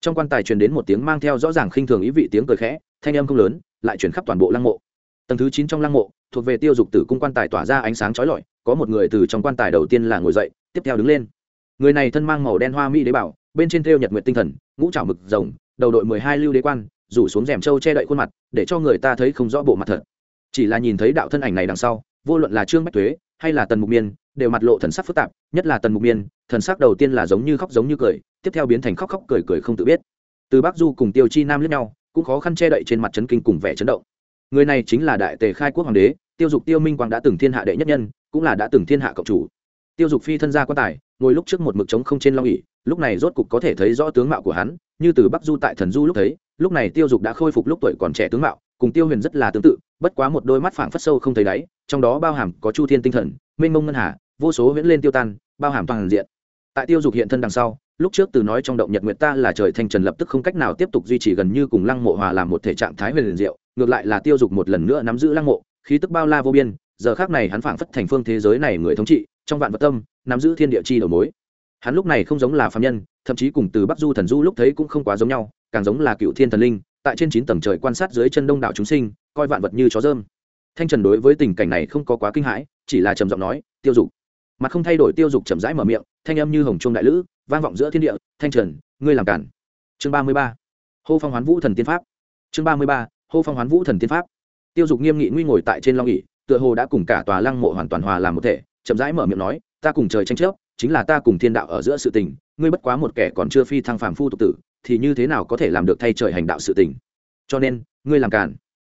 trong quan tài truyền đến một tiếng mang theo rõ ràng khinh thường ý vị tiếng cười khẽ, thanh âm không lớn, lại chuyển khắp toàn bộ lăng mộ. Tầng thứ chín trong lăng mộ, thuộc về tiêu dục tử cung quan tài tỏa ra ánh sáng chói lọi, có một người từ trong quan tài đầu tiên là ngồi dậy, tiếp theo đứng lên. Người này thân mang màu đen hoa mỹ đế bảo, bên trên thêu nhật nguyện tinh thần, ngũ trảo mực rồng, đầu đội mười hai lưu đế quan, rủ xuống rèm trâu che đậy khuôn mặt, để cho người ta thấy không rõ bộ mặt thật. Chỉ là nhìn thấy đạo thân ảnh này đằng sau, vô luận là trương bách thuế hay là tần mục miên, đều mặt lộ thần sắc phức tạp, nhất là tần mục miên, thần sắc đầu tiên là giống như khóc giống như cười tiếp theo biến thành khóc khóc cười cười không tự biết. Từ bắc du cùng tiêu chi nam lẫn nhau, cũng khó khăn che đậy trên mặt trấn kinh cùng vẻ chấn động. Người này chính là đại tề khai quốc hoàng đế, tiêu dục tiêu minh quang đã từng thiên hạ đệ nhất nhân, cũng là đã từng thiên hạ cộng chủ. Tiêu dục phi thân gia quan tài, ngồi lúc trước một mực trống không trên long ỉ lúc này rốt cục có thể thấy rõ tướng mạo của hắn, như từ bắc du tại thần du lúc thấy, lúc này tiêu dục đã khôi phục lúc tuổi còn trẻ tướng mạo, cùng tiêu huyền rất là tương tự, bất quá một đôi mắt phảng phất sâu không thấy đáy, trong đó bao hàm có chu thiên tinh thần, mênh mông ngân hà, vô số huyễn lên tiêu tan, bao hàm toàn diện. Tại tiêu dục hiện thân đằng sau lúc trước từ nói trong động nhật nguyệt ta là trời thanh trần lập tức không cách nào tiếp tục duy trì gần như cùng lăng mộ hòa làm một thể trạng thái huyền liền diệu, ngược lại là tiêu dục một lần nữa nắm giữ lăng mộ, khí tức bao la vô biên, giờ khác này hắn phảng phất thành phương thế giới này người thống trị, trong vạn vật tâm, nắm giữ thiên địa chi đầu mối. Hắn lúc này không giống là phạm nhân, thậm chí cùng từ bắc du thần du lúc thấy cũng không quá giống nhau, càng giống là cựu thiên thần linh, tại trên chín tầng trời quan sát dưới chân đông đảo chúng sinh, coi vạn vật như chó dơm. Thanh trần đối với tình cảnh này không có quá kinh hãi, chỉ là trầm giọng nói, tiêu dục. Mặt không thay đổi, tiêu dục chậm rãi mở miệng, thanh âm như hồng trung đại lữ vang vọng giữa thiên địa, thanh trần, ngươi làm cản. Chương ba mươi ba, hô phong hoán vũ thần tiên pháp. Chương ba mươi ba, hô phong hoán vũ thần tiên pháp. Tiêu dục nghiêm nghị nguy ngồi tại trên long ỉ tựa hồ đã cùng cả tòa lăng mộ hoàn toàn hòa làm một thể, chậm rãi mở miệng nói, ta cùng trời tranh chấp, chính là ta cùng thiên đạo ở giữa sự tình, ngươi bất quá một kẻ còn chưa phi thăng phàm phu tục tử, thì như thế nào có thể làm được thay trời hành đạo sự tình? Cho nên, ngươi làm càn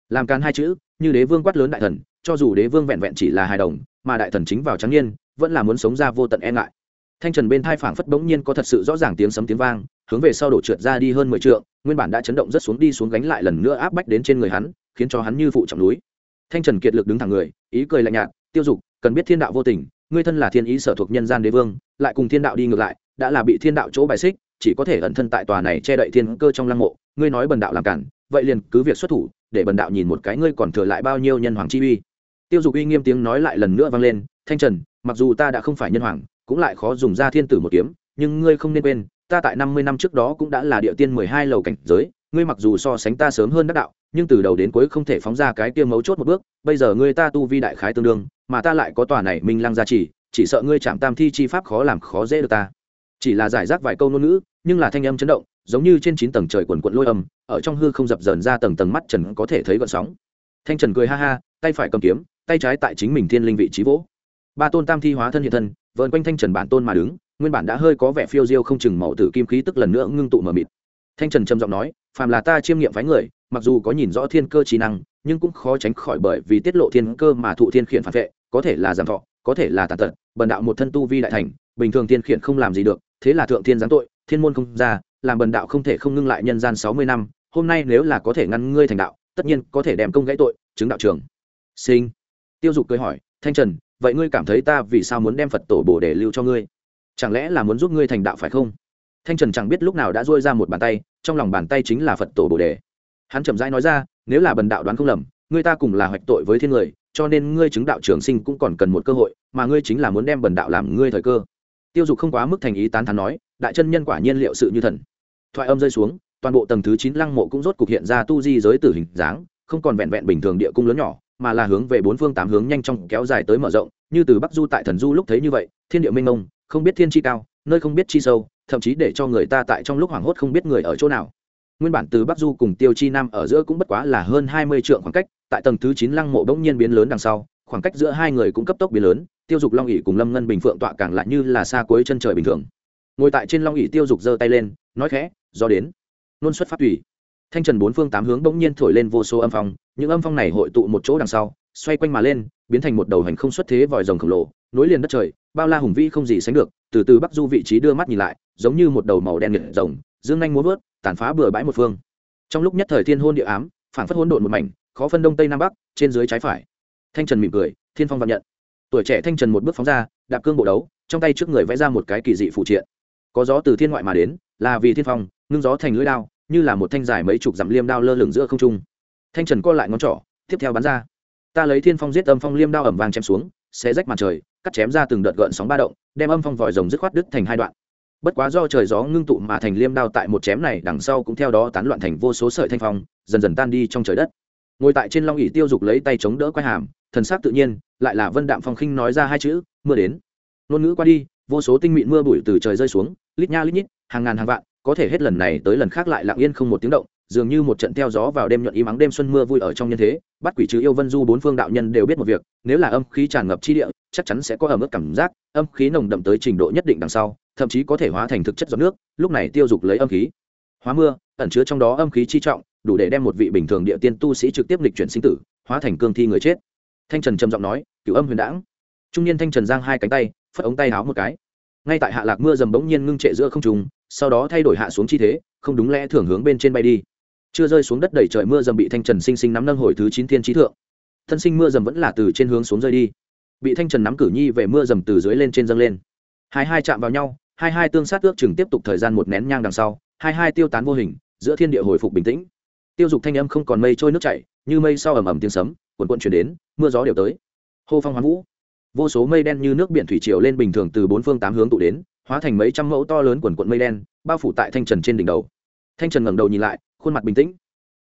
làm càn hai chữ, như đế vương quát lớn đại thần, cho dù đế vương vẹn vẹn chỉ là hài đồng, mà đại thần chính vào trắng niên, vẫn là muốn sống ra vô tận e ngại thanh trần bên thai phảng phất bỗng nhiên có thật sự rõ ràng tiếng sấm tiếng vang, hướng về sau đổ trượt ra đi hơn mười trượng, nguyên bản đã chấn động rất xuống đi xuống gánh lại lần nữa áp bách đến trên người hắn, khiến cho hắn như phụ trọng núi. Thanh trần kiệt lực đứng thẳng người, ý cười lạnh nhạt, tiêu dục, cần biết thiên đạo vô tình, ngươi thân là thiên ý sở thuộc nhân gian đế vương, lại cùng thiên đạo đi ngược lại, đã là bị thiên đạo chỗ bài xích, chỉ có thể ẩn thân tại tòa này che đậy thiên cơ trong lăng mộ, ngươi nói bần đạo làm cản, vậy liền cứ việc xuất thủ, để bần đạo nhìn một cái ngươi còn thừa lại bao nhiêu nhân hoàng chi uy. Tiêu dục uy nghiêm tiếng nói lại lần nữa vang lên, thanh trần, mặc dù ta đã không phải nhân hoàng cũng lại khó dùng ra thiên tử một kiếm, nhưng ngươi không nên quên, ta tại năm mươi năm trước đó cũng đã là địa tiên mười hai lầu cảnh giới, ngươi mặc dù so sánh ta sớm hơn đắc đạo, nhưng từ đầu đến cuối không thể phóng ra cái kia mấu chốt một bước, bây giờ ngươi ta tu vi đại khái tương đương, mà ta lại có tòa này minh lăng gia trì, chỉ sợ ngươi chạm tam thi chi pháp khó làm khó dễ được ta. Chỉ là giải rác vài câu ngôn ngữ, nhưng là thanh âm chấn động, giống như trên chín tầng trời quần quận lôi âm, ở trong hư không dập dờn ra tầng tầng mắt trần có thể thấy gọn sóng. Thanh trần cười ha ha, tay phải cầm kiếm, tay trái tại chính mình thiên linh vị trí vỗ ba tôn tam thi hóa thân hiện thân vợn quanh thanh trần bản tôn mà đứng, nguyên bản đã hơi có vẻ phiêu diêu không chừng màu tử kim khí tức lần nữa ngưng tụ mờ mịt. Thanh trần trầm giọng nói, phàm là ta chiêm nghiệm phái người, mặc dù có nhìn rõ thiên cơ trí năng, nhưng cũng khó tránh khỏi bởi vì tiết lộ thiên cơ mà thụ thiên khiển phản vệ, có thể là giảm thọ, có thể là tàn tật, bần đạo một thân tu vi đại thành, bình thường thiên khiển không làm gì được, thế là thượng thiên giáng tội, thiên môn không ra, làm bần đạo không thể không ngưng lại nhân gian sáu mươi năm, hôm nay nếu là có thể ngăn ngươi thành đạo, tất nhiên có thể đem công gãy tội, chứng đạo trường. Sinh. Tiêu dục cười hỏi, thanh trần vậy ngươi cảm thấy ta vì sao muốn đem phật tổ bồ để lưu cho ngươi? Chẳng lẽ là muốn giúp ngươi thành đạo phải không? Thanh trần chẳng biết lúc nào đã dôi ra một bàn tay, trong lòng bàn tay chính là phật tổ bồ đề. Hắn chậm rãi nói ra, nếu là bần đạo đoán không lầm, ngươi ta cùng là hoạch tội với thiên người, cho nên ngươi chứng đạo trường sinh cũng còn cần một cơ hội, mà ngươi chính là muốn đem bần đạo làm ngươi thời cơ. Tiêu dục không quá mức thành ý tán thán nói, đại chân nhân quả nhiên liệu sự như thần. Thoại âm rơi xuống, toàn bộ tầng thứ chín lăng mộ cũng rốt cục hiện ra tu di giới tử hình dáng, không còn vẹn vẹn bình thường địa cung lớn nhỏ mà là hướng về bốn phương tám hướng nhanh chóng kéo dài tới mở rộng, như từ bắc du tại thần du lúc thấy như vậy, thiên địa minh ông không biết thiên chi cao, nơi không biết chi sâu, thậm chí để cho người ta tại trong lúc hoảng hốt không biết người ở chỗ nào. Nguyên bản từ bắc du cùng tiêu chi nam ở giữa cũng bất quá là hơn hai mươi trượng khoảng cách, tại tầng thứ chín lăng mộ bỗng nhiên biến lớn đằng sau, khoảng cách giữa hai người cũng cấp tốc biến lớn, tiêu dục long ỉ cùng lâm ngân bình phượng tọa càng lại như là xa cuối chân trời bình thường. Ngồi tại trên long ỉ tiêu dục giơ tay lên, nói khẽ, do đến. Luôn xuất phát tùy thanh trần bốn phương tám hướng bỗng nhiên thổi lên vô số âm phong, những âm phong này hội tụ một chỗ đằng sau, xoay quanh mà lên, biến thành một đầu hành không xuất thế vòi rồng khổng lồ, nối liền đất trời, bao la hùng vĩ không gì sánh được, từ từ bắc du vị trí đưa mắt nhìn lại, giống như một đầu màu đen nghiệt rồng, dương nhanh muốn vớt, tàn phá bừa bãi một phương. Trong lúc nhất thời thiên hôn địa ám phản phất hôn độn một mảnh, khó phân đông tây nam bắc, trên dưới trái phải. Thanh trần mỉm cười, thiên phong vạn nhận. Tuổi trẻ thanh trần một bước phóng ra, đạp cương bộ đấu, trong tay trước người vẽ ra một cái kỳ dị phụ triện. Có gió từ thiên ngoại mà đến, là vì thiên phong, ngưng gió thành lưỡi đao như là một thanh dài mấy chục dặm liêm đao lơ lửng giữa không trung. Thanh trần co lại ngón trỏ, tiếp theo bắn ra. Ta lấy thiên phong giết âm phong liêm đao ẩm vàng chém xuống sẽ rách màn trời, cắt chém ra từng đợt gợn sóng ba động, đem âm phong vòi rồng dứt khoát đứt thành hai đoạn. Bất quá do trời gió ngưng tụ mà thành liêm đao tại một chém này, đằng sau cũng theo đó tán loạn thành vô số sợi thanh phong, dần dần tan đi trong trời đất. Ngồi tại trên long ỉ tiêu dục lấy tay chống đỡ quai hàm, thần sắc tự nhiên, lại là vân đạm phong khinh nói ra hai chữ, mưa đến. Ngôn ngữ qua đi, vô số tinh mịn mưa bụi từ trời rơi xuống, lít nha lít nhít, hàng ngàn hàng vạn có thể hết lần này tới lần khác lại lặng yên không một tiếng động, dường như một trận theo gió vào đêm nhuận y mắng đêm xuân mưa vui ở trong nhân thế, bắt quỷ trừ yêu vân du bốn phương đạo nhân đều biết một việc, nếu là âm khí tràn ngập chi địa, chắc chắn sẽ có ở mức cảm giác, âm khí nồng đậm tới trình độ nhất định đằng sau, thậm chí có thể hóa thành thực chất giọt nước, lúc này tiêu dục lấy âm khí. Hóa mưa, ẩn chứa trong đó âm khí chi trọng, đủ để đem một vị bình thường địa tiên tu sĩ trực tiếp lịch chuyển sinh tử, hóa thành cương thi người chết. Thanh trần trầm giọng nói cựu âm huyền đãng. Trung niên thanh trần giang hai cánh tay, phất ống tay háo một cái. Ngay tại hạ lạc mưa dầm bỗng nhiên ngưng trệ giữa không trùng sau đó thay đổi hạ xuống chi thế, không đúng lẽ thường hướng bên trên bay đi. Chưa rơi xuống đất đầy trời mưa dầm bị thanh trần sinh sinh nắm nâng hồi thứ chín thiên trí thượng. Thân sinh mưa dầm vẫn là từ trên hướng xuống rơi đi. Bị thanh trần nắm cử nhi về mưa dầm từ dưới lên trên dâng lên. Hai hai chạm vào nhau, hai hai tương sát ước chừng tiếp tục thời gian một nén nhang đằng sau, hai hai tiêu tán vô hình, giữa thiên địa hồi phục bình tĩnh. Tiêu dục thanh âm không còn mây trôi nước chảy, như mây sau ầm ầm tiếng sấm quần quận chuyển đến, mưa gió đều tới. Hô phong hoán vũ. Vô số mây đen như nước biển thủy triều lên bình thường từ bốn phương tám hướng tụ đến hóa thành mấy trăm mẫu to lớn quần quận mây đen, bao phủ tại thanh trần trên đỉnh đầu. Thanh trần ngẩng đầu nhìn lại, khuôn mặt bình tĩnh.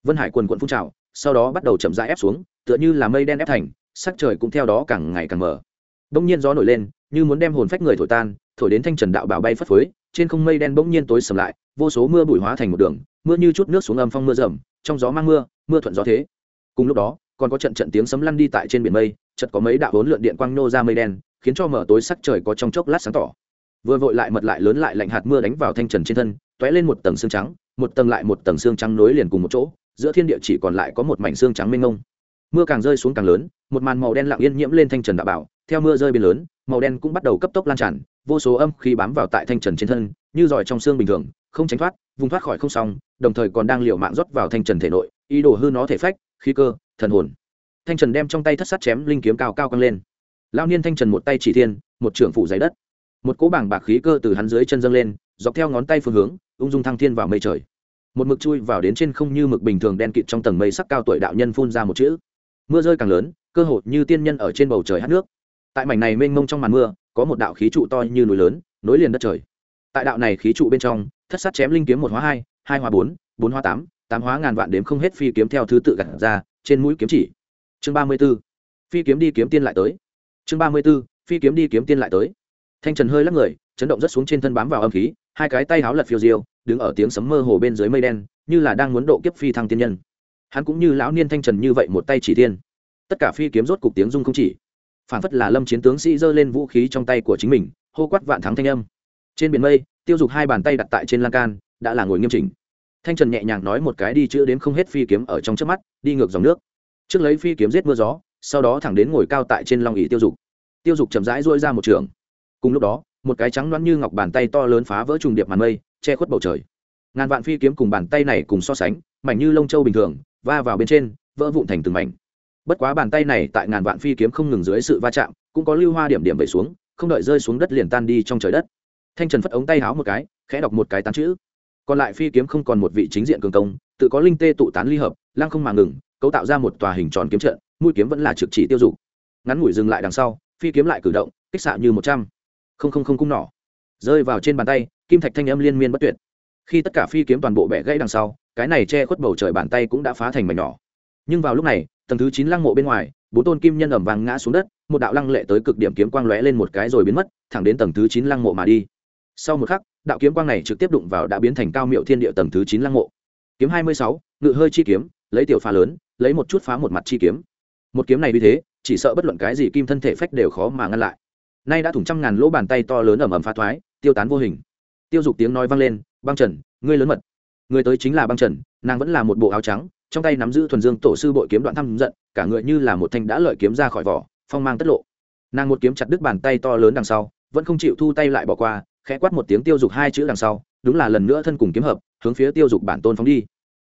Vân hải quần quận phun trào, sau đó bắt đầu chậm rãi ép xuống, tựa như là mây đen ép thành, sắc trời cũng theo đó càng ngày càng mở bỗng nhiên gió nổi lên, như muốn đem hồn phách người thổi tan, thổi đến thanh trần đạo bảo bay phất phới, trên không mây đen bỗng nhiên tối sầm lại, vô số mưa bụi hóa thành một đường, mưa như chút nước xuống âm phong mưa rầm, trong gió mang mưa mưa thuận gió thế. Cùng lúc đó, còn có trận trận tiếng sấm lăn đi tại trên biển mây, chợt có mấy đạo bốn lượn điện quang nô ra mây đen, khiến cho mở tối sắc trời có trong chốc lát sáng tỏ vừa vội lại mật lại lớn lại lạnh hạt mưa đánh vào thanh trần trên thân t lên một tầng xương trắng, một tầng lại một tầng xương trắng nối liền cùng một chỗ, giữa thiên địa chỉ còn lại có một mảnh xương trắng mênh mông. Mưa càng rơi xuống càng lớn, một màn màu đen lặng yên nhiễm lên thanh trần đạo bảo, theo mưa rơi bên lớn, màu đen cũng bắt đầu cấp tốc lan tràn, vô số âm khi bám vào tại thanh trần trên thân, như giỏi trong xương bình thường, không tránh thoát, vùng thoát khỏi không xong, đồng thời còn đang liều mạng rót vào thanh trần thể nội, ý đồ hư nó thể phách, khí cơ, thần hồn. Thanh trần đem trong tay thất sát chém linh kiếm cao cao căng lên. Lao niên thanh trần một tay chỉ thiên, một trưởng phủ giấy đất một cỗ bảng bạc khí cơ từ hắn dưới chân dâng lên, dọc theo ngón tay phương hướng, ung dung thăng thiên vào mây trời. Một mực chui vào đến trên không như mực bình thường đen kịt trong tầng mây sắc cao tuổi đạo nhân phun ra một chữ. Mưa rơi càng lớn, cơ hội như tiên nhân ở trên bầu trời hát nước. Tại mảnh này mênh mông trong màn mưa, có một đạo khí trụ to như núi lớn, nối liền đất trời. Tại đạo này khí trụ bên trong, thất sát chém linh kiếm một hóa hai hai hóa bốn bốn hóa tám tám hóa ngàn vạn đếm không hết phi kiếm theo thứ tự gặt ra, trên mũi kiếm chỉ. Chương ba mươi b ố phi kiếm đi kiếm tiên lại tới. Chương ba mươi b ố phi kiếm đi kiếm tiên lại tới thanh trần hơi lắc người, chấn động rất xuống trên thân bám vào âm khí, hai cái tay háo lật phiêu diêu, đứng ở tiếng sấm mơ hồ bên dưới mây đen, như là đang muốn độ kiếp phi thăng tiên nhân. Hắn cũng như lão niên thanh trần như vậy một tay chỉ tiên tất cả phi kiếm rốt cục tiếng dung không chỉ. Phản phất là lâm chiến tướng sĩ giơ lên vũ khí trong tay của chính mình, hô quát vạn thắng thanh âm. Trên biển mây, tiêu dục hai bàn tay đặt tại trên lan can, đã là ngồi nghiêm chỉnh. Thanh trần nhẹ nhàng nói một cái đi chữ đến không hết phi kiếm ở trong trước mắt, đi ngược dòng nước. Trước lấy phi kiếm giết mưa gió, sau đó thẳng đến ngồi cao tại trên long ỉ tiêu dục. Tiêu dục chậm rãi dỗi ra một trường cùng lúc đó, một cái trắng loãng như ngọc bàn tay to lớn phá vỡ trùng điệp màn mây, che khuất bầu trời. Ngàn vạn phi kiếm cùng bàn tay này cùng so sánh, mảnh như lông châu bình thường, va vào bên trên, vỡ vụn thành từng mảnh. Bất quá bàn tay này tại ngàn vạn phi kiếm không ngừng dưới sự va chạm, cũng có lưu hoa điểm điểm về xuống, không đợi rơi xuống đất liền tan đi trong trời đất. Thanh trần phất ống tay háo một cái, khẽ đọc một cái tán chữ. Còn lại phi kiếm không còn một vị chính diện cường công, tự có linh tê tụ tán ly hợp, lăng không mà ngừng, cấu tạo ra một tòa hình tròn kiếm trận, mũi kiếm vẫn là trực chỉ tiêu dục. Ngắn ngủi dừng lại đằng sau, phi kiếm lại cử động, kích xạ như một trăm không không không cung nỏ. Rơi vào trên bàn tay, kim thạch thanh âm liên miên bất tuyệt. Khi tất cả phi kiếm toàn bộ bẻ gãy đằng sau, cái này che khuất bầu trời bàn tay cũng đã phá thành mảnh nhỏ. Nhưng vào lúc này, tầng thứ chín lăng mộ bên ngoài, bốn tôn kim nhân ẩm vàng ngã xuống đất, một đạo lăng lệ tới cực điểm kiếm quang lóe lên một cái rồi biến mất, thẳng đến tầng thứ chín lăng mộ mà đi. Sau một khắc, đạo kiếm quang này trực tiếp đụng vào đã biến thành cao miệu thiên địa tầng thứ chín lăng mộ. Kiếm hai mươi sáu, ngự hơi chi kiếm, lấy tiểu phá lớn, lấy một chút phá một mặt chi kiếm. Một kiếm này như thế, chỉ sợ bất luận cái gì kim thân thể phách đều khó mà ngăn lại nay đã thủng trăm ngàn lỗ bàn tay to lớn ẩm ẩm phá thoái, tiêu tán vô hình. Tiêu dục tiếng nói vang lên, băng trần, ngươi lớn mật. Người tới chính là băng trần, nàng vẫn là một bộ áo trắng, trong tay nắm giữ thuần dương tổ sư bội kiếm đoạn thăm giận, cả người như là một thanh đã lợi kiếm ra khỏi vỏ, phong mang tất lộ. Nàng một kiếm chặt đứt bàn tay to lớn đằng sau, vẫn không chịu thu tay lại bỏ qua, khẽ quát một tiếng tiêu dục hai chữ đằng sau, đúng là lần nữa thân cùng kiếm hợp, hướng phía tiêu dục bản tôn phóng đi.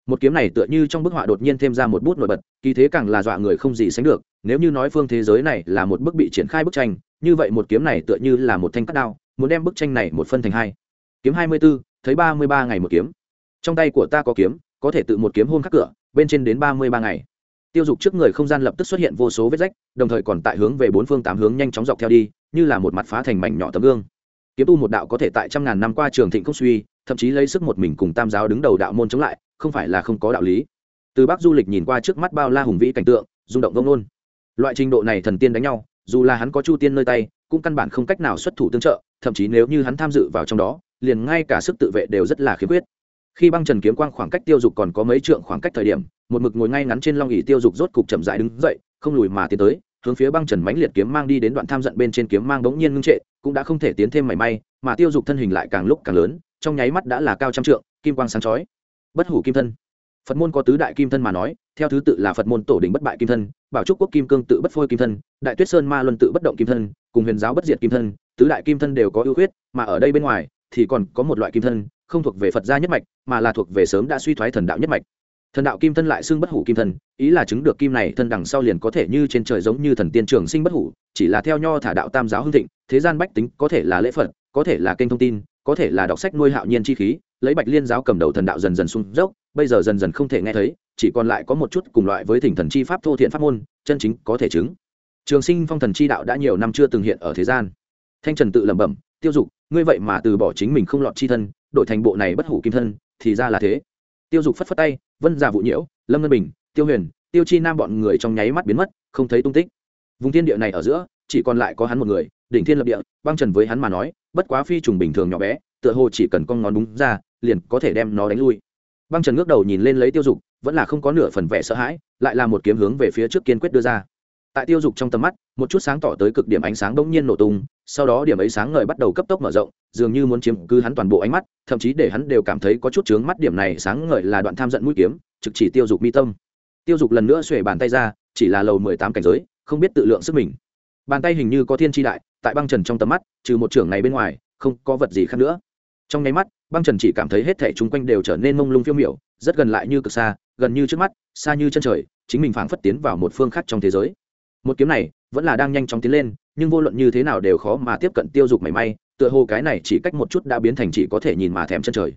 Một kiếm này tựa như trong bức họa đột nhiên thêm ra một bút nổi bật, kỳ thế càng là dọa người không gì sánh được, nếu như nói phương thế giới này là một bức bị triển khai bức tranh như vậy một kiếm này tựa như là một thanh cắt đao, muốn đem bức tranh này một phân thành hai. Kiếm hai mươi b ố thấy ba mươi ba ngày một kiếm. Trong tay của ta có kiếm, có thể tự một kiếm hôn khắc cửa, bên trên đến ba mươi ba ngày. Tiêu dục trước người không gian lập tức xuất hiện vô số vết rách, đồng thời còn tại hướng về bốn phương tám hướng nhanh chóng dọc theo đi, như là một mặt phá thành mảnh nhỏ tấm gương. Kiếm tu một đạo có thể tại trăm ngàn năm qua trường thịnh không suy, thậm chí lấy sức một mình cùng tam giáo đứng đầu đạo môn chống lại, không phải là không có đạo lý. Từ bắc du lịch nhìn qua trước mắt bao la hùng vĩ cảnh tượng, rung động vông nôn loại trình độ này thần tiên đánh nhau dù là hắn có chu tiên nơi tay, cũng căn bản không cách nào xuất thủ tương trợ, thậm chí nếu như hắn tham dự vào trong đó, liền ngay cả sức tự vệ đều rất là khiếm khuyết. Khi băng trần kiếm quang khoảng cách tiêu dục còn có mấy trượng khoảng cách thời điểm, một mực ngồi ngay ngắn trên long ỉ tiêu dục rốt cục chậm dại đứng dậy, không lùi mà tiến tới, hướng phía băng trần mãnh liệt kiếm mang đi đến đoạn tham giận bên trên kiếm mang bỗng nhiên ngưng trệ, cũng đã không thể tiến thêm mảy may, mà tiêu dục thân hình lại càng lúc càng lớn, trong nháy mắt đã là cao trăm trượng, kim quang sáng chói. Bất hủ kim thân. Phật môn có tứ đại kim thân mà nói theo thứ tự là phật môn tổ đình bất bại kim thân, bảo trúc quốc kim cương tự bất phôi kim thân, đại tuyết sơn ma luân tự bất động kim thân, cùng huyền giáo bất diệt kim thân, tứ đại kim thân đều có ưu khuyết, mà ở đây bên ngoài thì còn có một loại kim thân, không thuộc về phật gia nhất mạch, mà là thuộc về sớm đã suy thoái thần đạo nhất mạch. Thần đạo kim thân lại xưng bất hủ kim thân, ý là chứng được kim này thân đằng sau liền có thể như trên trời giống như thần tiên trường sinh bất hủ, chỉ là theo nho thả đạo tam giáo hưng thịnh, thế gian bách tính có thể là lễ phật, có thể là kênh thông tin, có thể là đọc sách nuôi hạo nhiên chi khí, lấy bạch liên giáo cầm đầu thần đạo dần dần sung dốc, bây giờ dần dần không thể nghe thấy chỉ còn lại có một chút cùng loại với thỉnh thần chi pháp thô thiện pháp môn, chân chính có thể chứng. Trường sinh phong thần chi đạo đã nhiều năm chưa từng hiện ở thế gian. Thanh trần tự lẩm bẩm, tiêu dục, ngươi vậy mà từ bỏ chính mình không lọt chi thân, đổi thành bộ này bất hủ kim thân, thì ra là thế. Tiêu dục phất phất tay, vân già vụ nhiễu, lâm ngân bình, tiêu huyền, tiêu chi nam bọn người trong nháy mắt biến mất, không thấy tung tích. Vùng thiên địa này ở giữa, chỉ còn lại có hắn một người, đỉnh thiên lập địa, băng trần với hắn mà nói, bất quá phi trùng bình thường nhỏ bé, tựa hồ chỉ cần con ngón đúng ra, liền có thể đem nó đánh lui. Băng trần ngước đầu nhìn lên lấy tiêu dục vẫn là không có nửa phần vẻ sợ hãi, lại là một kiếm hướng về phía trước kiên quyết đưa ra. Tại tiêu dục trong tầm mắt, một chút sáng tỏ tới cực điểm ánh sáng bỗng nhiên nổ tung, sau đó điểm ấy sáng ngời bắt đầu cấp tốc mở rộng, dường như muốn chiếm cứ hắn toàn bộ ánh mắt, thậm chí để hắn đều cảm thấy có chút chướng mắt điểm này sáng ngời là đoạn tham giận mũi kiếm, trực chỉ tiêu dục mi tâm. Tiêu dục lần nữa xuể bàn tay ra, chỉ là lầu mười tám cảnh giới, không biết tự lượng sức mình. Bàn tay hình như có thiên tri đại, tại băng trần trong tầm mắt, trừ một trưởng này bên ngoài, không có vật gì khác nữa. Trong nháy mắt, băng trần chỉ cảm thấy hết thảy chung quanh đều trở nên mông lung phiêu miểu rất gần lại như cực xa, gần như trước mắt, xa như chân trời, chính mình phảng phất tiến vào một phương khác trong thế giới. Một kiếm này vẫn là đang nhanh chóng tiến lên, nhưng vô luận như thế nào đều khó mà tiếp cận tiêu dục mảy may, tựa hồ cái này chỉ cách một chút đã biến thành chỉ có thể nhìn mà thèm chân trời.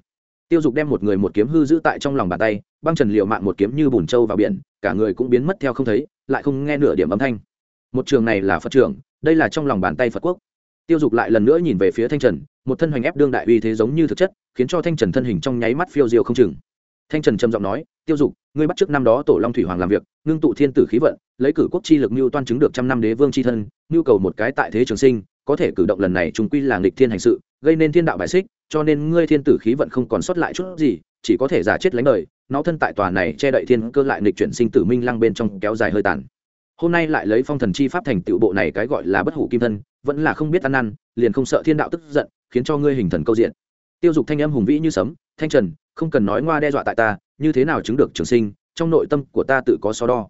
Tiêu dục đem một người một kiếm hư giữ tại trong lòng bàn tay, băng trần liệu mạng một kiếm như bùn trâu vào biển, cả người cũng biến mất theo không thấy, lại không nghe nửa điểm âm thanh. Một trường này là phật trường, đây là trong lòng bàn tay phật quốc. Tiêu dục lại lần nữa nhìn về phía thanh trần, một thân hoành ép đương đại uy thế giống như thực chất, khiến cho thanh trần thân hình trong nháy mắt phiêu diêu không chừng thanh trần trầm giọng nói, tiêu dục, ngươi bắt trước năm đó tổ long thủy hoàng làm việc, ngưng tụ thiên tử khí vận, lấy cử quốc chi lực mưu toan chứng được trăm năm đế vương chi thân nhu cầu một cái tại thế trường sinh, có thể cử động lần này chúng quy là nghịch thiên hành sự, gây nên thiên đạo bại xích, cho nên ngươi thiên tử khí vận không còn sót lại chút gì, chỉ có thể giả chết lánh đời, nó thân tại tòa này che đậy thiên cơ lại nghịch chuyển sinh tử minh lăng bên trong kéo dài hơi tàn. Hôm nay lại lấy phong thần chi pháp thành tựu bộ này cái gọi là bất hủ kim thân, vẫn là không biết ăn năn, liền không sợ thiên đạo tức giận, khiến cho ngươi hình thần câu diện. Tiêu dục thanh âm hùng vĩ như sấm, thanh trần không cần nói ngoa đe dọa tại ta, như thế nào chứng được trường sinh, trong nội tâm của ta tự có so đo.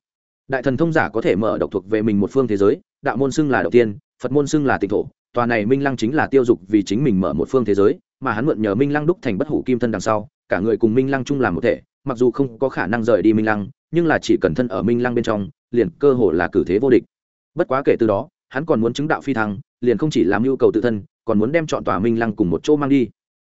Đại thần thông giả có thể mở độc thuộc về mình một phương thế giới, đạo môn xưng là đầu tiên, phật môn xưng là tịnh thổ, tòa này minh lăng chính là tiêu dục vì chính mình mở một phương thế giới, mà hắn mượn nhờ minh lăng đúc thành bất hủ kim thân đằng sau, cả người cùng minh lăng chung làm một thể, mặc dù không có khả năng rời đi minh lăng, nhưng là chỉ cần thân ở minh lăng bên trong, liền cơ hồ là cử thế vô địch. Bất quá kể từ đó, hắn còn muốn chứng đạo phi thăng, liền không chỉ làm yêu cầu tự thân, còn muốn đem chọn tòa minh lăng cùng một chỗ mang đi.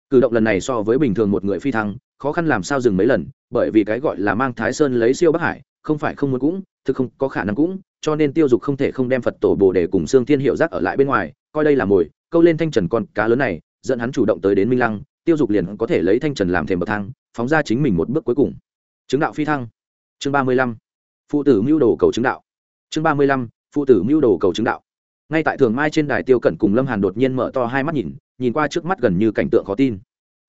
Cử động lần này so với bình thường một người phi thăng khó khăn làm sao dừng mấy lần, bởi vì cái gọi là mang thái sơn lấy siêu bắc hải, không phải không muốn cũng, thực không có khả năng cũng, cho nên tiêu dục không thể không đem phật tổ bồ đề cùng xương thiên hiệu giác ở lại bên ngoài, coi đây là mồi, câu lên thanh trần con cá lớn này, dẫn hắn chủ động tới đến minh lăng, tiêu dục liền có thể lấy thanh trần làm thềm bậc thang, phóng ra chính mình một bước cuối cùng. Chứng đạo phi thăng. Chương ba mươi lăm, phụ tử mưu đồ cầu chứng đạo. Chương ba mươi lăm, phụ tử mưu đồ cầu chứng đạo. Ngay tại thường mai trên đài tiêu cẩn cùng lâm hàn đột nhiên mở to hai mắt nhìn nhìn qua trước mắt gần như cảnh tượng khó tin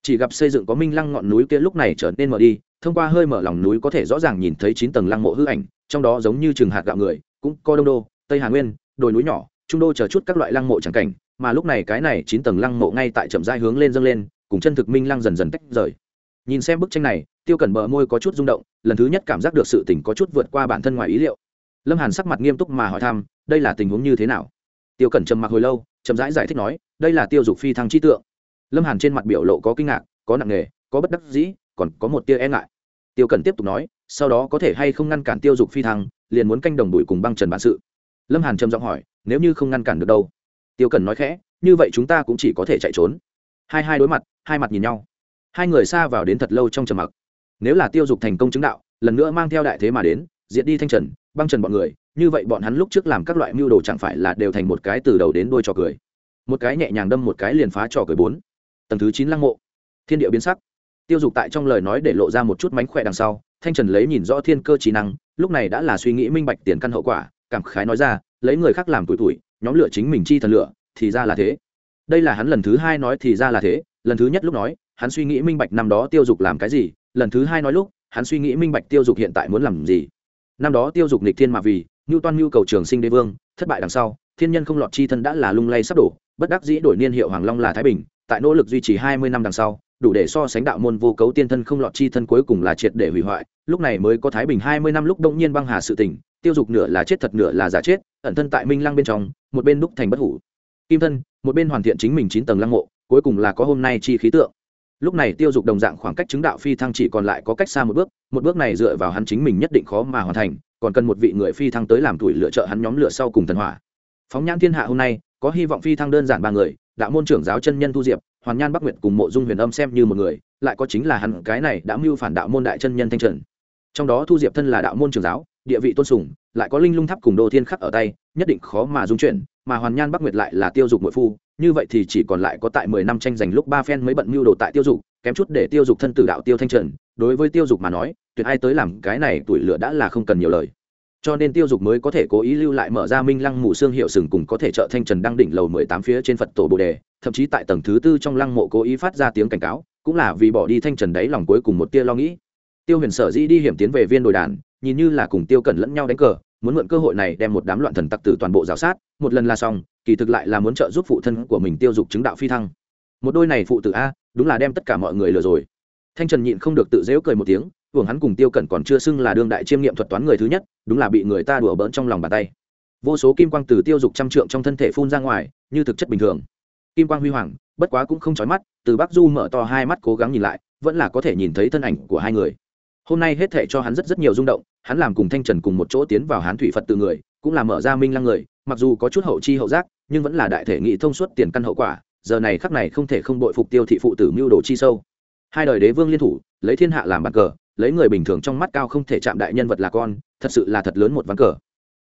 chỉ gặp xây dựng có minh lăng ngọn núi kia lúc này trở nên mở đi thông qua hơi mở lòng núi có thể rõ ràng nhìn thấy chín tầng lăng mộ hư ảnh trong đó giống như trường hạt gạo người cũng có đông đô tây hà nguyên đồi núi nhỏ trung đô chờ chút các loại lăng mộ chẳng cảnh mà lúc này cái này chín tầng lăng mộ ngay tại chậm rãi hướng lên dâng lên cùng chân thực minh lăng dần dần tách rời. Nhìn xem bức tranh này tiêu cẩn bờ môi có chút rung động lần thứ nhất cảm giác được sự tình có chút vượt qua bản thân ngoài ý liệu. Lâm hàn sắc mặt nghiêm túc mà hỏi thăm đây là tình huống như thế nào? Tiêu cẩn trầm mặc hồi lâu chậm rãi giải, giải thích nói đây là tiêu dục phi thăng chi tượng lâm hàn trên mặt biểu lộ có kinh ngạc, có nặng nề, có bất đắc dĩ, còn có một tia e ngại. Tiêu cẩn tiếp tục nói, sau đó có thể hay không ngăn cản tiêu dục phi thăng, liền muốn canh đồng đuổi cùng băng trần bản sự. Lâm hàn trầm giọng hỏi, nếu như không ngăn cản được đâu? Tiêu cẩn nói khẽ, như vậy chúng ta cũng chỉ có thể chạy trốn. Hai hai đối mặt, hai mặt nhìn nhau. Hai người xa vào đến thật lâu trong trầm mặc. Nếu là tiêu dục thành công chứng đạo, lần nữa mang theo đại thế mà đến, diệt đi thanh trần, băng trần bọn người, như vậy bọn hắn lúc trước làm các loại mưu đồ chẳng phải là đều thành một cái từ đầu đến đuôi trò cười. Một cái nhẹ nhàng đâm một cái liền phá trò cười bốn tầng thứ chín lăng mộ. Thiên địa biến sắc. Tiêu dục tại trong lời nói để lộ ra một chút mánh khỏe đằng sau, thanh trần lấy nhìn rõ thiên cơ trí năng, lúc này đã là suy nghĩ minh bạch tiền căn hậu quả, cảm khái nói ra, lấy người khác làm tuổi tuổi nhóm lửa chính mình chi thần lửa, thì ra là thế. Đây là hắn lần thứ hai nói thì ra là thế, lần thứ nhất lúc nói, hắn suy nghĩ minh bạch năm đó tiêu dục làm cái gì, lần thứ hai nói lúc, hắn suy nghĩ minh bạch tiêu dục hiện tại muốn làm gì. Năm đó tiêu dục nịch thiên mà vì ngưu toan nhu cầu trường sinh đế vương, thất bại đằng sau, thiên nhân không lọt chi thân đã là lung lay sắp đổ, bất đắc dĩ đổi niên hiệu hoàng long là thái bình tại nỗ lực duy trì hai mươi năm đằng sau, đủ để so sánh đạo môn vô cấu tiên thân không lọt chi thân cuối cùng là triệt để hủy hoại, lúc này mới có thái bình hai mươi năm lúc đông nhiên băng hà sự tỉnh tiêu dục nửa là chết thật nửa là giả chết, ẩn thân tại minh lăng bên trong, một bên đúc thành bất hủ. Kim thân, một bên hoàn thiện chính mình chín tầng lăng mộ, cuối cùng là có hôm nay chi khí tượng. Lúc này tiêu dục đồng dạng khoảng cách chứng đạo phi thăng chỉ còn lại có cách xa một bước một bước này dựa vào hắn chính mình nhất định khó mà hoàn thành, còn cần một vị người phi thăng tới làm tuổi lựa trợ hắn nhóm lửa sau cùng thần hỏa. Phóng nhãn thiên hạ hôm nay, có hy vọng phi thăng đơn giản ba người đạo môn trưởng giáo chân nhân thu diệp, hoàn nhan bắc nguyệt cùng mộ dung huyền âm xem như một người, lại có chính là hắn, cái này đã mưu phản đạo môn đại chân nhân thanh trần. Trong đó thu diệp thân là đạo môn trưởng giáo, địa vị tôn sùng, lại có linh lung tháp cùng đồ thiên khắc ở tay, nhất định khó mà dung chuyển, mà hoàn nhan bắc nguyệt lại là tiêu dục nội phu, như vậy thì chỉ còn lại có tại mười năm tranh giành lúc ba phen mới bận mưu đồ tại tiêu dục, kém chút để tiêu dục thân tử đạo tiêu thanh trần, đối với tiêu dục mà nói, tuyệt ai tới làm cái này tuổi lửa đã là không cần nhiều lời cho nên tiêu dục mới có thể cố ý lưu lại mở ra minh lăng mù xương hiệu sừng cùng có thể trợ thanh trần đăng đỉnh lầu mười tám phía trên phật tổ bồ đề, thậm chí tại tầng thứ tư trong lăng mộ cố ý phát ra tiếng cảnh cáo, cũng là vì bỏ đi thanh trần đáy lòng cuối cùng một tia lo nghĩ. Tiêu huyền sở dĩ đi hiểm tiến về viên đồi đàn, nhìn như là cùng tiêu cẩn lẫn nhau đánh cờ, muốn mượn cơ hội này đem một đám loạn thần tặc tử toàn bộ rào sát, một lần là xong, kỳ thực lại là muốn trợ giúp phụ thân của mình tiêu dục chứng đạo phi thăng. Một đôi này phụ tử a, đúng là đem tất cả mọi người lừa rồi. Thanh trần nhịn không được tự dễu cười một tiếng hưởng hắn cùng tiêu cẩn còn chưa xưng là đương đại chiêm nghiệm thuật toán người thứ nhất, đúng là bị người ta đùa bỡn trong lòng bàn tay. Vô số kim quang từ tiêu dục trăm trượng trong thân thể phun ra ngoài, như thực chất bình thường. Kim quang huy hoàng, bất quá cũng không chói mắt, từ bắc du mở to hai mắt cố gắng nhìn lại, vẫn là có thể nhìn thấy thân ảnh của hai người. Hôm nay hết thể cho hắn rất rất nhiều rung động, hắn làm cùng thanh trần cùng một chỗ tiến vào hán thủy phật từ người, cũng là mở ra minh lăng người, mặc dù có chút hậu chi hậu giác, nhưng vẫn là đại thể nghị thông suốt tiền căn hậu quả, giờ này khắc này không thể không đội phục tiêu thị phụ tử mưu đồ chi sâu. Hai đời đế vương liên thủ, lấy thiên hạ làm bàn cờ lấy người bình thường trong mắt cao không thể chạm đại nhân vật là con, thật sự là thật lớn một ván cờ.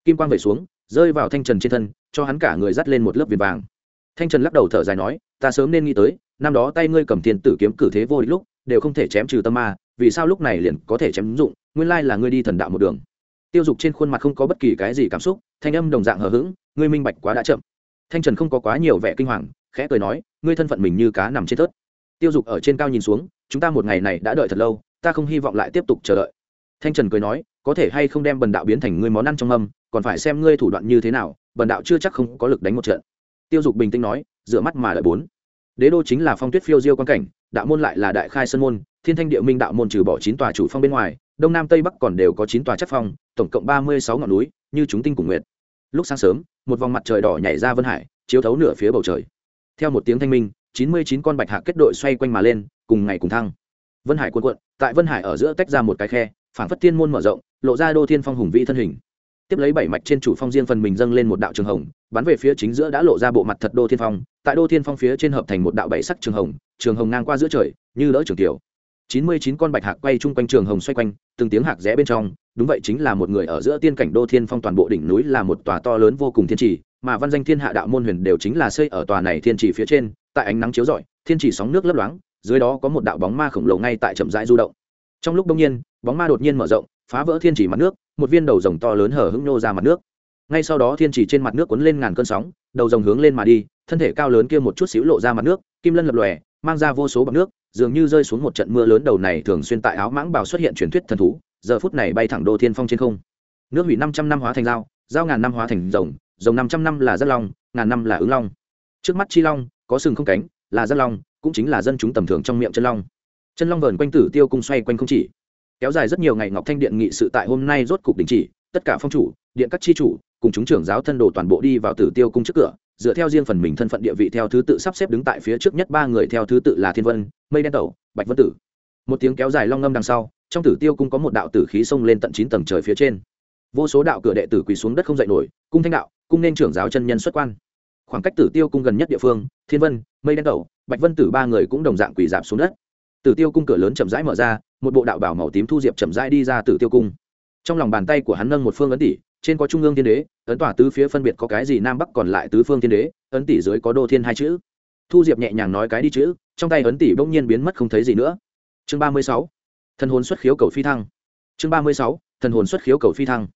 Kim quang về xuống, rơi vào thanh trần trên thân, cho hắn cả người dắt lên một lớp viền vàng. Thanh trần lắc đầu thở dài nói, ta sớm nên nghĩ tới, năm đó tay ngươi cầm tiền tử kiếm cử thế vô địch lúc, đều không thể chém trừ tâm ma, vì sao lúc này liền có thể chém dụng, nguyên lai là ngươi đi thần đạo một đường. Tiêu dục trên khuôn mặt không có bất kỳ cái gì cảm xúc, thanh âm đồng dạng hờ hững, ngươi minh bạch quá đã chậm. Thanh trần không có quá nhiều vẻ kinh hoàng, khẽ cười nói, ngươi thân phận mình như cá nằm trên tớt tiêu dục ở trên cao nhìn xuống, chúng ta một ngày này đã đợi thật lâu ta không hy vọng lại tiếp tục chờ đợi. Thanh trần cười nói, có thể hay không đem bần đạo biến thành ngươi món ăn trong âm còn phải xem ngươi thủ đoạn như thế nào, bần đạo chưa chắc không có lực đánh một trận. Tiêu dục bình tĩnh nói, dựa mắt mà đợi bốn. Đế đô chính là phong tuyết phiêu diêu quan cảnh, đạo môn lại là đại khai sơn môn, thiên thanh địa minh đạo môn trừ bỏ chín tòa chủ phong bên ngoài, đông nam tây bắc còn đều có chín tòa chất phong, tổng cộng ba mươi sáu ngọn núi, như chúng tinh cùng nguyệt. Lúc sáng sớm, một vòng mặt trời đỏ nhảy ra vân hải, chiếu thấu nửa phía bầu trời. Theo một tiếng thanh minh, chín mươi chín con bạch hạc kết đội xoay quanh mà lên, cùng ngày cùng thăng. Vân hải cuộn cuộn tại vân hải ở giữa tách ra một cái khe phản phất thiên môn mở rộng lộ ra đô thiên phong hùng vĩ thân hình tiếp lấy bảy mạch trên chủ phong riêng phần mình dâng lên một đạo trường hồng bắn về phía chính giữa đã lộ ra bộ mặt thật đô thiên phong tại đô thiên phong phía trên hợp thành một đạo bảy sắc trường hồng trường hồng ngang qua giữa trời như đỡ trường tiểu chín mươi chín con bạch hạc quay chung quanh trường hồng xoay quanh từng tiếng hạc rẽ bên trong đúng vậy chính là một người ở giữa tiên cảnh đô thiên phong toàn bộ đỉnh núi là một tòa to lớn vô cùng thiên trì mà văn danh thiên hạ đạo môn huyền đều chính là xây ở tòa này thiên trì phía trên tại ánh nắng chiếu rọi thiên trì sóng nước lấp loáng dưới đó có một đạo bóng ma khổng lồ ngay tại chậm rãi du động. Trong lúc đông nhiên, bóng ma đột nhiên mở rộng, phá vỡ thiên trì mặt nước, một viên đầu rồng to lớn hở hững nô ra mặt nước. Ngay sau đó thiên trì trên mặt nước cuốn lên ngàn cơn sóng, đầu rồng hướng lên mà đi, thân thể cao lớn kia một chút xíu lộ ra mặt nước, kim lân lập lòe, mang ra vô số bọc nước, dường như rơi xuống một trận mưa lớn đầu này thường xuyên tại áo mãng bào xuất hiện truyền thuyết thần thú, giờ phút này bay thẳng đô thiên phong trên không. Nước hủy năm trăm năm hóa thành dao dao ngàn năm hóa thành rồng rồng năm trăm năm là rất long, ngàn năm là ứng long. Trước mắt chi long, có sừng không cánh, là rất long cũng chính là dân chúng tầm thường trong miệng chân long. Chân long vờn quanh tử tiêu cung xoay quanh không chỉ. Kéo dài rất nhiều ngày ngọc thanh điện nghị sự tại hôm nay rốt cục đình chỉ, tất cả phong chủ, điện các chi chủ, cùng chúng trưởng giáo thân đồ toàn bộ đi vào tử tiêu cung trước cửa, dựa theo riêng phần mình thân phận địa vị theo thứ tự sắp xếp đứng tại phía trước nhất ba người theo thứ tự là thiên vân, mây đen tẩu, bạch vân tử. Một tiếng kéo dài long ngâm đằng sau, trong tử tiêu cung có một đạo tử khí xông lên tận chín tầng trời phía trên. Vô số đạo cửa đệ tử quỳ xuống đất không dậy nổi, cung thanh đạo, cung nên trưởng giáo chân nhân xuất quan. Khoảng cách tử tiêu cung gần nhất địa phương, thiên vân, mây đen tẩu bạch vân tử ba người cũng đồng dạng quỳ dạp xuống đất. Tử tiêu cung cửa lớn chậm rãi mở ra, một bộ đạo bảo màu tím thu diệp chậm rãi đi ra tử tiêu cung. Trong lòng bàn tay của hắn nâng một phương ấn tỷ, trên có trung ương thiên đế, ấn tỏa tứ phía phân biệt có cái gì nam bắc còn lại tứ phương thiên đế, ấn tỷ dưới có đô thiên hai chữ. Thu diệp nhẹ nhàng nói cái đi chữ, trong tay ấn tỷ bỗng nhiên biến mất không thấy gì nữa. Chương ba mươi sáu, thần hồn xuất khiếu cầu phi thăng. Chương ba mươi sáu, thần hồn xuất khiếu cầu phi thăng.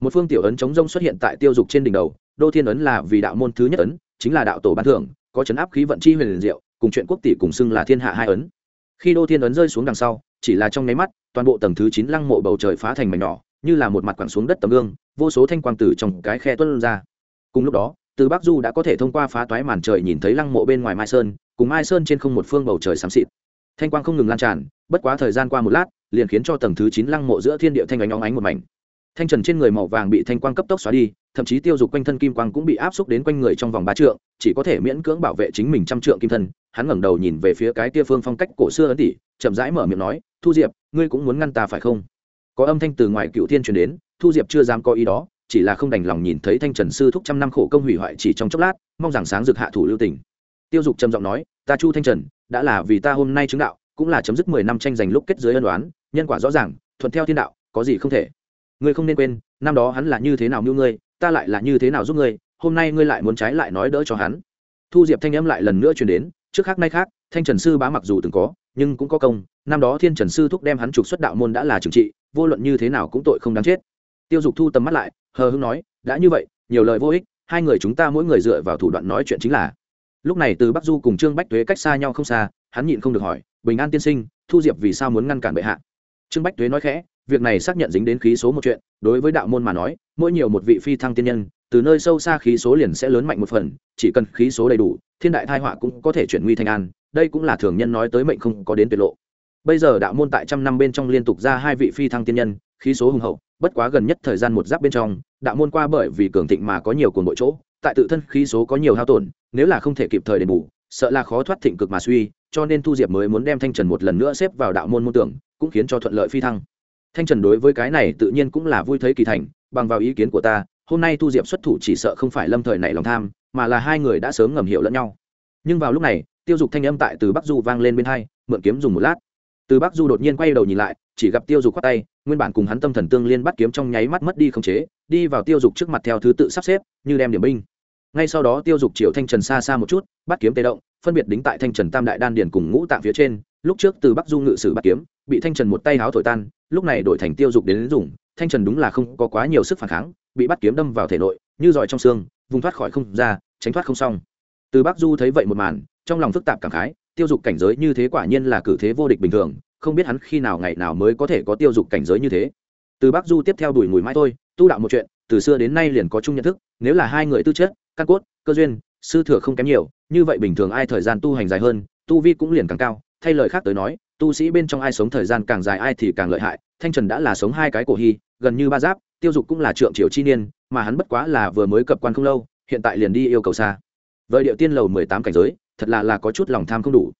Một phương tiểu ấn chống rông xuất hiện tại tiêu dục trên đỉnh đầu, đô thiên ấn là vì đạo môn thứ nhất ấn, chính là đạo tổ ban thưởng, có chấn áp khí vận chi huyền diệu cùng chuyện quốc tỷ cùng xưng là thiên hạ hai ấn. Khi đô thiên ấn rơi xuống đằng sau, chỉ là trong nháy mắt, toàn bộ tầng thứ chín lăng mộ bầu trời phá thành mảnh nhỏ, như là một mặt quẳng xuống đất tấm gương, vô số thanh quang tử trong cái khe tuân ra. Cùng lúc đó, từ bắc du đã có thể thông qua phá toái màn trời nhìn thấy lăng mộ bên ngoài mai sơn, cùng mai sơn trên không một phương bầu trời xám xịt. Thanh quang không ngừng lan tràn, bất quá thời gian qua một lát, liền khiến cho tầng thứ chín lăng mộ giữa thiên địa thanh ánh óng ánh một mảnh. Thanh trần trên người màu vàng bị thanh quang cấp tốc xóa đi, thậm chí tiêu dục quanh thân kim quang cũng bị áp xúc đến quanh người trong vòng ba trượng, chỉ có thể miễn cưỡng bảo vệ chính mình trăm trượng kim thân hắn ngẩng đầu nhìn về phía cái tia phương phong cách cổ xưa ấn tỷ chậm rãi mở miệng nói, thu diệp, ngươi cũng muốn ngăn ta phải không? Có âm thanh từ ngoài cựu thiên truyền đến, thu diệp chưa dám có ý đó, chỉ là không đành lòng nhìn thấy thanh trần sư thúc trăm năm khổ công hủy hoại chỉ trong chốc lát, mong rằng sáng dực hạ thủ lưu tình. Tiêu dục trầm giọng nói, ta chu thanh trần, đã là vì ta hôm nay chứng đạo, cũng là chấm dứt mười năm tranh giành lúc kết giới ân đoán nhân quả rõ ràng, thuận theo thiên đạo, có gì không thể. Ngươi không nên quên, năm đó hắn là như thế nào mưu ngươi, ta lại là như thế nào giúp ngươi, hôm nay ngươi lại muốn trái lại nói đỡ cho hắn. Thu diệp thanh âm lại lần nữa truyền đến trước khác nay khác, thanh trần sư bá mặc dù từng có, nhưng cũng có công. Năm đó thiên trần sư thúc đem hắn trục xuất đạo môn đã là trừng trị, vô luận như thế nào cũng tội không đáng chết. Tiêu dục thu tầm mắt lại, hờ hưng nói, đã như vậy, nhiều lời vô ích, hai người chúng ta mỗi người dựa vào thủ đoạn nói chuyện chính là. Lúc này từ bắc du cùng trương bách tuế cách xa nhau không xa, hắn nhịn không được hỏi, bình an tiên sinh, thu diệp vì sao muốn ngăn cản bệ hạ? Trương bách tuế nói khẽ việc này xác nhận dính đến khí số một chuyện, đối với đạo môn mà nói, mỗi nhiều một vị phi thăng tiên nhân, từ nơi sâu xa khí số liền sẽ lớn mạnh một phần, chỉ cần khí số đầy đủ, thiên đại thai họa cũng có thể chuyển nguy thành an, đây cũng là thường nhân nói tới mệnh không có đến tuyệt lộ. Bây giờ đạo môn tại trăm năm bên trong liên tục ra hai vị phi thăng tiên nhân, khí số hùng hậu, bất quá gần nhất thời gian một giáp bên trong, đạo môn qua bởi vì cường thịnh mà có nhiều cồn bội chỗ, tại tự thân khí số có nhiều hao tổn, nếu là không thể kịp thời đền bù, sợ là khó thoát thịnh cực mà suy, cho nên thu diệp mới muốn đem thanh trần một lần nữa xếp vào đạo môn môn tưởng, cũng khiến cho thuận lợi phi thăng thanh trần đối với cái này tự nhiên cũng là vui thấy kỳ thành, bằng vào ý kiến của ta, hôm nay thu diệp xuất thủ chỉ sợ không phải lâm thời này lòng tham, mà là hai người đã sớm ngầm hiểu lẫn nhau. Nhưng vào lúc này, tiêu dục thanh âm tại từ bắc du vang lên bên hai, mượn kiếm dùng một lát. Từ bắc du đột nhiên quay đầu nhìn lại, chỉ gặp tiêu dục khoát tay, nguyên bản cùng hắn tâm thần tương liên bắt kiếm trong nháy mắt mất đi không chế, đi vào tiêu dục trước mặt theo thứ tự sắp xếp, như đem điểm binh. Ngay sau đó tiêu dục triệu thanh trần xa xa một chút, bắt kiếm tê động, phân biệt đính tại thanh trần tam đại đan điền cùng ngũ tạng phía trên, lúc trước từ bắc du ngự sử bắt kiếm, bị thanh trần một tay háo thổi tan lúc này đổi thành tiêu dục đến dùng, thanh trần đúng là không có quá nhiều sức phản kháng, bị bắt kiếm đâm vào thể nội, như giỏi trong xương, vùng thoát khỏi không ra, tránh thoát không xong. Từ bắc du thấy vậy một màn, trong lòng phức tạp cảm khái, tiêu dục cảnh giới như thế quả nhiên là cử thế vô địch bình thường, không biết hắn khi nào ngày nào mới có thể có tiêu dục cảnh giới như thế. Từ bắc du tiếp theo đuổi mùi mãi thôi, tu đạo một chuyện, từ xưa đến nay liền có chung nhận thức, nếu là hai người tư chất, căn cốt, cơ duyên, sư thừa không kém nhiều, như vậy bình thường ai thời gian tu hành dài hơn, tu vi cũng liền càng cao, thay lời khác tới nói tu sĩ bên trong ai sống thời gian càng dài ai thì càng lợi hại, thanh trần đã là sống hai cái cổ hy, gần như ba giáp, tiêu dục cũng là trượng triều chi niên, mà hắn bất quá là vừa mới cập quan không lâu, hiện tại liền đi yêu cầu xa. Vợi điệu tiên lầu mười tám cảnh giới, thật là là có chút lòng tham không đủ.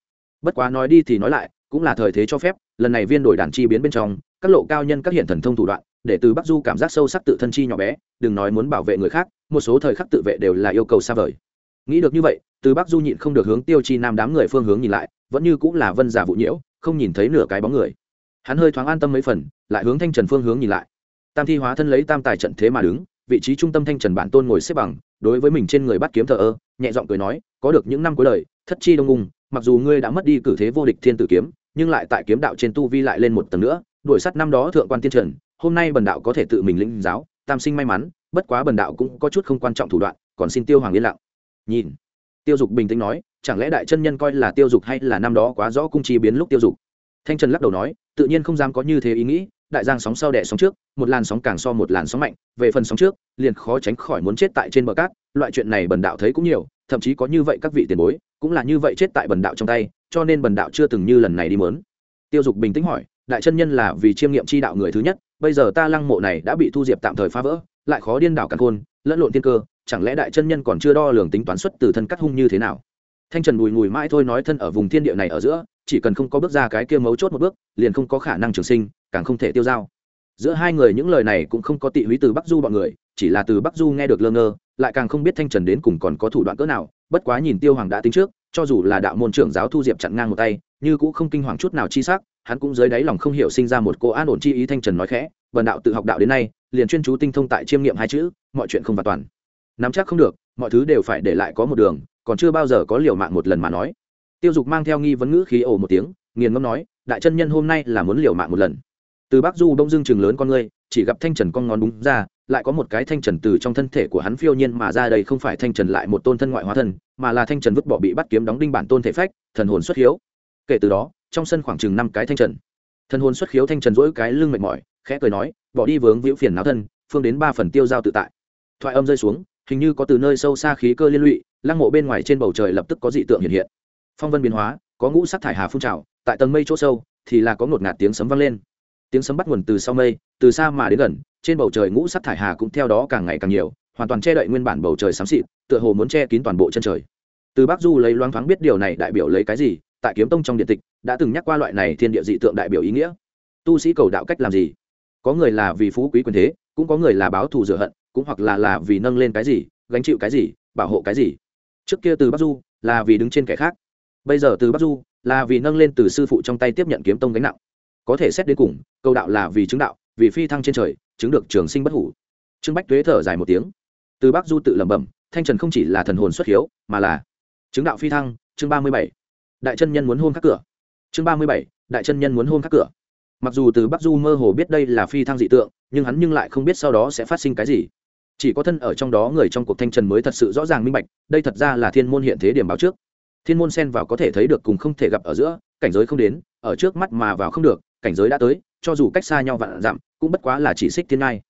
Bất quá nói đi thì nói lại, cũng là thời thế cho phép, lần này viên đổi đàn chi biến bên trong, các lộ cao nhân các hiện thần thông thủ đoạn, để từ bắc du cảm giác sâu sắc tự thân chi nhỏ bé, đừng nói muốn bảo vệ người khác, một số thời khắc tự vệ đều là yêu cầu xa vời. Nghĩ được như vậy, từ bắc du nhịn không được hướng tiêu chi nam đám người phương hướng nhìn lại, vẫn như cũng là vân giả vụ nhiễu không nhìn thấy nửa cái bóng người. Hắn hơi thoáng an tâm mấy phần, lại hướng thanh trần phương hướng nhìn lại. Tam thi hóa thân lấy tam tài trận thế mà đứng, vị trí trung tâm thanh trần bản tôn ngồi xếp bằng, đối với mình trên người bắt kiếm thờ ơ, nhẹ giọng cười nói, có được những năm cuối đời, thất chi đông ung, mặc dù ngươi đã mất đi cử thế vô địch thiên tử kiếm, nhưng lại tại kiếm đạo trên tu vi lại lên một tầng nữa, đuổi sắt năm đó thượng quan tiên trần, hôm nay bần đạo có thể tự mình lĩnh giáo, tam sinh may mắn, bất quá bần đạo cũng có chút không quan trọng thủ đoạn, còn xin tiêu hoàng yên lặng. Nhìn, tiêu dục bình tĩnh nói chẳng lẽ đại chân nhân coi là tiêu dục hay là năm đó quá rõ cung chi biến lúc tiêu dục? Thanh trần lắc đầu nói, tự nhiên không dám có như thế ý nghĩ, đại giang sóng sau đẻ sóng trước, một làn sóng càng so một làn sóng mạnh, về phần sóng trước, liền khó tránh khỏi muốn chết tại trên bờ cát, loại chuyện này bần đạo thấy cũng nhiều, thậm chí có như vậy các vị tiền bối, cũng là như vậy chết tại bần đạo trong tay, cho nên bần đạo chưa từng như lần này đi mớn. Tiêu dục bình tĩnh hỏi, đại chân nhân là vì chiêm nghiệm chi đạo người thứ nhất, bây giờ ta lăng mộ này đã bị thu diệp tạm thời phá vỡ, lại khó điên đảo càn khôn, lẫn lộn thiên cơ, chẳng lẽ đại chân nhân còn chưa đo lường tính toán xuất từ thân cắt hung như thế nào? Thanh trần bùi ngùi mãi thôi nói thân ở vùng thiên địa này ở giữa, chỉ cần không có bước ra cái kia mấu chốt một bước, liền không có khả năng trường sinh, càng không thể tiêu dao. Giữa hai người những lời này cũng không có tị húy từ bắc du bọn người, chỉ là từ bắc du nghe được lơ ngơ, lại càng không biết thanh trần đến cùng còn có thủ đoạn cỡ nào, bất quá nhìn tiêu hoàng đã tính trước, cho dù là đạo môn trưởng giáo thu diệp chặn ngang một tay, như cũng không kinh hoàng chút nào chi sắc, hắn cũng dưới đáy lòng không hiểu sinh ra một cô an ổn chi ý thanh trần nói khẽ vần đạo tự học đạo đến nay, liền chuyên chú tinh thông tại chiêm nghiệm hai chữ, mọi chuyện không và toàn. Nắm chắc không được, mọi thứ đều phải để lại có một đường còn chưa bao giờ có liều mạng một lần mà nói. Tiêu dục mang theo nghi vấn ngữ khí ồ một tiếng, nghiền ngâm nói, đại chân nhân hôm nay là muốn liều mạng một lần. Từ bắc du đông dương chừng lớn con ngươi, chỉ gặp thanh trần con ngón đúng ra, lại có một cái thanh trần từ trong thân thể của hắn phiêu nhiên mà ra đây không phải thanh trần lại một tôn thân ngoại hóa thân, mà là thanh trần vứt bỏ bị bắt kiếm đóng đinh bản tôn thể phách, thần hồn xuất hiếu. Kể từ đó, trong sân khoảng chừng năm cái thanh trần, thần hồn xuất khiếu thanh trần dỗi cái lưng mệt mỏi, khẽ cười nói, bỏ đi vướng víu phiền náo thân, phương đến ba phần tiêu giao tự tại. Thoại âm rơi xuống, hình như có từ nơi sâu xa khí cơ liên lụy lăng mộ bên ngoài trên bầu trời lập tức có dị tượng hiện hiện. Phong vân biến hóa, có ngũ sắc thải hà phun trào, tại tầng mây chỗ sâu thì là có ngột ngạt tiếng sấm vang lên. Tiếng sấm bắt nguồn từ sau mây, từ xa mà đến gần, trên bầu trời ngũ sắc thải hà cũng theo đó càng ngày càng nhiều, hoàn toàn che đậy nguyên bản bầu trời xám xịt, tựa hồ muốn che kín toàn bộ chân trời. Từ bắc du lấy loáng thoáng biết điều này đại biểu lấy cái gì, tại kiếm tông trong điện tịch, đã từng nhắc qua loại này thiên địa dị tượng đại biểu ý nghĩa. Tu sĩ cầu đạo cách làm gì? Có người là vì phú quý quyền thế, cũng có người là báo thù rửa hận, cũng hoặc là là vì nâng lên cái gì, gánh chịu cái gì, bảo hộ cái gì trước kia từ bắc du là vì đứng trên kẻ khác. Bây giờ từ bắc du là vì nâng lên từ sư phụ trong tay tiếp nhận kiếm tông gánh nặng. Có thể xét đến cùng câu đạo là vì chứng đạo, vì phi thăng trên trời, chứng được trường sinh bất hủ. Trương bách tuế thở dài một tiếng. Từ bắc du tự lẩm bẩm, thanh trần không chỉ là thần hồn xuất hiếu, mà là chứng đạo phi thăng, chương ba mươi bảy. Đại chân nhân muốn hôn các cửa. Chương ba mươi bảy, đại chân nhân muốn hôn các cửa. Mặc dù từ bắc du mơ hồ biết đây là phi thăng dị tượng, nhưng hắn nhưng lại không biết sau đó sẽ phát sinh cái gì chỉ có thân ở trong đó người trong cuộc thanh trần mới thật sự rõ ràng minh bạch, đây thật ra là thiên môn hiện thế điểm báo trước. Thiên môn xen vào có thể thấy được cùng không thể gặp ở giữa, cảnh giới không đến, ở trước mắt mà vào không được, cảnh giới đã tới, cho dù cách xa nhau vạn dặm, cũng bất quá là chỉ xích thiên ngai.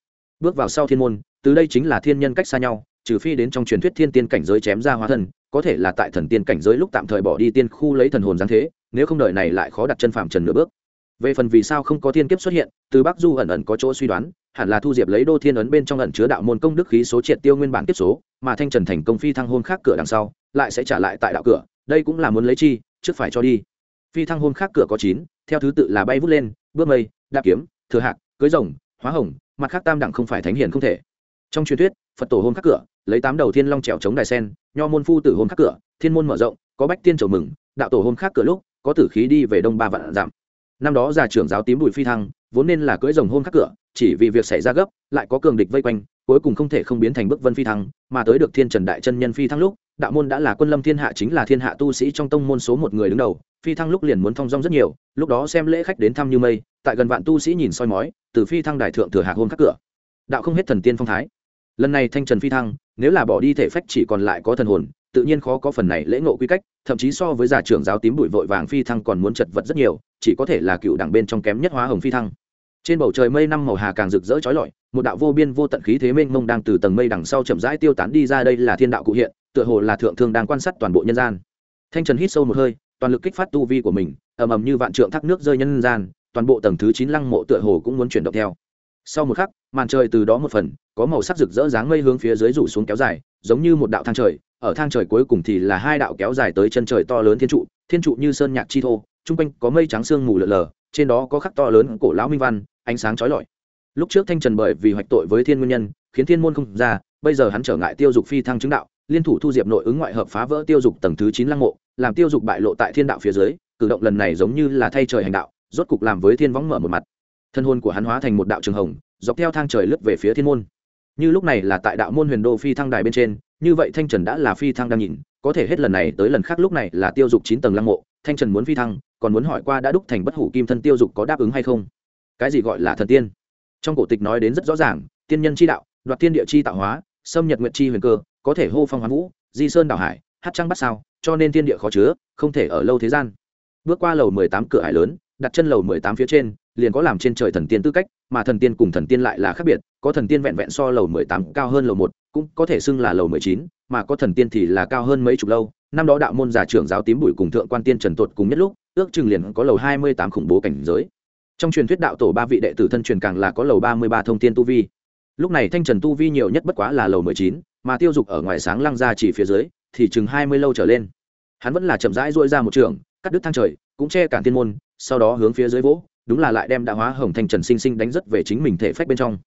Bước vào sau thiên môn, từ đây chính là thiên nhân cách xa nhau, trừ phi đến trong truyền thuyết thiên tiên cảnh giới chém ra hóa thân có thể là tại thần tiên cảnh giới lúc tạm thời bỏ đi tiên khu lấy thần hồn giáng thế, nếu không đợi này lại khó đặt chân phạm trần nửa bước. Về phần vì sao không có thiên kiếp xuất hiện, từ bắc du ẩn ẩn có chỗ suy đoán hẳn là thu diệp lấy đô thiên ấn bên trong ẩn chứa đạo môn công đức khí số triệt tiêu nguyên bản kiếp số, mà thanh trần thành công phi thăng hôn khác cửa đằng sau, lại sẽ trả lại tại đạo cửa, đây cũng là muốn lấy chi, trước phải cho đi. Phi thăng hôn khác cửa có chín, theo thứ tự là bay vút lên, bước mây, đạp kiếm, thừa hạc, cưới rồng, hóa hồng, mặt khác tam đẳng không phải thánh hiền không thể. Trong truyền thuyết, phật tổ hôn khắc cửa, lấy tám đầu thiên long trèo chống đài sen, nho môn phu tử hôn khắc cửa, thiên môn mở rộng, có bách tiên chầu mừng, đạo tổ hôn khắc cửa lúc, có tử khí đi về đông ba vạn giảm. Năm đó già trưởng giáo tím bùi phi thăng, vốn nên là cưỡi rồng hôn khắc cửa chỉ vì việc xảy ra gấp, lại có cường địch vây quanh, cuối cùng không thể không biến thành bức vân phi thăng, mà tới được thiên trần đại chân nhân phi thăng lúc, đạo môn đã là quân lâm thiên hạ chính là thiên hạ tu sĩ trong tông môn số một người đứng đầu, phi thăng lúc liền muốn thong dong rất nhiều, lúc đó xem lễ khách đến thăm như mây, tại gần vạn tu sĩ nhìn soi mói, từ phi thăng đại thượng thừa hạc hôn các cửa. Đạo không hết thần tiên phong thái. Lần này thanh trần phi thăng, nếu là bỏ đi thể phách chỉ còn lại có thần hồn, tự nhiên khó có phần này lễ ngộ quy cách, thậm chí so với giả trưởng giáo tím bụi vội vàng phi thăng còn muốn chật vật rất nhiều, chỉ có thể là cựu đảng bên trong kém nhất hóa hồng phi thăng trên bầu trời mây năm màu hà càng rực rỡ trói lọi, một đạo vô biên vô tận khí thế mênh mông đang từ tầng mây đằng sau chậm rãi tiêu tán đi ra đây là thiên đạo cụ hiện, tựa hồ là thượng thương đang quan sát toàn bộ nhân gian. Thanh trần hít sâu một hơi, toàn lực kích phát tu vi của mình, ầm ầm như vạn trượng thác nước rơi nhân gian, toàn bộ tầng thứ chín lăng mộ tựa hồ cũng muốn chuyển động theo. Sau một khắc, màn trời từ đó một phần, có màu sắc rực rỡ dáng mây hướng phía dưới rủ xuống kéo dài, giống như một đạo thang trời, ở thang trời cuối cùng thì là hai đạo kéo dài tới chân trời to lớn thiên trụ thiên trụ như sơn nhạc chi thô, chung quanh có mây trắng sương mù lờ lờ trên đó có khắc to lớn cổ lão minh văn ánh sáng chói lọi. Lúc trước thanh trần bởi vì hoạch tội với thiên nguyên nhân, khiến thiên môn không ra, bây giờ hắn trở ngại tiêu dục phi thăng chứng đạo, liên thủ thu diệp nội ứng ngoại hợp phá vỡ tiêu dục tầng thứ chín lăng mộ, làm tiêu dục bại lộ tại thiên đạo phía dưới, cử động lần này giống như là thay trời hành đạo, rốt cục làm với thiên võng mở một mặt. Thân hôn của hắn hóa thành một đạo trường hồng, dọc theo thang trời lướt về phía thiên môn. Như lúc này là tại đạo môn huyền đô phi thăng đài bên trên, như vậy thanh trần đã là phi thăng đang nhìn, có thể hết lần này tới lần khác lúc này là tiêu dục chín tầng lăng mộ, thanh trần muốn phi thăng, còn muốn hỏi qua đã đúc thành bất hủ kim thân tiêu dục có đáp ứng hay không cái gì gọi là thần tiên? Trong cổ tịch nói đến rất rõ ràng, tiên nhân chi đạo, đoạt tiên địa chi tạo hóa, xâm nhật nguyện chi huyền cơ, có thể hô phong hoán vũ, di sơn đảo hải, hát trăng bắt sao, cho nên tiên địa khó chứa, không thể ở lâu thế gian. Bước qua lầu mười tám cửa hải lớn, đặt chân lầu mười tám phía trên, liền có làm trên trời thần tiên tư cách, mà thần tiên cùng thần tiên lại là khác biệt, có thần tiên vẹn vẹn so lầu mười tám cao hơn lầu một, cũng có thể xưng là lầu mười chín, mà có thần tiên thì là cao hơn mấy chục lâu. Năm đó đạo môn giả trưởng giáo tím bụi cùng thượng quan tiên trần tuột cùng nhất lúc, ước chừng liền có lầu hai mươi tám khủng bố cảnh giới trong truyền thuyết đạo tổ ba vị đệ tử thân truyền càng là có lầu ba mươi ba thông tiên tu vi. Lúc này thanh trần tu vi nhiều nhất bất quá là lầu mười chín, mà tiêu dục ở ngoài sáng lăng ra chỉ phía dưới, thì chừng hai mươi lâu trở lên. Hắn vẫn là chậm rãi dỗi ra một trường, cắt đứt thang trời, cũng che cản tiên môn, sau đó hướng phía dưới vỗ, đúng là lại đem đạo hóa hồng thanh trần sinh sinh đánh rất về chính mình thể phách bên trong.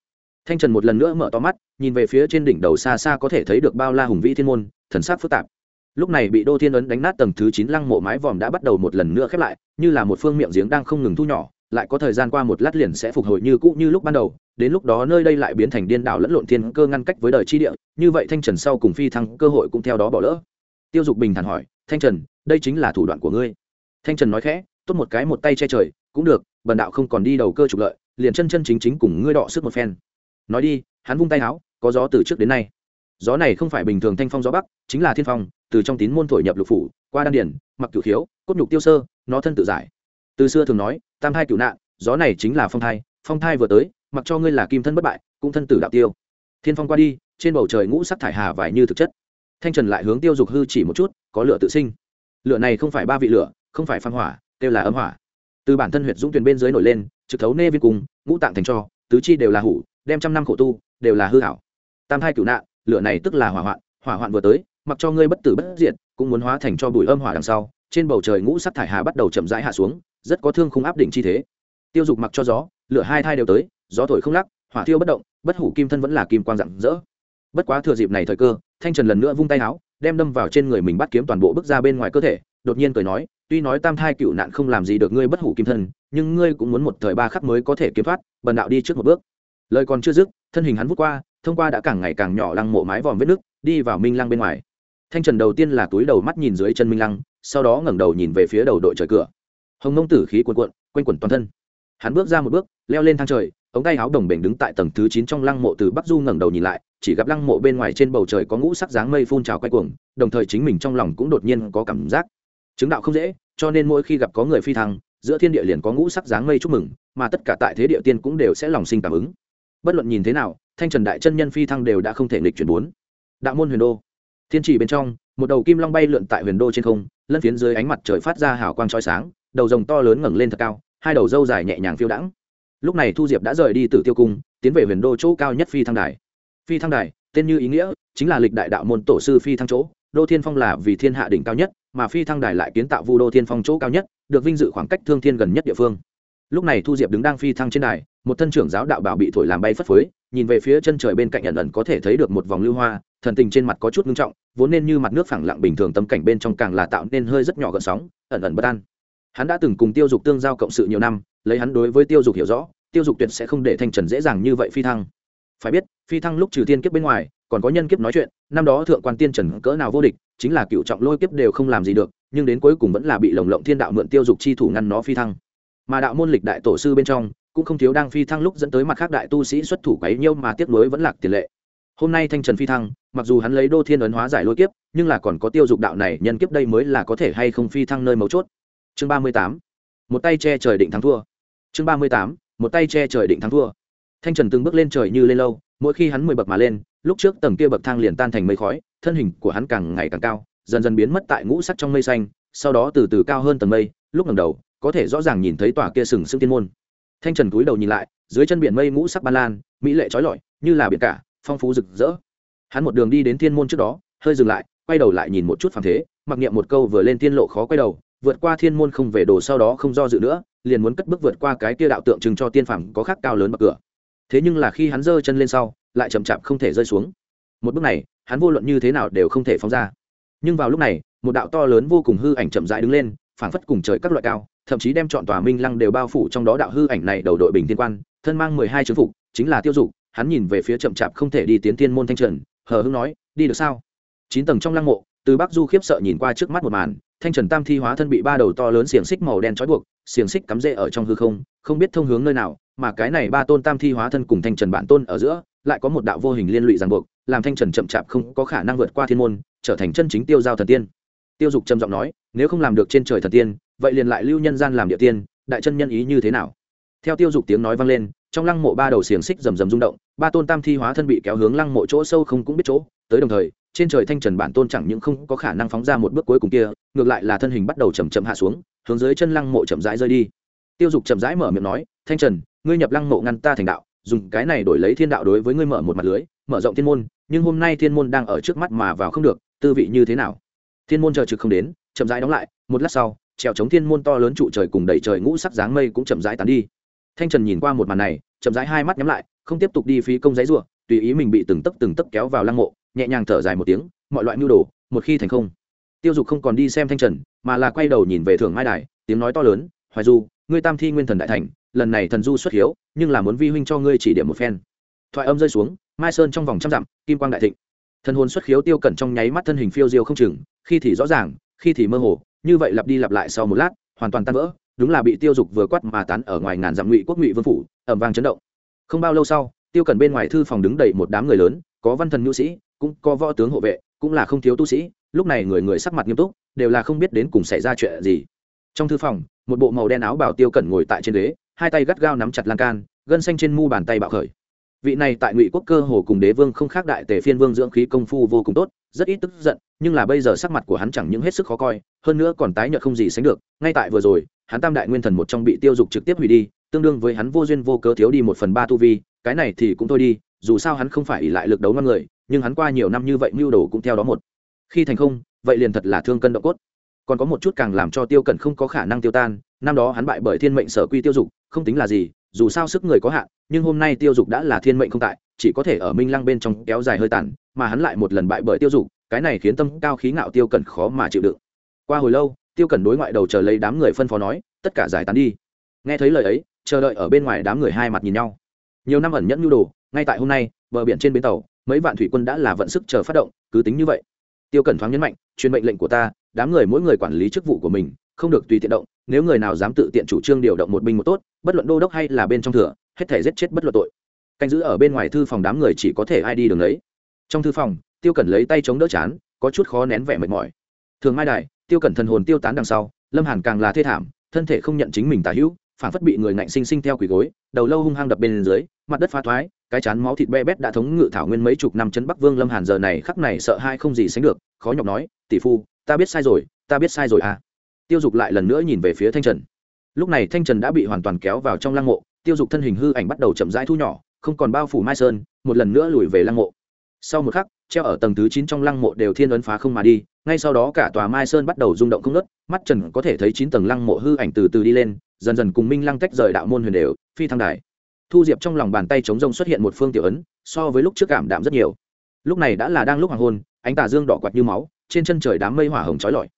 Thanh trần một lần nữa mở to mắt, nhìn về phía trên đỉnh đầu xa xa có thể thấy được bao la hùng vĩ thiên môn, thần sắc phức tạp. Lúc này bị đô thiên ấn đánh nát tầng thứ chín lăng mộ mái vòm đã bắt đầu một lần nữa khép lại, như là một phương miệng giếng đang không ngừng thu nhỏ lại có thời gian qua một lát liền sẽ phục hồi như cũ như lúc ban đầu, đến lúc đó nơi đây lại biến thành điên đảo lẫn lộn thiên cơ ngăn cách với đời chi địa, như vậy thanh trần sau cùng phi thăng cơ hội cũng theo đó bỏ lỡ. Tiêu dục bình thản hỏi, thanh trần, đây chính là thủ đoạn của ngươi. Thanh trần nói khẽ, tốt một cái một tay che trời, cũng được, bần đạo không còn đi đầu cơ trục lợi, liền chân chân chính chính cùng ngươi đọ sức một phen. Nói đi, hắn vung tay áo, có gió từ trước đến nay. Gió này không phải bình thường thanh phong gió bắc, chính là thiên phong, từ trong tín môn thổi nhập lục phủ, qua đan điển mặc cửu khiếu, cốt nhục tiêu sơ, nó thân tự giải từ xưa thường nói, tam thai cửu nạn, gió này chính là phong thai phong thai vừa tới, mặc cho ngươi là kim thân bất bại, cũng thân tử đạo tiêu. Thiên phong qua đi, trên bầu trời ngũ sắc thải hà vải như thực chất. Thanh trần lại hướng tiêu dục hư chỉ một chút, có lửa tự sinh. Lửa này không phải ba vị lửa, không phải phan hỏa, kêu là âm hỏa. Từ bản thân huyệt dũng tuyền bên dưới nổi lên, trực thấu nê viên cùng, ngũ tạng thành cho, tứ chi đều là hủ, đem trăm năm khổ tu, đều là hư hảo tam thai cửu nạn, lửa này tức là hỏa hoạn hỏa hoạn vừa tới, mặc cho ngươi bất tử bất diệt, cũng muốn hóa thành cho bụi âm hỏa đằng sau trên bầu trời ngũ sắc thải hà bắt đầu chậm rãi hạ xuống, rất có thương không áp đỉnh chi thế. Tiêu dục mặc cho gió, lửa hai thai đều tới, gió thổi không lắc, hỏa thiêu bất động, bất hủ kim thân vẫn là kim quang rạng rỡ. Bất quá thừa dịp này thời cơ, thanh trần lần nữa vung tay áo, đem đâm vào trên người mình bắt kiếm toàn bộ bước ra bên ngoài cơ thể, đột nhiên cười nói, tuy nói tam thai cựu nạn không làm gì được ngươi bất hủ kim thân, nhưng ngươi cũng muốn một thời ba khắc mới có thể kiếm thoát, bần đạo đi trước một bước. Lời còn chưa dứt, thân hình hắn vút qua, thông qua đã càng ngày càng nhỏ lăng mộ mái vòm vết nước, đi vào minh lăng bên ngoài thanh trần đầu tiên là túi đầu mắt nhìn dưới chân minh lăng, sau đó ngẩng đầu nhìn về phía đầu đội trời cửa. Hồng nông tử khí cuồn cuộn, quanh quẩn toàn thân. Hắn bước ra một bước, leo lên thang trời, ống tay áo đồng bể đứng tại tầng thứ chín trong lăng mộ từ bắc du ngẩng đầu nhìn lại, chỉ gặp lăng mộ bên ngoài trên bầu trời có ngũ sắc dáng mây phun trào quay cuồng, đồng thời chính mình trong lòng cũng đột nhiên có cảm giác. Chứng đạo không dễ, cho nên mỗi khi gặp có người phi thăng, giữa thiên địa liền có ngũ sắc dáng mây chúc mừng, mà tất cả tại thế địa tiên cũng đều sẽ lòng sinh cảm ứng. Bất luận nhìn thế nào, thanh trần đại chân nhân phi thăng đều đã không thể nghịch chuyển bốn. Đạo môn huyền đô thiên trì bên trong, một đầu kim long bay lượn tại huyền đô trên không, lân phiến dưới ánh mặt trời phát ra hào quang trói sáng, đầu rồng to lớn ngẩng lên thật cao, hai đầu dâu dài nhẹ nhàng phiêu đãng. Lúc này thu diệp đã rời đi từ tiêu cung, tiến về huyền đô chỗ cao nhất phi thăng đài. Phi thăng đài, tên như ý nghĩa, chính là lịch đại đạo môn tổ sư phi thăng chỗ, đô thiên phong là vì thiên hạ đỉnh cao nhất, mà phi thăng đài lại kiến tạo vu đô thiên phong chỗ cao nhất, được vinh dự khoảng cách thương thiên gần nhất địa phương. Lúc này thu diệp đứng đang phi thăng trên đài, một thân trưởng giáo đạo bảo bị thổi làm bay phất phới, nhìn về phía chân trời bên cạnh ẩn ẩn có thể thấy được một vòng lưu hoa thần tình trên mặt có chút ngưng trọng, vốn nên như mặt nước phẳng lặng bình thường tâm cảnh bên trong càng là tạo nên hơi rất nhỏ gợn sóng, ẩn ẩn bất an. Hắn đã từng cùng tiêu dục tương giao cộng sự nhiều năm, lấy hắn đối với tiêu dục hiểu rõ, tiêu dục tuyệt sẽ không để thanh trần dễ dàng như vậy phi thăng. Phải biết, phi thăng lúc trừ tiên kiếp bên ngoài, còn có nhân kiếp nói chuyện, năm đó thượng quan tiên trần cỡ nào vô địch, chính là cựu trọng lôi kiếp đều không làm gì được, nhưng đến cuối cùng vẫn là bị lồng lộng thiên đạo mượn tiêu dục chi thủ ngăn nó phi thăng. Mà đạo môn lịch đại tổ sư bên trong, cũng không thiếu đang phi thăng lúc dẫn tới mặt khác đại tu sĩ xuất thủ quấy nhiêu mà tiếc nuối vẫn lạc tiền lệ hôm nay thanh trần phi thăng, mặc dù hắn lấy đô thiên ấn hóa giải lôi kiếp, nhưng là còn có tiêu dục đạo này nhân kiếp đây mới là có thể hay không phi thăng nơi mấu chốt. Chương ba mươi tám, một tay che trời định thắng thua. Chương ba mươi tám, một tay che trời định thắng thua. Thanh trần từng bước lên trời như lên lâu, mỗi khi hắn mười bậc mà lên, lúc trước tầng kia bậc thang liền tan thành mây khói, thân hình của hắn càng ngày càng cao, dần dần biến mất tại ngũ sắc trong mây xanh, sau đó từ từ cao hơn tầng mây, lúc ngầm đầu, có thể rõ ràng nhìn thấy tòa kia sừng sững tiên môn. Thanh trần cúi đầu nhìn lại, dưới chân biển mây ngũ sắc ba lan, mỹ lệ trói lọi, như là biển cả phong phú rực rỡ. Hắn một đường đi đến thiên môn trước đó, hơi dừng lại, quay đầu lại nhìn một chút phàm thế, mặc niệm một câu vừa lên Thiên lộ khó quay đầu, vượt qua thiên môn không về đồ sau đó không do dự nữa, liền muốn cất bước vượt qua cái kia đạo tượng trưng cho tiên phàm có khắc cao lớn bậc cửa. Thế nhưng là khi hắn giơ chân lên sau, lại chậm chạp không thể rơi xuống. Một bước này, hắn vô luận như thế nào đều không thể phóng ra. Nhưng vào lúc này, một đạo to lớn vô cùng hư ảnh chậm rãi đứng lên, phảng phất cùng trời các loại cao, thậm chí đem chọn tòa minh lăng đều bao phủ trong đó đạo hư ảnh này đầu đội bình thiên quan, thân mang mười hai chữ phục, chính là tiêu dục hắn nhìn về phía chậm chạp không thể đi tiến thiên môn thanh trần, hờ hưng nói, đi được sao? Chín tầng trong lăng mộ, từ bắc du khiếp sợ nhìn qua trước mắt một màn, thanh trần tam thi hóa thân bị ba đầu to lớn xiềng xích màu đen trói buộc, xiềng xích cắm rễ ở trong hư không không biết thông hướng nơi nào, mà cái này ba tôn tam thi hóa thân cùng thanh trần bản tôn ở giữa, lại có một đạo vô hình liên lụy ràng buộc, làm thanh trần chậm chạp không có khả năng vượt qua thiên môn, trở thành chân chính tiêu giao thần tiên. Tiêu dục trầm giọng nói, nếu không làm được trên trời thần tiên, vậy liền lại lưu nhân gian làm địa tiên, đại chân nhân ý như thế nào? Theo tiêu dục tiếng nói vang lên trong lăng mộ ba đầu xiềng xích rầm rầm rung động, ba tôn tam thi hóa thân bị kéo hướng lăng mộ chỗ sâu không cũng biết chỗ, tới đồng thời, trên trời thanh trần bản tôn chẳng những không có khả năng phóng ra một bước cuối cùng kia, ngược lại là thân hình bắt đầu chầm chậm hạ xuống, hướng dưới chân lăng mộ chậm rãi rơi đi. Tiêu dục chậm rãi mở miệng nói, thanh trần, ngươi nhập lăng mộ ngăn ta thành đạo, dùng cái này đổi lấy thiên đạo đối với ngươi mở một mặt lưới, mở rộng thiên môn, nhưng hôm nay thiên môn đang ở trước mắt mà vào không được, tư vị như thế nào? Thiên môn chờ trực không đến, chậm rãi đóng lại, một lát sau, trèo chống thiên môn to lớn trụ trời cùng đẩy trời ngũ sắc dáng mây cũng chậm rãi tán đi thanh trần nhìn qua một màn này, chậm rãi hai mắt nhắm lại, không tiếp tục đi phí công giấy ruộng tùy ý mình bị từng tấc từng tấc kéo vào lăng mộ, nhẹ nhàng thở dài một tiếng, mọi loại mưu đồ, một khi thành không. Tiêu dục không còn đi xem thanh trần, mà là quay đầu nhìn về thường mai đài, tiếng nói to lớn, hoài du, ngươi tam thi nguyên thần đại thành, lần này thần du xuất hiếu, nhưng là muốn vi huynh cho ngươi chỉ điểm một phen. Thoại âm rơi xuống, mai sơn trong vòng trăm dặm, kim quang đại thịnh. Thần hồn xuất khiếu tiêu cẩn trong nháy mắt thân hình phiêu diêu không chừng, khi thì rõ ràng, khi thì mơ hồ, như vậy lặp đi lặp lại sau một lát, hoàn toàn tan vỡ đúng là bị tiêu dục vừa quát mà tán ở ngoài ngàn dặm ngụy quốc ngụy vương phủ ẩm vang chấn động. Không bao lâu sau, tiêu cẩn bên ngoài thư phòng đứng đầy một đám người lớn, có văn thần nhu sĩ, cũng có võ tướng hộ vệ, cũng là không thiếu tu sĩ, lúc này người người sắc mặt nghiêm túc, đều là không biết đến cùng xảy ra chuyện gì. Trong thư phòng, một bộ màu đen áo bảo tiêu cẩn ngồi tại trên ghế, hai tay gắt gao nắm chặt lan can, gân xanh trên mu bàn tay bạo khởi. Vị này tại ngụy quốc cơ hồ cùng đế vương không khác đại tề phiên vương dưỡng khí công phu vô cùng tốt, rất ít tức giận, nhưng là bây giờ sắc mặt của hắn chẳng những hết sức khó coi, hơn nữa còn tái nhợt không gì sánh được, ngay tại vừa rồi hắn tam đại nguyên thần một trong bị tiêu dục trực tiếp hủy đi, tương đương với hắn vô duyên vô cớ thiếu đi một phần ba tu vi, cái này thì cũng thôi đi, dù sao hắn không phải ỉ lại lực đấu năm người, nhưng hắn qua nhiều năm như vậy mưu đồ cũng theo đó một. Khi thành không, vậy liền thật là thương cân độ cốt. Còn có một chút càng làm cho tiêu cẩn không có khả năng tiêu tan, năm đó hắn bại bởi thiên mệnh sở quy tiêu dục, không tính là gì, dù sao sức người có hạn, nhưng hôm nay tiêu dục đã là thiên mệnh không tại, chỉ có thể ở minh lăng bên trong kéo dài hơi tàn, mà hắn lại một lần bại bởi tiêu dục, cái này khiến tâm cao khí ngạo tiêu cẩn khó mà chịu đựng. Qua hồi lâu tiêu cẩn đối ngoại đầu chờ lấy đám người phân phó nói, tất cả giải tán đi. Nghe thấy lời ấy, chờ đợi ở bên ngoài đám người hai mặt nhìn nhau. Nhiều năm ẩn nhẫn nhu đồ, ngay tại hôm nay, bờ biển trên bến tàu, mấy vạn thủy quân đã là vận sức chờ phát động, cứ tính như vậy. Tiêu cẩn thoáng nhấn mạnh, truyền mệnh lệnh của ta, đám người mỗi người quản lý chức vụ của mình, không được tùy tiện động, nếu người nào dám tự tiện chủ trương điều động một binh một tốt, bất luận đô đốc hay là bên trong thừa, hết thể giết chết bất luận tội. Canh giữ ở bên ngoài thư phòng đám người chỉ có thể ai đi đường lấy. trong thư phòng, tiêu cẩn lấy tay chống đỡ chán, có chút khó nén vẻ mệt mỏi. Thường mai đại tiêu cẩn thần hồn tiêu tán đằng sau, lâm hàn càng là thê thảm, thân thể không nhận chính mình tả hữu, phản phất bị người ngạnh sinh sinh theo quỷ gối, đầu lâu hung hăng đập bên dưới, mặt đất pha thoái, cái chán máu thịt be bét đã thống ngự thảo nguyên mấy chục năm chân bắc vương lâm hàn giờ này khắc này sợ hai không gì sánh được, khó nhọc nói, tỷ phu, ta biết sai rồi, ta biết sai rồi à. Tiêu dục lại lần nữa nhìn về phía thanh trần. Lúc này thanh trần đã bị hoàn toàn kéo vào trong lăng mộ, tiêu dục thân hình hư ảnh bắt đầu chậm rãi thu nhỏ, không còn bao phủ mai sơn, một lần nữa lùi về lăng mộ. Sau một khắc treo ở tầng thứ chín trong lăng mộ đều thiên ấn phá không mà đi ngay sau đó cả tòa mai sơn bắt đầu rung động không ngớt, mắt trần có thể thấy chín tầng lăng mộ hư ảnh từ từ đi lên dần dần cùng minh lăng tách rời đạo môn huyền đều phi thăng đài. Thu diệp trong lòng bàn tay chống rông xuất hiện một phương tiểu ấn so với lúc trước cảm đạm rất nhiều. Lúc này đã là đang lúc hoàng hôn ánh tà dương đỏ quạt như máu trên chân trời đám mây hỏa hồng trói lọi.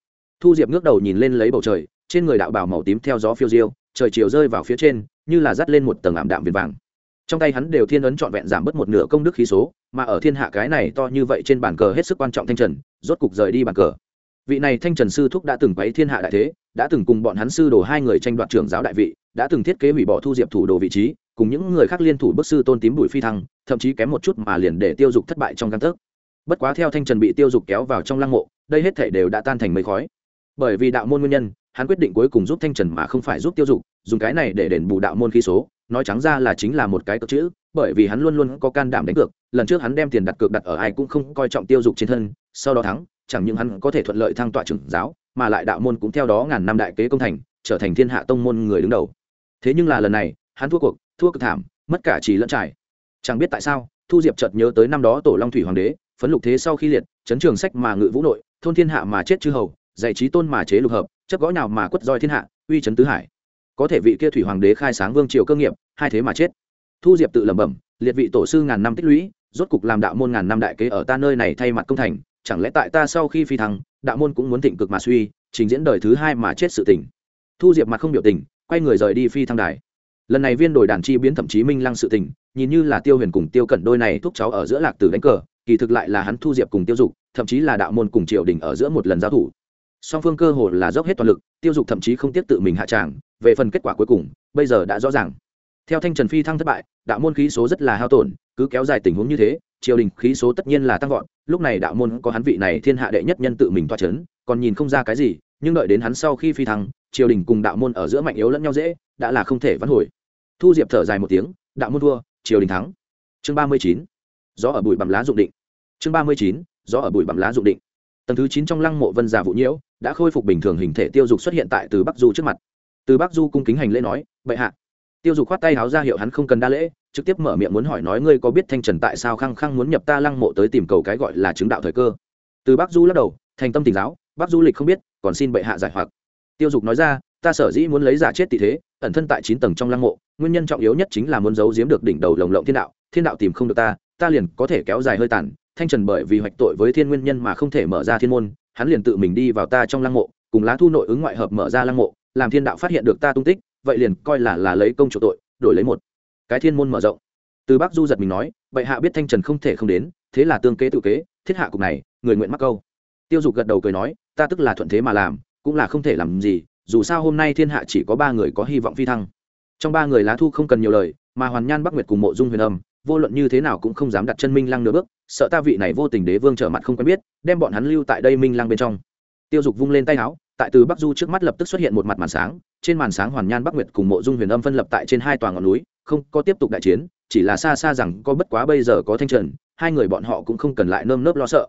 Thu diệp ngước đầu nhìn lên lấy bầu trời trên người đạo bào màu tím theo gió phiêu diêu trời chiều rơi vào phía trên như là dắt lên một tầng ảm đạm viền vàng trong tay hắn đều thiên ấn trọn vẹn giảm bớt một nửa công đức khí số, mà ở thiên hạ cái này to như vậy trên bàn cờ hết sức quan trọng thanh trần, rốt cục rời đi bàn cờ. Vị này thanh trần sư thúc đã từng quấy thiên hạ đại thế, đã từng cùng bọn hắn sư đồ hai người tranh đoạt trưởng giáo đại vị, đã từng thiết kế hủy bỏ thu diệp thủ đồ vị trí, cùng những người khác liên thủ bức sư tôn tím bùi phi thăng, thậm chí kém một chút mà liền để tiêu dục thất bại trong căn tấc. Bất quá theo thanh trần bị tiêu dục kéo vào trong lăng mộ, đây hết thể đều đã tan thành mây khói. Bởi vì đạo môn nguyên nhân, hắn quyết định cuối cùng giúp thanh trần mà không phải giúp tiêu dục, dùng cái này để đền bù đạo môn khí số nói trắng ra là chính là một cái cược chữ, bởi vì hắn luôn luôn có can đảm đánh cược, lần trước hắn đem tiền đặt cược đặt ở ai cũng không coi trọng tiêu dục trên thân, sau đó thắng, chẳng những hắn có thể thuận lợi thăng tọa trưởng giáo, mà lại đạo môn cũng theo đó ngàn năm đại kế công thành, trở thành thiên hạ tông môn người đứng đầu. Thế nhưng là lần này, hắn thua cuộc, thua cực thảm, mất cả trì lẫn trải. Chẳng biết tại sao, thu diệp chợt nhớ tới năm đó tổ long thủy hoàng đế, phấn lục thế sau khi liệt, chấn trường sách mà ngự vũ nội, thôn thiên hạ mà chết chư hầu, dạy trí tôn mà chế lục hợp, chấp gõ nào mà quất roi thiên hạ, uy chấn tứ hải. Có thể vị kia thủy hoàng đế khai sáng vương triều cơ nghiệp hai thế mà chết. Thu diệp tự lẩm bẩm, liệt vị tổ sư ngàn năm tích lũy, rốt cục làm đạo môn ngàn năm đại kế ở ta nơi này thay mặt công thành, chẳng lẽ tại ta sau khi phi thăng, đạo môn cũng muốn thịnh cực mà suy, trình diễn đời thứ hai mà chết sự tình? Thu diệp mặt không biểu tình, quay người rời đi phi thăng đài. Lần này viên đổi đàn chi biến thậm chí minh lăng sự tình, nhìn như là tiêu huyền cùng tiêu cẩn đôi này thúc cháu ở giữa lạc tử đánh cờ, kỳ thực lại là hắn thu diệp cùng tiêu dục, thậm chí là đạo môn cùng triều đình ở giữa một lần giao thủ. Song phương cơ hồ là dốc hết toàn lực, tiêu dục thậm chí không tiếp tự mình hạ tràng, về phần kết quả cuối cùng, bây giờ đã rõ ràng theo thanh trần phi thăng thất bại, đạo môn khí số rất là hao tổn, cứ kéo dài tình huống như thế, triều đình khí số tất nhiên là tăng vọt, lúc này đạo môn có hắn vị này thiên hạ đệ nhất nhân tự mình toa c h ấ n còn nhìn không ra cái gì, nhưng đợi đến hắn sau khi phi thăng, triều đình cùng đạo môn ở giữa mạnh yếu lẫn nhau dễ, đã là không thể vãn hồi. Thu diệp thở dài một tiếng, đạo môn thua, triều đình thắng. Chương ba mươi chín, gió ở bụi bằm lá dụng định. Chương ba mươi chín, gió ở bụi bằm lá dụng định. Tầng thứ chín trong lăng mộ vân giả vũ nhiễu, đã khôi phục bình thường hình thể tiêu dục xuất hiện tại từ bắc du trước mặt. Từ bắc du cung kính hành lễ nói, bệ hạ tiêu dục khoát tay háo ra hiệu hắn không cần đa lễ, trực tiếp mở miệng muốn hỏi nói ngươi có biết thanh trần tại sao khăng khăng muốn nhập ta lăng mộ tới tìm cầu cái gọi là chứng đạo thời cơ? Từ bắc du lắc đầu, thành tâm tỉnh giáo, bắc du lịch không biết, còn xin bệ hạ giải hoặc. Tiêu dục nói ra, ta sở dĩ muốn lấy giả chết tị thế, ẩn thân tại chín tầng trong lăng mộ, nguyên nhân trọng yếu nhất chính là muốn giấu giếm được đỉnh đầu lồng lộng thiên đạo thiên đạo tìm không được ta ta liền có thể kéo dài hơi tàn. Thanh trần bởi vì hoạch tội với thiên nguyên nhân mà không thể mở ra thiên môn, hắn liền tự mình đi vào ta trong lăng mộ, cùng lá thu nội ứng ngoại hợp mở ra lăng mộ, làm thiên đạo phát hiện được ta tung tích vậy liền coi là là lấy công chủ tội, đổi lấy một cái thiên môn mở rộng. Từ bắc du giật mình nói, bệ hạ biết thanh trần không thể không đến, thế là tương kế tự kế, thiết hạ cục này, người nguyện mắc câu. Tiêu dục gật đầu cười nói, ta tức là thuận thế mà làm, cũng là không thể làm gì, dù sao hôm nay thiên hạ chỉ có ba người có hy vọng phi thăng. Trong ba người lá thu không cần nhiều lời, mà hoàn nhan, bắc nguyệt cùng mộ dung huyền âm, vô luận như thế nào cũng không dám đặt chân minh lăng nửa bước, sợ ta vị này vô tình đế vương trở mặt không quen biết, đem bọn hắn lưu tại đây minh lăng bên trong. Tiêu dục vung lên tay áo, tại từ bắc du trước mắt lập tức xuất hiện một mặt màn sáng trên màn sáng hoàn nhan bắc nguyệt cùng mộ dung huyền âm phân lập tại trên hai tòa ngọn núi, không có tiếp tục đại chiến, chỉ là xa xa rằng có bất quá bây giờ có thanh trần, hai người bọn họ cũng không cần lại nơm nớp lo sợ.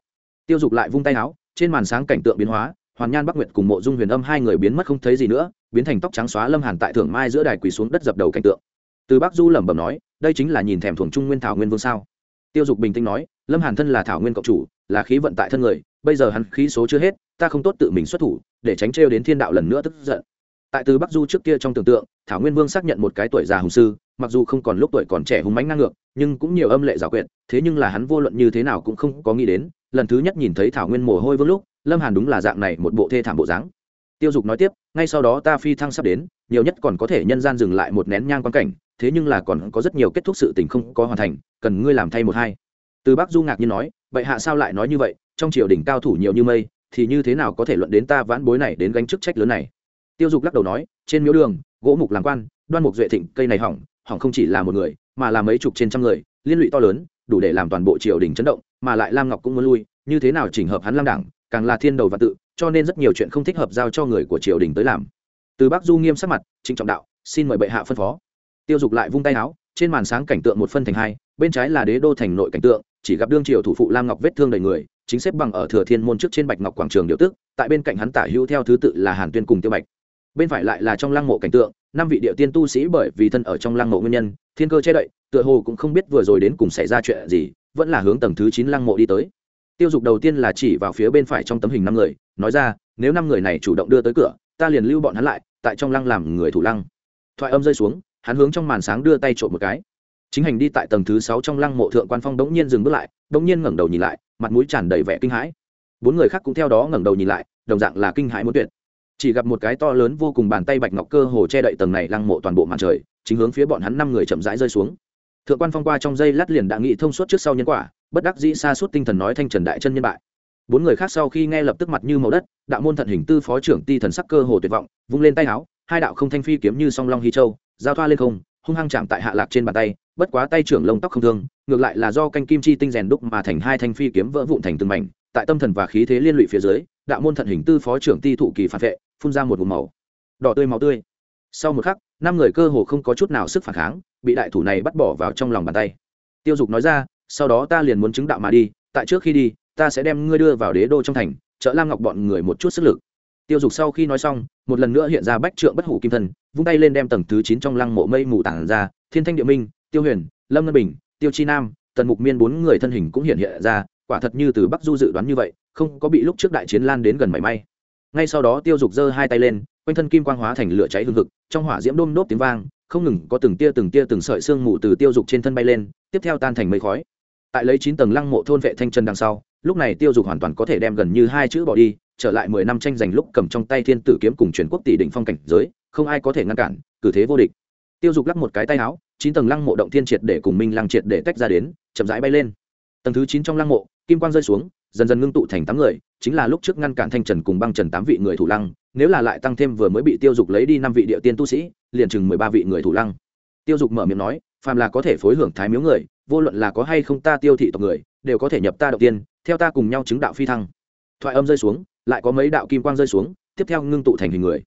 Tiêu dục lại vung tay áo, trên màn sáng cảnh tượng biến hóa, hoàn nhan bắc nguyệt cùng mộ dung huyền âm hai người biến mất không thấy gì nữa, biến thành tóc trắng xóa lâm hàn tại thưởng mai giữa đài quỳ xuống đất dập đầu cảnh tượng. Từ bắc du lẩm bẩm nói, đây chính là nhìn thèm thuồng trung nguyên thảo nguyên vương sao? Tiêu dục bình tĩnh nói, lâm hàn thân là thảo nguyên cộng chủ, là khí vận tại thân người, bây giờ hắn khí số chưa hết, ta không tốt tự mình xuất thủ, để tránh trêu đến thiên đạo lần nữa tức giận tại từ bắc du trước kia trong tưởng tượng, thảo nguyên vương xác nhận một cái tuổi già hùng sư, mặc dù không còn lúc tuổi còn trẻ hùng mánh ngang ngược, nhưng cũng nhiều âm lệ giả quyệt, thế nhưng là hắn vô luận như thế nào cũng không có nghĩ đến, lần thứ nhất nhìn thấy thảo nguyên mồ hôi vương lúc, lâm hàn đúng là dạng này một bộ thê thảm bộ dáng. Tiêu dục nói tiếp, ngay sau đó ta phi thăng sắp đến, nhiều nhất còn có thể nhân gian dừng lại một nén nhang quan cảnh, thế nhưng là còn có rất nhiều kết thúc sự tình không có hoàn thành, cần ngươi làm thay một hai. Từ bắc du ngạc nhiên nói, vậy hạ sao lại nói như vậy, trong triều đình cao thủ nhiều như mây, thì như thế nào có thể luận đến ta vãn bối này đến gánh chức trách lớn này? Tiêu dục lắc đầu nói, trên miếu đường, gỗ mục làm quan, đoan mục duệ thịnh, cây này hỏng hỏng không chỉ là một người, mà là mấy chục trên trăm người, liên lụy to lớn, đủ để làm toàn bộ triều đình chấn động, mà lại lam ngọc cũng muốn lui, như thế nào chỉnh hợp hắn lam đảng, càng là thiên đầu và tự, cho nên rất nhiều chuyện không thích hợp giao cho người của triều đình tới làm. Từ bắc du nghiêm sắc mặt, trịnh trọng đạo, xin mời bệ hạ phân phó. Tiêu dục lại vung tay áo, trên màn sáng cảnh tượng một phân thành hai, bên trái là đế đô thành nội cảnh tượng, chỉ gặp đương triều thủ phụ lam ngọc vết thương đầy người, chính xếp bằng ở thừa thiên môn trước trên bạch ngọc quảng trường điều tức, tại bên cạnh hắn tả hữu theo thứ tự là hàn tuyên cùng tiêu bạch bên phải lại là trong lăng mộ cảnh tượng, năm vị địa tiên tu sĩ bởi vì thân ở trong lăng mộ nguyên nhân, thiên cơ che đậy, tựa hồ cũng không biết vừa rồi đến cùng xảy ra chuyện gì, vẫn là hướng tầng thứ chín lăng mộ đi tới. Tiêu dục đầu tiên là chỉ vào phía bên phải trong tấm hình năm người, nói ra, nếu năm người này chủ động đưa tới cửa, ta liền lưu bọn hắn lại, tại trong lăng làm người thủ lăng. Thoại âm rơi xuống, hắn hướng trong màn sáng đưa tay trộm một cái. Chính hành đi tại tầng thứ sáu trong lăng mộ thượng quan phong đống nhiên dừng bước lại, đống nhiên ngẩng đầu nhìn lại, mặt mũi tràn đầy vẻ kinh hãi. Bốn người khác cũng theo đó ngẩng đầu nhìn lại, đồng dạng là kinh hãi muốn tuyệt chỉ gặp một cái to lớn vô cùng bàn tay bạch ngọc cơ hồ che đậy tầng này lăng mộ toàn bộ màn trời, chính hướng phía bọn hắn năm người chậm rãi rơi xuống. Thượng quan phong qua trong dây lát liền đã nghị thông suốt trước sau nhân quả, bất đắc dĩ xa suốt tinh thần nói thanh trần đại chân nhân bại. Bốn người khác sau khi nghe lập tức mặt như màu đất, đạo môn thận hình tư phó trưởng ti thần sắc cơ hồ tuyệt vọng, vung lên tay áo, hai đạo không thanh phi kiếm như song long hy châu, giao thoa lên không, hung hăng chạm tại hạ lạc trên bàn tay, bất quá tay trưởng lông tóc không thương, ngược lại là do canh kim chi tinh rèn đúc mà thành hai thanh phi kiếm vỡ vụn thành từng mảnh, tại tâm thần và khí thế liên lụy phía dưới đạo môn thận hình tư phó trưởng ti thụ kỳ phản vệ, phun ra một vùng màu. Đỏ tươi máu tươi. Sau một khắc, năm người cơ hồ không có chút nào sức phản kháng, bị đại thủ này bắt bỏ vào trong lòng bàn tay. Tiêu dục nói ra, sau đó ta liền muốn chứng đạo mà đi, tại trước khi đi, ta sẽ đem ngươi đưa vào đế đô trong thành, trợ lam ngọc bọn người một chút sức lực. Tiêu dục sau khi nói xong, một lần nữa hiện ra bách trượng bất hủ kim thân, vung tay lên đem tầng thứ chín trong lăng mộ mây mù tản ra, thiên thanh địa minh, tiêu huyền, lâm ngân bình, tiêu chi nam, tần mục miên bốn người thân hình cũng hiện hiện ra quả thật như từ bắc du dự đoán như vậy, không có bị lúc trước đại chiến lan đến gần mảy may. Ngay sau đó tiêu dục giơ hai tay lên, quanh thân kim quang hóa thành lửa cháy hương thực trong hỏa diễm đôm nốt tiếng vang, không ngừng có từng tia từng tia từng sợi xương mù từ tiêu dục trên thân bay lên, tiếp theo tan thành mây khói. Tại lấy chín tầng lăng mộ thôn vệ thanh chân đằng sau, lúc này tiêu dục hoàn toàn có thể đem gần như hai chữ bỏ đi, trở lại mười năm tranh giành lúc cầm trong tay thiên tử kiếm cùng truyền quốc tỷ định phong cảnh giới, không ai có thể ngăn cản, cử thế vô địch. Tiêu dục lắc một cái tay áo, chín tầng lăng mộ động thiên triệt để cùng minh lăng triệt để tách ra đến, chậm rãi bay lên tầng thứ chín trong lăng mộ, kim quang rơi xuống, dần dần ngưng tụ thành tám người, chính là lúc trước ngăn cản thanh trần cùng băng trần tám vị người thủ lăng, nếu là lại tăng thêm vừa mới bị tiêu dục lấy đi năm vị địa tiên tu sĩ, liền chừng mười ba vị người thủ lăng. Tiêu dục mở miệng nói, phàm là có thể phối hưởng thái miếu người, vô luận là có hay không ta tiêu thị tộc người, đều có thể nhập ta đầu tiên, theo ta cùng nhau chứng đạo phi thăng. Thoại âm rơi xuống, lại có mấy đạo kim quang rơi xuống, tiếp theo ngưng tụ thành hình người.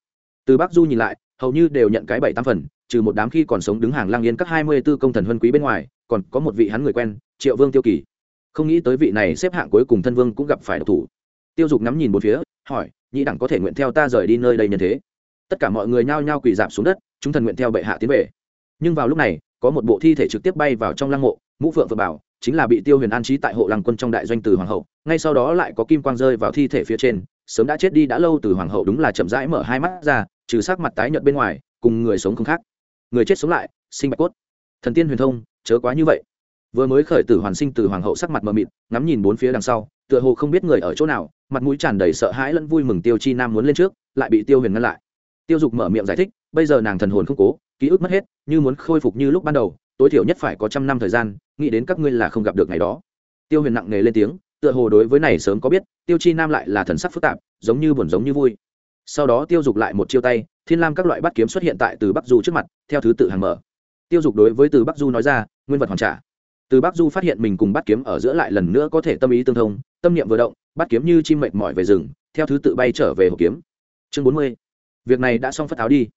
Từ bắc du nhìn lại, hầu như đều nhận cái bảy tam phần, trừ một đám khi còn sống đứng hàng lang yên các hai mươi b ố công thần huân quý bên ngoài, còn có một vị hắn người quen, triệu vương tiêu kỳ không nghĩ tới vị này xếp hạng cuối cùng thân vương cũng gặp phải độc thủ. Tiêu dục ngắm nhìn bốn phía, hỏi, nhị đẳng có thể nguyện theo ta rời đi nơi đây nhân thế? Tất cả mọi người nhao nhao quỳ dạp xuống đất, chúng thần nguyện theo bệ hạ tiến về. Nhưng vào lúc này, có một bộ thi thể trực tiếp bay vào trong lăng mộ, mũ phượng vừa bảo, chính là bị tiêu huyền an trí tại hộ lăng quân trong đại doanh từ hoàng hậu, ngay sau đó lại có kim quang rơi vào thi thể phía trên, sớm đã chết đi đã lâu từ hoàng hậu đúng là chậm rãi mở hai mắt ra, trừ sắc mặt tái nhợt bên ngoài, cùng người sống không khác. Người chết sống lại, sinh bạch cốt. Thần tiên huyền thông, chớ quá như vậy vừa mới khởi tử hoàn sinh từ hoàng hậu sắc mặt mờ mịt, ngắm nhìn bốn phía đằng sau, tựa hồ không biết người ở chỗ nào, mặt mũi tràn đầy sợ hãi lẫn vui mừng tiêu chi nam muốn lên trước, lại bị tiêu huyền ngăn lại. Tiêu dục mở miệng giải thích, bây giờ nàng thần hồn không cố, ký ức mất hết, như muốn khôi phục như lúc ban đầu, tối thiểu nhất phải có trăm năm thời gian, nghĩ đến các ngươi là không gặp được ngày đó. Tiêu huyền nặng nề lên tiếng, tựa hồ đối với này sớm có biết, tiêu chi nam lại là thần sắc phức tạp, giống như buồn giống như vui. Sau đó tiêu dục lại một chiêu tay, thiên lam các loại bắt kiếm xuất hiện tại từ bắc du trước mặt, theo thứ tự hàng mở. Tiêu dục đối với từ bắc du nói ra, nguyên vật hoàn trả từ bắc du phát hiện mình cùng bắt kiếm ở giữa lại lần nữa có thể tâm ý tương thông, tâm niệm vừa động bắt kiếm như chim mệt mỏi về rừng, theo thứ tự bay trở về hộp kiếm. Chương bốn mươi. Việc này đã xong phất áo đi.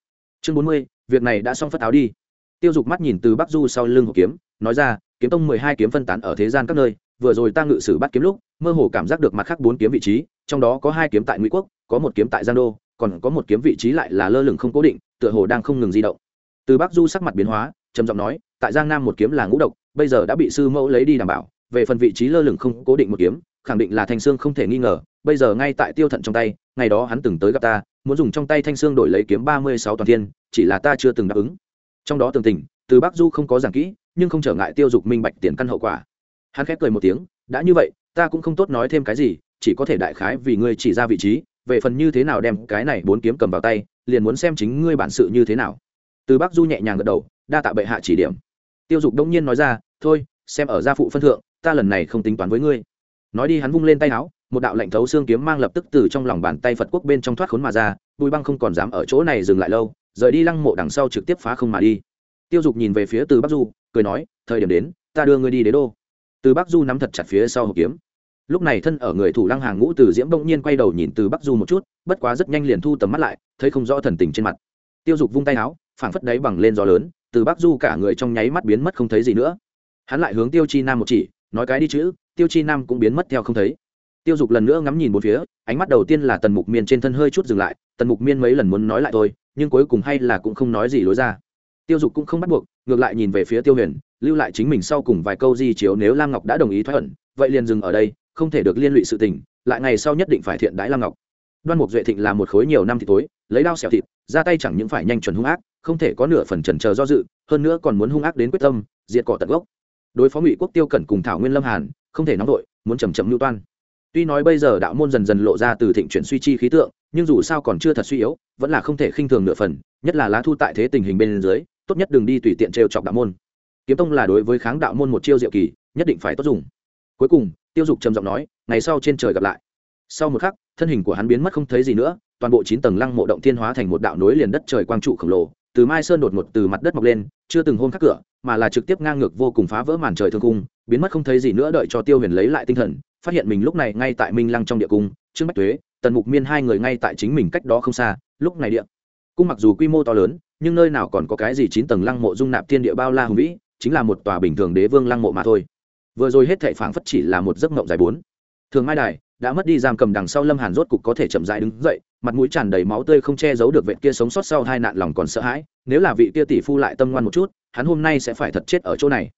Chương bốn mươi, việc này đã xong phất áo đi. Tiêu dục mắt nhìn từ bắc du sau lưng hộp kiếm, nói ra, kiếm tông mười hai kiếm phân tán ở thế gian các nơi, vừa rồi ta ngự sử bắt kiếm lúc, mơ hồ cảm giác được mặt khác bốn kiếm vị trí, trong đó có hai kiếm tại ngụy quốc, có một kiếm tại giang đô, còn có một kiếm vị trí lại là lơ lửng không cố định, tựa hồ đang không ngừng di động. Từ bắc du sắc mặt biến hóa, trầm giọng nói, tại giang nam một kiếm là ngũ độc bây giờ đã bị sư mẫu lấy đi đảm bảo, về phần vị trí lơ lửng không cố định một kiếm, khẳng định là thanh sương không thể nghi ngờ, bây giờ ngay tại tiêu thận trong tay, ngày đó hắn từng tới gặp ta, muốn dùng trong tay thanh sương đổi lấy kiếm ba mươi sáu toàn thiên, chỉ là ta chưa từng đáp ứng. Trong đó tường tình, từ bắc du không có giảng kỹ, nhưng không trở ngại tiêu dục minh bạch tiền căn hậu quả. Hắn khép cười một tiếng, đã như vậy, ta cũng không tốt nói thêm cái gì, chỉ có thể đại khái vì ngươi chỉ ra vị trí, về phần như thế nào đem cái này bốn kiếm cầm vào tay, liền muốn xem chính ngươi bản sự như thế nào. Từ bắc du nhẹ nhàng gật đầu, đa tạ bệ hạ chỉ điểm tiêu dục đông nhiên nói ra, thôi, xem ở gia phụ phân thượng, ta lần này không tính toán với ngươi. Nói đi hắn vung lên tay áo, một đạo lệnh thấu xương kiếm mang lập tức từ trong lòng bàn tay phật quốc bên trong thoát khốn mà ra, bùi băng không còn dám ở chỗ này dừng lại lâu, rời đi lăng mộ đằng sau trực tiếp phá không mà đi. Tiêu dục nhìn về phía từ bắc du, cười nói, thời điểm đến, ta đưa ngươi đi đế đô. Từ bắc du nắm thật chặt phía sau hộp kiếm. Lúc này thân ở người thủ lăng hàng ngũ từ diễm bỗng nhiên quay đầu nhìn từ bắc du một chút, bất quá rất nhanh liền thu tầm mắt lại, thấy không rõ thần tình trên mặt. Tiêu dục vung tay áo, phảng phất đáy bằng lên gió lớn từ bắc du cả người trong nháy mắt biến mất không thấy gì nữa. Hắn lại hướng tiêu chi nam một chỉ, nói cái đi chữ tiêu chi nam cũng biến mất theo không thấy. Tiêu dục lần nữa ngắm nhìn một phía, ánh mắt đầu tiên là tần mục miên trên thân hơi chút dừng lại, tần mục miên mấy lần muốn nói lại thôi, nhưng cuối cùng hay là cũng không nói gì lối ra. Tiêu dục cũng không bắt buộc, ngược lại nhìn về phía tiêu huyền, lưu lại chính mình sau cùng vài câu di chiếu nếu lam ngọc đã đồng ý thoát ẩn vậy liền dừng ở đây, không thể được liên lụy sự tình, lại ngày sau nhất định phải thiện đãi lam ngọc. Đoan mục duệ thịnh là một khối nhiều năm thì tối lấy đao xẻo thịt, ra tay chẳng những phải nhanh chuẩn hung ác không thể có nửa phần trần chờ do dự, hơn nữa còn muốn hung ác đến quyết tâm, diệt cỏ tận gốc. Đối phó ngụy quốc tiêu cẩn cùng thảo nguyên lâm hàn, không thể nóng vội, muốn chầm chậm lưu toan. Tuy nói bây giờ đạo môn dần dần lộ ra từ thịnh chuyển suy chi khí tượng, nhưng dù sao còn chưa thật suy yếu, vẫn là không thể khinh thường nửa phần, nhất là lá thu tại thế tình hình bên dưới, tốt nhất đừng đi tùy tiện trêu chọc đạo môn. Kiếm tông là đối với kháng đạo môn một chiêu diệu kỳ, nhất định phải tốt dùng. Cuối cùng, tiêu dục trầm giọng nói, ngày sau trên trời gặp lại. Sau một khắc, thân hình của hắn biến mất không thấy gì nữa, toàn bộ chín tầng lăng mộ động thiên hóa thành một đạo nối liền đất trời quang trụ khổng lồ từ mai sơn đột ngột từ mặt đất mọc lên, chưa từng hôn khắc cửa, mà là trực tiếp ngang ngược vô cùng phá vỡ màn trời thương cung biến mất không thấy gì nữa đợi cho tiêu huyền lấy lại tinh thần, phát hiện mình lúc này ngay tại minh lăng trong địa cung, trương bách tuế, tần mục miên hai người ngay tại chính mình cách đó không xa, lúc này địa cung mặc dù quy mô to lớn, nhưng nơi nào còn có cái gì chín tầng lăng mộ dung nạp thiên địa bao la hùng vĩ, chính là một tòa bình thường đế vương lăng mộ mà thôi. Vừa rồi hết thệ phảng phất chỉ là một giấc mộng dài bốn. Thường mai đài đã mất đi giam cầm đằng sau lâm hàn rốt cục có thể chậm rãi đứng dậy mặt mũi tràn đầy máu tươi không che giấu được vệ kia sống sót sau hai nạn lòng còn sợ hãi, nếu là vị kia tỷ phu lại tâm ngoan một chút, hắn hôm nay sẽ phải thật chết ở chỗ này.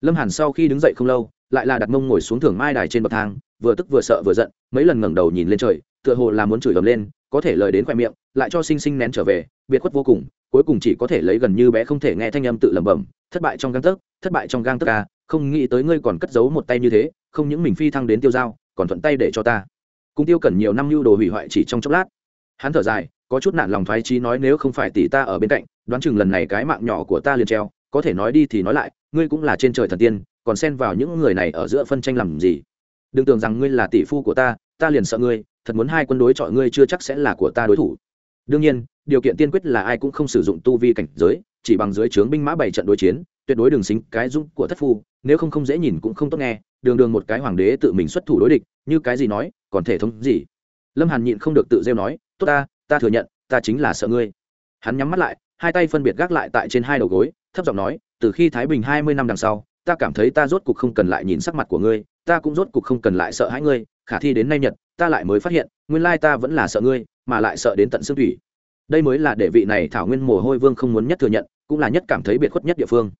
Lâm hàn sau khi đứng dậy không lâu, lại là đặt mông ngồi xuống thường mai đài trên bậc thang, vừa tức vừa sợ vừa giận, mấy lần ngẩng đầu nhìn lên trời, tựa hồ là muốn chửi ầm lên, có thể lời đến khoe miệng, lại cho sinh sinh nén trở về, biệt khuất vô cùng, cuối cùng chỉ có thể lấy gần như bé không thể nghe thanh âm tự lẩm bẩm, thất bại trong gang tấc, thất bại trong gang tấc ca không nghĩ tới ngươi còn cất giấu một tay như thế, không những mình phi thăng đến tiêu dao còn thuận tay để cho ta. Cung tiêu cần nhiều năm lưu đồ hủy hoại chỉ trong chốc lát hắn thở dài, có chút nản lòng thoái trí nói nếu không phải tỷ ta ở bên cạnh, đoán chừng lần này cái mạng nhỏ của ta liền treo, có thể nói đi thì nói lại, ngươi cũng là trên trời thần tiên, còn xen vào những người này ở giữa phân tranh làm gì? Đừng tưởng rằng ngươi là tỷ phu của ta ta liền sợ ngươi, thật muốn hai quân đối chọi ngươi chưa chắc sẽ là của ta đối thủ. Đương nhiên, điều kiện tiên quyết là ai cũng không sử dụng tu vi cảnh giới, chỉ bằng dưới trướng binh mã bảy trận đối chiến, tuyệt đối đường xính cái dung của thất phu, nếu không không dễ nhìn cũng không tốt nghe, đường đường một cái hoàng đế tự mình xuất thủ đối địch, như cái gì nói, còn thể thống gì? Lâm hàn nhịn không được tự rêu nói tốt ta ta thừa nhận, ta chính là sợ ngươi. Hắn nhắm mắt lại, hai tay phân biệt gác lại tại trên hai đầu gối, thấp giọng nói, từ khi thái bình hai mươi năm đằng sau, ta cảm thấy ta rốt cục không cần lại nhìn sắc mặt của ngươi, ta cũng rốt cục không cần lại sợ hãi ngươi, khả thi đến nay nhật, ta lại mới phát hiện, nguyên lai ta vẫn là sợ ngươi, mà lại sợ đến tận xương thủy. Đây mới là đệ vị này thảo nguyên mồ hôi vương không muốn nhất thừa nhận, cũng là nhất cảm thấy biệt khuất nhất địa phương.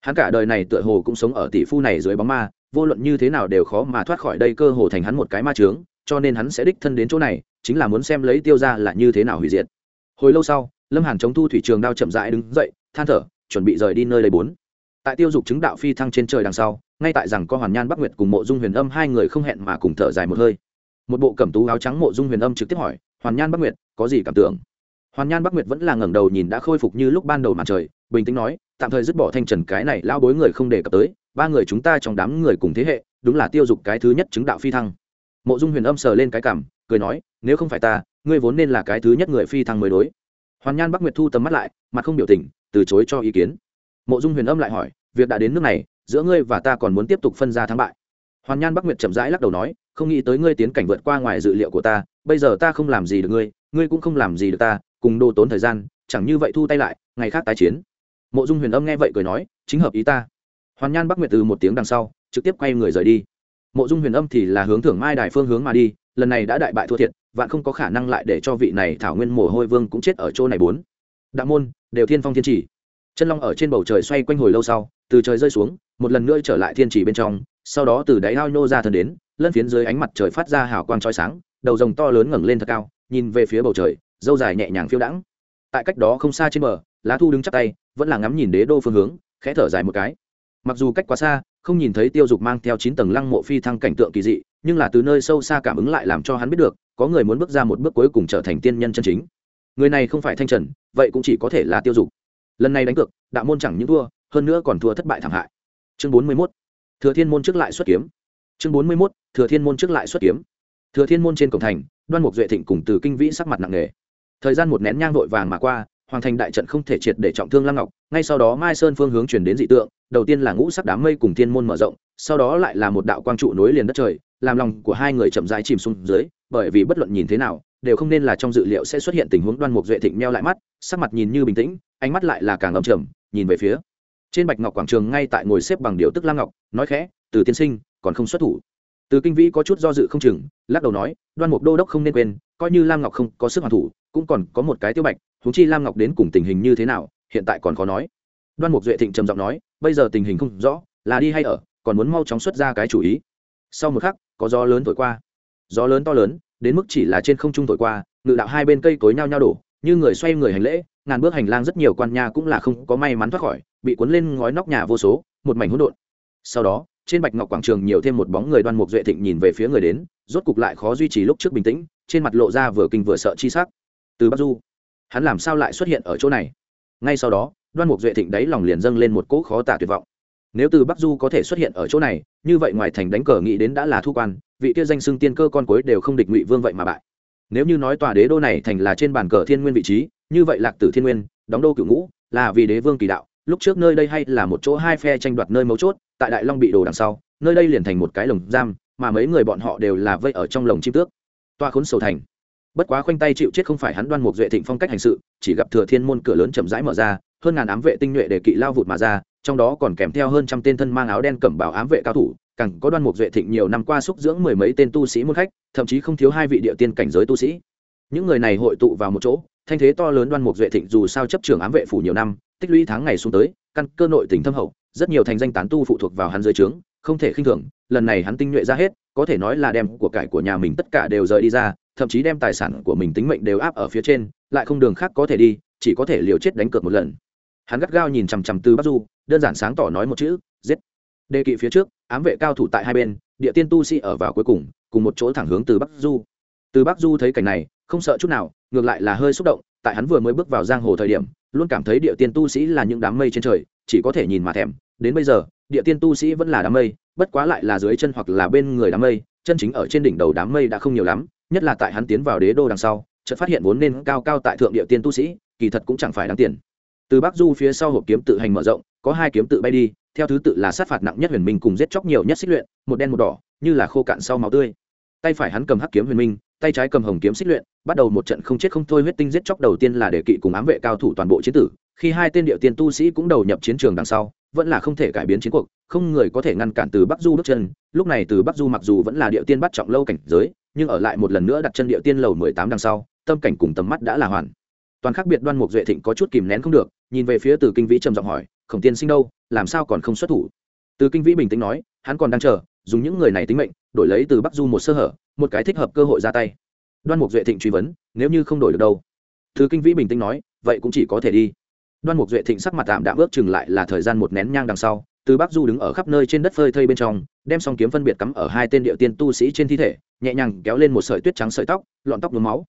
Hắn cả đời này tựa hồ cũng sống ở tỷ phu này dưới bóng ma, vô luận như thế nào đều khó mà thoát khỏi đây cơ hồ thành hắn một cái ma trướng cho nên hắn sẽ đích thân đến chỗ này chính là muốn xem lấy tiêu ra là như thế nào hủy diệt. Hồi lâu sau, lâm hàn chống thu thủy trường đao chậm rãi đứng dậy, than thở, chuẩn bị rời đi nơi lấy bốn. Tại tiêu dục chứng đạo phi thăng trên trời đằng sau, ngay tại rằng có hoàn nhan bắc nguyệt cùng mộ dung huyền âm hai người không hẹn mà cùng thở dài một hơi. Một bộ cẩm tú áo trắng mộ dung huyền âm trực tiếp hỏi, hoàn nhan bắc nguyệt, có gì cảm tưởng? Hoàn nhan bắc nguyệt vẫn là ngẩng đầu nhìn đã khôi phục như lúc ban đầu mặt trời, bình tĩnh nói, tạm thời dứt bỏ thanh trần cái này lao bối người không đề cập tới, ba người chúng ta trong đám người cùng thế hệ, đúng là tiêu dục cái thứ nhất chứng đạo phi thăng. Mộ dung huyền âm sờ lên cái cảm cười nói, nếu không phải ta, ngươi vốn nên là cái thứ nhất người phi thăng mới đối. Hoàn nhan bắc nguyệt thu tầm mắt lại, mặt không biểu tình, từ chối cho ý kiến. Mộ dung huyền âm lại hỏi, việc đã đến nước này, giữa ngươi và ta còn muốn tiếp tục phân ra thắng bại? Hoàn nhan bắc nguyệt chậm rãi lắc đầu nói, không nghĩ tới ngươi tiến cảnh vượt qua ngoài dự liệu của ta, bây giờ ta không làm gì được ngươi ngươi cũng không làm gì được ta, cùng đồ tốn thời gian, chẳng như vậy thu tay lại, ngày khác tái chiến. Mộ dung huyền âm nghe vậy cười nói, chính hợp ý ta. Hoàn nhan bắc nguyệt từ một tiếng đằng sau, trực tiếp quay người rời đi mộ dung huyền âm thì là hướng thưởng mai đài phương hướng mà đi, lần này đã đại bại thua thiệt, vạn không có khả năng lại để cho vị này thảo nguyên mồ hôi vương cũng chết ở chỗ này bốn. Đạo môn, đều thiên phong thiên chỉ. Chân long ở trên bầu trời xoay quanh hồi lâu sau, từ trời rơi xuống, một lần nữa trở lại thiên chỉ bên trong, sau đó từ đáy ao nhô ra thần đến, lân phiến dưới ánh mặt trời phát ra hào quang trói sáng, đầu rồng to lớn ngẩng lên thật cao, nhìn về phía bầu trời, dâu dài nhẹ nhàng phiêu đãng. Tại cách đó không xa trên bờ, lá thu đứng chắp tay, vẫn là ngắm nhìn đế đô phương hướng, khẽ thở dài một cái. Mặc dù cách quá xa không nhìn thấy tiêu dục mang theo chín tầng lăng mộ phi thăng cảnh tượng kỳ dị, nhưng là từ nơi sâu xa cảm ứng lại làm cho hắn biết được, có người muốn bước ra một bước cuối cùng trở thành tiên nhân chân chính. Người này không phải thanh trần, vậy cũng chỉ có thể là tiêu dục. Lần này đánh cược, đạo môn chẳng những thua, hơn nữa còn thua thất bại thảm hại. Chương bốn mươi mốt, thừa thiên môn trước lại xuất kiếm. Chương bốn mươi mốt, thừa thiên môn trước lại xuất kiếm. Thừa thiên môn trên cổng thành, đoan mục duệ thịnh cùng từ kinh vĩ sắc mặt nặng nề. Thời gian một nén nhang vội vàng mà qua hoàng thành đại trận không thể triệt để trọng thương lam ngọc, ngay sau đó mai sơn phương hướng chuyển đến dị tượng, đầu tiên là ngũ sắc đám mây cùng thiên môn mở rộng, sau đó lại là một đạo quang trụ nối liền đất trời, làm lòng của hai người chậm rãi chìm xuống dưới, bởi vì bất luận nhìn thế nào, đều không nên là trong dự liệu sẽ xuất hiện tình huống đoan mục duệ thịnh meo lại mắt, sắc mặt nhìn như bình tĩnh, ánh mắt lại là càng ầm trầm, nhìn về phía trên bạch ngọc quảng trường ngay tại ngồi xếp bằng điều tức lam ngọc, nói khẽ, từ tiên sinh, còn không xuất thủ. Từ kinh vĩ có chút do dự không chừng, lắc đầu nói, đoan mục đô đốc không nên quên, coi như lam ngọc không có sức hoàn thủ, cũng còn có một cái tiêu bạch huống chi lam ngọc đến cùng tình hình như thế nào, hiện tại còn khó nói. Đoan mục duệ thịnh trầm giọng nói, bây giờ tình hình không rõ, là đi hay ở, còn muốn mau chóng xuất ra cái chủ ý. Sau một khắc, có gió lớn thổi qua. Gió lớn to lớn, đến mức chỉ là trên không trung thổi qua, ngự đạo hai bên cây cối nhao nhao đổ, như người xoay người hành lễ, ngàn bước hành lang rất nhiều quan nha cũng là không có may mắn thoát khỏi, bị cuốn lên ngói nóc nhà vô số, một mảnh hỗn độn. Sau đó, trên bạch ngọc quảng trường nhiều thêm một bóng người đoan mục duệ thịnh nhìn về phía người đến, rốt cục lại khó duy trì lúc trước bình tĩnh, trên mặt lộ ra vừa kinh vừa sợ chi sắc. Từ bắc du hắn làm sao lại xuất hiện ở chỗ này? Ngay sau đó, đoan mục duệ thịnh đáy lòng liền dâng lên một cỗ khó tả tuyệt vọng. Nếu từ bắc du có thể xuất hiện ở chỗ này, như vậy ngoài thành đánh cờ nghĩ đến đã là thu quan, vị kia danh xưng tiên cơ con cuối đều không địch ngụy vương vậy mà bại. Nếu như nói tòa đế đô này thành là trên bàn cờ thiên nguyên vị trí, như vậy lạc tử thiên nguyên, đóng đô cửu ngũ, là vì đế vương kỳ đạo, lúc trước nơi đây hay là một chỗ hai phe tranh đoạt nơi mấu chốt, tại đại long bị đồ đằng sau, nơi đây liền thành một cái lồng giam, mà mấy người bọn họ đều là vây ở trong lồng chim tước. Toa khốn sầu thành bất quá khoanh tay chịu chết không phải hắn đoan mục duệ thịnh phong cách hành sự, chỉ gặp thừa thiên môn cửa lớn chậm rãi mở ra, hơn ngàn ám vệ tinh nhuệ để kỵ lao vụt mà ra, trong đó còn kèm theo hơn trăm tên thân mang áo đen cẩm bảo ám vệ cao thủ, càng có đoan mục duệ thịnh nhiều năm qua xúc dưỡng mười mấy tên tu sĩ môn khách, thậm chí không thiếu hai vị địa tiên cảnh giới tu sĩ. Những người này hội tụ vào một chỗ, thanh thế to lớn đoan mục duệ thịnh dù sao chấp trưởng ám vệ phủ nhiều năm, tích lũy tháng ngày xuống tới, căn cơ nội tình thâm hậu, rất nhiều thành danh tán tu phụ thuộc vào hắn dưới trướng, không thể khinh thường, lần này hắn tinh nhuệ ra hết, có thể nói là đem của cải của nhà mình tất cả đều rời đi ra thậm chí đem tài sản của mình tính mệnh đều áp ở phía trên, lại không đường khác có thể đi, chỉ có thể liều chết đánh cược một lần. Hắn gắt gao nhìn chằm chằm từ bắc du, đơn giản sáng tỏ nói một chữ, giết. Đề kỵ phía trước, ám vệ cao thủ tại hai bên, địa tiên tu sĩ ở vào cuối cùng cùng một chỗ thẳng hướng từ bắc du. Từ bắc du thấy cảnh này, không sợ chút nào, ngược lại là hơi xúc động, tại hắn vừa mới bước vào giang hồ thời điểm, luôn cảm thấy địa tiên tu sĩ là những đám mây trên trời, chỉ có thể nhìn mà thèm. Đến bây giờ, địa tiên tu sĩ vẫn là đám mây, bất quá lại là dưới chân hoặc là bên người đám mây, chân chính ở trên đỉnh đầu đám mây đã không nhiều lắm nhất là tại hắn tiến vào đế đô đằng sau, chợt phát hiện vốn nên cao cao tại thượng địa tiên tu sĩ, kỳ thật cũng chẳng phải đáng tiền. Từ bắc du phía sau hộp kiếm tự hành mở rộng, có hai kiếm tự bay đi, theo thứ tự là sát phạt nặng nhất huyền minh cùng giết chóc nhiều nhất xích luyện, một đen một đỏ, như là khô cạn sau máu tươi. Tay phải hắn cầm hắc kiếm huyền minh, tay trái cầm hồng kiếm xích luyện, bắt đầu một trận không chết không thôi huyết tinh giết chóc đầu tiên là để kỵ cùng ám vệ cao thủ toàn bộ chiến tử. Khi hai tên điệu tiên tu sĩ cũng đầu nhập chiến trường đằng sau, vẫn là không thể cải biến chiến cuộc, không người có thể ngăn cản từ bắc du bước chân. Lúc này từ bắc du mặc dù vẫn là địa tiên bắt trọng lâu cảnh giới nhưng ở lại một lần nữa đặt chân địa tiên lầu mười tám đằng sau, tâm cảnh cùng tầm mắt đã là hoàn. Toàn khác biệt đoan mục duệ thịnh có chút kìm nén không được, nhìn về phía từ kinh vĩ trầm giọng hỏi, khổng tiên sinh đâu, làm sao còn không xuất thủ? Từ kinh vĩ bình tĩnh nói, hắn còn đang chờ, dùng những người này tính mệnh, đổi lấy từ bắc du một sơ hở, một cái thích hợp cơ hội ra tay. Đoan mục duệ thịnh truy vấn, nếu như không đổi được đâu? Từ kinh vĩ bình tĩnh nói, vậy cũng chỉ có thể đi. Đoan mục duệ thịnh sắc mặt tạm đạm ước chừng lại là thời gian một nén nhang đằng sau từ bắc du đứng ở khắp nơi trên đất phơi thây bên trong, đem song kiếm phân biệt cắm ở hai tên địa tiên tu sĩ trên thi thể, nhẹ nhàng kéo lên một sợi tuyết trắng sợi tóc, lọn tóc nhuốm máu.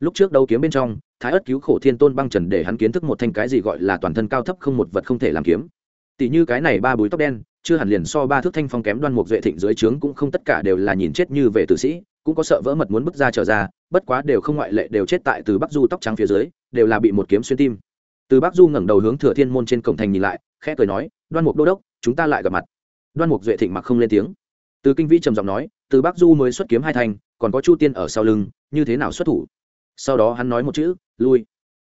Lúc trước đấu kiếm bên trong, thái ất cứu khổ thiên tôn băng trần để hắn kiến thức một thanh cái gì gọi là toàn thân cao thấp không một vật không thể làm kiếm. Tỷ như cái này ba búi tóc đen, chưa hẳn liền so ba thước thanh phong kém đoan mục duệ thịnh dưới trướng cũng không tất cả đều là nhìn chết như về tử sĩ, cũng có sợ vỡ mật muốn bước ra trở ra, bất quá đều không ngoại lệ đều chết tại từ bắc du tóc trắng phía dưới, đều là bị một kiếm xuyên tim. Từ bắc du ngẩng đầu hướng thừa thiên môn trên cổng thành nhìn lại, khẽ cười nói đoan mục đô đốc, chúng ta lại gặp mặt. Đoan mục duệ thịnh mặc không lên tiếng. Từ kinh vĩ trầm giọng nói, từ bắc du mới xuất kiếm hai thành, còn có chu tiên ở sau lưng, như thế nào xuất thủ? Sau đó hắn nói một chữ, lui.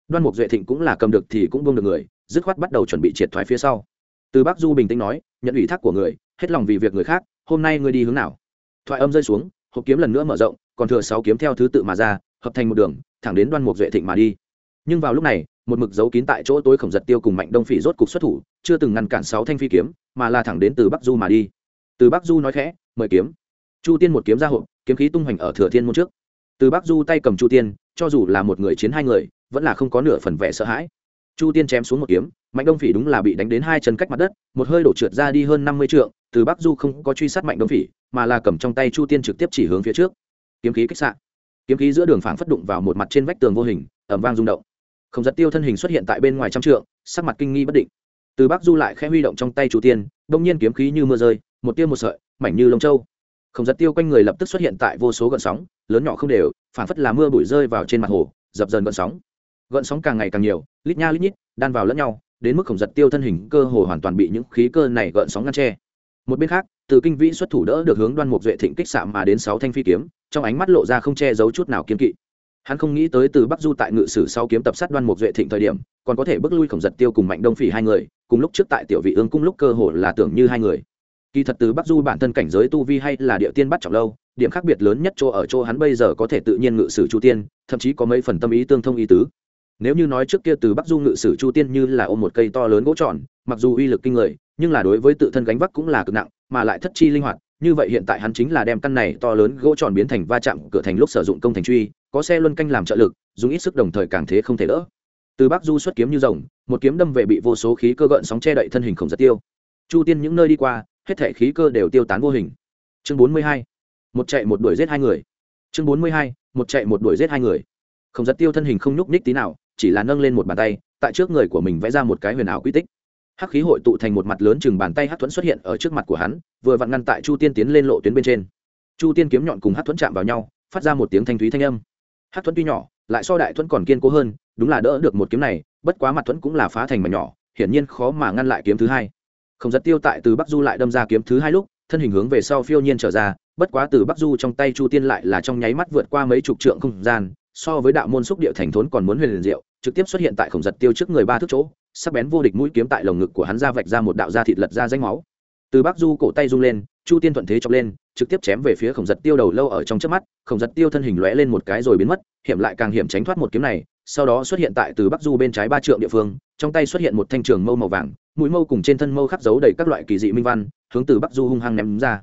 Đoan mục duệ thịnh cũng là cầm được thì cũng bông được người, dứt khoát bắt đầu chuẩn bị triệt thoái phía sau. Từ bắc du bình tĩnh nói, nhận ủy thác của người, hết lòng vì việc người khác, hôm nay ngươi đi hướng nào? Thoại âm rơi xuống, hộp kiếm lần nữa mở rộng, còn thừa sáu kiếm theo thứ tự mà ra, hợp thành một đường, thẳng đến đoan mục duệ thịnh mà đi. Nhưng vào lúc này một mực dấu kín tại chỗ tối khổng giật tiêu cùng mạnh đông phỉ rốt cục xuất thủ, chưa từng ngăn cản sáu thanh phi kiếm, mà là thẳng đến từ bắc du mà đi. Từ bắc du nói khẽ, mời kiếm. Chu tiên một kiếm ra hộp, kiếm khí tung hoành ở thừa thiên môn trước. Từ bắc du tay cầm chu tiên, cho dù là một người chiến hai người, vẫn là không có nửa phần vẻ sợ hãi. Chu tiên chém xuống một kiếm, mạnh đông phỉ đúng là bị đánh đến hai chân cách mặt đất, một hơi đổ trượt ra đi hơn năm mươi trượng, từ bắc du không có truy sát mạnh đông phỉ, mà là cầm trong tay chu tiên trực tiếp chỉ hướng phía trước. Kiếm khí kích sạn kiếm khí giữa đường phảng phất đụng vào một mặt trên vách tường vô hình ẩm vang rung động không giật tiêu thân hình xuất hiện tại bên ngoài trăm trượng, sắc mặt kinh nghi bất định. Từ bắc du lại khẽ huy động trong tay chủ tiên đông nhiên kiếm khí như mưa rơi, một tiêu một sợi, mảnh như lông châu. Không giật tiêu quanh người lập tức xuất hiện tại vô số gợn sóng, lớn nhỏ không đều, phảng phất là mưa bụi rơi vào trên mặt hồ, dập dần gợn sóng. Gợn sóng càng ngày càng nhiều, lít nha lít nhít, đan vào lẫn nhau, đến mức khổng giật tiêu thân hình cơ hồ hoàn toàn bị những khí cơ này gợn sóng ngăn tre một bên khác, từ kinh vĩ xuất thủ đỡ được hướng đoan mục duệ thịnh kích xạ mà đến sáu thanh phi kiếm, trong ánh mắt lộ ra không che giấu chút nào kiên kỵ hắn không nghĩ tới từ bắc du tại ngự sử sau kiếm tập sát đoan mục duệ thịnh thời điểm, còn có thể bước lui khổng giật tiêu cùng mạnh đông phỉ hai người, cùng lúc trước tại tiểu vị ương cung lúc cơ hồ là tưởng như hai người. Kỳ thật từ bắc du bản thân cảnh giới tu vi hay là địa tiên bắt trọng lâu, điểm khác biệt lớn nhất chỗ ở chỗ hắn bây giờ có thể tự nhiên ngự sử chu tiên, thậm chí có mấy phần tâm ý tương thông ý tứ. Nếu như nói trước kia từ bắc du ngự sử chu tiên như là ôm một cây to lớn gỗ tròn, mặc dù uy lực kinh người, nhưng là đối với tự thân gánh vác cũng là cực nặng, mà lại thất chi linh hoạt như vậy hiện tại hắn chính là đem căn này to lớn gỗ tròn biến thành va chạm cửa thành lúc sử dụng công thành truy, có xe luân canh làm trợ lực, dùng ít sức đồng thời càng thế không thể đỡ. Từ bắc du xuất kiếm như rồng, một kiếm đâm về bị vô số khí cơ gợn sóng che đậy thân hình không giật tiêu. Chu tiên những nơi đi qua, hết thể khí cơ đều tiêu tán vô hình. Chương bốn mươi hai, một chạy một đuổi giết hai người. Chương bốn mươi hai, một chạy một đuổi giết hai người. Không giật tiêu thân hình không nhúc nhích tí nào, chỉ là nâng lên một bàn tay, tại trước người của mình vẽ ra một cái huyền ảo quy tích. Hắc khí hội tụ thành một mặt lớn chừng bàn tay hắc thuẫn xuất hiện ở trước mặt của hắn vừa vặn ngăn tại chu tiên tiến lên lộ tuyến bên trên. Chu tiên kiếm nhọn cùng Hát thuẫn chạm vào nhau, phát ra một tiếng thanh thúy thanh âm. Hát thuẫn tuy nhỏ, lại so đại thuẫn còn kiên cố hơn, đúng là đỡ được một kiếm này, bất quá mặt thuẫn cũng là phá thành mà nhỏ, hiển nhiên khó mà ngăn lại kiếm thứ hai. Không giật tiêu tại từ bắc du lại đâm ra kiếm thứ hai lúc, thân hình hướng về sau phiêu nhiên trở ra, bất quá từ bắc du trong tay chu tiên lại là trong nháy mắt vượt qua mấy chục trượng không gian, so với đạo môn xúc địa thành thốn còn muốn huyền liền diệu, trực tiếp xuất hiện tại khổng giật tiêu trước người ba thước chỗ, sắc bén vô địch mũi kiếm tại lồng ngực của hắn ra vạch ra một đạo da thịt lật ra danh máu từ bắc du cổ tay rung lên, chu tiên thuận thế chọc lên, trực tiếp chém về phía khổng giật tiêu đầu lâu ở trong trước mắt, khổng giật tiêu thân hình lóe lên một cái rồi biến mất, hiểm lại càng hiểm tránh thoát một kiếm này, sau đó xuất hiện tại từ bắc du bên trái ba trượng địa phương, trong tay xuất hiện một thanh trường mâu màu vàng, mũi mâu cùng trên thân mâu khắc dấu đầy các loại kỳ dị minh văn, hướng từ bắc du hung hăng ném ra.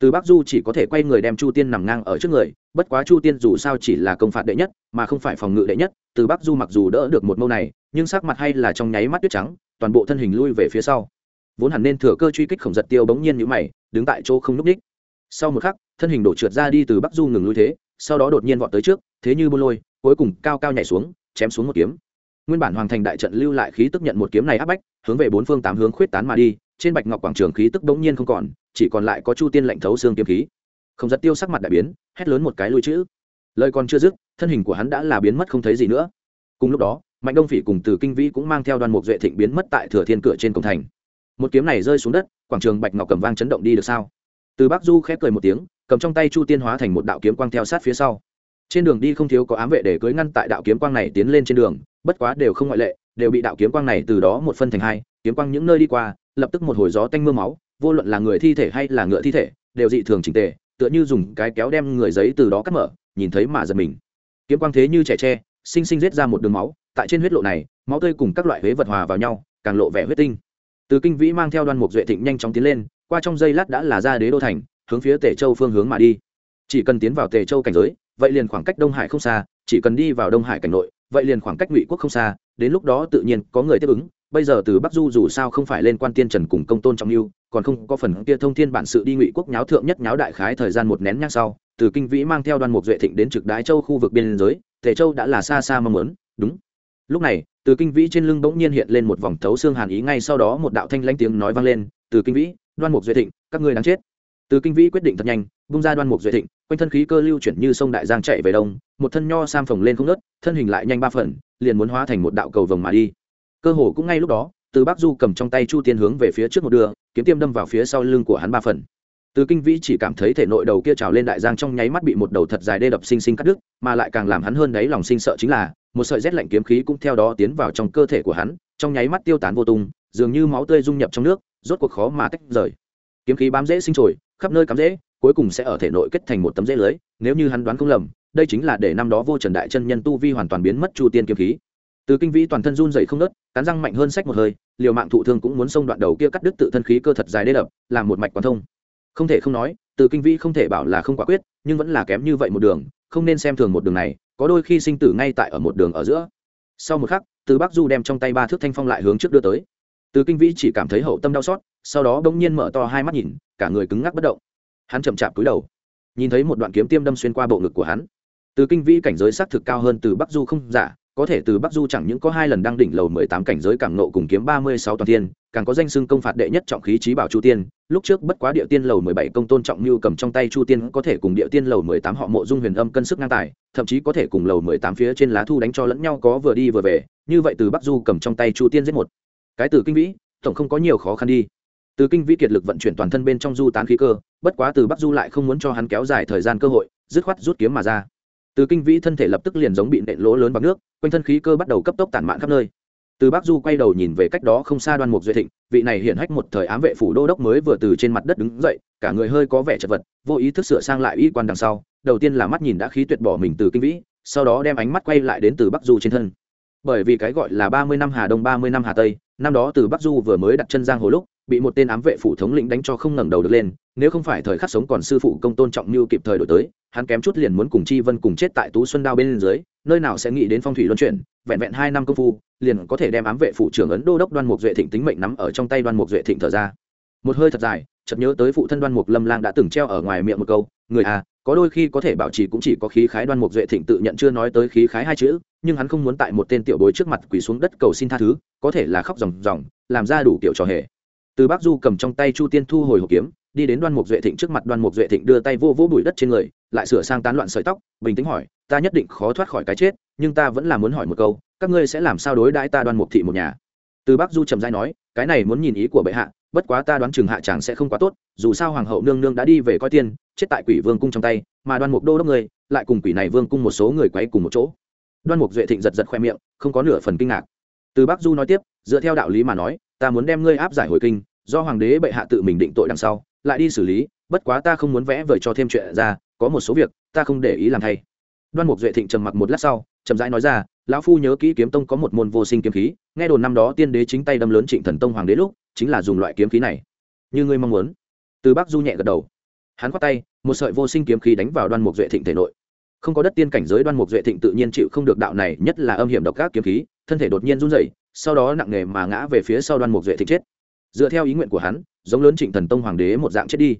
Từ bắc du chỉ có thể quay người đem chu tiên nằm ngang ở trước người, bất quá chu tiên dù sao chỉ là công phạt đệ nhất, mà không phải phòng ngự đệ nhất, từ bắc du mặc dù đỡ được một mâu này, nhưng sắc mặt hay là trong nháy mắt tuyết trắng, toàn bộ thân hình lui về phía sau vốn hẳn nên thừa cơ truy kích khổng giật tiêu bỗng nhiên nhũ mày, đứng tại chỗ không núp đích sau một khắc, thân hình đổ trượt ra đi từ bắc du ngừng lui thế, sau đó đột nhiên vọt tới trước, thế như buôn lôi, cuối cùng cao cao nhảy xuống, chém xuống một kiếm. Nguyên bản hoàng thành đại trận lưu lại khí tức nhận một kiếm này áp bách, hướng về bốn phương tám hướng khuyết tán mà đi, trên bạch ngọc quảng trường khí tức bỗng nhiên không còn, chỉ còn lại có chu tiên lạnh thấu xương kiếm khí. Không giật tiêu sắc mặt đại biến, hét lớn một cái lui chữ. Lời còn chưa dứt, thân hình của hắn đã là biến mất không thấy gì nữa. Cùng lúc đó, mạnh đông phỉ cùng từ kinh vĩ cũng mang theo đoàn mục duệ thịnh biến mất tại thừa thiên cửa trên cổng thành một kiếm này rơi xuống đất, quảng trường bạch ngọc cầm vang chấn động đi được sao? Từ bắc du khép cười một tiếng, cầm trong tay chu tiên hóa thành một đạo kiếm quang theo sát phía sau. Trên đường đi không thiếu có ám vệ để cưới ngăn tại đạo kiếm quang này tiến lên trên đường, bất quá đều không ngoại lệ, đều bị đạo kiếm quang này từ đó một phân thành hai, kiếm quang những nơi đi qua, lập tức một hồi gió tanh mưa máu, vô luận là người thi thể hay là ngựa thi thể, đều dị thường chỉnh tề, tựa như dùng cái kéo đem người giấy từ đó cắt mở, nhìn thấy mà giật mình. Kiếm quang thế như trẻ tre sinh sinh giết ra một đường máu, tại trên huyết lộ này, máu tươi cùng các loại huế vật hòa vào nhau, càng lộ vẻ huyết tinh từ kinh vĩ mang theo đoan mục duệ thịnh nhanh chóng tiến lên, qua trong giây lát đã là ra đế đô thành, hướng phía tề châu phương hướng mà đi. Chỉ cần tiến vào tề châu cảnh giới, vậy liền khoảng cách đông hải không xa, chỉ cần đi vào đông hải cảnh nội, vậy liền khoảng cách ngụy quốc không xa, đến lúc đó tự nhiên có người tiếp ứng. Bây giờ từ bắc du dù sao không phải lên quan tiên trần cùng công tôn trọng mưu còn không có phần kia thông thiên bản sự đi ngụy quốc nháo thượng nhất nháo đại khái thời gian một nén nhang sau, từ kinh vĩ mang theo đoàn mục duệ thịnh đến trực đái châu khu vực biên giới, tề châu đã là xa xa mong muốn. Đúng. Lúc này từ kinh vĩ trên lưng bỗng nhiên hiện lên một vòng thấu xương hàn ý, ngay sau đó một đạo thanh lãnh tiếng nói vang lên, từ kinh vĩ, đoan mục duệ thịnh, các ngươi đáng chết. Từ kinh vĩ quyết định thật nhanh, bung ra đoan mục duệ thịnh, quanh thân khí cơ lưu chuyển như sông đại giang chạy về đông, một thân nho sam phồng lên không nớt thân hình lại nhanh ba phần, liền muốn hóa thành một đạo cầu vồng mà đi. Cơ hồ cũng ngay lúc đó, từ bắc du cầm trong tay chu tiên hướng về phía trước một đường, kiếm tiêm đâm vào phía sau lưng của hắn ba phần. Từ kinh vĩ chỉ cảm thấy thể nội đầu kia trào lên đại giang trong nháy mắt bị một đầu thật dài đê đập sinh sinh cắt đứt, mà lại càng làm hắn hơn đấy lòng sinh sợ chính là một sợi rét lạnh kiếm khí cũng theo đó tiến vào trong cơ thể của hắn, trong nháy mắt tiêu tán vô tung, dường như máu tươi dung nhập trong nước, rốt cuộc khó mà tách rời. Kiếm khí bám dễ sinh trồi khắp nơi cắm dễ cuối cùng sẽ ở thể nội kết thành một tấm dễ lưới, nếu như hắn đoán không lầm, đây chính là để năm đó vô trần đại chân nhân tu vi hoàn toàn biến mất chu tiên kiếm khí. Từ kinh vĩ toàn thân run dày không nớt cắn răng mạnh hơn sách một hơi, liều mạng thụ thương cũng muốn xông đoạn đầu kia cắt đứt tự thân khí cơ thật dài đê đập, làm một mạch quan thông. Không thể không nói, từ kinh vĩ không thể bảo là không quả quyết, nhưng vẫn là kém như vậy một đường, không nên xem thường một đường này có đôi khi sinh tử ngay tại ở một đường ở giữa. Sau một khắc, từ bắc du đem trong tay ba thước thanh phong lại hướng trước đưa tới. Từ kinh vĩ chỉ cảm thấy hậu tâm đau xót, sau đó bỗng nhiên mở to hai mắt nhìn, cả người cứng ngắc bất động. Hắn chậm chạp cúi đầu, nhìn thấy một đoạn kiếm tiêm đâm xuyên qua bộ ngực của hắn. Từ kinh vĩ cảnh giới xác thực cao hơn từ bắc du không giả, có thể từ bắc du chẳng những có hai lần đang đỉnh lầu mười tám cảnh giới cảm nộ cùng kiếm ba mươi sáu toàn thiên càng có danh xưng công phạt đệ nhất trọng khí trí bảo chu tiên. Lúc trước bất quá địa tiên lầu mười bảy công tôn trọng như cầm trong tay chu tiên có thể cùng địa tiên lầu mười tám họ mộ dung huyền âm cân sức ngang tài, thậm chí có thể cùng lầu mười tám phía trên lá thu đánh cho lẫn nhau có vừa đi vừa về, như vậy từ bắc du cầm trong tay chu tiên giết một. Cái từ kinh vĩ, tổng không có nhiều khó khăn đi. Từ kinh vĩ kiệt lực vận chuyển toàn thân bên trong du tán khí cơ, bất quá từ bắc du lại không muốn cho hắn kéo dài thời gian cơ hội, dứt khoát rút kiếm mà ra. Từ kinh vĩ thân thể lập tức liền giống bị nện lỗ lớn bằng nước, quanh thân khí cơ bắt đầu cấp tốc tản mạn khắp nơi từ bắc du quay đầu nhìn về cách đó không xa đoan mục duy thịnh, vị này hiển hách một thời ám vệ phủ đô đốc mới vừa từ trên mặt đất đứng dậy, cả người hơi có vẻ chật vật, vô ý thức sửa sang lại y quan đằng sau, đầu tiên là mắt nhìn đã khí tuyệt bỏ mình từ kinh vĩ, sau đó đem ánh mắt quay lại đến từ bắc du trên thân. Bởi vì cái gọi là ba mươi năm hà đông, ba mươi năm hà tây, năm đó từ bắc du vừa mới đặt chân giang hồ lúc, bị một tên ám vệ phủ thống lĩnh đánh cho không ngẩng đầu được lên, nếu không phải thời khắc sống còn sư phụ công tôn trọng như kịp thời đổi tới, hắn kém chút liền muốn cùng chi vân cùng chết tại tú xuân đao bên dưới, nơi nào sẽ nghĩ đến phong thủy luân chuyển, vẹn vẹn hai năm công phu liền có thể đem ám vệ phụ trưởng ấn đô đốc đoan mục duệ thịnh tính mệnh nắm ở trong tay đoan mục duệ thịnh thở ra. Một hơi thật dài, chợt nhớ tới phụ thân đoan mục lâm lang đã từng treo ở ngoài miệng một câu, người à có đôi khi có thể bảo trì cũng chỉ có khí khái đoan mục duệ thịnh tự nhận chưa nói tới khí khái hai chữ, nhưng hắn không muốn tại một tên tiểu bối trước mặt quỳ xuống đất cầu xin tha thứ, có thể là khóc ròng ròng, làm ra đủ kiểu trò hề. Từ bác du cầm trong tay chu tiên thu hồi hộp kiếm, đi đến đoan mục duệ thịnh trước mặt đoan mục duệ thịnh đưa tay vô vô bụi đất trên người, lại sửa sang tán loạn sợi tóc, bình tĩnh hỏi, ta nhất định khó thoát khỏi cái chết nhưng ta vẫn là muốn hỏi một câu, các ngươi sẽ làm sao đối đãi ta đoan mục thị một nhà? Từ bắc du trầm dai nói, cái này muốn nhìn ý của bệ hạ, bất quá ta đoán chừng hạ chàng sẽ không quá tốt, dù sao hoàng hậu nương nương đã đi về coi tiên, chết tại quỷ vương cung trong tay, mà đoan mục đô đốc người, lại cùng quỷ này vương cung một số người quấy cùng một chỗ. Đoan mục duệ thịnh giật giật khoe miệng, không có nửa phần kinh ngạc. Từ bắc du nói tiếp, dựa theo đạo lý mà nói, ta muốn đem ngươi áp giải hồi kinh, do hoàng đế bệ hạ tự mình định tội đằng sau, lại đi xử lý, bất quá ta không muốn vẽ vời cho thêm chuyện ra, có một số việc, ta không để ý làm thay đoan mục duệ thịnh trầm mặc một lát sau, chậm rãi nói ra, lão phu nhớ kỹ kiếm tông có một môn vô sinh kiếm khí, nghe đồn năm đó tiên đế chính tay đâm lớn trịnh thần tông hoàng đế lúc, chính là dùng loại kiếm khí này. Như ngươi mong muốn. Từ bắc du nhẹ gật đầu. Hắn khoát tay, một sợi vô sinh kiếm khí đánh vào đoan mục duệ thịnh thể nội. Không có đất tiên cảnh giới, đoan mục duệ thịnh tự nhiên chịu không được đạo này, nhất là âm hiểm độc các kiếm khí, thân thể đột nhiên run rẩy, sau đó nặng nề mà ngã về phía sau đoan mục duệ thịnh chết. Dựa theo ý nguyện của hắn, giống lớn trịnh thần tông hoàng đế một dạng chết đi.